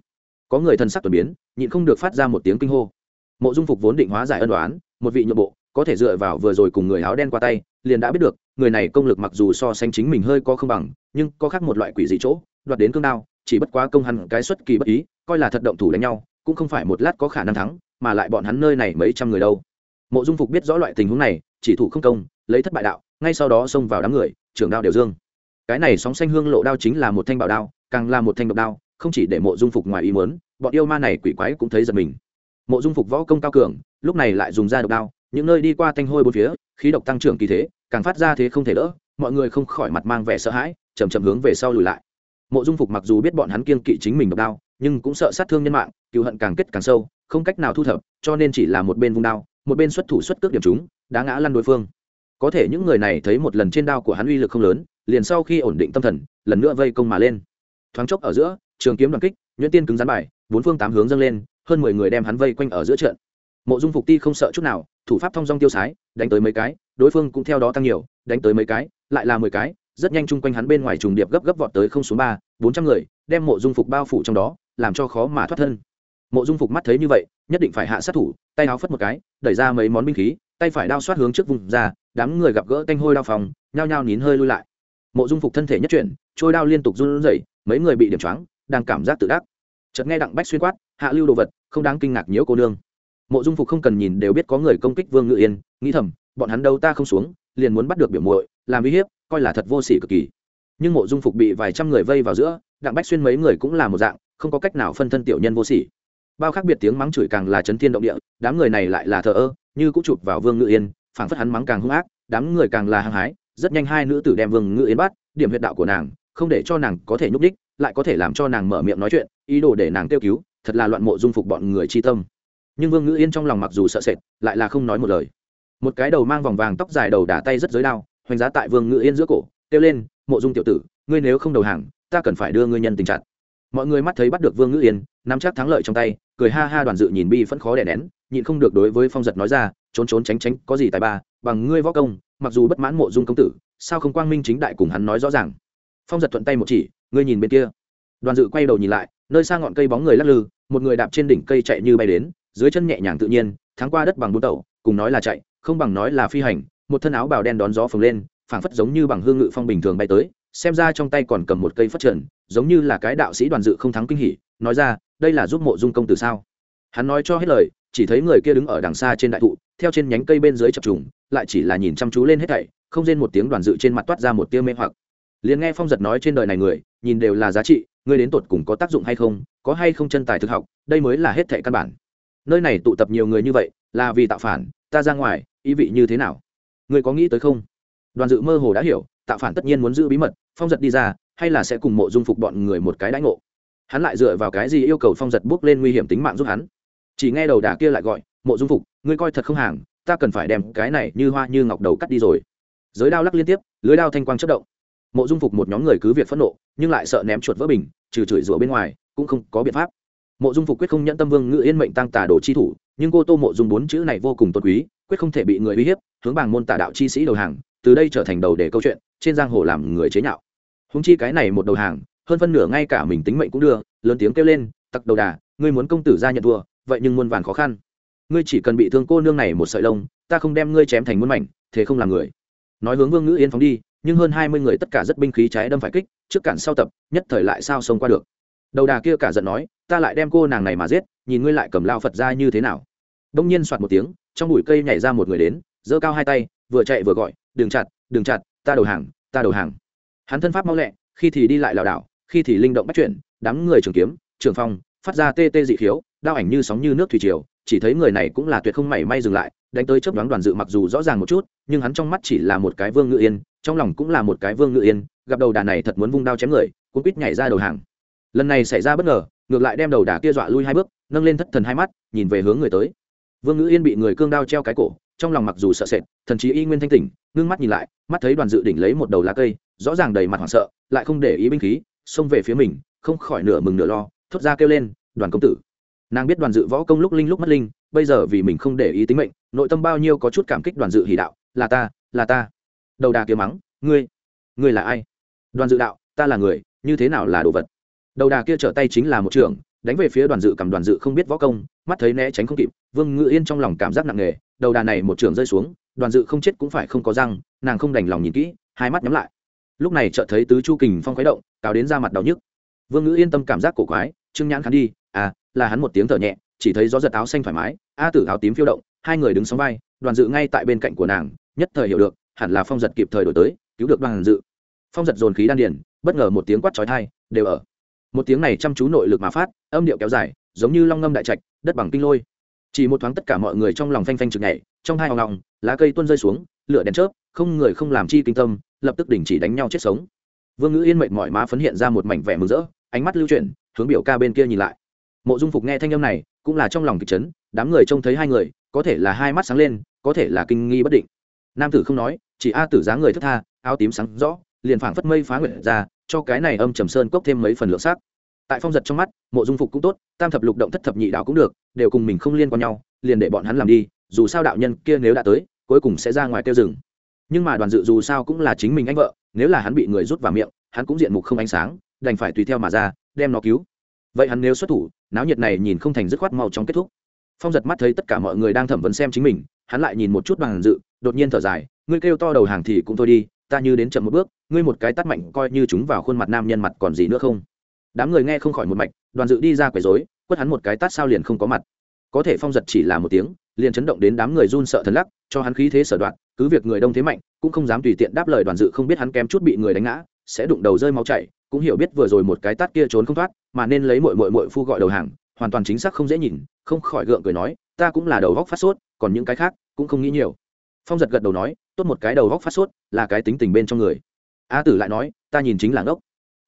Có người thân sắc tuần biến, nhịn không được phát ra một tiếng kinh hô. Mộ dung phục vốn định hóa giải ân đoán một vị nhượng bộ, có thể dựa vào vừa rồi cùng người áo đen qua tay, liền đã biết được, người này công lực mặc dù so sánh chính mình hơi có không bằng, nhưng có khác một loại quỷ dị chỗ, đoạt đến cương đao, chỉ bất quá công hắn cái xuất kỳ bất ý, coi là thật động thủ đánh nhau, cũng không phải một lát có khả năng thắng, mà lại bọn hắn nơi này mấy trăm người đâu. Mộ dung phục biết rõ loại tình huống này, chỉ thủ không công, lấy thất bại đạo, ngay sau đó xông vào đám người, trưởng đao đều dương. Cái này sóng xanh hương lộ đao chính là một thanh bảo đao, càng là một thanh độc đao, không chỉ để mộ dung phục ngoài ý muốn, bọn yêu ma này quỷ quái cũng thấy giật mình mộ dung phục võ công cao cường, lúc này lại dùng ra độc đao, những nơi đi qua thanh hôi bốn phía, khí độc tăng trưởng kỳ thế, càng phát ra thế không thể đỡ, mọi người không khỏi mặt mang vẻ sợ hãi chầm chầm hướng về sau lùi lại. Mộ dung phục mặc dù biết bọn hắn kiên kỵ chính mình độc đao, nhưng cũng sợ sát thương nhân mạng cựu hận càng kết càng sâu, không cách nào thu thập, cho nên chỉ là một bên vung đao, một bên xuất thủ xuất cước điểm chúng đã ngã lăn đối phương. Có thể những người này thấy một lần trên đao của hắn uy lực không lớn, liền sau khi ổn định tâm thần, lần nữa vây công mà lên. Thoáng chốc ở giữa, trường kiếm đoàn kích, nhuyễn tiên cứng rắn bài, bốn phương tám hướng dâng lên hơn mười người đem hắn vây quanh ở giữa trận. Mộ dung phục ti không sợ chút nào, thủ pháp thông dong tiêu sái, đánh tới mấy cái, đối phương cũng theo đó tăng nhiều, đánh tới mấy cái, lại là mười cái, rất nhanh chung quanh hắn bên ngoài trùng điệp gấp gấp vọt tới không xuống ba, bốn trăm người, đem mộ dung phục bao phủ trong đó, làm cho khó mà thoát thân. Mộ dung phục mắt thấy như vậy, nhất định phải hạ sát thủ, tay áo phất một cái, đẩy ra mấy món binh khí, tay phải đao xoát hướng trước vùng ra, đám người gặp gỡ canh hôi đao phòng, nhao nhao nín hơi lui lại. Mộ dung phục thân thể nhất chuyển, trôi đao liên tục run rẩy, mấy người bị điểm choáng, đang cảm giác tự đắc. Chợt nghe đặng bách xuyên quát hạ lưu đồ vật, không đáng kinh ngạc nhiễu cô nương. Mộ dung phục không cần nhìn đều biết có người công kích vương ngự yên, nghĩ thầm, bọn hắn đâu ta không xuống, liền muốn bắt được biểu muội, làm uy hiếp, coi là thật vô sỉ cực kỳ. Nhưng mộ dung phục bị vài trăm người vây vào giữa, đặng bách xuyên mấy người cũng là một dạng, không có cách nào phân thân tiểu nhân vô sỉ. Bao khác biệt tiếng mắng chửi càng là chấn thiên động địa, đám người này lại là thờ ơ, như cũng chụp vào vương ngự yên, phảng phất hắn mắng càng hung ác, đám người càng là hăng hái, rất nhanh hai nữ tử đem vương ngự yên bắt, điểm huyệt đạo của nàng, không để cho nàng có thể nhúc đích lại có thể làm cho nàng mở miệng nói chuyện, ý đồ để nàng kêu cứu thật là loạn mộ dung phục bọn người chi tâm. Nhưng vương ngữ yên trong lòng mặc dù sợ sệt, lại là không nói một lời. Một cái đầu mang vòng vàng tóc dài đầu đả tay rất giới đao, hoành giá tại vương ngữ yên giữa cổ, kêu lên, mộ dung tiểu tử, ngươi nếu không đầu hàng, ta cần phải đưa ngươi nhân tình chặt. Mọi người mắt thấy bắt được vương ngữ yên, nắm chắc thắng lợi trong tay, cười ha ha đoàn dự nhìn bi vẫn khó đè nén, nhịn không được đối với phong giật nói ra, trốn trốn tránh tránh, có gì tài ba, bằng ngươi võ công, mặc dù bất mãn mộ dung công tử, sao không quang minh chính đại cùng hắn nói rõ ràng? Phong giật thuận tay một chỉ, ngươi nhìn bên kia. Đoàn dự quay đầu nhìn lại nơi xa ngọn cây bóng người lắc lư, một người đạp trên đỉnh cây chạy như bay đến, dưới chân nhẹ nhàng tự nhiên, thắng qua đất bằng bốn tẩu, cùng nói là chạy, không bằng nói là phi hành, một thân áo bào đen đón gió phồng lên, phảng phất giống như bằng hương ngự phong bình thường bay tới, xem ra trong tay còn cầm một cây phất trần, giống như là cái đạo sĩ đoàn dự không thắng kinh hỉ, nói ra, đây là giúp mộ dung công tử sao? Hắn nói cho hết lời, chỉ thấy người kia đứng ở đằng xa trên đại thụ, theo trên nhánh cây bên dưới chập trùng, lại chỉ là nhìn chăm chú lên hết thảy, không rên một tiếng đoàn dự trên mặt toát ra một tia mê hoặc liền nghe phong giật nói trên đời này người, nhìn đều là giá trị, ngươi đến tột cùng có tác dụng hay không, có hay không chân tài thực học, đây mới là hết thảy căn bản. Nơi này tụ tập nhiều người như vậy, là vì tạo phản, ta ra ngoài, ý vị như thế nào? Ngươi có nghĩ tới không? Đoàn dự mơ hồ đã hiểu, tạo phản tất nhiên muốn giữ bí mật, phong giật đi ra, hay là sẽ cùng mộ dung phục bọn người một cái đãi ngộ? Hắn lại dựa vào cái gì yêu cầu phong giật bước lên nguy hiểm tính mạng giúp hắn? Chỉ nghe đầu đà kia lại gọi, mộ dung phục, ngươi coi thật không hàng, ta cần phải đem cái này như hoa như ngọc đầu cắt đi rồi. Giới đao lắc liên tiếp, lưới đao thanh quang chất động mộ dung phục một nhóm người cứ việc phẫn nộ, nhưng lại sợ ném chuột vỡ bình, trừ chửi rủa bên ngoài, cũng không có biện pháp. Mộ dung phục quyết không nhận tâm vương ngự yên mệnh tăng tà đồ chi thủ, nhưng cô tô mộ dung bốn chữ này vô cùng tôn quý, quyết không thể bị người uy hiếp, hướng bảng môn tà đạo chi sĩ đầu hàng, từ đây trở thành đầu để câu chuyện, trên giang hồ làm người chế nhạo. Húng chi cái này một đầu hàng, hơn phân nửa ngay cả mình tính mệnh cũng đưa, lớn tiếng kêu lên, tặc đầu đà, ngươi muốn công tử ra nhận thua, vậy nhưng muôn vàn khó khăn. Ngươi chỉ cần bị thương cô nương này một sợi lông, ta không đem ngươi chém thành muôn mảnh, thế không làm người. Nói hướng vương ngữ yên phóng đi nhưng hơn hai mươi người tất cả rất binh khí trái đâm phải kích, trước cản sau tập, nhất thời lại sao xông qua được. Đầu đà kia cả giận nói, ta lại đem cô nàng này mà giết, nhìn ngươi lại cầm lao phật ra như thế nào. Đông nhiên soạt một tiếng, trong bụi cây nhảy ra một người đến, giơ cao hai tay, vừa chạy vừa gọi, đừng chặt đừng chặt, ta đầu hàng, ta đầu hàng. Hắn thân pháp mau lẹ, khi thì đi lại lảo đảo, khi thì linh động bắt chuyển đám người trường kiếm, trường phong, phát ra tê tê dị khiếu, đao ảnh như sóng như nước thủy triều, chỉ thấy người này cũng là tuyệt không mảy may dừng lại, đánh tới chớp đoán đoàn dự mặc dù rõ ràng một chút nhưng hắn trong mắt chỉ là một cái vương ngự yên, trong lòng cũng là một cái vương ngự yên, gặp đầu đà này thật muốn vung đao chém người cũng quýt nhảy ra đầu hàng. Lần này xảy ra bất ngờ, ngược lại đem đầu đà kia dọa lui hai bước, nâng lên thất thần hai mắt, nhìn về hướng người tới. Vương ngự yên bị người cương đao treo cái cổ, trong lòng mặc dù sợ sệt, thần chí y nguyên thanh tỉnh, ngưng mắt nhìn lại, mắt thấy đoàn dự đỉnh lấy một đầu lá cây, rõ ràng đầy mặt hoảng sợ, lại không để ý binh khí, xông về phía mình, không khỏi nửa mừng nửa lo, thốt ra kêu lên, đoàn công tử. Nàng biết đoàn dự võ công lúc linh lúc mất linh, bây giờ vì mình không để ý tính mệnh, nội tâm bao nhiêu có chút cảm kích đoàn dự hỷ đạo là ta là ta. Đầu đà kia mắng, ngươi ngươi là ai? Đoàn dự đạo, ta là người, như thế nào là đồ vật? Đầu đà kia trở tay chính là một trường đánh về phía đoàn dự cầm đoàn dự không biết võ công, mắt thấy né tránh không kịp, vương ngự yên trong lòng cảm giác nặng nề, đầu đà này một trường rơi xuống, đoàn dự không chết cũng phải không có răng, nàng không đành lòng nhìn kỹ, hai mắt nhắm lại. Lúc này chợt thấy tứ chu kình phong khuấy động, cáo đến ra mặt đau nhức. Vương ngữ yên tâm cảm giác cổ quái, trương nhãn khán đi à là hắn một tiếng thở nhẹ, chỉ thấy gió giật áo xanh thoải mái, a tử áo tím phiêu động, hai người đứng sóng vai, đoàn dự ngay tại bên cạnh của nàng nhất thời hiểu được, hẳn là phong giật kịp thời đổi tới, cứu được đoàn dự. Phong giật dồn khí đan điền, bất ngờ một tiếng quát trói thai đều ở. Một tiếng này chăm chú nội lực mà phát, âm điệu kéo dài, giống như long ngâm đại trạch, đất bằng kinh lôi. Chỉ một thoáng tất cả mọi người trong lòng phanh phanh chực nhảy, trong hai hòng ngọng lá cây tuôn rơi xuống, lửa đèn chớp, không người không làm chi kinh tâm, lập tức đình chỉ đánh nhau chết sống. Vương ngữ yên mệt mỏi má phấn hiện ra một mảnh vẻ mừng rỡ, ánh mắt lưu chuyển, hướng biểu ca bên kia nhìn lại. Mộ dung phục nghe thanh âm này, cũng là trong lòng kịch chấn, đám người trông thấy hai người, có thể là hai mắt sáng lên, có thể là kinh nghi bất định nam tử không nói, chỉ a tử dáng người thức tha, áo tím sáng rõ, liền phảng phất mây phá nguyện ra, cho cái này âm trầm sơn cốc thêm mấy phần lượng sắc. Tại phong giật trong mắt, mộ dung phục cũng tốt, tam thập lục động thất thập nhị đạo cũng được, đều cùng mình không liên quan nhau, liền để bọn hắn làm đi, dù sao đạo nhân kia nếu đã tới, cuối cùng sẽ ra ngoài tiêu rừng nhưng mà đoàn dự dù sao cũng là chính mình anh vợ, nếu là hắn bị người rút vào miệng, hắn cũng diện mục không ánh sáng, đành phải tùy theo mà ra, đem nó cứu. Vậy hắn nếu xuất thủ, náo nhiệt này nhìn không thành dứt khoát mau trong kết thúc phong giật mắt thấy tất cả mọi người đang thẩm vấn xem chính mình, hắn lại nhìn một chút đoàn dự, đột nhiên thở dài, ngươi kêu to đầu hàng thì cũng thôi đi, ta như đến chậm một bước, ngươi một cái tắt mạnh coi như chúng vào khuôn mặt nam nhân mặt còn gì nữa không? Đám người nghe không khỏi một mạch, đoàn dự đi ra quấy rối, quất hắn một cái tát sao liền không có mặt. Có thể phong giật chỉ là một tiếng, liền chấn động đến đám người run sợ thần lắc, cho hắn khí thế sở đoạn, cứ việc người đông thế mạnh, cũng không dám tùy tiện đáp lời đoàn dự không biết hắn kém chút bị người đánh ngã, sẽ đụng đầu rơi máu chảy, cũng hiểu biết vừa rồi một cái tát kia trốn không thoát, mà nên lấy mội mội mội phu gọi đầu hàng, hoàn toàn chính xác không dễ nhìn không khỏi gượng cười nói, ta cũng là đầu góc phát sốt, còn những cái khác cũng không nghĩ nhiều. Phong giật gật đầu nói, tốt một cái đầu góc phát sốt là cái tính tình bên trong người. A tử lại nói, ta nhìn chính là ngốc.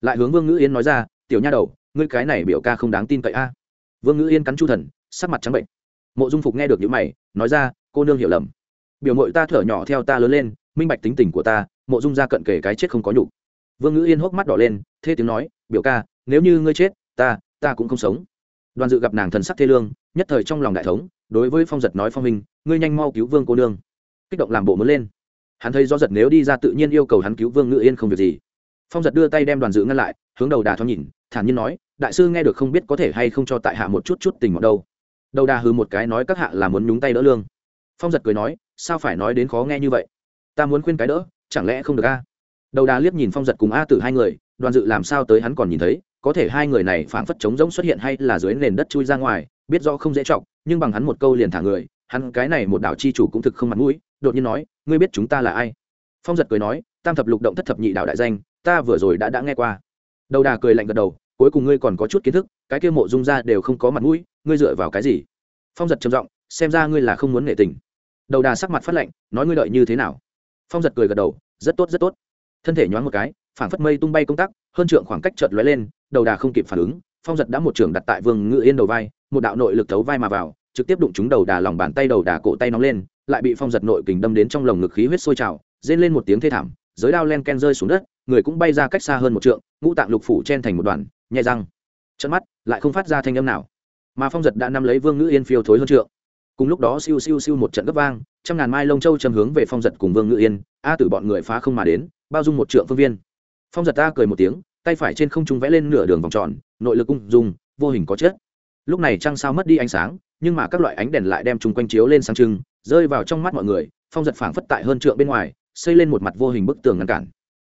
Lại hướng vương ngữ yên nói ra, tiểu nha đầu, ngươi cái này biểu ca không đáng tin cậy a. Vương ngữ yên cắn chu thần, sắc mặt trắng bệnh. Mộ dung phục nghe được những mày, nói ra, cô nương hiểu lầm. Biểu mội ta thở nhỏ theo ta lớn lên, minh bạch tính tình của ta, mộ dung ra cận kề cái chết không có nhục. Vương ngữ yên hốc mắt đỏ lên, thê tiếng nói, biểu ca, nếu như ngươi chết, ta ta cũng không sống đoàn dự gặp nàng thần sắc thê lương, nhất thời trong lòng đại thống, đối với phong giật nói phong minh, ngươi nhanh mau cứu vương cô nương. Kích động làm bộ muốn lên. Hắn thấy do giật nếu đi ra tự nhiên yêu cầu hắn cứu vương ngự yên không việc gì. Phong giật đưa tay đem đoàn dự ngăn lại, hướng đầu đà thoáng nhìn, thản nhiên nói, đại sư nghe được không biết có thể hay không cho tại hạ một chút chút tình mọn đâu. Đầu đà hừ một cái nói, các hạ là muốn nhúng tay đỡ lương. Phong giật cười nói, sao phải nói đến khó nghe như vậy? Ta muốn khuyên cái đỡ, chẳng lẽ không được a? Đầu đà liếc nhìn phong giật cùng a tử hai người, đoàn dự làm sao tới hắn còn nhìn thấy? Có thể hai người này phảng phất trống rỗng xuất hiện hay là dưới nền đất chui ra ngoài, biết rõ không dễ trọng nhưng bằng hắn một câu liền thả người, hắn cái này một đảo chi chủ cũng thực không mặt mũi, đột nhiên nói, ngươi biết chúng ta là ai? Phong giật cười nói, tam thập lục động thất thập nhị đạo đại danh, ta vừa rồi đã đã nghe qua. Đầu đà cười lạnh gật đầu, cuối cùng ngươi còn có chút kiến thức, cái kia mộ dung ra đều không có mặt mũi, ngươi dựa vào cái gì? Phong giật trầm giọng, xem ra ngươi là không muốn nể tình. Đầu đà sắc mặt phát lạnh, nói ngươi đợi như thế nào? Phong giật cười gật đầu, rất tốt rất tốt. Thân thể nhoáng một cái, phảng phất mây tung bay công tác hơn trượng khoảng cách chợt lóe lên đầu đà không kịp phản ứng, phong giật đã một trường đặt tại vương ngự yên đầu vai, một đạo nội lực thấu vai mà vào, trực tiếp đụng trúng đầu đà lòng bàn tay đầu đà cổ tay nóng lên, lại bị phong giật nội kình đâm đến trong lồng ngực khí huyết sôi trào, rên lên một tiếng thê thảm, giới đao len ken rơi xuống đất, người cũng bay ra cách xa hơn một trượng, ngũ tạng lục phủ chen thành một đoàn nhai răng trận mắt, lại không phát ra thanh âm nào. Mà phong giật đã nắm lấy vương ngữ yên phiêu thối hơn trượng. Cùng lúc đó siêu siêu siêu một trận gấp vang, trăm ngàn mai lông châu châm hướng về phong giật cùng vương ngữ yên, a tử bọn người phá không mà đến, bao dung một trượng phương viên. Phong giật ta cười một tiếng tay phải trên không trung vẽ lên nửa đường vòng tròn, nội lực ung dung, vô hình có chết. Lúc này trăng sao mất đi ánh sáng, nhưng mà các loại ánh đèn lại đem chúng quanh chiếu lên sáng trưng, rơi vào trong mắt mọi người, phong giật phảng phất tại hơn trượng bên ngoài, xây lên một mặt vô hình bức tường ngăn cản.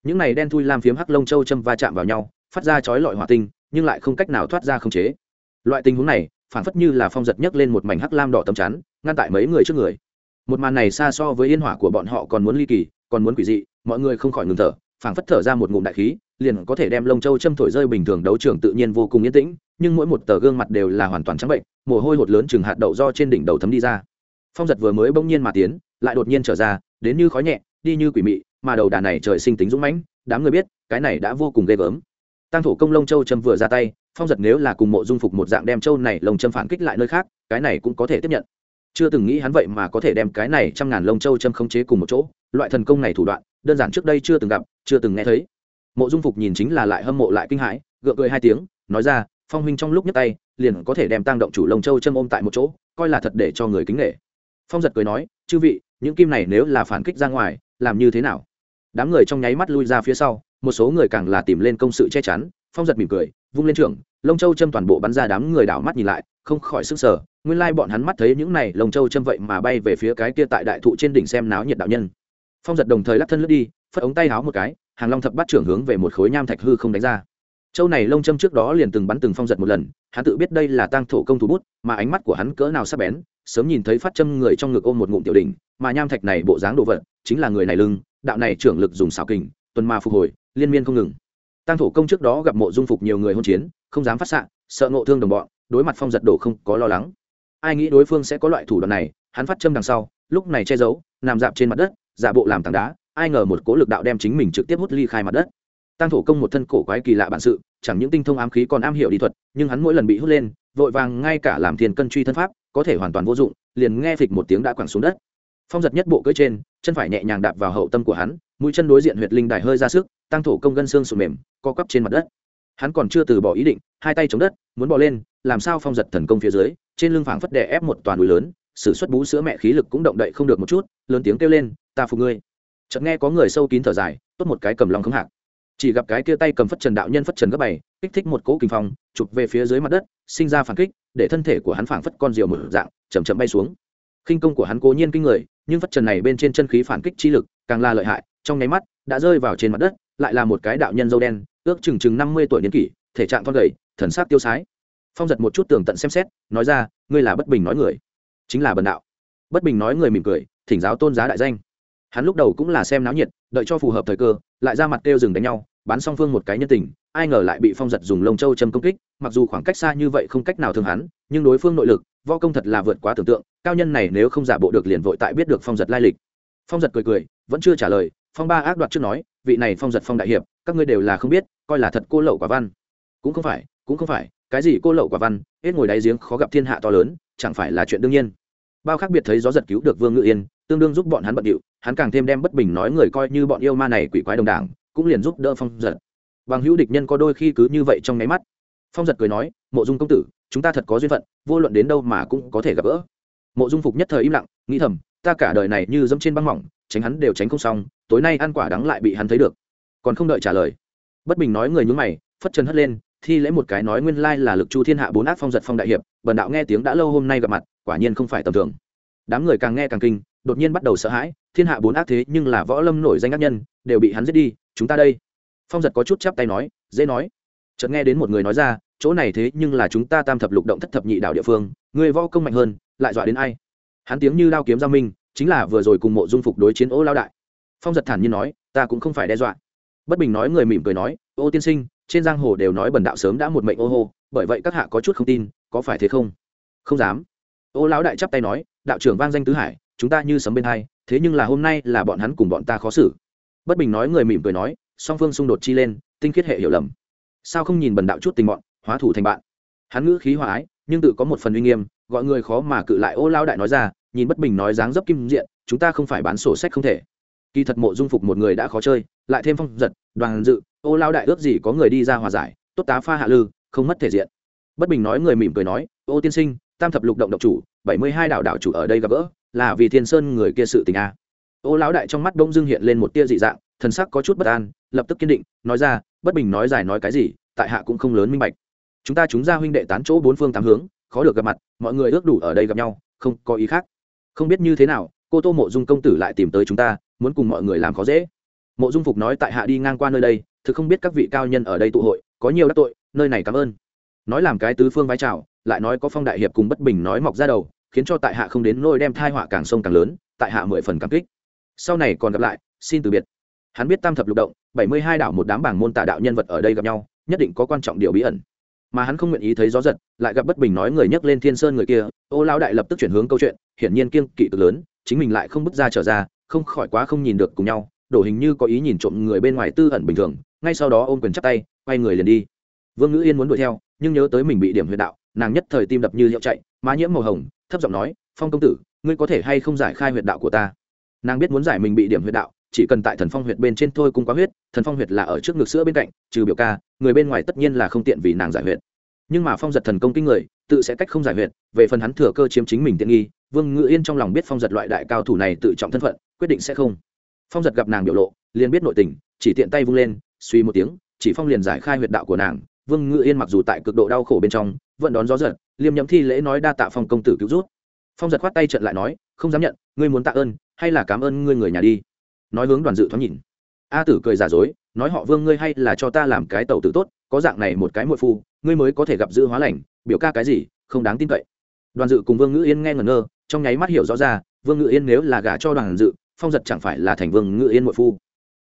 Những này đen thui làm phiếm hắc lông châu châm va chạm vào nhau, phát ra chói lọi hỏa tinh, nhưng lại không cách nào thoát ra không chế. Loại tình huống này, phảng phất như là phong giật nhấc lên một mảnh hắc lam đỏ tầm chắn, ngăn tại mấy người trước người. Một màn này xa so với yên hỏa của bọn họ còn muốn ly kỳ, còn muốn quỷ dị, mọi người không khỏi ngừng thở, phảng phất thở ra một ngụm đại khí liền có thể đem lông châu châm thổi rơi bình thường đấu trường tự nhiên vô cùng yên tĩnh, nhưng mỗi một tờ gương mặt đều là hoàn toàn trắng bệnh, mồ hôi hột lớn chừng hạt đậu do trên đỉnh đầu thấm đi ra. Phong giật vừa mới bỗng nhiên mà tiến, lại đột nhiên trở ra, đến như khói nhẹ, đi như quỷ mị, mà đầu đà này trời sinh tính dũng mãnh, đám người biết, cái này đã vô cùng ghê gớm. Tăng thủ công lông châu châm vừa ra tay, phong giật nếu là cùng mộ dung phục một dạng đem châu này lông châm phản kích lại nơi khác, cái này cũng có thể tiếp nhận. Chưa từng nghĩ hắn vậy mà có thể đem cái này trăm ngàn lông châu châm khống chế cùng một chỗ, loại thần công này thủ đoạn, đơn giản trước đây chưa từng gặp, chưa từng nghe thấy mộ dung phục nhìn chính là lại hâm mộ lại kinh hãi, gượng cười hai tiếng, nói ra, phong huynh trong lúc nhấc tay, liền có thể đem tăng động chủ lông châu châm ôm tại một chỗ, coi là thật để cho người kính nghệ phong giật cười nói, chư vị, những kim này nếu là phản kích ra ngoài, làm như thế nào? Đám người trong nháy mắt lui ra phía sau, một số người càng là tìm lên công sự che chắn, phong giật mỉm cười, vung lên trưởng, lông châu châm toàn bộ bắn ra đám người đảo mắt nhìn lại, không khỏi sức sở nguyên lai bọn hắn mắt thấy những này lông châu châm vậy mà bay về phía cái kia tại đại thụ trên đỉnh xem náo nhiệt đạo nhân. Phong giật đồng thời lắc thân lướt đi, phất ống tay háo một cái hàng long thập bắt trưởng hướng về một khối nham thạch hư không đánh ra. Châu này lông châm trước đó liền từng bắn từng phong giật một lần, hắn tự biết đây là tăng thổ công thủ bút, mà ánh mắt của hắn cỡ nào sắp bén, sớm nhìn thấy phát châm người trong ngực ôm một ngụm tiểu đỉnh, mà nham thạch này bộ dáng đồ vật, chính là người này lưng, đạo này trưởng lực dùng xảo kình, tuần ma phục hồi, liên miên không ngừng. Tăng thổ công trước đó gặp mộ dung phục nhiều người hôn chiến, không dám phát xạ, sợ ngộ thương đồng bọn, đối mặt phong giật đổ không có lo lắng. Ai nghĩ đối phương sẽ có loại thủ đoạn này, hắn phát châm đằng sau, lúc này che giấu, nằm dạp trên mặt đất, giả bộ làm tảng đá ai ngờ một cố lực đạo đem chính mình trực tiếp hút ly khai mặt đất. Tăng thổ công một thân cổ quái kỳ lạ bản sự, chẳng những tinh thông ám khí còn am hiểu đi thuật, nhưng hắn mỗi lần bị hút lên, vội vàng ngay cả làm thiền cân truy thân pháp, có thể hoàn toàn vô dụng, liền nghe phịch một tiếng đã quẳng xuống đất. Phong giật nhất bộ cưỡi trên, chân phải nhẹ nhàng đạp vào hậu tâm của hắn, mũi chân đối diện huyệt linh đài hơi ra sức tăng thổ công gân xương sụn mềm, co quắp trên mặt đất. Hắn còn chưa từ bỏ ý định, hai tay chống đất, muốn bỏ lên, làm sao phong giật thần công phía dưới, trên lưng phảng phất đè ép một toàn núi lớn, sử xuất bú sữa mẹ khí lực cũng động đậy không được một chút, lớn tiếng kêu lên, ta phục ngươi chợt nghe có người sâu kín thở dài, tốt một cái cầm lòng không hạc. Chỉ gặp cái kia tay cầm phất trần đạo nhân phất trần gấp bảy kích thích một cỗ kinh phong, chụp về phía dưới mặt đất, sinh ra phản kích, để thân thể của hắn phảng phất con diều mở dạng chầm chậm bay xuống. Khinh công của hắn cố nhiên kinh người, nhưng phất trần này bên trên chân khí phản kích chi lực càng là lợi hại, trong nháy mắt đã rơi vào trên mặt đất, lại là một cái đạo nhân dâu đen, ước chừng chừng năm mươi tuổi niên kỷ, thể trạng thon gầy, thần sắc tiêu sái. Phong giật một chút tường tận xem xét, nói ra, ngươi là bất bình nói người. Chính là bần đạo. Bất bình nói người mỉm cười, thỉnh giáo tôn giá đại danh hắn lúc đầu cũng là xem náo nhiệt, đợi cho phù hợp thời cơ, lại ra mặt kêu rừng đánh nhau, bán song phương một cái nhân tình, ai ngờ lại bị phong giật dùng lông châu châm công kích, mặc dù khoảng cách xa như vậy không cách nào thương hắn, nhưng đối phương nội lực vo công thật là vượt quá tưởng tượng, cao nhân này nếu không giả bộ được liền vội tại biết được phong giật lai lịch. Phong giật cười cười, vẫn chưa trả lời, phong ba ác đoạt trước nói, vị này phong giật phong đại hiệp, các ngươi đều là không biết, coi là thật cô lậu quả văn. Cũng không phải, cũng không phải, cái gì cô lậu quả văn, hết ngồi đáy giếng khó gặp thiên hạ to lớn, chẳng phải là chuyện đương nhiên. Bao khác biệt thấy gió giật cứu được vương ngự yên tương đương giúp bọn hắn bận điệu, hắn càng thêm đem bất bình nói người coi như bọn yêu ma này quỷ quái đồng đảng, cũng liền giúp đỡ phong giật. Bằng hữu địch nhân có đôi khi cứ như vậy trong nháy mắt. Phong giật cười nói, mộ dung công tử, chúng ta thật có duyên phận, vô luận đến đâu mà cũng có thể gặp gỡ. Mộ dung phục nhất thời im lặng, nghĩ thầm, ta cả đời này như dẫm trên băng mỏng, tránh hắn đều tránh không xong, tối nay ăn quả đắng lại bị hắn thấy được. Còn không đợi trả lời, bất bình nói người nhún mày, phất chân hất lên, thi lễ một cái nói nguyên lai là lực chu thiên hạ bốn ác phong giật phong đại hiệp, bần đạo nghe tiếng đã lâu hôm nay gặp mặt, quả nhiên không phải tầm thường. Đám người càng nghe càng kinh đột nhiên bắt đầu sợ hãi, thiên hạ bốn ác thế nhưng là võ lâm nổi danh ác nhân, đều bị hắn giết đi, chúng ta đây. Phong giật có chút chắp tay nói, dễ nói. Chợt nghe đến một người nói ra, chỗ này thế nhưng là chúng ta tam thập lục động thất thập nhị đảo địa phương, người võ công mạnh hơn, lại dọa đến ai? Hắn tiếng như đao kiếm giao minh, chính là vừa rồi cùng mộ dung phục đối chiến ô lao đại. Phong giật thản nhiên nói, ta cũng không phải đe dọa. Bất bình nói người mỉm cười nói, ô tiên sinh, trên giang hồ đều nói bần đạo sớm đã một mệnh ô hô, bởi vậy các hạ có chút không tin, có phải thế không? Không dám. Ô lão đại chắp tay nói, đạo trưởng vang danh tứ hải chúng ta như sấm bên hai, thế nhưng là hôm nay là bọn hắn cùng bọn ta khó xử. Bất bình nói người mỉm cười nói, song phương xung đột chi lên, tinh khiết hệ hiểu lầm. Sao không nhìn bần đạo chút tình bọn, hóa thủ thành bạn? Hắn ngữ khí hòa ái, nhưng tự có một phần uy nghiêm, gọi người khó mà cự lại ô lao đại nói ra, nhìn bất bình nói dáng dấp kim diện, chúng ta không phải bán sổ sách không thể. Kỳ thật mộ dung phục một người đã khó chơi, lại thêm phong giật, đoàn dự, ô lao đại ước gì có người đi ra hòa giải, tốt tá pha hạ lư, không mất thể diện. Bất bình nói người mỉm cười nói, ô tiên sinh, tam thập lục động độc chủ, bảy mươi hai đạo đạo chủ ở đây gặp gỡ là vì thiên sơn người kia sự tình a. Ô lão đại trong mắt đông dưng hiện lên một tia dị dạng, thần sắc có chút bất an, lập tức kiên định, nói ra, bất bình nói dài nói cái gì, tại hạ cũng không lớn minh bạch. Chúng ta chúng ra huynh đệ tán chỗ bốn phương tám hướng, khó được gặp mặt, mọi người ước đủ ở đây gặp nhau, không có ý khác. Không biết như thế nào, cô tô mộ dung công tử lại tìm tới chúng ta, muốn cùng mọi người làm khó dễ. Mộ dung phục nói, tại hạ đi ngang qua nơi đây, thực không biết các vị cao nhân ở đây tụ hội, có nhiều đắc tội, nơi này cảm ơn. Nói làm cái tứ phương vai trào lại nói có phong đại hiệp cùng bất bình nói mọc ra đầu khiến cho tại hạ không đến nôi đem thai họa càng sông càng lớn, tại hạ mười phần cảm kích. Sau này còn gặp lại, xin từ biệt. Hắn biết tam thập lục động, bảy mươi hai đảo một đám bảng môn tả đạo nhân vật ở đây gặp nhau, nhất định có quan trọng điều bí ẩn. Mà hắn không nguyện ý thấy gió giật, lại gặp bất bình nói người nhấc lên thiên sơn người kia, ô lao đại lập tức chuyển hướng câu chuyện, hiển nhiên kiêng kỵ cực lớn, chính mình lại không bước ra trở ra, không khỏi quá không nhìn được cùng nhau, đổ hình như có ý nhìn trộm người bên ngoài tư ẩn bình thường, ngay sau đó ôm quyền chắp tay, quay người liền đi. Vương ngữ yên muốn đuổi theo, nhưng nhớ tới mình bị điểm huyệt đạo, nàng nhất thời tim đập như hiệu chạy, má nhiễm màu hồng thấp giọng nói, phong công tử, ngươi có thể hay không giải khai huyệt đạo của ta? Nàng biết muốn giải mình bị điểm huyệt đạo, chỉ cần tại thần phong huyệt bên trên thôi cũng quá huyết, thần phong huyệt là ở trước ngực sữa bên cạnh, trừ biểu ca, người bên ngoài tất nhiên là không tiện vì nàng giải huyệt. Nhưng mà phong giật thần công kinh người, tự sẽ cách không giải huyệt, về phần hắn thừa cơ chiếm chính mình tiện nghi, vương ngự yên trong lòng biết phong giật loại đại cao thủ này tự trọng thân phận, quyết định sẽ không. Phong giật gặp nàng biểu lộ, liền biết nội tình, chỉ tiện tay vung lên, suy một tiếng, chỉ phong liền giải khai huyệt đạo của nàng vương ngự yên mặc dù tại cực độ đau khổ bên trong, vẫn đón gió giật, liêm nhậm thi lễ nói đa tạ phong công tử cứu rút phong giật khoát tay trận lại nói, không dám nhận, ngươi muốn tạ ơn, hay là cảm ơn ngươi người nhà đi. Nói hướng đoàn dự thoáng nhìn. A tử cười giả dối, nói họ vương ngươi hay là cho ta làm cái tàu tử tốt, có dạng này một cái muội phu, ngươi mới có thể gặp giữ hóa lành, biểu ca cái gì, không đáng tin cậy. Đoàn dự cùng vương ngữ yên nghe ngẩn ngơ, trong nháy mắt hiểu rõ ra, vương ngữ yên nếu là gả cho đoàn dự, phong giật chẳng phải là thành vương ngữ yên muội phu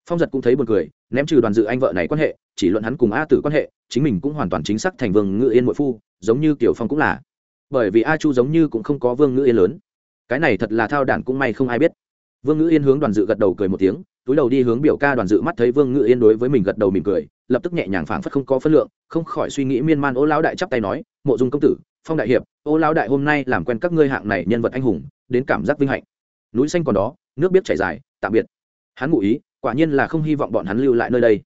phong giật cũng thấy buồn cười, ném trừ đoàn dự anh vợ này quan hệ, chỉ luận hắn cùng a tử quan hệ, chính mình cũng hoàn toàn chính xác thành vương ngự yên nội phu, giống như kiểu phong cũng là. Bởi vì a chu giống như cũng không có vương ngự yên lớn. Cái này thật là thao đản cũng may không ai biết. Vương ngự yên hướng đoàn dự gật đầu cười một tiếng, túi đầu đi hướng biểu ca đoàn dự mắt thấy vương ngự yên đối với mình gật đầu mỉm cười, lập tức nhẹ nhàng phảng phất không có phân lượng, không khỏi suy nghĩ miên man ô lão đại chắp tay nói, mộ dung công tử, phong đại hiệp, ô lão đại hôm nay làm quen các ngươi hạng này nhân vật anh hùng, đến cảm giác vinh hạnh. Núi xanh còn đó, nước biết chảy dài, tạm biệt. Hắn ngụ ý quả nhiên là không hy vọng bọn hắn lưu lại nơi đây.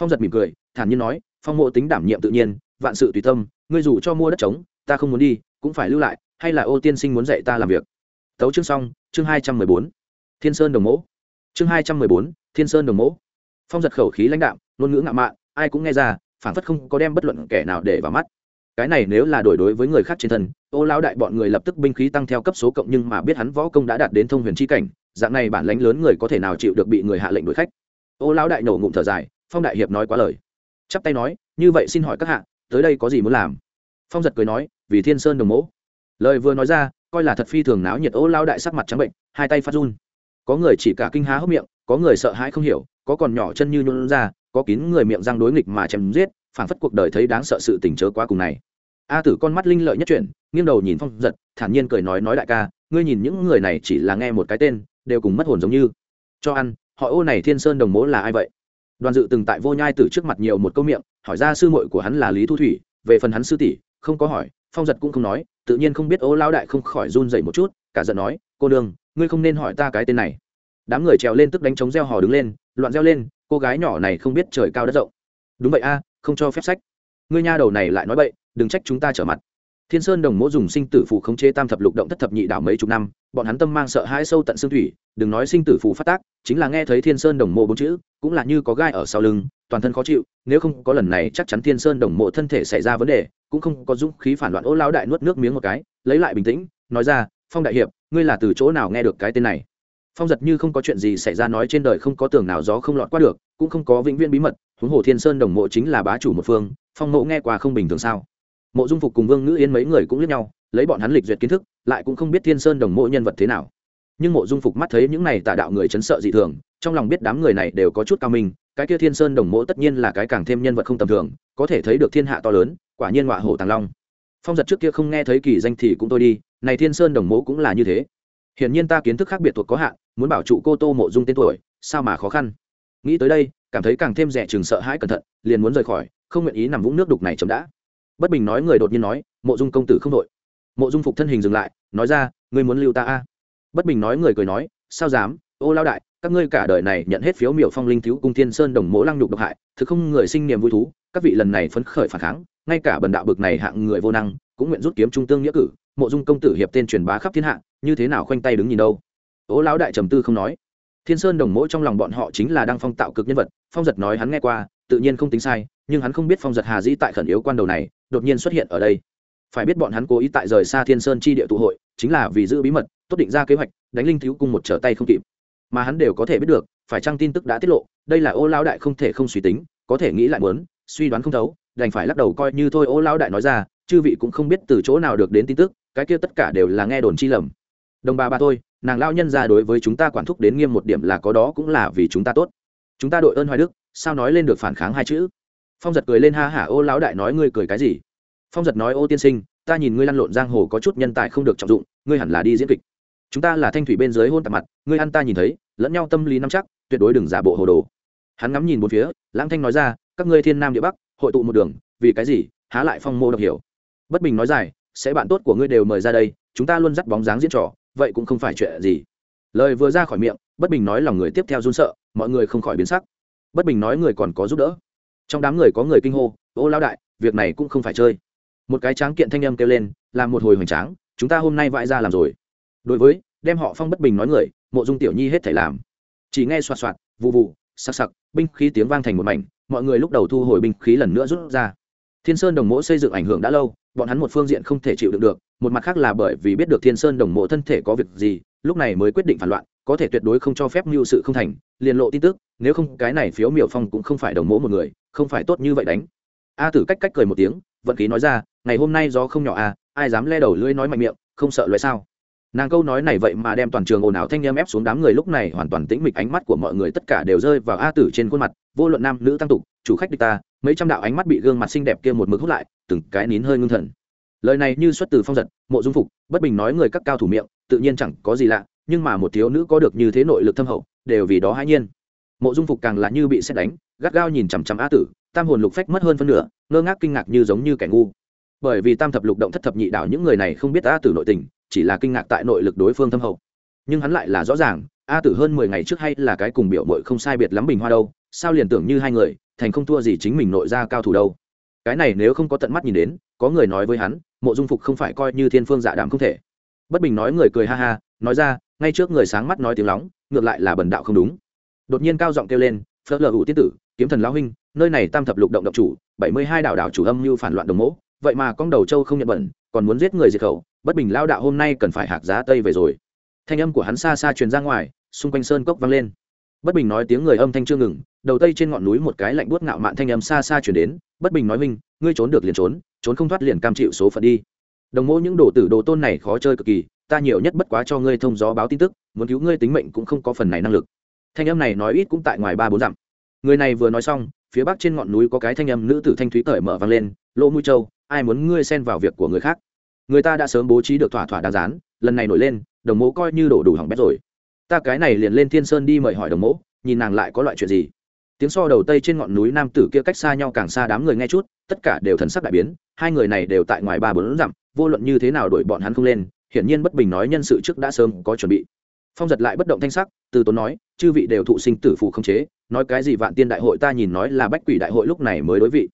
Phong giật mỉm cười, thản nhiên nói, phong mộ tính đảm nhiệm tự nhiên, vạn sự tùy tâm, ngươi dù cho mua đất trống, ta không muốn đi, cũng phải lưu lại, hay là ô tiên sinh muốn dạy ta làm việc. Tấu chương xong, chương hai trăm mười bốn. Thiên sơn đồng mẫu chương hai trăm mười bốn, thiên sơn đồng mẫu phong giật khẩu khí lãnh đạm, ngôn ngữ ngạo mạn, ai cũng nghe ra phản phất không có đem bất luận kẻ nào để vào mắt cái này nếu là đổi đối với người khác trên thân, ô lão đại bọn người lập tức binh khí tăng theo cấp số cộng nhưng mà biết hắn võ công đã đạt đến thông huyền chi cảnh, dạng này bản lãnh lớn người có thể nào chịu được bị người hạ lệnh đuổi khách? Ô lão đại nổ ngụm thở dài, phong đại hiệp nói quá lời. Chắp tay nói, như vậy xin hỏi các hạ, tới đây có gì muốn làm? Phong giật cười nói, vì thiên sơn đồng mỗ. Lời vừa nói ra, coi là thật phi thường náo nhiệt, ô lao đại sắc mặt trắng bệnh, hai tay phát run. Có người chỉ cả kinh há hốc miệng, có người sợ hãi không hiểu, có còn nhỏ chân như nhuôn ra, có kín người miệng răng đối nghịch mà chém giết, phảng phất cuộc đời thấy đáng sợ sự tình chớ quá cùng này a tử con mắt linh lợi nhất chuyển nghiêng đầu nhìn phong giật thản nhiên cười nói nói đại ca ngươi nhìn những người này chỉ là nghe một cái tên đều cùng mất hồn giống như. Cho ăn họ ô này thiên sơn đồng mỗ là ai vậy? Đoàn dự từng tại vô nhai tử trước mặt nhiều một câu miệng hỏi ra sư muội của hắn là lý thu thủy về phần hắn sư tỷ không có hỏi phong giật cũng không nói tự nhiên không biết ô lao đại không khỏi run dậy một chút cả giận nói cô Đường, ngươi không nên hỏi ta cái tên này. Đám người trèo lên tức đánh trống reo hò đứng lên loạn reo lên cô gái nhỏ này không biết trời cao đất rộng. Đúng vậy a không cho phép sách. Ngươi nha đầu này lại nói bậy đừng trách chúng ta trở mặt. Thiên sơn đồng mỗ dùng sinh tử phụ khống chế tam thập lục động thất thập nhị đảo mấy chục năm, bọn hắn tâm mang sợ hãi sâu tận xương thủy, đừng nói sinh tử phụ phát tác, chính là nghe thấy thiên sơn đồng mộ bốn chữ, cũng là như có gai ở sau lưng, toàn thân khó chịu, nếu không có lần này chắc chắn thiên sơn đồng mộ thân thể xảy ra vấn đề, cũng không có dũng khí phản loạn ô lão đại nuốt nước miếng một cái, lấy lại bình tĩnh, nói ra, phong đại hiệp, ngươi là từ chỗ nào nghe được cái tên này? Phong giật như không có chuyện gì xảy ra nói trên đời không có tường nào gió không lọt qua được, cũng không có vĩnh viễn bí mật, huống hồ thiên sơn đồng mộ chính là bá chủ một phương, phong mộ nghe qua không bình thường sao? Mộ dung phục cùng vương ngữ yên mấy người cũng lướt nhau, lấy bọn hắn lịch duyệt kiến thức, lại cũng không biết thiên sơn đồng mộ nhân vật thế nào. Nhưng mộ dung phục mắt thấy những này tà đạo người chấn sợ dị thường, trong lòng biết đám người này đều có chút cao minh, cái kia thiên sơn đồng mộ tất nhiên là cái càng thêm nhân vật không tầm thường, có thể thấy được thiên hạ to lớn, quả nhiên họa hổ tàng long. Phong giật trước kia không nghe thấy kỳ danh thì cũng tôi đi, này thiên sơn đồng mộ cũng là như thế. Hiển nhiên ta kiến thức khác biệt thuộc có hạn, muốn bảo trụ cô tô mộ dung tên tuổi, sao mà khó khăn? Nghĩ tới đây, cảm thấy càng thêm rẻ chừng sợ hãi cẩn thận, liền muốn rời khỏi, không nguyện ý nằm vũng nước đục này chấm đã bất bình nói người đột nhiên nói, mộ dung công tử không đội. Mộ dung phục thân hình dừng lại, nói ra, ngươi muốn lưu ta a? Bất bình nói người cười nói, sao dám? Ô lao đại, các ngươi cả đời này nhận hết phiếu miểu phong linh thiếu cung thiên sơn đồng mỗ lăng nhục độc hại, thực không người sinh niềm vui thú, các vị lần này phấn khởi phản kháng, ngay cả bần đạo bực này hạng người vô năng, cũng nguyện rút kiếm trung tương nghĩa cử, mộ dung công tử hiệp tên truyền bá khắp thiên hạ, như thế nào khoanh tay đứng nhìn đâu? Ô lão đại trầm tư không nói. Thiên sơn đồng mỗ trong lòng bọn họ chính là đang phong tạo cực nhân vật, phong giật nói hắn nghe qua, tự nhiên không tính sai, nhưng hắn không biết phong giật hà dĩ tại khẩn yếu quan đầu này đột nhiên xuất hiện ở đây. Phải biết bọn hắn cố ý tại rời xa thiên sơn chi địa tụ hội, chính là vì giữ bí mật, tốt định ra kế hoạch, đánh linh thiếu cung một trở tay không kịp. Mà hắn đều có thể biết được, phải chăng tin tức đã tiết lộ, đây là ô lão đại không thể không suy tính, có thể nghĩ lại muốn, suy đoán không thấu, đành phải lắc đầu coi như thôi ô lão đại nói ra, chư vị cũng không biết từ chỗ nào được đến tin tức, cái kia tất cả đều là nghe đồn chi lầm. Đồng bà bà thôi nàng lao nhân ra đối với chúng ta quản thúc đến nghiêm một điểm là có đó cũng là vì chúng ta tốt. Chúng ta đội ơn hoài đức, sao nói lên được phản kháng hai chữ? Phong giật cười lên ha hả, ô lão đại nói ngươi cười cái gì? Phong giật nói, ô tiên sinh, ta nhìn ngươi lăn lộn giang hồ có chút nhân tài không được trọng dụng, ngươi hẳn là đi diễn kịch. Chúng ta là thanh thủy bên dưới hôn tạp mặt, ngươi ăn ta nhìn thấy, lẫn nhau tâm lý nắm chắc, tuyệt đối đừng giả bộ hồ đồ. Hắn ngắm nhìn bốn phía, lãng thanh nói ra, các ngươi thiên nam địa bắc, hội tụ một đường, vì cái gì? Há lại phong mô độc hiểu. Bất bình nói dài, sẽ bạn tốt của ngươi đều mời ra đây, chúng ta luôn dắt bóng dáng diễn trò, vậy cũng không phải chuyện gì. Lời vừa ra khỏi miệng, bất bình nói lòng người tiếp theo run sợ, mọi người không khỏi biến sắc. Bất bình nói người còn có giúp đỡ trong đám người có người kinh hô, ô lão đại, việc này cũng không phải chơi. Một cái tráng kiện thanh âm kêu lên, làm một hồi hoành tráng, chúng ta hôm nay vãi ra làm rồi. Đối với, đem họ phong bất bình nói người, mộ dung tiểu nhi hết thể làm. Chỉ nghe xoạt xoạt vụ vụ sặc sặc, binh khí tiếng vang thành một mảnh, mọi người lúc đầu thu hồi binh khí lần nữa rút ra. Thiên sơn đồng mộ xây dựng ảnh hưởng đã lâu, bọn hắn một phương diện không thể chịu đựng được, một mặt khác là bởi vì biết được thiên sơn đồng mộ thân thể có việc gì, lúc này mới quyết định phản loạn có thể tuyệt đối không cho phép mưu sự không thành, liền lộ tin tức, nếu không cái này phiếu miểu phong cũng không phải đồng mộ một người, không phải tốt như vậy đánh. A tử cách cách cười một tiếng, vận khí nói ra, ngày hôm nay gió không nhỏ a ai dám le đầu lưỡi nói mạnh miệng, không sợ loại sao? Nàng câu nói này vậy mà đem toàn trường ồn ào thanh niên ép xuống đám người lúc này hoàn toàn tĩnh mịch ánh mắt của mọi người tất cả đều rơi vào a tử trên khuôn mặt, vô luận nam nữ tăng tục, chủ khách địch ta, mấy trăm đạo ánh mắt bị gương mặt xinh đẹp kia một mực hút lại, từng cái nín hơi ngưng thần. Lời này như xuất từ phong giật, mộ dung phục, bất bình nói người các cao thủ miệng, tự nhiên chẳng có gì lạ nhưng mà một thiếu nữ có được như thế nội lực thâm hậu, đều vì đó hãi nhiên. Mộ dung phục càng là như bị xét đánh, gắt gao nhìn chằm chằm a tử, tam hồn lục phách mất hơn phân nửa, ngơ ngác kinh ngạc như giống như kẻ ngu. Bởi vì tam thập lục động thất thập nhị đảo những người này không biết a tử nội tình, chỉ là kinh ngạc tại nội lực đối phương thâm hậu. Nhưng hắn lại là rõ ràng, a tử hơn mười ngày trước hay là cái cùng biểu mội không sai biệt lắm bình hoa đâu, sao liền tưởng như hai người, thành không thua gì chính mình nội ra cao thủ đâu. Cái này nếu không có tận mắt nhìn đến, có người nói với hắn, mộ dung phục không phải coi như thiên phương dạ đàm không thể. Bất bình nói người cười ha ha, nói ra ngay trước người sáng mắt nói tiếng lóng, ngược lại là bần đạo không đúng. Đột nhiên cao giọng kêu lên phớt lờ hữu tiết tử, kiếm thần lão huynh, nơi này tam thập lục động độc chủ, bảy mươi hai đảo đảo chủ âm mưu phản loạn đồng mẫu vậy mà con đầu châu không nhận bẩn, còn muốn giết người diệt khẩu, bất bình lao đạo hôm nay cần phải hạc giá tây về rồi. Thanh âm của hắn xa xa truyền ra ngoài, xung quanh sơn cốc vang lên. Bất bình nói tiếng người âm thanh chưa ngừng, đầu tây trên ngọn núi một cái lạnh buốt ngạo mạn thanh âm xa xa chuyển đến, bất bình nói minh ngươi trốn được liền trốn trốn không thoát liền cam chịu số phận đi đồng mô những đồ tử đồ tôn này khó chơi cực kỳ, ta nhiều nhất bất quá cho ngươi thông gió báo tin tức, muốn cứu ngươi tính mệnh cũng không có phần này năng lực. Thanh âm này nói ít cũng tại ngoài ba bốn dặm. Người này vừa nói xong, phía bắc trên ngọn núi có cái thanh âm nữ tử thanh thúy cởi mở vang lên, lỗ mũi châu, ai muốn ngươi xen vào việc của người khác? Người ta đã sớm bố trí được thỏa thỏa đáng rán lần này nổi lên, đồng mố coi như đổ đủ hỏng bét rồi. Ta cái này liền lên thiên sơn đi mời hỏi đồng mỗ nhìn nàng lại có loại chuyện gì. Tiếng so đầu tây trên ngọn núi nam tử kia cách xa nhau càng xa đám người nghe chút, tất cả đều thần sắc đại biến, hai người này đều tại ngoài ba bốn dặm vô luận như thế nào đuổi bọn hắn không lên, hiển nhiên bất bình nói nhân sự trước đã sớm có chuẩn bị. Phong giật lại bất động thanh sắc, từ tốn nói, chư vị đều thụ sinh tử phù không chế, nói cái gì vạn tiên đại hội ta nhìn nói là bách quỷ đại hội lúc này mới đối vị.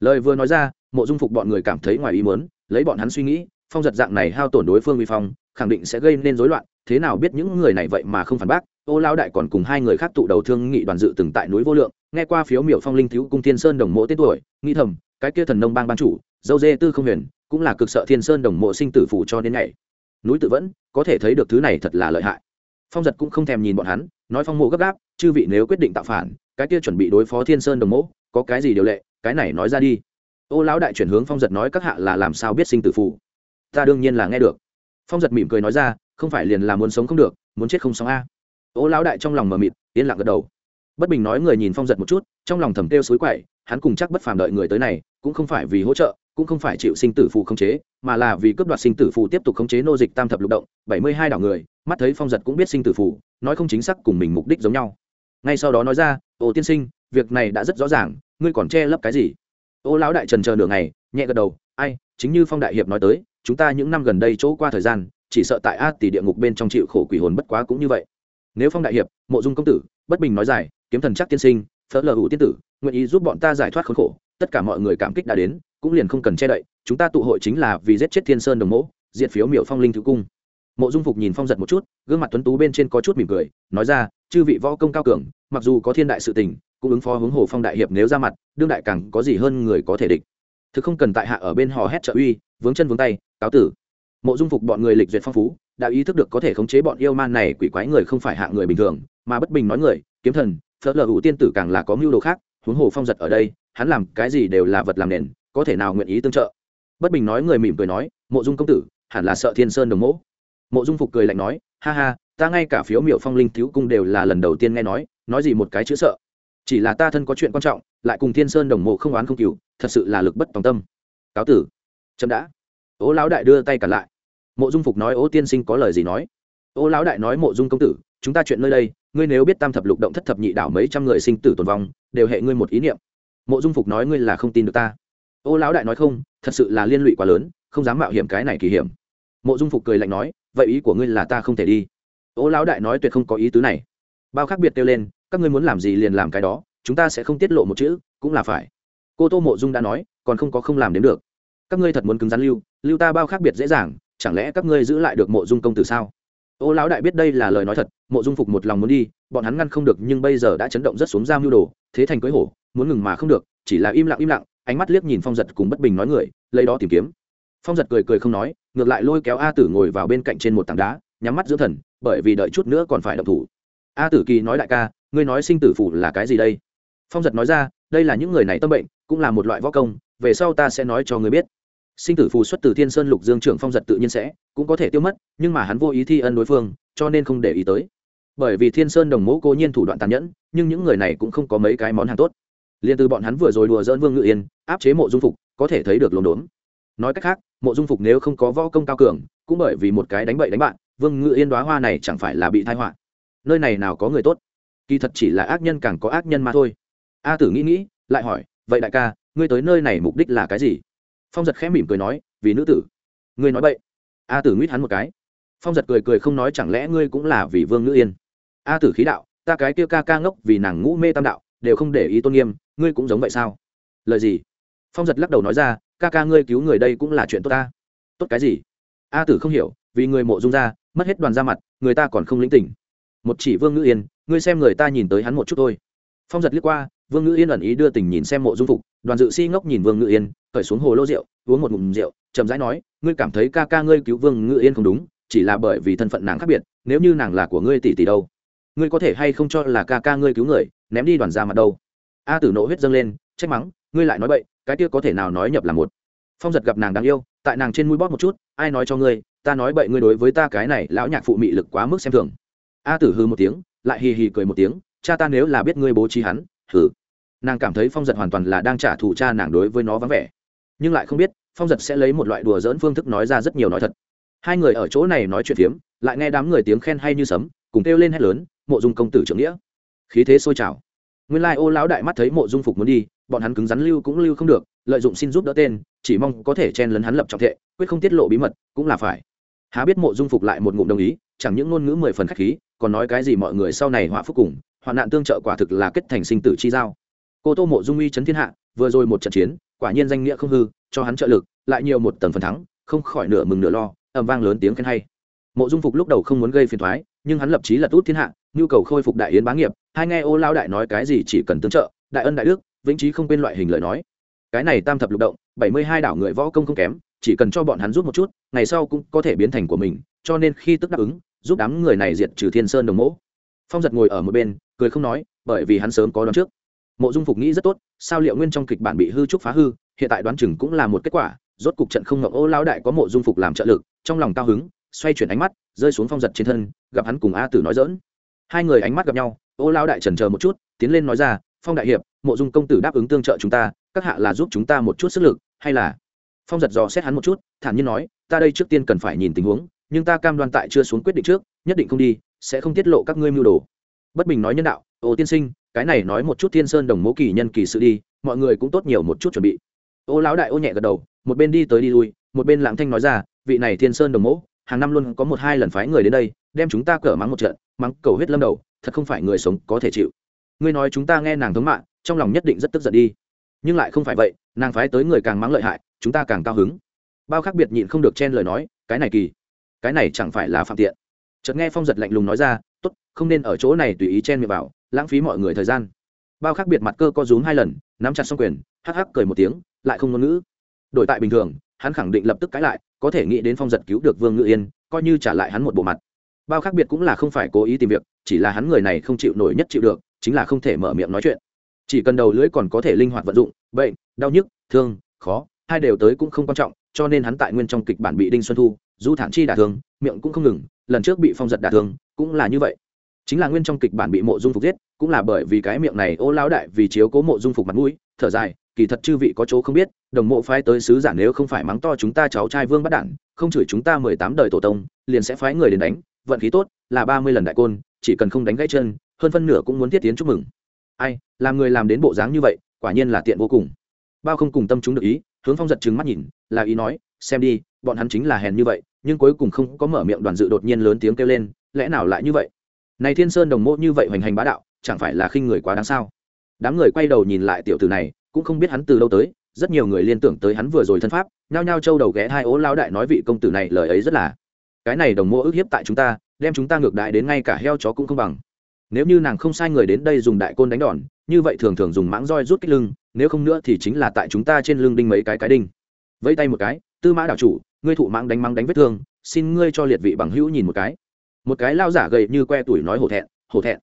Lời vừa nói ra, mộ dung phục bọn người cảm thấy ngoài ý muốn, lấy bọn hắn suy nghĩ, phong giật dạng này hao tổn đối phương vi phong, khẳng định sẽ gây nên rối loạn, thế nào biết những người này vậy mà không phản bác, ô lao đại còn cùng hai người khác tụ đầu thương nghị đoàn dự từng tại núi vô lượng, nghe qua phiếu miểu phong linh thiếu cung thiên sơn đồng mộ tên tuổi, nghĩ thầm, cái kia thần nông bang ban chủ dâu dê tư không huyền, cũng là cực sợ thiên sơn đồng mộ sinh tử phủ cho đến ngày núi tự vẫn, có thể thấy được thứ này thật là lợi hại. Phong giật cũng không thèm nhìn bọn hắn, nói phong mộ gấp gáp, chư vị nếu quyết định tạo phản, cái kia chuẩn bị đối phó thiên sơn đồng mộ, có cái gì điều lệ, cái này nói ra đi. Ô lão đại chuyển hướng phong giật nói, các hạ là làm sao biết sinh tử phủ ta đương nhiên là nghe được. Phong giật mỉm cười nói ra, không phải liền là muốn sống không được, muốn chết không sống a. Ô lão đại trong lòng mờ mịt, yên lặng gật đầu. Bất bình nói người nhìn phong giật một chút, trong lòng thầm kêu xối quậy, hắn cùng chắc bất phàm đợi người tới này, cũng không phải vì hỗ trợ cũng không phải chịu sinh tử phù khống chế, mà là vì cướp đoạt sinh tử phù tiếp tục khống chế nô dịch tam thập lục động, bảy mươi hai đảo người, mắt thấy phong giật cũng biết sinh tử phù, nói không chính xác cùng mình mục đích giống nhau. Ngay sau đó nói ra, ô tiên sinh, việc này đã rất rõ ràng, ngươi còn che lấp cái gì? Ô lão đại trần chờ nửa ngày, nhẹ gật đầu, ai, chính như phong đại hiệp nói tới, chúng ta những năm gần đây chỗ qua thời gian, chỉ sợ tại a tỷ địa ngục bên trong chịu khổ quỷ hồn bất quá cũng như vậy. Nếu phong đại hiệp, mộ dung công tử, bất bình nói dài, kiếm thần chắc tiên sinh phở lở hữu tiên tử, nguyện ý giúp bọn ta giải thoát khốn khổ, tất cả mọi người cảm kích đã đến cũng liền không cần che đậy, chúng ta tụ hội chính là vì giết chết thiên sơn đồng mẫu diện phiếu miệu phong linh thứ cung. Mộ dung phục nhìn phong giật một chút, gương mặt tuấn tú bên trên có chút mỉm cười, nói ra, chư vị võ công cao cường, mặc dù có thiên đại sự tình, cũng ứng phó hướng hồ phong đại hiệp nếu ra mặt, đương đại càng có gì hơn người có thể địch. Thực không cần tại hạ ở bên hò hét trợ uy, vướng chân vướng tay, cáo tử. Mộ dung phục bọn người lịch duyệt phong phú, đã ý thức được có thể khống chế bọn yêu man này quỷ quái người không phải hạ người bình thường, mà bất bình nói người, kiếm thần, phớt lờ hữu tiên tử càng là có mưu đồ khác, huống hồ phong giật ở đây, hắn làm cái gì đều là vật làm nền có thể nào nguyện ý tương trợ? Bất bình nói người mỉm cười nói, mộ dung công tử, hẳn là sợ thiên sơn đồng mỗ. Mộ dung phục cười lạnh nói, ha ha, ta ngay cả phiếu miệu phong linh thiếu cung đều là lần đầu tiên nghe nói nói gì một cái chữ sợ. Chỉ là ta thân có chuyện quan trọng, lại cùng thiên sơn đồng mộ không oán không cừu, thật sự là lực bất tòng tâm. Cáo tử. Chậm đã. Ố lão đại đưa tay cả lại. Mộ dung phục nói ố tiên sinh có lời gì nói? Ố lão đại nói, mộ dung công tử, chúng ta chuyện nơi đây, ngươi nếu biết tam thập lục động thất thập nhị đảo mấy trăm người sinh tử tồn vong, đều hệ ngươi một ý niệm. Mộ dung phục nói, ngươi là không tin được ta ô lão đại nói không, thật sự là liên lụy quá lớn, không dám mạo hiểm cái này kỳ hiểm. Mộ dung phục cười lạnh nói, vậy ý của ngươi là ta không thể đi. Ô lão đại nói tuyệt không có ý tứ này. Bao khác biệt kêu lên, các ngươi muốn làm gì liền làm cái đó, chúng ta sẽ không tiết lộ một chữ, cũng là phải. Cô tô mộ dung đã nói, còn không có không làm đến được. Các ngươi thật muốn cứng rắn lưu lưu ta bao khác biệt dễ dàng, chẳng lẽ các ngươi giữ lại được mộ dung công tử sao? Ô lão đại biết đây là lời nói thật, mộ dung phục một lòng muốn đi, bọn hắn ngăn không được nhưng bây giờ đã chấn động rất xuống ra mưu đồ, thế thành cưới hổ, muốn ngừng mà không được, chỉ là im lặng im lặng ánh mắt liếc nhìn phong giật cùng bất bình nói người, lấy đó tìm kiếm. Phong giật cười cười không nói, ngược lại lôi kéo a tử ngồi vào bên cạnh trên một tảng đá, nhắm mắt dưỡng thần, bởi vì đợi chút nữa còn phải động thủ. A tử kỳ nói đại ca, ngươi nói sinh tử phủ là cái gì đây? Phong giật nói ra, đây là những người này tâm bệnh, cũng là một loại võ công, về sau ta sẽ nói cho ngươi biết. Sinh tử phù xuất từ thiên sơn lục dương trưởng phong giật tự nhiên sẽ, cũng có thể tiêu mất, nhưng mà hắn vô ý thi ân đối phương, cho nên không để ý tới. Bởi vì thiên sơn đồng mẫu cố nhiên thủ đoạn tàn nhẫn, nhưng những người này cũng không có mấy cái món hàng tốt liền từ bọn hắn vừa rồi đùa dỡn vương ngự yên, áp chế mộ dung phục, có thể thấy được lồn đốn. Nói cách khác, mộ dung phục nếu không có võ công cao cường, cũng bởi vì một cái đánh bậy đánh bạn, vương ngự yên đoá hoa này chẳng phải là bị thai họa. Nơi này nào có người tốt? Kỳ thật chỉ là ác nhân càng có ác nhân mà thôi. A tử nghĩ nghĩ, lại hỏi, vậy đại ca, ngươi tới nơi này mục đích là cái gì? Phong giật khẽ mỉm cười nói, vì nữ tử. Ngươi nói vậy a tử nguyết hắn một cái. Phong giật cười cười không nói chẳng lẽ ngươi cũng là vì vương ngữ yên? A tử khí đạo, ta cái kia ca ca ngốc vì nàng ngũ mê tam đạo, đều không để ý tôn nghiêm ngươi cũng giống vậy sao? Lời gì? Phong giật lắc đầu nói ra, ca ca ngươi cứu người đây cũng là chuyện tốt ta. Tốt cái gì? A tử không hiểu, vì người mộ dung ra, mất hết đoàn ra mặt, người ta còn không lĩnh tỉnh. Một chỉ vương ngữ yên, ngươi xem người ta nhìn tới hắn một chút thôi. Phong giật liếc qua, vương ngữ yên ẩn ý đưa tình nhìn xem mộ dung phục, đoàn dự si ngốc nhìn vương ngữ yên, cởi xuống hồ lô rượu, uống một ngụm rượu, chậm rãi nói, ngươi cảm thấy ca ca ngươi cứu vương ngữ yên không đúng, chỉ là bởi vì thân phận nàng khác biệt, nếu như nàng là của ngươi tỷ tỷ đâu, ngươi có thể hay không cho là ca ca ngươi cứu người, ném đi đoàn ra mặt đâu? A tử nộ huyết dâng lên, trách mắng, ngươi lại nói bậy, cái kia có thể nào nói nhập là một? Phong giật gặp nàng đáng yêu, tại nàng trên mũi bóp một chút, ai nói cho ngươi, ta nói bậy ngươi đối với ta cái này lão nhạc phụ mị lực quá mức xem thường. A tử hư một tiếng, lại hì hì cười một tiếng, cha ta nếu là biết ngươi bố trí hắn hử nàng cảm thấy phong giật hoàn toàn là đang trả thù cha nàng đối với nó vắng vẻ. Nhưng lại không biết, phong giật sẽ lấy một loại đùa dỡn phương thức nói ra rất nhiều nói thật. Hai người ở chỗ này nói chuyện phiếm, lại nghe đám người tiếng khen hay như sấm, cùng kêu lên hét lớn, mộ dung công tử trưởng nghĩa. Khí thế sôi trào nguyên lai ô lão đại mắt thấy mộ dung phục muốn đi, bọn hắn cứng rắn lưu cũng lưu không được, lợi dụng xin giúp đỡ tên, chỉ mong có thể chen lấn hắn lập trọng thệ quyết không tiết lộ bí mật, cũng là phải. Há biết mộ dung phục lại một ngụm đồng ý, chẳng những ngôn ngữ mười phần khách khí, còn nói cái gì mọi người sau này họa phúc cùng, hoạn nạn tương trợ quả thực là kết thành sinh tử chi giao. Cô tô mộ dung uy chấn thiên hạ, vừa rồi một trận chiến, quả nhiên danh nghĩa không hư, cho hắn trợ lực, lại nhiều một tầng phần thắng, không khỏi nửa mừng nửa lo, ầm vang lớn tiếng khen hay. Mộ dung phục lúc đầu không muốn gây phiền thoái nhưng hắn lập chí là tốt thiên hạ nhu cầu khôi phục đại yến bá nghiệp, hai nghe ô lao đại nói cái gì chỉ cần tương trợ, đại ân đại đức, vĩnh trí không quên loại hình lời nói. Cái này tam thập lục động, bảy mươi hai đảo người võ công không kém, chỉ cần cho bọn hắn giúp một chút, ngày sau cũng có thể biến thành của mình, cho nên khi tức đáp ứng, giúp đám người này diệt trừ thiên sơn đồng mẫu phong giật ngồi ở một bên, cười không nói, bởi vì hắn sớm có đoán trước. Mộ dung phục nghĩ rất tốt, sao liệu nguyên trong kịch bản bị hư trúc phá hư, hiện tại đoán chừng cũng là một kết quả, rốt cục trận không ngậu ô lao đại có mộ dung phục làm trợ lực, trong lòng cao hứng, xoay chuyển ánh mắt, rơi xuống phong giật trên thân, gặp hắn cùng a tử nói dỡn hai người ánh mắt gặp nhau, ô lao đại trần chờ một chút, tiến lên nói ra, phong đại hiệp, mộ dung công tử đáp ứng tương trợ chúng ta, các hạ là giúp chúng ta một chút sức lực, hay là? Phong giật dò xét hắn một chút, thản nhiên nói, ta đây trước tiên cần phải nhìn tình huống, nhưng ta cam đoan tại chưa xuống quyết định trước, nhất định không đi, sẽ không tiết lộ các ngươi mưu đồ. Bất bình nói nhân đạo, ô tiên sinh, cái này nói một chút thiên sơn đồng mố kỳ nhân kỳ sự đi, mọi người cũng tốt nhiều một chút chuẩn bị. Ô lão đại ô nhẹ gật đầu, một bên đi tới đi lui, một bên lãng thanh nói ra, vị này thiên sơn đồng mẫu hàng năm luôn có một hai lần phái người đến đây đem chúng ta cở mắng một trận, mắng cầu huyết lâm đầu, thật không phải người sống có thể chịu. Ngươi nói chúng ta nghe nàng thống mạng trong lòng nhất định rất tức giận đi. Nhưng lại không phải vậy, nàng phái tới người càng mắng lợi hại, chúng ta càng cao hứng. Bao khác biệt nhịn không được chen lời nói, cái này kỳ. Cái này chẳng phải là phạm tiện. Chợt nghe phong giật lạnh lùng nói ra, tốt, không nên ở chỗ này tùy ý chen miệng vào, lãng phí mọi người thời gian. Bao khác biệt mặt cơ co rúm hai lần, nắm chặt xong quyền, hắc hắc cười một tiếng, lại không ngôn ngữ. Đổi tại bình thường, hắn khẳng định lập tức cãi lại, có thể nghĩ đến phong giật cứu được vương ngự yên, coi như trả lại hắn một bộ mặt bao khác biệt cũng là không phải cố ý tìm việc, chỉ là hắn người này không chịu nổi nhất chịu được, chính là không thể mở miệng nói chuyện. Chỉ cần đầu lưỡi còn có thể linh hoạt vận dụng, bệnh, đau nhức, thương, khó, hai đều tới cũng không quan trọng, cho nên hắn tại nguyên trong kịch bản bị đinh xuân thu, du thản chi đả thương, miệng cũng không ngừng, lần trước bị phong giật đả thương, cũng là như vậy. Chính là nguyên trong kịch bản bị mộ dung phục giết, cũng là bởi vì cái miệng này, ô lao đại, vì chiếu cố mộ dung phục mặt mũi, thở dài, kỳ thật chư vị có chỗ không biết, đồng mộ phái tới sứ giả nếu không phải mắng to chúng ta cháu trai vương bắt đản, không chửi chúng ta mười tám đời tổ tông, liền sẽ phái người đến đánh vận khí tốt, là ba mươi lần đại côn, chỉ cần không đánh gãy chân, hơn phân nửa cũng muốn thiết tiến chúc mừng. Ai, làm người làm đến bộ dáng như vậy, quả nhiên là tiện vô cùng. Bao không cùng tâm chúng được ý, hướng phong giật trừng mắt nhìn, là ý nói, xem đi, bọn hắn chính là hèn như vậy, nhưng cuối cùng không có mở miệng đoàn dự đột nhiên lớn tiếng kêu lên, lẽ nào lại như vậy? Này thiên sơn đồng mộ như vậy hoành hành bá đạo, chẳng phải là khinh người quá đáng sao? Đám người quay đầu nhìn lại tiểu tử này, cũng không biết hắn từ đâu tới, rất nhiều người liên tưởng tới hắn vừa rồi thân pháp, nhao nhao trâu đầu ghé hai ố lao đại nói vị công tử này lời ấy rất là cái này đồng mô ức hiếp tại chúng ta, đem chúng ta ngược đại đến ngay cả heo chó cũng không bằng. Nếu như nàng không sai người đến đây dùng đại côn đánh đòn, như vậy thường thường dùng mãng roi rút kích lưng, nếu không nữa thì chính là tại chúng ta trên lưng đinh mấy cái cái đinh. Vẫy tay một cái, tư mã đảo chủ, ngươi thụ mãng đánh mắng đánh vết thương, xin ngươi cho liệt vị bằng hữu nhìn một cái. Một cái lao giả gầy như que tuổi nói hổ thẹn hổ thẹn.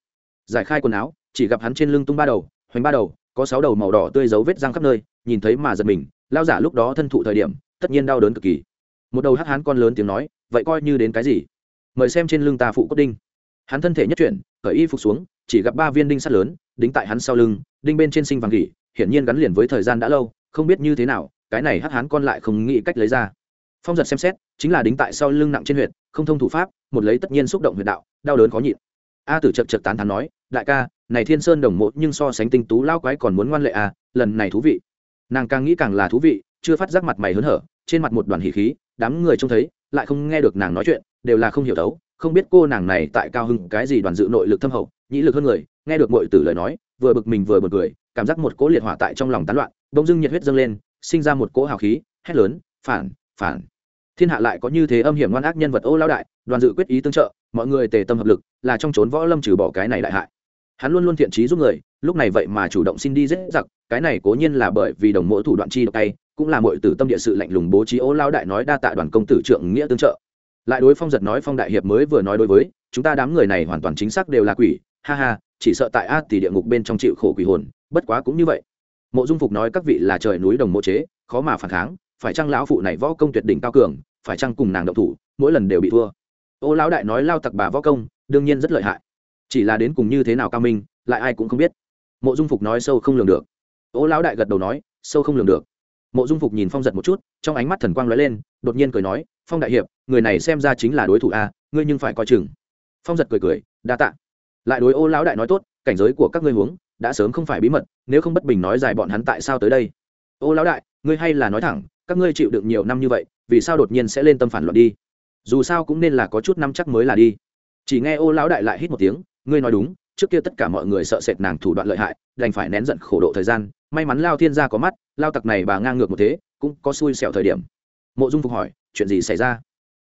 Giải khai quần áo, chỉ gặp hắn trên lưng tung ba đầu, hoành ba đầu, có sáu đầu màu đỏ tươi dấu vết răng khắp nơi, nhìn thấy mà giật mình, lao giả lúc đó thân thụ thời điểm, tất nhiên đau đớn cực kỳ. Một đầu hắc hán con lớn tiếng nói vậy coi như đến cái gì? Mời xem trên lưng ta phụ cốt đinh. Hắn thân thể nhất chuyển khởi y phục xuống, chỉ gặp ba viên đinh sắt lớn, đính tại hắn sau lưng, đinh bên trên sinh vàng gỉ, hiển nhiên gắn liền với thời gian đã lâu, không biết như thế nào, cái này hắc hán con lại không nghĩ cách lấy ra. Phong giật xem xét, chính là đính tại sau lưng nặng trên huyệt, không thông thủ pháp, một lấy tất nhiên xúc động huyệt đạo, đau đớn khó nhịn. A tử chật chật tán thán nói, đại ca, này thiên sơn đồng mộ nhưng so sánh tinh tú lao quái còn muốn ngoan lệ à lần này thú vị. Nàng càng nghĩ càng là thú vị, chưa phát giác mặt mày hớn hở, trên mặt một đoàn hỉ khí, đám người trông thấy lại không nghe được nàng nói chuyện, đều là không hiểu đấu không biết cô nàng này tại cao hưng cái gì đoàn dự nội lực thâm hậu, nhĩ lực hơn người, nghe được mọi tử lời nói, vừa bực mình vừa bực cười, cảm giác một cỗ liệt hỏa tại trong lòng tán loạn, bỗng dưng nhiệt huyết dâng lên, sinh ra một cỗ hào khí, hét lớn, phản phản. Thiên hạ lại có như thế âm hiểm ngoan ác nhân vật ô lão đại, đoàn dự quyết ý tương trợ, mọi người tề tâm hợp lực, là trong trốn võ lâm trừ bỏ cái này đại hại. Hắn luôn luôn thiện trí giúp người, lúc này vậy mà chủ động xin đi dễ giặc, cái này cố nhiên là bởi vì đồng mỗi thủ đoạn chi độc tay cũng là mọi tử tâm địa sự lạnh lùng bố trí ô lao đại nói đa tạ đoàn công tử trượng nghĩa tương trợ. Lại đối phong giật nói phong đại hiệp mới vừa nói đối với, chúng ta đám người này hoàn toàn chính xác đều là quỷ, ha ha, chỉ sợ tại a tỷ địa ngục bên trong chịu khổ quỷ hồn, bất quá cũng như vậy. Mộ dung phục nói các vị là trời núi đồng mộ chế, khó mà phản kháng, phải chăng lão phụ này võ công tuyệt đỉnh cao cường, phải chăng cùng nàng động thủ, mỗi lần đều bị thua. Ô lão đại nói lao tặc bà võ công, đương nhiên rất lợi hại. Chỉ là đến cùng như thế nào cao minh, lại ai cũng không biết. Mộ dung phục nói sâu không lường được. Ô lão đại gật đầu nói, sâu không lường được mộ dung phục nhìn phong giật một chút, trong ánh mắt thần quang lóe lên, đột nhiên cười nói, phong đại hiệp, người này xem ra chính là đối thủ a, ngươi nhưng phải coi chừng. Phong giật cười cười, đa tạ. Lại đối ô lão đại nói tốt, cảnh giới của các ngươi huống, đã sớm không phải bí mật, nếu không bất bình nói dài bọn hắn tại sao tới đây? Ô lão đại, ngươi hay là nói thẳng, các ngươi chịu đựng nhiều năm như vậy, vì sao đột nhiên sẽ lên tâm phản loạn đi? Dù sao cũng nên là có chút năm chắc mới là đi. Chỉ nghe ô lão đại lại hít một tiếng, ngươi nói đúng, trước kia tất cả mọi người sợ sệt nàng thủ đoạn lợi hại, đành phải nén giận khổ độ thời gian may mắn lao thiên gia có mắt, lao tặc này bà ngang ngược một thế, cũng có xui xẻo thời điểm. Mộ dung phục hỏi, chuyện gì xảy ra?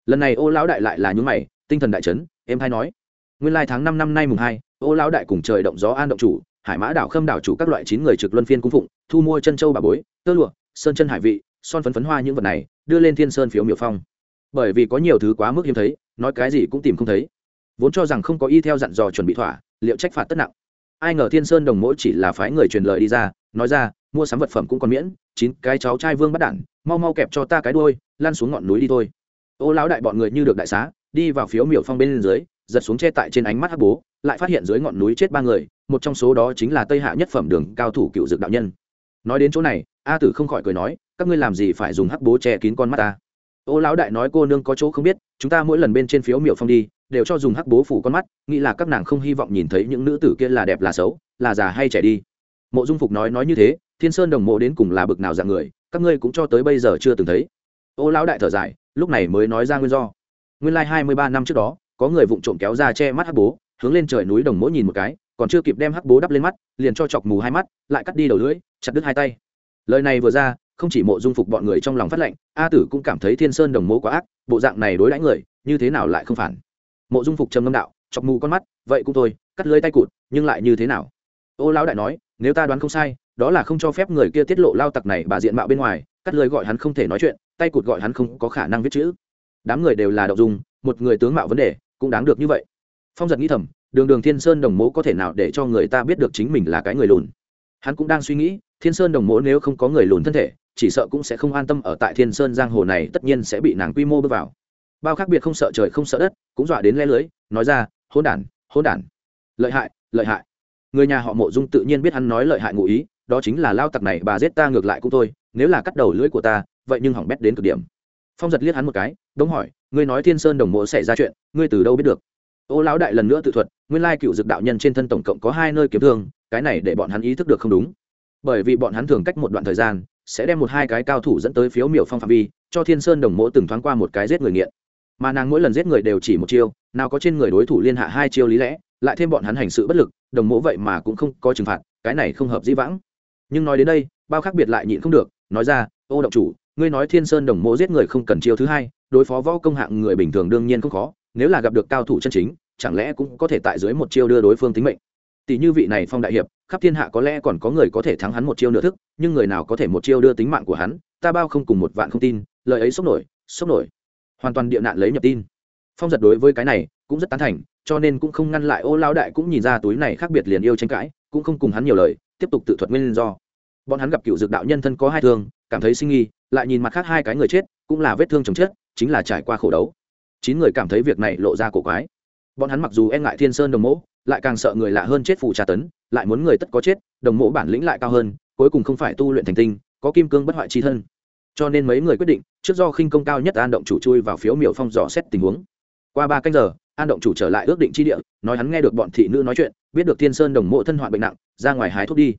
Lần này ô lão đại lại là nhún mày, tinh thần đại chấn, em hay nói, nguyên lai tháng năm năm nay mùng hai, ô lão đại cùng trời động gió an động chủ, hải mã đảo, khâm đảo chủ các loại chín người trực luân phiên cung phụng, thu mua chân châu bà bối, tơ lụa, sơn chân hải vị, son phấn phấn hoa những vật này, đưa lên thiên sơn phiếu miểu phong. Bởi vì có nhiều thứ quá mức hiếm thấy, nói cái gì cũng tìm không thấy. Vốn cho rằng không có y theo dặn dò chuẩn bị thỏa, liệu trách phạt tất nặng. Ai ngờ thiên sơn đồng mỗi chỉ là phái người truyền lời đi ra nói ra, mua sắm vật phẩm cũng còn miễn, chín cái cháu trai vương bắt đản mau mau kẹp cho ta cái đuôi, lăn xuống ngọn núi đi thôi. Ô lão đại bọn người như được đại xá, đi vào phiếu miểu phong bên dưới, giật xuống che tại trên ánh mắt hắc bố, lại phát hiện dưới ngọn núi chết ba người, một trong số đó chính là tây hạ nhất phẩm đường cao thủ cựu dược đạo nhân. Nói đến chỗ này, a tử không khỏi cười nói, các ngươi làm gì phải dùng hắc bố che kín con mắt ta? Ô lão đại nói, cô nương có chỗ không biết, chúng ta mỗi lần bên trên phiếu miểu phong đi, đều cho dùng hắc bố phủ con mắt, nghĩ là các nàng không hy vọng nhìn thấy những nữ tử kia là đẹp là xấu, là già hay trẻ đi mộ dung phục nói nói như thế, thiên sơn đồng mộ đến cùng là bực nào dạng người, các ngươi cũng cho tới bây giờ chưa từng thấy. Ô lão đại thở dài, lúc này mới nói ra nguyên do. Nguyên lai hai mươi ba năm trước đó, có người vụng trộm kéo ra che mắt hắc bố, hướng lên trời núi đồng mỗ nhìn một cái, còn chưa kịp đem hắc bố đắp lên mắt, liền cho chọc mù hai mắt, lại cắt đi đầu lưỡi, chặt đứt hai tay. Lời này vừa ra, không chỉ mộ dung phục bọn người trong lòng phát lệnh, a tử cũng cảm thấy thiên sơn đồng mỗ quá ác, bộ dạng này đối đãi người, như thế nào lại không phản? Mộ dung phục trầm ngâm đạo, chọc mù con mắt, vậy cũng thôi, cắt lưới tay cụt, nhưng lại như thế nào? Ô lão đại nói nếu ta đoán không sai, đó là không cho phép người kia tiết lộ lao tặc này bà diện mạo bên ngoài, cắt lời gọi hắn không thể nói chuyện, tay cụt gọi hắn không có khả năng viết chữ. Đám người đều là đậu dung, một người tướng mạo vấn đề, cũng đáng được như vậy. Phong giật nghĩ thầm, đường đường thiên sơn đồng mố có thể nào để cho người ta biết được chính mình là cái người lùn. Hắn cũng đang suy nghĩ, thiên sơn đồng mố nếu không có người lùn thân thể, chỉ sợ cũng sẽ không an tâm ở tại thiên sơn giang hồ này, tất nhiên sẽ bị nàng quy mô bước vào. Bao khác biệt không sợ trời không sợ đất, cũng dọa đến le lưới, nói ra, hỗn đản hỗn đản. Lợi hại lợi hại người nhà họ mộ dung tự nhiên biết hắn nói lợi hại ngụ ý, đó chính là lao tặc này, bà giết ta ngược lại cũng thôi, nếu là cắt đầu lưỡi của ta, vậy nhưng hỏng bét đến cực điểm. Phong giật liếc hắn một cái đống hỏi, ngươi nói thiên sơn đồng mộ xảy ra chuyện, ngươi từ đâu biết được? Ô lão đại lần nữa tự thuật, nguyên lai cựu dực đạo nhân trên thân tổng cộng có hai nơi kiếm thương, cái này để bọn hắn ý thức được không đúng. Bởi vì bọn hắn thường cách một đoạn thời gian, sẽ đem một hai cái cao thủ dẫn tới phiếu miểu phong phạm vi, cho thiên sơn đồng mộ từng thoáng qua một cái giết người nghiện. Mà nàng mỗi lần giết người đều chỉ một chiêu, nào có trên người đối thủ liên hạ hai chiêu lý lẽ lại thêm bọn hắn hành sự bất lực, đồng mẫu vậy mà cũng không có trừng phạt, cái này không hợp dĩ vãng. Nhưng nói đến đây, bao khác biệt lại nhịn không được, nói ra, ô động chủ, ngươi nói thiên sơn đồng mộ giết người không cần chiêu thứ hai, đối phó võ công hạng người bình thường đương nhiên không khó, nếu là gặp được cao thủ chân chính, chẳng lẽ cũng có thể tại dưới một chiêu đưa đối phương tính mệnh? Tỷ như vị này phong đại hiệp, khắp thiên hạ có lẽ còn có người có thể thắng hắn một chiêu nửa thức, nhưng người nào có thể một chiêu đưa tính mạng của hắn, ta bao không cùng một vạn không tin, lời ấy sốc nổi sốc nổi. Hoàn toàn địa nạn lấy nhập tin. Phong giật đối với cái này cũng rất tán thành cho nên cũng không ngăn lại ô lao đại cũng nhìn ra túi này khác biệt liền yêu tranh cãi, cũng không cùng hắn nhiều lời, tiếp tục tự thuật nguyên do. Bọn hắn gặp cựu dược đạo nhân thân có hai thương, cảm thấy sinh nghi, lại nhìn mặt khác hai cái người chết, cũng là vết thương chồng chết, chính là trải qua khổ đấu. Chín người cảm thấy việc này lộ ra cổ quái. Bọn hắn mặc dù e ngại thiên sơn đồng mẫu lại càng sợ người lạ hơn chết phù trà tấn, lại muốn người tất có chết, đồng mẫu bản lĩnh lại cao hơn, cuối cùng không phải tu luyện thành tinh, có kim cương bất hoại chi thân. Cho nên mấy người quyết định, trước do khinh công cao nhất an động chủ chui vào phiếu miểu phong dò xét tình huống. Qua ba canh giờ an động chủ trở lại ước định chi địa, nói hắn nghe được bọn thị nữ nói chuyện, biết được thiên sơn đồng mộ thân hoạn bệnh nặng, ra ngoài hái thuốc đi.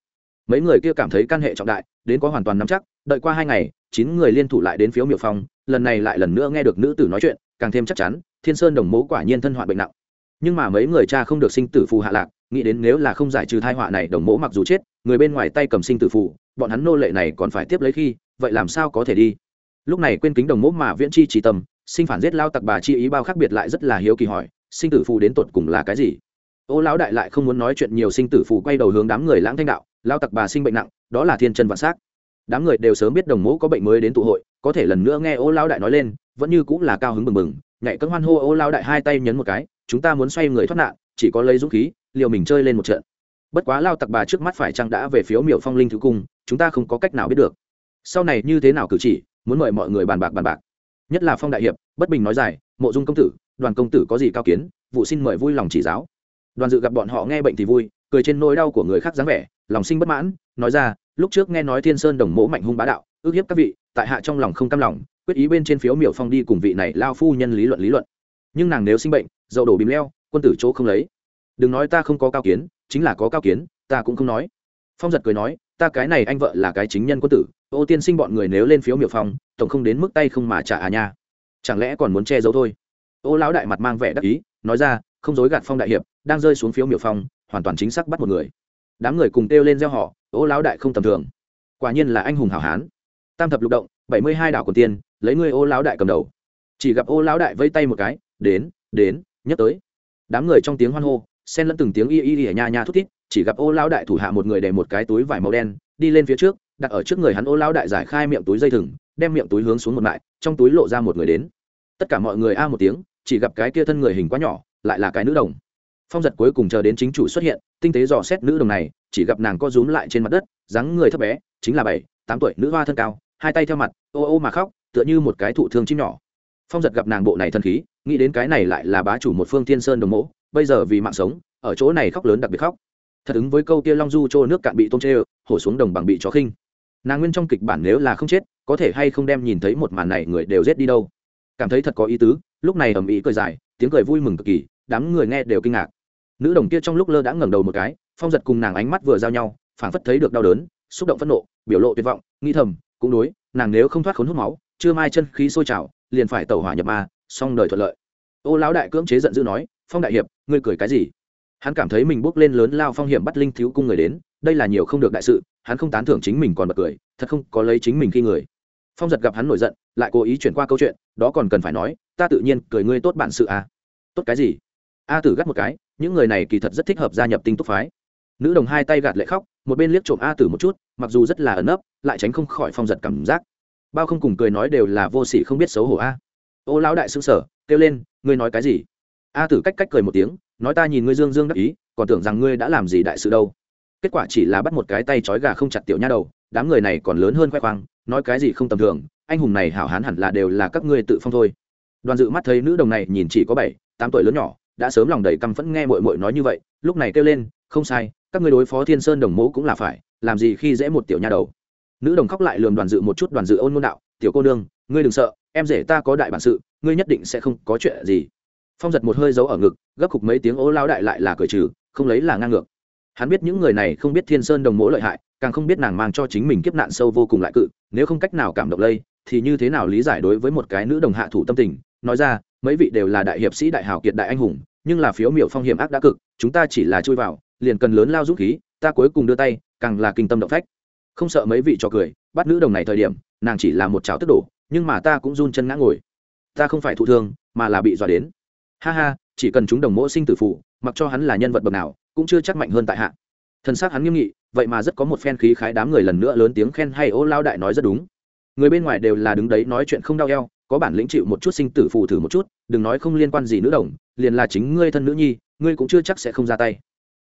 Mấy người kia cảm thấy căn hệ trọng đại, đến có hoàn toàn nắm chắc, đợi qua hai ngày, chín người liên thủ lại đến phiếu miểu phong, lần này lại lần nữa nghe được nữ tử nói chuyện, càng thêm chắc chắn, thiên sơn đồng mố quả nhiên thân hoạn bệnh nặng. Nhưng mà mấy người cha không được sinh tử phù hạ lạc, nghĩ đến nếu là không giải trừ thai họa này đồng mố mặc dù chết, người bên ngoài tay cầm sinh tử phù, bọn hắn nô lệ này còn phải tiếp lấy khi, vậy làm sao có thể đi? Lúc này quên kính đồng mố mà viễn chi chỉ tâm sinh phản giết lao tặc bà chi ý bao khác biệt lại rất là hiếu kỳ hỏi, sinh tử phù đến tột cùng là cái gì? Ô lão đại lại không muốn nói chuyện nhiều, sinh tử phù quay đầu hướng đám người lãng thanh đạo, lao tặc bà sinh bệnh nặng, đó là thiên chân vạn xác. Đám người đều sớm biết đồng mẫu có bệnh mới đến tụ hội, có thể lần nữa nghe ô lão đại nói lên, vẫn như cũng là cao hứng mừng mừng nhảy cân hoan hô ô lão đại hai tay nhấn một cái, chúng ta muốn xoay người thoát nạn, chỉ có lấy dũng khí, liều mình chơi lên một trận. Bất quá lao tặc bà trước mắt phải chăng đã về phiếu miểu phong linh thứ cung, chúng ta không có cách nào biết được. Sau này như thế nào cử chỉ, muốn mời mọi người bàn bạc bàn bạc nhất là phong đại hiệp, bất bình nói dài, mộ dung công tử, đoàn công tử có gì cao kiến, vụ xin mời vui lòng chỉ giáo. Đoàn dự gặp bọn họ nghe bệnh thì vui, cười trên nỗi đau của người khác dáng vẻ, lòng sinh bất mãn, nói ra, lúc trước nghe nói thiên sơn đồng mỗ mạnh hung bá đạo, ước hiếp các vị, tại hạ trong lòng không cam lòng, quyết ý bên trên phiếu miểu phong đi cùng vị này lao phu nhân lý luận lý luận. Nhưng nàng nếu sinh bệnh, dậu đổ bìm leo, quân tử chỗ không lấy. Đừng nói ta không có cao kiến, chính là có cao kiến, ta cũng không nói. Phong giật cười nói ta cái này anh vợ là cái chính nhân quân tử, ô tiên sinh bọn người nếu lên phiếu miểu phong, tổng không đến mức tay không mà trả à nha. Chẳng lẽ còn muốn che giấu thôi? Ô lão đại mặt mang vẻ đắc ý, nói ra, không dối gạt phong đại hiệp, đang rơi xuống phiếu miểu phong, hoàn toàn chính xác bắt một người. Đám người cùng kêu lên gieo họ ô lão đại không tầm thường. Quả nhiên là anh hùng hảo hán. Tam thập lục động, bảy mươi hai đảo còn tiên, lấy ngươi ô lão đại cầm đầu. Chỉ gặp ô lão đại vây tay một cái, đến đến, nhấc tới. Đám người trong tiếng hoan hô, xen lẫn từng tiếng y y y nha nha thút thít chỉ gặp ô lão đại thủ hạ một người để một cái túi vải màu đen, đi lên phía trước, đặt ở trước người hắn ô lão đại giải khai miệng túi dây thừng, đem miệng túi hướng xuống một lại, trong túi lộ ra một người đến. Tất cả mọi người a một tiếng, chỉ gặp cái kia thân người hình quá nhỏ, lại là cái nữ đồng. Phong giật cuối cùng chờ đến chính chủ xuất hiện, tinh tế dò xét nữ đồng này, chỉ gặp nàng co rúm lại trên mặt đất, dáng người thấp bé, chính là bảy, tám tuổi, nữ hoa thân cao, hai tay theo mặt, ô ô mà khóc, tựa như một cái thụ thương chim nhỏ. Phong giật gặp nàng bộ này thân khí, nghĩ đến cái này lại là bá chủ một phương thiên sơn đồng mẫu bây giờ vì mạng sống, ở chỗ này khóc lớn đặc biệt khóc thật ứng với câu kia long du trô nước cạn bị tôm chê hổ xuống đồng bằng bị chó khinh. Nàng nguyên trong kịch bản nếu là không chết, có thể hay không đem nhìn thấy một màn này người đều rét đi đâu. Cảm thấy thật có ý tứ, lúc này ầm ĩ cười dài, tiếng cười vui mừng cực kỳ, đám người nghe đều kinh ngạc. Nữ đồng kia trong lúc lơ đã ngẩng đầu một cái, phong giật cùng nàng ánh mắt vừa giao nhau, phảng phất thấy được đau đớn, xúc động phẫn nộ, biểu lộ tuyệt vọng nghi thầm, cũng đối, nàng nếu không thoát khốn hút máu, chưa mai chân khí sôi trào, liền phải tẩu hỏa nhập ma, xong đời thuận lợi. Ô lão đại cưỡng chế giận dữ nói, phong đại hiệp, ngươi cười cái gì? Hắn cảm thấy mình bước lên lớn lao phong hiểm bắt linh thiếu cung người đến, đây là nhiều không được đại sự, hắn không tán thưởng chính mình còn bật cười, thật không có lấy chính mình khi người. Phong giật gặp hắn nổi giận, lại cố ý chuyển qua câu chuyện, đó còn cần phải nói, ta tự nhiên cười ngươi tốt bản sự à. Tốt cái gì? A tử gắt một cái, những người này kỳ thật rất thích hợp gia nhập tinh túc phái. Nữ đồng hai tay gạt lệ khóc, một bên liếc trộm a tử một chút, mặc dù rất là ẩn ấp lại tránh không khỏi phong giật cảm giác. Bao không cùng cười nói đều là vô sỉ không biết xấu hổ a. Ô lão đại xương sở kêu lên, ngươi nói cái gì? A tử cách cách cười một tiếng nói ta nhìn ngươi dương dương đắc ý, còn tưởng rằng ngươi đã làm gì đại sự đâu. Kết quả chỉ là bắt một cái tay trói gà không chặt tiểu nha đầu, đám người này còn lớn hơn khoe khoang, nói cái gì không tầm thường, anh hùng này hảo hán hẳn là đều là các ngươi tự phong thôi. Đoàn dự mắt thấy nữ đồng này nhìn chỉ có bảy, tám tuổi lớn nhỏ, đã sớm lòng đầy căm phẫn nghe mội mội nói như vậy, lúc này kêu lên, không sai, các ngươi đối phó thiên sơn đồng mẫu cũng là phải, làm gì khi dễ một tiểu nha đầu. Nữ đồng khóc lại lườm đoàn dự một chút, đoàn dự ôn môn đạo, tiểu cô nương, ngươi đừng sợ, em rể ta có đại bản sự, ngươi nhất định sẽ không có chuyện gì phong giật một hơi giấu ở ngực, gấp khục mấy tiếng ố lao đại lại là cởi trừ, không lấy là ngang ngược. Hắn biết những người này không biết thiên sơn đồng mỗ lợi hại, càng không biết nàng mang cho chính mình kiếp nạn sâu vô cùng lại cự, nếu không cách nào cảm động lây, thì như thế nào lý giải đối với một cái nữ đồng hạ thủ tâm tình. Nói ra, mấy vị đều là đại hiệp sĩ đại hào kiệt đại anh hùng, nhưng là phiếu miểu phong hiểm ác đã cực, chúng ta chỉ là chui vào, liền cần lớn lao dũng khí, ta cuối cùng đưa tay, càng là kinh tâm động phách. Không sợ mấy vị cho cười, bắt nữ đồng này thời điểm, nàng chỉ là một cháo tức đổ, nhưng mà ta cũng run chân ngã ngồi. Ta không phải thụ thương, mà là bị dọa đến ha ha, chỉ cần chúng đồng mỗ sinh tử phụ, mặc cho hắn là nhân vật bậc nào, cũng chưa chắc mạnh hơn tại hạ. Thân xác hắn nghiêm nghị, vậy mà rất có một phen khí khái đám người lần nữa lớn tiếng khen hay ô lao đại nói rất đúng. Người bên ngoài đều là đứng đấy nói chuyện không đau eo, có bản lĩnh chịu một chút sinh tử phù thử một chút, đừng nói không liên quan gì nữ đồng, liền là chính ngươi thân nữ nhi, ngươi cũng chưa chắc sẽ không ra tay.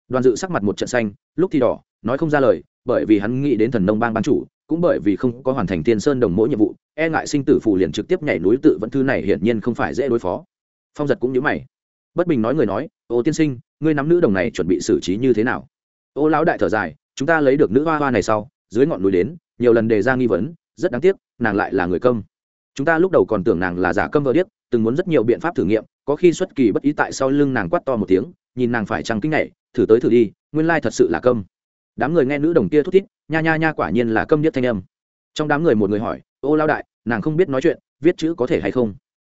Đoàn dự sắc mặt một trận xanh, lúc thì đỏ, nói không ra lời, bởi vì hắn nghĩ đến thần nông bang ban chủ, cũng bởi vì không có hoàn thành tiên sơn đồng mỗi nhiệm vụ e ngại sinh tử phù liền trực tiếp nhảy núi tự vẫn thư này hiển nhiên không phải dễ đối phó phong giật cũng nhớ mày. Bất bình nói người nói, ô tiên sinh, ngươi nắm nữ đồng này chuẩn bị xử trí như thế nào? Ô lão đại thở dài, chúng ta lấy được nữ hoa hoa này sau, dưới ngọn núi đến, nhiều lần đề ra nghi vấn, rất đáng tiếc, nàng lại là người công chúng ta lúc đầu còn tưởng nàng là giả câm vợ điếc, từng muốn rất nhiều biện pháp thử nghiệm, có khi xuất kỳ bất ý tại sau lưng nàng quát to một tiếng, nhìn nàng phải trăng kinh nhảy thử tới thử đi, nguyên lai thật sự là câm. Đám người nghe nữ đồng kia thút thít, nha nha nha quả nhiên là câm điếc thanh âm. Trong đám người một người hỏi, ô lão đại, nàng không biết nói chuyện, viết chữ có thể hay không?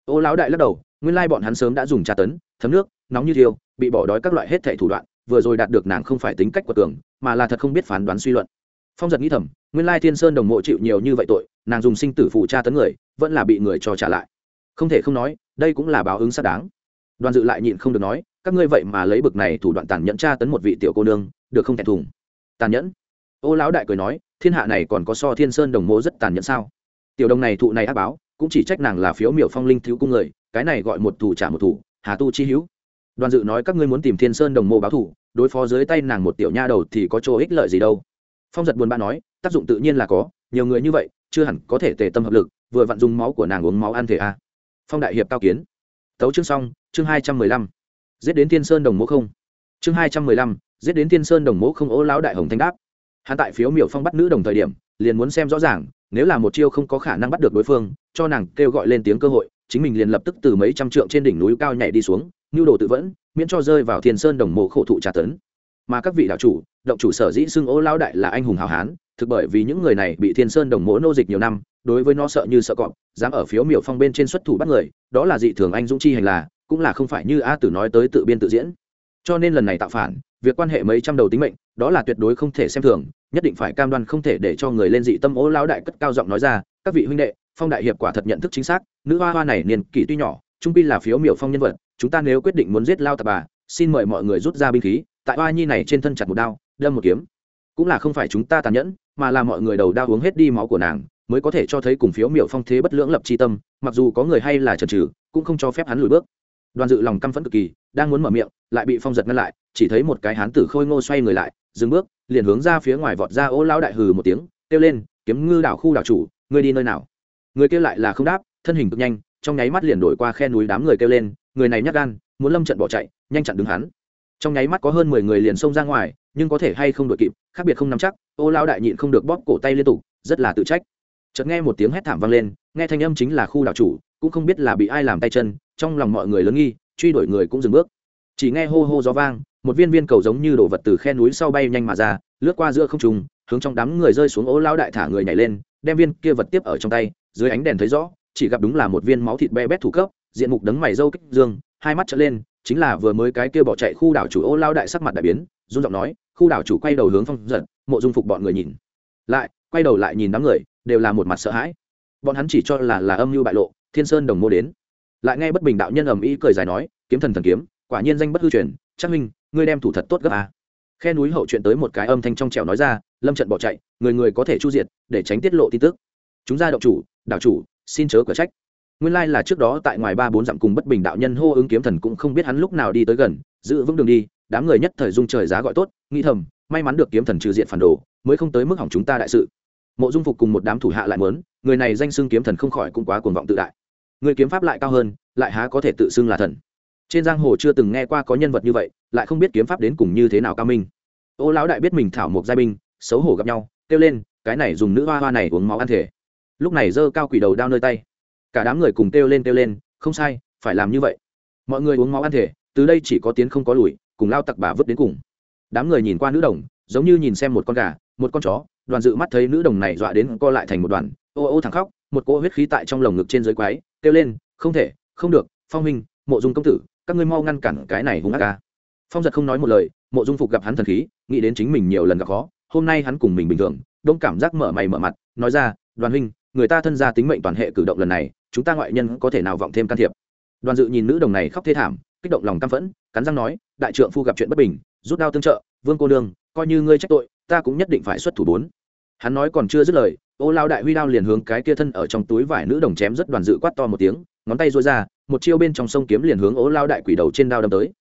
Ô lão đại lắc đầu nguyên lai bọn hắn sớm đã dùng trà tấn, thấm nước, nóng như thiêu, bị bỏ đói các loại hết thẻ thủ đoạn, vừa rồi đạt được nàng không phải tính cách của tường mà là thật không biết phán đoán suy luận. Phong giật nghĩ thầm, nguyên lai thiên sơn đồng mộ chịu nhiều như vậy tội, nàng dùng sinh tử phụ tra tấn người, vẫn là bị người cho trả lại. Không thể không nói, đây cũng là báo ứng xác đáng. Đoàn dự lại nhịn không được nói, các ngươi vậy mà lấy bực này thủ đoạn tàn nhẫn tra tấn một vị tiểu cô nương, được không thẹn thùng? Tàn nhẫn? Ô lão đại cười nói, thiên hạ này còn có so thiên sơn đồng mộ rất tàn nhẫn sao? Tiểu đồng này thụ này ác báo, cũng chỉ trách nàng là phiếu miểu phong linh thiếu cung người cái này gọi một thủ trả một thủ, hà tu chi hữu. Đoàn dự nói các ngươi muốn tìm thiên sơn đồng Mô báo thủ, đối phó dưới tay nàng một tiểu nha đầu thì có chỗ ích lợi gì đâu. Phong giật buồn bã nói, tác dụng tự nhiên là có, nhiều người như vậy, chưa hẳn có thể tề tâm hợp lực, vừa vặn dùng máu của nàng uống máu ăn thể a. Phong đại hiệp cao kiến. Tấu chương xong, chương hai trăm mười lăm. Giết đến thiên sơn đồng Mô không? Chương hai trăm mười lăm, giết đến thiên sơn đồng Mô không? Ố lão đại hồng thanh đáp. Hắn tại phiếu miểu phong bắt nữ đồng thời điểm, liền muốn xem rõ ràng, nếu là một chiêu không có khả năng bắt được đối phương, cho nàng kêu gọi lên tiếng cơ hội chính mình liền lập tức từ mấy trăm trượng trên đỉnh núi cao nhảy đi xuống nhu đồ tự vẫn, miễn cho rơi vào thiên sơn đồng mộ khổ thụ tra tấn. Mà các vị đạo chủ, động chủ sở dĩ xưng ô lao đại là anh hùng hào hán, thực bởi vì những người này bị thiên sơn đồng mỗ nô dịch nhiều năm, đối với nó sợ như sợ cọp, dám ở phiếu miểu phong bên trên xuất thủ bắt người, đó là dị thường anh dũng chi hành là, cũng là không phải như a tử nói tới tự biên tự diễn. Cho nên lần này tạo phản, việc quan hệ mấy trăm đầu tính mệnh, đó là tuyệt đối không thể xem thường, nhất định phải cam đoan không thể để cho người lên dị tâm ố lao đại cất cao giọng nói ra, các vị huynh đệ phong đại hiệp quả thật nhận thức chính xác, nữ hoa hoa này niên kỷ tuy nhỏ, trung pi là phiếu miểu phong nhân vật, chúng ta nếu quyết định muốn giết lao tập bà, xin mời mọi người rút ra binh khí, tại hoa nhi này trên thân chặt một đao, đâm một kiếm. Cũng là không phải chúng ta tàn nhẫn, mà là mọi người đầu đao uống hết đi máu của nàng, mới có thể cho thấy cùng phiếu miểu phong thế bất lưỡng lập c tâm, mặc dù có người hay là trần trừ cũng không cho phép hắn lùi bước. Đoàn dự lòng căm phẫn cực kỳ, đang muốn mở miệng, lại bị phong giật ngăn lại, chỉ thấy một cái hán tử khôi ngô xoay người lại, dừng bước, liền hướng ra phía ngoài vọt ra ô lão đại hừ một tiếng, kêu lên, kiếm ngư đảo khu đảo chủ, ngươi đi nơi nào? Người kia lại là không đáp, thân hình cực nhanh, trong nháy mắt liền đổi qua khe núi đám người kêu lên, người này nhắc gan, muốn lâm trận bỏ chạy, nhanh chặn đứng hắn. Trong nháy mắt có hơn mười người liền xông ra ngoài, nhưng có thể hay không đội kịp, khác biệt không nắm chắc, ô lao đại nhịn không được bóp cổ tay liên tục, rất là tự trách. Chợt nghe một tiếng hét thảm vang lên, nghe thanh âm chính là khu đảo chủ, cũng không biết là bị ai làm tay chân, trong lòng mọi người lớn nghi, truy đuổi người cũng dừng bước. Chỉ nghe hô hô gió vang, một viên viên cầu giống như đổ vật từ khe núi sau bay nhanh mà ra, lướt qua giữa không trùng hướng trong đám người rơi xuống ố lao đại thả người nhảy lên, đem viên kia vật tiếp ở trong tay dưới ánh đèn thấy rõ, chỉ gặp đúng là một viên máu thịt be bét thủ cấp, diện mục đấng mày dâu kích dương, hai mắt trở lên, chính là vừa mới cái kia bỏ chạy khu đảo chủ ô lao đại sắc mặt đại biến, run giọng nói, khu đảo chủ quay đầu hướng phong giật, mộ dung phục bọn người nhìn. Lại, quay đầu lại nhìn đám người, đều là một mặt sợ hãi. Bọn hắn chỉ cho là là âm mưu bại lộ, thiên sơn đồng mô đến. Lại nghe bất bình đạo nhân ầm ĩ cười dài nói, kiếm thần thần kiếm, quả nhiên danh bất hư truyền, chắc minh, ngươi đem thủ thật tốt gấp à? khe núi hậu chuyện tới một cái âm thanh trong trẻo nói ra, lâm trận bỏ chạy, người người có thể chu diệt, để tránh tiết lộ tin tức. Chúng ra động chủ đạo chủ, xin chớ cửa trách. Nguyên lai là trước đó tại ngoài ba bốn dặm cùng bất bình đạo nhân hô ứng kiếm thần cũng không biết hắn lúc nào đi tới gần, giữ vững đường đi, đám người nhất thời dung trời giá gọi tốt, nghĩ thầm, may mắn được kiếm thần trừ diện phản đồ, mới không tới mức hỏng chúng ta đại sự. Mộ dung phục cùng một đám thủ hạ lại mớn người này danh xưng kiếm thần không khỏi cũng quá cuồng vọng tự đại. Người kiếm pháp lại cao hơn, lại há có thể tự xưng là thần. Trên giang hồ chưa từng nghe qua có nhân vật như vậy, lại không biết kiếm pháp đến cùng như thế nào cao minh. Ô lão đại biết mình thảo một giai binh, xấu hổ gặp nhau, kêu lên, cái này dùng nữ hoa hoa này uống máu ăn thể lúc này giơ cao quỷ đầu đao nơi tay. Cả đám người cùng kêu lên kêu lên, không sai, phải làm như vậy. Mọi người uống máu ăn thể, từ đây chỉ có tiến không có lùi, cùng lao tặc bà vứt đến cùng. Đám người nhìn qua nữ đồng, giống như nhìn xem một con gà, một con chó, đoàn dự mắt thấy nữ đồng này dọa đến co lại thành một đoàn, ô ô thẳng khóc, một cỗ huyết khí tại trong lồng ngực trên dưới quái, kêu lên, không thể, không được, phong minh mộ dung công tử, các ngươi mau ngăn cản cái này hung ác ca. Phong giật không nói một lời, mộ dung phục gặp hắn thần khí, nghĩ đến chính mình nhiều lần gặp khó, hôm nay hắn cùng mình bình thường, đông cảm giác mở mày mở mặt, nói ra, đoàn huynh người ta thân gia tính mệnh toàn hệ cử động lần này, chúng ta ngoại nhân có thể nào vọng thêm can thiệp? Đoàn dự nhìn nữ đồng này khóc thê thảm, kích động lòng căm phẫn, cắn răng nói, đại trượng phu gặp chuyện bất bình, rút đao tương trợ, vương cô nương, coi như ngươi trách tội, ta cũng nhất định phải xuất thủ bốn. Hắn nói còn chưa dứt lời, ô lao đại huy đao liền hướng cái kia thân ở trong túi vải nữ đồng chém rất đoàn dự quát to một tiếng, ngón tay rối ra, một chiêu bên trong sông kiếm liền hướng ô lao đại quỷ đầu trên đao đâm tới.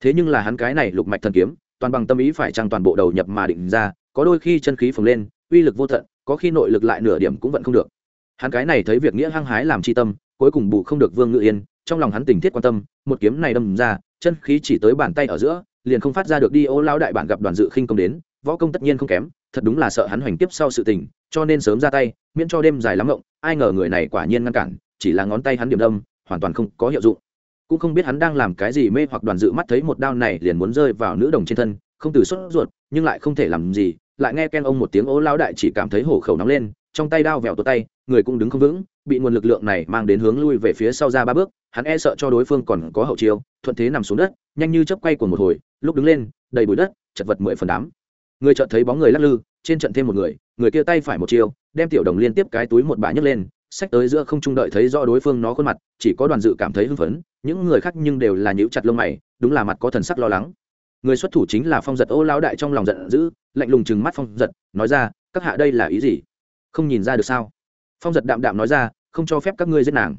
Thế nhưng là hắn cái này lục mạch thần kiếm, toàn bằng tâm ý phải trăng toàn bộ đầu nhập mà định ra, có đôi khi chân khí phồng lên, uy lực vô tận, có khi nội lực lại nửa điểm cũng vẫn không được hắn cái này thấy việc nghĩa hăng hái làm chi tâm, cuối cùng bù không được vương ngự yên, trong lòng hắn tình thiết quan tâm, một kiếm này đâm ra, chân khí chỉ tới bàn tay ở giữa, liền không phát ra được đi, ô lao đại bản gặp đoàn dự khinh công đến, võ công tất nhiên không kém, thật đúng là sợ hắn hoành tiếp sau sự tình, cho nên sớm ra tay, miễn cho đêm dài lắm ngộng, ai ngờ người này quả nhiên ngăn cản, chỉ là ngón tay hắn điểm đâm, hoàn toàn không có hiệu dụng. Cũng không biết hắn đang làm cái gì mê hoặc đoàn dự mắt thấy một đao này liền muốn rơi vào nữ đồng trên thân, không từ xuất ruột, nhưng lại không thể làm gì, lại nghe ken ông một tiếng ố lao đại chỉ cảm thấy hổ khẩu nóng lên trong tay đao vẹo tuột tay, người cũng đứng không vững, bị nguồn lực lượng này mang đến hướng lui về phía sau ra ba bước, hắn e sợ cho đối phương còn có hậu chiêu, thuận thế nằm xuống đất, nhanh như chấp quay của một hồi, lúc đứng lên, đầy bụi đất, chật vật mười phần đám người chợt thấy bóng người lắc lư, trên trận thêm một người người kia tay phải một chiêu, đem tiểu đồng liên tiếp cái túi một bả nhấc lên sách tới giữa không trung đợi thấy rõ đối phương nó khuôn mặt, chỉ có đoàn dự cảm thấy hưng phấn, những người khác nhưng đều là nhíu chặt lông mày, đúng là mặt có thần sắc lo lắng. Người xuất thủ chính là phong giật, ô lão đại trong lòng giận dữ, lạnh lùng chừng mắt phong giật, nói ra, các hạ đây là ý gì? Không nhìn ra được sao? Phong giật đạm đạm nói ra, không cho phép các ngươi giết nàng.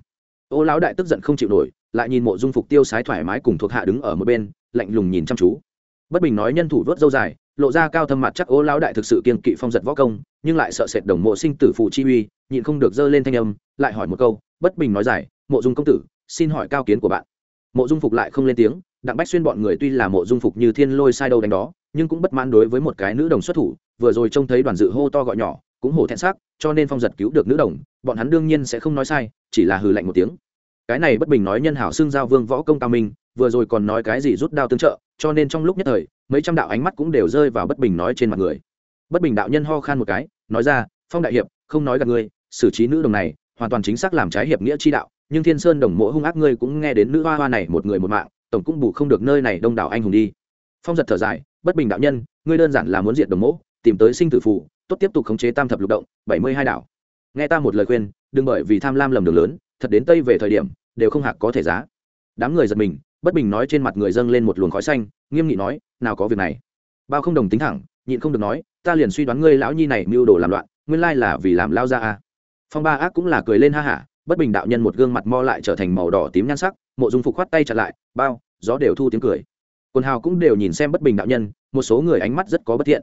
Ô lão đại tức giận không chịu nổi, lại nhìn mộ dung phục tiêu sái thoải mái cùng thuộc hạ đứng ở một bên, lạnh lùng nhìn chăm chú. Bất bình nói nhân thủ vớt dâu dài, lộ ra cao thâm mặt chắc ô lão đại thực sự kiên kỵ phong giật võ công, nhưng lại sợ sệt đồng mộ sinh tử phụ chi uy, nhịn không được dơ lên thanh âm, lại hỏi một câu, bất bình nói giải mộ dung công tử, xin hỏi cao kiến của bạn. Mộ dung phục lại không lên tiếng, đặng bách xuyên bọn người tuy là mộ dung phục như thiên lôi sai đâu đánh đó, nhưng cũng bất mãn đối với một cái nữ đồng xuất thủ, vừa rồi trông thấy đoàn dự hô to gọi nhỏ cũng hổ thẹn sắc cho nên phong giật cứu được nữ đồng, bọn hắn đương nhiên sẽ không nói sai, chỉ là hừ lạnh một tiếng. Cái này bất bình nói nhân hảo xưng giao vương võ công cao minh, vừa rồi còn nói cái gì rút đao tương trợ, cho nên trong lúc nhất thời, mấy trăm đạo ánh mắt cũng đều rơi vào bất bình nói trên mặt người. Bất bình đạo nhân ho khan một cái, nói ra, phong đại hiệp, không nói gặp ngươi, xử trí nữ đồng này, hoàn toàn chính xác làm trái hiệp nghĩa chi đạo, nhưng thiên sơn đồng mộ hung ác ngươi cũng nghe đến nữ hoa hoa này một người một mạng, tổng cũng bù không được nơi này đông đảo anh hùng đi. Phong giật thở dài, bất bình đạo nhân, ngươi đơn giản là muốn diệt đồng mộ tìm tới sinh tử phụ tốt tiếp tục khống chế tam thập lục động, bảy mươi hai đảo. Nghe ta một lời khuyên, đừng bởi vì tham lam lầm đường lớn, thật đến tây về thời điểm, đều không hạc có thể giá. Đám người giật mình, bất bình nói trên mặt người dâng lên một luồng khói xanh, nghiêm nghị nói, nào có việc này. Bao không đồng tính thẳng, nhịn không được nói, ta liền suy đoán ngươi lão nhi này mưu đồ làm loạn, nguyên lai là vì làm lao ra a phong ba ác cũng là cười lên ha hả, bất bình đạo nhân một gương mặt mo lại trở thành màu đỏ tím nhan sắc, mộ dung phục khoát tay chặt lại, bao, gió đều thu tiếng cười. Quần hào cũng đều nhìn xem bất bình đạo nhân, một số người ánh mắt rất có bất thiện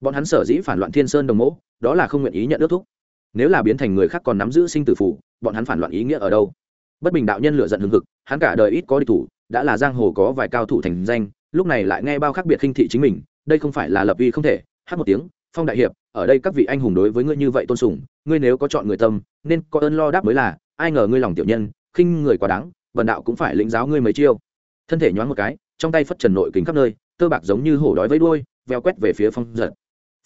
bọn hắn sở dĩ phản loạn thiên sơn đồng mẫu đó là không nguyện ý nhận ước thúc. Nếu là biến thành người khác còn nắm giữ sinh tử phủ bọn hắn phản loạn ý nghĩa ở đâu? Bất bình đạo nhân lựa giận hừng hực, hắn cả đời ít có địch thủ, đã là giang hồ có vài cao thủ thành danh, lúc này lại nghe bao khác biệt khinh thị chính mình, đây không phải là lập uy không thể, hát một tiếng, phong đại hiệp, ở đây các vị anh hùng đối với ngươi như vậy tôn sùng, ngươi nếu có chọn người tâm, nên có ơn lo đáp mới là, ai ngờ ngươi lòng tiểu nhân, khinh người quá đáng, vần đạo cũng phải lĩnh giáo ngươi mấy chiêu. Thân thể nhoáng một cái, trong tay phất trần nội kính khắp nơi, tơ bạc giống như hổ đói với đuôi, veo quét về phía phong giật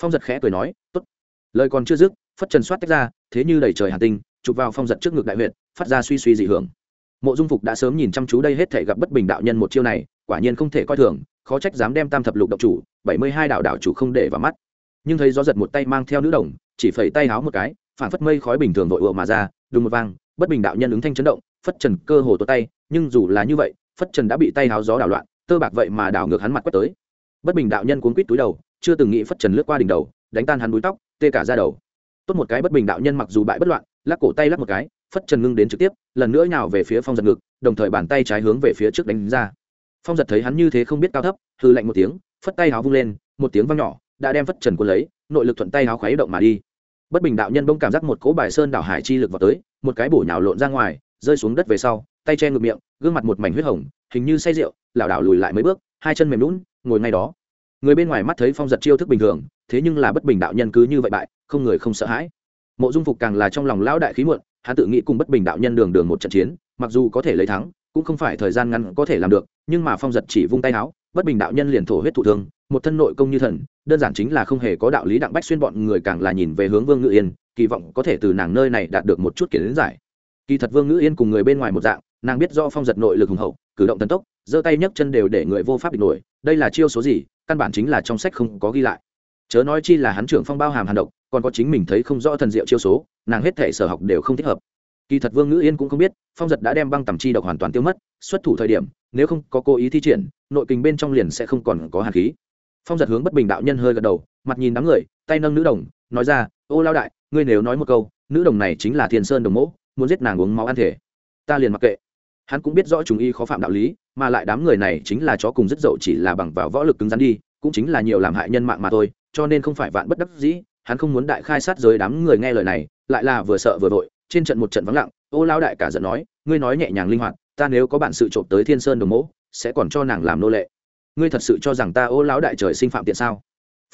phong giật khẽ cười nói, tốt. Lời còn chưa dứt, phất trần xoát tách ra, thế như đầy trời hà tinh, chụp vào phong giật trước ngực đại huyện phát ra suy suy dị hưởng. Mộ dung phục đã sớm nhìn chăm chú đây hết thể gặp bất bình đạo nhân một chiêu này, quả nhiên không thể coi thường, khó trách dám đem tam thập lục độc chủ, bảy mươi hai đạo đạo chủ không để vào mắt. Nhưng thấy gió giật một tay mang theo nữ đồng, chỉ phẩy tay háo một cái, phản phất mây khói bình thường vội ùa mà ra, đùng một vang, bất bình đạo nhân ứng thanh chấn động, phất trần cơ hồ tốt tay, nhưng dù là như vậy, phất trần đã bị tay háo gió đảo loạn, tơ bạc vậy mà đảo ngược hắn mặt quét tới. Bất bình đạo nhân cuốn quít túi đầu chưa từng nghĩ phất trần lướt qua đỉnh đầu, đánh tan hắn búi tóc, tê cả ra đầu. Tốt một cái bất bình đạo nhân mặc dù bại bất loạn, lắc cổ tay lắc một cái, phất trần ngưng đến trực tiếp, lần nữa nhào về phía phong giật ngực, đồng thời bàn tay trái hướng về phía trước đánh ra. Phong giật thấy hắn như thế không biết cao thấp hư lạnh một tiếng, phất tay háo vung lên, một tiếng vang nhỏ, đã đem phất trần quân lấy, nội lực thuận tay háo khuấy động mà đi. Bất bình đạo nhân bông cảm giác một cỗ bài sơn đảo hải chi lực vào tới, một cái bổ nhào lộn ra ngoài, rơi xuống đất về sau, tay che ngực miệng, gương mặt một mảnh huyết hồng, hình như say rượu, lảo đảo lùi lại mấy bước, hai chân mềm lún ngồi ngay đó người bên ngoài mắt thấy phong giật chiêu thức bình thường, thế nhưng là bất bình đạo nhân cứ như vậy bại, không người không sợ hãi. Mộ dung phục càng là trong lòng lão đại khí muộn, hắn tự nghĩ cùng bất bình đạo nhân đường đường một trận chiến, mặc dù có thể lấy thắng, cũng không phải thời gian ngắn có thể làm được, nhưng mà phong giật chỉ vung tay áo bất bình đạo nhân liền thổ huyết thụ thương, một thân nội công như thần, đơn giản chính là không hề có đạo lý đặng bách xuyên bọn người càng là nhìn về hướng vương ngự yên, kỳ vọng có thể từ nàng nơi này đạt được một chút kiến giải. Kỳ thật vương ngự yên cùng người bên ngoài một dạng, nàng biết do phong giật nội lực hùng hậu, cử động tấn tốc, giơ tay nhấc chân đều để người vô pháp địch nổi, đây là chiêu số gì căn bản chính là trong sách không có ghi lại. Chớ nói chi là hắn trưởng phong bao hàm hàn độc, còn có chính mình thấy không rõ thần diệu chiêu số, nàng hết thể sở học đều không thích hợp. Kỳ thật vương ngữ yên cũng không biết, phong giật đã đem băng tầm chi độc hoàn toàn tiêu mất, xuất thủ thời điểm, nếu không có cố ý thi triển, nội kình bên trong liền sẽ không còn có hàn khí. Phong giật hướng bất bình đạo nhân hơi gật đầu, mặt nhìn đám người, tay nâng nữ đồng, nói ra, ô lao đại, ngươi nếu nói một câu, nữ đồng này chính là thiền sơn đồng mẫu muốn giết nàng uống máu ăn thể. Ta liền mặc kệ. Hắn cũng biết rõ chúng y khó phạm đạo lý mà lại đám người này chính là chó cùng rất dậu chỉ là bằng vào võ lực cứng rắn đi, cũng chính là nhiều làm hại nhân mạng mà thôi, cho nên không phải vạn bất đắc dĩ, hắn không muốn đại khai sát giới đám người nghe lời này, lại là vừa sợ vừa vội, trên trận một trận vắng lặng, ô lao đại cả giận nói, ngươi nói nhẹ nhàng linh hoạt, ta nếu có bạn sự trộm tới thiên sơn đồng mẫu sẽ còn cho nàng làm nô lệ. Ngươi thật sự cho rằng ta, ô lão đại trời sinh phạm tiện sao?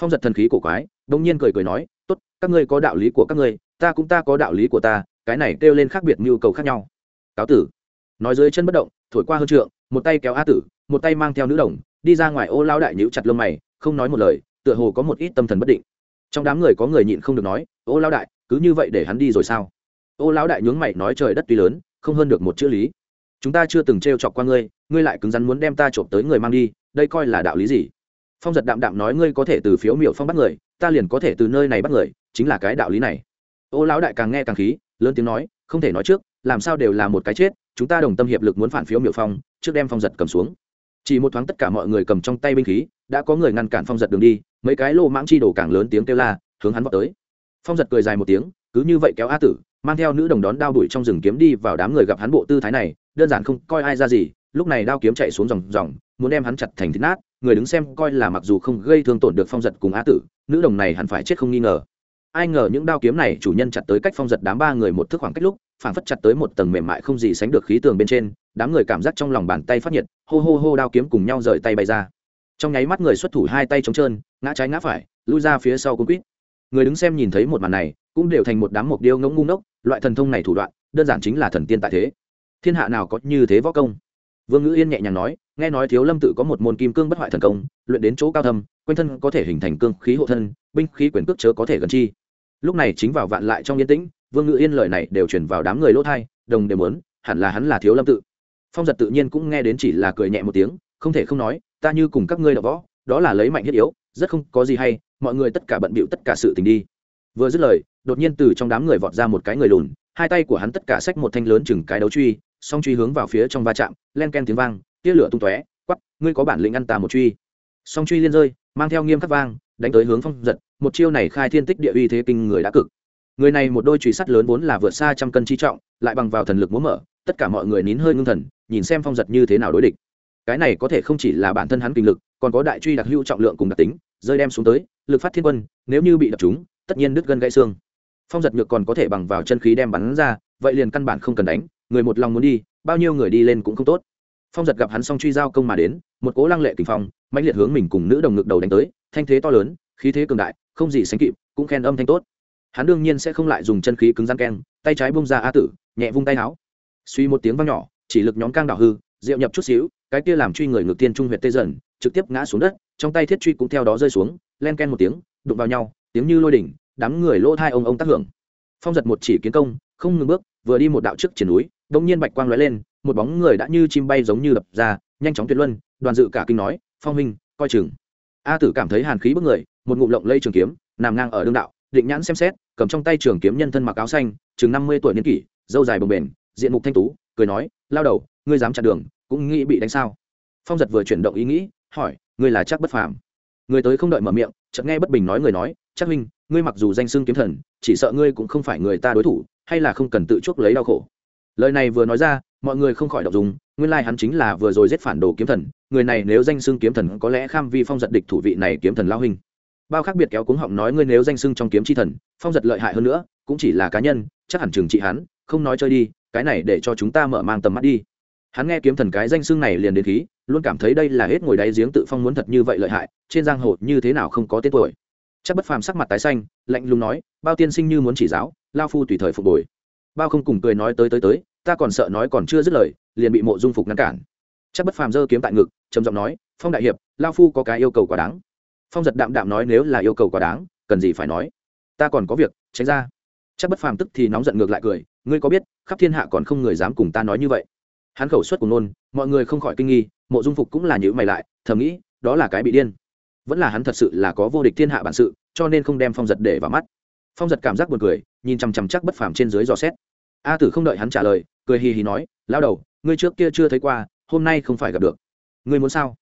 Phong giật thần khí cổ quái đông nhiên cười cười nói, tốt, các ngươi có đạo lý của các ngươi, ta cũng ta có đạo lý của ta, cái này kêu lên khác biệt nhu cầu khác nhau. Cáo tử. Nói dưới chân bất động, thổi qua hơn trượng một tay kéo a tử, một tay mang theo nữ đồng, đi ra ngoài ô lão đại nhữ chặt lông mày, không nói một lời, tựa hồ có một ít tâm thần bất định. Trong đám người có người nhịn không được nói, ô lão đại, cứ như vậy để hắn đi rồi sao? Ô lão đại nhướng mày nói, trời đất tuy lớn, không hơn được một chữ lý. Chúng ta chưa từng t r e o chọc qua ngươi ngươi lại cứng rắn muốn đem ta trộm tới người mang đi, đây coi là đạo lý gì? Phong giật đạm đạm nói, ngươi có thể từ phiếu miểu phong bắt người, ta liền có thể từ nơi này bắt người, chính là cái đạo lý này. Ô lão đại càng nghe càng khí, lớn tiếng nói, không thể nói trước làm sao đều là một cái chết, chúng ta đồng tâm hiệp lực muốn phản phiếu Miệu phong, trước đem phong giật cầm xuống. Chỉ một thoáng tất cả mọi người cầm trong tay binh khí, đã có người ngăn cản phong giật đường đi, mấy cái lô mãng chi đổ càng lớn tiếng kêu la, hướng hắn vào tới. Phong giật cười dài một tiếng, cứ như vậy kéo a tử, mang theo nữ đồng đón đao đuổi trong rừng kiếm đi vào đám người gặp hắn bộ tư thái này, đơn giản không coi ai ra gì, lúc này đao kiếm chạy xuống dòng dòng, muốn đem hắn chặt thành thịt nát, người đứng xem coi là mặc dù không gây thương tổn được phong giật cùng á tử, nữ đồng này hẳn phải chết không nghi ngờ ai ngờ những đao kiếm này chủ nhân chặt tới cách phong giật đám ba người một thước khoảng cách lúc, phảng phất chặt tới một tầng mềm mại không gì sánh được khí tường bên trên, đám người cảm giác trong lòng bàn tay phát nhiệt, hô hô hô đao kiếm cùng nhau rời tay bay ra. Trong nháy mắt người xuất thủ hai tay trống trơn, ngã trái ngã phải, lui ra phía sau cung quýt. Người đứng xem nhìn thấy một màn này, cũng đều thành một đám mục điêu ngỗng ngu ngốc, loại thần thông này thủ đoạn, đơn giản chính là thần tiên tại thế. Thiên hạ nào có như thế võ công? Vương ngữ yên nhẹ nhàng nói, nghe nói thiếu lâm tự có một môn kim cương bất hoại thần công, luyện đến chỗ cao thâm, quanh thân có thể hình thành cương khí hộ thân, binh khí quyền cước chớ có thể gần chi lúc này chính vào vạn lại trong yên tĩnh, vương ngự yên lời này đều chuyển vào đám người lỗ thai, đồng đều muốn, hẳn là hắn là thiếu lâm tự. Phong giật tự nhiên cũng nghe đến chỉ là cười nhẹ một tiếng, không thể không nói, ta như cùng các ngươi đọc võ, đó là lấy mạnh thiết yếu, rất không có gì hay, mọi người tất cả bận bịu tất cả sự tình đi. Vừa dứt lời, đột nhiên từ trong đám người vọt ra một cái người lùn, hai tay của hắn tất cả xách một thanh lớn chừng cái đấu truy, song truy hướng vào phía trong va chạm, len ken tiếng vang, tia lửa tung tóe quắp ngươi có bản lĩnh ăn ta một truy. Song truy liên rơi, mang theo nghiêm khắc vang đánh tới hướng phong giật, một chiêu này khai thiên tích địa uy thế kinh người đã cực. Người này một đôi truy sắt lớn vốn là vượt xa trăm cân chi trọng, lại bằng vào thần lực múa mở, tất cả mọi người nín hơi ngưng thần, nhìn xem phong giật như thế nào đối địch. Cái này có thể không chỉ là bản thân hắn kinh lực, còn có đại truy đặc hữu trọng lượng cùng đặc tính, rơi đem xuống tới, lực phát thiên quân, nếu như bị đập chúng tất nhiên đứt gân gãy xương. Phong giật nhược còn có thể bằng vào chân khí đem bắn ra, vậy liền căn bản không cần đánh, người một lòng muốn đi, bao nhiêu người đi lên cũng không tốt. Phong giật gặp hắn xong truy giao công mà đến, một cố lăng lệ kinh phong mạnh liệt hướng mình cùng nữ đồng ngực đầu đánh tới thanh thế to lớn, khí thế cường đại, không gì sánh kịp, cũng khen âm thanh tốt. Hắn đương nhiên sẽ không lại dùng chân khí cứng răng keng, tay trái bông ra a tử, nhẹ vung tay áo. Suy một tiếng vang nhỏ, chỉ lực nhóm cang đảo hư diệu nhập chút xíu, cái kia làm truy người ngược tiên trung huyệt tê dần, trực tiếp ngã xuống đất, trong tay thiết truy cũng theo đó rơi xuống, len ken một tiếng, đụng vào nhau, tiếng như lôi đỉnh, đám người lỗ thai ông ông tác hưởng. Phong giật một chỉ kiến công, không ngừng bước, vừa đi một đạo trước triển núi đông nhiên bạch quang lóe lên, một bóng người đã như chim bay giống như đập ra, nhanh chóng tuyệt luân, đoàn dự cả kinh nói, phong minh coi chừng a tử cảm thấy hàn khí bức người, một ngụm lộng lây trường kiếm, nằm ngang ở đương đạo, định nhãn xem xét, cầm trong tay trường kiếm nhân thân mặc áo xanh, chừng năm mươi tuổi niên kỷ, dâu dài bồng bềnh, diện mục thanh tú, cười nói, lao đầu, ngươi dám chặn đường, cũng nghĩ bị đánh sao? Phong giật vừa chuyển động ý nghĩ, hỏi, ngươi là chắc bất phàm? Người tới không đợi mở miệng, chợt nghe bất bình nói người nói, chắc huynh, ngươi mặc dù danh xưng kiếm thần, chỉ sợ ngươi cũng không phải người ta đối thủ, hay là không cần tự chuốc lấy đau khổ? Lời này vừa nói ra, mọi người không khỏi đọc dùng nguyên lai hắn chính là vừa rồi giết phản đồ kiếm thần người này nếu danh xưng kiếm thần có lẽ kham vi phong giật địch thủ vị này kiếm thần lao hình bao khác biệt kéo cuống họng nói ngươi nếu danh xưng trong kiếm chi thần, phong giật lợi hại hơn nữa, cũng chỉ là cá nhân, chắc hẳn trừng trị hắn, không nói chơi đi, cái này để cho chúng ta mở mang tầm mắt đi. Hắn nghe kiếm thần cái danh xưng này liền đến khí, luôn cảm thấy đây là hết ngồi đáy giếng tự phong muốn thật như vậy lợi hại, trên giang hồ như thế nào không có tên tuổi. Chắc bất phàm sắc mặt tái xanh, lạnh lùng nói, bao tiên sinh như muốn chỉ giáo, lao phu tùy thời phục hồi bao không cùng cười nói tới tới tới, ta còn sợ nói còn chưa dứt lời, liền bị mộ dung phục ngăn cản chắc bất phàm giơ kiếm tại ngực, trầm giọng nói, phong đại hiệp, lao phu có cái yêu cầu quá đáng. Phong giật đạm đạm nói, nếu là yêu cầu quá đáng, cần gì phải nói? Ta còn có việc, tránh ra. Chắc bất phàm tức thì nóng giận ngược lại cười, ngươi có biết, khắp thiên hạ còn không người dám cùng ta nói như vậy? Hắn khẩu suất cùng nôn mọi người không khỏi kinh nghi, mộ dung phục cũng là nhữ mày lại, thầm nghĩ, đó là cái bị điên. Vẫn là hắn thật sự là có vô địch thiên hạ bản sự, cho nên không đem phong giật để vào mắt. Phong giật cảm giác buồn cười, nhìn chằm chằm chắc bất phàm trên dưới dò xét. A tử không đợi hắn trả lời, cười hì hì nói, lao đầu, ngươi trước kia chưa thấy qua hôm nay không phải gặp được. Ngươi muốn sao?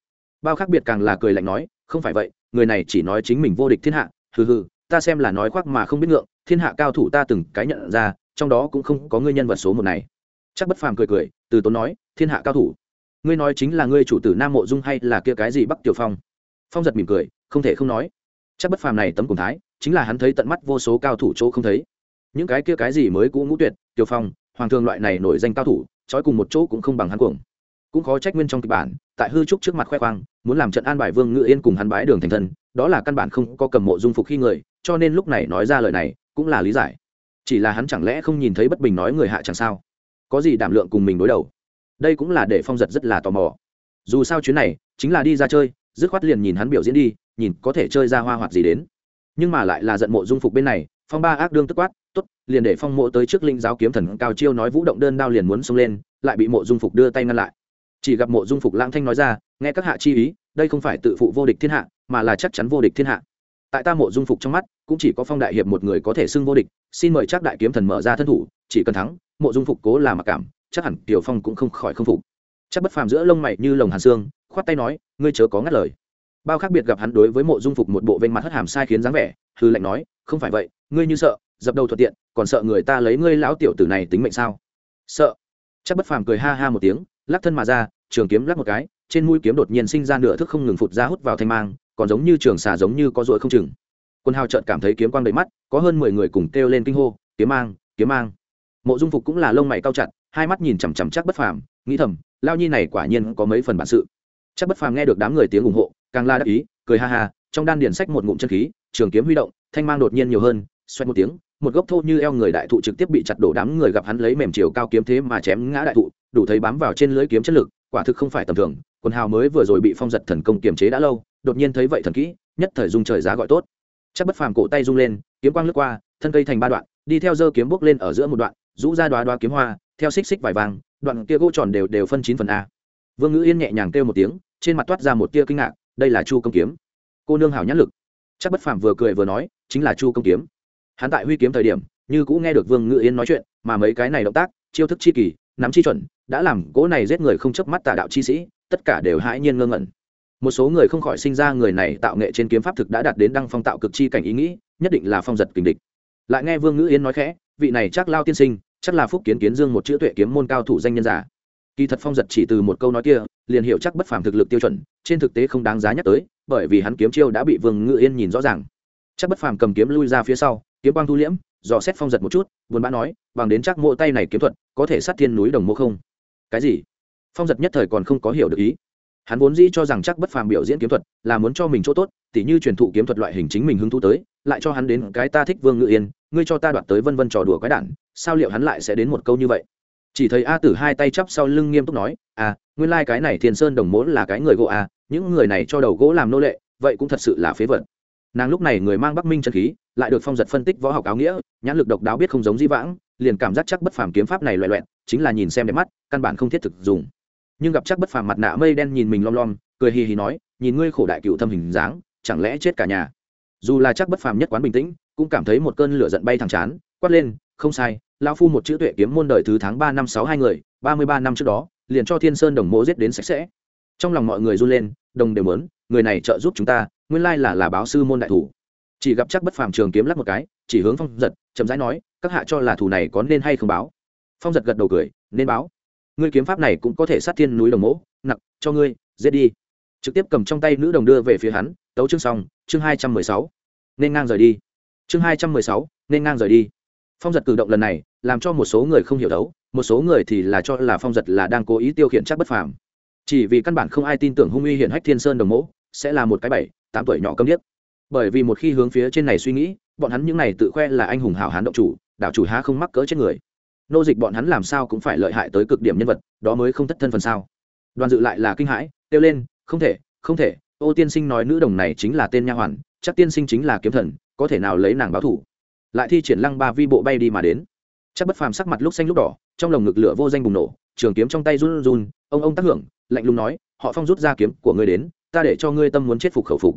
Bao khác biệt càng là cười lạnh nói, không phải vậy, người này chỉ nói chính mình vô địch thiên hạ, hừ hừ, ta xem là nói khoác mà không biết ngượng, thiên hạ cao thủ ta từng cái nhận ra, trong đó cũng không có ngươi nhân vật số một này. Chắc bất phàm cười cười, từ tốn nói, thiên hạ cao thủ. Ngươi nói chính là ngươi chủ tử nam mộ dung hay là kia cái gì bắc tiểu phong? Phong giật mỉm cười, không thể không nói. Chắc bất phàm này tấm cùng thái, chính là hắn thấy tận mắt vô số cao thủ chỗ không thấy. Những cái kia cái gì mới cũ ngũ tuyệt, tiểu phong, hoàng thương loại này nổi danh cao thủ, trói cùng một chỗ cũng không bằng hắn cuồng cũng khó trách nguyên trong kịch bản, tại hư trúc trước mặt khoe khoang, muốn làm trận an bài vương ngự yên cùng hắn bái đường thành thân, đó là căn bản không có cầm mộ dung phục khi người, cho nên lúc này nói ra lời này, cũng là lý giải. Chỉ là hắn chẳng lẽ không nhìn thấy bất bình nói người hạ chẳng sao? Có gì đảm lượng cùng mình đối đầu? Đây cũng là để phong giật rất là tò mò. Dù sao chuyến này, chính là đi ra chơi, dứt khoát liền nhìn hắn biểu diễn đi, nhìn có thể chơi ra hoa hoạt gì đến. Nhưng mà lại là giận mộ dung phục bên này, phong ba ác đương tức quát t ố t liền để phong mộ tới trước linh giáo kiếm thần cao chiêu nói vũ động đơn đao liền muốn xông lên, lại bị mộ dung phục đưa tay ngăn lại chỉ gặp mộ dung phục lãng thanh nói ra, nghe các hạ chi ý, đây không phải tự phụ vô địch thiên hạ, mà là chắc chắn vô địch thiên hạ. Tại ta mộ dung phục trong mắt, cũng chỉ có phong đại hiệp một người có thể xưng vô địch, xin mời chắc đại kiếm thần mở ra thân thủ, chỉ cần thắng, mộ dung phục cố là mặc cảm, chắc hẳn tiểu phong cũng không khỏi không phục. Chắc bất phàm giữa lông mày như lồng hàn xương, khoát tay nói, ngươi chớ có ngắt lời. Bao khác biệt gặp hắn đối với mộ dung phục một bộ vênh mặt hất hàm sai khiến dáng vẻ, hư lệnh nói, không phải vậy, ngươi như sợ, dập đầu thuận tiện, còn sợ người ta lấy ngươi lão tiểu tử này tính mệnh sao? Sợ. Chắc bất phàm cười ha ha một tiếng lắc thân mà ra, trường kiếm lắc một cái, trên mũi kiếm đột nhiên sinh ra nửa thức không ngừng phụt ra hút vào thanh mang, còn giống như trường xà giống như có ruồi không chừng. Quân hào trợn cảm thấy kiếm quang đầy mắt, có hơn mười người cùng kêu lên kinh hô, kiếm mang kiếm mang. Mộ dung phục cũng là lông mày cao chặt, hai mắt nhìn chằm chằm chắc bất phàm, nghĩ thầm lao nhi này quả nhiên có mấy phần bản sự. Chắc bất phàm nghe được đám người tiếng ủng hộ, càng la đắc ý, cười ha ha, trong đan điền sách một ngụm chân khí, trường kiếm huy động, thanh mang đột nhiên nhiều hơn xoay một tiếng một gốc thô như eo người đại thụ trực tiếp bị chặt đổ đám người gặp hắn lấy mềm chiều cao kiếm thế mà chém ngã đại thụ, đủ thấy bám vào trên lưới kiếm chất lực, quả thực không phải tầm thường, quần hào mới vừa rồi bị phong giật thần công kiềm chế đã lâu, đột nhiên thấy vậy thần kỹ, nhất thời dung trời giá gọi tốt. Chắc bất phàm cổ tay rung lên, kiếm quang lướt qua, thân cây thành ba đoạn, đi theo dơ kiếm bước lên ở giữa một đoạn, rũ ra đoá đoá kiếm hoa, theo xích xích vải vàng, đoạn kia gỗ tròn đều đều phân chín phần a. Vương ngữ yên nhẹ nhàng kêu một tiếng, trên mặt toát ra một tia kinh ngạc, đây là chu công kiếm. Cô nương hảo nhãn lực. Chắc bất phàm vừa cười vừa nói, chính là chu công kiếm hắn tại huy kiếm thời điểm, như cũng nghe được vương ngự yên nói chuyện, mà mấy cái này động tác, chiêu thức chi kỳ, nắm chi chuẩn, đã làm gỗ này giết người không chớp mắt tà đạo chi sĩ, tất cả đều hãi nhiên ngơ ngẩn. Một số người không khỏi sinh ra người này tạo nghệ trên kiếm pháp thực đã đạt đến đăng phong tạo cực chi cảnh ý nghĩ, nhất định là phong giật kình địch. Lại nghe vương ngữ yên nói khẽ, vị này chắc lao tiên sinh, chắc là phúc kiến kiến dương một chữ tuệ kiếm môn cao thủ danh nhân giả. Kỳ thật phong giật chỉ từ một câu nói kia, liền hiểu chắc bất phàm thực lực tiêu chuẩn, trên thực tế không đáng giá nhắc tới, bởi vì hắn kiếm chiêu đã bị vương ngự yên nhìn rõ ràng. Chắc bất phàm cầm kiếm lui ra phía sau kiếm quang thu liễm, dò xét phong giật một chút, buồn bã nói bằng đến chắc mộ tay này kiếm thuật, có thể sát thiên núi đồng mô không? Cái gì? Phong giật nhất thời còn không có hiểu được ý. Hắn vốn dĩ cho rằng chắc bất phàm biểu diễn kiếm thuật là muốn cho mình chỗ tốt, tỉ như truyền thụ kiếm thuật loại hình chính mình hứng thú tới, lại cho hắn đến cái ta thích vương ngự yên, ngươi cho ta đoạt tới vân vân trò đùa quái đản, sao liệu hắn lại sẽ đến một câu như vậy? Chỉ thấy a tử hai tay chắp sau lưng nghiêm túc nói à nguyên lai、like、cái này thiên sơn đồng mỗ là cái người gỗ à những người này cho đầu gỗ làm nô lệ, vậy cũng thật sự là phế vật nàng lúc này người mang bắc minh chân khí, lại được phong giật phân tích võ học áo nghĩa, nhãn lực độc đáo biết không giống di vãng, liền cảm giác chắc bất phàm kiếm pháp này loại loẹn chính là nhìn xem đẹp mắt, căn bản không thiết thực dùng. Nhưng gặp chắc bất phàm mặt nạ mây đen nhìn mình lom lom, cười hì hì nói, nhìn ngươi khổ đại cựu thâm hình dáng, chẳng lẽ chết cả nhà? Dù là chắc bất phàm nhất quán bình tĩnh, cũng cảm thấy một cơn lửa giận bay thẳng chán, quát lên, không sai, lão phu một chữ tuệ kiếm môn đời thứ tháng ba năm sáu hai người, ba mươi ba năm trước đó, liền cho thiên sơn đồng mộ giết đến sạch sẽ. Trong lòng mọi người run lên, đồng đều mớn người này trợ giúp chúng ta nguyên lai là là báo sư môn đại thủ. Chỉ gặp chắc bất phàm trường kiếm lắc một cái, chỉ hướng phong giật, chậm rãi nói, các hạ cho là thủ này có nên hay không báo? Phong giật gật đầu cười, nên báo. Ngươi kiếm pháp này cũng có thể sát thiên núi đồng mỗ, nặc, cho ngươi, giết đi. Trực tiếp cầm trong tay nữ đồng đưa về phía hắn, tấu chương xong, chương hai trăm mười sáu. Nên ngang rời đi. Chương hai trăm mười sáu, nên ngang rời đi. Phong giật cử động lần này, làm cho một số người không hiểu đấu, một số người thì là cho là phong giật là đang cố ý tiêu khiển chắc bất phàm. Chỉ vì căn bản không ai tin tưởng hung uy hiển hách thiên sơn đồng mẫu sẽ là một cái bảy, tám tuổi nhỏ câm điếc. Bởi vì một khi hướng phía trên này suy nghĩ, bọn hắn những này tự khoe là anh hùng hào hán động chủ, đảo chủ há không mắc cỡ chết người. Nô dịch bọn hắn làm sao cũng phải lợi hại tới cực điểm nhân vật, đó mới không thất thân phần sao. Đoàn dự lại là kinh hãi, kêu lên, không thể không thể, ô tiên sinh nói nữ đồng này chính là tên nha hoàn, chắc tiên sinh chính là kiếm thần, có thể nào lấy nàng báo thủ? Lại thi triển lăng ba vi bộ bay đi mà đến. Chắc bất phàm sắc mặt lúc xanh lúc đỏ, trong lồng ngực lửa vô danh bùng nổ, trường kiếm trong tay run run, ông ông tác hưởng, lạnh lùng nói, họ phong rút ra kiếm của ngươi đến ta để cho ngươi tâm muốn chết phục khẩu phục.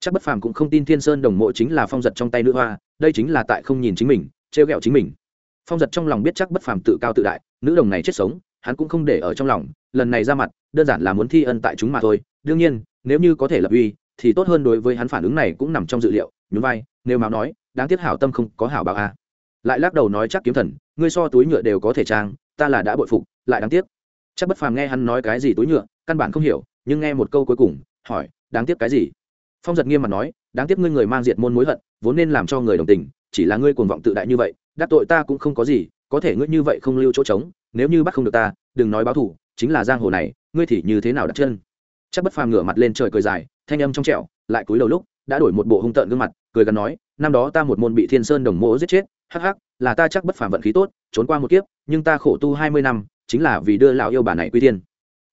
Chắc bất phàm cũng không tin thiên sơn đồng mộ chính là phong giật trong tay nữ hoa, đây chính là tại không nhìn chính mình, trêu ghẹo chính mình. Phong giật trong lòng biết chắc bất phàm tự cao tự đại, nữ đồng này chết sống, hắn cũng không để ở trong lòng, lần này ra mặt, đơn giản là muốn thi ân tại chúng mà thôi. Đương nhiên, nếu như có thể lập uy, thì tốt hơn đối với hắn phản ứng này cũng nằm trong dự liệu, nhún vai, nếu máu nói, đáng tiếc hảo tâm không có hảo bảo a. Lại lắc đầu nói chắc kiếm thần, ngươi so túi nhựa đều có thể trang, ta là đã bội phục, lại đáng tiếc. Chắc bất phàm nghe hắn nói cái gì túi nhựa, căn bản không hiểu, nhưng nghe một câu cuối cùng hỏi, đáng tiếc cái gì? Phong giật nghiêm mặt nói, đáng tiếc ngươi người mang diệt môn mối hận, vốn nên làm cho người đồng tình, chỉ là ngươi cuồng vọng tự đại như vậy, đắc tội ta cũng không có gì, có thể ngươi như vậy không lưu chỗ trống, nếu như bắt không được ta, đừng nói báo thủ chính là giang hồ này, ngươi thì như thế nào đặt chân? Chắc bất phàm ngửa mặt lên trời cười dài, thanh âm trong trẻo, lại cúi đầu lúc, đã đổi một bộ hung tợn gương mặt, cười gắn nói, năm đó ta một môn bị thiên sơn đồng mỗ giết chết, hắc hắc, là ta chắc bất phàm vận khí tốt, trốn qua một kiếp, nhưng ta khổ tu hai mươi năm, chính là vì đưa lão yêu bà này quy thiên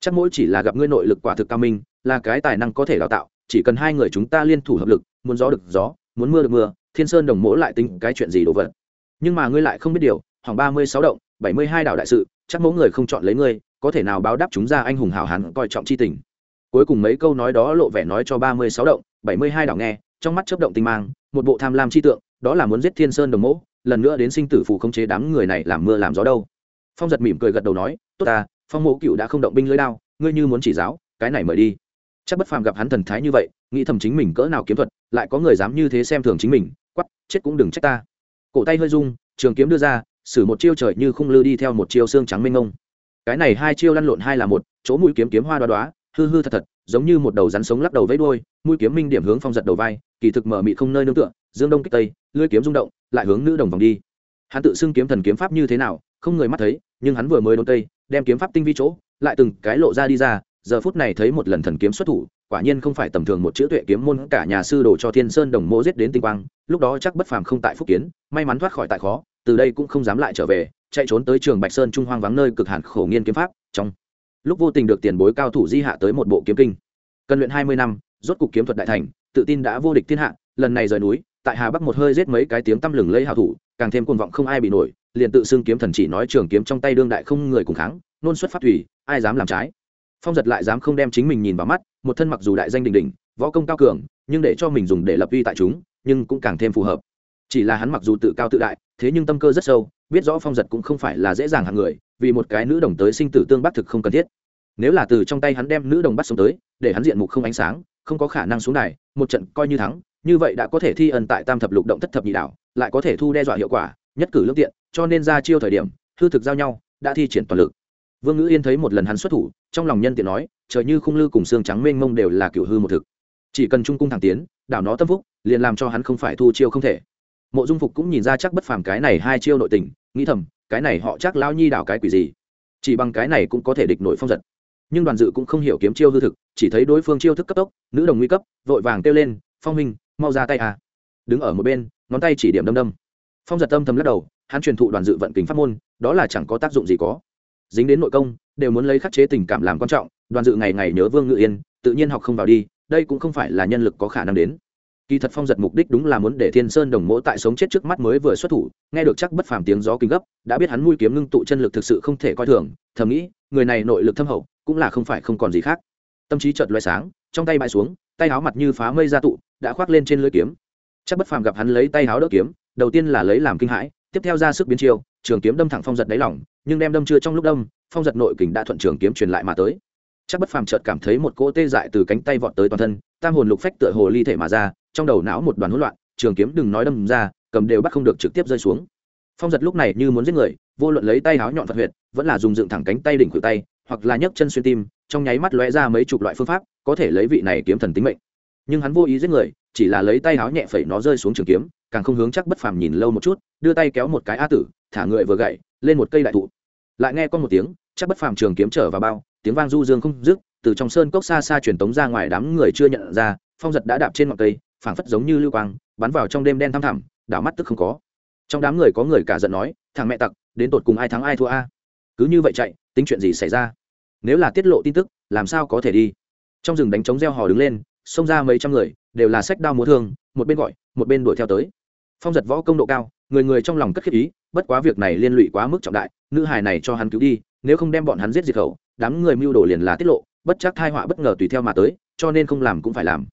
chắc mỗi chỉ là gặp ngươi nội lực quả thực cao minh là cái tài năng có thể đào tạo chỉ cần hai người chúng ta liên thủ hợp lực muốn gió được gió muốn mưa được mưa thiên sơn đồng mỗ lại tính cái chuyện gì đồ vật. Nhưng mà ngươi lại không biết điều hoàng ba mươi sáu động bảy mươi hai đảo đại sự chắc mẫu người không chọn lấy ngươi có thể nào báo đáp chúng ra anh hùng hào hán coi trọng chi tình. Cuối cùng mấy câu nói đó lộ vẻ nói cho ba mươi sáu động bảy mươi hai đảo nghe trong mắt chớp động tinh mang một bộ tham lam chi tượng đó là muốn giết thiên sơn đồng mỗ, lần nữa đến sinh tử phù khống chế đám người này làm mưa làm gió đâu. Phong giật mỉm cười gật đầu nói tốt ta phong mộ cựu đã không động binh lưới đao ngươi như muốn chỉ giáo cái này mời đi chắc bất phàm gặp hắn thần thái như vậy, nghĩ thầm chính mình cỡ nào kiếm thuật, lại có người dám như thế xem thường chính mình quắp chết cũng đừng trách ta. Cổ tay hơi rung, trường kiếm đưa ra xử một chiêu trời như khung lư đi theo một chiêu xương trắng mênh ngông cái này hai chiêu lăn lộn hai là một, chỗ mũi kiếm kiếm hoa đoá đoá hư hư thật thật, giống như một đầu rắn sống lắc đầu vẫy đuôi, mũi kiếm minh điểm hướng phong giật đầu vai, kỳ thực mở mị không nơi nương tựa, dương đông kích tây, lưỡi kiếm rung động, lại hướng nữ đồng vòng đi. Hắn tự xưng kiếm thần kiếm pháp như thế nào, không người mắt thấy, nhưng hắn vừa mới đốn tây, đem kiếm pháp tinh vi chỗ, lại từng cái lộ ra đi ra giờ phút này thấy một lần thần kiếm xuất thủ, quả nhiên không phải tầm thường một chữ tuệ kiếm môn cả nhà sư đồ cho thiên sơn đồng mô giết đến tinh quang, lúc đó chắc bất phàm không tại phúc kiến, may mắn thoát khỏi tại khó, từ đây cũng không dám lại trở về, chạy trốn tới trường bạch sơn trung hoang vắng nơi cực hàn khổ nghiên kiếm pháp, trong lúc vô tình được tiền bối cao thủ di hạ tới một bộ kiếm kinh. Cần luyện hai mươi năm, rốt cục kiếm thuật đại thành, tự tin đã vô địch thiên hạ, lần này rời núi, tại hà bắc một hơi giết mấy cái tiếng tăm lừng lấy hào thủ, càng thêm cuồng vọng không ai bị nổi, liền tự xưng kiếm thần chỉ nói trường kiếm trong tay đương đại không người cùng kháng, nôn xuất phát thủy, ai dám làm trái phong giật lại dám không đem chính mình nhìn vào mắt một thân mặc dù đại danh đình đình võ công cao cường nhưng để cho mình dùng để lập uy tại chúng nhưng cũng càng thêm phù hợp. Chỉ là hắn mặc dù tự cao tự đại thế nhưng tâm cơ rất sâu biết rõ phong giật cũng không phải là dễ dàng hạng người vì một cái nữ đồng tới sinh tử tương bắc thực không cần thiết. Nếu là từ trong tay hắn đem nữ đồng bắt xuống tới để hắn diện mục không ánh sáng không có khả năng xuống này, một trận coi như thắng như vậy đã có thể thi ẩn tại tam thập lục động thất thập nhị đảo lại có thể thu đe dọa hiệu quả nhất cử lương tiện cho nên ra chiêu thời điểm hư thực giao nhau đã thi triển toàn lực. Vương ngữ yên thấy một lần hắn xuất thủ trong lòng nhân tiện nói, trời như khung lư cùng xương trắng mênh mông đều là kiểu hư một thực. Chỉ cần trung cung thẳng tiến, đảo nó tâm phúc, liền làm cho hắn không phải thu chiêu không thể. Mộ dung phục cũng nhìn ra chắc bất phàm cái này hai chiêu nội tình, nghĩ thầm, cái này họ chắc lão nhi đảo cái quỷ gì? Chỉ bằng cái này cũng có thể địch nội phong giật. Nhưng đoàn dự cũng không hiểu kiếm chiêu hư thực, chỉ thấy đối phương chiêu thức cấp tốc, nữ đồng nguy cấp, vội vàng kêu lên, phong minh mau ra tay à đứng ở một bên, ngón tay chỉ điểm đâm đâm. Phong giật tâm thầm lắc đầu, hắn truyền thụ đoàn dự vận kính pháp môn, đó là chẳng có tác dụng gì có dính đến nội công, đều muốn lấy khắc chế tình cảm làm quan trọng, đoàn dự ngày ngày nhớ vương ngự yên, tự nhiên học không vào đi, đây cũng không phải là nhân lực có khả năng đến. Kỳ thật phong giật mục đích đúng là muốn để thiên sơn đồng mỗ tại sống chết trước mắt mới vừa xuất thủ, nghe được chắc bất phàm tiếng gió kinh gấp, đã biết hắn mũi kiếm ngưng tụ chân lực thực sự không thể coi thường, thầm nghĩ, người này nội lực thâm hậu, cũng là không phải không còn gì khác. Tâm trí chợt loay sáng, trong tay bãi xuống, tay áo mặt như phá mây ra tụ, đã khoác lên trên lưỡi kiếm. Chắc bất phàm gặp hắn lấy tay áo đỡ kiếm, đầu tiên là lấy làm kinh hãi, tiếp theo ra sức biến chiêu, trường kiếm đâm thẳng phong giật đáy lỏng nhưng đem đâm chưa trong lúc đâm, phong giật nội kình đã thuận trường kiếm truyền lại mà tới. Chắc bất phàm chợt cảm thấy một cỗ tê dại từ cánh tay vọt tới toàn thân, tam hồn lục phách tựa hồ ly thể mà ra, trong đầu não một đoàn hỗn loạn, trường kiếm đừng nói đâm ra, cầm đều bắt không được trực tiếp rơi xuống. Phong giật lúc này như muốn giết người, vô luận lấy tay háo nhọn phật huyệt, vẫn là dùng dựng thẳng cánh tay đỉnh khuỷu tay, hoặc là nhấc chân xuyên tim, trong nháy mắt lóe ra mấy chục loại phương pháp, có thể lấy vị này kiếm thần tính mệnh. Nhưng hắn vô ý giết người, chỉ là lấy tay háo nhẹ phẩy nó rơi xuống trường kiếm, càng không hướng chắc bất phàm nhìn lâu một chút, đưa tay kéo một cái a tử thả người vừa gậy, lên một cây đại thụ. Lại nghe con một tiếng, chắc bất phàm trường kiếm trở vào bao, tiếng vang du dương không dứt, từ trong sơn cốc xa xa truyền tống ra ngoài đám người chưa nhận ra, phong giật đã đạp trên ngọn cây, phảng phất giống như lưu quang, bắn vào trong đêm đen thăm thẳm, đảo mắt tức không có. Trong đám người có người cả giận nói, thằng mẹ tặc, đến tột cùng ai thắng ai thua a? Cứ như vậy chạy, tính chuyện gì xảy ra? Nếu là tiết lộ tin tức, làm sao có thể đi? Trong rừng đánh trống reo hò đứng lên, xông ra mấy trăm người, đều là sách đao múa thương, một bên gọi, một bên đuổi theo tới. Phong giật võ công độ cao người người trong lòng cất khiết ý, bất quá việc này liên lụy quá mức trọng đại, nữ hài này cho hắn cứu đi, nếu không đem bọn hắn giết diệt khẩu, đám người mưu đồ liền là tiết lộ, bất chắc thai họa bất ngờ tùy theo mà tới, cho nên không làm cũng phải làm.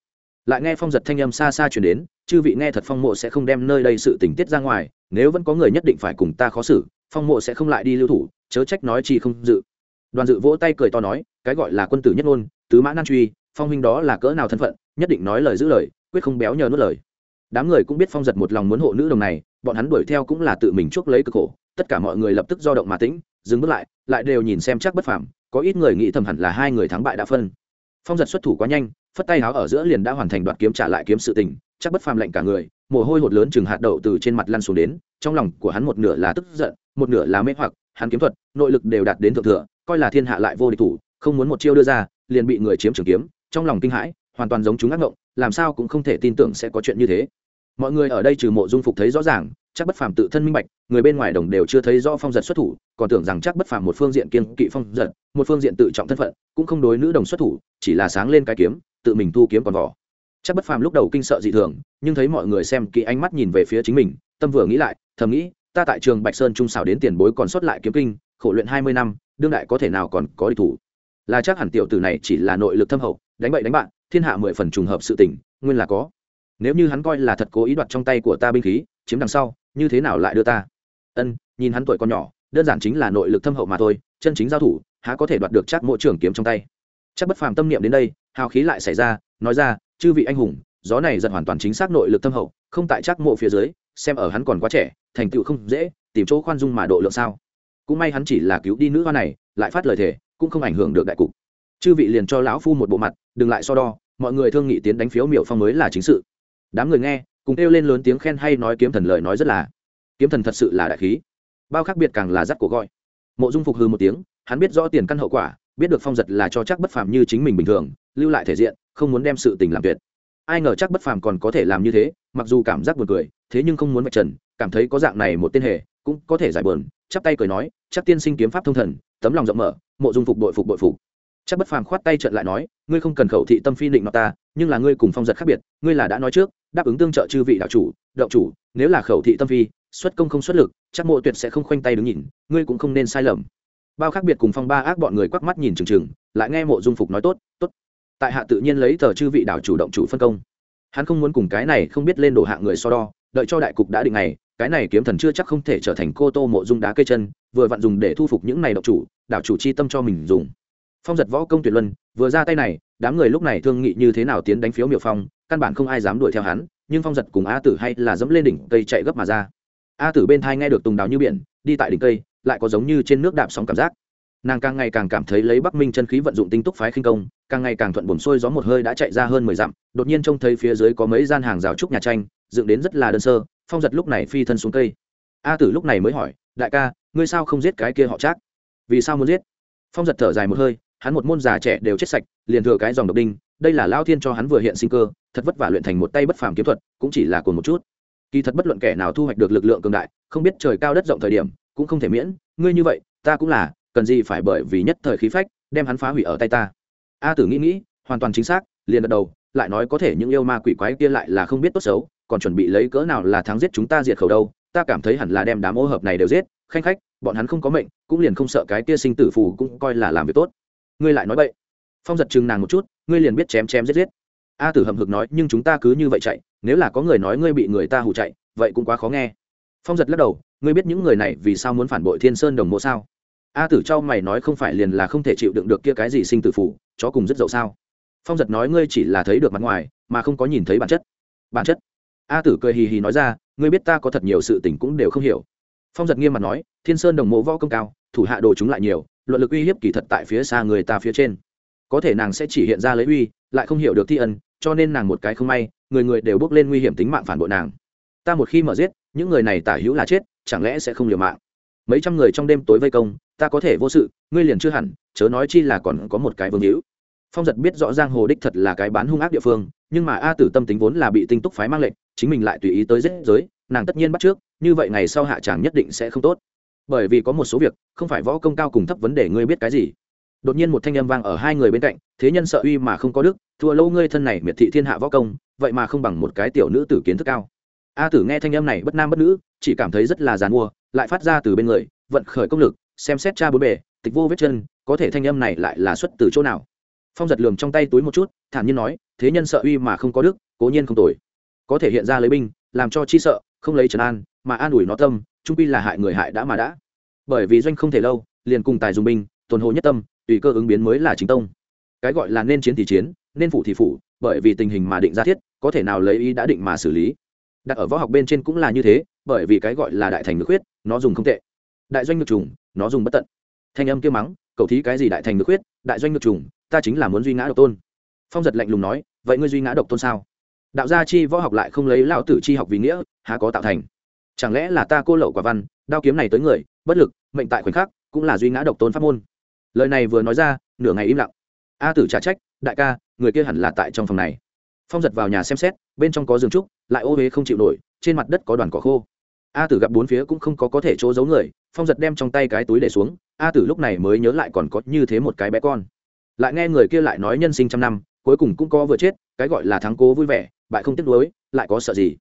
Lại nghe phong giật thanh âm xa xa chuyển đến, chư vị nghe thật phong mộ sẽ không đem nơi đây sự tình tiết ra ngoài, nếu vẫn có người nhất định phải cùng ta khó xử, phong mộ sẽ không lại đi lưu thủ, chớ trách nói chi không dự. Đoàn dự vỗ tay cười to nói, cái gọi là quân tử nhất ngôn, tứ mã nan truy, phong huynh đó là cỡ nào thân phận, nhất định nói lời giữ lời, quyết không béo nhờ nuốt lời. Đám người cũng biết phong giật một lòng muốn hộ nữ đồng này bọn hắn đuổi theo cũng là tự mình chuốc lấy cực khổ, tất cả mọi người lập tức do động mà tĩnh, dừng bước lại lại đều nhìn xem chắc bất phàm, có ít người nghĩ thầm hẳn là hai người thắng bại đã phân. Phong giật xuất thủ quá nhanh, phất tay háo ở giữa liền đã hoàn thành đoạt kiếm trả lại kiếm sự tình, chắc bất phàm lệnh cả người, mồ hôi hột lớn chừng hạt đậu từ trên mặt lăn xuống đến, trong lòng của hắn một nửa là tức giận, một nửa là mê hoặc, hắn kiếm thuật, nội lực đều đạt đến thượng thừa, coi là thiên hạ lại vô địch thủ, không muốn một chiêu đưa ra, liền bị người chiếm trường kiếm, trong lòng kinh hãi, hoàn toàn giống chúng ác ngộng, làm sao cũng không thể tin tưởng sẽ có chuyện như thế mọi người ở đây trừ mộ dung phục thấy rõ ràng, chắc bất phàm tự thân minh bạch, người bên ngoài đồng đều chưa thấy rõ phong giật xuất thủ, còn tưởng rằng chắc bất phàm một phương diện kiên kỵ phong giật, một phương diện tự trọng thân phận, cũng không đối nữ đồng xuất thủ, chỉ là sáng lên cái kiếm, tự mình thu kiếm còn vỏ. Chắc bất phàm lúc đầu kinh sợ dị thường, nhưng thấy mọi người xem kỹ ánh mắt nhìn về phía chính mình, tâm vừa nghĩ lại, thầm nghĩ, ta tại trường bạch sơn trung xảo đến tiền bối còn xuất lại kiếm kinh, khổ luyện hai mươi năm, đương đại có thể nào còn có địch thủ? Là chắc hẳn tiểu tử này chỉ là nội lực thâm hậu, đánh bậy đánh bạn, thiên hạ mười phần trùng hợp sự tình, nguyên là có nếu như hắn coi là thật cố ý đoạt trong tay của ta binh khí, chiếm đằng sau, như thế nào lại đưa ta? Ân, nhìn hắn tuổi còn nhỏ, đơn giản chính là nội lực thâm hậu mà thôi, chân chính giao thủ, há có thể đoạt được chắc mỗi trưởng kiếm trong tay? Chắc bất phàm tâm niệm đến đây, hào khí lại xảy ra, nói ra, chư vị anh hùng, gió này giật hoàn toàn chính xác nội lực thâm hậu, không tại chắc mộ phía dưới, xem ở hắn còn quá trẻ, thành tựu không dễ, tìm chỗ khoan dung mà độ lượng sao? Cũng may hắn chỉ là cứu đi nữ hoa này, lại phát lời thề, cũng không ảnh hưởng được đại cục. Chư vị liền cho lão phu một bộ mặt, đừng lại so đo, mọi người thương nghị tiến đánh phiếu miểu phong mới là chính sự đám người nghe, cùng kêu lên lớn tiếng khen hay nói kiếm thần lời nói rất là, kiếm thần thật sự là đại khí. Bao khác biệt càng là rắc của gọi. Mộ dung phục hư một tiếng, hắn biết rõ tiền căn hậu quả, biết được phong giật là cho chắc bất phàm như chính mình bình thường, lưu lại thể diện, không muốn đem sự tình làm tuyệt. Ai ngờ chắc bất phàm còn có thể làm như thế, mặc dù cảm giác buồn cười, thế nhưng không muốn vạch trần, cảm thấy có dạng này một tên hề, cũng có thể giải buồn, chắp tay cười nói, chắc tiên sinh kiếm pháp thông thần, tấm lòng rộng mở, mộ dung phục bội phục bội phục. Chắc bất phàm khoát tay trận lại nói, ngươi không cần khẩu thị tâm phi định nọ ta, nhưng là ngươi cùng phong giật khác biệt, ngươi là đã nói trước đáp ứng tương trợ chư vị đạo chủ đạo chủ, nếu là khẩu thị tâm phi, xuất công không xuất lực, chắc mộ tuyệt sẽ không khoanh tay đứng nhìn, ngươi cũng không nên sai lầm. Bao khác biệt cùng phong ba ác bọn người quắc mắt nhìn trừng trừng lại nghe mộ dung phục nói tốt tốt. Tại hạ tự nhiên lấy tờ chư vị đạo chủ động chủ phân công. Hắn không muốn cùng cái này không biết lên đổ hạng người so đo, đợi cho đại cục đã định này cái này kiếm thần chưa chắc không thể trở thành cô tô mộ dung đá cây chân, vừa vặn dùng để thu phục những này độc chủ, đạo chủ chi tâm cho mình dùng. Phong giật võ công tuyệt luân vừa ra tay này, đám người lúc này thương nghị như thế nào tiến đánh phiếu miệu phong, căn bản không ai dám đuổi theo hắn, nhưng phong giật cùng a tử hay là dẫm lên đỉnh cây chạy gấp mà ra. A tử bên thai nghe được tùng đào như biển, đi tại đỉnh cây, lại có giống như trên nước đạp sóng cảm giác. Nàng càng ngày càng cảm thấy lấy bắc minh chân khí vận dụng tinh túc phái khinh công, càng ngày càng thuận buồn xuôi gió một hơi đã chạy ra hơn mười dặm, đột nhiên trông thấy phía dưới có mấy gian hàng rào trúc nhà tranh, dựng đến rất là đơn sơ, phong giật lúc này phi thân xuống cây. A tử lúc này mới hỏi, đại ca, ngươi sao không giết cái kia họ chắc vì sao muốn giết? Phong giật thở dài một hơi hắn một môn già trẻ đều chết sạch, liền thừa cái dòng độc đinh, đây là lao thiên cho hắn vừa hiện sinh cơ, thật vất vả luyện thành một tay bất phàm kiếm thuật, cũng chỉ là cồn một chút. Kỳ thật bất luận kẻ nào thu hoạch được lực lượng cường đại, không biết trời cao đất rộng thời điểm, cũng không thể miễn, ngươi như vậy, ta cũng là, cần gì phải bởi vì nhất thời khí phách, đem hắn phá hủy ở tay ta. A tử nghĩ nghĩ, hoàn toàn chính xác, liền gật đầu, lại nói có thể những yêu ma quỷ quái kia lại là không biết tốt xấu, còn chuẩn bị lấy cỡ nào là thắng giết chúng ta diệt khẩu đâu, ta cảm thấy hẳn là đem đám ô hợp này đều giết, khanh khách, bọn hắn không có mệnh, cũng liền không sợ cái kia sinh tử phù cũng coi là làm việc tốt ngươi lại nói vậy phong giật chừng nàng một chút, ngươi liền biết chém chém giết giết. A tử hầm hực nói, nhưng chúng ta cứ như vậy chạy, nếu là có người nói ngươi bị người ta hù chạy, vậy cũng quá khó nghe. Phong giật lắc đầu, ngươi biết những người này vì sao muốn phản bội thiên sơn đồng mộ sao? A tử cho mày nói, không phải liền là không thể chịu đựng được kia cái gì sinh tử phủ chó cùng rất dậu sao? Phong giật nói, ngươi chỉ là thấy được mặt ngoài, mà không có nhìn thấy bản chất. Bản chất? A tử cười hì hì nói ra, ngươi biết ta có thật nhiều sự tình cũng đều không hiểu. Phong giật nghiêm mặt nói, thiên sơn đồng mộ võ công cao, thủ hạ đồ chúng lại nhiều luận lực uy hiếp kỳ thật tại phía xa người ta phía trên. Có thể nàng sẽ chỉ hiện ra lấy uy, lại không hiểu được thi ân, cho nên nàng một cái không may, người người đều bước lên nguy hiểm tính mạng phản bội nàng. Ta một khi mở giết, những người này tả hữu là chết, chẳng lẽ sẽ không liều mạng? Mấy trăm người trong đêm tối vây công, ta có thể vô sự, ngươi liền chưa hẳn, chớ nói chi là còn có một cái vương hữu. Phong giật biết rõ giang hồ đích thật là cái bán hung ác địa phương, nhưng mà a tử tâm tính vốn là bị tinh túc phái mang lệnh, chính mình lại tùy ý tới giết giới, nàng tất nhiên bắt trước, như vậy ngày sau hạ tràng nhất định sẽ không tốt bởi vì có một số việc, không phải võ công cao cùng thấp vấn đề ngươi biết cái gì. Đột nhiên một thanh âm vang ở hai người bên cạnh, thế nhân sợ uy mà không có đức, thua lâu ngươi thân này miệt thị thiên hạ võ công, vậy mà không bằng một cái tiểu nữ tử kiến thức cao. A tử nghe thanh âm này bất nam bất nữ, chỉ cảm thấy rất là dàn mua, lại phát ra từ bên người, vận khởi công lực, xem xét cha bốn bề, tịch vô vết chân, có thể thanh âm này lại là xuất từ chỗ nào. Phong giật lường trong tay túi một chút, thản nhiên nói, thế nhân sợ uy mà không có đức, cố nhiên không tồi. Có thể hiện ra lấy binh, làm cho chi sợ, không lấy trấn an, mà an ủi nó tâm trung pi là hại người hại đã mà đã. Bởi vì doanh không thể lâu, liền cùng tài dùng binh tuần hồ nhất tâm, tùy cơ ứng biến mới là chính tông. Cái gọi là nên chiến thì chiến, nên phủ thì phủ, bởi vì tình hình mà định ra thiết, có thể nào lấy ý đã định mà xử lý. Đặt ở võ học bên trên cũng là như thế, bởi vì cái gọi là đại thành ngược huyết nó dùng không tệ. Đại doanh ngược trùng, nó dùng bất tận. Thanh âm kêu mắng, cậu thí cái gì đại thành ngược huyết đại doanh ngược trùng, ta chính là muốn duy ngã độc tôn. Phong giật lạnh lùng nói, vậy ngươi duy ngã độc tôn sao? Đạo gia chi võ học lại không lấy lão tử chi học vì nghĩa, há có tạo thành? Chẳng lẽ là ta cô lậu quả văn, đao kiếm này tới người, bất lực, mệnh tại khoảnh khắc, cũng là duy ngã độc tôn pháp môn. Lời này vừa nói ra, nửa ngày im lặng. A tử trả trách, đại ca, người kia hẳn là tại trong phòng này. Phong giật vào nhà xem xét, bên trong có giường trúc, lại ô huế không chịu nổi, trên mặt đất có đoàn cỏ khô. A tử gặp bốn phía cũng không có có thể chỗ giấu người, phong giật đem trong tay cái túi để xuống, a tử lúc này mới nhớ lại còn có như thế một cái bé con. Lại nghe người kia lại nói nhân sinh trăm năm, cuối cùng cũng có vừa chết, cái gọi là thắng cố vui vẻ, bại không tiếc nuối, lại có sợ gì?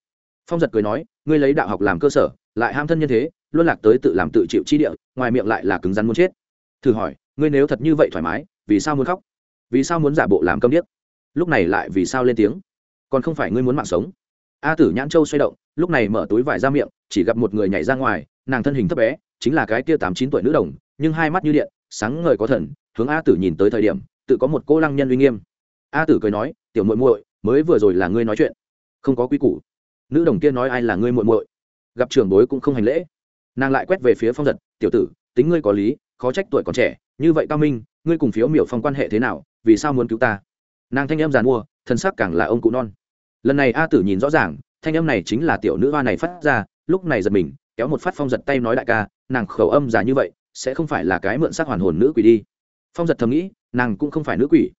Phong giật cười nói, ngươi lấy đạo học làm cơ sở, lại ham thân nhân thế luôn lạc tới tự làm tự chịu chi địa, ngoài miệng lại là cứng rắn muốn chết. Thử hỏi, ngươi nếu thật như vậy thoải mái, vì sao muốn khóc? Vì sao muốn giả bộ làm câm điếc? Lúc này lại vì sao lên tiếng? Còn không phải ngươi muốn mạng sống? A tử nhãn châu xoay động, lúc này mở túi vải ra miệng, chỉ gặp một người nhảy ra ngoài, nàng thân hình thấp bé, chính là cái kia tám chín tuổi nữ đồng, nhưng hai mắt như điện, sáng ngời có thần, hướng a tử nhìn tới thời điểm, tự có một cô lăng nhân uy nghiêm. A tử cười nói, tiểu muội muội, mới vừa rồi là ngươi nói chuyện, không có quy củ nữ đồng kia nói ai là ngươi muội muội? Gặp trưởng bối cũng không hành lễ. Nàng lại quét về phía phong giật, tiểu tử, tính ngươi có lý, khó trách tuổi còn trẻ, như vậy cao minh, ngươi cùng phiếu miểu phong quan hệ thế nào, vì sao muốn cứu ta? Nàng thanh em giàn mua, thân sắc càng là ông cụ non. Lần này a tử nhìn rõ ràng, thanh âm này chính là tiểu nữ hoa này phát ra, lúc này giật mình, kéo một phát phong giật tay nói đại ca, nàng khẩu âm già như vậy, sẽ không phải là cái mượn sắc hoàn hồn nữ quỷ đi. Phong giật thầm nghĩ, nàng cũng không phải nữ quỷ.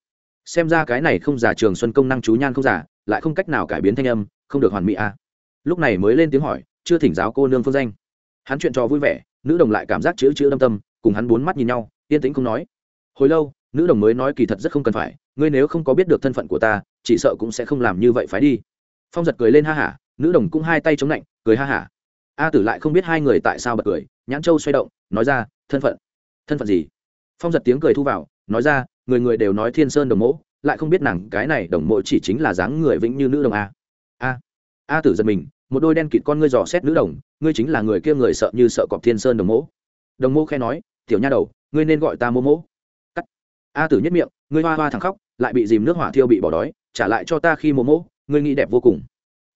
Xem ra cái này không giả trường xuân công năng chú nhan không giả lại không cách nào cải biến thanh âm, không được hoàn mỹ a lúc này mới lên tiếng hỏi, chưa thỉnh giáo cô nương phương danh. Hắn chuyện trò vui vẻ, nữ đồng lại cảm giác chữ chữ đâm tâm, cùng hắn bốn mắt nhìn nhau, yên tĩnh không nói. Hồi lâu, nữ đồng mới nói kỳ thật rất không cần phải, ngươi nếu không có biết được thân phận của ta, chỉ sợ cũng sẽ không làm như vậy phải đi. Phong giật cười lên ha hả, nữ đồng cũng hai tay chống lạnh cười ha hả. A tử lại không biết hai người tại sao bật cười, nhãn châu xoay động, nói ra, thân phận. Thân phận gì? Phong giật tiếng cười thu vào, nói ra, người người đều nói thiên sơn đồng mỗ, lại không biết nàng cái này đồng mỗ chỉ chính là dáng người vĩnh như nữ đồng a. A a tử giật mình, một đôi đen kịt con ngươi dò xét nữ đồng, ngươi chính là người kia người sợ như sợ cọp thiên sơn đồng mỗ. Đồng mỗ khe nói, tiểu nha đầu, ngươi nên gọi ta mô mỗ. Cắt. A tử nhất miệng, ngươi hoa hoa thẳng khóc, lại bị dìm nước hỏa thiêu bị bỏ đói, trả lại cho ta khi mô mỗ, ngươi nghĩ đẹp vô cùng.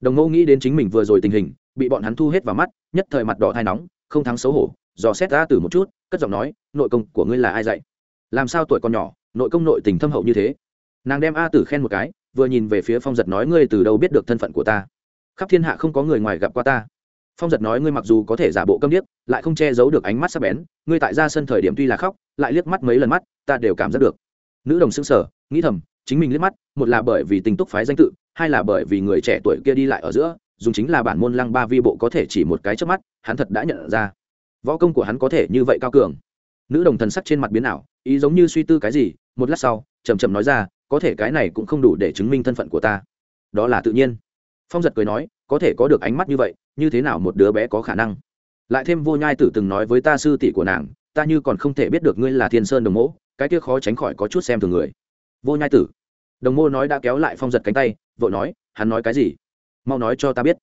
Đồng mỗ nghĩ đến chính mình vừa rồi tình hình, bị bọn hắn thu hết vào mắt, nhất thời mặt đỏ thai nóng, không thắng xấu hổ, dò xét a tử một chút, cất giọng nói, nội công của ngươi là ai dạy? Làm sao tuổi còn nhỏ, nội công nội tình thâm hậu như thế? Nàng đem a tử khen một cái, vừa nhìn về phía phong giật nói, ngươi từ đâu biết được thân phận của ta? Khắp thiên hạ không có người ngoài gặp qua ta. Phong giật nói, ngươi mặc dù có thể giả bộ câm điếc, lại không che giấu được ánh mắt sắc bén, ngươi tại ra sân thời điểm tuy là khóc, lại liếc mắt mấy lần mắt, ta đều cảm giác được. Nữ đồng xưng sở nghĩ thầm, chính mình liếc mắt, một là bởi vì tình túc phái danh tự, hai là bởi vì người trẻ tuổi kia đi lại ở giữa, dùng chính là bản môn lăng ba vi bộ có thể chỉ một cái trước mắt, hắn thật đã nhận ra. Võ công của hắn có thể như vậy cao cường. Nữ đồng thần sắc trên mặt biến ảo, ý giống như suy tư cái gì, một lát sau chầm chầm nói ra, có thể cái này cũng không đủ để chứng minh thân phận của ta. Đó là tự nhiên phong giật cười nói, có thể có được ánh mắt như vậy, như thế nào một đứa bé có khả năng? Lại thêm vô nhai tử từng nói với ta sư tỷ của nàng, ta như còn không thể biết được ngươi là thiên sơn đồng mẫu cái kia khó tránh khỏi có chút xem thường người. Vô nhai tử, đồng mô nói đã kéo lại phong giật cánh tay, vội nói, hắn nói cái gì? Mau nói cho ta biết.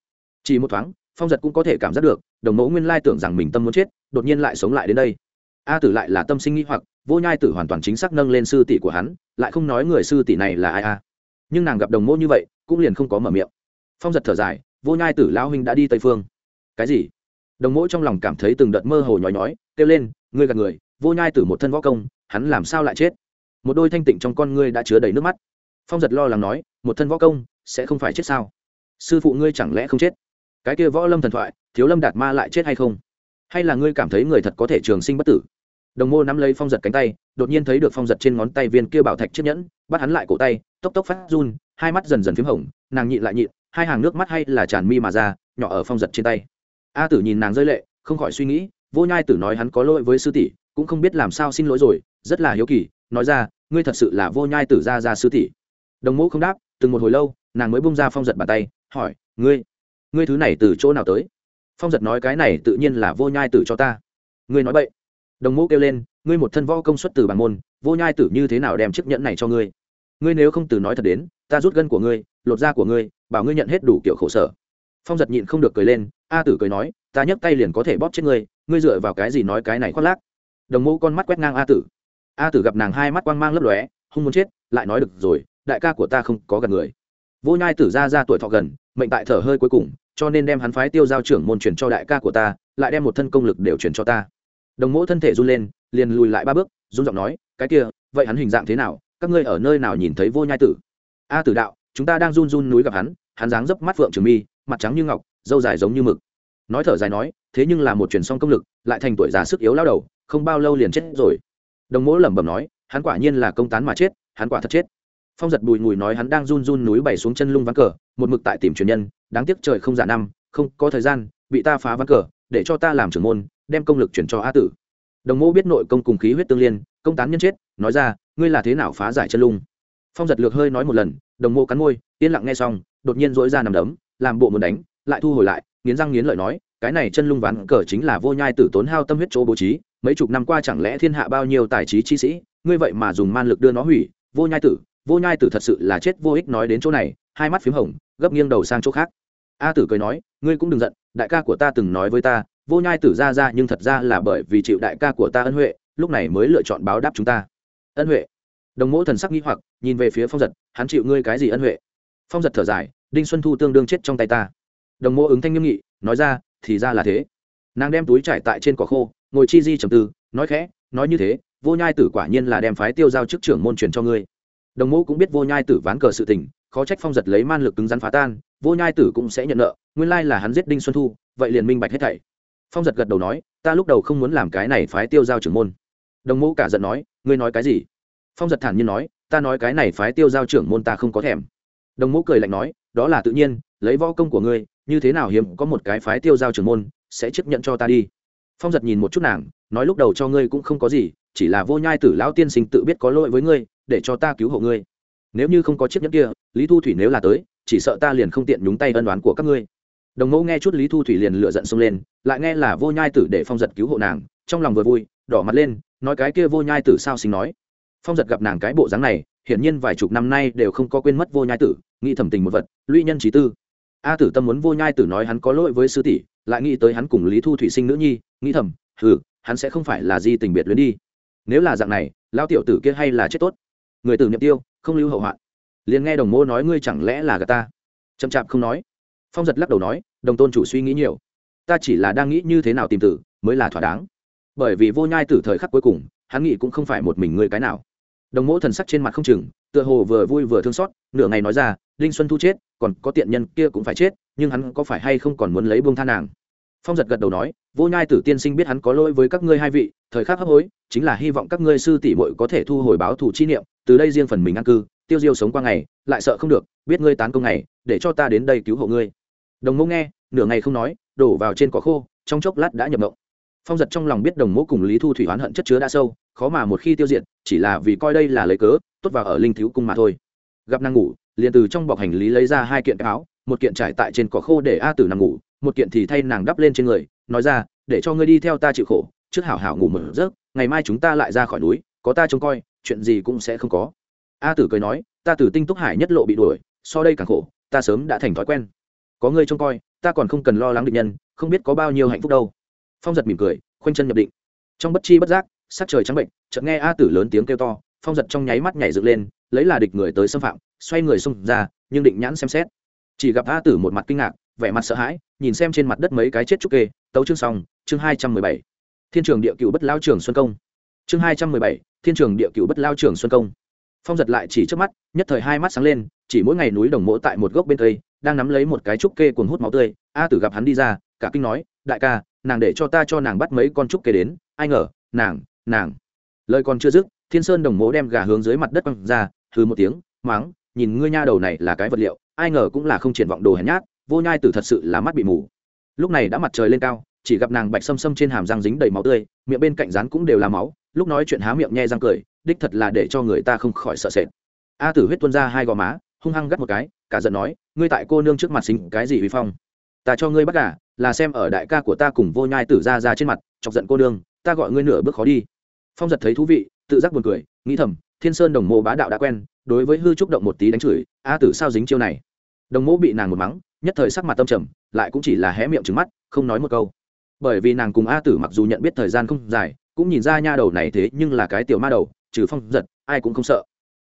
Chỉ một thoáng, phong giật cũng có thể cảm giác được, đồng mẫu nguyên lai tưởng rằng mình tâm muốn chết, đột nhiên lại sống lại đến đây. A tử lại là tâm sinh nghĩ hoặc, vô nhai tử hoàn toàn chính xác nâng lên sư tỷ của hắn, lại không nói người sư tỷ này là ai a. Nhưng nàng gặp đồng mẫu như vậy, cũng liền không có mở miệng phong giật thở dài, vô nhai tử lão huynh đã đi tây phương. Cái gì? Đồng mỗi trong lòng cảm thấy từng đợt mơ hồ nhói nhói, kêu lên, ngươi gạt người, vô nhai tử một thân võ công, hắn làm sao lại chết? Một đôi thanh tịnh trong con ngươi đã chứa đầy nước mắt. Phong giật lo lắng nói, một thân võ công, sẽ không phải chết sao? Sư phụ ngươi chẳng lẽ không chết? Cái kia võ lâm thần thoại, thiếu lâm đạt ma lại chết hay không? Hay là ngươi cảm thấy người thật có thể trường sinh bất tử? Đồng mô nắm lấy phong giật cánh tay, đột nhiên thấy được phong giật trên ngón tay viên kia bảo thạch chiếc nhẫn, bắt hắn lại cổ tay, tốc tốc phát run, hai mắt dần dần p h í m hồng, nàng nhịn lại nhịn hai hàng nước mắt hay là tràn mi mà ra, nhỏ ở phong giật trên tay. A tử nhìn nàng rơi lệ, không khỏi suy nghĩ, vô nhai tử nói hắn có lỗi với sư tỷ, cũng không biết làm sao xin lỗi rồi, rất là hiếu kỳ, nói ra, ngươi thật sự là vô nhai tử ra ra sư tỷ. Đồng mẫu không đáp, từng một hồi lâu, nàng mới bung ra phong giật bàn tay, hỏi, ngươi ngươi thứ này từ chỗ nào tới? Phong giật nói, cái này tự nhiên là vô nhai tử cho ta. Ngươi nói vậy đồng mẫu kêu lên, ngươi một thân võ công xuất từ bản môn, vô nhai tử như thế nào đem chiếc nhẫn này cho ngươi? Ngươi nếu không từ nói thật đến, ta rút gân của ngươi lột da của ngươi, bảo ngươi nhận hết đủ kiểu khổ sở. Phong giật nhịn không được cười lên, a tử cười nói, ta nhấc tay liền có thể bóp chết ngươi ngươi dựa vào cái gì nói cái này khoác lác? Đồng mẫu con mắt quét ngang a tử. A tử gặp nàng hai mắt quang mang lấp lóe không muốn chết, lại nói được rồi, đại ca của ta không có gần người. Vô nhai tử ra ra tuổi thọ gần, mệnh tại thở hơi cuối cùng, cho nên đem hắn phái tiêu giao trưởng môn truyền cho đại ca của ta, lại đem một thân công lực đều truyền cho ta. Đồng mẫu thân thể run lên, liền lùi lại ba bước, run giọng nói, cái kia, vậy hắn hình dạng thế nào? Các ngươi ở nơi nào nhìn thấy vô nhai tử? A tử đạo chúng ta đang run run núi gặp hắn hắn dáng dấp mắt phượng trường mi, mặt trắng như ngọc dâu dài giống như mực. Nói thở dài nói, thế nhưng là một truyền song công lực, lại thành tuổi già sức yếu lao đầu, không bao lâu liền chết rồi. Đồng Mỗ lẩm bẩm nói, hắn quả nhiên là công tán mà chết, hắn quả thật chết. Phong giật bùi ngùi nói hắn đang run run núi bày xuống chân lung ván cờ, một mực tại tìm truyền nhân, đáng tiếc trời không giả năm không có thời gian, bị ta phá ván cờ, để cho ta làm trưởng môn, đem công lực chuyển cho a tử. Đồng mẫu biết nội công cùng khí huyết tương liên, công tán nhân chết, nói ra, ngươi là thế nào phá giải chân lung? Phong giật lược hơi nói một lần đồng mô cắn môi, yên lặng nghe xong, đột nhiên dỗi ra nằm đấm, làm bộ muốn đánh, lại thu hồi lại, nghiến răng nghiến lợi nói, cái này chân lung ván cờ chính là vô nhai tử tốn hao tâm huyết chỗ bố trí, mấy chục năm qua chẳng lẽ thiên hạ bao nhiêu tài trí chi sĩ, ngươi vậy mà dùng man lực đưa nó hủy, vô nhai tử, vô nhai tử thật sự là chết vô ích nói đến chỗ này, hai mắt p h í m hồng, gấp nghiêng đầu sang chỗ khác. A tử cười nói, ngươi cũng đừng giận, đại ca của ta từng nói với ta, vô nhai tử ra ra nhưng thật ra là bởi vì chịu đại ca của ta ân huệ, lúc này mới lựa chọn báo đáp chúng ta. Ân huệ đồng mỗ thần sắc nghĩ hoặc, nhìn về phía phong giật, hắn chịu ngươi cái gì ân huệ? Phong giật thở dài, đinh xuân thu tương đương chết trong tay ta. Đồng mỗ ứng thanh nghiêm nghị, nói ra, thì ra là thế. Nàng đem túi trải tại trên cỏ khô, ngồi chi di trầm tư, nói khẽ, nói như thế, vô nhai tử quả nhiên là đem phái tiêu giao chức trưởng môn truyền cho ngươi. Đồng mẫu cũng biết vô nhai tử ván cờ sự tình, khó trách phong giật lấy man lực cứng rắn phá tan, vô nhai tử cũng sẽ nhận nợ, nguyên lai là hắn giết đinh xuân thu, vậy liền minh bạch hết thảy. Phong giật gật đầu nói, ta lúc đầu không muốn làm cái này phái tiêu giao trưởng môn. Đồng mẫu cả giận nói, ngươi nói cái gì? Phong giật thản nhiên nói, ta nói cái này phái tiêu giao trưởng môn ta không có thèm. Đồng mẫu cười lạnh nói, đó là tự nhiên, lấy võ công của ngươi, như thế nào hiếm có một cái phái tiêu giao trưởng môn sẽ chấp nhận cho ta đi? Phong giật nhìn một chút nàng, nói, lúc đầu cho ngươi cũng không có gì, chỉ là vô nhai tử lão tiên sinh tự biết có lỗi với ngươi, để cho ta cứu hộ ngươi. Nếu như không có chiếc nhẫn kia, lý thu thủy nếu là tới, chỉ sợ ta liền không tiện nhúng tay ân đoán của các ngươi. Đồng mẫu nghe chút lý thu thủy liền lựa giận xông lên, lại nghe là vô nhai tử để phong giật cứu hộ nàng, trong lòng vừa vui, đỏ mặt lên, nói, cái kia vô nhai tử sao sinh nói phong giật gặp nàng cái bộ dáng này, hiển nhiên vài chục năm nay đều không có quên mất vô nhai tử, nghĩ thẩm tình một vật, lũy nhân trí tư. A tử tâm muốn vô nhai tử nói hắn có lỗi với sư tỷ, lại nghĩ tới hắn cùng lý thu thủy sinh nữ nhi, nghĩ thầm ừ hắn sẽ không phải là di tình biệt luyến đi. Nếu là dạng này lao tiểu tử kia hay là chết tốt. Người tử niệm tiêu, không lưu hậu hoạn. Liền nghe đồng mô nói ngươi chẳng lẽ là gà ta? Chậm chạp không nói. Phong giật lắc đầu nói, đồng tôn chủ suy nghĩ nhiều. Ta chỉ là đang nghĩ như thế nào tìm tử, mới là thỏa đáng. Bởi vì vô nhai tử thời khắc cuối cùng, hắn nghĩ cũng không phải một mình ngươi cái nào đồng mỗ thần sắc trên mặt không chừng, tựa hồ vừa vui vừa thương xót, nửa ngày nói ra, đinh xuân thu chết, còn có tiện nhân kia cũng phải chết, nhưng hắn có phải hay không còn muốn lấy buông tha nàng? Phong giật gật đầu nói, vô nhai tử tiên sinh biết hắn có lỗi với các ngươi hai vị, thời khắc hấp hối, chính là hy vọng các ngươi sư tỷ muội có thể thu hồi báo thù chi niệm, từ đây riêng phần mình ăn cư, tiêu diêu sống qua ngày, lại sợ không được, biết ngươi tán công ngày, để cho ta đến đây cứu hộ ngươi. Đồng mẫu nghe, nửa ngày không nói, đổ vào trên cỏ khô, trong chốc lát đã nhập mộng phong giật trong lòng biết đồng mỗ cùng lý thu thủy oán hận chất chứa đã sâu, khó mà một khi tiêu diệt, chỉ là vì coi đây là lấy cớ, tốt vào ở linh thiếu cung mà thôi. Gặp nàng ngủ, liền từ trong bọc hành lý lấy ra hai kiện áo, một kiện trải tại trên cỏ khô để a tử nằm ngủ, một kiện thì thay nàng đắp lên trên người, nói ra, để cho ngươi đi theo ta chịu khổ, trước hảo hảo ngủ một giấc, ngày mai chúng ta lại ra khỏi núi, có ta trông coi, chuyện gì cũng sẽ không có. A tử cười nói, ta từ tinh túc hải nhất lộ bị đuổi, so đây càng khổ, ta sớm đã thành thói quen. Có ngươi trông coi, ta còn không cần lo lắng định nhân, không biết có bao nhiêu hạnh phúc đâu phong giật mỉm cười, khoanh chân nhập định. Trong bất chi bất giác, sắc trời trắng bệnh, chợt nghe a tử lớn tiếng kêu to, phong giật trong nháy mắt nhảy dựng lên, lấy là địch người tới xâm phạm, xoay người xông ra, nhưng định nhãn xem xét. Chỉ gặp a tử một mặt kinh ngạc, vẻ mặt sợ hãi, nhìn xem trên mặt đất mấy cái chết trúc kê, tấu chương xong, chương hai trăm mười bảy. Thiên trường địa cựu bất lao trường xuân công. Chương hai trăm mười bảy, thiên trường địa cựu bất lao trường xuân công. Phong giật lại chỉ trước mắt, nhất thời hai mắt sáng lên, chỉ mỗi ngày núi đồng mỗ tại một gốc bên cây, đang nắm lấy một cái trúc kê cuồng hút máu tươi, a tử gặp hắn đi ra, cả kinh nói, đại ca nàng để cho ta cho nàng bắt mấy con trúc kê đến, ai ngờ, nàng nàng. Lời còn chưa dứt, thiên sơn đồng mố đem gà hướng dưới mặt đất băng ra thứ một tiếng, máng, nhìn ngươi nha đầu này là cái vật liệu, ai ngờ cũng là không triển vọng đồ hèn nhát, vô nhai tử thật sự là mắt bị mù. Lúc này đã mặt trời lên cao, chỉ gặp nàng bạch xâm xâm trên hàm răng dính đầy máu tươi, miệng bên cạnh rán cũng đều là máu, lúc nói chuyện há miệng nhe răng cười, đích thật là để cho người ta không khỏi sợ sệt. A tử huyết tuôn ra hai gò má, hung hăng gắt một cái, cả giận nói, ngươi tại cô nương trước mặt xính cái gì uy phong? Ta cho ngươi bắt gà là xem ở đại ca của ta cùng vô nhai tử ra ra trên mặt, chọc giận cô đương ta gọi ngươi nửa bước khó đi. Phong giật thấy thú vị, tự giác buồn cười, nghĩ thầm, thiên sơn đồng mô bá đạo đã quen, đối với hư trúc động một tí đánh chửi, a tử sao dính chiêu này. Đồng mô bị nàng một mắng, nhất thời sắc mặt tâm trầm, lại cũng chỉ là hé miệng trứng mắt, không nói một câu. Bởi vì nàng cùng a tử mặc dù nhận biết thời gian không dài, cũng nhìn ra nha đầu này thế nhưng là cái tiểu ma đầu, trừ phong giật, ai cũng không sợ.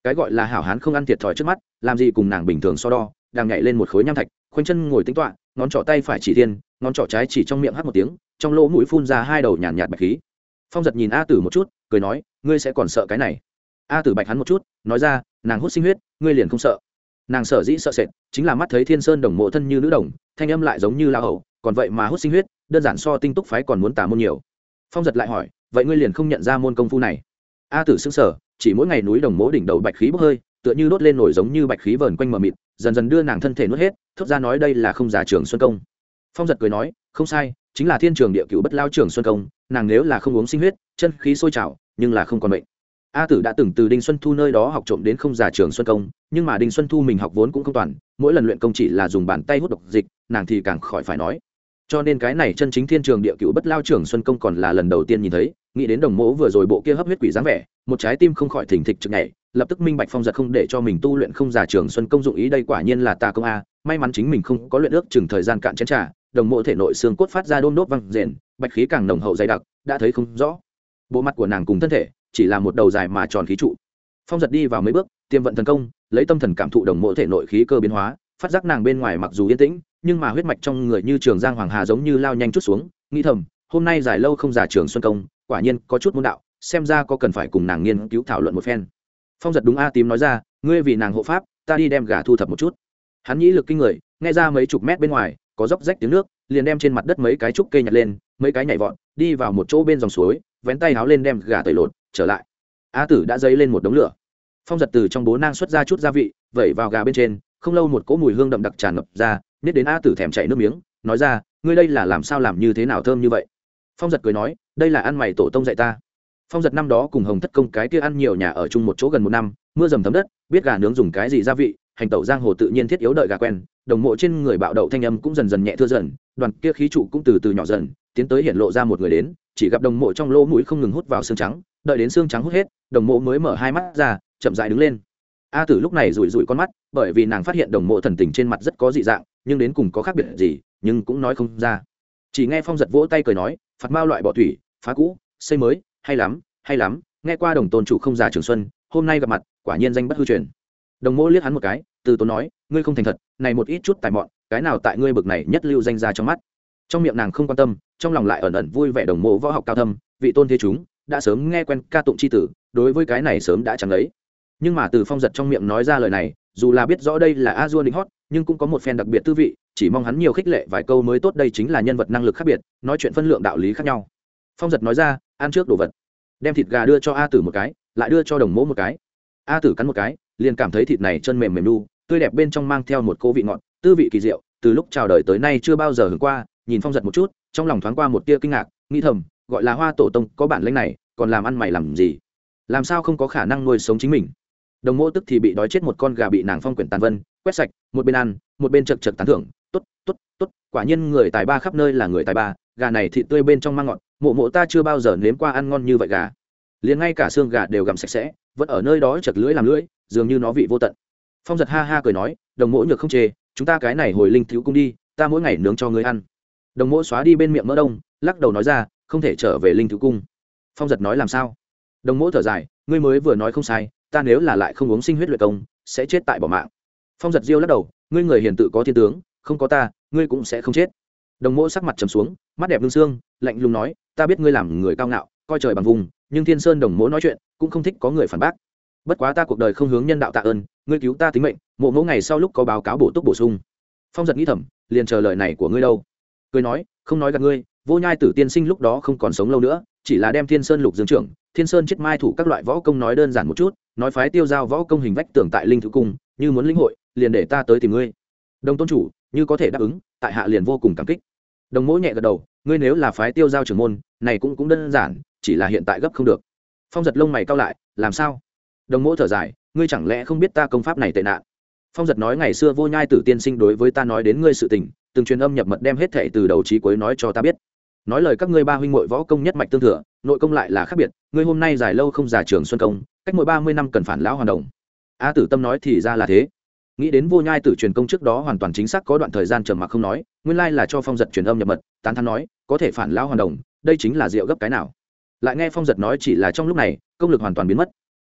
Cái gọi là hảo hán không ăn thiệt thòi trước mắt, làm gì cùng nàng bình thường so đo, đang nhảy lên một khối nham thạch khoanh chân ngồi tính toạ ngón trỏ tay phải chỉ thiên ngón trỏ trái chỉ trong miệng hắt một tiếng trong lỗ mũi phun ra hai đầu nhàn nhạt bạch khí. Phong giật nhìn a tử một chút cười nói ngươi sẽ còn sợ cái này. A tử bạch hắn một chút nói ra nàng hút sinh huyết ngươi liền không sợ. Nàng sở dĩ sợ sệt chính là mắt thấy thiên sơn đồng mộ thân như nữ đồng thanh âm lại giống như la hầu, còn vậy mà hút sinh huyết đơn giản so tinh túc phái còn muốn tả môn nhiều. Phong giật lại hỏi vậy ngươi liền không nhận ra môn công phu này? A tử xưng sở chỉ mỗi ngày núi đồng mỗ đỉnh đầu bạch khí bốc hơi tựa như đốt lên nổi giống như bạch khí vờn quanh mờ mịt dần dần đưa nàng thân thể nuốt hết, thốt ra nói đây là không giả trường xuân công. Phong giật cười nói, không sai, chính là thiên trường địa cựu bất lao trường xuân công, nàng nếu là không uống sinh huyết, chân khí sôi trào, nhưng là không còn bệnh. A tử đã từng từ đinh xuân thu nơi đó học trộm đến không giả trường xuân công, nhưng mà đinh xuân thu mình học vốn cũng không toàn, mỗi lần luyện công chỉ là dùng bàn tay hút độc dịch, nàng thì càng khỏi phải nói. Cho nên cái này chân chính thiên trường địa cựu bất lao trường xuân công còn là lần đầu tiên nhìn thấy, nghĩ đến đồng mỗ vừa rồi bộ kia hấp huyết quỷ dáng vẻ, một trái tim không khỏi thỉnh thịch chực nhảy lập tức minh bạch phong giật không để cho mình tu luyện không giả trường xuân công dụng ý đây quả nhiên là ta công a. May mắn chính mình không có luyện ước chừng thời gian cạn chén trà, đồng mộ thể nội xương cốt phát ra đôn đốt văng rền, bạch khí càng nồng hậu dày đặc, đã thấy không rõ. Bộ mặt của nàng cùng thân thể chỉ là một đầu dài mà tròn khí trụ. Phong giật đi vào mấy bước, tiêm vận thần công, lấy tâm thần cảm thụ đồng mộ thể nội khí cơ biến hóa, phát giác nàng bên ngoài mặc dù yên tĩnh, nhưng mà huyết mạch trong người như trường giang hoàng hà giống như lao nhanh chút xuống, nghĩ thầm, hôm nay dài lâu không giả trường xuân công, quả nhiên có chút môn đạo, xem ra có cần phải cùng nàng nghiên cứu thảo luận một phen phong giật đúng a tím nói ra, ngươi vì nàng hộ pháp, ta đi đem gà thu thập một chút. Hắn nhĩ lực kinh người, nghe ra mấy chục mét bên ngoài, có dốc rách tiếng nước, liền đem trên mặt đất mấy cái trúc cây nhặt lên, mấy cái nhảy vọt, đi vào một chỗ bên dòng suối, vén tay háo lên đem gà tẩy lột, trở lại. A tử đã dấy lên một đống lửa. Phong giật từ trong bố nang xuất ra chút gia vị, vẩy vào gà bên trên, không lâu một cỗ mùi hương đậm đặc tràn ngập ra nết đến a tử thèm chảy nước miếng, nói ra, ngươi đây là làm sao làm như thế nào thơm như vậy? Phong giật cười nói, đây là ăn mày tổ tông dạy ta phong giật năm đó cùng hồng thất công cái kia ăn nhiều nhà ở chung một chỗ gần một năm, mưa dầm thấm đất, biết gà nướng dùng cái gì gia vị, hành tẩu giang hồ tự nhiên thiết yếu đợi gà quen, đồng mộ trên người bạo đậu thanh âm cũng dần dần nhẹ thưa dần, đoàn kia khí trụ cũng từ từ nhỏ dần, tiến tới hiện lộ ra một người đến, chỉ gặp đồng mộ trong lỗ mũi không ngừng hút vào xương trắng, đợi đến xương trắng hút hết, đồng mộ mới mở hai mắt ra, chậm dại đứng lên. A tử lúc này rủi rủi con mắt, bởi vì nàng phát hiện đồng mộ thần tình trên mặt rất có dị dạng, nhưng đến cùng có khác biệt gì, nhưng cũng nói không ra. Chỉ nghe phong giật vỗ tay cười nói, phạt mao loại bỏ thủy, phá cũ, xây mới hay lắm hay lắm, nghe qua đồng tôn chủ không già trường xuân, hôm nay gặp mặt, quả nhiên danh bất hư truyền. Đồng mỗ liếc hắn một cái, từ tốn nói, ngươi không thành thật, này một ít chút tài mọn, cái nào tại ngươi bực này nhất lưu danh ra trong mắt. Trong miệng nàng không quan tâm, trong lòng lại ẩn ẩn vui vẻ đồng mộ võ học cao thâm, vị tôn thế chúng, đã sớm nghe quen ca tụng c h i tử, đối với cái này sớm đã chẳng lấy. Nhưng mà từ phong giật trong miệng nói ra lời này, dù là biết rõ đây là a dua lính hót, nhưng cũng có một phen đặc biệt tư vị, chỉ mong hắn nhiều khích lệ vài câu mới tốt đây chính là nhân vật năng lực khác biệt, nói chuyện phân lượng đạo lý khác nhau. Phong giật nói ra ăn trước đồ vật. Đem thịt gà đưa cho a tử một cái, lại đưa cho đồng mỗ một cái. A tử cắn một cái, liền cảm thấy thịt này chân mềm mềm nu, tươi đẹp bên trong mang theo một cô vị ngọt, tư vị kỳ diệu, từ lúc chào đời tới nay chưa bao giờ hưởng qua, nhìn phong giật một chút, trong lòng thoáng qua một tia kinh ngạc, nghĩ thầm, gọi là hoa tổ tông, có bản lĩnh này, còn làm ăn mày làm gì? Làm sao không có khả năng nuôi sống chính mình? Đồng Mỗ tức thì bị đói chết một con gà bị nàng phong quyển tàn vân, quét sạch, một bên ăn, một bên chật chật tán thưởng t ố t t ố t t ố t quả nhiên người tài ba khắp nơi là người tài ba, gà này thịt tươi bên trong mang ngọt mộ mộ ta chưa bao giờ nếm qua ăn ngon như vậy gà. Liền ngay cả xương gà đều gặm sạch sẽ, vẫn ở nơi đó chật lưỡi làm lưỡi, dường như nó vị vô tận. Phong giật ha ha cười nói, đồng mỗ nhược không chê, chúng ta cái này hồi linh thiếu cung đi, ta mỗi ngày nướng cho ngươi ăn. Đồng mỗ xóa đi bên miệng mỡ đông, lắc đầu nói ra, không thể trở về linh thiếu cung. Phong giật nói, làm sao? Đồng mỗ thở dài, ngươi mới vừa nói không sai, ta nếu là lại không uống sinh huyết luyện công, sẽ chết tại bỏ mạng. Phong giật diêu lắc đầu, ngươi người hiền tự có thiên tướng, không có ta, ngươi cũng sẽ không chết. Đồng mỗ sắc mặt trầm xuống, mắt đẹp lương xương lạnh lùng nói, ta biết ngươi làm người cao ngạo, coi trời bằng vùng, nhưng thiên sơn đồng mỗ nói chuyện, cũng không thích có người phản bác. Bất quá ta cuộc đời không hướng nhân đạo tạ ơn, ngươi cứu ta tính mệnh, mộ mẫu ngày sau lúc có báo cáo bổ túc bổ sung. Phong giật nghĩ thầm, liền chờ lời này của ngươi đâu. Cười nói, không nói gặp ngươi, vô nhai tử tiên sinh lúc đó không còn sống lâu nữa, chỉ là đem thiên sơn lục dương trưởng, thiên sơn chết mai thủ các loại võ công nói đơn giản một chút, nói phái tiêu giao võ công hình vách tưởng tại linh thứ cung, như muốn lĩnh hội, liền để ta tới tìm ngươi. Đồng tôn chủ, như có thể đáp ứng, tại hạ liền vô cùng cảm kích đồng mỗ nhẹ gật đầu, ngươi nếu là phái tiêu giao trưởng môn, này cũng cũng đơn giản, chỉ là hiện tại gấp không được. Phong giật lông mày cao lại, làm sao? Đồng mỗ thở dài, ngươi chẳng lẽ không biết ta công pháp này tệ nạn? Phong giật nói, ngày xưa vô nhai tử tiên sinh đối với ta nói đến ngươi sự tình, từng truyền âm nhập mật đem hết thệ từ đầu trí cuối nói cho ta biết. Nói lời các ngươi ba huynh muội võ công nhất mạch tương thừa, nội công lại là khác biệt, ngươi hôm nay dài lâu không giả trường xuân công, cách mỗi ba mươi năm cần phản lão hoàn đồng. A tử tâm nói thì ra là thế nghĩ đến vô nhai tử truyền công trước đó hoàn toàn chính xác có đoạn thời gian trầm mặc không nói, nguyên lai là cho phong giật truyền âm nhập mật, tán thắn nói, có thể phản lao hoàn đồng, đây chính là rượu gấp cái nào. Lại nghe phong giật nói chỉ là trong lúc này, công lực hoàn toàn biến mất.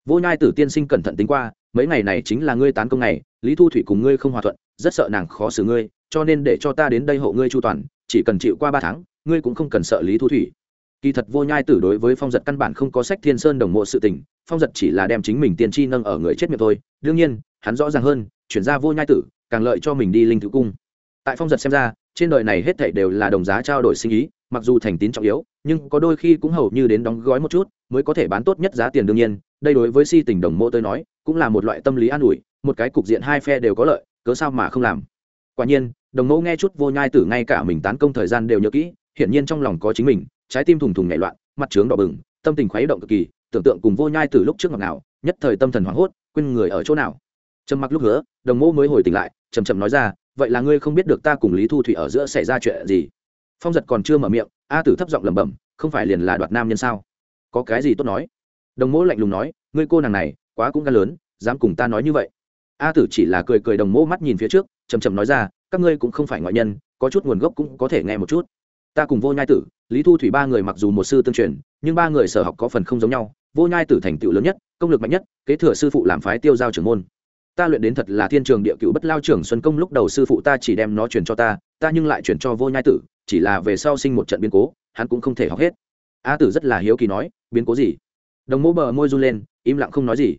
Vô nhai tử tiên sinh cẩn thận tính qua, mấy ngày này chính là ngươi tán công này lý thu thủy cùng ngươi không hòa thuận, rất sợ nàng khó xử ngươi, cho nên để cho ta đến đây hộ ngươi chu toàn, chỉ cần chịu qua ba tháng, ngươi cũng không cần sợ lý thu thủy. Kỳ thật vô nhai tử đối với phong giật căn bản không có sách thiên sơn đồng mộ sự tình, phong giật chỉ là đem chính mình tiên tri nâng ở người chết miệng thôi, đương nhiên, hắn rõ ràng hơn chuyển ra vô nhai tử, càng lợi cho mình đi linh thứ cung. Tại phong giật xem ra, trên đời này hết thảy đều là đồng giá trao đổi sinh ý, mặc dù thành tín trọng yếu, nhưng có đôi khi cũng hầu như đến đóng gói một chút, mới có thể bán tốt nhất giá tiền đương nhiên. Đây đối với si tình đồng mô tôi nói, cũng là một loại tâm lý an ủi, một cái cục diện hai phe đều có lợi, cớ sao mà không làm? Quả nhiên, đồng mẫu nghe chút vô nhai tử ngay cả mình tán công thời gian đều nhớ kỹ, hiển nhiên trong lòng có chính mình, trái tim thùng thùng nhảy loạn, mặt trướng đỏ bừng, tâm tình khuấy động cực kỳ, tưởng tượng cùng vô nhai tử lúc trước ngọc nào nhất thời tâm thần hoảng hốt, quên người ở chỗ nào trầm mặc lúc hứa, đồng mô mới hồi tỉnh lại chầm chậm nói ra, vậy là ngươi không biết được ta cùng lý thu thủy ở giữa xảy ra chuyện gì? Phong giật còn chưa mở miệng, a tử thấp giọng lẩm bẩm, không phải liền là đoạt nam nhân sao? Có cái gì tốt nói? Đồng mô lạnh lùng nói, ngươi cô nàng này, quá cũng gan lớn, dám cùng ta nói như vậy. A tử chỉ là cười cười đồng mô mắt nhìn phía trước chầm chầm nói ra, các ngươi cũng không phải ngoại nhân, có chút nguồn gốc cũng có thể nghe một chút. Ta cùng vô nhai tử, lý thu thủy ba người mặc dù một sư tương truyền, nhưng ba người sở học có phần không giống nhau, vô nhai tử thành tựu lớn nhất, công lực mạnh nhất, kế thừa sư phụ làm phái tiêu giao trưởng môn ta luyện đến thật là thiên trường địa cựu bất lao trưởng xuân công lúc đầu sư phụ ta chỉ đem nó truyền cho ta ta nhưng lại truyền cho vô nhai tử, chỉ là về sau sinh một trận biến cố, hắn cũng không thể học hết. A tử rất là hiếu kỳ nói, biến cố gì? Đồng mỗ bờ môi run lên, im lặng không nói gì.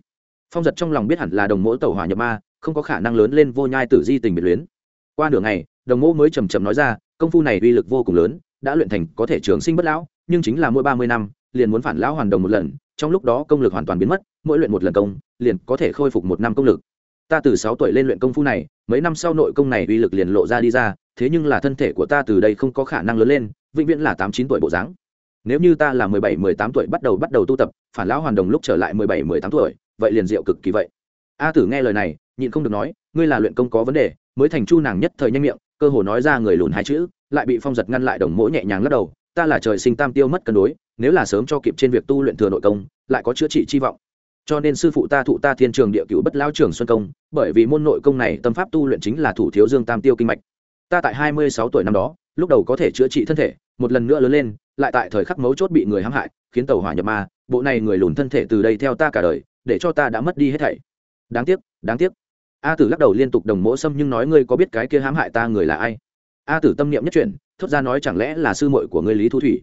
Phong giật trong lòng biết hẳn là đồng mỗ tẩu hỏa nhập ma, không có khả năng lớn lên vô nhai tử di tình biệt luyến. Qua nửa ngày, đồng mỗ mới chầm trầm nói ra, công phu này uy lực vô cùng lớn, đã luyện thành có thể trường sinh bất lão, nhưng chính là mỗi ba mươi năm, liền muốn phản lão hoàn đồng một lần, trong lúc đó công lực hoàn toàn biến mất, mỗi luyện một lần công, liền có thể khôi phục một năm công lực ta từ sáu tuổi lên luyện công phu này, mấy năm sau nội công này uy lực liền lộ ra đi ra, thế nhưng là thân thể của ta từ đây không có khả năng lớn lên, vĩnh viễn là tám chín tuổi bộ dáng. Nếu như ta là mười bảy, mười tám tuổi bắt đầu bắt đầu tu tập, phản lão hoàn đồng lúc trở lại mười bảy, mười tám tuổi, vậy liền diệu cực kỳ vậy. A tử nghe lời này, nhịn không được nói, ngươi là luyện công có vấn đề, mới thành chu nàng nhất thời nhanh miệng, cơ hồ nói ra người lùn hai chữ, lại bị phong giật ngăn lại đồng mỗi nhẹ nhàng lắc đầu, ta là trời sinh tam tiêu mất cân đối, nếu là sớm cho kịp trên việc tu luyện thừa nội công, lại có chữa trị chi vọng cho nên sư phụ ta thụ ta thiên trường địa cựu bất lao trường xuân công, bởi vì môn nội công này tâm pháp tu luyện chính là thủ thiếu dương tam tiêu kinh mạch. Ta tại hai mươi sáu tuổi năm đó, lúc đầu có thể chữa trị thân thể, một lần nữa lớn lên, lại tại thời khắc mấu chốt bị người hãm hại, khiến tàu hỏa nhập ma, bộ này người lùn thân thể từ đây theo ta cả đời, để cho ta đã mất đi hết thảy. Đáng tiếc đáng tiếc. A tử lắc đầu liên tục đồng mỗ xâm nhưng nói ngươi có biết cái kia hãm hại ta người là ai? A tử tâm niệm nhất chuyển, thốt ra nói chẳng lẽ là sư muội của ngươi lý thu thủy?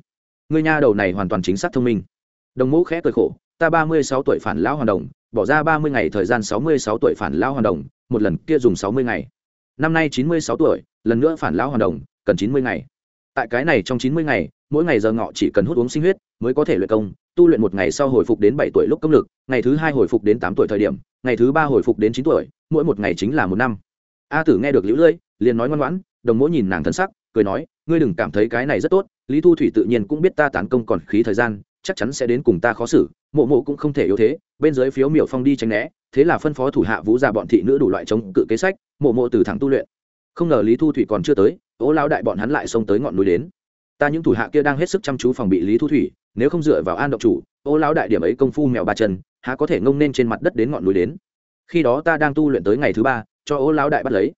Ngươi nha đầu này hoàn toàn chính xác thông minh. Đồng mẫu khẽ cười khổ ta ba mươi sáu tuổi phản lão hoàn đồng, bỏ ra ba mươi ngày thời gian sáu mươi sáu tuổi phản lão hoàn đồng, một lần kia dùng sáu mươi ngày. Năm nay chín mươi sáu tuổi, lần nữa phản lão hoàn đồng, cần chín mươi ngày. Tại cái này trong chín mươi ngày, mỗi ngày giờ ngọ chỉ cần hút uống sinh huyết, mới có thể luyện công, tu luyện một ngày sau hồi phục đến bảy tuổi lúc công lực, ngày thứ hai hồi phục đến tám tuổi thời điểm, ngày thứ ba hồi phục đến chín tuổi, mỗi một ngày chính là một năm. A tử nghe được lũ lưỡi liền nói ngoan ngoãn, đồng mỗi nhìn nàng thân sắc, cười nói, ngươi đừng cảm thấy cái này rất tốt, lý thu thủy tự nhiên cũng biết ta tán công còn khí thời gian chắc chắn sẽ đến cùng ta khó xử, mộ mộ cũng không thể yếu thế, bên dưới phiếu miểu phong đi tránh né, thế là phân phó thủ hạ vũ ra bọn thị nữ đủ loại chống cự kế sách, mộ mộ từ thẳng tu luyện. Không ngờ lý thu thủy còn chưa tới ố lao đại bọn hắn lại xông tới ngọn núi đến. Ta những thủ hạ kia đang hết sức chăm chú phòng bị lý thu thủy, nếu không dựa vào an động chủ, ô lão đại điểm ấy công phu mèo ba chân, há có thể ngông nên trên mặt đất đến ngọn núi đến. Khi đó ta đang tu luyện tới ngày thứ ba, cho ô lão đại bắt lấy.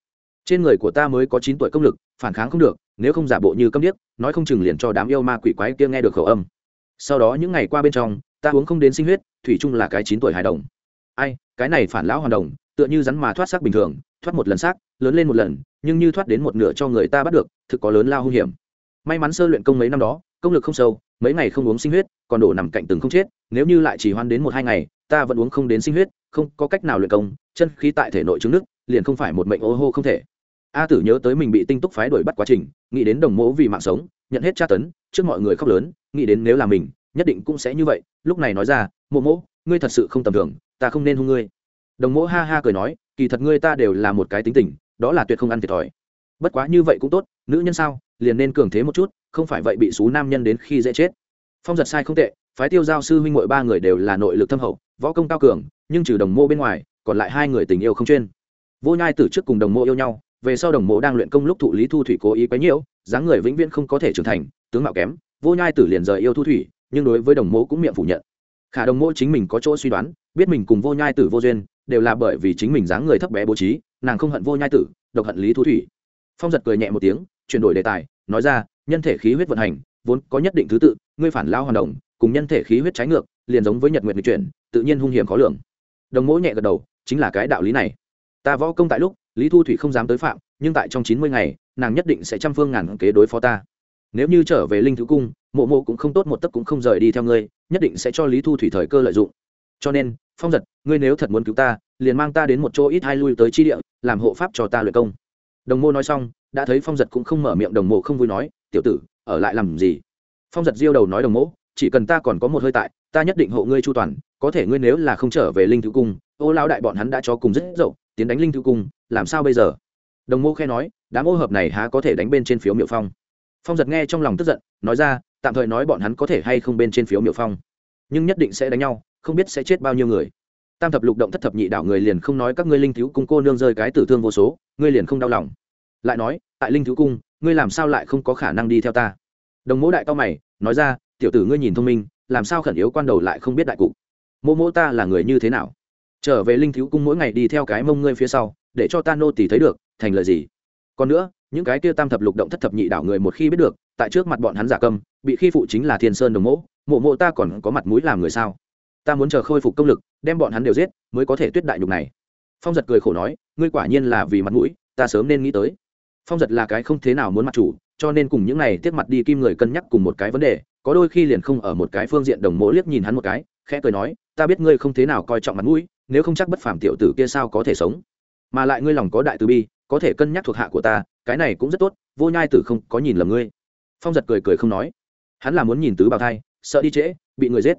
Trên người của ta mới có chín tuổi công lực, phản kháng không được, nếu không giả bộ như câm điếc, nói không chừng liền cho đám yêu ma quỷ quái kia nghe được khẩu âm sau đó những ngày qua bên trong, ta uống không đến sinh huyết, thủy chung là cái chín tuổi hài đồng. Ai, cái này phản lão hoàn đồng, tựa như rắn mà thoát xác bình thường, thoát một lần xác, lớn lên một lần, nhưng như thoát đến một nửa cho người ta bắt được, thực có lớn lao hung hiểm. May mắn sơ luyện công mấy năm đó, công lực không sâu, mấy ngày không uống sinh huyết, còn đổ nằm cạnh từng không chết, nếu như lại chỉ hoan đến một hai ngày, ta vẫn uống không đến sinh huyết, không có cách nào luyện công, chân khí tại thể nội trứng nước, liền không phải một mệnh ô hô không thể. A tử nhớ tới mình bị tinh túc phái đuổi bắt quá trình, nghĩ đến đồng mỗ vì mạng sống, nhận hết tra tấn trước mọi người khóc lớn, nghĩ đến nếu là mình, nhất định cũng sẽ như vậy. Lúc này nói ra, mộ mỗ ngươi thật sự không tầm thường, ta không nên hung ngươi. Đồng mỗ ha ha cười nói, kỳ thật ngươi ta đều là một cái tính tình, đó là tuyệt không ăn thiệt thòi. Bất quá như vậy cũng tốt, nữ nhân sao, liền nên cường thế một chút, không phải vậy bị xú nam nhân đến khi dễ chết. Phong giật sai không tệ, phái tiêu giao sư huynh mội ba người đều là nội lực thâm hậu, võ công cao cường, nhưng trừ đồng mô bên ngoài, còn lại hai người tình yêu không chuyên. Vô nhai từ trước cùng đồng mô yêu nhau, về sau đồng mộ đang luyện công lúc thụ lý thu thủy cố ý quấy nhiễu, dáng người vĩnh viễn không có thể trưởng thành tướng mạo kém, vô nhai tử liền rời yêu thu thủy, nhưng đối với đồng mộ cũng miệng phủ nhận. Khả đồng mộ chính mình có chỗ suy đoán, biết mình cùng vô nhai tử vô duyên, đều là bởi vì chính mình dáng người thấp bé bố trí, nàng không hận vô nhai tử, độc hận lý thu thủy. Phong giật cười nhẹ một tiếng, chuyển đổi đề tài, nói ra, nhân thể khí huyết vận hành, vốn có nhất định thứ tự, ngươi phản lao hoạt động cùng nhân thể khí huyết trái ngược, liền giống với nhật nguyện nghịch chuyển, tự nhiên hung hiểm khó lường. Đồng mỗ nhẹ gật đầu, chính là cái đạo lý này. Ta võ công tại lúc, lý thu thủy không dám tới phạm, nhưng tại trong chín mươi ngày, nàng nhất định sẽ trăm phương ngàn kế đối phó ta nếu như trở về linh thứ cung, mộ mộ cũng không tốt, một tấc cũng không rời đi theo ngươi, nhất định sẽ cho lý thu thủy thời cơ lợi dụng. Cho nên, phong giật, ngươi nếu thật muốn cứu ta, liền mang ta đến một chỗ ít hai lui tới chi địa, làm hộ pháp cho ta luyện công. Đồng mô nói xong, đã thấy phong giật cũng không mở miệng, đồng mộ không vui nói, tiểu tử, ở lại làm gì? Phong giật diêu đầu nói, đồng mộ, chỉ cần ta còn có một hơi tại, ta nhất định hộ ngươi chu toàn, có thể ngươi nếu là không trở về linh thứ cung, ô lao đại bọn hắn đã cho cùng rất dậu tiến đánh linh thứ cung, làm sao bây giờ? Đồng mô khe nói, đám ô hợp này há có thể đánh bên trên phiếu miệu phong? Phong giật nghe trong lòng tức giận, nói ra, tạm thời nói bọn hắn có thể hay không bên trên phiếu miệu phong. Nhưng nhất định sẽ đánh nhau, không biết sẽ chết bao nhiêu người. Tam thập lục động thất thập nhị đảo người liền không nói các ngươi linh thiếu cung cô nương rơi cái tử thương vô số, ngươi liền không đau lòng. Lại nói, tại linh thiếu cung, ngươi làm sao lại không có khả năng đi theo ta? Đồng mỗ đại cao mày, nói ra, tiểu tử ngươi nhìn thông minh, làm sao khẩn yếu quan đầu lại không biết đại cụ mô mỗ ta là người như thế nào? Trở về linh thiếu cung mỗi ngày đi theo cái mông ngươi phía sau, để cho ta nô tỳ thấy được, thành lời gì? Còn nữa những cái kia tam thập lục động thất thập nhị đảo người một khi biết được, tại trước mặt bọn hắn giả câm, bị khi phụ chính là thiên sơn đồng mỗ, mộ mộ ta còn có mặt mũi làm người sao? Ta muốn chờ khôi phục công lực, đem bọn hắn đều giết, mới có thể tuyết đại nhục này. Phong giật cười khổ nói, ngươi quả nhiên là vì mặt mũi, ta sớm nên nghĩ tới. Phong giật là cái không thế nào muốn mặt chủ, cho nên cùng những này tiếp mặt đi kim người cân nhắc cùng một cái vấn đề, có đôi khi liền không ở một cái phương diện đồng mỗ liếc nhìn hắn một cái, khẽ cười nói, ta biết ngươi không thế nào coi trọng mặt mũi, nếu không chắc bất phàm tiểu tử kia sao có thể sống? Mà lại ngươi lòng có đại từ bi có thể cân nhắc thuộc hạ của ta, cái này cũng rất tốt, vô nhai tử không có nhìn lầm ngươi. Phong giật cười cười không nói. Hắn là muốn nhìn tứ bào thai, sợ đi trễ, bị người giết.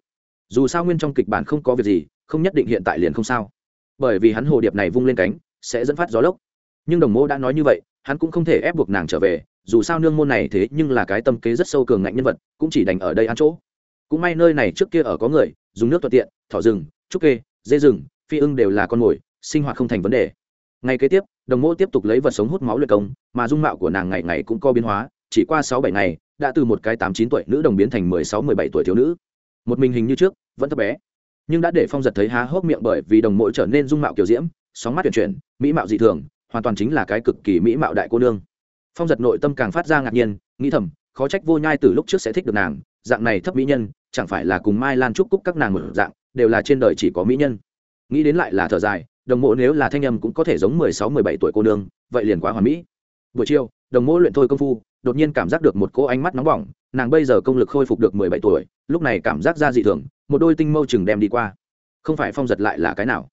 Dù sao nguyên trong kịch bản không có việc gì, không nhất định hiện tại liền không sao. Bởi vì hắn hồ điệp này vung lên cánh, sẽ dẫn phát gió lốc. Nhưng đồng mô đã nói như vậy, hắn cũng không thể ép buộc nàng trở về, dù sao nương môn này thế nhưng là cái tâm kế rất sâu cường ngạnh nhân vật, cũng chỉ đành ở đây ăn chỗ. Cũng may nơi này trước kia ở có người, dùng nước thuận tiện, thỏ rừng, trúc kê, dê rừng, phi ưng đều là con mồi, sinh hoạt không thành vấn đề. Ngày kế tiếp đồng mô tiếp tục lấy vật sống hút máu luyện công, mà dung mạo của nàng ngày ngày cũng có biến hóa, chỉ qua sáu bảy ngày, đã từ một cái tám chín tuổi nữ đồng biến thành mười sáu mười bảy tuổi thiếu nữ. Một mình hình như trước, vẫn thấp bé. Nhưng đã để phong giật thấy há hốc miệng bởi vì đồng mộ trở nên dung mạo kiểu diễm, sóng mắt chuyển chuyển, mỹ mạo dị thường, hoàn toàn chính là cái cực kỳ mỹ mạo đại cô nương. Phong giật nội tâm càng phát ra ngạc nhiên, nghĩ thầm, khó trách vô nhai từ lúc trước sẽ thích được nàng, dạng này thấp mỹ nhân, chẳng phải là cùng mai lan trúc cúc các nàng một dạng, đều là trên đời chỉ có mỹ nhân. Nghĩ đến lại là thở dài đồng mộ nếu là thanh âm cũng có thể giống mười sáu, mười bảy tuổi cô nương, vậy liền quá hoàn mỹ. Buổi chiều, đồng mộ luyện thôi công phu, đột nhiên cảm giác được một cô ánh mắt nóng bỏng, nàng bây giờ công lực khôi phục được mười bảy tuổi, lúc này cảm giác ra dị thường, một đôi tinh mâu chừng đem đi qua. Không phải phong giật lại là cái nào?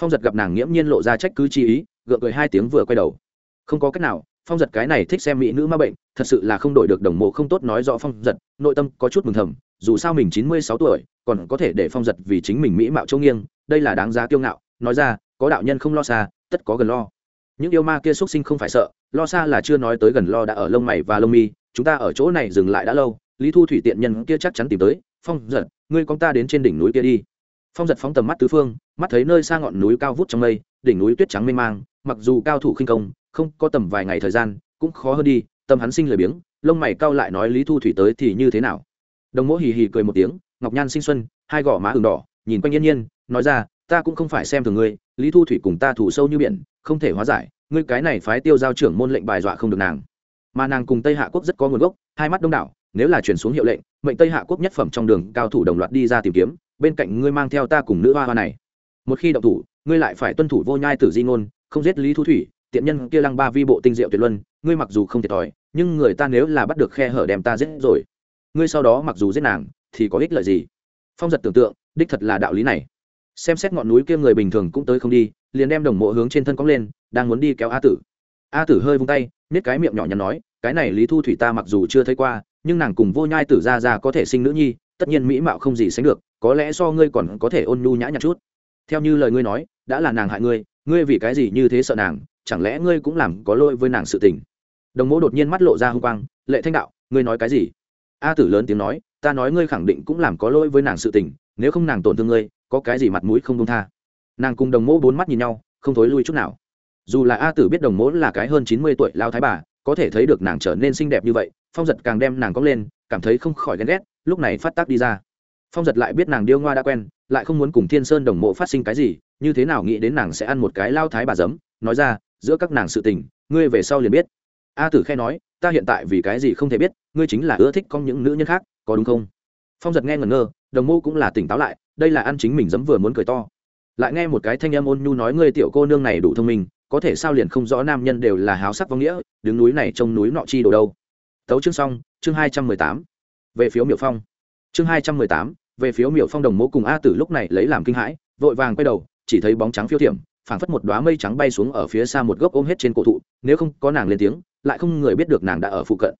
Phong giật gặp nàng nghiễm nhiên lộ ra trách cứ chi ý, gượng cười hai tiếng vừa quay đầu. Không có cách nào, phong giật cái này thích xem mỹ nữ ma bệnh, thật sự là không đổi được đồng mộ không tốt nói rõ phong giật, nội tâm có chút mừng thầm, dù sao mình chín mươi sáu tuổi, còn có thể để phong giật vì chính mình mỹ mạo châu nghiêng, đây là đáng giá kiêu ngạo, nói ra có đạo nhân không lo xa, tất có gần lo. Những yêu ma kia xuất sinh không phải sợ, lo xa là chưa nói tới gần lo đã ở lông mày và lông mi, chúng ta ở chỗ này dừng lại đã lâu, lý thu thủy tiện nhân kia chắc chắn tìm tới, phong giật, ngươi con ta đến trên đỉnh núi kia đi. Phong giật phóng tầm mắt tứ phương, mắt thấy nơi xa ngọn núi cao vút trong mây, đỉnh núi tuyết trắng mê mang, mặc dù cao thủ khinh công, không có tầm vài ngày thời gian, cũng khó hơn đi, tâm hắn sinh lời biếng, lông mày cao lại nói lý thu thủy tới thì như thế nào? Đồng mỗ hì hì cười một tiếng, ngọc nhan sinh xuân, hai gò má ừng đỏ, nhìn quanh yên nhiên, nói ra ta cũng không phải xem thường ngươi, lý thu thủy cùng ta thủ sâu như biển, không thể hóa giải, ngươi cái này phái tiêu giao trưởng môn lệnh bài dọa không được nàng. Mà nàng cùng tây hạ quốc rất có nguồn gốc, hai mắt đông đảo, nếu là chuyển xuống hiệu lệnh, mệnh tây hạ quốc nhất phẩm trong đường cao thủ đồng loạt đi ra tìm kiếm, bên cạnh ngươi mang theo ta cùng nữ hoa hoa này. Một khi động thủ, ngươi lại phải tuân thủ vô nhai tử di ngôn, không giết lý thu thủy, tiện nhân kia lăng ba vi bộ tinh diệu tuyệt luân, ngươi mặc dù không thiệt thòi, nhưng người ta nếu là bắt được khe hở đem ta giết rồi, ngươi sau đó mặc dù giết nàng, thì có ích lợi gì? Phong giật tưởng tượng, đích thật là đạo lý này xem xét ngọn núi kia người bình thường cũng tới không đi, liền đem đồng mộ hướng trên thân cóng lên, đang muốn đi kéo a tử. A tử hơi vung tay nết cái miệng nhỏ nhắn nói, cái này lý thu thủy ta mặc dù chưa thấy qua, nhưng nàng cùng vô nhai tử ra ra có thể sinh nữ nhi, tất nhiên mỹ mạo không gì sánh được, có lẽ do ngươi còn có thể ôn nhu nhã nhặn chút. Theo như lời ngươi nói, đã là nàng hại ngươi ngươi vì cái gì như thế sợ nàng, chẳng lẽ ngươi cũng làm có lỗi với nàng sự tình? Đồng mỗ đột nhiên mắt lộ ra hung quang, lệ thanh đạo, ngươi nói cái gì? A tử lớn tiếng nói, ta nói ngươi khẳng định cũng làm có lỗi với nàng sự tình, nếu không nàng tổn thương ngươi có cái gì mặt mũi không đông tha. Nàng cùng đồng mỗ bốn mắt nhìn nhau, không thối lui chút nào. Dù là a tử biết đồng mỗ là cái hơn chín mươi tuổi lao thái bà, có thể thấy được nàng trở nên xinh đẹp như vậy, phong giật càng đem nàng cóng lên, cảm thấy không khỏi ghen ghét, lúc này phát tác đi ra. Phong giật lại biết nàng điêu ngoa đã quen, lại không muốn cùng thiên sơn đồng mộ phát sinh cái gì, như thế nào nghĩ đến nàng sẽ ăn một cái lao thái bà giấm, nói ra, giữa các nàng sự tình, ngươi về sau liền biết. A tử khe nói, ta hiện tại vì cái gì không thể biết, ngươi chính là ưa thích con những nữ nhân khác, có đúng không? Phong giật nghe ngẩn ngơ, đồng mô cũng là tỉnh táo lại đây là ăn chính mình dấm vừa muốn cười to. Lại nghe một cái thanh âm ôn nhu nói, ngươi tiểu cô nương này đủ thông minh, có thể sao liền không rõ nam nhân đều là háo sắc vong nghĩa, đứng núi này trông núi nọ chi đồ đâu. Tấu chương xong, chương hai trăm mười tám. Về phiếu miểu phong. Chương hai trăm mười tám, về phiếu miểu phong đồng mô cùng a tử lúc này lấy làm kinh hãi, vội vàng quay đầu, chỉ thấy bóng trắng phiêu thiểm, phảng phất một đoá mây trắng bay xuống ở phía xa một gốc ôm hết trên cổ thụ, nếu không có nàng lên tiếng, lại không người biết được nàng đã ở phụ cận.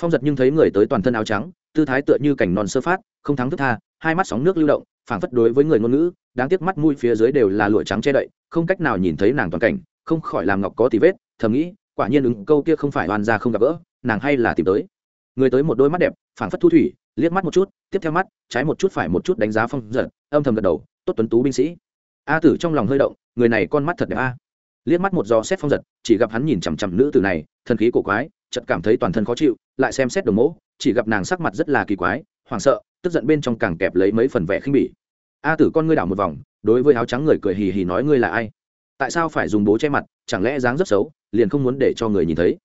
Phong giật nhưng thấy người tới toàn thân áo trắng, tư thái tựa như cảnh non sơ phát, không thắng thức tha, hai mắt sóng nước lưu động phảng phất đối với người ngôn ngữ, đáng tiếc mắt mũi phía dưới đều là lụa trắng che đậy, không cách nào nhìn thấy nàng toàn cảnh, không khỏi làm ngọc có tí vết, thầm nghĩ, quả nhiên ứng câu kia không phải oan ra không gặp gỡ, nàng hay là tìm tới. Người tới một đôi mắt đẹp, phảng phất thu thủy, liếc mắt một chút, tiếp theo mắt, trái một chút phải một chút đánh giá phong giật, âm thầm gật đầu, tốt tuấn tú binh sĩ. A tử trong lòng hơi động, người này con mắt thật đẹp a. Liếc mắt một do xét phong giật, chỉ gặp hắn nhìn chằm chằm nữ tử này, thần khí cổ quái, chợt cảm thấy toàn thân khó chịu, lại xem xét đồng mẫu chỉ gặp nàng sắc mặt rất là kỳ quái, hoảng sợ tức giận bên trong càng kẹp lấy mấy phần vẻ khinh bỉ. A tử con ngươi đảo một vòng, đối với áo trắng người cười hì hì nói ngươi là ai? Tại sao phải dùng bố che mặt, chẳng lẽ dáng rất xấu, liền không muốn để cho người nhìn thấy?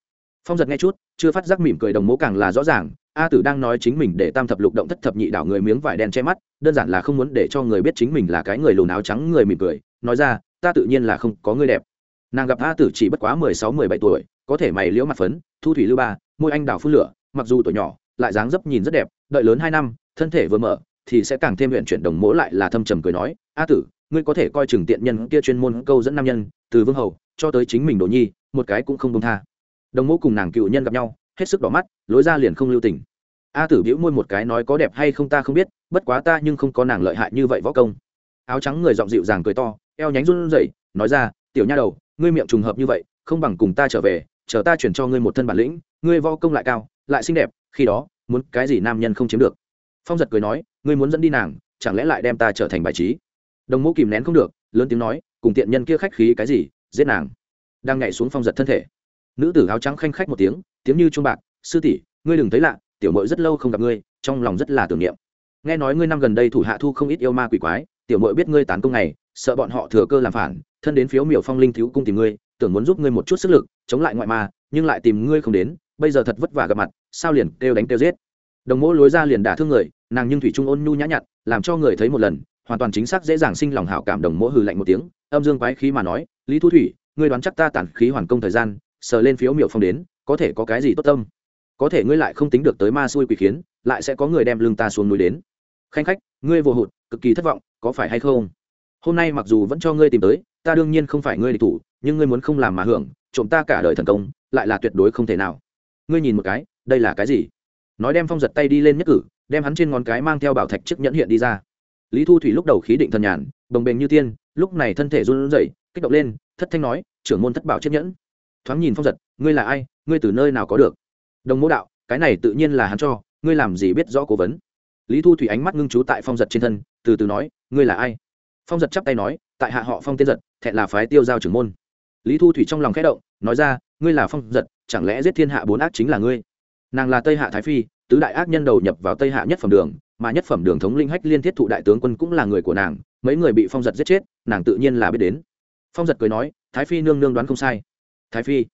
Phong giật nghe chút, chưa phát giác mỉm cười đồng mố càng là rõ ràng, a tử đang nói chính mình để tam thập lục động thất thập nhị đảo người miếng vải đen che mắt, đơn giản là không muốn để cho người biết chính mình là cái người lùn áo trắng người mỉm cười, nói ra, ta tự nhiên là không có người đẹp. Nàng gặp a tử chỉ bất quá mười sáu, mười bảy tuổi, có thể mày liễu mặt phấn, thu thủy lưu ba, môi anh đào phun lửa, mặc dù tuổi nhỏ lại dáng dấp nhìn rất đẹp, đợi lớn hai năm, thân thể vừa mở, thì sẽ càng thêm huyện chuyển đồng mỗ lại là thâm trầm cười nói, a tử, ngươi có thể coi chừng tiện nhân kia chuyên môn câu dẫn nam nhân, từ vương hầu cho tới chính mình đồ nhi, một cái cũng không công tha. Đồng mỗ cùng nàng cựu nhân gặp nhau, hết sức đỏ mắt, lối ra liền không lưu tình. A tử biễu môi một cái nói có đẹp hay không ta không biết, bất quá ta nhưng không có nàng lợi hại như vậy võ công. Áo trắng người giọng dịu dàng cười to, eo nhánh run rẩy, nói ra, tiểu nha đầu, ngươi miệng trùng hợp như vậy, không bằng cùng ta trở về, chờ ta chuyển cho ngươi một thân bản lĩnh, ngươi võ công lại cao, lại xinh đẹp khi đó, muốn cái gì nam nhân không chiếm được. Phong giật cười nói, ngươi muốn dẫn đi nàng, chẳng lẽ lại đem ta trở thành bài trí? Đồng mẫu kìm nén không được, lớn tiếng nói, cùng tiện nhân kia khách khí cái gì, giết nàng. Đang nhảy xuống phong giật thân thể. Nữ tử áo trắng khanh khách một tiếng tiếng như chuông bạc, sư tỷ, ngươi đừng thấy lạ, tiểu mội rất lâu không gặp ngươi, trong lòng rất là tưởng niệm. Nghe nói ngươi năm gần đây thủ hạ thu không ít yêu ma quỷ quái, tiểu mội biết ngươi tán công này, sợ bọn họ thừa cơ làm phản, thân đến phiếu miểu phong linh thiếu cung tìm ngươi, tưởng muốn giúp ngươi một chút sức lực, chống lại ngoại ma, nhưng lại tìm ngươi không đến, bây giờ thật vất vả gặp mặt sao liền kêu đánh kêu giết. Đồng mỗ lối ra liền đả thương người, nàng nhưng thủy trung ôn nhu nhã nhặn, làm cho người thấy một lần, hoàn toàn chính xác dễ dàng sinh lòng hảo cảm đồng mỗ hừ lạnh một tiếng, âm dương quái khí mà nói, lý thu thủy, ngươi đoán chắc ta tản khí hoàn công thời gian, sờ lên phiếu miểu phong đến, có thể có cái gì tốt tâm? Có thể ngươi lại không tính được tới ma xui quỷ khiến, lại sẽ có người đem lưng ta xuống núi đến. Khanh khách, ngươi vô hụt, cực kỳ thất vọng, có phải hay không? Hôm nay mặc dù vẫn cho ngươi tìm tới, ta đương nhiên không phải ngươi địch thủ, nhưng ngươi muốn không làm mà hưởng, trộm ta cả đời thần công, lại là tuyệt đối không thể nào. Ngươi nhìn một cái đây là cái gì? Nói đem phong giật tay đi lên nhất cử, đem hắn trên ngón cái mang theo bảo thạch chiếc nhẫn hiện đi ra. Lý thu thủy lúc đầu khí định thần nhàn, bồng bềnh như tiên, lúc này thân thể run rẩy, kích động lên, thất thanh nói, trưởng môn thất bảo chiếc nhẫn. Thoáng nhìn phong giật, ngươi là ai? Ngươi từ nơi nào có được? Đồng mẫu đạo, cái này tự nhiên là hắn cho, ngươi làm gì biết rõ cố vấn? Lý thu thủy ánh mắt ngưng trú tại phong giật trên thân, từ từ nói, ngươi là ai? Phong giật chắp tay nói, tại hạ họ phong tiên giật, thẹn là phái tiêu giao trưởng môn. Lý thu thủy trong lòng khẽ động, nói ra, ngươi là phong giật, chẳng lẽ giết thiên hạ bốn ác chính là ngươi? Nàng là tây hạ thái phi, tứ đại ác nhân đầu nhập vào tây hạ nhất phẩm đường, mà nhất phẩm đường thống linh hách liên thiết thụ đại tướng quân cũng là người của nàng, mấy người bị phong giật giết chết, nàng tự nhiên là biết đến. Phong giật cười nói, thái phi nương nương đoán không sai. Thái phi?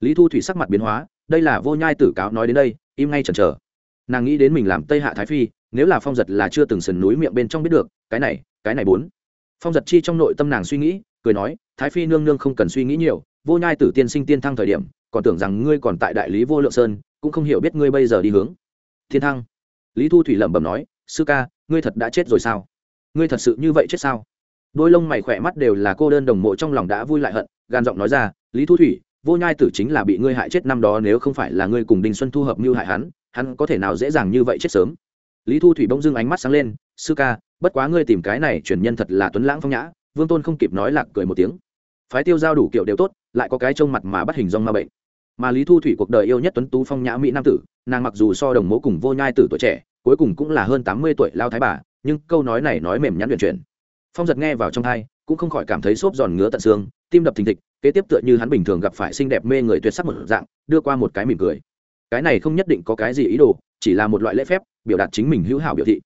Lý thu thủy sắc mặt biến hóa, đây là vô nhai tử cáo nói đến đây, im ngay chần chờ. Nàng nghĩ đến mình làm tây hạ thái phi, nếu là phong giật là chưa từng sườn núi miệng bên trong biết được, cái này cái này bốn. Phong giật chi trong nội tâm nàng suy nghĩ, cười nói, thái phi nương nương không cần suy nghĩ nhiều, vô nhai tử tiên sinh tiên thăng thời điểm, còn tưởng rằng ngươi còn tại đại lý vô lượng sơn cũng không hiểu biết ngươi bây giờ đi hướng. Thiên thăng. Lý thu thủy lẩm bẩm nói, sư ca, ngươi thật đã chết rồi sao? Ngươi thật sự như vậy chết sao? Đôi lông mày khỏe mắt đều là cô đơn đồng mộ trong lòng đã vui lại hận, gan giọng nói ra, lý thu thủy, vô nhai tử chính là bị ngươi hại chết năm đó nếu không phải là ngươi cùng đinh xuân thu hợp mưu hại hắn hắn có thể nào dễ dàng như vậy chết sớm? Lý thu thủy bỗng dưng ánh mắt sáng lên, sư ca, bất quá ngươi tìm cái này truyền nhân thật là tuấn lãng phong nhã. Vương tôn không kịp nói lạc cười một tiếng. Phái tiêu giao đủ kiểu đều tốt, lại có cái trông mặt mà bắt hình dong ma bệnh mà lý thu thủy cuộc đời yêu nhất tuấn tú phong nhã mỹ nam tử, nàng mặc dù so đồng mố cùng vô nhai tử tuổi trẻ, cuối cùng cũng là hơn tám mươi tuổi lao thái bà, nhưng câu nói này nói mềm nhắn luyện chuyển. Phong giật nghe vào trong thai, cũng không khỏi cảm thấy xốp giòn ngứa tận xương, tim đập thình thịch, kế tiếp tựa như hắn bình thường gặp phải xinh đẹp mê người tuyệt sắc một dạng, đưa qua một cái mỉm cười. Cái này không nhất định có cái gì ý đồ, chỉ là một loại lễ phép, biểu đạt chính mình hữu hảo biểu thị.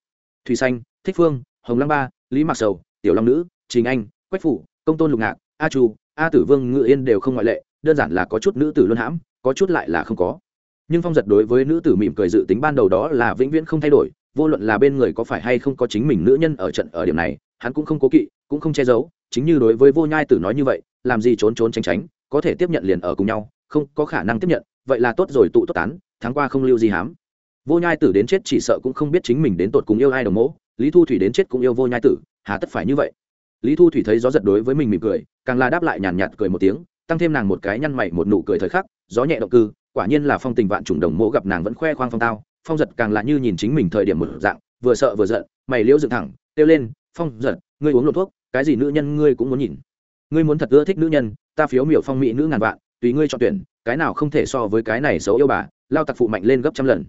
Thùy xanh, thích phương, hồng lăng ba, lý mạc sầu, tiểu long nữ, trình anh, quách phủ, công tôn lục ngạc, a chu, a tử vương ngự yên đều không ngoại lệ đơn giản là có chút nữ tử luân hãm, có chút lại là không có. Nhưng phong giật đối với nữ tử mỉm cười dự tính ban đầu đó là vĩnh viễn không thay đổi, vô luận là bên người có phải hay không có chính mình nữ nhân ở trận ở điểm này, hắn cũng không cố kỵ, cũng không che giấu, chính như đối với vô nhai tử nói như vậy, làm gì trốn trốn tránh tránh, có thể tiếp nhận liền ở cùng nhau, không có khả năng tiếp nhận, vậy là tốt rồi, tụ tốt tán tháng qua không lưu gì hám. Vô nhai tử đến chết chỉ sợ cũng không biết chính mình đến tột cùng yêu ai đồng mẫu lý thu thủy đến chết cũng yêu vô nhai tử, hà tất phải như vậy. Lý thu thủy thấy gió giật đối với mình mỉm cười, càng là đáp lại nhàn nhạt cười một tiếng tăng thêm nàng một cái nhăn mày một nụ cười thời khắc, gió nhẹ động cư, quả nhiên là phong tình vạn trùng đồng mộ gặp nàng vẫn khoe khoang phong tao, phong giật càng là như nhìn chính mình thời điểm một dạng, vừa sợ vừa giận, mày liễu dựng thẳng, kêu lên, phong giật, ngươi uống lột thuốc, cái gì nữ nhân ngươi cũng muốn nhìn. Ngươi muốn thật ưa thích nữ nhân, ta phiếu miểu phong mỹ nữ ngàn vạn, tùy ngươi chọn tuyển, cái nào không thể so với cái này xấu yêu bà, lao tặc phụ mạnh lên gấp trăm lần.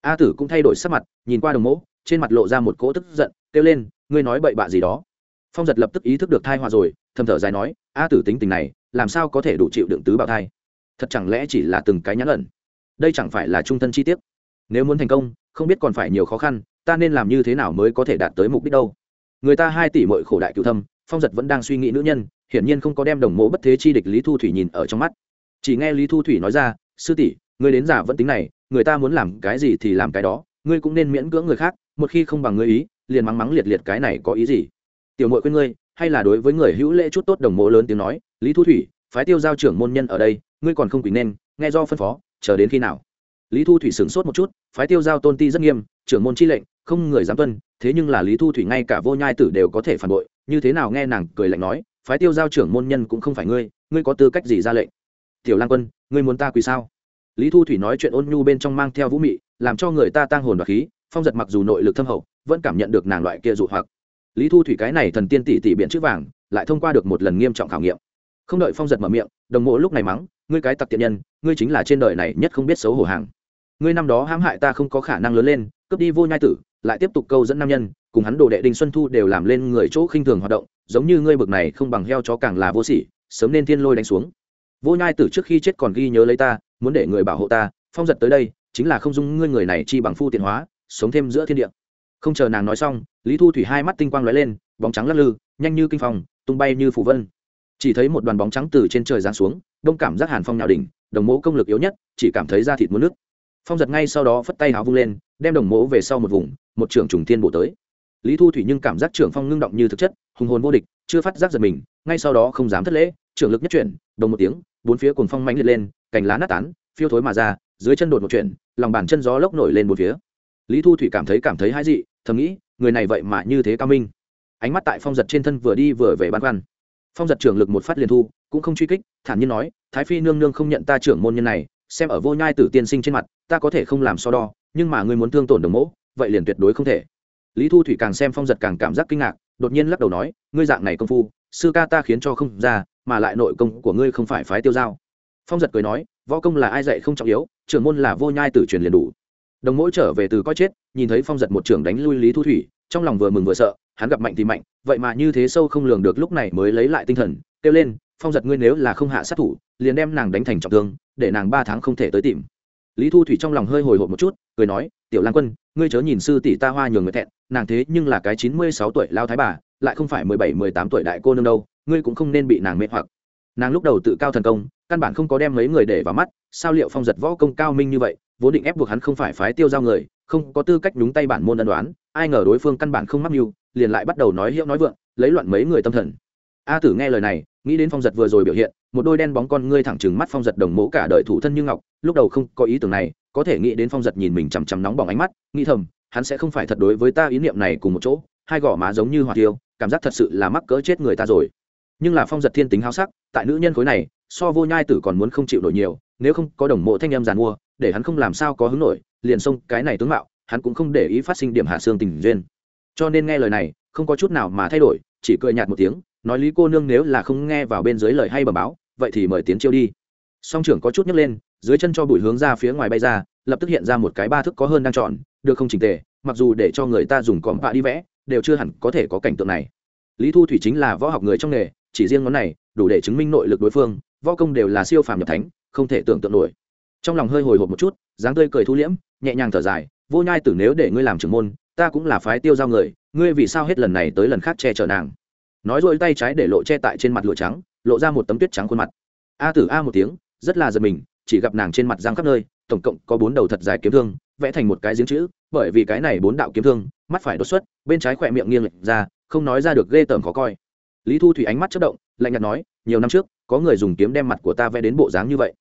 A tử cũng thay đổi sắc mặt, nhìn qua đồng mẫu trên mặt lộ ra một cỗ tức giận, kêu lên, ngươi nói bậy bạ gì đó. Phong giật lập tức ý thức được thai họa rồi, thầm thở dài nói, a tử tính tình này làm sao có thể đủ chịu đựng tứ bào thai? Thật chẳng lẽ chỉ là từng cái nhãn ẩn? Đây chẳng phải là trung thân chi tiết? Nếu muốn thành công, không biết còn phải nhiều khó khăn, ta nên làm như thế nào mới có thể đạt tới mục đích đâu? Người ta hai tỷ mội khổ đại cựu thâm, phong giật vẫn đang suy nghĩ nữ nhân, hiển nhiên không có đem đồng mộ bất thế chi địch lý thu thủy nhìn ở trong mắt. Chỉ nghe lý thu thủy nói ra, sư tỷ người đến giả vẫn tính này, người ta muốn làm cái gì thì làm cái đó, ngươi cũng nên miễn cưỡng người khác, một khi không bằng ngươi ý, liền mắng mắng liệt liệt cái này có ý gì? Tiểu mội quên ngươi hay là đối với người hữu lễ chút tốt đồng mộ lớn tiếng nói, lý thu thủy, phái tiêu giao trưởng môn nhân ở đây, ngươi còn không quỳ nên, nghe do phân phó, chờ đến khi nào? Lý thu thủy sửng sốt một chút, phái tiêu giao tôn ti rất nghiêm, trưởng môn chi lệnh, không người dám tuân, thế nhưng là lý thu thủy ngay cả vô nhai tử đều có thể phản bội, như thế nào nghe nàng cười lạnh nói, phái tiêu giao trưởng môn nhân cũng không phải ngươi ngươi có tư cách gì ra lệnh? Tiểu lang quân, ngươi muốn ta quỳ sao? Lý thu thủy nói chuyện ôn nhu bên trong mang theo vũ mị, làm cho người ta tăng hồn và khí, phong giật mặc dù nội lực thâm hậu, vẫn cảm nhận được nàng loại kia dụ hoặc lý thu thủy cái này thần tiên tỷ tỷ biện chữ vàng, lại thông qua được một lần nghiêm trọng khảo nghiệm. Không đợi phong giật mở miệng, đồng mộ lúc này mắng, ngươi cái tặc tiện nhân, ngươi chính là trên đời này nhất không biết xấu hổ hàng. Ngươi năm đó hãm hại ta không có khả năng lớn lên, cướp đi vô nhai tử, lại tiếp tục câu dẫn nam nhân, cùng hắn đồ đệ đinh xuân thu đều làm lên người chỗ khinh thường hoạt động, giống như ngươi bực này không bằng heo chó càng là vô sỉ, sớm nên thiên lôi đánh xuống. Vô nhai tử trước khi chết còn ghi nhớ lấy ta, muốn để người bảo hộ ta, phong giật tới đây, chính là không dung ngươi người này chi bằng phu tiện hóa, sống thêm giữa thiên địa không chờ nàng nói xong lý thu thủy hai mắt tinh quang lóe lên bóng trắng lắc lư nhanh như kinh phòng, tung bay như phủ vân. Chỉ thấy một đoàn bóng trắng từ trên trời giáng xuống đông cảm giác hàn phong nhạo đỉnh đồng mẫu công lực yếu nhất chỉ cảm thấy da thịt muốn nước phong giật ngay sau đó phất tay háo vung lên đem đồng mẫu về sau một vùng một trưởng trùng thiên bổ tới. Lý thu thủy nhưng cảm giác trưởng phong ngưng động như thực chất hùng hồn vô địch chưa phát giác giật mình ngay sau đó không dám thất lễ trưởng lực nhất chuyển đồng một tiếng bốn phía cùng phong mánh liệt lên cành lá nát tán phiêu thối mà ra dưới chân đột một chuyển lòng bàn chân gió lốc nổi lên một phía lý thu thủy cảm thấy cảm thấy hãi dị, thầm nghĩ, người này vậy mà như thế cao minh. Ánh mắt tại phong giật trên thân vừa đi vừa về băn khoăn. Phong giật trưởng lực một phát liền thu, cũng không truy kích, thản nhiên nói, thái phi nương nương không nhận ta trưởng môn nhân này, xem ở vô nhai tử tiên sinh trên mặt, ta có thể không làm so đo, nhưng mà ngươi muốn thương tổn đồng mẫu vậy liền tuyệt đối không thể. Lý thu thủy càng xem phong giật càng cảm giác kinh ngạc, đột nhiên lắc đầu nói, ngươi dạng này công phu, sư ca ta khiến cho không ra, mà lại nội công của ngươi không phải phái tiêu giao. Phong giật cười nói, võ công là ai dạy không trọng yếu, trưởng môn là vô nhai tử truyền liền đủ đồng mỗi trở về từ coi chết, nhìn thấy phong giật một trưởng đánh lui lý thu thủy, trong lòng vừa mừng vừa sợ, hắn gặp mạnh thì mạnh, vậy mà như thế sâu không lường được lúc này mới lấy lại tinh thần, kêu lên, phong giật ngươi nếu là không hạ sát thủ, liền đem nàng đánh thành trọng thương, để nàng ba tháng không thể tới tìm. Lý thu thủy trong lòng hơi hồi hộp một chút, cười nói, tiểu lan quân, ngươi chớ nhìn sư tỷ ta hoa nhường người thẹn, nàng thế nhưng là cái chín mươi sáu tuổi lao thái bà, lại không phải mười bảy, mười tám tuổi đại cô nương đâu, ngươi cũng không nên bị nàng mê hoặc nàng lúc đầu tự cao thần công, căn bản không có đem mấy người để vào mắt, sao liệu phong giật võ công cao minh như vậy, vốn định ép buộc hắn không phải phái tiêu giao người, không có tư cách đúng tay bản môn ân đoán, ai ngờ đối phương căn bản không mắc mưu, liền lại bắt đầu nói hiệu nói vượng, lấy loạn mấy người tâm thần. A tử nghe lời này, nghĩ đến phong giật vừa rồi biểu hiện, một đôi đen bóng con ngươi thẳng trừng mắt phong giật đồng mẫu cả đời thủ thân như ngọc, lúc đầu không có ý tưởng này, có thể nghĩ đến phong giật nhìn mình chằm chằm nóng bỏng ánh mắt, nghĩ thầm, hắn sẽ không phải thật đối với ta ý niệm này cùng một chỗ, hai gò má giống như hỏa tiêu, cảm giác thật sự là mắc cỡ chết người ta rồi nhưng là phong giật thiên tính háo sắc, tại nữ nhân khối này, so vô nhai tử còn muốn không chịu nổi nhiều, nếu không có đồng mộ thanh em giàn mua, để hắn không làm sao có hứng nổi, liền xông cái này tướng mạo, hắn cũng không để ý phát sinh điểm hạ xương tình duyên. Cho nên nghe lời này, không có chút nào mà thay đổi, chỉ cười nhạt một tiếng, nói lý cô nương nếu là không nghe vào bên dưới lời hay bẩm báo, vậy thì mời tiến chiêu đi. Song trưởng có chút nhấc lên, dưới chân cho bụi hướng ra phía ngoài bay ra, lập tức hiện ra một cái ba thức có hơn đang chọn được không chỉnh tề, mặc dù để cho người ta dùng cọm vạ đi vẽ, đều chưa hẳn có thể có cảnh tượng này. Lý thu thủy chính là võ học người trong nghề chỉ riêng ngón này, đủ để chứng minh nội lực đối phương, võ công đều là siêu phàm nhập thánh, không thể tưởng tượng nổi. Trong lòng hơi hồi hộp một chút, dáng tươi cười thu liễm, nhẹ nhàng thở dài, vô nhai tử nếu để ngươi làm trưởng môn, ta cũng là phái tiêu giao người, ngươi vì sao hết lần này tới lần khác che chở nàng? Nói rồi tay trái để lộ che tại trên mặt lụa trắng, lộ ra một tấm tuyết trắng khuôn mặt. A tử a một tiếng, rất là giật mình, chỉ gặp nàng trên mặt giang khắp nơi, tổng cộng có bốn đầu thật dài kiếm thương, vẽ thành một cái giếng chữ, bởi vì cái này bốn đạo kiếm thương, mắt phải đột xuất, bên trái khỏe miệng nghiêng lệch ra, không nói ra được ghê tởm khó coi lý thu thủy ánh mắt chất động lạnh nhạt nói nhiều năm trước có người dùng kiếm đem mặt của ta vẽ đến bộ dáng như vậy.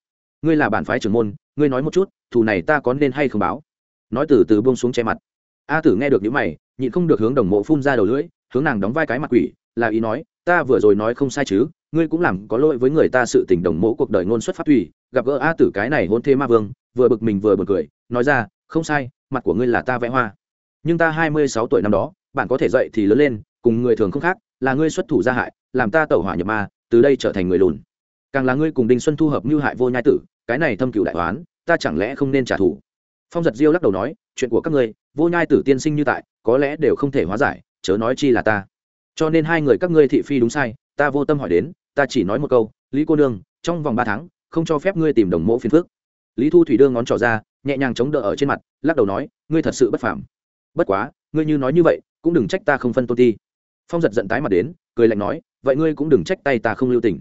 Ngươi là bản phái trưởng môn ngươi nói một chút thù này ta có nên hay không báo? Nói từ từ buông xuống che mặt. A tử nghe được những mày nhịn không được hướng đồng mộ phun ra đầu lưỡi hướng nàng đóng vai cái mặt quỷ là ý nói ta vừa rồi nói không sai chứ ngươi cũng làm có lỗi với người ta sự tình đồng mộ cuộc đời ngôn xuất phát thủy, gặp gỡ a tử cái này hôn thế ma vương vừa bực mình vừa bực cười nói ra không sai mặt của ngươi là ta vẽ hoa. Nhưng ta hai mươi sáu tuổi năm đó bạn có thể dậy thì lớn lên cùng người thường không khác là ngươi xuất thủ gia hại, làm ta tẩu hỏa nhập ma, từ đây trở thành người lùn. Càng là ngươi cùng đinh xuân thu hợp như hại vô nhai tử, cái này thâm cựu đại toán ta chẳng lẽ không nên trả thù? Phong giật diêu lắc đầu nói, chuyện của các ngươi, vô nhai tử tiên sinh như tại, có lẽ đều không thể hóa giải, chớ nói chi là ta. Cho nên hai người các ngươi thị phi đúng sai, ta vô tâm hỏi đến, ta chỉ nói một câu, lý cô nương, trong vòng ba tháng, không cho phép ngươi tìm đồng mộ phiền phước lý thu thủy đương ngón trỏ ra, nhẹ nhàng chống đỡ ở trên mặt, lắc đầu nói, ngươi thật sự bất phàm. Bất quá, ngươi như nói như vậy, cũng đừng trách ta không phân tôn ti phong giật giận tái mặt đến, cười lạnh nói, vậy ngươi cũng đừng trách tay ta không lưu tình.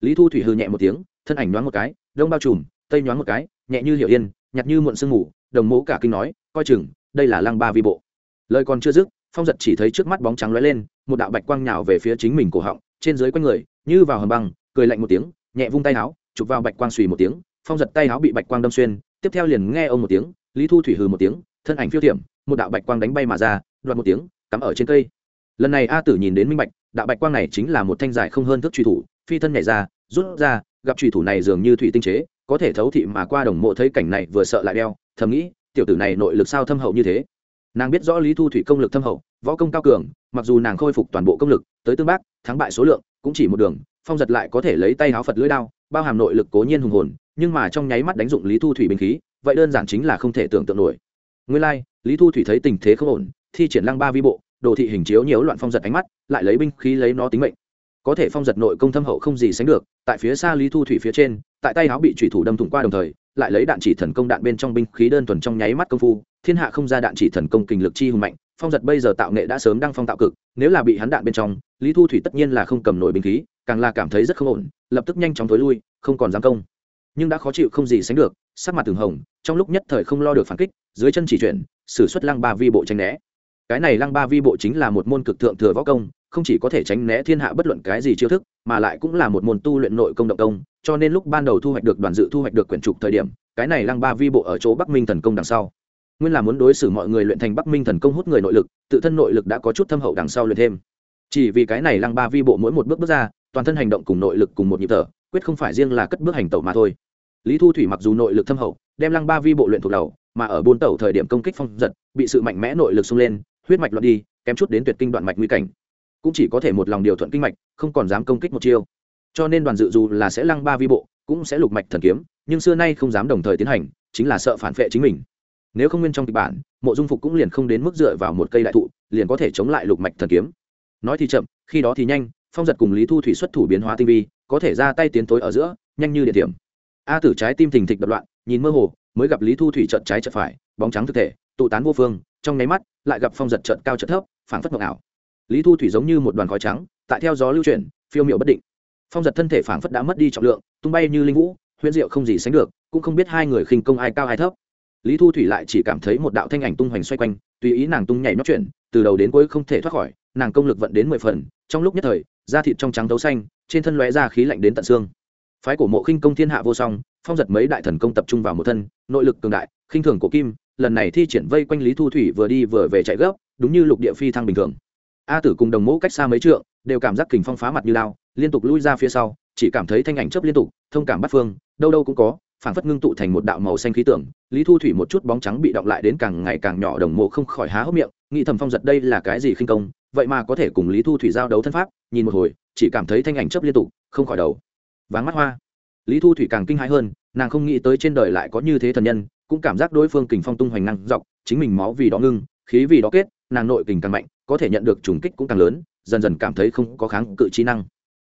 Lý thu thủy hư nhẹ một tiếng, thân ảnh nhoáng một cái, đông bao trùm, tây nhoáng một cái, nhẹ như hiệu yên nhặt như muộn sương ngủ đồng mố cả kinh nói, coi chừng, đây là lăng ba vi bộ. Lời còn chưa dứt, phong giật chỉ thấy trước mắt bóng trắng lóe lên, một đạo bạch quang nhào về phía chính mình cổ họng, trên dưới quanh người, như vào hầm băng, cười lạnh một tiếng, nhẹ vung tay áo, chụp vào bạch quang xùy một tiếng, phong giật tay áo bị bạch quang đâm xuyên, tiếp theo liền nghe ông một tiếng, lý thu thủy hừ một tiếng, thân ảnh phiêu thiểm, một đạo bạch quang đánh bay mà ra đoạt một tiếng, cắm ở trên cây lần này a tử nhìn đến minh bạch đạo bạch quang này chính là một thanh dài không hơn thước truy thủ phi thân nhảy ra rút ra gặp truy thủ này dường như thủy tinh chế có thể thấu thị mà qua đồng mộ thấy cảnh này vừa sợ lại đeo thầm nghĩ tiểu tử này nội lực sao thâm hậu như thế? Nàng biết rõ lý thu thủy công lực thâm hậu võ công cao cường mặc dù nàng khôi phục toàn bộ công lực tới tương bác thắng bại số lượng cũng chỉ một đường phong giật lại có thể lấy tay háo phật lưỡi đao bao hàm nội lực cố nhiên hùng hồn nhưng mà trong nháy mắt đánh dụng lý thu thủy bình khí vậy đơn giản chính là không thể tưởng tượng nổi. Nguyên lai、like, lý thu thủy thấy tình thế không ổn thi triển lăng ba vi bộ đồ thị hình chiếu nhiễu loạn phong giật ánh mắt, lại lấy binh khí lấy nó tính mệnh. Có thể phong giật nội công thâm hậu không gì sánh được, tại phía xa lý thu thủy phía trên, tại tay áo bị thủy thủ đâm thủng qua đồng thời, lại lấy đạn chỉ thần công đạn bên trong binh khí đơn thuần trong nháy mắt công phu, thiên hạ không ra đạn chỉ thần công kình lực chi hùng mạnh, phong giật bây giờ tạo nghệ đã sớm đang phong tạo cực, nếu là bị hắn đạn bên trong, lý thu thủy tất nhiên là không cầm nổi binh khí, càng là cảm thấy rất không ổn, lập tức nhanh chóng tối lui, không còn dám công. Nhưng đã khó chịu không gì sánh được, sắc mặt từng hồng, trong lúc nhất thời không lo được phản kích, dưới chân chỉ chuyển, sử xuất lăng ba vi bộ tranh né cái này lăng ba vi bộ chính là một môn cực thượng thừa võ công, không chỉ có thể tránh né thiên hạ bất luận cái gì chiêu thức, mà lại cũng là một môn tu luyện nội công động công, cho nên lúc ban đầu thu hoạch được đoàn dự thu hoạch được quyển trục thời điểm, cái này lăng ba vi bộ ở chỗ bắc minh thần công đằng sau. Nguyên là muốn đối xử mọi người luyện thành bắc minh thần công hút người nội lực, tự thân nội lực đã có chút thâm hậu đằng sau luyện thêm. Chỉ vì cái này lăng ba vi bộ mỗi một bước bước ra, toàn thân hành động cùng nội lực cùng một nhịp thở, quyết không phải riêng là cất bước hành tẩu mà thôi. Lý thu thủy mặc dù nội lực thâm hậu, đem lăng ba vi bộ luyện thuộc đầu, mà ở buôn tẩu thời điểm công kích phong giật, bị sự mạnh mẽ nội lực xung lên huyết mạch loạn đi, kém chút đến tuyệt kinh đoạn mạch nguy cảnh. Cũng chỉ có thể một lòng điều thuận kinh mạch, không còn dám công kích một chiêu. Cho nên đoàn dự dù là sẽ lăng ba vi bộ, cũng sẽ lục mạch thần kiếm, nhưng xưa nay không dám đồng thời tiến hành, chính là sợ phản vệ chính mình. Nếu không nguyên trong kịch bản, mộ dung phục cũng liền không đến mức dựa vào một cây đại thụ, liền có thể chống lại lục mạch thần kiếm. Nói thì chậm, khi đó thì nhanh, phong giật cùng lý thu thủy xuất thủ biến hóa tinh vi, có thể ra tay tiến tối ở giữa, nhanh như địa điểm a tử trái tim thình thịch đập loạn, nhìn mơ hồ, mới gặp lý thu thủy trận trái trận phải, bóng trắng thực thể, tụ tán vô phương trong nháy mắt, lại gặp phong giật trận cao trận thấp, phảng phất mộng ảo. Lý thu thủy giống như một đoàn khói trắng, tại theo gió lưu chuyển, phiêu miệu bất định. Phong giật thân thể phảng phất đã mất đi trọng lượng, tung bay như linh vũ, huyễn diệu không gì sánh được, cũng không biết hai người khinh công ai cao ai thấp. Lý thu thủy lại chỉ cảm thấy một đạo thanh ảnh tung hoành xoay quanh, tùy ý nàng tung nhảy nhót chuyển, từ đầu đến cuối không thể thoát khỏi, nàng công lực vận đến mười phần, trong lúc nhất thời, da thịt trong trắng tấu xanh, trên thân lóe ra khí lạnh đến tận xương. Phái cổ mộ khinh công thiên hạ vô song, phong giật mấy đại thần công tập trung vào một thân, nội lực cường đại, khinh thường của kim lần này thi triển vây quanh lý thu thủy vừa đi vừa về chạy gấp, đúng như lục địa phi thăng bình thường. A tử cùng đồng mẫu cách xa mấy trượng, đều cảm giác kình phong phá mặt như lao, liên tục lui ra phía sau, chỉ cảm thấy thanh ảnh chớp liên tục, thông cảm bắt phương, đâu đâu cũng có, phảng phất ngưng tụ thành một đạo màu xanh khí tưởng lý thu thủy một chút bóng trắng bị động lại đến càng ngày càng nhỏ, đồng mộ không khỏi há hốc miệng, nghĩ thầm phong giật đây là cái gì khinh công, vậy mà có thể cùng lý thu thủy giao đấu thân pháp, nhìn một hồi, chỉ cảm thấy thanh ảnh chớp liên tục, không khỏi đầu. Váng mắt hoa. Lý thu thủy càng kinh hãi hơn, nàng không nghĩ tới trên đời lại có như thế thần nhân cũng cảm giác đối phương kình phong tung hoành năng dọc, chính mình máu vì đó ngưng, khí vì đó kết, nàng nội kình càng mạnh, có thể nhận được trùng kích cũng càng lớn, dần dần cảm thấy không có kháng cự trí năng.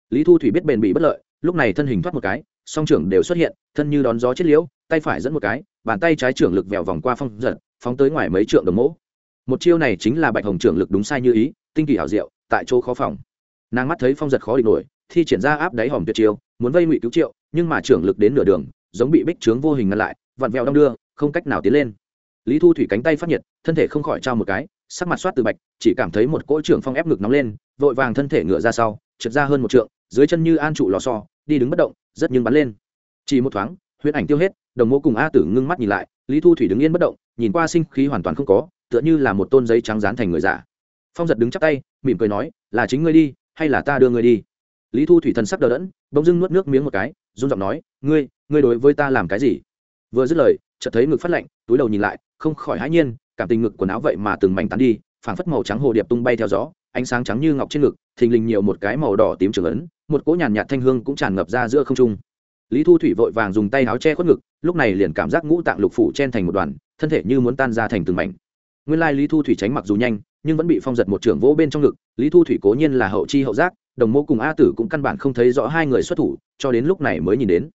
Lý thu thủy biết bền bị bất lợi, lúc này thân hình thoát một cái, song trưởng đều xuất hiện, thân như đón gió chết liễu, tay phải dẫn một cái, bàn tay trái trưởng lực vèo vòng qua phong giật, phóng tới ngoài mấy trượng đồng mỗ. Một chiêu này chính là bạch hồng trưởng lực đúng sai như ý, tinh kỳ hảo diệu, tại chỗ khó phòng. Nàng mắt thấy phong giật khó địch nổi, thi triển ra áp đáy hòm tuyệt chiêu, muốn vây ngụy cứu triệu, nhưng mà trưởng lực đến nửa đường, giống bị bích trướng vô hình ngăn lại vặn vẹo đong đưa, không cách nào tiến lên. Lý thu thủy cánh tay phát nhiệt, thân thể không khỏi trao một cái, sắc mặt soát từ bạch, chỉ cảm thấy một cỗ trưởng phong ép ngực nóng lên, vội vàng thân thể ngựa ra sau, trượt ra hơn một trượng, dưới chân như an trụ lò xo, đi đứng bất động, rất nhưng bắn lên. Chỉ một thoáng huyễn ảnh tiêu hết, đồng mô cùng a tử ngưng mắt nhìn lại, lý thu thủy đứng yên bất động, nhìn qua sinh khí hoàn toàn không có, tựa như là một tôn giấy trắng dán thành người giả. Phong giật đứng chắp tay, mỉm cười nói, là chính ngươi đi, hay là ta đưa ngươi đi? Lý thu thủy thần sắc đờ đẫn, bỗng dưng nuốt nước miếng một cái, run giọng nói, ngươi ngươi đối với ta làm cái gì? Vừa dứt lời, chợt thấy ngực phát lạnh, túi đầu nhìn lại, không khỏi hãi nhiên, cảm tình ngực quần áo vậy mà từng mảnh tán đi, phảng phất màu trắng hồ điệp tung bay theo gió, ánh sáng trắng như ngọc trên ngực, thình lình nhiều một cái màu đỏ tím trường ấn, một cỗ nhàn nhạt thanh hương cũng tràn ngập ra giữa không trung. Lý thu thủy vội vàng dùng tay áo che khuất ngực, lúc này liền cảm giác ngũ tạng lục phủ chen thành một đoàn, thân thể như muốn tan ra thành từng mảnh. Nguyên lai lý thu thủy tránh mặc dù nhanh, nhưng vẫn bị phong giật một trưởng vỗ bên trong ngực, lý thu thủy cố nhiên là hậu chi hậu giác, đồng mô cùng a tử cũng căn bản không thấy rõ hai người xuất thủ, cho đến lúc này mới nhìn đến.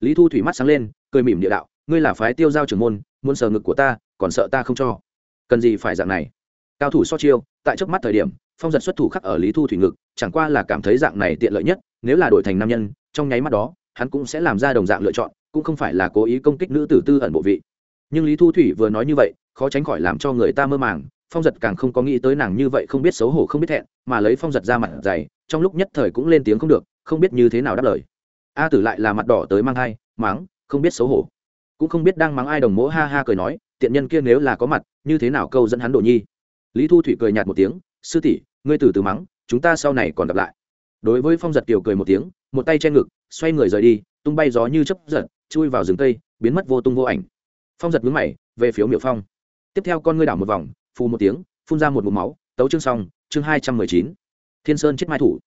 Lý thu thủy mắt sáng lên, cười mỉm địa đạo ngươi là phái tiêu giao trưởng môn, muốn sờ ngực của ta, còn sợ ta không cho. Cần gì phải dạng này? Cao thủ so chiêu, tại trước mắt thời điểm, phong giật xuất thủ khắc ở lý thu thủy ngực, chẳng qua là cảm thấy dạng này tiện lợi nhất, nếu là đổi thành nam nhân, trong nháy mắt đó, hắn cũng sẽ làm ra đồng dạng lựa chọn, cũng không phải là cố ý công kích nữ tử tư ẩn bộ vị. Nhưng lý thu thủy vừa nói như vậy, khó tránh khỏi làm cho người ta mơ màng, phong giật càng không có nghĩ tới nàng như vậy không biết xấu hổ không biết thẹn, mà lấy phong giật ra mặt dày, trong lúc nhất thời cũng lên tiếng không được, không biết như thế nào đáp lời. A tử lại là mặt đỏ tới mang thai máng không biết xấu hổ cũng không biết đang mắng ai đồng mỗ ha ha cười nói, tiện nhân kia nếu là có mặt, như thế nào câu dẫn hắn đồ nhi? Lý thu thủy cười nhạt một tiếng, sư tỷ, ngươi từ từ mắng, chúng ta sau này còn gặp lại. Đối với phong giật kiều cười một tiếng, một tay che ngực, xoay người rời đi, tung bay gió như chấp giật, chui vào rừng cây, biến mất vô tung vô ảnh. Phong giật mướn mày, về phiếu miệu phong. Tiếp theo con ngươi đảo một vòng, phù một tiếng, phun ra một mụ máu, tấu chương xong, chương hai trăm mười chín. Thiên sơn chết mai thủ.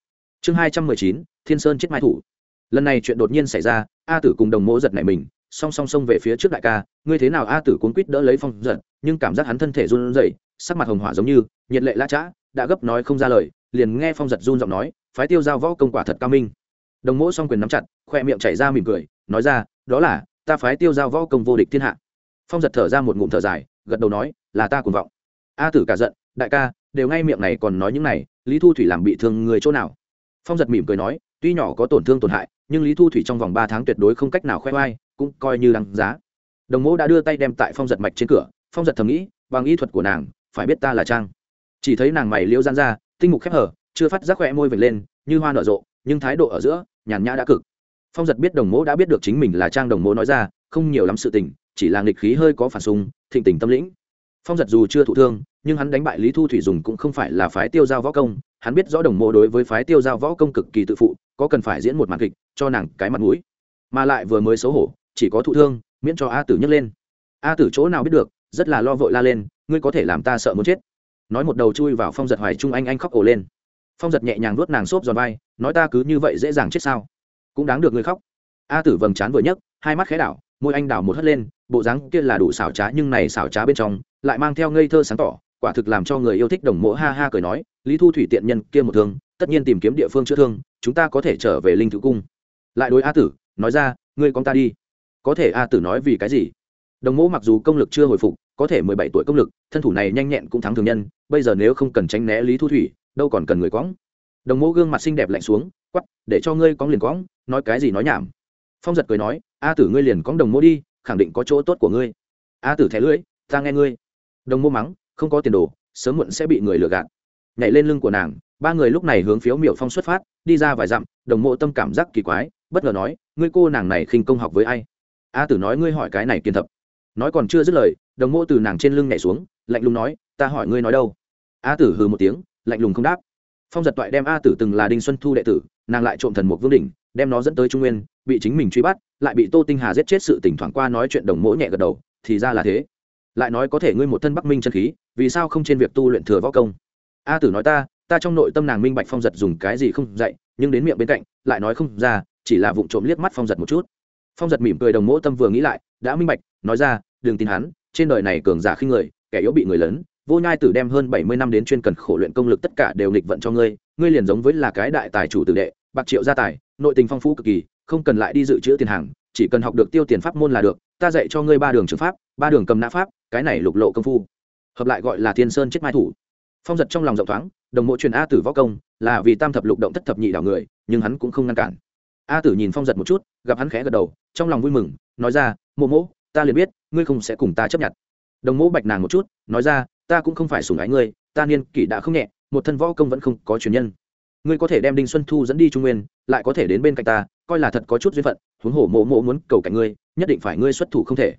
Chương hai trăm mười chín, thiên sơn chết mai thủ. Lần này chuyện đột nhiên xảy ra, a tử cùng đồng mỗ giật này mình song song song về phía trước đại ca, ngươi thế nào a tử cuốn quýt đỡ lấy phong giật, nhưng cảm giác hắn thân thể run rẩy, sắc mặt hồng hỏa giống như, nhiệt lệ la chã đã gấp nói không ra lời, liền nghe phong giật run giọng nói, phái tiêu giao võ công quả thật cao minh. Đồng mỗ song quyền nắm chặt, khoe miệng chảy ra mỉm cười, nói ra, đó là, ta phái tiêu giao võ công vô địch thiên hạ. Phong giật thở ra một ngụm thở dài, gật đầu nói, là ta cuồng vọng. A tử cả giận, đại ca, đều ngay miệng này còn nói những này, lý thu thủy làm bị thương người chỗ nào? Phong giật mỉm cười nói, tuy nhỏ có tổn thương tổn hại, nhưng lý thu thủy trong vòng ba tháng tuyệt đối không cách nào khoe oai cũng coi như đáng giá. Đồng mẫu đã đưa tay đem tại phong giật mạch trên cửa, phong giật thầm nghĩ, bằng y thuật của nàng, phải biết ta là trang. Chỉ thấy nàng mày liễu gian ra, tinh mục khép hở, chưa phát giác khỏe môi vệt lên, như hoa nở rộ, nhưng thái độ ở giữa, nhàn nhã đã cực. Phong giật biết đồng mẫu đã biết được chính mình là trang đồng mẫu nói ra, không nhiều lắm sự tình, chỉ là nghịch khí hơi có phản xung, thịnh tình tâm lĩnh. Phong giật dù chưa thụ thương, nhưng hắn đánh bại lý thu thủy dùng cũng không phải là phái tiêu giao võ công, hắn biết rõ đồng mộ đối với phái tiêu giao võ công cực kỳ tự phụ, có cần phải diễn một màn kịch, cho nàng cái mặt mũi. Mà lại vừa mới xấu hổ chỉ có thụ thương, miễn cho a tử nhấc lên. A tử chỗ nào biết được, rất là lo vội la lên, ngươi có thể làm ta sợ muốn chết. Nói một đầu chui vào phong giật hoài trung anh anh khóc ổ lên. Phong giật nhẹ nhàng nuốt nàng xốp giòn vai, nói ta cứ như vậy dễ dàng chết sao? Cũng đáng được ngươi khóc. A tử vầng trán vừa nhấc, hai mắt khẽ đảo, môi anh đảo một hất lên, bộ dáng kia là đủ xảo trá nhưng này xảo trá bên trong, lại mang theo ngây thơ sáng tỏ, quả thực làm cho người yêu thích đồng mộ ha ha cười nói, lý thu thủy tiện nhân kia một thương, tất nhiên tìm kiếm địa phương chữa thương, chúng ta có thể trở về linh thự cung. Lại đối a tử, nói ra, ngươi con ta đi có thể a tử nói vì cái gì? Đồng mẫu mặc dù công lực chưa hồi phục, có thể mười bảy tuổi công lực, thân thủ này nhanh nhẹn cũng thắng thường nhân, bây giờ nếu không cần tránh né lý thu thủy, đâu còn cần người quõng. Đồng mẫu gương mặt xinh đẹp lạnh xuống quắp để cho ngươi cóng liền quõng, nói cái gì nói nhảm. Phong giật cười nói, a tử ngươi liền cóng đồng mẫu đi, khẳng định có chỗ tốt của ngươi. A tử thẻ lưỡi, ta nghe ngươi. Đồng mẫu mắng, không có tiền đồ, sớm muộn sẽ bị người lừa gạt. Nhảy lên lưng của nàng, ba người lúc này hướng phiếu miểu phong xuất phát, đi ra vài dặm, đồng mộ tâm cảm giác kỳ quái, bất ngờ nói, ngươi cô nàng này khinh công học với ai? A tử nói ngươi hỏi cái này kiên thập. Nói còn chưa dứt lời, đồng mô từ nàng trên lưng nhảy xuống, lạnh lùng nói, ta hỏi ngươi nói đâu? A tử hừ một tiếng, lạnh lùng không đáp. Phong giật toại đem a tử từng là đinh xuân thu đệ tử, nàng lại trộm thần một vương đỉnh, đem nó dẫn tới trung nguyên, bị chính mình truy bắt, lại bị tô tinh hà giết chết sự tỉnh thoảng qua nói chuyện đồng mỗ nhẹ gật đầu, thì ra là thế. Lại nói có thể ngươi một thân bắc minh chân khí, vì sao không trên việc tu luyện thừa võ công? A tử nói ta ta trong nội tâm nàng minh bạch phong giật dùng cái gì không dạy, nhưng đến miệng bên cạnh, lại nói không ra, chỉ là vụng trộm liếc mắt phong giật một chút phong giật mỉm cười đồng mỗ tâm vừa nghĩ lại, đã minh bạch, nói ra, đừng tin hắn, trên đời này cường giả khi người, kẻ yếu bị người lớn, vô nhai tử đem hơn bảy mươi năm đến chuyên cần khổ luyện công lực tất cả đều nghịch vận cho ngươi ngươi liền giống với là cái đại tài chủ tử đệ, bạc triệu gia tài, nội tình phong phú cực kỳ, không cần lại đi dự trữ tiền hàng, chỉ cần học được tiêu tiền pháp môn là được, ta dạy cho ngươi ba đường trường pháp, ba đường cầm nã pháp, cái này lục lộ công phu. Hợp lại gọi là thiên sơn chết mai thủ. Phong giật trong lòng rộng thoáng, đồng mộ truyền a tử võ công, là vì tam thập lục động thất thập nhị đảo người, nhưng hắn cũng không ngăn cản a tử nhìn phong giật một chút, gặp hắn khẽ gật đầu, trong lòng vui mừng, nói ra, mộ mộ, ta liền biết, ngươi không sẽ cùng ta chấp nhận. Đồng mộ bạch nàng một chút, nói ra, ta cũng không phải sủng ái ngươi, ta niên kỷ đã không nhẹ, một thân võ công vẫn không có truyền nhân. Ngươi có thể đem đinh xuân thu dẫn đi trung nguyên, lại có thể đến bên cạnh ta, coi là thật có chút duyên phận, huống hồ mộ mộ muốn cầu cạnh ngươi, nhất định phải ngươi xuất thủ không thể.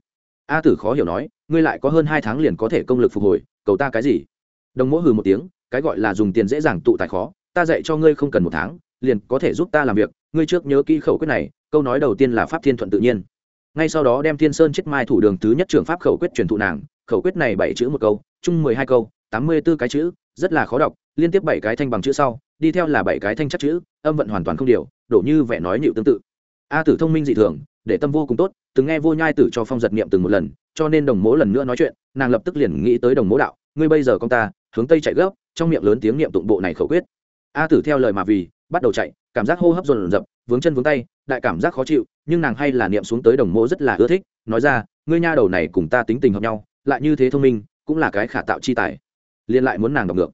A tử khó hiểu nói, ngươi lại có hơn hai tháng liền có thể công lực phục hồi, cầu ta cái gì? Đồng mỗ hừ một tiếng, cái gọi là dùng tiền dễ dàng tụ tài khó, ta dạy cho ngươi không cần một tháng, liền có thể giúp ta làm việc ngươi trước nhớ kỹ khẩu quyết này, câu nói đầu tiên là pháp thiên thuận tự nhiên. Ngay sau đó đem thiên sơn chết mai thủ đường thứ nhất trường pháp khẩu quyết truyền thụ nàng, khẩu quyết này bảy chữ một câu, chung mười hai câu, tám mươi b ố cái chữ, rất là khó đọc, liên tiếp bảy cái thanh bằng chữ sau, đi theo là bảy cái thanh chắc chữ, âm vận hoàn toàn không điều, đổ như vẻ nói nhịu tương tự. A tử thông minh dị thường, để tâm vô cùng tốt, từng nghe vô nhai tử cho phong giật niệm từng một lần, cho nên đồng mố lần nữa nói chuyện, nàng lập tức liền nghĩ tới đồng mố đạo, ngươi bây giờ con ta, hướng tây chạy gấp, trong miệng lớn tiếng niệm tụng bộ này khẩu quyết. A tử theo lời mà vì bắt đầu chạy, cảm giác hô hấp dồn dập, vướng chân vướng tay, đại cảm giác khó chịu, nhưng nàng hay là niệm xuống tới đồng mố rất là ưa thích, nói ra, ngươi nha đầu này cùng ta tính tình hợp nhau, lại như thế thông minh, cũng là cái khả tạo chi tài. Liên lại muốn nàng đọc ngược.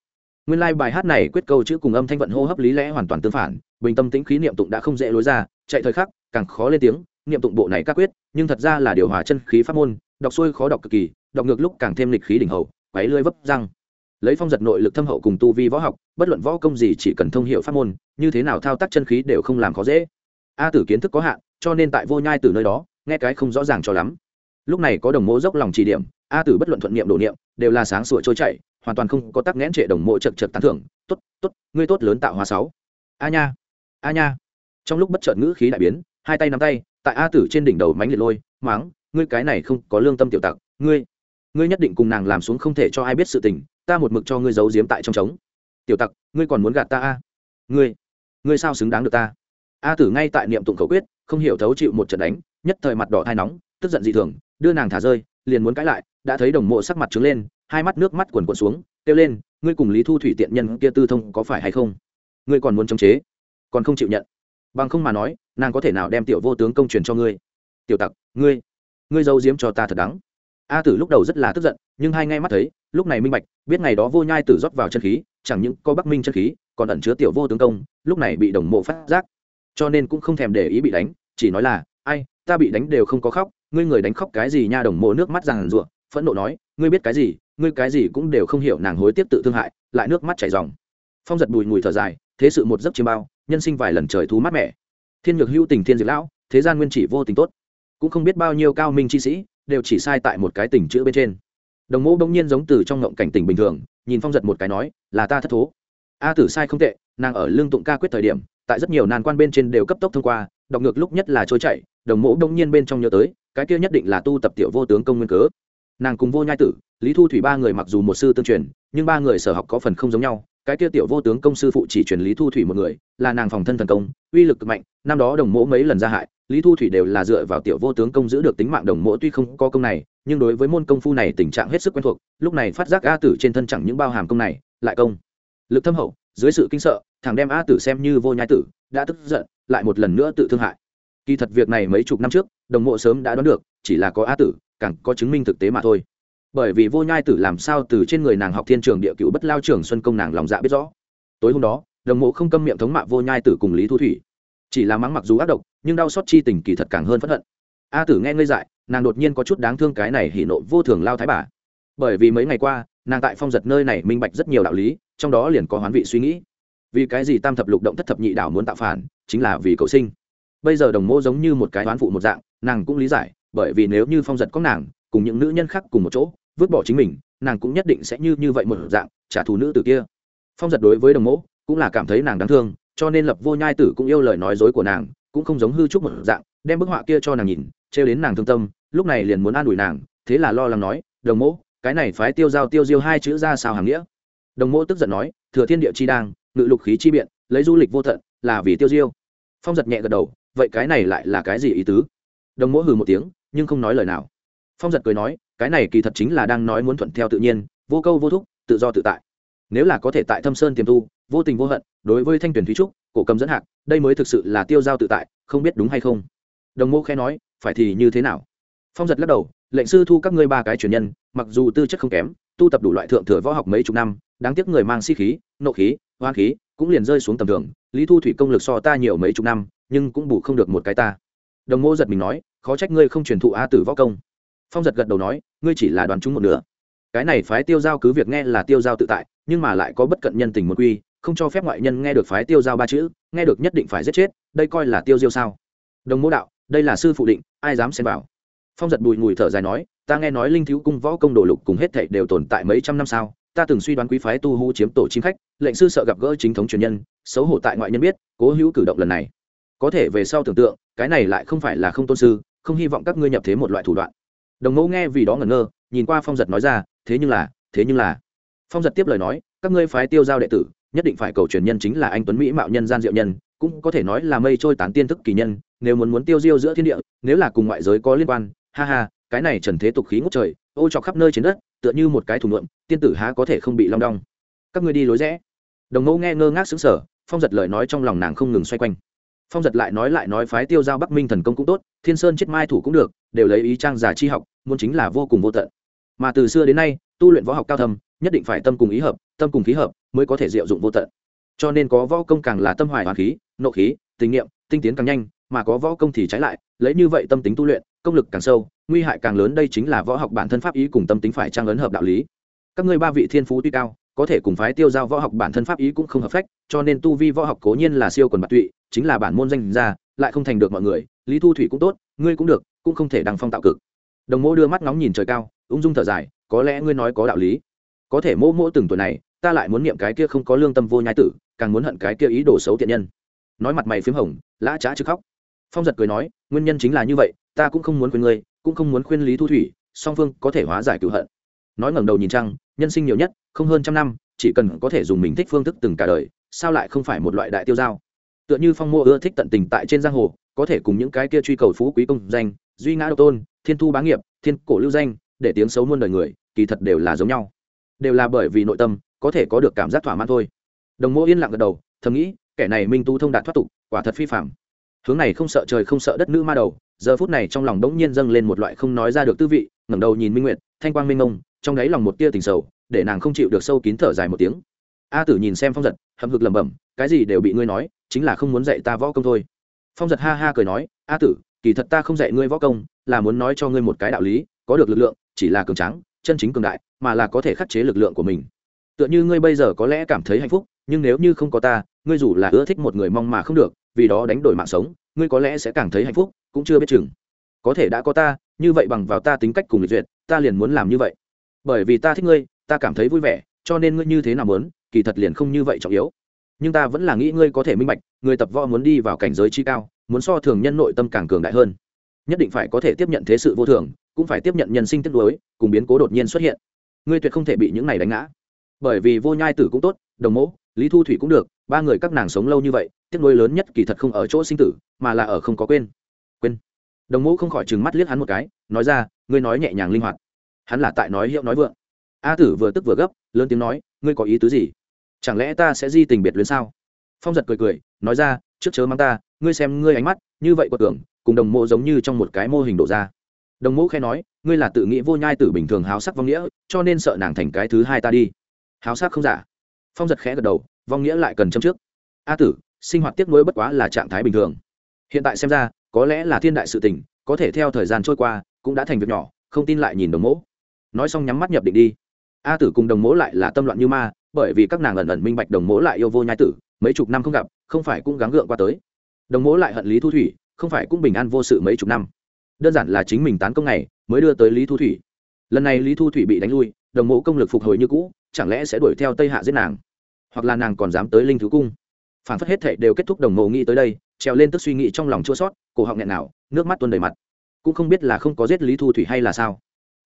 Nguyên lai bài hát này quyết câu chữ cùng âm thanh vận hô hấp lý lẽ hoàn toàn tương phản, bình tâm tĩnh khí niệm tụng đã không dễ lối ra, chạy thời khắc, càng khó lên tiếng, niệm tụng bộ này các quyết, nhưng thật ra là điều hòa chân khí pháp môn, đọc xuôi khó đọc cực kỳ, đọc ngược lúc càng thêm lịch khí đỉnh hậu, quấy lưỡi vấp răng lấy phong giật nội lực thâm hậu cùng tu vi võ học, bất luận võ công gì chỉ cần thông hiệu pháp môn, như thế nào thao tác chân khí đều không làm khó dễ. A tử kiến thức có hạn, cho nên tại vô nhai từ nơi đó, nghe cái không rõ ràng cho lắm. Lúc này có đồng mô dốc lòng chỉ điểm, a tử bất luận thuận niệm đổ niệm, đều là sáng sủa trôi chảy, hoàn toàn không có tắc nghẽn trệ đồng mộ chật chật tán thưởng. Tốt tốt, ngươi tốt lớn tạo hóa sáu. A nha a nha. Trong lúc bất chợt ngữ khí đại biến, hai tay nắm tay, tại a tử trên đỉnh đầu mánh liệt lôi máng ngươi cái này không có lương tâm tiểu tặc, ngươi ngươi nhất định cùng nàng làm xuống không thể cho ai biết sự tình ta một mực cho ngươi giấu giếm tại trong trống. Tiểu tặc, ngươi còn muốn gạt ta a? Ngươi ngươi sao xứng đáng được ta? A tử ngay tại niệm tụng khẩu quyết, không hiểu thấu chịu một trận đánh, nhất thời mặt đỏ thai nóng, tức giận dị thường, đưa nàng thả rơi, liền muốn cãi lại, đã thấy đồng mộ sắc mặt trứng lên, hai mắt nước mắt quần quần xuống, kêu lên, ngươi cùng lý thu thủy tiện nhân kia tư thông có phải hay không? Ngươi còn muốn chống chế, còn không chịu nhận. Bằng không mà nói, nàng có thể nào đem tiểu vô tướng công truyền cho ngươi? Tiểu tặc, ngươi ngươi giấu giếm cho ta thật đắng. A tử lúc đầu rất là tức giận, nhưng hai ngay mắt thấy lúc này minh bạch, biết ngày đó vô nhai tử rót vào chân khí, chẳng những có bắc minh chân khí, còn ẩn chứa tiểu vô tướng công, lúc này bị đồng mộ phát giác. Cho nên cũng không thèm để ý bị đánh, chỉ nói là, ai, ta bị đánh đều không có khóc, ngươi người đánh khóc cái gì nha? Đồng mộ nước mắt rằng rụa phẫn nộ nói, ngươi biết cái gì, ngươi cái gì cũng đều không hiểu, nàng hối tiếc tự thương hại, lại nước mắt chảy ròng. Phong giật bùi mùi thở dài, thế sự một giấc chiêm bao, nhân sinh vài lần trời thú mát mẻ. Thiên nhược hữu tình thiên diệt lão, thế gian nguyên chỉ vô tình tốt. Cũng không biết bao nhiêu cao minh chi sĩ, đều chỉ sai tại một cái tình chữ bên trên đồng mẫu bỗng nhiên giống từ trong ngộng cảnh tỉnh bình thường, nhìn phong giật một cái nói, là ta thất thố. A tử sai không tệ, nàng ở lương tụng ca quyết thời điểm, tại rất nhiều nan quan bên trên đều cấp tốc thông qua, đọc ngược lúc nhất là trôi chạy đồng mẫu bỗng nhiên bên trong nhớ tới, cái kia nhất định là tu tập tiểu vô tướng công nguyên cớ. Nàng cùng vô nhai tử, lý thu thủy ba người mặc dù một sư tương truyền, nhưng ba người sở học có phần không giống nhau, cái kia tiểu vô tướng công sư phụ chỉ truyền lý thu thủy một người, là nàng phòng thân thần công, uy lực cực mạnh, năm đó đồng mẫu mấy lần ra hại lý thu thủy đều là dựa vào tiểu vô tướng công giữ được tính mạng đồng mỗ tuy không có công này, nhưng đối với môn công phu này tình trạng hết sức quen thuộc, lúc này phát giác a tử trên thân chẳng những bao hàm công này, lại công. Lực thâm hậu, dưới sự kinh sợ, thằng đem a tử xem như vô nhai tử, đã tức giận, lại một lần nữa tự thương hại. Kỳ thật việc này mấy chục năm trước, đồng mộ sớm đã đoán được, chỉ là có a tử, càng có chứng minh thực tế mà thôi. Bởi vì vô nhai tử làm sao từ trên người nàng học thiên trường địa cựu bất lao trường xuân công nàng lòng dạ biết rõ. Tối hôm đó, đồng mộ không câm miệng thống mạ vô nhai tử cùng lý thu thủy. Chỉ là mắng mặc dù ác độc nhưng đau xót chi tình kỳ thật càng hơn phẫn hận. A tử nghe ngây dại, nàng đột nhiên có chút đáng thương cái này hỉ nộ vô thường lao thái bà. Bởi vì mấy ngày qua, nàng tại phong giật nơi này minh bạch rất nhiều đạo lý, trong đó liền có hoán vị suy nghĩ. Vì cái gì tam thập lục động thất thập nhị đảo muốn tạo phản, chính là vì cậu sinh. Bây giờ đồng mô giống như một cái hoán phụ một dạng, nàng cũng lý giải, bởi vì nếu như phong giật có nàng, cùng những nữ nhân khác cùng một chỗ, vứt bỏ chính mình, nàng cũng nhất định sẽ như như vậy một dạng, trả thù nữ tử kia. Phong giật đối với đồng mẫu cũng là cảm thấy nàng đáng thương, cho nên lập vô nhai tử cũng yêu lời nói dối của nàng cũng không giống hư trúc một dạng, đem bức họa kia cho nàng nhìn, trêu đến nàng thương tâm, lúc này liền muốn an ủi nàng, thế là lo lắng nói, đồng mẫu cái này phái tiêu giao tiêu diêu hai chữ ra sao hàng nghĩa? Đồng mẫu tức giận nói, thừa thiên địa chi đang, ngự lục khí chi biện, lấy du lịch vô tận, là vì tiêu diêu. Phong giật nhẹ gật đầu, vậy cái này lại là cái gì ý tứ? Đồng mẫu hừ một tiếng, nhưng không nói lời nào. Phong giật cười nói, cái này kỳ thật chính là đang nói muốn thuận theo tự nhiên, vô câu vô thúc, tự do tự tại. Nếu là có thể tại thâm sơn tiềm tu, vô tình vô hận, đối với thanh tuyển thúy trúc cổ cầm dẫn hạc, đây mới thực sự là tiêu giao tự tại, không biết đúng hay không? Đồng mô khẽ nói, phải thì như thế nào? Phong giật lắc đầu, lệnh sư thu các ngươi ba cái truyền nhân, mặc dù tư chất không kém, tu tập đủ loại thượng thừa võ học mấy chục năm, đáng tiếc người mang si khí, nộ khí, hoa khí, cũng liền rơi xuống tầm thường, lý thu thủy công lực so ta nhiều mấy chục năm, nhưng cũng bù không được một cái ta. Đồng mô giật mình nói, khó trách ngươi không truyền thụ a tử võ công. Phong giật gật đầu nói, ngươi chỉ là đoán chúng một nửa. Cái này phái tiêu giao cứ việc nghe là tiêu giao tự tại, nhưng mà lại có bất cận nhân tình một quy không cho phép ngoại nhân nghe được phái tiêu giao ba chữ, nghe được nhất định phải giết chết, đây coi là tiêu diêu sao? Đồng mô đạo, đây là sư phụ định, ai dám xem vào? Phong giật bùi ngùi thở dài nói, ta nghe nói linh thiếu cung võ công đồ lục cùng hết thảy đều tồn tại mấy trăm năm sao, ta từng suy đoán quý phái tu hú chiếm tổ chim khách, lệnh sư sợ gặp gỡ chính thống truyền nhân, xấu hổ tại ngoại nhân biết, cố hữu cử động lần này. Có thể về sau tưởng tượng, cái này lại không phải là không tôn sư, không hy vọng các ngươi nhập thế một loại thủ đoạn. Đồng mẫu nghe vì đó ngẩn ngơ, nhìn qua phong giật nói ra, thế nhưng là, thế nhưng là. Phong giật tiếp lời nói, các ngươi phái tiêu giao đệ tử nhất định phải cầu truyền nhân chính là anh tuấn mỹ mạo nhân gian diệu nhân, cũng có thể nói là mây trôi tán tiên thức kỳ nhân, nếu muốn muốn tiêu diêu giữa thiên địa, nếu là cùng ngoại giới có liên quan, ha ha, cái này trần thế tục khí ngút trời, ô trọc khắp nơi trên đất, tựa như một cái thủ luận tiên tử há có thể không bị long đong. Các ngươi đi lối rẽ. Đồng Ngô nghe ngơ ngác xứng sở phong giật lời nói trong lòng nàng không ngừng xoay quanh. Phong giật lại nói lại nói phái tiêu giao bắc minh thần công cũng tốt, thiên sơn chết mai thủ cũng được, đều lấy ý trang giả chi học, muốn chính là vô cùng vô tận. Mà từ xưa đến nay, tu luyện võ học cao thầm nhất định phải tâm cùng ý hợp, tâm cùng khí hợp mới có thể diệu dụng vô tận. Cho nên có võ công càng là tâm hoài hoàn khí, nộ khí, tình nghiệm tinh tiến càng nhanh, mà có võ công thì trái lại, lấy như vậy tâm tính tu luyện, công lực càng sâu, nguy hại càng lớn, đây chính là võ học bản thân pháp ý cùng tâm tính phải trang ấn hợp đạo lý. Các ngươi ba vị thiên phú tuy cao, có thể cùng phái tiêu giao võ học bản thân pháp ý cũng không hợp phách, cho nên tu vi võ học cố nhiên là siêu quần bạc tụy, chính là bản môn danh ra lại không thành được mọi người, lý thu thủy cũng tốt, ngươi cũng được, cũng không thể đằng phong tạo cực. Đồng mô đưa mắt ngóng nhìn trời cao, ung dung thở dài, có lẽ ngươi nói có đạo lý có thể mỗ mỗ từng tuổi này, ta lại muốn niệm cái kia không có lương tâm vô nhai tử, càng muốn hận cái kia ý đồ xấu tiện nhân. Nói mặt mày p h í m hồng, lã trá chứ khóc. Phong giật cười nói, nguyên nhân chính là như vậy, ta cũng không muốn khuyên ngươi, cũng không muốn khuyên lý thu thủy, song phương có thể hóa giải cựu hận. Nói ngẩng đầu nhìn trăng, nhân sinh nhiều nhất, không hơn trăm năm, chỉ cần có thể dùng mình thích phương thức từng cả đời, sao lại không phải một loại đại tiêu giao tựa như phong mô ưa thích tận tình tại trên giang hồ, có thể cùng những cái kia truy cầu phú quý công danh, duy ngã độc tôn, thiên thu bá nghiệp, thiên cổ lưu danh, để tiếng xấu muôn đời người, kỳ thật đều là giống nhau đều là bởi vì nội tâm, có thể có được cảm giác thỏa mãn thôi. Đồng mô yên lặng gật đầu, thầm nghĩ, kẻ này minh tu thông đạt thoát tục, quả thật phi phạm hướng này không sợ trời không sợ đất nữ ma đầu, giờ phút này trong lòng đống nhiên dâng lên một loại không nói ra được tư vị, ngẩng đầu nhìn minh nguyệt, thanh quang minh ông trong đáy lòng một tia tình sầu, để nàng không chịu được sâu kín thở dài một tiếng. A tử nhìn xem phong giật, hậm hực lẩm bẩm, cái gì đều bị ngươi nói, chính là không muốn dạy ta võ công thôi. Phong giật ha ha cười nói, a tử, kỳ thật ta không dạy ngươi võ công, là muốn nói cho ngươi một cái đạo lý, có được lực lượng, chỉ là cường tráng chân chính cường đại, mà là có thể khắc chế lực lượng của mình. Tựa như ngươi bây giờ có lẽ cảm thấy hạnh phúc, nhưng nếu như không có ta, ngươi dù là ưa thích một người mong mà không được, vì đó đánh đổi mạng sống, ngươi có lẽ sẽ càng thấy hạnh phúc, cũng chưa biết chừng. Có thể đã có ta, như vậy bằng vào ta tính cách cùng lịch duyệt, ta liền muốn làm như vậy. Bởi vì ta thích ngươi, ta cảm thấy vui vẻ, cho nên ngươi như thế nào muốn, kỳ thật liền không như vậy trọng yếu. Nhưng ta vẫn là nghĩ ngươi có thể minh bạch, người tập võ muốn đi vào cảnh giới chi cao, muốn so thường nhân nội tâm càng cường đại hơn. Nhất định phải có thể tiếp nhận thế sự vô thường cũng phải tiếp nhận nhân sinh tiếp nuối, cùng biến cố đột nhiên xuất hiện. Ngươi tuyệt không thể bị những này đánh ngã. Bởi vì vô nhai tử cũng tốt, đồng mẫu lý thu thủy cũng được, ba người các nàng sống lâu như vậy, tiếc nuối lớn nhất kỳ thật không ở chỗ sinh tử, mà là ở không có quên. Quên. Đồng mẫu không khỏi trừng mắt liếc hắn một cái, nói ra, ngươi nói nhẹ nhàng linh hoạt. Hắn là tại nói hiệu nói vượng. A tử vừa tức vừa gấp, lớn tiếng nói, ngươi có ý tứ gì? Chẳng lẽ ta sẽ di tình biệt luyến sao? Phong giật cười cười, nói ra, trước chớ mang ta, ngươi xem ngươi ánh mắt, như vậy quật tưởng, cùng đồng mộ giống như trong một cái mô hình đổ ra đồng mẫu khe nói, ngươi là tự nghĩ vô nhai tử bình thường háo sắc vong nghĩa, cho nên sợ nàng thành cái thứ hai ta đi. Háo sắc không giả. Phong giật khẽ gật đầu, vong nghĩa lại cần châm trước. A tử, sinh hoạt tiếp nối bất quá là trạng thái bình thường. Hiện tại xem ra, có lẽ là thiên đại sự tình, có thể theo thời gian trôi qua, cũng đã thành việc nhỏ, không tin lại nhìn đồng mẫu nói xong nhắm mắt nhập định đi. A tử cùng đồng mẫu lại là tâm loạn như ma, bởi vì các nàng ẩn ẩn minh bạch đồng mẫu lại yêu vô nhai tử, mấy chục năm không gặp, không phải cũng gắng gượng qua tới. Đồng mẫu lại hận lý thu thủy, không phải cũng bình an vô sự mấy chục năm đơn giản là chính mình tán công này mới đưa tới lý thu thủy. Lần này lý thu thủy bị đánh lui, đồng mộ công lực phục hồi như cũ, chẳng lẽ sẽ đuổi theo tây hạ giết nàng? Hoặc là nàng còn dám tới linh thứ cung? Phản phất hết thệ đều kết thúc đồng mộ nghĩ tới đây, trèo lên tức suy nghĩ trong lòng chua sót, cổ họng nghẹn nào, nước mắt tuôn đầy mặt. Cũng không biết là không có giết lý thu thủy hay là sao.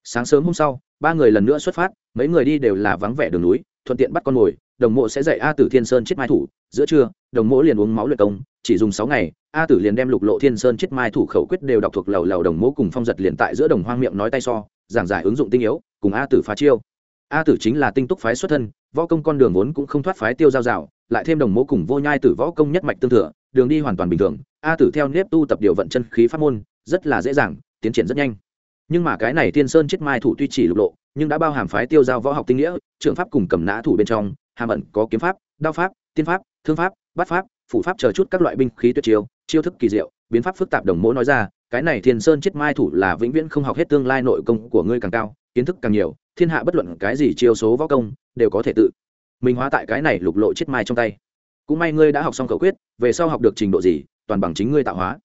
Sáng sớm hôm sau, ba người lần nữa xuất phát, mấy người đi đều là vắng vẻ đường núi, thuận tiện bắt con mồi đồng mộ sẽ dạy a tử thiên sơn chết mai thủ, giữa trưa, đồng mộ liền uống máu luyện công, chỉ dùng sáu ngày, a tử liền đem lục lộ thiên sơn chết mai thủ khẩu quyết đều đọc thuộc lầu lầu đồng mộ cùng phong giật liền tại giữa đồng hoang miệng nói tay so, giảng giải ứng dụng tinh yếu, cùng a tử phá chiêu. A tử chính là tinh túc phái xuất thân, võ công con đường vốn cũng không thoát phái tiêu giao rào lại thêm đồng mộ cùng vô nhai tử võ công nhất mạch tương thừa, đường đi hoàn toàn bình thường, a tử theo nếp tu tập điều vận chân khí pháp môn, rất là dễ dàng, tiến triển rất nhanh. Nhưng mà cái này Thiên sơn chết mai thủ tuy chỉ lục lộ, nhưng đã bao hàm phái tiêu giao võ học tinh nghĩa trường pháp cùng cầm nã thủ bên trong hàm ẩn có kiếm pháp, đao pháp, tiên pháp, thương pháp, bát pháp phụ pháp chờ chút các loại binh khí tuyệt chiêu chiêu thức kỳ diệu, biến pháp phức tạp đồng mỗ nói ra, cái này thiên sơn chết mai thủ là vĩnh viễn không học hết tương lai nội công của ngươi càng cao, kiến thức càng nhiều, thiên hạ bất luận cái gì chiêu số võ công, đều có thể tự minh hóa tại cái này lục lộ chết mai trong tay. Cũng may ngươi đã học xong khẩu quyết, về sau học được trình độ gì, toàn bằng chính ngươi tạo hóa.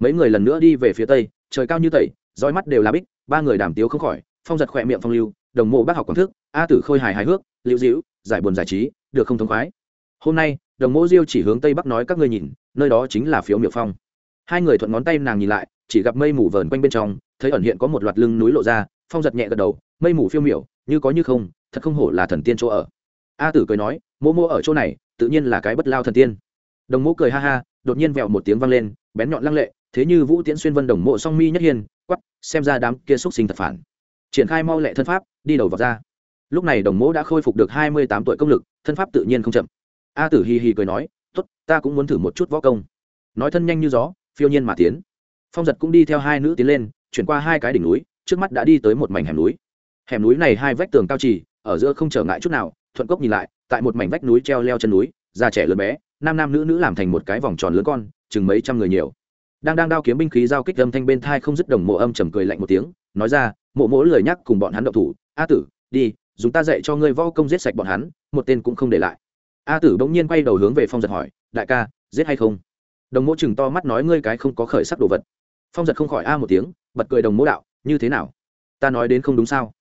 Mấy người lần nữa đi về phía tây, trời cao như tẩy, roi mắt đều là bích, ba người đàm tiếu không khỏi, phong giật khỏe miệng phong lưu, đồng mộ bác học quảng thức, a tử khôi hài hài hước, liễu dĩu giải buồn giải trí, được không thống khoái. Hôm nay, đồng mộ diêu chỉ hướng tây bắc nói các ngươi nhìn, nơi đó chính là phiếu miệu phong. Hai người thuận ngón tay nàng nhìn lại, chỉ gặp mây mù vờn quanh bên trong, thấy ẩn hiện có một loạt lưng núi lộ ra, phong giật nhẹ gật đầu, mây mù phiêu miểu, như có như không, thật không hổ là thần tiên chỗ ở. A tử cười nói mô mô ở chỗ này, tự nhiên là cái bất lao thần tiên. Đồng mộ cười ha ha, đột nhiên vẹo một tiếng vang lên, bén nhọn lăng lệ, thế như vũ tiễn xuyên vân đồng mộ song mi nhất hiên quắp xem ra đám kia xúc sinh thật phản. Triển khai mau lệ thân pháp, đi đầu vào ra lúc này đồng mỗ đã khôi phục được hai mươi tám tuổi công lực, thân pháp tự nhiên không chậm. A tử hì hì cười nói t ố t ta cũng muốn thử một chút võ công. Nói thân nhanh như gió, phiêu nhiên mà tiến. Phong giật cũng đi theo hai nữ tiến lên, chuyển qua hai cái đỉnh núi, trước mắt đã đi tới một mảnh hẻm núi. Hẻm núi này hai vách tường cao trì, ở giữa không trở ngại chút nào, thuận cốc nhìn lại, tại một mảnh vách núi treo leo chân núi, già trẻ lớn bé, nam nam nữ nữ làm thành một cái vòng tròn lớn con, chừng mấy trăm người nhiều. Đang đang đao kiếm binh khí giao kích âm thanh bên thai không dứt đồng mộ âm trầm cười lạnh một tiếng, nói ra, mộ mỗ lời nhắc cùng bọn hắn động thủ, a tử, đi dùng ta dạy cho ngươi võ công giết sạch bọn hắn, một tên cũng không để lại. A tử bỗng nhiên quay đầu hướng về phong giật hỏi, đại ca, giết hay không? Đồng mỗ chừng to mắt nói, ngươi cái không có khởi sắc đồ vật. Phong giật không khỏi a một tiếng, bật cười đồng mỗ đạo, như thế nào? Ta nói đến không đúng sao?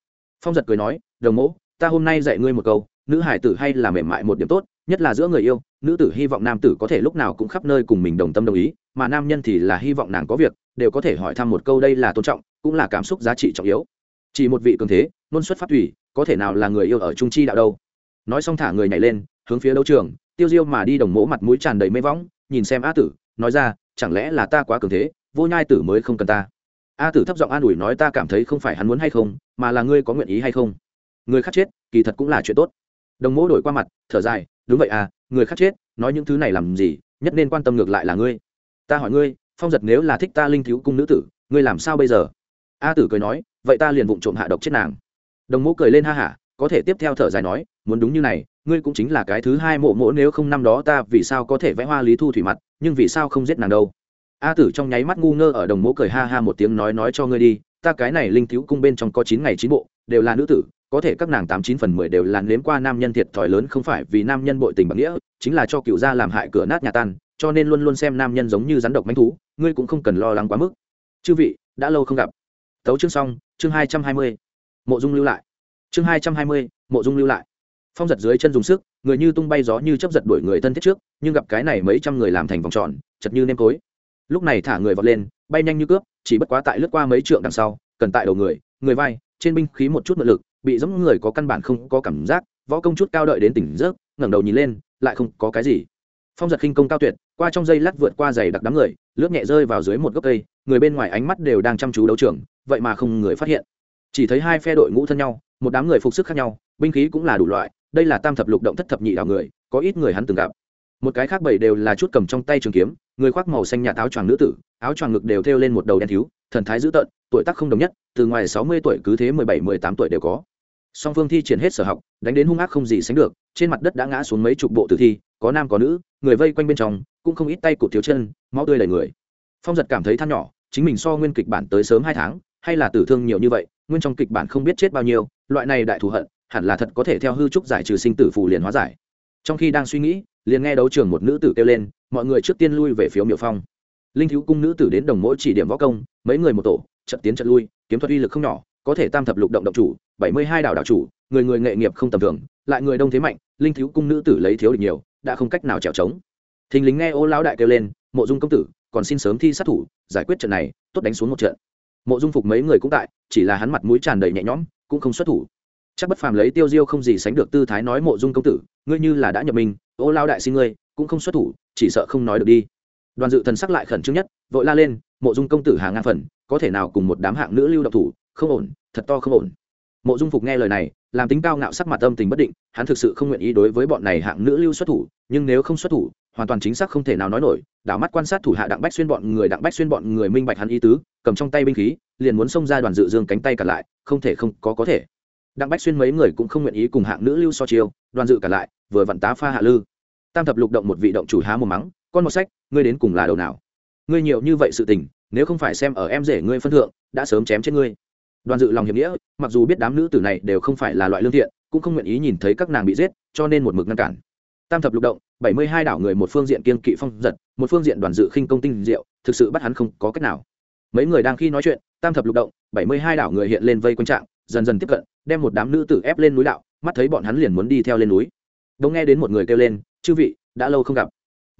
Phong giật cười nói, đồng mỗ, ta hôm nay dạy ngươi một câu, nữ hải tử hay là mềm mại một điểm tốt, nhất là giữa người yêu, nữ tử hy vọng nam tử có thể lúc nào cũng khắp nơi cùng mình đồng tâm đồng ý, mà nam nhân thì là hy vọng nàng có việc, đều có thể hỏi thăm một câu đây là tôn trọng, cũng là cảm xúc giá trị trọng yếu. Chỉ một vị cường thế luôn xuất phát thủy có thể nào là người yêu ở trung chi đạo đâu? Nói xong thả người nhảy lên, hướng phía đấu trường, tiêu diêu mà đi đồng mỗ mặt mũi tràn đầy mê võng, nhìn xem a tử, nói ra, chẳng lẽ là ta quá cường thế, vô nhai tử mới không cần ta? A tử thấp giọng an ủi nói, ta cảm thấy không phải hắn muốn hay không, mà là ngươi có nguyện ý hay không? Người khác chết, kỳ thật cũng là chuyện tốt. Đồng mỗ đổi qua mặt, thở dài, đúng vậy à người khác chết, nói những thứ này làm gì, nhất nên quan tâm ngược lại là ngươi. Ta hỏi ngươi, phong giật nếu là thích ta linh thiếu cung nữ tử, ngươi làm sao bây giờ? A tử cười nói, vậy ta liền vụng trộm hạ độc chết nàng đồng mỗ cười lên ha hả, có thể tiếp theo thở dài nói, muốn đúng như này, ngươi cũng chính là cái thứ hai mộ mỗ nếu không năm đó ta vì sao có thể vẽ hoa lý thu thủy mặt, nhưng vì sao không giết nàng đâu. A tử trong nháy mắt ngu ngơ ở đồng mỗ cười ha ha một tiếng nói nói cho ngươi đi, ta cái này linh thiếu cung bên trong có chín ngày chín bộ, đều là nữ tử, có thể các nàng tám chín phần mười đều là nếm qua nam nhân thiệt thòi lớn không phải vì nam nhân bội tình bằng nghĩa, chính là cho cựu gia làm hại cửa nát nhà tan, cho nên luôn luôn xem nam nhân giống như rắn độc manh thú, ngươi cũng không cần lo lắng quá mức. Chư vị, đã lâu không gặp. Tấu chương xong, chương hai trăm hai mươi mộ dung lưu lại. Chương hai trăm hai mươi, mộ dung lưu lại. Phong giật dưới chân dùng sức, người như tung bay gió như chấp giật đuổi người thân thiết trước, nhưng gặp cái này mấy trăm người làm thành vòng tròn, chật như nêm cối. Lúc này thả người vọt lên, bay nhanh như cướp, chỉ bất quá tại lướt qua mấy trượng đằng sau, cần tại đầu người người vai, trên binh khí một chút nội lực, bị giống người có căn bản không có cảm giác, võ công chút cao đợi đến tỉnh rớt ngẩng đầu nhìn lên, lại không có cái gì. Phong giật khinh công cao tuyệt, qua trong dây lát vượt qua giày đặc đám người, lướt nhẹ rơi vào dưới một gốc cây, người bên ngoài ánh mắt đều đang chăm chú đấu trường, vậy mà không người phát hiện chỉ thấy hai phe đội ngũ thân nhau, một đám người phục sức khác nhau, binh khí cũng là đủ loại, đây là tam thập lục động thất thập nhị đảo người, có ít người hắn từng gặp. Một cái khác bảy đều là chút cầm trong tay trường kiếm, người khoác màu xanh nhạt áo choàng nữ tử, áo choàng ngực đều thêu lên một đầu đen thiếu, thần thái dữ tợn, tuổi tác không đồng nhất, từ ngoài sáu mươi tuổi cứ thế mười bảy, mười tám tuổi đều có. Song phương thi triển hết sở học, đánh đến hung ác không gì sánh được, trên mặt đất đã ngã xuống mấy chục bộ tử thi, có nam có nữ, người vây quanh bên trong, cũng không ít tay cụt thiếu chân, máu tươi đầy người. Phong giật cảm thấy than nhỏ, chính mình so nguyên kịch bản tới sớm hai tháng, hay là tử thương nhiều như vậy nguyên trong kịch bản không biết chết bao nhiêu, loại này đại thù hận, hẳn là thật có thể theo hư trúc giải trừ sinh tử phù liền hóa giải. Trong khi đang suy nghĩ, liền nghe đấu trường một nữ tử kêu lên, mọi người trước tiên lui về phía miệu phong. Linh thiếu cung nữ tử đến đồng mỗi chỉ điểm võ công, mấy người một tổ trận tiến trận lui, kiếm thuật uy lực không nhỏ, có thể tam thập lục động động chủ, bảy mươi hai đảo đảo chủ, người người nghệ nghiệp không tầm thường, lại người đông thế mạnh, linh thiếu cung nữ tử lấy thiếu được nhiều, đã không cách nào trèo trống. Thình lính nghe ô lão đại kêu lên, mộ dung công tử, còn xin sớm thi sát thủ, giải quyết trận này, tốt đánh xuống một trận mộ dung phục mấy người cũng tại, chỉ là hắn mặt mũi tràn đầy nhẹ nhõm, cũng không xuất thủ. Chắc bất phàm lấy tiêu diêu không gì sánh được tư thái nói mộ dung công tử, ngươi như là đã nhập mình, ô lao đại xin ngươi, cũng không xuất thủ, chỉ sợ không nói được đi. Đoàn dự thần sắc lại khẩn trương nhất, vội la lên, mộ dung công tử hà ngang phần, có thể nào cùng một đám hạng nữ lưu độc thủ, không ổn, thật to không ổn. Mộ dung phục nghe lời này, làm tính cao ngạo sắc mặt âm tình bất định, hắn thực sự không nguyện ý đối với bọn này hạng nữ lưu xuất thủ, nhưng nếu không xuất thủ, hoàn toàn chính xác không thể nào nói nổi, đảo mắt quan sát thủ hạ đặng bách xuyên bọn người, đặng bách xuyên bọn người minh bạch hắn ý tứ cầm trong tay binh khí, liền muốn xông ra đoàn dự dương cánh tay cả lại, không thể không có có thể. Đặng bách xuyên mấy người cũng không nguyện ý cùng hạng nữ lưu so chiêu, đoàn dự cả lại, vừa vặn tá pha hạ lư. Tam thập lục động một vị động chủ há một mắng, con một sách, ngươi đến cùng là đầu nào? Ngươi nhiều như vậy sự tình, nếu không phải xem ở em rể ngươi phân thượng, đã sớm chém chết ngươi. Đoàn dự lòng hiệp nghĩa, mặc dù biết đám nữ tử này đều không phải là loại lương thiện, cũng không nguyện ý nhìn thấy các nàng bị giết, cho nên một mực ngăn cản. Tam thập lục động, bảy mươi hai đảo người một phương diện kiên kỵ phong giật, một phương diện đoàn dự khinh công tinh diệu, thực sự bắt hắn không có cách nào mấy người đang khi nói chuyện tam thập lục động bảy mươi hai đảo người hiện lên vây quanh trạng dần dần tiếp cận đem một đám nữ tử ép lên núi đạo mắt thấy bọn hắn liền muốn đi theo lên núi. Đông nghe đến một người kêu lên chư vị đã lâu không gặp.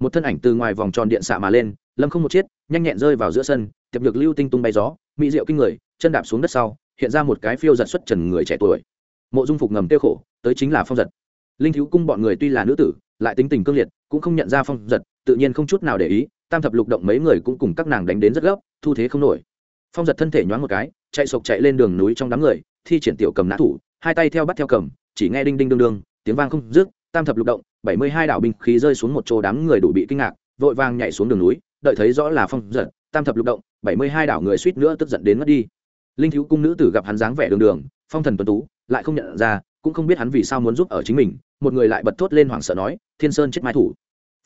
Một thân ảnh từ ngoài vòng tròn điện xạ mà lên lâm không một chiếc, nhanh nhẹn rơi vào giữa sân tiệp nhược lưu tinh tung bay gió mỹ diệu kinh người chân đạp xuống đất sau hiện ra một cái phiêu giật xuất trần người trẻ tuổi. Mộ dung phục ngầm tiêu khổ tới chính là phong giật. Linh thiếu cung bọn người tuy là nữ tử lại tính tình cương liệt cũng không nhận ra phong giật tự nhiên không chút nào để ý tam thập lục động mấy người cũng cùng các nàng đánh đến rất gấp, thu thế không nổi. Phong giật thân thể nhoáng một cái, chạy sộc chạy lên đường núi trong đám người, thi triển tiểu cầm nã thủ, hai tay theo bắt theo cầm, chỉ nghe đinh đinh đương đương, tiếng vang không dứt, tam thập lục động, bảy mươi hai đạo binh khí rơi xuống một chỗ đám người đủ bị kinh ngạc, vội vàng nhảy xuống đường núi, đợi thấy rõ là phong giật, tam thập lục động, bảy mươi hai đảo người suýt nữa tức giận đến mất đi. Linh thiếu cung nữ tử gặp hắn dáng vẻ đường đường, phong thần tuấn tú, lại không nhận ra, cũng không biết hắn vì sao muốn giúp ở chính mình, một người lại bật thốt lên hoảng sợ nói, thiên sơn chết mai thủ.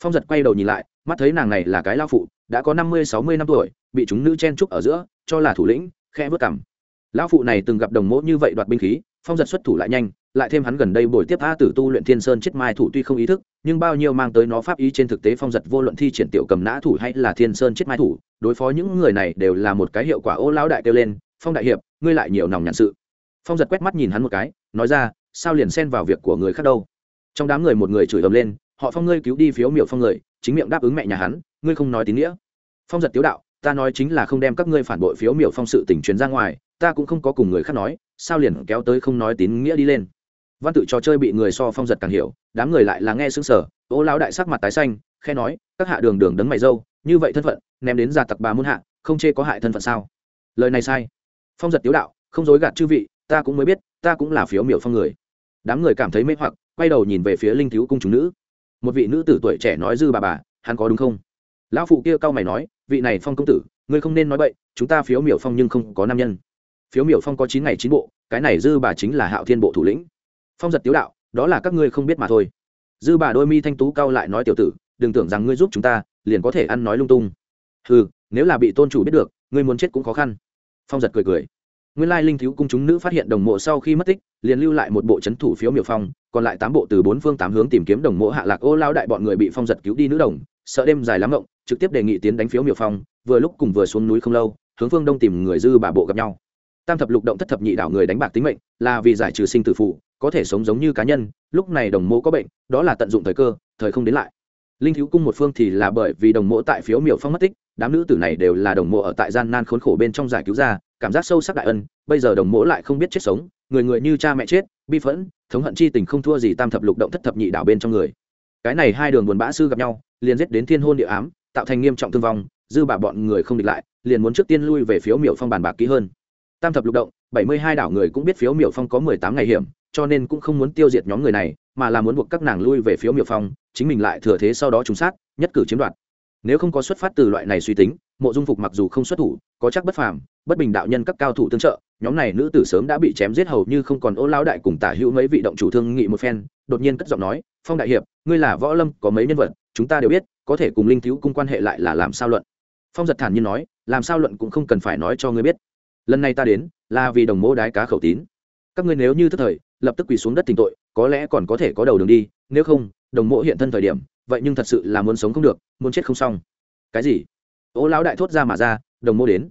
Phong giật quay đầu nhìn lại mắt thấy nàng này là cái lao phụ, đã có năm mươi, sáu mươi năm tuổi, bị chúng nữ chen trúc ở giữa, cho là thủ lĩnh khe vớt cảm lão phụ này từng gặp đồng mỗ như vậy đoạt binh khí, phong giật xuất thủ lại nhanh, lại thêm hắn gần đây buổi tiếp a tử tu luyện thiên sơn chết mai thủ tuy không ý thức, nhưng bao nhiêu mang tới nó pháp ý trên thực tế phong giật vô luận thi triển tiểu cầm nã thủ hay là thiên sơn chết mai thủ, đối phó những người này đều là một cái hiệu quả ô lão đại kêu lên, phong đại hiệp, ngươi lại nhiều nòng nhàn sự. Phong giật quét mắt nhìn hắn một cái, nói ra, sao liền xen vào việc của người khác đâu? Trong đám người một người chửi ầm lên họ phong ngươi cứu đi phiếu miểu phong người, chính miệng đáp ứng mẹ nhà hắn, ngươi không nói tín nghĩa. Phong giật tiếu đạo, ta nói chính là không đem các ngươi phản bội phiếu miểu phong sự tỉnh truyền ra ngoài, ta cũng không có cùng người khác nói, sao liền kéo tới không nói tín nghĩa đi lên. Văn tự trò chơi bị người so phong giật càng hiểu, đám người lại là nghe xứng sở ô lão đại sắc mặt tái xanh khe nói, các hạ đường đường đấng mày dâu, như vậy thân phận, ném đến gia tặc bà muôn hạ, không chê có hại thân phận sao? Lời này sai. Phong giật tiếu đạo, không dối gạt chư vị, ta cũng mới biết, ta cũng là phiếu miểu phong người. Đám người cảm thấy mê hoặc, quay đầu nhìn về phía linh thiếu cung chúng nữ một vị nữ tử tuổi trẻ nói dư bà bà, hắn có đúng không? Lão phụ kia cau mày nói, vị này phong công tử, ngươi không nên nói bậy, chúng ta phiếu miểu phong nhưng không có nam nhân. Phiếu miểu phong có chín ngày chín bộ, cái này dư bà chính là hạo thiên bộ thủ lĩnh. Phong giật tiếu đạo, đó là các ngươi không biết mà thôi. Dư bà đôi mi thanh tú cao lại nói tiểu tử, đừng tưởng rằng ngươi giúp chúng ta, liền có thể ăn nói lung tung. Ừ nếu là bị tôn chủ biết được, ngươi muốn chết cũng khó khăn. Phong giật cười cười. Nguyên lai linh thiếu cung chúng nữ phát hiện đồng mộ sau khi mất tích, liền lưu lại một bộ c h ấ n thủ phiếu miểu phong còn lại tám bộ từ bốn phương tám hướng tìm kiếm đồng mộ hạ lạc ô lao đại bọn người bị phong giật cứu đi nữ đồng, sợ đêm dài lắm rộng trực tiếp đề nghị tiến đánh phiếu miểu phong, vừa lúc cùng vừa xuống núi không lâu, hướng phương đông tìm người dư bà bộ gặp nhau. Tam thập lục động thất thập nhị đảo người đánh bạc tính mệnh, là vì giải trừ sinh tử phụ, có thể sống giống như cá nhân, lúc này đồng mộ có bệnh, đó là tận dụng thời cơ, thời không đến lại. Linh thiếu cung một phương thì là bởi vì đồng mộ tại phiếu miểu phong mất tích, đám nữ tử này đều là đồng mộ ở tại gian nan khốn khổ bên trong giải cứu ra, cảm giác sâu sắc đại ân, bây giờ đồng mộ lại không biết chết sống, người người như cha mẹ chết bi phẫn, thống hận chi tình không thua gì tam thập lục động thất thập nhị đảo bên trong người. Cái này hai đường buồn bã sư gặp nhau, liền giết đến thiên hôn địa ám, tạo thành nghiêm trọng thương vong, dư bà bọn người không địch lại, liền muốn trước tiên lui về phiếu miểu phong bàn bạc kỹ hơn. Tam thập lục động, bảy mươi hai đảo người cũng biết phiếu miểu phong có mười tám ngày hiểm, cho nên cũng không muốn tiêu diệt nhóm người này, mà là muốn buộc các nàng lui về phiếu miểu phong, chính mình lại thừa thế sau đó trúng sát, nhất cử chiếm đoạt. Nếu không có xuất phát từ loại này suy tính mộ dung phục mặc dù không xuất thủ, có chắc bất phàm, bất bình đạo nhân các cao thủ tương trợ, nhóm này nữ tử sớm đã bị chém giết hầu như không còn ô lao đại cùng tả hữu mấy vị động chủ thương nghị một phen, đột nhiên cất giọng nói, phong đại hiệp, ngươi là võ lâm, có mấy nhân vật, chúng ta đều biết, có thể cùng linh thiếu cung quan hệ lại là làm sao luận? Phong giật thản nhiên nói, làm sao luận cũng không cần phải nói cho ngươi biết. Lần này ta đến, là vì đồng mô đái cá khẩu tín. Các ngươi nếu như thức thời, lập tức quỳ xuống đất tình tội, có lẽ còn có thể có đầu đường đi, nếu không, đồng mộ hiện thân thời điểm, vậy nhưng thật sự là muốn sống không được, muốn chết không xong. Cái gì? Ô lão đại thốt ra mà ra, đồng mô đến.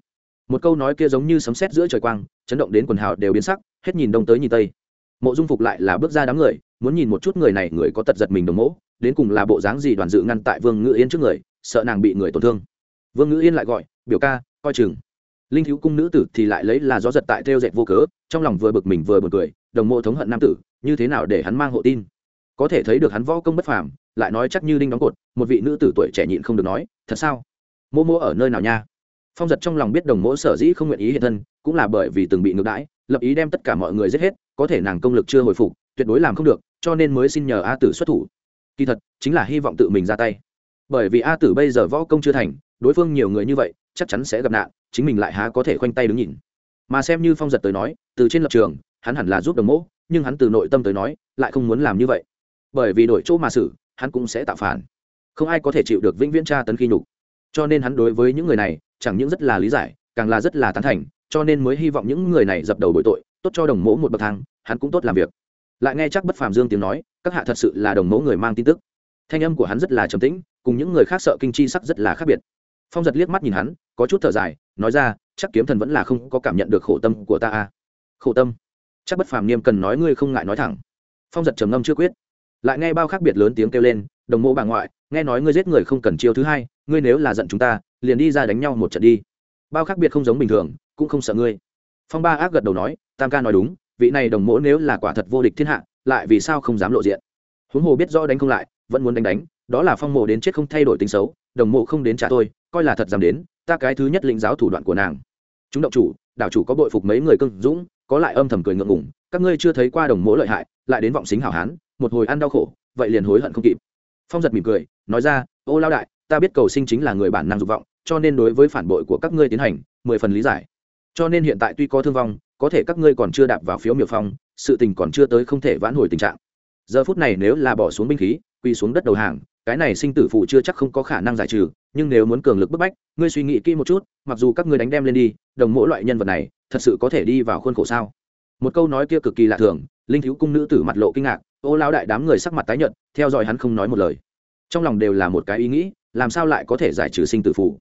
Một câu nói kia giống như sấm sét giữa trời quang, chấn động đến quần hào đều biến sắc, hết nhìn đông tới nhìn tây. Mộ dung phục lại là bước ra đám người, muốn nhìn một chút người này, người có tật giật mình đồng mỗ đến cùng là bộ dáng gì đoàn dự ngăn tại vương ngữ yên trước người, sợ nàng bị người tổn thương. Vương ngữ yên lại gọi, biểu ca, coi chừng. Linh thiếu cung nữ tử thì lại lấy là gió giật tại theo dệt vô cớ, trong lòng vừa bực mình vừa bực cười, đồng mộ thống hận nam tử, như thế nào để hắn mang hộ tin? Có thể thấy được hắn võ công bất phàm, lại nói chắc như đinh đóng cột, một vị nữ tử tuổi trẻ nhịn không được nói, thật sao? Mô mô ở nơi nào nha? Phong giật trong lòng biết đồng mỗ sở dĩ không nguyện ý hiện thân, cũng là bởi vì từng bị ngược đãi, lập ý đem tất cả mọi người giết hết, có thể nàng công lực chưa hồi phục, tuyệt đối làm không được, cho nên mới xin nhờ a tử xuất thủ. Kỳ thật, chính là hy vọng tự mình ra tay. Bởi vì a tử bây giờ võ công chưa thành, đối phương nhiều người như vậy, chắc chắn sẽ gặp nạn, chính mình lại há có thể khoanh tay đứng nhìn. Mà xem như phong giật tới nói, từ trên lập trường, hắn hẳn là giúp đồng mỗ, nhưng hắn từ nội tâm tới nói, lại không muốn làm như vậy. Bởi vì đổi chỗ mà xử, hắn cũng sẽ tạo phản. Không ai có thể chịu được vĩnh viễn tra tấn khi nhục cho nên hắn đối với những người này, chẳng những rất là lý giải, càng là rất là tán thành, cho nên mới hy vọng những người này dập đầu bội tội, tốt cho đồng mẫu một bậc thang, hắn cũng tốt làm việc. Lại nghe chắc bất phàm dương tiếng nói, các hạ thật sự là đồng mẫu người mang tin tức. Thanh âm của hắn rất là trầm tĩnh, cùng những người khác sợ kinh chi sắc rất là khác biệt. Phong giật liếc mắt nhìn hắn, có chút thở dài, nói ra, chắc kiếm thần vẫn là không có cảm nhận được khổ tâm của ta à. khổ tâm? Chắc bất phàm niêm cần nói ngươi không ngại nói thẳng. Phong giật trầm ngâm chưa quyết. Lại nghe bao khác biệt lớn tiếng kêu lên, đồng mộ bà ngoại, nghe nói ngươi giết người không cần chiêu thứ hai ngươi nếu là giận chúng ta, liền đi ra đánh nhau một trận đi. Bao khác biệt không giống bình thường, cũng không sợ ngươi. Phong ba ác gật đầu nói, tam ca nói đúng, vị này đồng mỗ nếu là quả thật vô địch thiên hạ, lại vì sao không dám lộ diện? Huống hồ biết rõ đánh không lại, vẫn muốn đánh đánh, đó là phong mộ đến chết không thay đổi tính xấu, đồng mộ không đến trả tôi, coi là thật dám đến, ta cái thứ nhất lĩnh giáo thủ đoạn của nàng. Chúng động chủ đảo chủ có bội phục mấy người cưng dũng, có lại âm thầm cười ngượng ngùng, các ngươi chưa thấy qua đồng mỗ lợi hại, lại đến vọng xính hảo hán, một hồi ăn đau khổ, vậy liền hối hận không kịp. Phong giật mỉm cười, nói ra, ô lao đại ta biết cầu sinh chính là người bản năng dục vọng, cho nên đối với phản bội của các ngươi tiến hành, mười phần lý giải. Cho nên hiện tại tuy có thương vong, có thể các ngươi còn chưa đạp vào phiếu miểu phong, sự tình còn chưa tới không thể vãn hồi tình trạng. Giờ phút này nếu là bỏ xuống binh khí quy xuống đất đầu hàng, cái này sinh tử phụ chưa chắc không có khả năng giải trừ, nhưng nếu muốn cường lực bức bách, ngươi suy nghĩ kỹ một chút, mặc dù các ngươi đánh đem lên đi, đồng mỗi loại nhân vật này, thật sự có thể đi vào khuôn khổ sao? Một câu nói kia cực kỳ lạ thường, linh thiếu cung nữ tử mặt lộ kinh ngạc, ô lao đại đám người sắc mặt tái nhợt, theo dõi hắn không nói một lời. Trong lòng đều là một cái ý nghĩ làm sao lại có thể giải trừ sinh tử phụ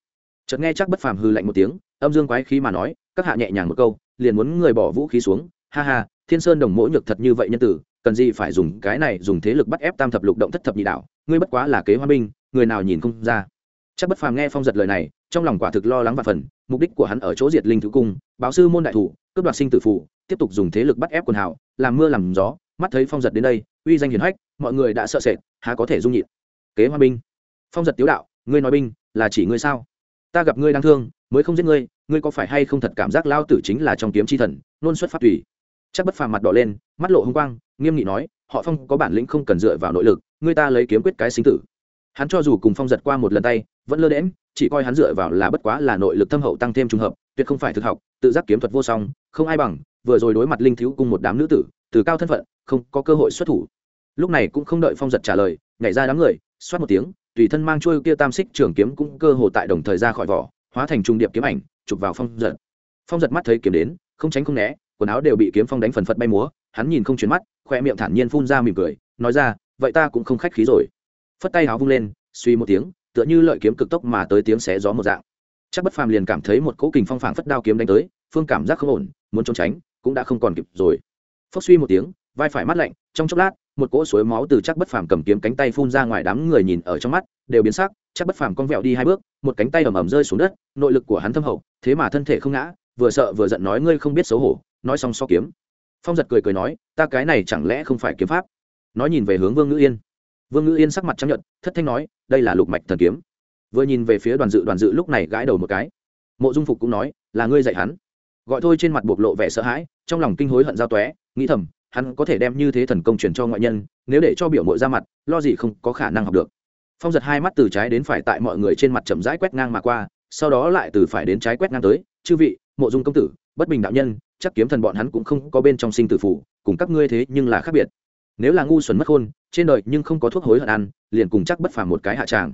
chợt nghe chắc bất phàm hư lạnh một tiếng, âm dương quái khí mà nói, các hạ nhẹ nhàng một câu, liền muốn người bỏ vũ khí xuống. Ha ha, thiên sơn đồng mỗi nhược thật như vậy nhân tử, cần gì phải dùng cái này dùng thế lực bắt ép tam thập lục động thất thập nhị đạo? Ngươi bất quá là kế hoa binh, người nào nhìn không ra? Chắc bất phàm nghe phong giật lời này, trong lòng quả thực lo lắng và phần, mục đích của hắn ở chỗ diệt linh thứ cung, báo sư môn đại thủ, cướp đoạt sinh tử phụ tiếp tục dùng thế lực bắt ép quần hào, làm mưa làm gió. Mắt thấy phong giật đến đây, uy danh hiển hách, mọi người đã sợ sệt, há có thể dung nhịn. Kế hoa binh phong giật tiếu đạo, ngươi nói binh, là chỉ ngươi sao? Ta gặp ngươi đang thương, mới không giết ngươi ngươi có phải hay không thật cảm giác lao tử chính là trong kiếm chi thần, nôn xuất phát tùy? Chắc bất phàm mặt đỏ lên, mắt lộ hung quang, nghiêm nghị nói, họ phong có bản lĩnh không cần dựa vào nội lực, ngươi ta lấy kiếm quyết cái sinh tử. Hắn cho dù cùng phong giật qua một lần tay, vẫn lơ đễm chỉ coi hắn dựa vào là bất quá là nội lực thâm hậu tăng thêm trùng hợp, tuyệt không phải thực học, tự giác kiếm thuật vô song, không ai bằng, vừa rồi đối mặt linh thiếu cùng một đám nữ tử, từ cao thân phận, không có cơ hội xuất thủ. Lúc này cũng không đợi phong giật trả lời, nhảy ra đám người, xoát một tiếng tùy thân mang trôi kia tam xích trường kiếm cũng cơ hồ tại đồng thời ra khỏi vỏ, hóa thành trung điệp kiếm ảnh, chụp vào phong giật. Phong giật mắt thấy kiếm đến, không tránh không né, quần áo đều bị kiếm phong đánh phần phật bay múa, hắn nhìn không chuyển mắt, khoe miệng thản nhiên phun ra mỉm cười, nói ra, vậy ta cũng không khách khí rồi. Phất tay áo vung lên, suy một tiếng, tựa như lợi kiếm cực tốc mà tới tiếng xé gió một dạng. Chắc bất phàm liền cảm thấy một cỗ kình phong phảng phất đao kiếm đánh tới, phương cảm giác không ổn, muốn trốn tránh, cũng đã không còn kịp rồi. Phốc suy một tiếng, vai phải mắt lạnh, trong chốc lát một cỗ suối máu từ chắc bất phàm cầm kiếm cánh tay phun ra ngoài đám người nhìn ở trong mắt, đều biến sắc, chắc bất phàm con vẹo đi hai bước, một cánh tay ầm ầm rơi xuống đất, nội lực của hắn thâm hậu, thế mà thân thể không ngã, vừa sợ vừa giận nói ngươi không biết xấu hổ, nói xong so kiếm. Phong giật cười cười nói, ta cái này chẳng lẽ không phải kiếm pháp? Nói nhìn về hướng vương ngữ yên. Vương ngữ yên sắc mặt chấp nhận thất thanh nói, đây là lục mạch thần kiếm. Vừa nhìn về phía đoàn dự đoàn dự lúc này gãi đầu một cái. Mộ dung phục cũng nói, là ngươi dạy hắn. Gọi thôi trên mặt bộc lộ vẻ sợ hãi, trong lòng kinh hối hận giao tóe, nghĩ thầm hắn có thể đem như thế thần công truyền cho ngoại nhân, nếu để cho biểu mội ra mặt, lo gì không có khả năng học được. Phong giật hai mắt từ trái đến phải tại mọi người trên mặt chậm rãi quét ngang mà qua, sau đó lại từ phải đến trái quét ngang tới, chư vị, mộ dung công tử, bất bình đạo nhân, chắc kiếm thần bọn hắn cũng không có bên trong sinh tử phủ cùng các ngươi thế nhưng là khác biệt. Nếu là ngu xuẩn mất khôn, trên đời nhưng không có thuốc hối hận ăn, liền cùng chắc bất phàm một cái hạ tràng.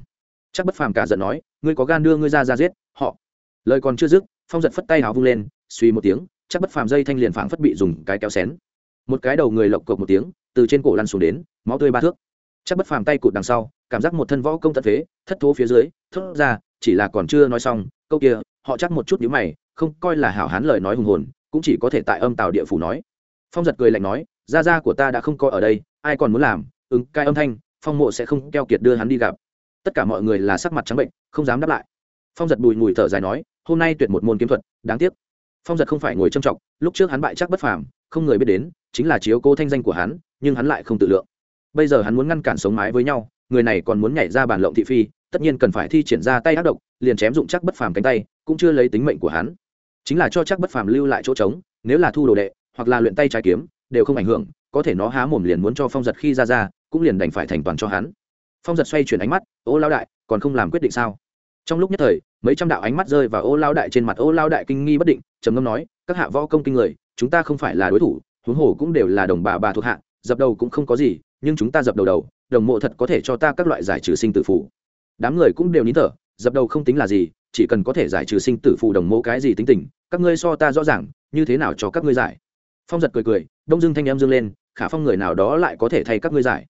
Chắc bất phàm cả giận nói, ngươi có gan đưa ngươi ra ra giết, họ. Lời còn chưa dứt, phong giật phất tay hào vung lên, suy một tiếng, chắc bất phàm dây thanh liền phảng phất bị dùng cái kéo xén một cái đầu người lộc cộc một tiếng, từ trên cổ lăn xuống đến, máu tươi ba thước. Chắc bất phàm tay cụt đằng sau, cảm giác một thân võ công tận phế, thất thố phía dưới, thốt ra, chỉ là còn chưa nói xong, câu kia, họ chắc một chút nhíu mày, không coi là hảo hán lời nói hùng hồn, cũng chỉ có thể tại âm tào địa phủ nói. Phong giật cười lạnh nói, gia gia của ta đã không coi ở đây, ai còn muốn làm, ứng cai âm thanh, phong mộ sẽ không keo kiệt đưa hắn đi gặp. Tất cả mọi người là sắc mặt trắng bệnh, không dám đáp lại. Phong giật bùi ngùi thở dài nói, hôm nay tuyệt một môn kiếm thuật, đáng tiếc. Phong giật không phải ngồi trâm trọng lúc trước hắn bại chắc bất phàm không người biết đến, chính là chiếu cố thanh danh của hắn, nhưng hắn lại không tự lượng. Bây giờ hắn muốn ngăn cản sống mái với nhau, người này còn muốn nhảy ra bàn lộng thị phi, tất nhiên cần phải thi triển ra tay ác độc, liền chém dụng chắc bất phàm cánh tay, cũng chưa lấy tính mệnh của hắn. Chính là cho chắc bất phàm lưu lại chỗ trống, nếu là thu đồ đệ, hoặc là luyện tay trái kiếm, đều không ảnh hưởng, có thể nó há mồm liền muốn cho phong giật khi ra ra, cũng liền đành phải thành toàn cho hắn. Phong giật xoay chuyển ánh mắt, ô lao đại, còn không làm quyết định sao? Trong lúc nhất thời, mấy trăm đạo ánh mắt rơi vào ô lao đại trên mặt. Ô lao đại kinh nghi bất định, trầm ngâm nói, các hạ võ công kinh người chúng ta không phải là đối thủ, huống hồ cũng đều là đồng bà bà thuộc hạ, dập đầu cũng không có gì, nhưng chúng ta dập đầu đầu, đồng mộ thật có thể cho ta các loại giải trừ sinh tử phủ đám người cũng đều nín thở, dập đầu không tính là gì, chỉ cần có thể giải trừ sinh tử phụ đồng mộ cái gì tính tình, các ngươi so ta rõ ràng, như thế nào cho các ngươi giải? Phong giật cười cười, đông dưng thanh em dương lên, khả phong người nào đó lại có thể thay các ngươi giải?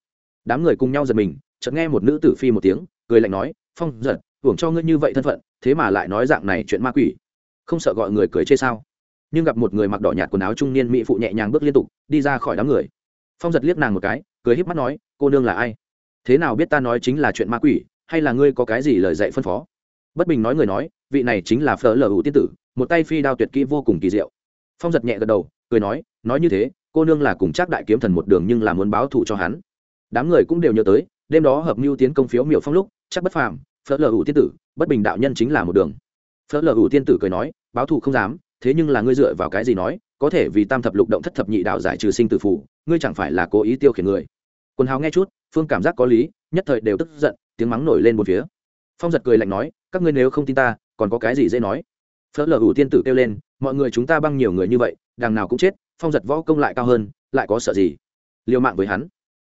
Đám người cùng nhau giật mình, chợt nghe một nữ tử phi một tiếng, cười lạnh nói, phong giật, hưởng cho ngươi như vậy thân phận, thế mà lại nói dạng này chuyện ma quỷ. Không sợ gọi người cười chê sao? Nhưng gặp một người mặc đỏ nhạt quần áo trung niên mỹ phụ nhẹ nhàng bước liên tục, đi ra khỏi đám người. Phong giật liếc nàng một cái, cười híp mắt nói, cô nương là ai? Thế nào biết ta nói chính là chuyện ma quỷ, hay là ngươi có cái gì lời dạy phân phó? Bất bình nói người nói, vị này chính là phở lờ hữu tiên tử, một tay phi đao tuyệt kỹ vô cùng kỳ diệu. Phong giật nhẹ gật đầu, cười nói nói như thế, cô nương là cùng chắc đại kiếm thần một đường nhưng là muốn báo thù cho hắn. Đám người cũng đều nhớ tới, đêm đó hợp mưu tiến công phiếu miểu phong lúc, chắc bất phàm, phở lờ hữu tiên tử, bất bình đạo nhân chính là một đường. Phở lờ hữu tiên tử cười nói, báo thù không dám thế nhưng là ngươi dựa vào cái gì nói, có thể vì tam thập lục động thất thập nhị đạo giải trừ sinh tử phủ ngươi chẳng phải là cố ý tiêu khiển người. Quần hào nghe chút, phương cảm giác có lý, nhất thời đều tức giận, tiếng mắng nổi lên một phía. Phong giật cười lạnh nói, các ngươi nếu không tin ta, còn có cái gì dễ nói? Phớt lờ ủ tiên tử kêu lên, mọi người chúng ta băng nhiều người như vậy, đằng nào cũng chết, phong giật võ công lại cao hơn, lại có sợ gì? Liều mạng với hắn.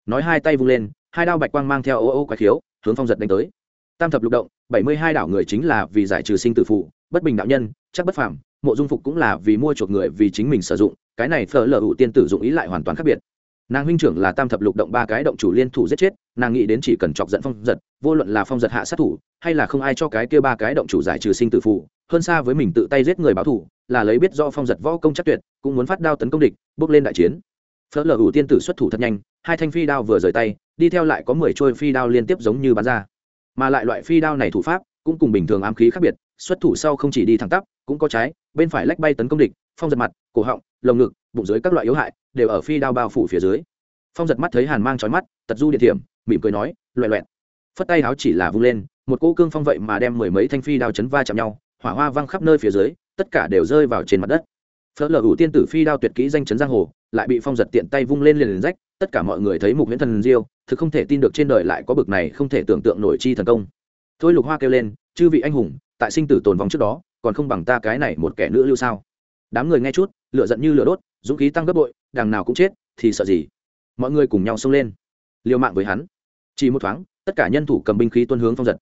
Nói hai tay vung lên, hai đao bạch quang mang theo ô ô quái khiếu, hướng phong giật đánh tới. Tam thập lục động, bảy mươi hai đảo người chính là vì giải trừ sinh tử phụ bất bình đạo nhân, chắc bất phàm mộ dung phục cũng là vì mua chuộc người vì chính mình sử dụng, cái này phở lờ hữu tiên tử dụng ý lại hoàn toàn khác biệt. Nàng huynh trưởng là tam thập lục động ba cái động chủ liên thủ giết chết, nàng nghĩ đến chỉ cần chọc giận phong giật, vô luận là phong giật hạ sát thủ, hay là không ai cho cái kia ba cái động chủ giải trừ sinh tử phụ hơn xa với mình tự tay giết người báo thủ là lấy biết do phong giật võ công chắc tuyệt, cũng muốn phát đao tấn công địch, bước lên đại chiến. Phớt lờ ủ tiên tử xuất thủ thật nhanh, hai thanh phi đao vừa rời tay, đi theo lại có mười trôi phi đao liên tiếp giống như bắn ra. Mà lại loại phi đao này thủ pháp, cũng cùng bình thường ám khí khác biệt, xuất thủ sau không chỉ đi thẳng tắp, cũng có trái bên phải lách bay tấn công địch, phong giật mặt, cổ họng, lồng ngực, bụng dưới các loại yếu hại đều ở phi đao bao phủ phía dưới. Phong giật mắt thấy hàn mang trói mắt, tật du điện thiểm, mỉm cười nói loẹ loẹt. Phất tay áo chỉ là vung lên, một cỗ cương phong vậy mà đem mười mấy thanh phi đao chấn va chạm nhau, hỏa hoa văng khắp nơi phía dưới, tất cả đều rơi vào trên mặt đất. Phớt lờ ủ tiên tử phi đao tuyệt kỹ danh chấn giang hồ, lại bị phong giật tiện tay vung lên liền liền rách, tất cả mọi người thấy mục viễn thần diêu, thực không thể tin được trên đời lại có bực này không thể tưởng tượng nổi chi thần công. Thôi lục hoa kêu lên, chư vị anh hùng, tại sinh tử tồn vong trước đó còn không bằng ta cái này một kẻ nữ lưu sao? Đám người nghe chút, lửa giận như lửa đốt, dũng khí tăng gấp bội, đằng nào cũng chết, thì sợ gì? Mọi người cùng nhau xông lên, liều mạng với hắn. Chỉ một thoáng, tất cả nhân thủ cầm binh khí tuân hướng phong giật.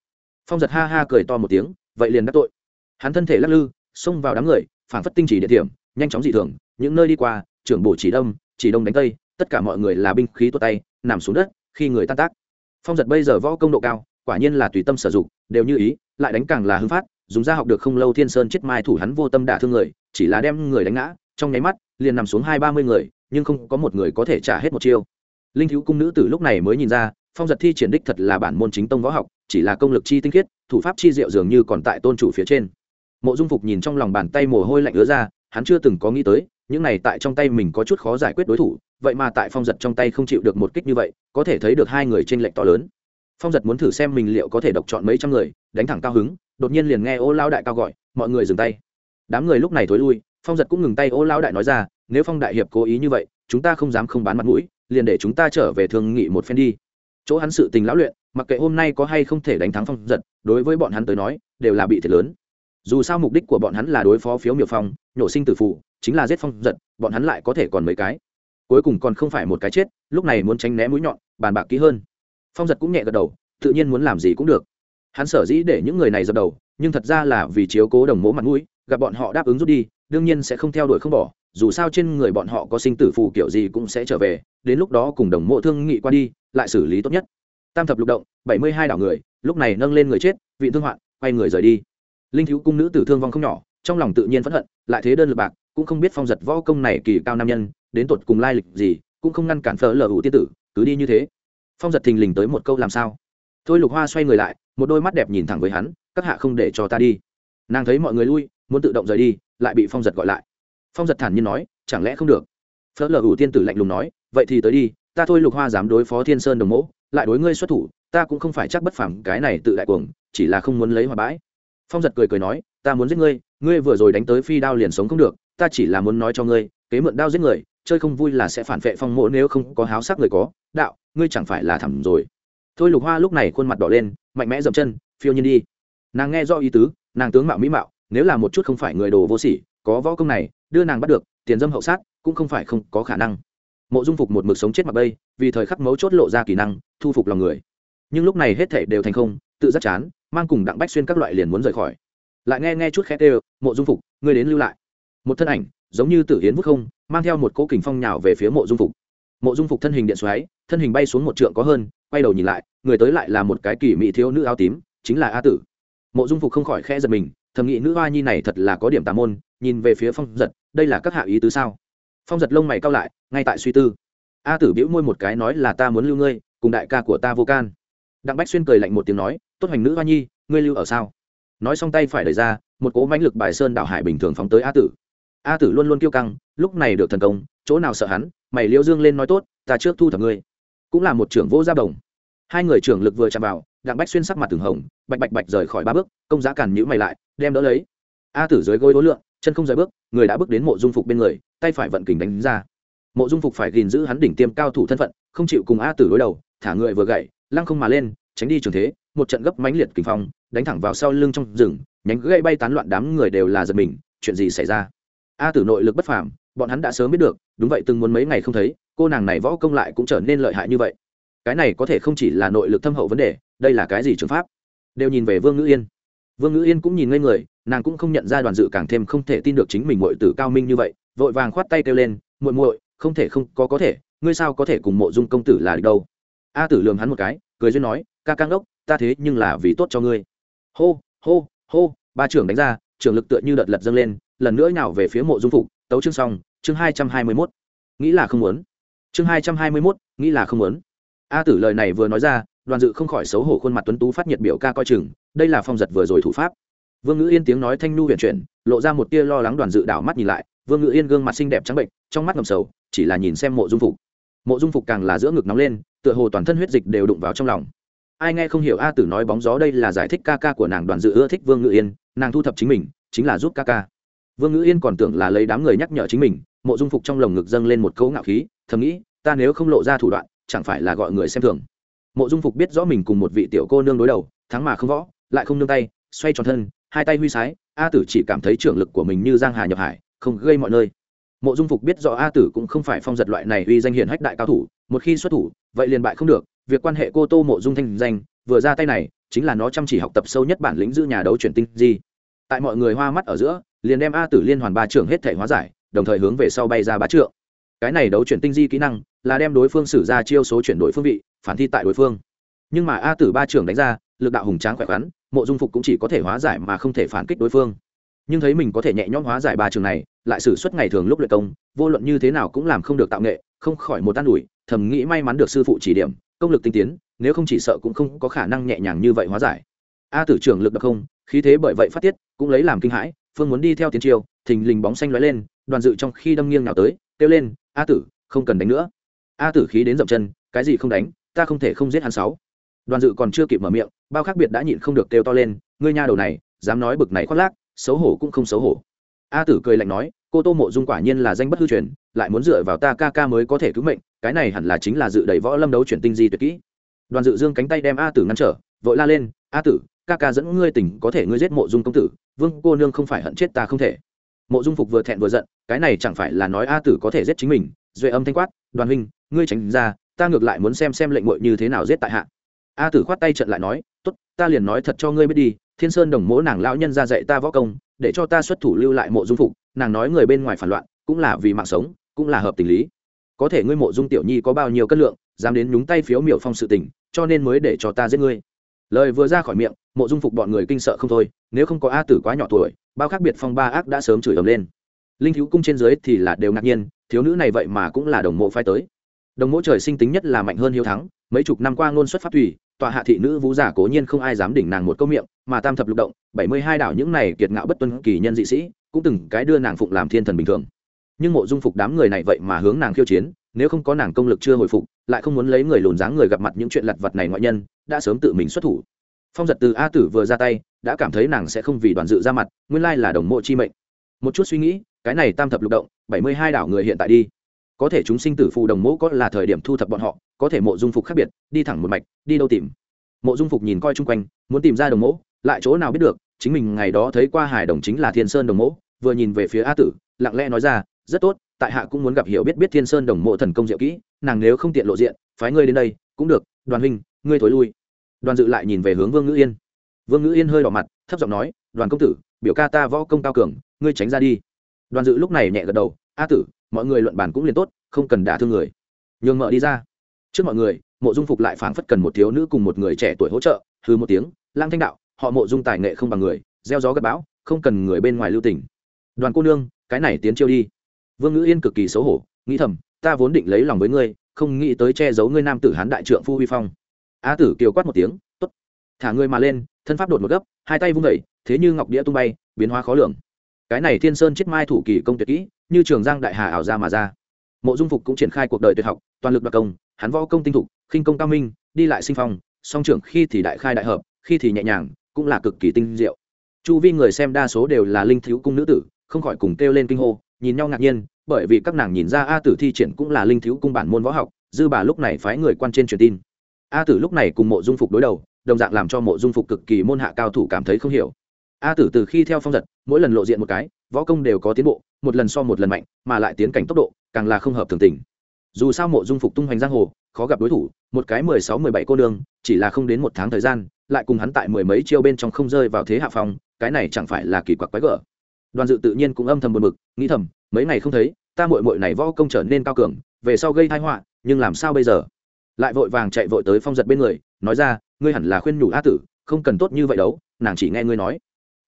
Phong giật ha ha cười to một tiếng, vậy liền đắc tội. Hắn thân thể lắc lư, xông vào đám người, phản phất tinh chỉ địa điểm, nhanh chóng dị thường, những nơi đi qua, trưởng bổ chỉ đông chỉ đông đánh tây, tất cả mọi người là binh khí tuột tay, nằm xuống đất, khi người tan tác. Phong giật bây giờ võ công độ cao, quả nhiên là tùy tâm sử dụng, đều như ý, lại đánh càng là hưng phát dùng ra học được không lâu thiên sơn chết mai thủ hắn vô tâm đả thương người, chỉ là đem người đánh ngã, trong nháy mắt, liền nằm xuống hai ba mươi người, nhưng không có một người có thể trả hết một chiêu. Linh thiếu cung nữ từ lúc này mới nhìn ra, phong giật thi triển đích thật là bản môn chính tông võ học, chỉ là công lực chi tinh khiết, thủ pháp chi diệu dường như còn tại tôn chủ phía trên. Mộ dung phục nhìn trong lòng bàn tay mồ hôi lạnh ứa ra, hắn chưa từng có nghĩ tới, những này tại trong tay mình có chút khó giải quyết đối thủ, vậy mà tại phong giật trong tay không chịu được một kích như vậy, có thể thấy được hai người t r ê n lệch to lớn. Phong giật muốn thử xem mình liệu có thể độc chọn mấy trăm người, đánh thẳng cao hứng đột nhiên liền nghe ô lao đại cao gọi, mọi người dừng tay. Đám người lúc này thối lui, phong giật cũng ngừng tay, ô lao đại nói ra, nếu phong đại hiệp cố ý như vậy, chúng ta không dám không bán mặt mũi, liền để chúng ta trở về thương nghị một phen đi. Chỗ hắn sự tình lão luyện, mặc kệ hôm nay có hay không thể đánh thắng phong giật, đối với bọn hắn tới nói, đều là bị thiệt lớn. Dù sao mục đích của bọn hắn là đối phó phiếu miểu phong, nhổ sinh tử phụ, chính là giết phong giật, bọn hắn lại có thể còn mấy cái. Cuối cùng còn không phải một cái chết, lúc này muốn tránh né mũi nhọn, bàn bạc kỹ hơn. Phong giật cũng nhẹ gật đầu, tự nhiên muốn làm gì cũng được hắn sở dĩ để những người này dập đầu, nhưng thật ra là vì chiếu cố đồng mố mặt mũi, gặp bọn họ đáp ứng rút đi, đương nhiên sẽ không theo đuổi không bỏ, dù sao trên người bọn họ có sinh tử phù kiểu gì cũng sẽ trở về, đến lúc đó cùng đồng mộ thương nghị qua đi, lại xử lý tốt nhất. Tam thập lục động, bảy mươi hai đảo người, lúc này nâng lên người chết, vị thương hoạn, quay người rời đi. Linh thiếu cung nữ tử thương vong không nhỏ, trong lòng tự nhiên phẫn hận, lại thế đơn lực bạc, cũng không biết phong giật võ công này kỳ cao nam nhân, đến tột cùng lai lịch gì, cũng không ngăn cản phở lờ hữu tiên tử, cứ đi như thế. Phong giật thình lình tới một câu làm sao? Thôi lục hoa xoay người lại, một đôi mắt đẹp nhìn thẳng với hắn, các hạ không để cho ta đi. Nàng thấy mọi người lui, muốn tự động rời đi, lại bị phong giật gọi lại. Phong giật thản nhiên nói, chẳng lẽ không được? Phở lờ ủ tiên tử lạnh lùng nói, vậy thì tới đi, ta thôi lục hoa dám đối phó thiên sơn đồng mẫu lại đối ngươi xuất thủ, ta cũng không phải chắc bất phẳng cái này tự đại cuồng, chỉ là không muốn lấy hòa bãi. Phong giật cười cười nói, ta muốn giết ngươi ngươi vừa rồi đánh tới phi đao liền sống không được, ta chỉ là muốn nói cho ngươi, kế mượn đao giết người, chơi không vui là sẽ phản vệ phong mộ nếu không có háo sắc người có, đạo, ngươi chẳng phải là thẳm rồi thôi lục hoa lúc này khuôn mặt đỏ lên, mạnh mẽ dậm chân, phiêu nhiên đi. Nàng nghe do ý tứ, nàng tướng mạo mỹ mạo, nếu là một chút không phải người đồ vô sỉ, có võ công này, đưa nàng bắt được, tiền dâm hậu sát, cũng không phải không có khả năng. Mộ dung phục một mực sống chết mặc bây, vì thời khắc mấu chốt lộ ra kỹ năng, thu phục lòng người. Nhưng lúc này hết thể đều thành không, tự giác chán, mang cùng đặng bách xuyên các loại liền muốn rời khỏi. Lại nghe nghe chút khét đều, mộ dung phục, ngươi đến lưu lại. Một thân ảnh, giống như tử hiến vút không, mang theo một cỗ kình phong nhào về phía mộ dung phục. Mộ dung phục thân hình điện xoáy thân hình bay xuống một trượng có hơn, quay đầu nhìn lại, người tới lại là một cái kỳ mỹ thiếu nữ áo tím, chính là a tử. Mộ dung phục không khỏi khẽ giật mình, thầm nghĩ nữ hoa nhi này thật là có điểm tà môn, nhìn về phía phong giật, đây là các hạ ý tứ sao? Phong giật lông mày cao lại, ngay tại suy tư. A tử biễu môi một cái nói là ta muốn lưu ngươi, cùng đại ca của ta vô can. Đặng bách xuyên cười lạnh một tiếng nói, tốt hoành nữ hoa nhi, ngươi lưu ở sao? Nói xong tay phải đẩy ra, một cỗ mãnh lực bài sơn đảo hải bình thường phóng tới a tử. A tử luôn luôn kiêu căng, lúc này được thần công, chỗ nào sợ hắn, mày liễu dương lên nói tốt, ta trước thu thập ngươi cũng là một trưởng vô gia đồng. Hai người trưởng lực vừa chạm vào, đặng bách xuyên sắc mặt từng hồng, bạch bạch bạch rời khỏi ba bước, công giá cản nhữ mày lại, đem đỡ lấy. A tử dưới gối đối lượng chân không rời bước, người đã bước đến mộ dung phục bên người, tay phải vận kình đánh ra. Mộ dung phục phải gìn giữ hắn đỉnh tiêm cao thủ thân phận, không chịu cùng a tử đối đầu, thả người vừa gậy, lăng không mà lên, tránh đi trường thế, một trận gấp mãnh liệt kình phong, đánh thẳng vào sau lưng trong rừng, nhánh gãy bay tán loạn đám người đều là giật mình, chuyện gì xảy ra? A tử nội lực bất phàm, bọn hắn đã sớm biết được, đúng vậy, từng muốn mấy ngày không thấy cô nàng này võ công lại cũng trở nên lợi hại như vậy. Cái này có thể không chỉ là nội lực thâm hậu vấn đề, đây là cái gì trường pháp? Đều nhìn về vương ngữ yên. Vương ngữ yên cũng nhìn ngây người, nàng cũng không nhận ra đoàn dự càng thêm không thể tin được chính mình muội tử cao minh như vậy, vội vàng khoát tay kêu lên, muội muội, không thể không, có có thể, ngươi sao có thể cùng mộ dung công tử là được đâu? A tử lườm hắn một cái, cười duyên nói, ca căng ốc ta thế nhưng là vì tốt cho ngươi. Hô hô hô, ba trưởng đánh ra, trưởng lực tựa như đợt lật dâng lên, lần nữa nhào về phía mộ dung phục, tấu chương xong, chương hai trăm hai mươi mốt. Nghĩ là không muốn chương hai trăm hai mươi mốt, nghĩ là không muốn. A tử lời này vừa nói ra, đoàn dự không khỏi xấu hổ khuôn mặt tuấn tú phát nhiệt biểu ca coi chừng, đây là phong giật vừa rồi thủ pháp. Vương ngữ yên tiếng nói thanh nu huyền chuyển, lộ ra một tia lo lắng đoàn dự đảo mắt nhìn lại, vương ngữ yên gương mặt xinh đẹp trắng bệnh, trong mắt ngầm sầu, chỉ là nhìn xem mộ dung phục. Mộ dung phục càng là giữa ngực nóng lên, tựa hồ toàn thân huyết dịch đều đụng vào trong lòng. Ai nghe không hiểu a tử nói bóng gió đây là giải thích ca ca của nàng đoàn dự ưa thích vương Ngữ yên, nàng thu thập chính mình, chính là giúp ca ca. Vương Ngữ yên còn tưởng là lấy đám người nhắc nhở chính mình, mộ dung phục trong lồng ngực dâng lên một cấu ngạo khí thầm nghĩ, ta nếu không lộ ra thủ đoạn, chẳng phải là gọi người xem thường. Mộ dung phục biết rõ mình cùng một vị tiểu cô nương đối đầu, thắng mà không võ, lại không nương tay, xoay tròn thân, hai tay huy sái, a tử chỉ cảm thấy trưởng lực của mình như giang hà nhập hải, không gây mọi nơi. Mộ dung phục biết rõ a tử cũng không phải phong giật loại này uy danh hiển hách đại cao thủ, một khi xuất thủ, vậy liền bại không được, việc quan hệ cô tô mộ dung thanh danh, vừa ra tay này, chính là nó chăm chỉ học tập sâu nhất bản lĩnh giữ nhà đấu chuyển tinh di. Tại mọi người hoa mắt ở giữa, liền đem a tử liên hoàn ba trưởng hết thể hóa giải, đồng thời hướng về sau bay ra bá trượng cái này đấu chuyển tinh di kỹ năng là đem đối phương xử ra chiêu số chuyển đổi phương vị, phản thi tại đối phương. Nhưng mà a tử ba trưởng đánh ra, lực đạo hùng tráng khỏe khoắn, mộ dung phục cũng chỉ có thể hóa giải mà không thể phản kích đối phương. Nhưng thấy mình có thể nhẹ nhõm hóa giải ba trường này, lại xử suất ngày thường lúc luyện công, vô luận như thế nào cũng làm không được tạo nghệ, không khỏi một tan ủi, thầm nghĩ may mắn được sư phụ chỉ điểm, công lực tinh tiến, nếu không chỉ sợ cũng không có khả năng nhẹ nhàng như vậy hóa giải. A tử trưởng lực đặc không, khí thế bởi vậy phát tiết, cũng lấy làm kinh hãi, phương muốn đi theo tiến chiêu, thình lình bóng xanh lóe lên đoàn dự trong khi đâm nghiêng nào tới, kêu lên, a tử, không cần đánh nữa. A tử khí đến dậm chân, cái gì không đánh, ta không thể không giết hắn sáu. Đoàn dự còn chưa kịp mở miệng, bao khác biệt đã nhịn không được kêu to lên, ngươi nha đầu này, dám nói bực này khoác lác, xấu hổ cũng không xấu hổ. A tử cười lạnh nói, cô tô mộ dung quả nhiên là danh bất hư truyền, lại muốn dựa vào ta ca ca mới có thể cứu mệnh, cái này hẳn là chính là dự đầy võ lâm đấu chuyển tinh di tuyệt kỹ. Đoàn dự dương cánh tay đem a tử ngăn trở, vội la lên, a tử, ca ca dẫn ngươi tỉnh có thể ngươi giết mộ dung công tử, vương cô nương không phải hận chết ta không thể mộ dung phục vừa thẹn vừa giận, cái này chẳng phải là nói a tử có thể giết chính mình, duệ âm thanh quát, đoàn huynh, ngươi tránh ra, ta ngược lại muốn xem xem lệnh mội như thế nào giết tại hạ. A tử khoát tay trận lại nói, tốt, ta liền nói thật cho ngươi biết đi, thiên sơn đồng mỗ nàng lão nhân ra dạy ta võ công, để cho ta xuất thủ lưu lại mộ dung phục, nàng nói người bên ngoài phản loạn, cũng là vì mạng sống, cũng là hợp tình lý. Có thể ngươi mộ dung tiểu nhi có bao nhiêu cân lượng, dám đến nhúng tay phiếu miểu phong sự tình, cho nên mới để cho ta giết ngươi. Lời vừa ra khỏi miệng, mộ dung phục bọn người kinh sợ không thôi, nếu không có a tử quá nhỏ tuổi bao khác biệt phong ba ác đã sớm chửi ầm lên. Linh thiếu cung trên dưới thì là đều ngạc nhiên, thiếu nữ này vậy mà cũng là đồng mộ phái tới. Đồng mộ trời sinh tính nhất là mạnh hơn hiếu thắng, mấy chục năm qua ngôn xuất pháp thủy tọa hạ thị nữ vũ giả cố nhiên không ai dám đỉnh nàng một câu miệng, mà tam thập lục động, bảy mươi hai đảo những này kiệt ngạo bất tuân kỳ nhân dị sĩ, cũng từng cái đưa nàng phụng làm thiên thần bình thường. Nhưng mộ dung phục đám người này vậy mà hướng nàng khiêu chiến, nếu không có nàng công lực chưa hồi phục, lại không muốn lấy người lùn dáng người gặp mặt những chuyện lặt vặt này ngoại nhân, đã sớm tự mình xuất thủ phong giật từ a tử vừa ra tay, đã cảm thấy nàng sẽ không vì đoàn dự ra mặt, nguyên lai là đồng mộ chi mệnh. Một chút suy nghĩ, cái này tam thập lục động, bảy mươi hai đảo người hiện tại đi. Có thể chúng sinh tử phù đồng mộ có là thời điểm thu thập bọn họ, có thể mộ dung phục khác biệt, đi thẳng một mạch, đi đâu tìm. Mộ dung phục nhìn coi chung quanh, muốn tìm ra đồng mộ, lại chỗ nào biết được, chính mình ngày đó thấy qua hải đồng chính là thiên sơn đồng mộ, vừa nhìn về phía a tử, lặng lẽ nói ra, rất tốt, tại hạ cũng muốn gặp hiểu biết biết thiên sơn đồng mộ thần công diệu kỹ, nàng nếu không tiện lộ diện, phái ngươi đến đây, cũng được, đoàn huynh, ngươi thối lui đoàn dự lại nhìn về hướng vương ngữ yên. Vương ngữ yên hơi đỏ mặt, thấp giọng nói, đoàn công tử, biểu ca ta võ công cao cường, ngươi tránh ra đi. Đoàn dự lúc này nhẹ gật đầu, a tử, mọi người luận bàn cũng liền tốt, không cần đả thương người. Nhường mợ đi ra. Trước mọi người, mộ dung phục lại phảng phất cần một thiếu nữ cùng một người trẻ tuổi hỗ trợ hư một tiếng, lang thanh đạo, họ mộ dung tài nghệ không bằng người, gieo gió gặp bão, không cần người bên ngoài lưu tình. Đoàn cô nương, cái này tiến chiêu đi. Vương ngữ yên cực kỳ xấu hổ, nghĩ thầm, ta vốn định lấy lòng với ngươi, không nghĩ tới che giấu ngươi nam tử hán đại trượng phu huy phong a tử kiều quát một tiếng t ố t thả ngươi mà lên, thân pháp đột một gấp, hai tay vung vẩy thế như ngọc đĩa tung bay, biến hóa khó lường. Cái này thiên sơn chết mai thủ kỳ công tuyệt kỹ, như trường giang đại hà ảo ra mà ra. Mộ dung phục cũng triển khai cuộc đời tuyệt học, toàn lực đặc công, hắn võ công tinh thục, khinh công cao minh, đi lại sinh phong, song trưởng khi thì đại khai đại hợp, khi thì nhẹ nhàng, cũng là cực kỳ tinh diệu. Chu vi người xem đa số đều là linh thiếu cung nữ tử, không khỏi cùng kêu lên kinh hô, nhìn nhau ngạc nhiên, bởi vì các nàng nhìn ra a tử thi triển cũng là linh thiếu cung bản môn võ học, dư bà lúc này phái người quan trên truyền tin a tử lúc này cùng mộ dung phục đối đầu, đồng dạng làm cho mộ dung phục cực kỳ môn hạ cao thủ cảm thấy không hiểu. A tử từ khi theo phong giật, mỗi lần lộ diện một cái, võ công đều có tiến bộ, một lần so một lần mạnh, mà lại tiến cảnh tốc độ, càng là không hợp thường tình. Dù sao mộ dung phục tung hoành giang hồ, khó gặp đối thủ, một cái mười sáu mười bảy cô nương, chỉ là không đến một tháng thời gian, lại cùng hắn tại mười mấy chiêu bên trong không rơi vào thế hạ phòng cái này chẳng phải là kỳ quặc quái gở. Đoàn dự tự nhiên cũng âm thầm buồn bực, nghĩ thầm, mấy ngày không thấy, ta mội mội này võ công trở nên cao cường, về sau gây thai họa, nhưng làm sao bây giờ? Lại vội vàng chạy vội tới phong giật bên người, nói ra, ngươi hẳn là khuyên nhủ a tử, không cần tốt như vậy đâu, nàng chỉ nghe ngươi nói.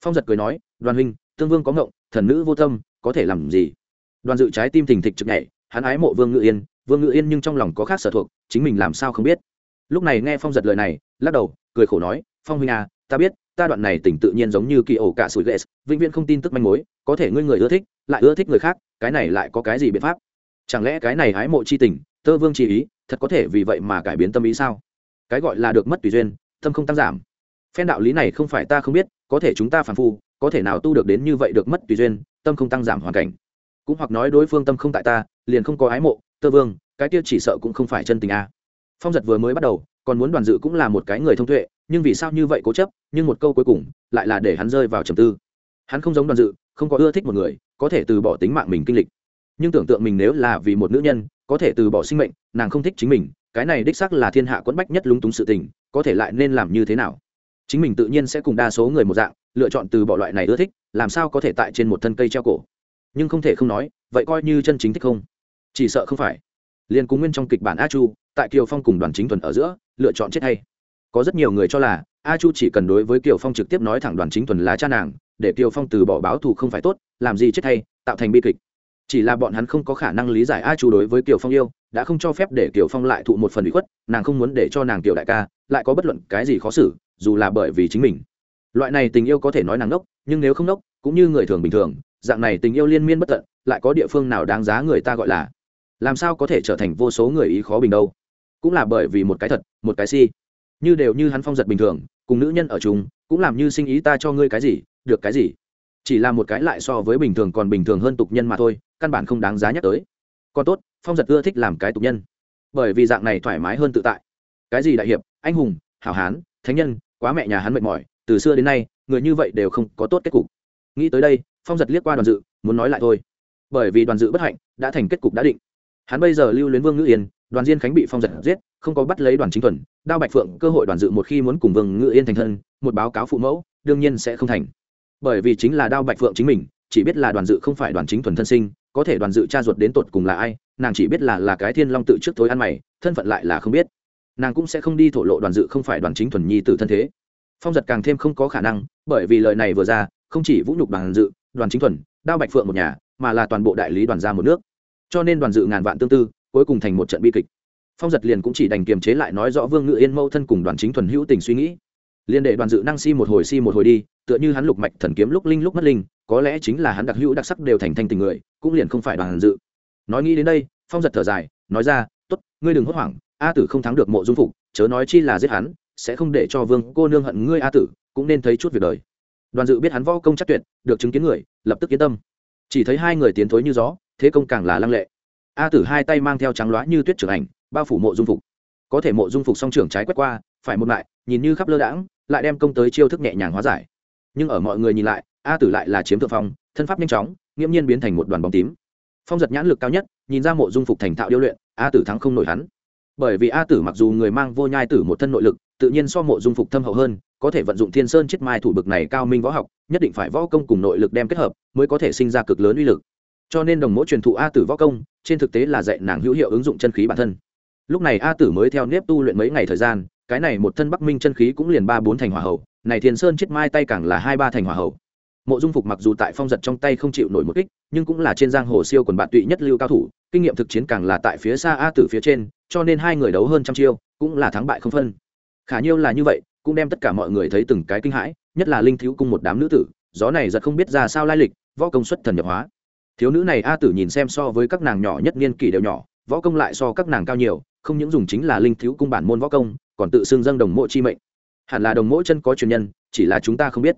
Phong giật cười nói, đoàn huynh, tương vương có ngộng, thần nữ vô tâm, có thể làm gì? Đoàn dự trái tim thình thịch trực nhảy, hắn ái mộ vương ngự yên, vương ngự yên nhưng trong lòng có khác sở thuộc, chính mình làm sao không biết. Lúc này nghe phong giật lời này, lắc đầu, cười khổ nói, phong huynh à ta biết, ta đoạn này tỉnh tự nhiên giống như kỳ ổ cả sủi ghệ, vĩnh viễn không tin tức manh mối, có thể ngươi người ưa thích, lại ưa thích người khác, cái này lại có cái gì biện pháp? Chẳng lẽ cái này ái mộ chi tình, tơ vương chỉ ý thật có thể vì vậy mà cải biến tâm ý sao? Cái gọi là được mất tùy duyên, tâm không tăng giảm. Phen đạo lý này không phải ta không biết, có thể chúng ta phản phu, có thể nào tu được đến như vậy được mất tùy duyên, tâm không tăng giảm hoàn cảnh. Cũng hoặc nói đối phương tâm không tại ta, liền không có ái mộ, tơ vương, cái kia chỉ sợ cũng không phải chân tình a phong giật vừa mới bắt đầu, còn muốn đoàn dự cũng là một cái người thông tuệ, nhưng vì sao như vậy cố chấp, nhưng một câu cuối cùng, lại là để hắn rơi vào trầm tư. Hắn không giống đoàn dự, không có ưa thích một người, có thể từ bỏ tính mạng mình kinh lịch. Nhưng tưởng tượng mình nếu là vì một nữ nhân, có thể từ bỏ sinh mệnh nàng không thích chính mình, cái này đích xác là thiên hạ quẫn bách nhất lúng túng sự tình, có thể lại nên làm như thế nào? Chính mình tự nhiên sẽ cùng đa số người một dạng, lựa chọn từ bỏ loại này ưa thích, làm sao có thể tại trên một thân cây treo cổ? Nhưng không thể không nói, vậy coi như chân chính thích không? Chỉ sợ không phải. Liền cùng nguyên trong kịch bản a chu, tại kiều phong cùng đoàn chính thuần ở giữa, lựa chọn chết hay. Có rất nhiều người cho là, a chu chỉ cần đối với kiều phong trực tiếp nói thẳng đoàn chính thuần là cha nàng, để kiều phong từ bỏ báo thù không phải tốt, làm gì chết hay, tạo thành bi kịch. Chỉ là bọn hắn không có khả năng lý giải a chu đối với kiều phong yêu đã không cho phép để kiều phong lại thụ một phần ủy khuất, nàng không muốn để cho nàng Tiểu đại ca lại có bất luận cái gì khó xử, dù là bởi vì chính mình. Loại này tình yêu có thể nói nàng ngốc, nhưng nếu không ngốc, cũng như người thường bình thường, dạng này tình yêu liên miên bất tận, lại có địa phương nào đáng giá người ta gọi là? Làm sao có thể trở thành vô số người ý khó bình đâu? Cũng là bởi vì một cái thật, một cái si. Như đều như hắn phong giật bình thường, cùng nữ nhân ở chung, cũng làm như sinh ý ta cho ngươi cái gì, được cái gì? Chỉ là một cái lại so với bình thường còn bình thường hơn tục nhân mà thôi, căn bản không đáng giá nhắc tới. Còn tốt phong giật ưa thích làm cái tục nhân. Bởi vì dạng này thoải mái hơn tự tại. Cái gì đại hiệp, anh hùng, hảo hán, thánh nhân, quá mẹ nhà hắn mệt mỏi, từ xưa đến nay, người như vậy đều không có tốt kết cục. Nghĩ tới đây, phong giật liếc qua đoàn dự, muốn nói lại thôi. Bởi vì đoàn dự bất hạnh, đã thành kết cục đã định. Hắn bây giờ lưu luyến vương ngữ yên, đoàn diên khánh bị phong giật giết, không có bắt lấy đoàn chính thuần, đao bạch phượng, cơ hội đoàn dự một khi muốn cùng vương ngữ yên thành thân, một báo cáo phụ mẫu, đương nhiên sẽ không thành. Bởi vì chính là đao bạch phượng chính mình, chỉ biết là đoàn dự không phải đoàn chính thuần thân sinh, có thể đoàn dự cha ruột đến tột cùng là ai nàng chỉ biết là là cái thiên long tự trước tối ăn mày, thân phận lại là không biết. Nàng cũng sẽ không đi thổ lộ đoàn dự không phải đoàn chính thuần nhi t thân thế. Phong giật càng thêm không có khả năng, bởi vì lời này vừa ra, không chỉ vũ nhục đoàn dự, đoàn chính thuần, đao bạch phượng một nhà, mà là toàn bộ đại lý đoàn ra một nước. Cho nên đoàn dự ngàn vạn tương tư, cuối cùng thành một trận bi kịch. Phong giật liền cũng chỉ đành kiềm chế lại nói rõ vương ngự yên mâu thân cùng đoàn chính thuần hữu tình suy nghĩ. Liên đệ đoàn dự năng si một hồi si một hồi đi, tựa như hắn lục mạch thần kiếm lúc linh lúc mất linh, có lẽ chính là hắn đặc hữu đặc sắc đều thành thanh tình người, cũng liền không phải đoàn dự nói nghĩ đến đây, phong giật thở dài, nói ra t ố t ngươi đừng hốt hoảng, a tử không thắng được mộ dung phục, chớ nói chi là giết hắn, sẽ không để cho vương cô nương hận ngươi a tử, cũng nên thấy chút việc đời. Đoàn dự biết hắn võ công chắc tuyệt, được chứng kiến người, lập tức yên tâm. Chỉ thấy hai người tiến thối như gió, thế công càng là lăng lệ. A tử hai tay mang theo trắng loá như tuyết trưởng ảnh, bao phủ mộ dung phục. Có thể mộ dung phục song trưởng trái quét qua, phải một lại, nhìn như khắp lơ đãng, lại đem công tới chiêu thức nhẹ nhàng hóa giải. Nhưng ở mọi người nhìn lại, a tử lại là chiếm thượng phong, thân pháp nhanh chóng, nghiễm nhiên biến thành một đoàn bóng tím phong giật nhãn lực cao nhất, nhìn ra mộ dung phục thành thạo điêu luyện, a tử thắng không nổi hắn. Bởi vì a tử mặc dù người mang vô nhai tử một thân nội lực, tự nhiên so mộ dung phục thâm hậu hơn, có thể vận dụng thiên sơn chiết mai thủ bực này cao minh võ học, nhất định phải võ công cùng nội lực đem kết hợp, mới có thể sinh ra cực lớn uy lực. Cho nên đồng mỗi truyền thụ a tử võ công, trên thực tế là dạy nàng hữu hiệu ứng dụng chân khí bản thân. Lúc này a tử mới theo nếp tu luyện mấy ngày thời gian, cái này một thân bắc minh chân khí cũng liền ba bốn thành hỏa hậu, này thiên sơn chiết mai tay càng là hai ba thành hỏa hậu mộ dung phục mặc dù tại phong giật trong tay không chịu nổi một kích, nhưng cũng là trên giang hồ siêu quần bạn tụy nhất lưu cao thủ, kinh nghiệm thực chiến càng là tại phía xa a tử phía trên, cho nên hai người đấu hơn trăm chiêu, cũng là thắng bại không phân. Khả nhiêu là như vậy, cũng đem tất cả mọi người thấy từng cái kinh hãi, nhất là linh thiếu cung một đám nữ tử, gió này giật không biết ra sao lai lịch, võ công xuất thần nhập hóa. Thiếu nữ này a tử nhìn xem so với các nàng nhỏ nhất niên kỷ đều nhỏ, võ công lại so các nàng cao nhiều, không những dùng chính là linh thiếu cung bản môn võ công, còn tự xưng dâng đồng mộ chi mệnh. Hẳn là đồng mộ chân có truyền nhân, chỉ là chúng ta không biết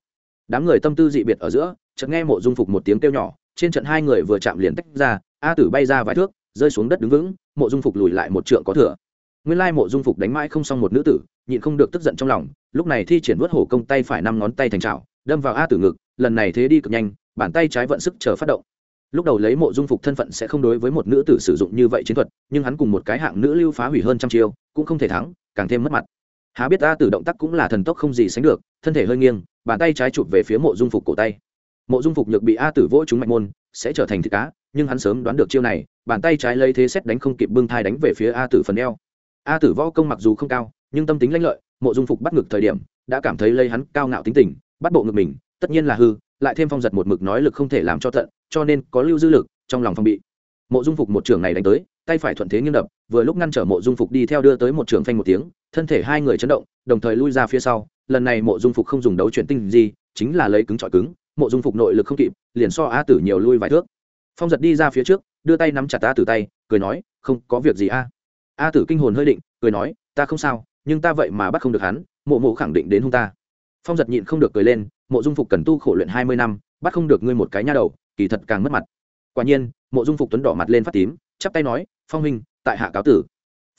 đám người tâm tư dị biệt ở giữa, chợt nghe mộ dung phục một tiếng kêu nhỏ, trên trận hai người vừa chạm liền tách ra, a tử bay ra vài thước, rơi xuống đất đứng vững, mộ dung phục lùi lại một trượng có thừa. Nguyên lai mộ dung phục đánh mãi không xong một nữ tử, nhịn không được tức giận trong lòng, lúc này thi triển vớt hổ công tay phải năm ngón tay thành trào đâm vào a tử ngực, lần này thế đi cực nhanh, bàn tay trái vận sức chờ phát động. Lúc đầu lấy mộ dung phục thân phận sẽ không đối với một nữ tử sử dụng như vậy chiến thuật, nhưng hắn cùng một cái hạng nữ lưu phá hủy hơn trăm chiêu, cũng không thể thắng, càng thêm mất mặt há biết a tử động tác cũng là thần tốc không gì sánh được, thân thể hơi nghiêng, bàn tay trái chụp về phía mộ dung phục cổ tay. Mộ dung phục nhược bị a tử vỗ trúng mạnh môn, sẽ trở thành thịt cá, nhưng hắn sớm đoán được chiêu này, bàn tay trái lấy thế xét đánh không kịp bưng thai đánh về phía a tử phần eo. A tử võ công mặc dù không cao, nhưng tâm tính lãnh lợi, mộ dung phục bắt ngực thời điểm, đã cảm thấy lấy hắn cao ngạo tính tình, bắt bộ ngực mình, tất nhiên là hư, lại thêm phong giật một mực nói lực không thể làm cho thận, cho nên có lưu dư lực, trong lòng phong bị. Mộ dung phục một trường này đánh tới tay phải thuận thế nghiêng đập, vừa lúc ngăn trở mộ dung phục đi theo đưa tới một trường phanh một tiếng, thân thể hai người chấn động, đồng thời lui ra phía sau. Lần này mộ dung phục không dùng đấu chuyển tinh gì, chính là lấy cứng trọi cứng, mộ dung phục nội lực không kịp, liền so a tử nhiều lui vài thước. Phong giật đi ra phía trước, đưa tay nắm chặt a tử tay, cười nói, không, có việc gì a? A tử kinh hồn hơi định, cười nói, ta không sao, nhưng ta vậy mà bắt không được hắn, mộ mộ khẳng định đến hung ta. Phong giật nhịn không được cười lên, mộ dung phục cần tu khổ luyện hai mươi năm, bắt không được ngươi một cái nha đầu, kỳ thật càng mất mặt. Quả nhiên, mộ dung phục tuấn đỏ mặt lên phát tím, chắp tay nói phong huynh, tại hạ cáo tử.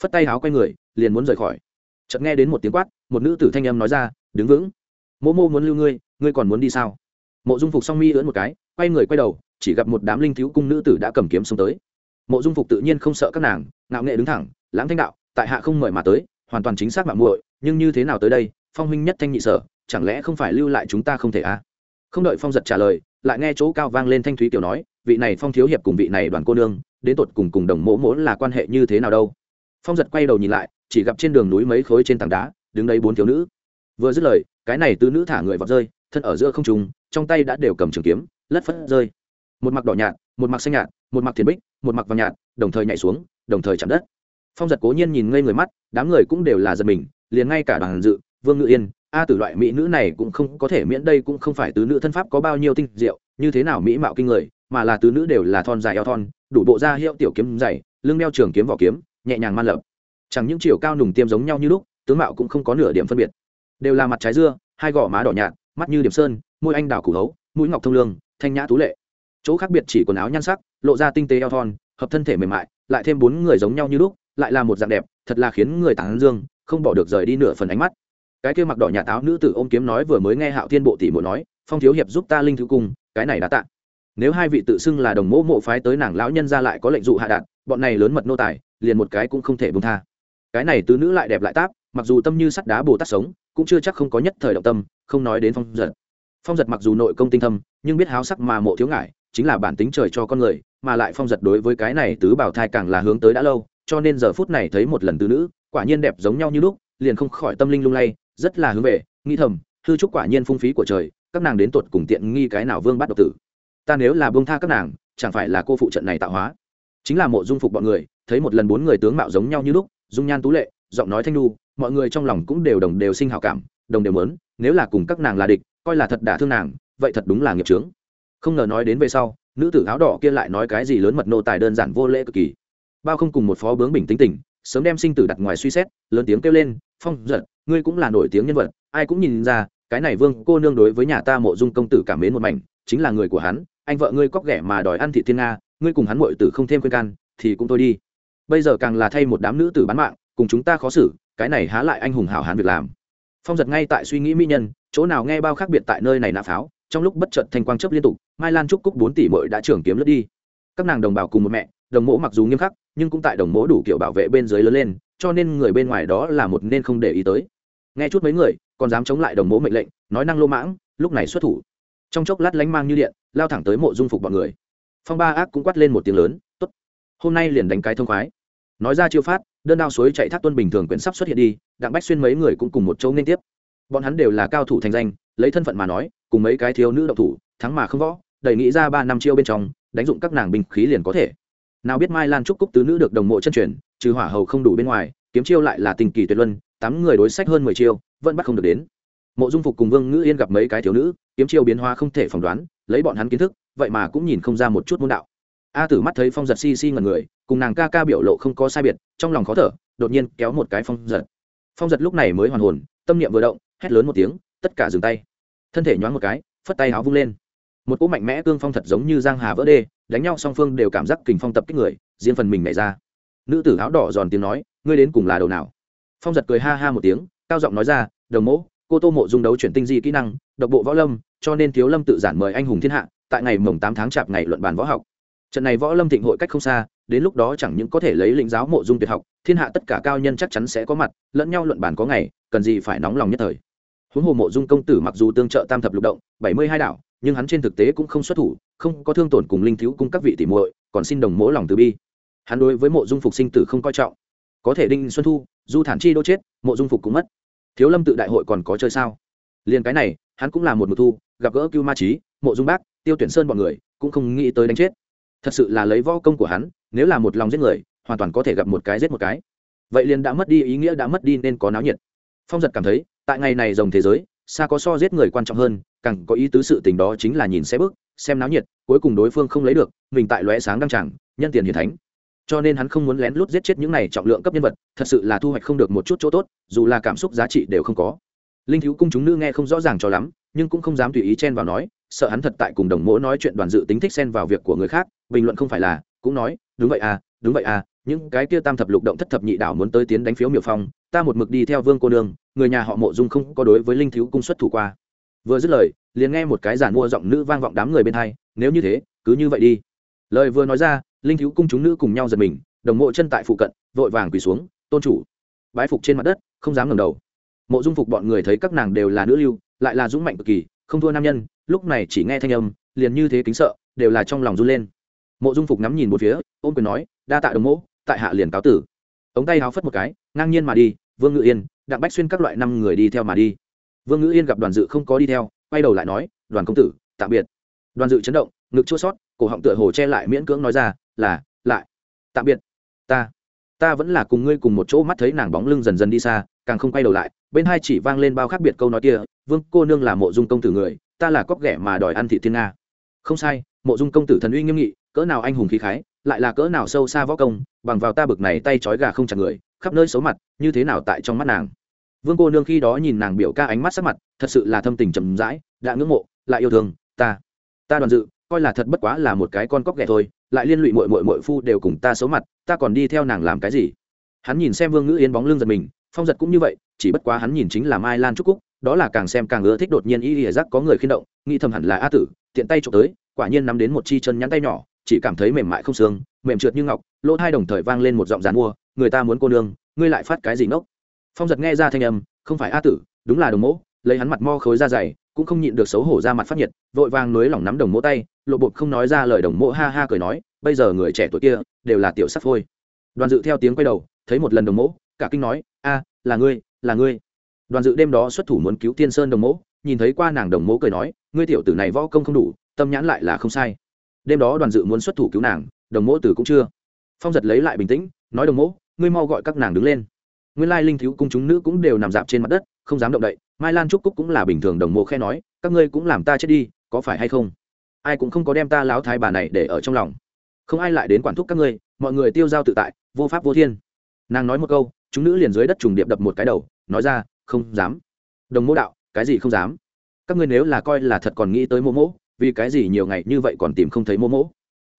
Phất tay háo quay người, liền muốn rời khỏi. Chợt nghe đến một tiếng quát, một nữ tử thanh âm nói ra, đứng vững. Mộ mô muốn lưu ngươi ngươi còn muốn đi sao? Mộ dung phục song mi ưỡn một cái, quay người quay đầu, chỉ gặp một đám linh thiếu cung nữ tử đã cầm kiếm xông tới. Mộ dung phục tự nhiên không sợ các nàng, ngạo nghệ đứng thẳng, lãng thanh đạo, tại hạ không mời mà tới, hoàn toàn chính xác mạng muội, nhưng như thế nào tới đây, phong huynh nhất thanh nhị sở, chẳng lẽ không phải lưu lại chúng ta không thể à? Không đợi phong giật trả lời, lại nghe chỗ cao vang lên thanh thúy tiểu nói vị này phong thiếu hiệp cùng vị này đoàn cô nương, đến tột cùng cùng đồng mỗ mỗ là quan hệ như thế nào đâu? Phong giật quay đầu nhìn lại, chỉ gặp trên đường núi mấy khối trên tảng đá, đứng đấy bốn thiếu nữ. Vừa dứt lời, cái này tứ nữ thả người vào rơi, thân ở giữa không trùng trong tay đã đều cầm trường kiếm, lất phất rơi. Một mặc đỏ nhạt, một mặc xanh nhạt, một mặc thiền bích, một mặc vàng nhạt, đồng thời nhảy xuống, đồng thời chạm đất. Phong giật cố nhiên nhìn ngây người mắt, đám người cũng đều là giật mình, liền ngay cả đoàn dự, vương ngự yên, a tử loại mỹ nữ này cũng không có thể miễn đây cũng không phải tứ nữ thân pháp có bao nhiêu tinh diệu, như thế nào mỹ mạo kinh người mà là tứ nữ đều là thon dài eo thon, đủ bộ da hiệu tiểu kiếm dày, lưng đeo trường kiếm vỏ kiếm, nhẹ nhàng man lập. Chẳng những chiều cao nùng tiêm giống nhau như lúc, tướng mạo cũng không có nửa điểm phân biệt. Đều là mặt trái dưa, hai gò má đỏ nhạt, mắt như điểm sơn, môi anh đào củ hấu, mũi ngọc thông lương, thanh nhã tú lệ. Chỗ khác biệt chỉ quần áo nhan sắc, lộ ra tinh tế eo thon, hợp thân thể mềm mại, lại thêm bốn người giống nhau như lúc, lại là một dạng đẹp, thật là khiến người tán dương, không bỏ được rời đi nửa phần ánh mắt. Cái kia mặc đỏ nhà táo nữ tử ôm kiếm nói vừa mới nghe hạo thiên bộ tỷ muội nói, phong thiếu hiệp giúp ta linh thứ cung cái này đã tạ nếu hai vị tự xưng là đồng mẫu mộ phái tới nàng lão nhân ra lại có lệnh dụ hạ đạn, bọn này lớn mật nô tài, liền một cái cũng không thể bông tha. Cái này tứ nữ lại đẹp lại táp, mặc dù tâm như sắt đá bồ tát sống, cũng chưa chắc không có nhất thời động tâm, không nói đến phong giật. Phong giật mặc dù nội công tinh thâm, nhưng biết háo sắc mà mộ thiếu ngại chính là bản tính trời cho con người, mà lại phong giật đối với cái này tứ bảo thai càng là hướng tới đã lâu, cho nên giờ phút này thấy một lần tứ nữ, quả nhiên đẹp giống nhau như lúc, liền không khỏi tâm linh lung lay, rất là hướng về nghi thầm, hư trúc quả nhiên phung phí của trời, các nàng đến tuột cùng tiện nghi cái nào vương bắt độc tử ta nếu là buông tha các nàng chẳng phải là cô phụ trận này tạo hóa. Chính là mộ dung phục bọn người thấy một lần bốn người tướng mạo giống nhau như lúc dung nhan tú lệ giọng nói thanh nu, mọi người trong lòng cũng đều đồng đều sinh hào cảm đồng đều mớn nếu là cùng các nàng là địch coi là thật đả thương nàng vậy thật đúng là nghiệp trướng không ngờ nói đến về sau nữ tử áo đỏ kia lại nói cái gì lớn mật nô tài đơn giản vô lễ cực kỳ. Bao không cùng một phó bướng bình tính tình sớm đem sinh tử đặt ngoài suy xét lớn tiếng kêu lên phong giật ngươi cũng là nổi tiếng nhân vật ai cũng nhìn ra cái này vương cô nương đối với nhà ta mộ dung công tử cảm mến một mảnh chính là người của hắn anh vợ ngươi cóc ghẻ mà đòi ăn thị thiên nga, ngươi cùng hắn mội tử không thêm khuyên can, thì cũng thôi đi. Bây giờ càng là thay một đám nữ tử bán mạng, cùng chúng ta khó xử, cái này há lại anh hùng hảo hán việc làm. Phong giật ngay tại suy nghĩ mỹ nhân, chỗ nào nghe bao khác biệt tại nơi này nạ pháo, trong lúc bất chợt thanh quang chấp liên tục, mai lan trúc cúc bốn tỷ mội đã trưởng kiếm lướt đi. Các nàng đồng bào cùng một mẹ, đồng mỗ mặc dù nghiêm khắc, nhưng cũng tại đồng mỗ đủ kiểu bảo vệ bên dưới lớn lên, cho nên người bên ngoài đó là một nên không để ý tới. Nghe chút mấy người, còn dám chống lại đồng mỗ mệnh lệnh, nói năng lô mãng, lúc này xuất thủ trong chốc lát lánh mang như điện, lao thẳng tới mộ dung phục bọn người. Phong ba ác cũng quát lên một tiếng lớn t ố t hôm nay liền đánh cái thông khoái. Nói ra chiêu phát, đơn đao suối chạy thác tuân bình thường quyển sắp xuất hiện đi, đặng bách xuyên mấy người cũng cùng một chỗ liên tiếp. Bọn hắn đều là cao thủ thành danh, lấy thân phận mà nói, cùng mấy cái thiếu nữ độc thủ, thắng mà không võ, đầy nghĩ ra ba năm chiêu bên trong, đánh dụng các nàng binh khí liền có thể. Nào biết mai lan trúc cúc tứ nữ được đồng mộ chân truyền, trừ hỏa hầu không đủ bên ngoài, kiếm chiêu lại là tình kỳ tuyệt luân, tám người đối sách hơn mười chiêu, vẫn bắt không được đến mộ dung phục cùng vương ngữ yên gặp mấy cái thiếu nữ, kiếm chiêu biến hóa không thể phỏng đoán, lấy bọn hắn kiến thức, vậy mà cũng nhìn không ra một chút môn đạo. A tử mắt thấy phong giật si si ngần người, cùng nàng ca ca biểu lộ không có sai biệt, trong lòng khó thở, đột nhiên kéo một cái phong giật. Phong giật lúc này mới hoàn hồn, tâm niệm vừa động, hét lớn một tiếng, tất cả dừng tay. Thân thể nhoáng một cái, phất tay áo vung lên. Một cỗ mạnh mẽ cương phong thật giống như giang hà vỡ đê, đánh nhau song phương đều cảm giác kình phong tập kích người, riêng phần mình nhảy ra. Nữ tử áo đỏ giòn tiếng nói, ngươi đến cùng là đầu nào? Phong giật cười ha ha một tiếng, cao giọng nói ra, đồng mỗ cô tô mộ dung đấu chuyển tinh di kỹ năng, độc bộ võ lâm, cho nên thiếu lâm tự giản mời anh hùng thiên hạ, tại ngày mồng tám tháng chạp ngày luận bàn võ học. Trận này võ lâm thịnh hội cách không xa, đến lúc đó chẳng những có thể lấy lĩnh giáo mộ dung tuyệt học, thiên hạ tất cả cao nhân chắc chắn sẽ có mặt, lẫn nhau luận bàn có ngày, cần gì phải nóng lòng nhất thời. Huống hồ mộ dung công tử mặc dù tương trợ tam thập lục động, bảy mươi hai đảo, nhưng hắn trên thực tế cũng không xuất thủ, không có thương tổn cùng linh thiếu cung các vị tỷ muội, còn xin đồng mỗ lòng từ bi. Hắn đối với mộ dung phục sinh tử không coi trọng. Có thể đinh xuân thu, du thản chi đô chết, mộ dung phục cũng mất thiếu lâm tự đại hội còn có chơi sao? Liền cái này, hắn cũng là một mùa thu, gặp gỡ cưu ma trí mộ dung bác, tiêu tuyển sơn bọn người, cũng không nghĩ tới đánh chết. Thật sự là lấy võ công của hắn, nếu là một lòng giết người, hoàn toàn có thể gặp một cái giết một cái. Vậy liền đã mất đi ý nghĩa, đã mất đi nên có náo nhiệt. Phong giật cảm thấy, tại ngày này rồng thế giới, xa có so giết người quan trọng hơn, càng có ý tứ sự tình đó chính là nhìn xe bước, xem náo nhiệt, cuối cùng đối phương không lấy được, mình tại lóe sáng đăng tràng, nhân tiền hiền thánh cho nên hắn không muốn lén lút giết chết những này trọng lượng cấp nhân vật, thật sự là thu hoạch không được một chút chỗ tốt, dù là cảm xúc giá trị đều không có. Linh thiếu cung chúng nữ nghe không rõ ràng cho lắm, nhưng cũng không dám tùy ý chen vào nói, sợ hắn thật tại cùng đồng mỗ nói chuyện đoàn dự tính thích xen vào việc của người khác, bình luận không phải là, cũng nói, đúng vậy à đúng vậy à những cái kia tam thập lục động thất thập nhị đảo muốn tới tiến đánh phiếu miểu phong, ta một mực đi theo vương cô nương, người nhà họ mộ dung không có đối với linh thiếu cung xuất thủ qua. Vừa dứt lời, liền nghe một cái giản mua giọng nữ vang vọng đám người bên hai, nếu như thế, cứ như vậy đi. Lời vừa nói ra linh thiếu cung chúng nữ cùng nhau giật mình, đồng mộ chân tại phụ cận, vội vàng quỳ xuống, tôn chủ. Bái phục trên mặt đất, không dám ngẩng đầu. Mộ dung phục bọn người thấy các nàng đều là nữ lưu, lại là dũng mạnh cực kỳ, không thua nam nhân, lúc này chỉ nghe thanh âm, liền như thế kính sợ, đều là trong lòng run lên. Mộ dung phục ngắm nhìn một phía ôm quyền nói, đa tạ đồng mộ, tại hạ liền cáo tử. Ống tay háo phất một cái, ngang nhiên mà đi, vương ngự yên, đặng bách xuyên các loại năm người đi theo mà đi. Vương ngự yên gặp đoàn dự không có đi theo, quay đầu lại nói, đoàn công tử, tạm biệt. Đoàn dự chấn động, ngực chua sót cổ họng tựa hồ che lại miễn cưỡng nói ra, là, lại, tạm biệt, ta ta vẫn là cùng ngươi cùng một chỗ mắt thấy nàng bóng lưng dần dần đi xa, càng không quay đầu lại, bên hai chỉ vang lên bao khác biệt câu nói kia, vương cô nương là mộ dung công tử người, ta là cóc ghẻ mà đòi ăn thị thiên nga. Không sai, mộ dung công tử thần uy nghiêm nghị, cỡ nào anh hùng khí khái, lại là cỡ nào sâu xa võ công, bằng vào ta bực này tay trói gà không chặt người, khắp nơi xấu mặt, như thế nào tại trong mắt nàng? Vương cô nương khi đó nhìn nàng biểu ca ánh mắt sắc mặt, thật sự là thâm tình trầm rãi, đã ngưỡng mộ, lại yêu thương, ta ta đoàn dự coi là thật bất quá là một cái con cóc ghẻ thôi, lại liên lụy mội mội mội phu đều cùng ta xấu mặt, ta còn đi theo nàng làm cái gì? Hắn nhìn xem vương ngữ yên bóng lưng giật mình, phong giật cũng như vậy, chỉ bất quá hắn nhìn chính là mai lan trúc cúc, đó là càng xem càng ưa thích đột nhiên y ỉa giác có người khiên động, nghĩ thầm hẳn là a tử, tiện tay trộm tới, quả nhiên nắm đến một chi chân nhắn tay nhỏ, chỉ cảm thấy mềm mại không xương, mềm trượt như ngọc, lỗ hai đồng thời vang lên một giọng dàn mua, người ta muốn cô nương, ngươi lại phát cái gì ngốc? Phong giật nghe ra thanh âm, không phải a tử, đúng là đồng mỗ, lấy hắn mặt mo khối ra dày, cũng không nhịn được xấu hổ ra mặt phát nhiệt, vội vàng nối lỏng nắm đồng mỗ tay lộ bột không nói ra lời đồng mộ ha ha cười nói, bây giờ người trẻ tuổi kia đều là tiểu sắc phôi. Đoàn dự theo tiếng quay đầu, thấy một lần đồng mộ, cả kinh nói, a, là ngươi là ngươi. Đoàn dự đêm đó xuất thủ muốn cứu tiên sơn đồng mộ, nhìn thấy qua nàng đồng mộ cười nói, ngươi tiểu tử này võ công không đủ, tâm nhãn lại là không sai. Đêm đó đoàn dự muốn xuất thủ cứu nàng, đồng mộ tử cũng chưa. Phong giật lấy lại bình tĩnh, nói đồng mộ, ngươi mau gọi các nàng đứng lên. Nguyên lai linh thiếu cung chúng nữ cũng đều nằm dạp trên mặt đất, không dám động đậy. Mai lan trúc cúc cũng là bình thường đồng mộ khe nói, các ngươi cũng làm ta chết đi, có phải hay không? Ai cũng không có đem ta láo thái bà này để ở trong lòng. Không ai lại đến quản thúc các ngươi, mọi người tiêu giao tự tại, vô pháp vô thiên. Nàng nói một câu, chúng nữ liền dưới đất trùng điệp đập một cái đầu, nói ra, không dám. Đồng mô đạo, cái gì không dám? Các ngươi nếu là coi là thật còn nghĩ tới mô mỗ vì cái gì nhiều ngày như vậy còn tìm không thấy mô mỗ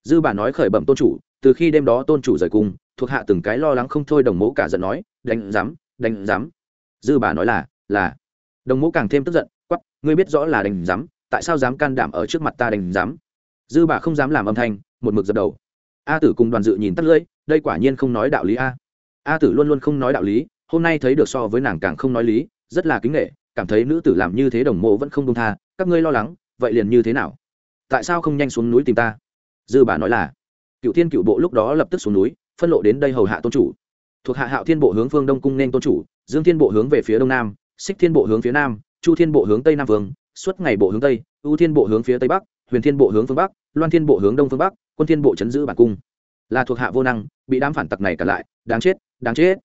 dư bà nói khởi bẩm tôn chủ, từ khi đêm đó tôn chủ rời cung, thuộc hạ từng cái lo lắng không thôi đồng mỗ cả giận nói, đánh dám đánh dám. Dư bà nói là là. Đồng mỗ càng thêm tức giận quắp ngươi biết rõ là đánh dám tại sao dám can đảm ở trước mặt ta đành dám dư bà không dám làm âm thanh, một mực dập đầu. A tử cùng đoàn dự nhìn tắt lưỡi, đây quả nhiên không nói đạo lý a. A tử luôn luôn không nói đạo lý, hôm nay thấy được so với nàng càng không nói lý, rất là kính nghệ cảm thấy nữ tử làm như thế đồng mộ vẫn không đông tha, các ngươi lo lắng, vậy liền như thế nào? Tại sao không nhanh xuống núi tìm ta? Dư bà nói là cựu thiên cựu bộ lúc đó lập tức xuống núi, phân lộ đến đây hầu hạ tôn chủ. Thuộc hạ hạo thiên bộ hướng phương đông cung nên tôn chủ, dương thiên bộ hướng về phía đông nam, xích thiên bộ hướng phía nam, chu thiên bộ hướng tây nam vương suốt ngày bộ hướng tây, ưu thiên bộ hướng phía tây bắc, huyền thiên bộ hướng phương bắc, loan thiên bộ hướng đông phương bắc, quân thiên bộ chấn giữ bản cung. Là thuộc hạ vô năng, bị đám phản tặc này cả lại, đáng chết đáng chết.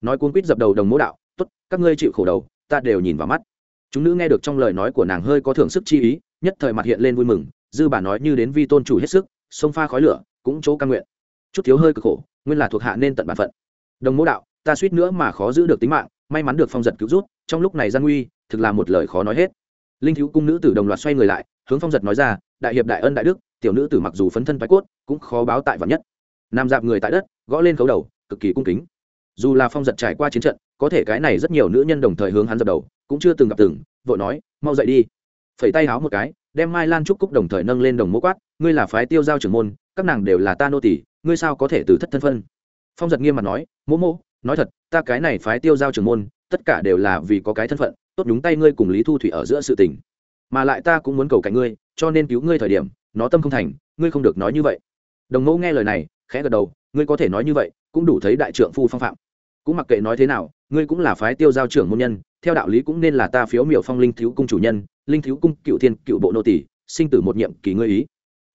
Nói cuốn quýt dập đầu đồng mỗ đạo, tốt, các ngươi chịu khổ đầu, ta đều nhìn vào mắt. Chúng nữ nghe được trong lời nói của nàng hơi có thưởng sức chi ý, nhất thời mặt hiện lên vui mừng, dư bà nói như đến vi tôn chủ hết sức, sông pha khói lửa, cũng chỗ căn nguyện. Chút thiếu hơi cực khổ, nguyên là thuộc hạ nên tận bản phận. Đồng mỗ đạo, ta suýt nữa mà khó giữ được tính mạng, may mắn được phong giật cứu rút trong lúc này gian nguy, thực là một lời khó nói hết linh thiếu cung nữ tử đồng loạt xoay người lại, hướng phong giật nói ra, đại hiệp đại ân đại đức, tiểu nữ tử mặc dù phấn thân bái cốt, cũng khó báo tại vạn nhất. Nam dạp người tại đất, gõ lên khấu đầu, cực kỳ cung kính. Dù là phong giật trải qua chiến trận, có thể cái này rất nhiều nữ nhân đồng thời hướng hắn dập đầu, cũng chưa từng gặp từng, vội nói, mau dậy đi. Phẩy tay háo một cái, đem mai lan trúc cúc đồng thời nâng lên đồng mô quát, ngươi là phái tiêu giao trưởng môn, các nàng đều là ta nô tỷ ngươi sao có thể từ thất thân phân? Phong giật nghiêm mặt nói, mỗ mỗ, nói thật, ta cái này phái tiêu giao trưởng môn, tất cả đều là vì có cái thân phận tốt nhúng tay ngươi cùng lý thu thủy ở giữa sự tình. Mà lại ta cũng muốn cầu cạnh ngươi, cho nên cứu ngươi thời điểm, nó tâm không thành, ngươi không được nói như vậy. Đồng mẫu nghe lời này, khẽ gật đầu, ngươi có thể nói như vậy, cũng đủ thấy đại trượng phu phong phạm. Cũng mặc kệ nói thế nào, ngươi cũng là phái tiêu giao trưởng môn nhân, theo đạo lý cũng nên là ta phiếu miểu phong linh thiếu cung chủ nhân, linh thiếu cung cựu thiên cựu bộ nô tỷ sinh tử một nhiệm kỳ ngươi ý.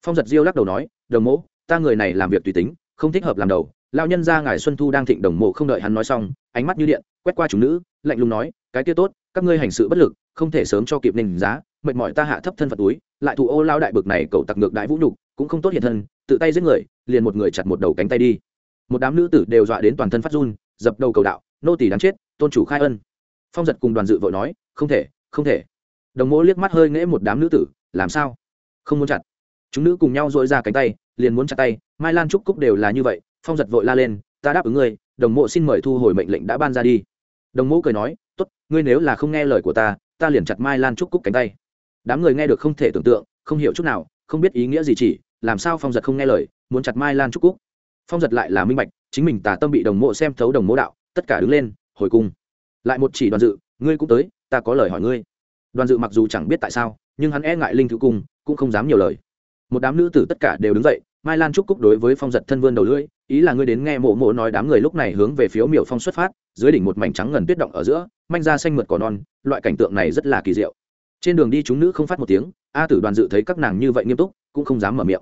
Phong giật diêu lắc đầu nói, đồng mẫu, ta người này làm việc tùy tính, không thích hợp làm đầu. Lao nhân ra ngài xuân thu đang thịnh đồng mộ không đợi hắn nói xong, ánh mắt như điện, quét qua chúng nữ, lạnh lùng nói, cái kia tốt các ngươi hành sự bất lực, không thể sớm cho kịp nền giá, mệt mỏi ta hạ thấp thân phật túi, lại thủ ô lao đại bực này cầu tặc ngược đại vũ nhục, cũng không tốt hiện thân, tự tay giết người, liền một người chặt một đầu cánh tay đi. Một đám nữ tử đều dọa đến toàn thân phát run, dập đầu cầu đạo, nô tỷ đáng chết, tôn chủ khai ân. Phong giật cùng đoàn dự vội nói, không thể không thể. Đồng mỗ liếc mắt hơi nghễ một đám nữ tử, làm sao? Không muốn chặt. Chúng nữ cùng nhau dội ra cánh tay, liền muốn chặt tay, mai lan trúc cúc đều là như vậy, phong giật vội la lên, ta đáp ứng ngươi, đồng mộ xin mời thu hồi mệnh lệnh đã ban ra đi đồng mẫu cười nói, tốt, ngươi nếu là không nghe lời của ta ta liền chặt mai lan trúc cúc cánh tay. Đám người nghe được không thể tưởng tượng, không hiểu chút nào, không biết ý nghĩa gì chỉ, làm sao phong giật không nghe lời, muốn chặt mai lan trúc cúc. Phong giật lại là minh bạch, chính mình tà tâm bị đồng mộ xem thấu đồng mộ đạo, tất cả đứng lên, hồi cung. Lại một chỉ đoàn dự, ngươi cũng tới, ta có lời hỏi ngươi. Đoàn dự mặc dù chẳng biết tại sao, nhưng hắn e ngại linh thứ cung, cũng không dám nhiều lời. Một đám nữ tử tất cả đều đứng dậy, mai lan trúc cúc đối với phong giật thân vươn đầu lưỡi, ý là ngươi đến nghe mộ mộ nói đám người lúc này hướng về phiếu miểu phong xuất phát dưới đỉnh một mảnh trắng ngần tuyết động ở giữa, manh ra xanh mượt cỏ non, loại cảnh tượng này rất là kỳ diệu. Trên đường đi chúng nữ không phát một tiếng, a tử đoàn dự thấy các nàng như vậy nghiêm túc, cũng không dám mở miệng.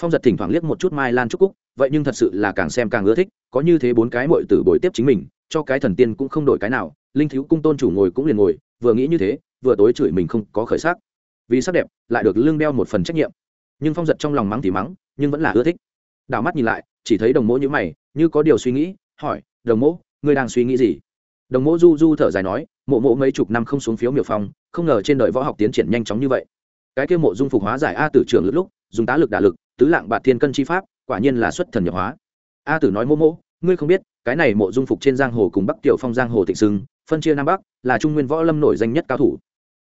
Phong giật thỉnh thoảng liếc một chút mai lan trúc cúc, vậy nhưng thật sự là càng xem càng ưa thích, có như thế bốn cái mội tử bồi tiếp chính mình, cho cái thần tiên cũng không đổi cái nào, linh thiếu cung tôn chủ ngồi cũng liền ngồi, vừa nghĩ như thế, vừa tối chửi mình không có khởi sắc. Vì sắc đẹp, lại được lương đeo một phần trách nhiệm. Nhưng phong giật trong lòng mắng thì mắng, nhưng vẫn là ưa thích. Đảo mắt nhìn lại, chỉ thấy đồng mỗ như mày, như có điều suy nghĩ, hỏi, đồng mỗ ngươi đang suy nghĩ gì? Đồng mỗ du du thở dài nói, mộ mộ mấy chục năm không xuống phiếu miểu phong, không ngờ trên đời võ học tiến triển nhanh chóng như vậy. Cái kia mộ dung phục hóa giải a tử trưởng lúc lúc, dùng tá lực đả lực, tứ lạng bạt thiên cân chi pháp, quả nhiên là xuất thần nhập hóa. A tử nói mô mô ngươi không biết, cái này mộ dung phục trên giang hồ cùng bắc tiểu phong giang hồ thịnh sưng phân chia nam bắc, là trung nguyên võ lâm nổi danh nhất cao thủ.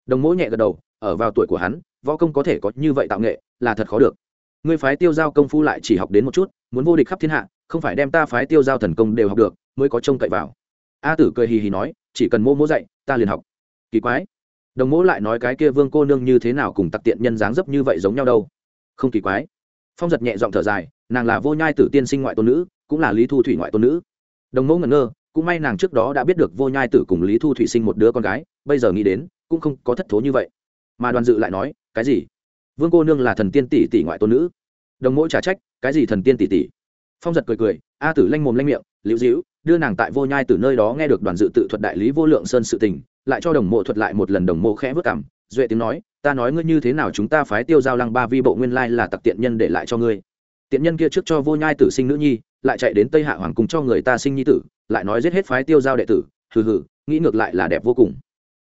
Đồng mỗ nhẹ gật đầu, ở vào tuổi của hắn, võ công có thể có như vậy tạo nghệ, là thật khó được. Ngươi phái tiêu giao công phu lại chỉ học đến một chút, muốn vô địch khắp thiên hạ, không phải đem ta phái tiêu giao thần công đều học được mới có trông cậy vào. A tử cười hì hì nói, chỉ cần mô mô dạy, ta liền học. Kỳ quái. Đồng mỗ lại nói cái kia vương cô nương như thế nào cùng tặc tiện nhân dáng dấp như vậy giống nhau đâu. Không kỳ quái. Phong giật nhẹ giọng thở dài, nàng là vô nhai tử tiên sinh ngoại tôn nữ, cũng là lý thu thủy ngoại tôn nữ. Đồng mẫu ngẩn ngơ, cũng may nàng trước đó đã biết được vô nhai tử cùng lý thu thủy sinh một đứa con gái, bây giờ nghĩ đến, cũng không có thất thố như vậy. Mà đoàn dự lại nói, cái gì? Vương cô nương là thần tiên tỷ tỷ ngoại tôn nữ. Đồng mỗ trả trách, cái gì thần tiên tỷ tỷ? Phong giật cười cười, a tử lanh mồm lanh miệng, liễu dĩu đưa nàng tại vô nhai từ nơi đó nghe được đoàn dự tự thuật đại lý vô lượng sơn sự tình, lại cho đồng mộ thuật lại một lần đồng mộ khẽ vất cảm, duệ tiếng nói, ta nói ngươi như thế nào chúng ta phái tiêu giao lăng ba vi bộ nguyên lai là tặc tiện nhân để lại cho ngươi. Tiện nhân kia trước cho vô nhai tử sinh nữ nhi, lại chạy đến tây hạ hoàng cùng cho người ta sinh nhi tử, lại nói giết hết phái tiêu giao đệ tử, hừ hừ, nghĩ ngược lại là đẹp vô cùng.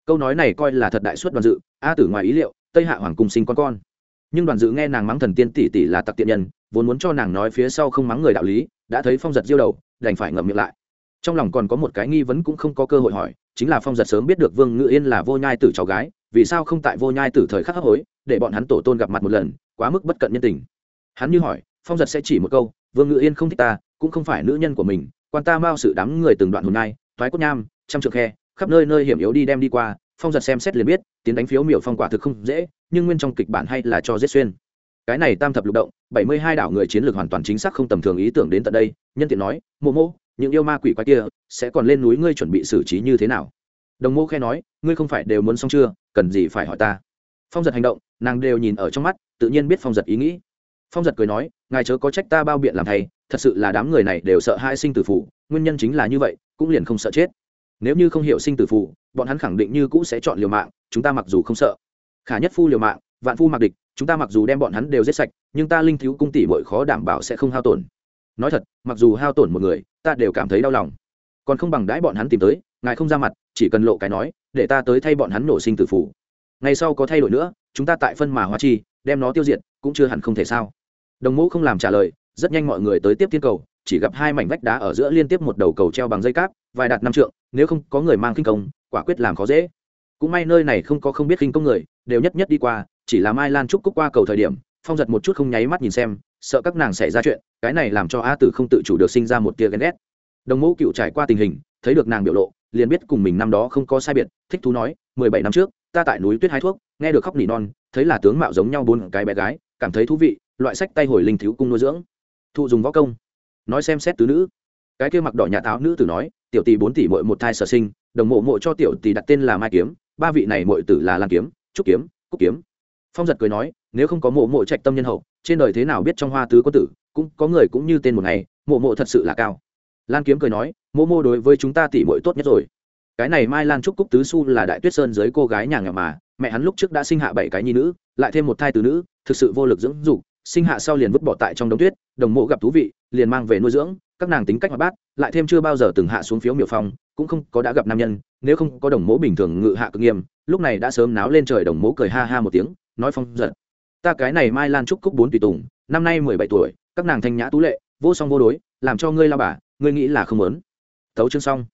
Câu nói này coi là thật đại suất đoàn dự, a tử ngoài ý liệu, tây hạ hoàng cùng sinh con con. Nhưng đoàn dự nghe nàng mắng thần tiên tỷ tỷ là tặc tiện nhân, vốn muốn cho nàng nói phía sau không mắng người đạo lý, đã thấy phong giật diêu đầu, đành phải ngậm miệng lại trong lòng còn có một cái nghi vấn cũng không có cơ hội hỏi, chính là phong giật sớm biết được vương ngự yên là vô nhai tử cháu gái, vì sao không tại vô nhai tử thời khắc hấp hối, để bọn hắn tổ tôn gặp mặt một lần, quá mức bất cận nhân tình. Hắn như hỏi, phong giật sẽ chỉ một câu, vương ngự yên không thích ta, cũng không phải nữ nhân của mình, quan ta mao sự đám người từng đoạn hồn nai thoái cốt nham, trăm trượng khe, khắp nơi nơi hiểm yếu đi đem đi qua. Phong giật xem xét liền biết, tiến đánh phiếu miểu phong quả thực không dễ, nhưng nguyên trong kịch bản hay là cho giết xuyên. Cái này tam thập lục động, bảy mươi hai đảo người chiến lược hoàn toàn chính xác không tầm thường ý tưởng đến tận đây, nhân tiện nói mô mô những yêu ma quỷ quái kia sẽ còn lên núi ngươi chuẩn bị xử trí như thế nào? Đồng mô khe nói, ngươi không phải đều muốn xong chưa, cần gì phải hỏi ta? Phong giật hành động, nàng đều nhìn ở trong mắt, tự nhiên biết phong giật ý nghĩ. Phong giật cười nói, ngài chớ có trách ta bao biện làm thầy thật sự là đám người này đều sợ hai sinh tử phụ nguyên nhân chính là như vậy, cũng liền không sợ chết. Nếu như không hiểu sinh tử phụ bọn hắn khẳng định như cũ sẽ chọn liều mạng, chúng ta mặc dù không sợ. Khả nhất phu liều mạng, vạn phu mặc địch, chúng ta mặc dù đem bọn hắn đều giết sạch, nhưng ta linh thiếu cung tỷ bội khó đảm bảo sẽ không hao tổn nói thật, mặc dù hao tổn một người, ta đều cảm thấy đau lòng. Còn không bằng đãi bọn hắn tìm tới, ngài không ra mặt, chỉ cần lộ cái nói, để ta tới thay bọn hắn nổ sinh tử phủ ngày sau có thay đổi nữa, chúng ta tại phân mà hóa chi, đem nó tiêu diệt, cũng chưa hẳn không thể sao. Đồng mẫu không làm trả lời, rất nhanh mọi người tới tiếp thiên cầu, chỉ gặp hai mảnh vách đá ở giữa liên tiếp một đầu cầu treo bằng dây cáp, vài đạt năm trượng, nếu không có người mang kinh công, quả quyết làm khó dễ. Cũng may nơi này không có không biết kinh công người, đều nhất nhất đi qua, chỉ là mai lan trúc cúc qua cầu thời điểm, phong giật một chút không nháy mắt nhìn xem sợ các nàng xảy ra chuyện, cái này làm cho a tử không tự chủ được sinh ra một tia ghen ghét. Đồng mẫu cựu trải qua tình hình, thấy được nàng biểu lộ, liền biết cùng mình năm đó không có sai biệt, thích thú nói, mười bảy năm trước, ta tại núi tuyết hái thuốc, nghe được khóc nỉ non, thấy là tướng mạo giống nhau bốn cái bé gái, cảm thấy thú vị, loại sách tay hồi linh thiếu cung nuôi dưỡng. Thụ dùng võ công. Nói xem xét tứ nữ. Cái kia mặc đỏ nhà táo nữ tử nói, tiểu tỷ bốn tỷ mội một thai sở sinh, đồng mộ mộ cho tiểu tỷ đặt tên là mai kiếm, ba vị này mội tử là lan kiếm, trúc kiếm, cúc kiếm. Phong giật cười nói, nếu không có mộ mộ trạch tâm nhân hậu trên đời thế nào biết trong hoa tứ có tử, cũng có người cũng như tên một ngày, mộ mộ thật sự là cao. Lan kiếm cười nói, mộ mộ đối với chúng ta tỷ mội tốt nhất rồi. Cái này mai lan trúc cúc tứ su là đại tuyết sơn dưới cô gái nhà nghèo mà, mẹ hắn lúc trước đã sinh hạ bảy cái nhi nữ, lại thêm một thai từ nữ, thực sự vô lực dưỡng dục, sinh hạ sau liền vứt bỏ tại trong đống tuyết, đồng mộ gặp thú vị, liền mang về nuôi dưỡng, các nàng tính cách hoạt bát, lại thêm chưa bao giờ từng hạ xuống phiếu miểu phong, cũng không có đã gặp nam nhân, nếu không có đồng mố bình thường ngự hạ cực nghiêm, lúc này đã sớm náo lên trời đồng mố cười ha ha một tiếng, nói phong giật ta cái này mai lan trúc cúc bốn tùy tùng, năm nay mười bảy tuổi, các nàng thanh nhã tú lệ, vô song vô đối, làm cho ngươi lao bà, ngươi nghĩ là không lớn thấu chương xong.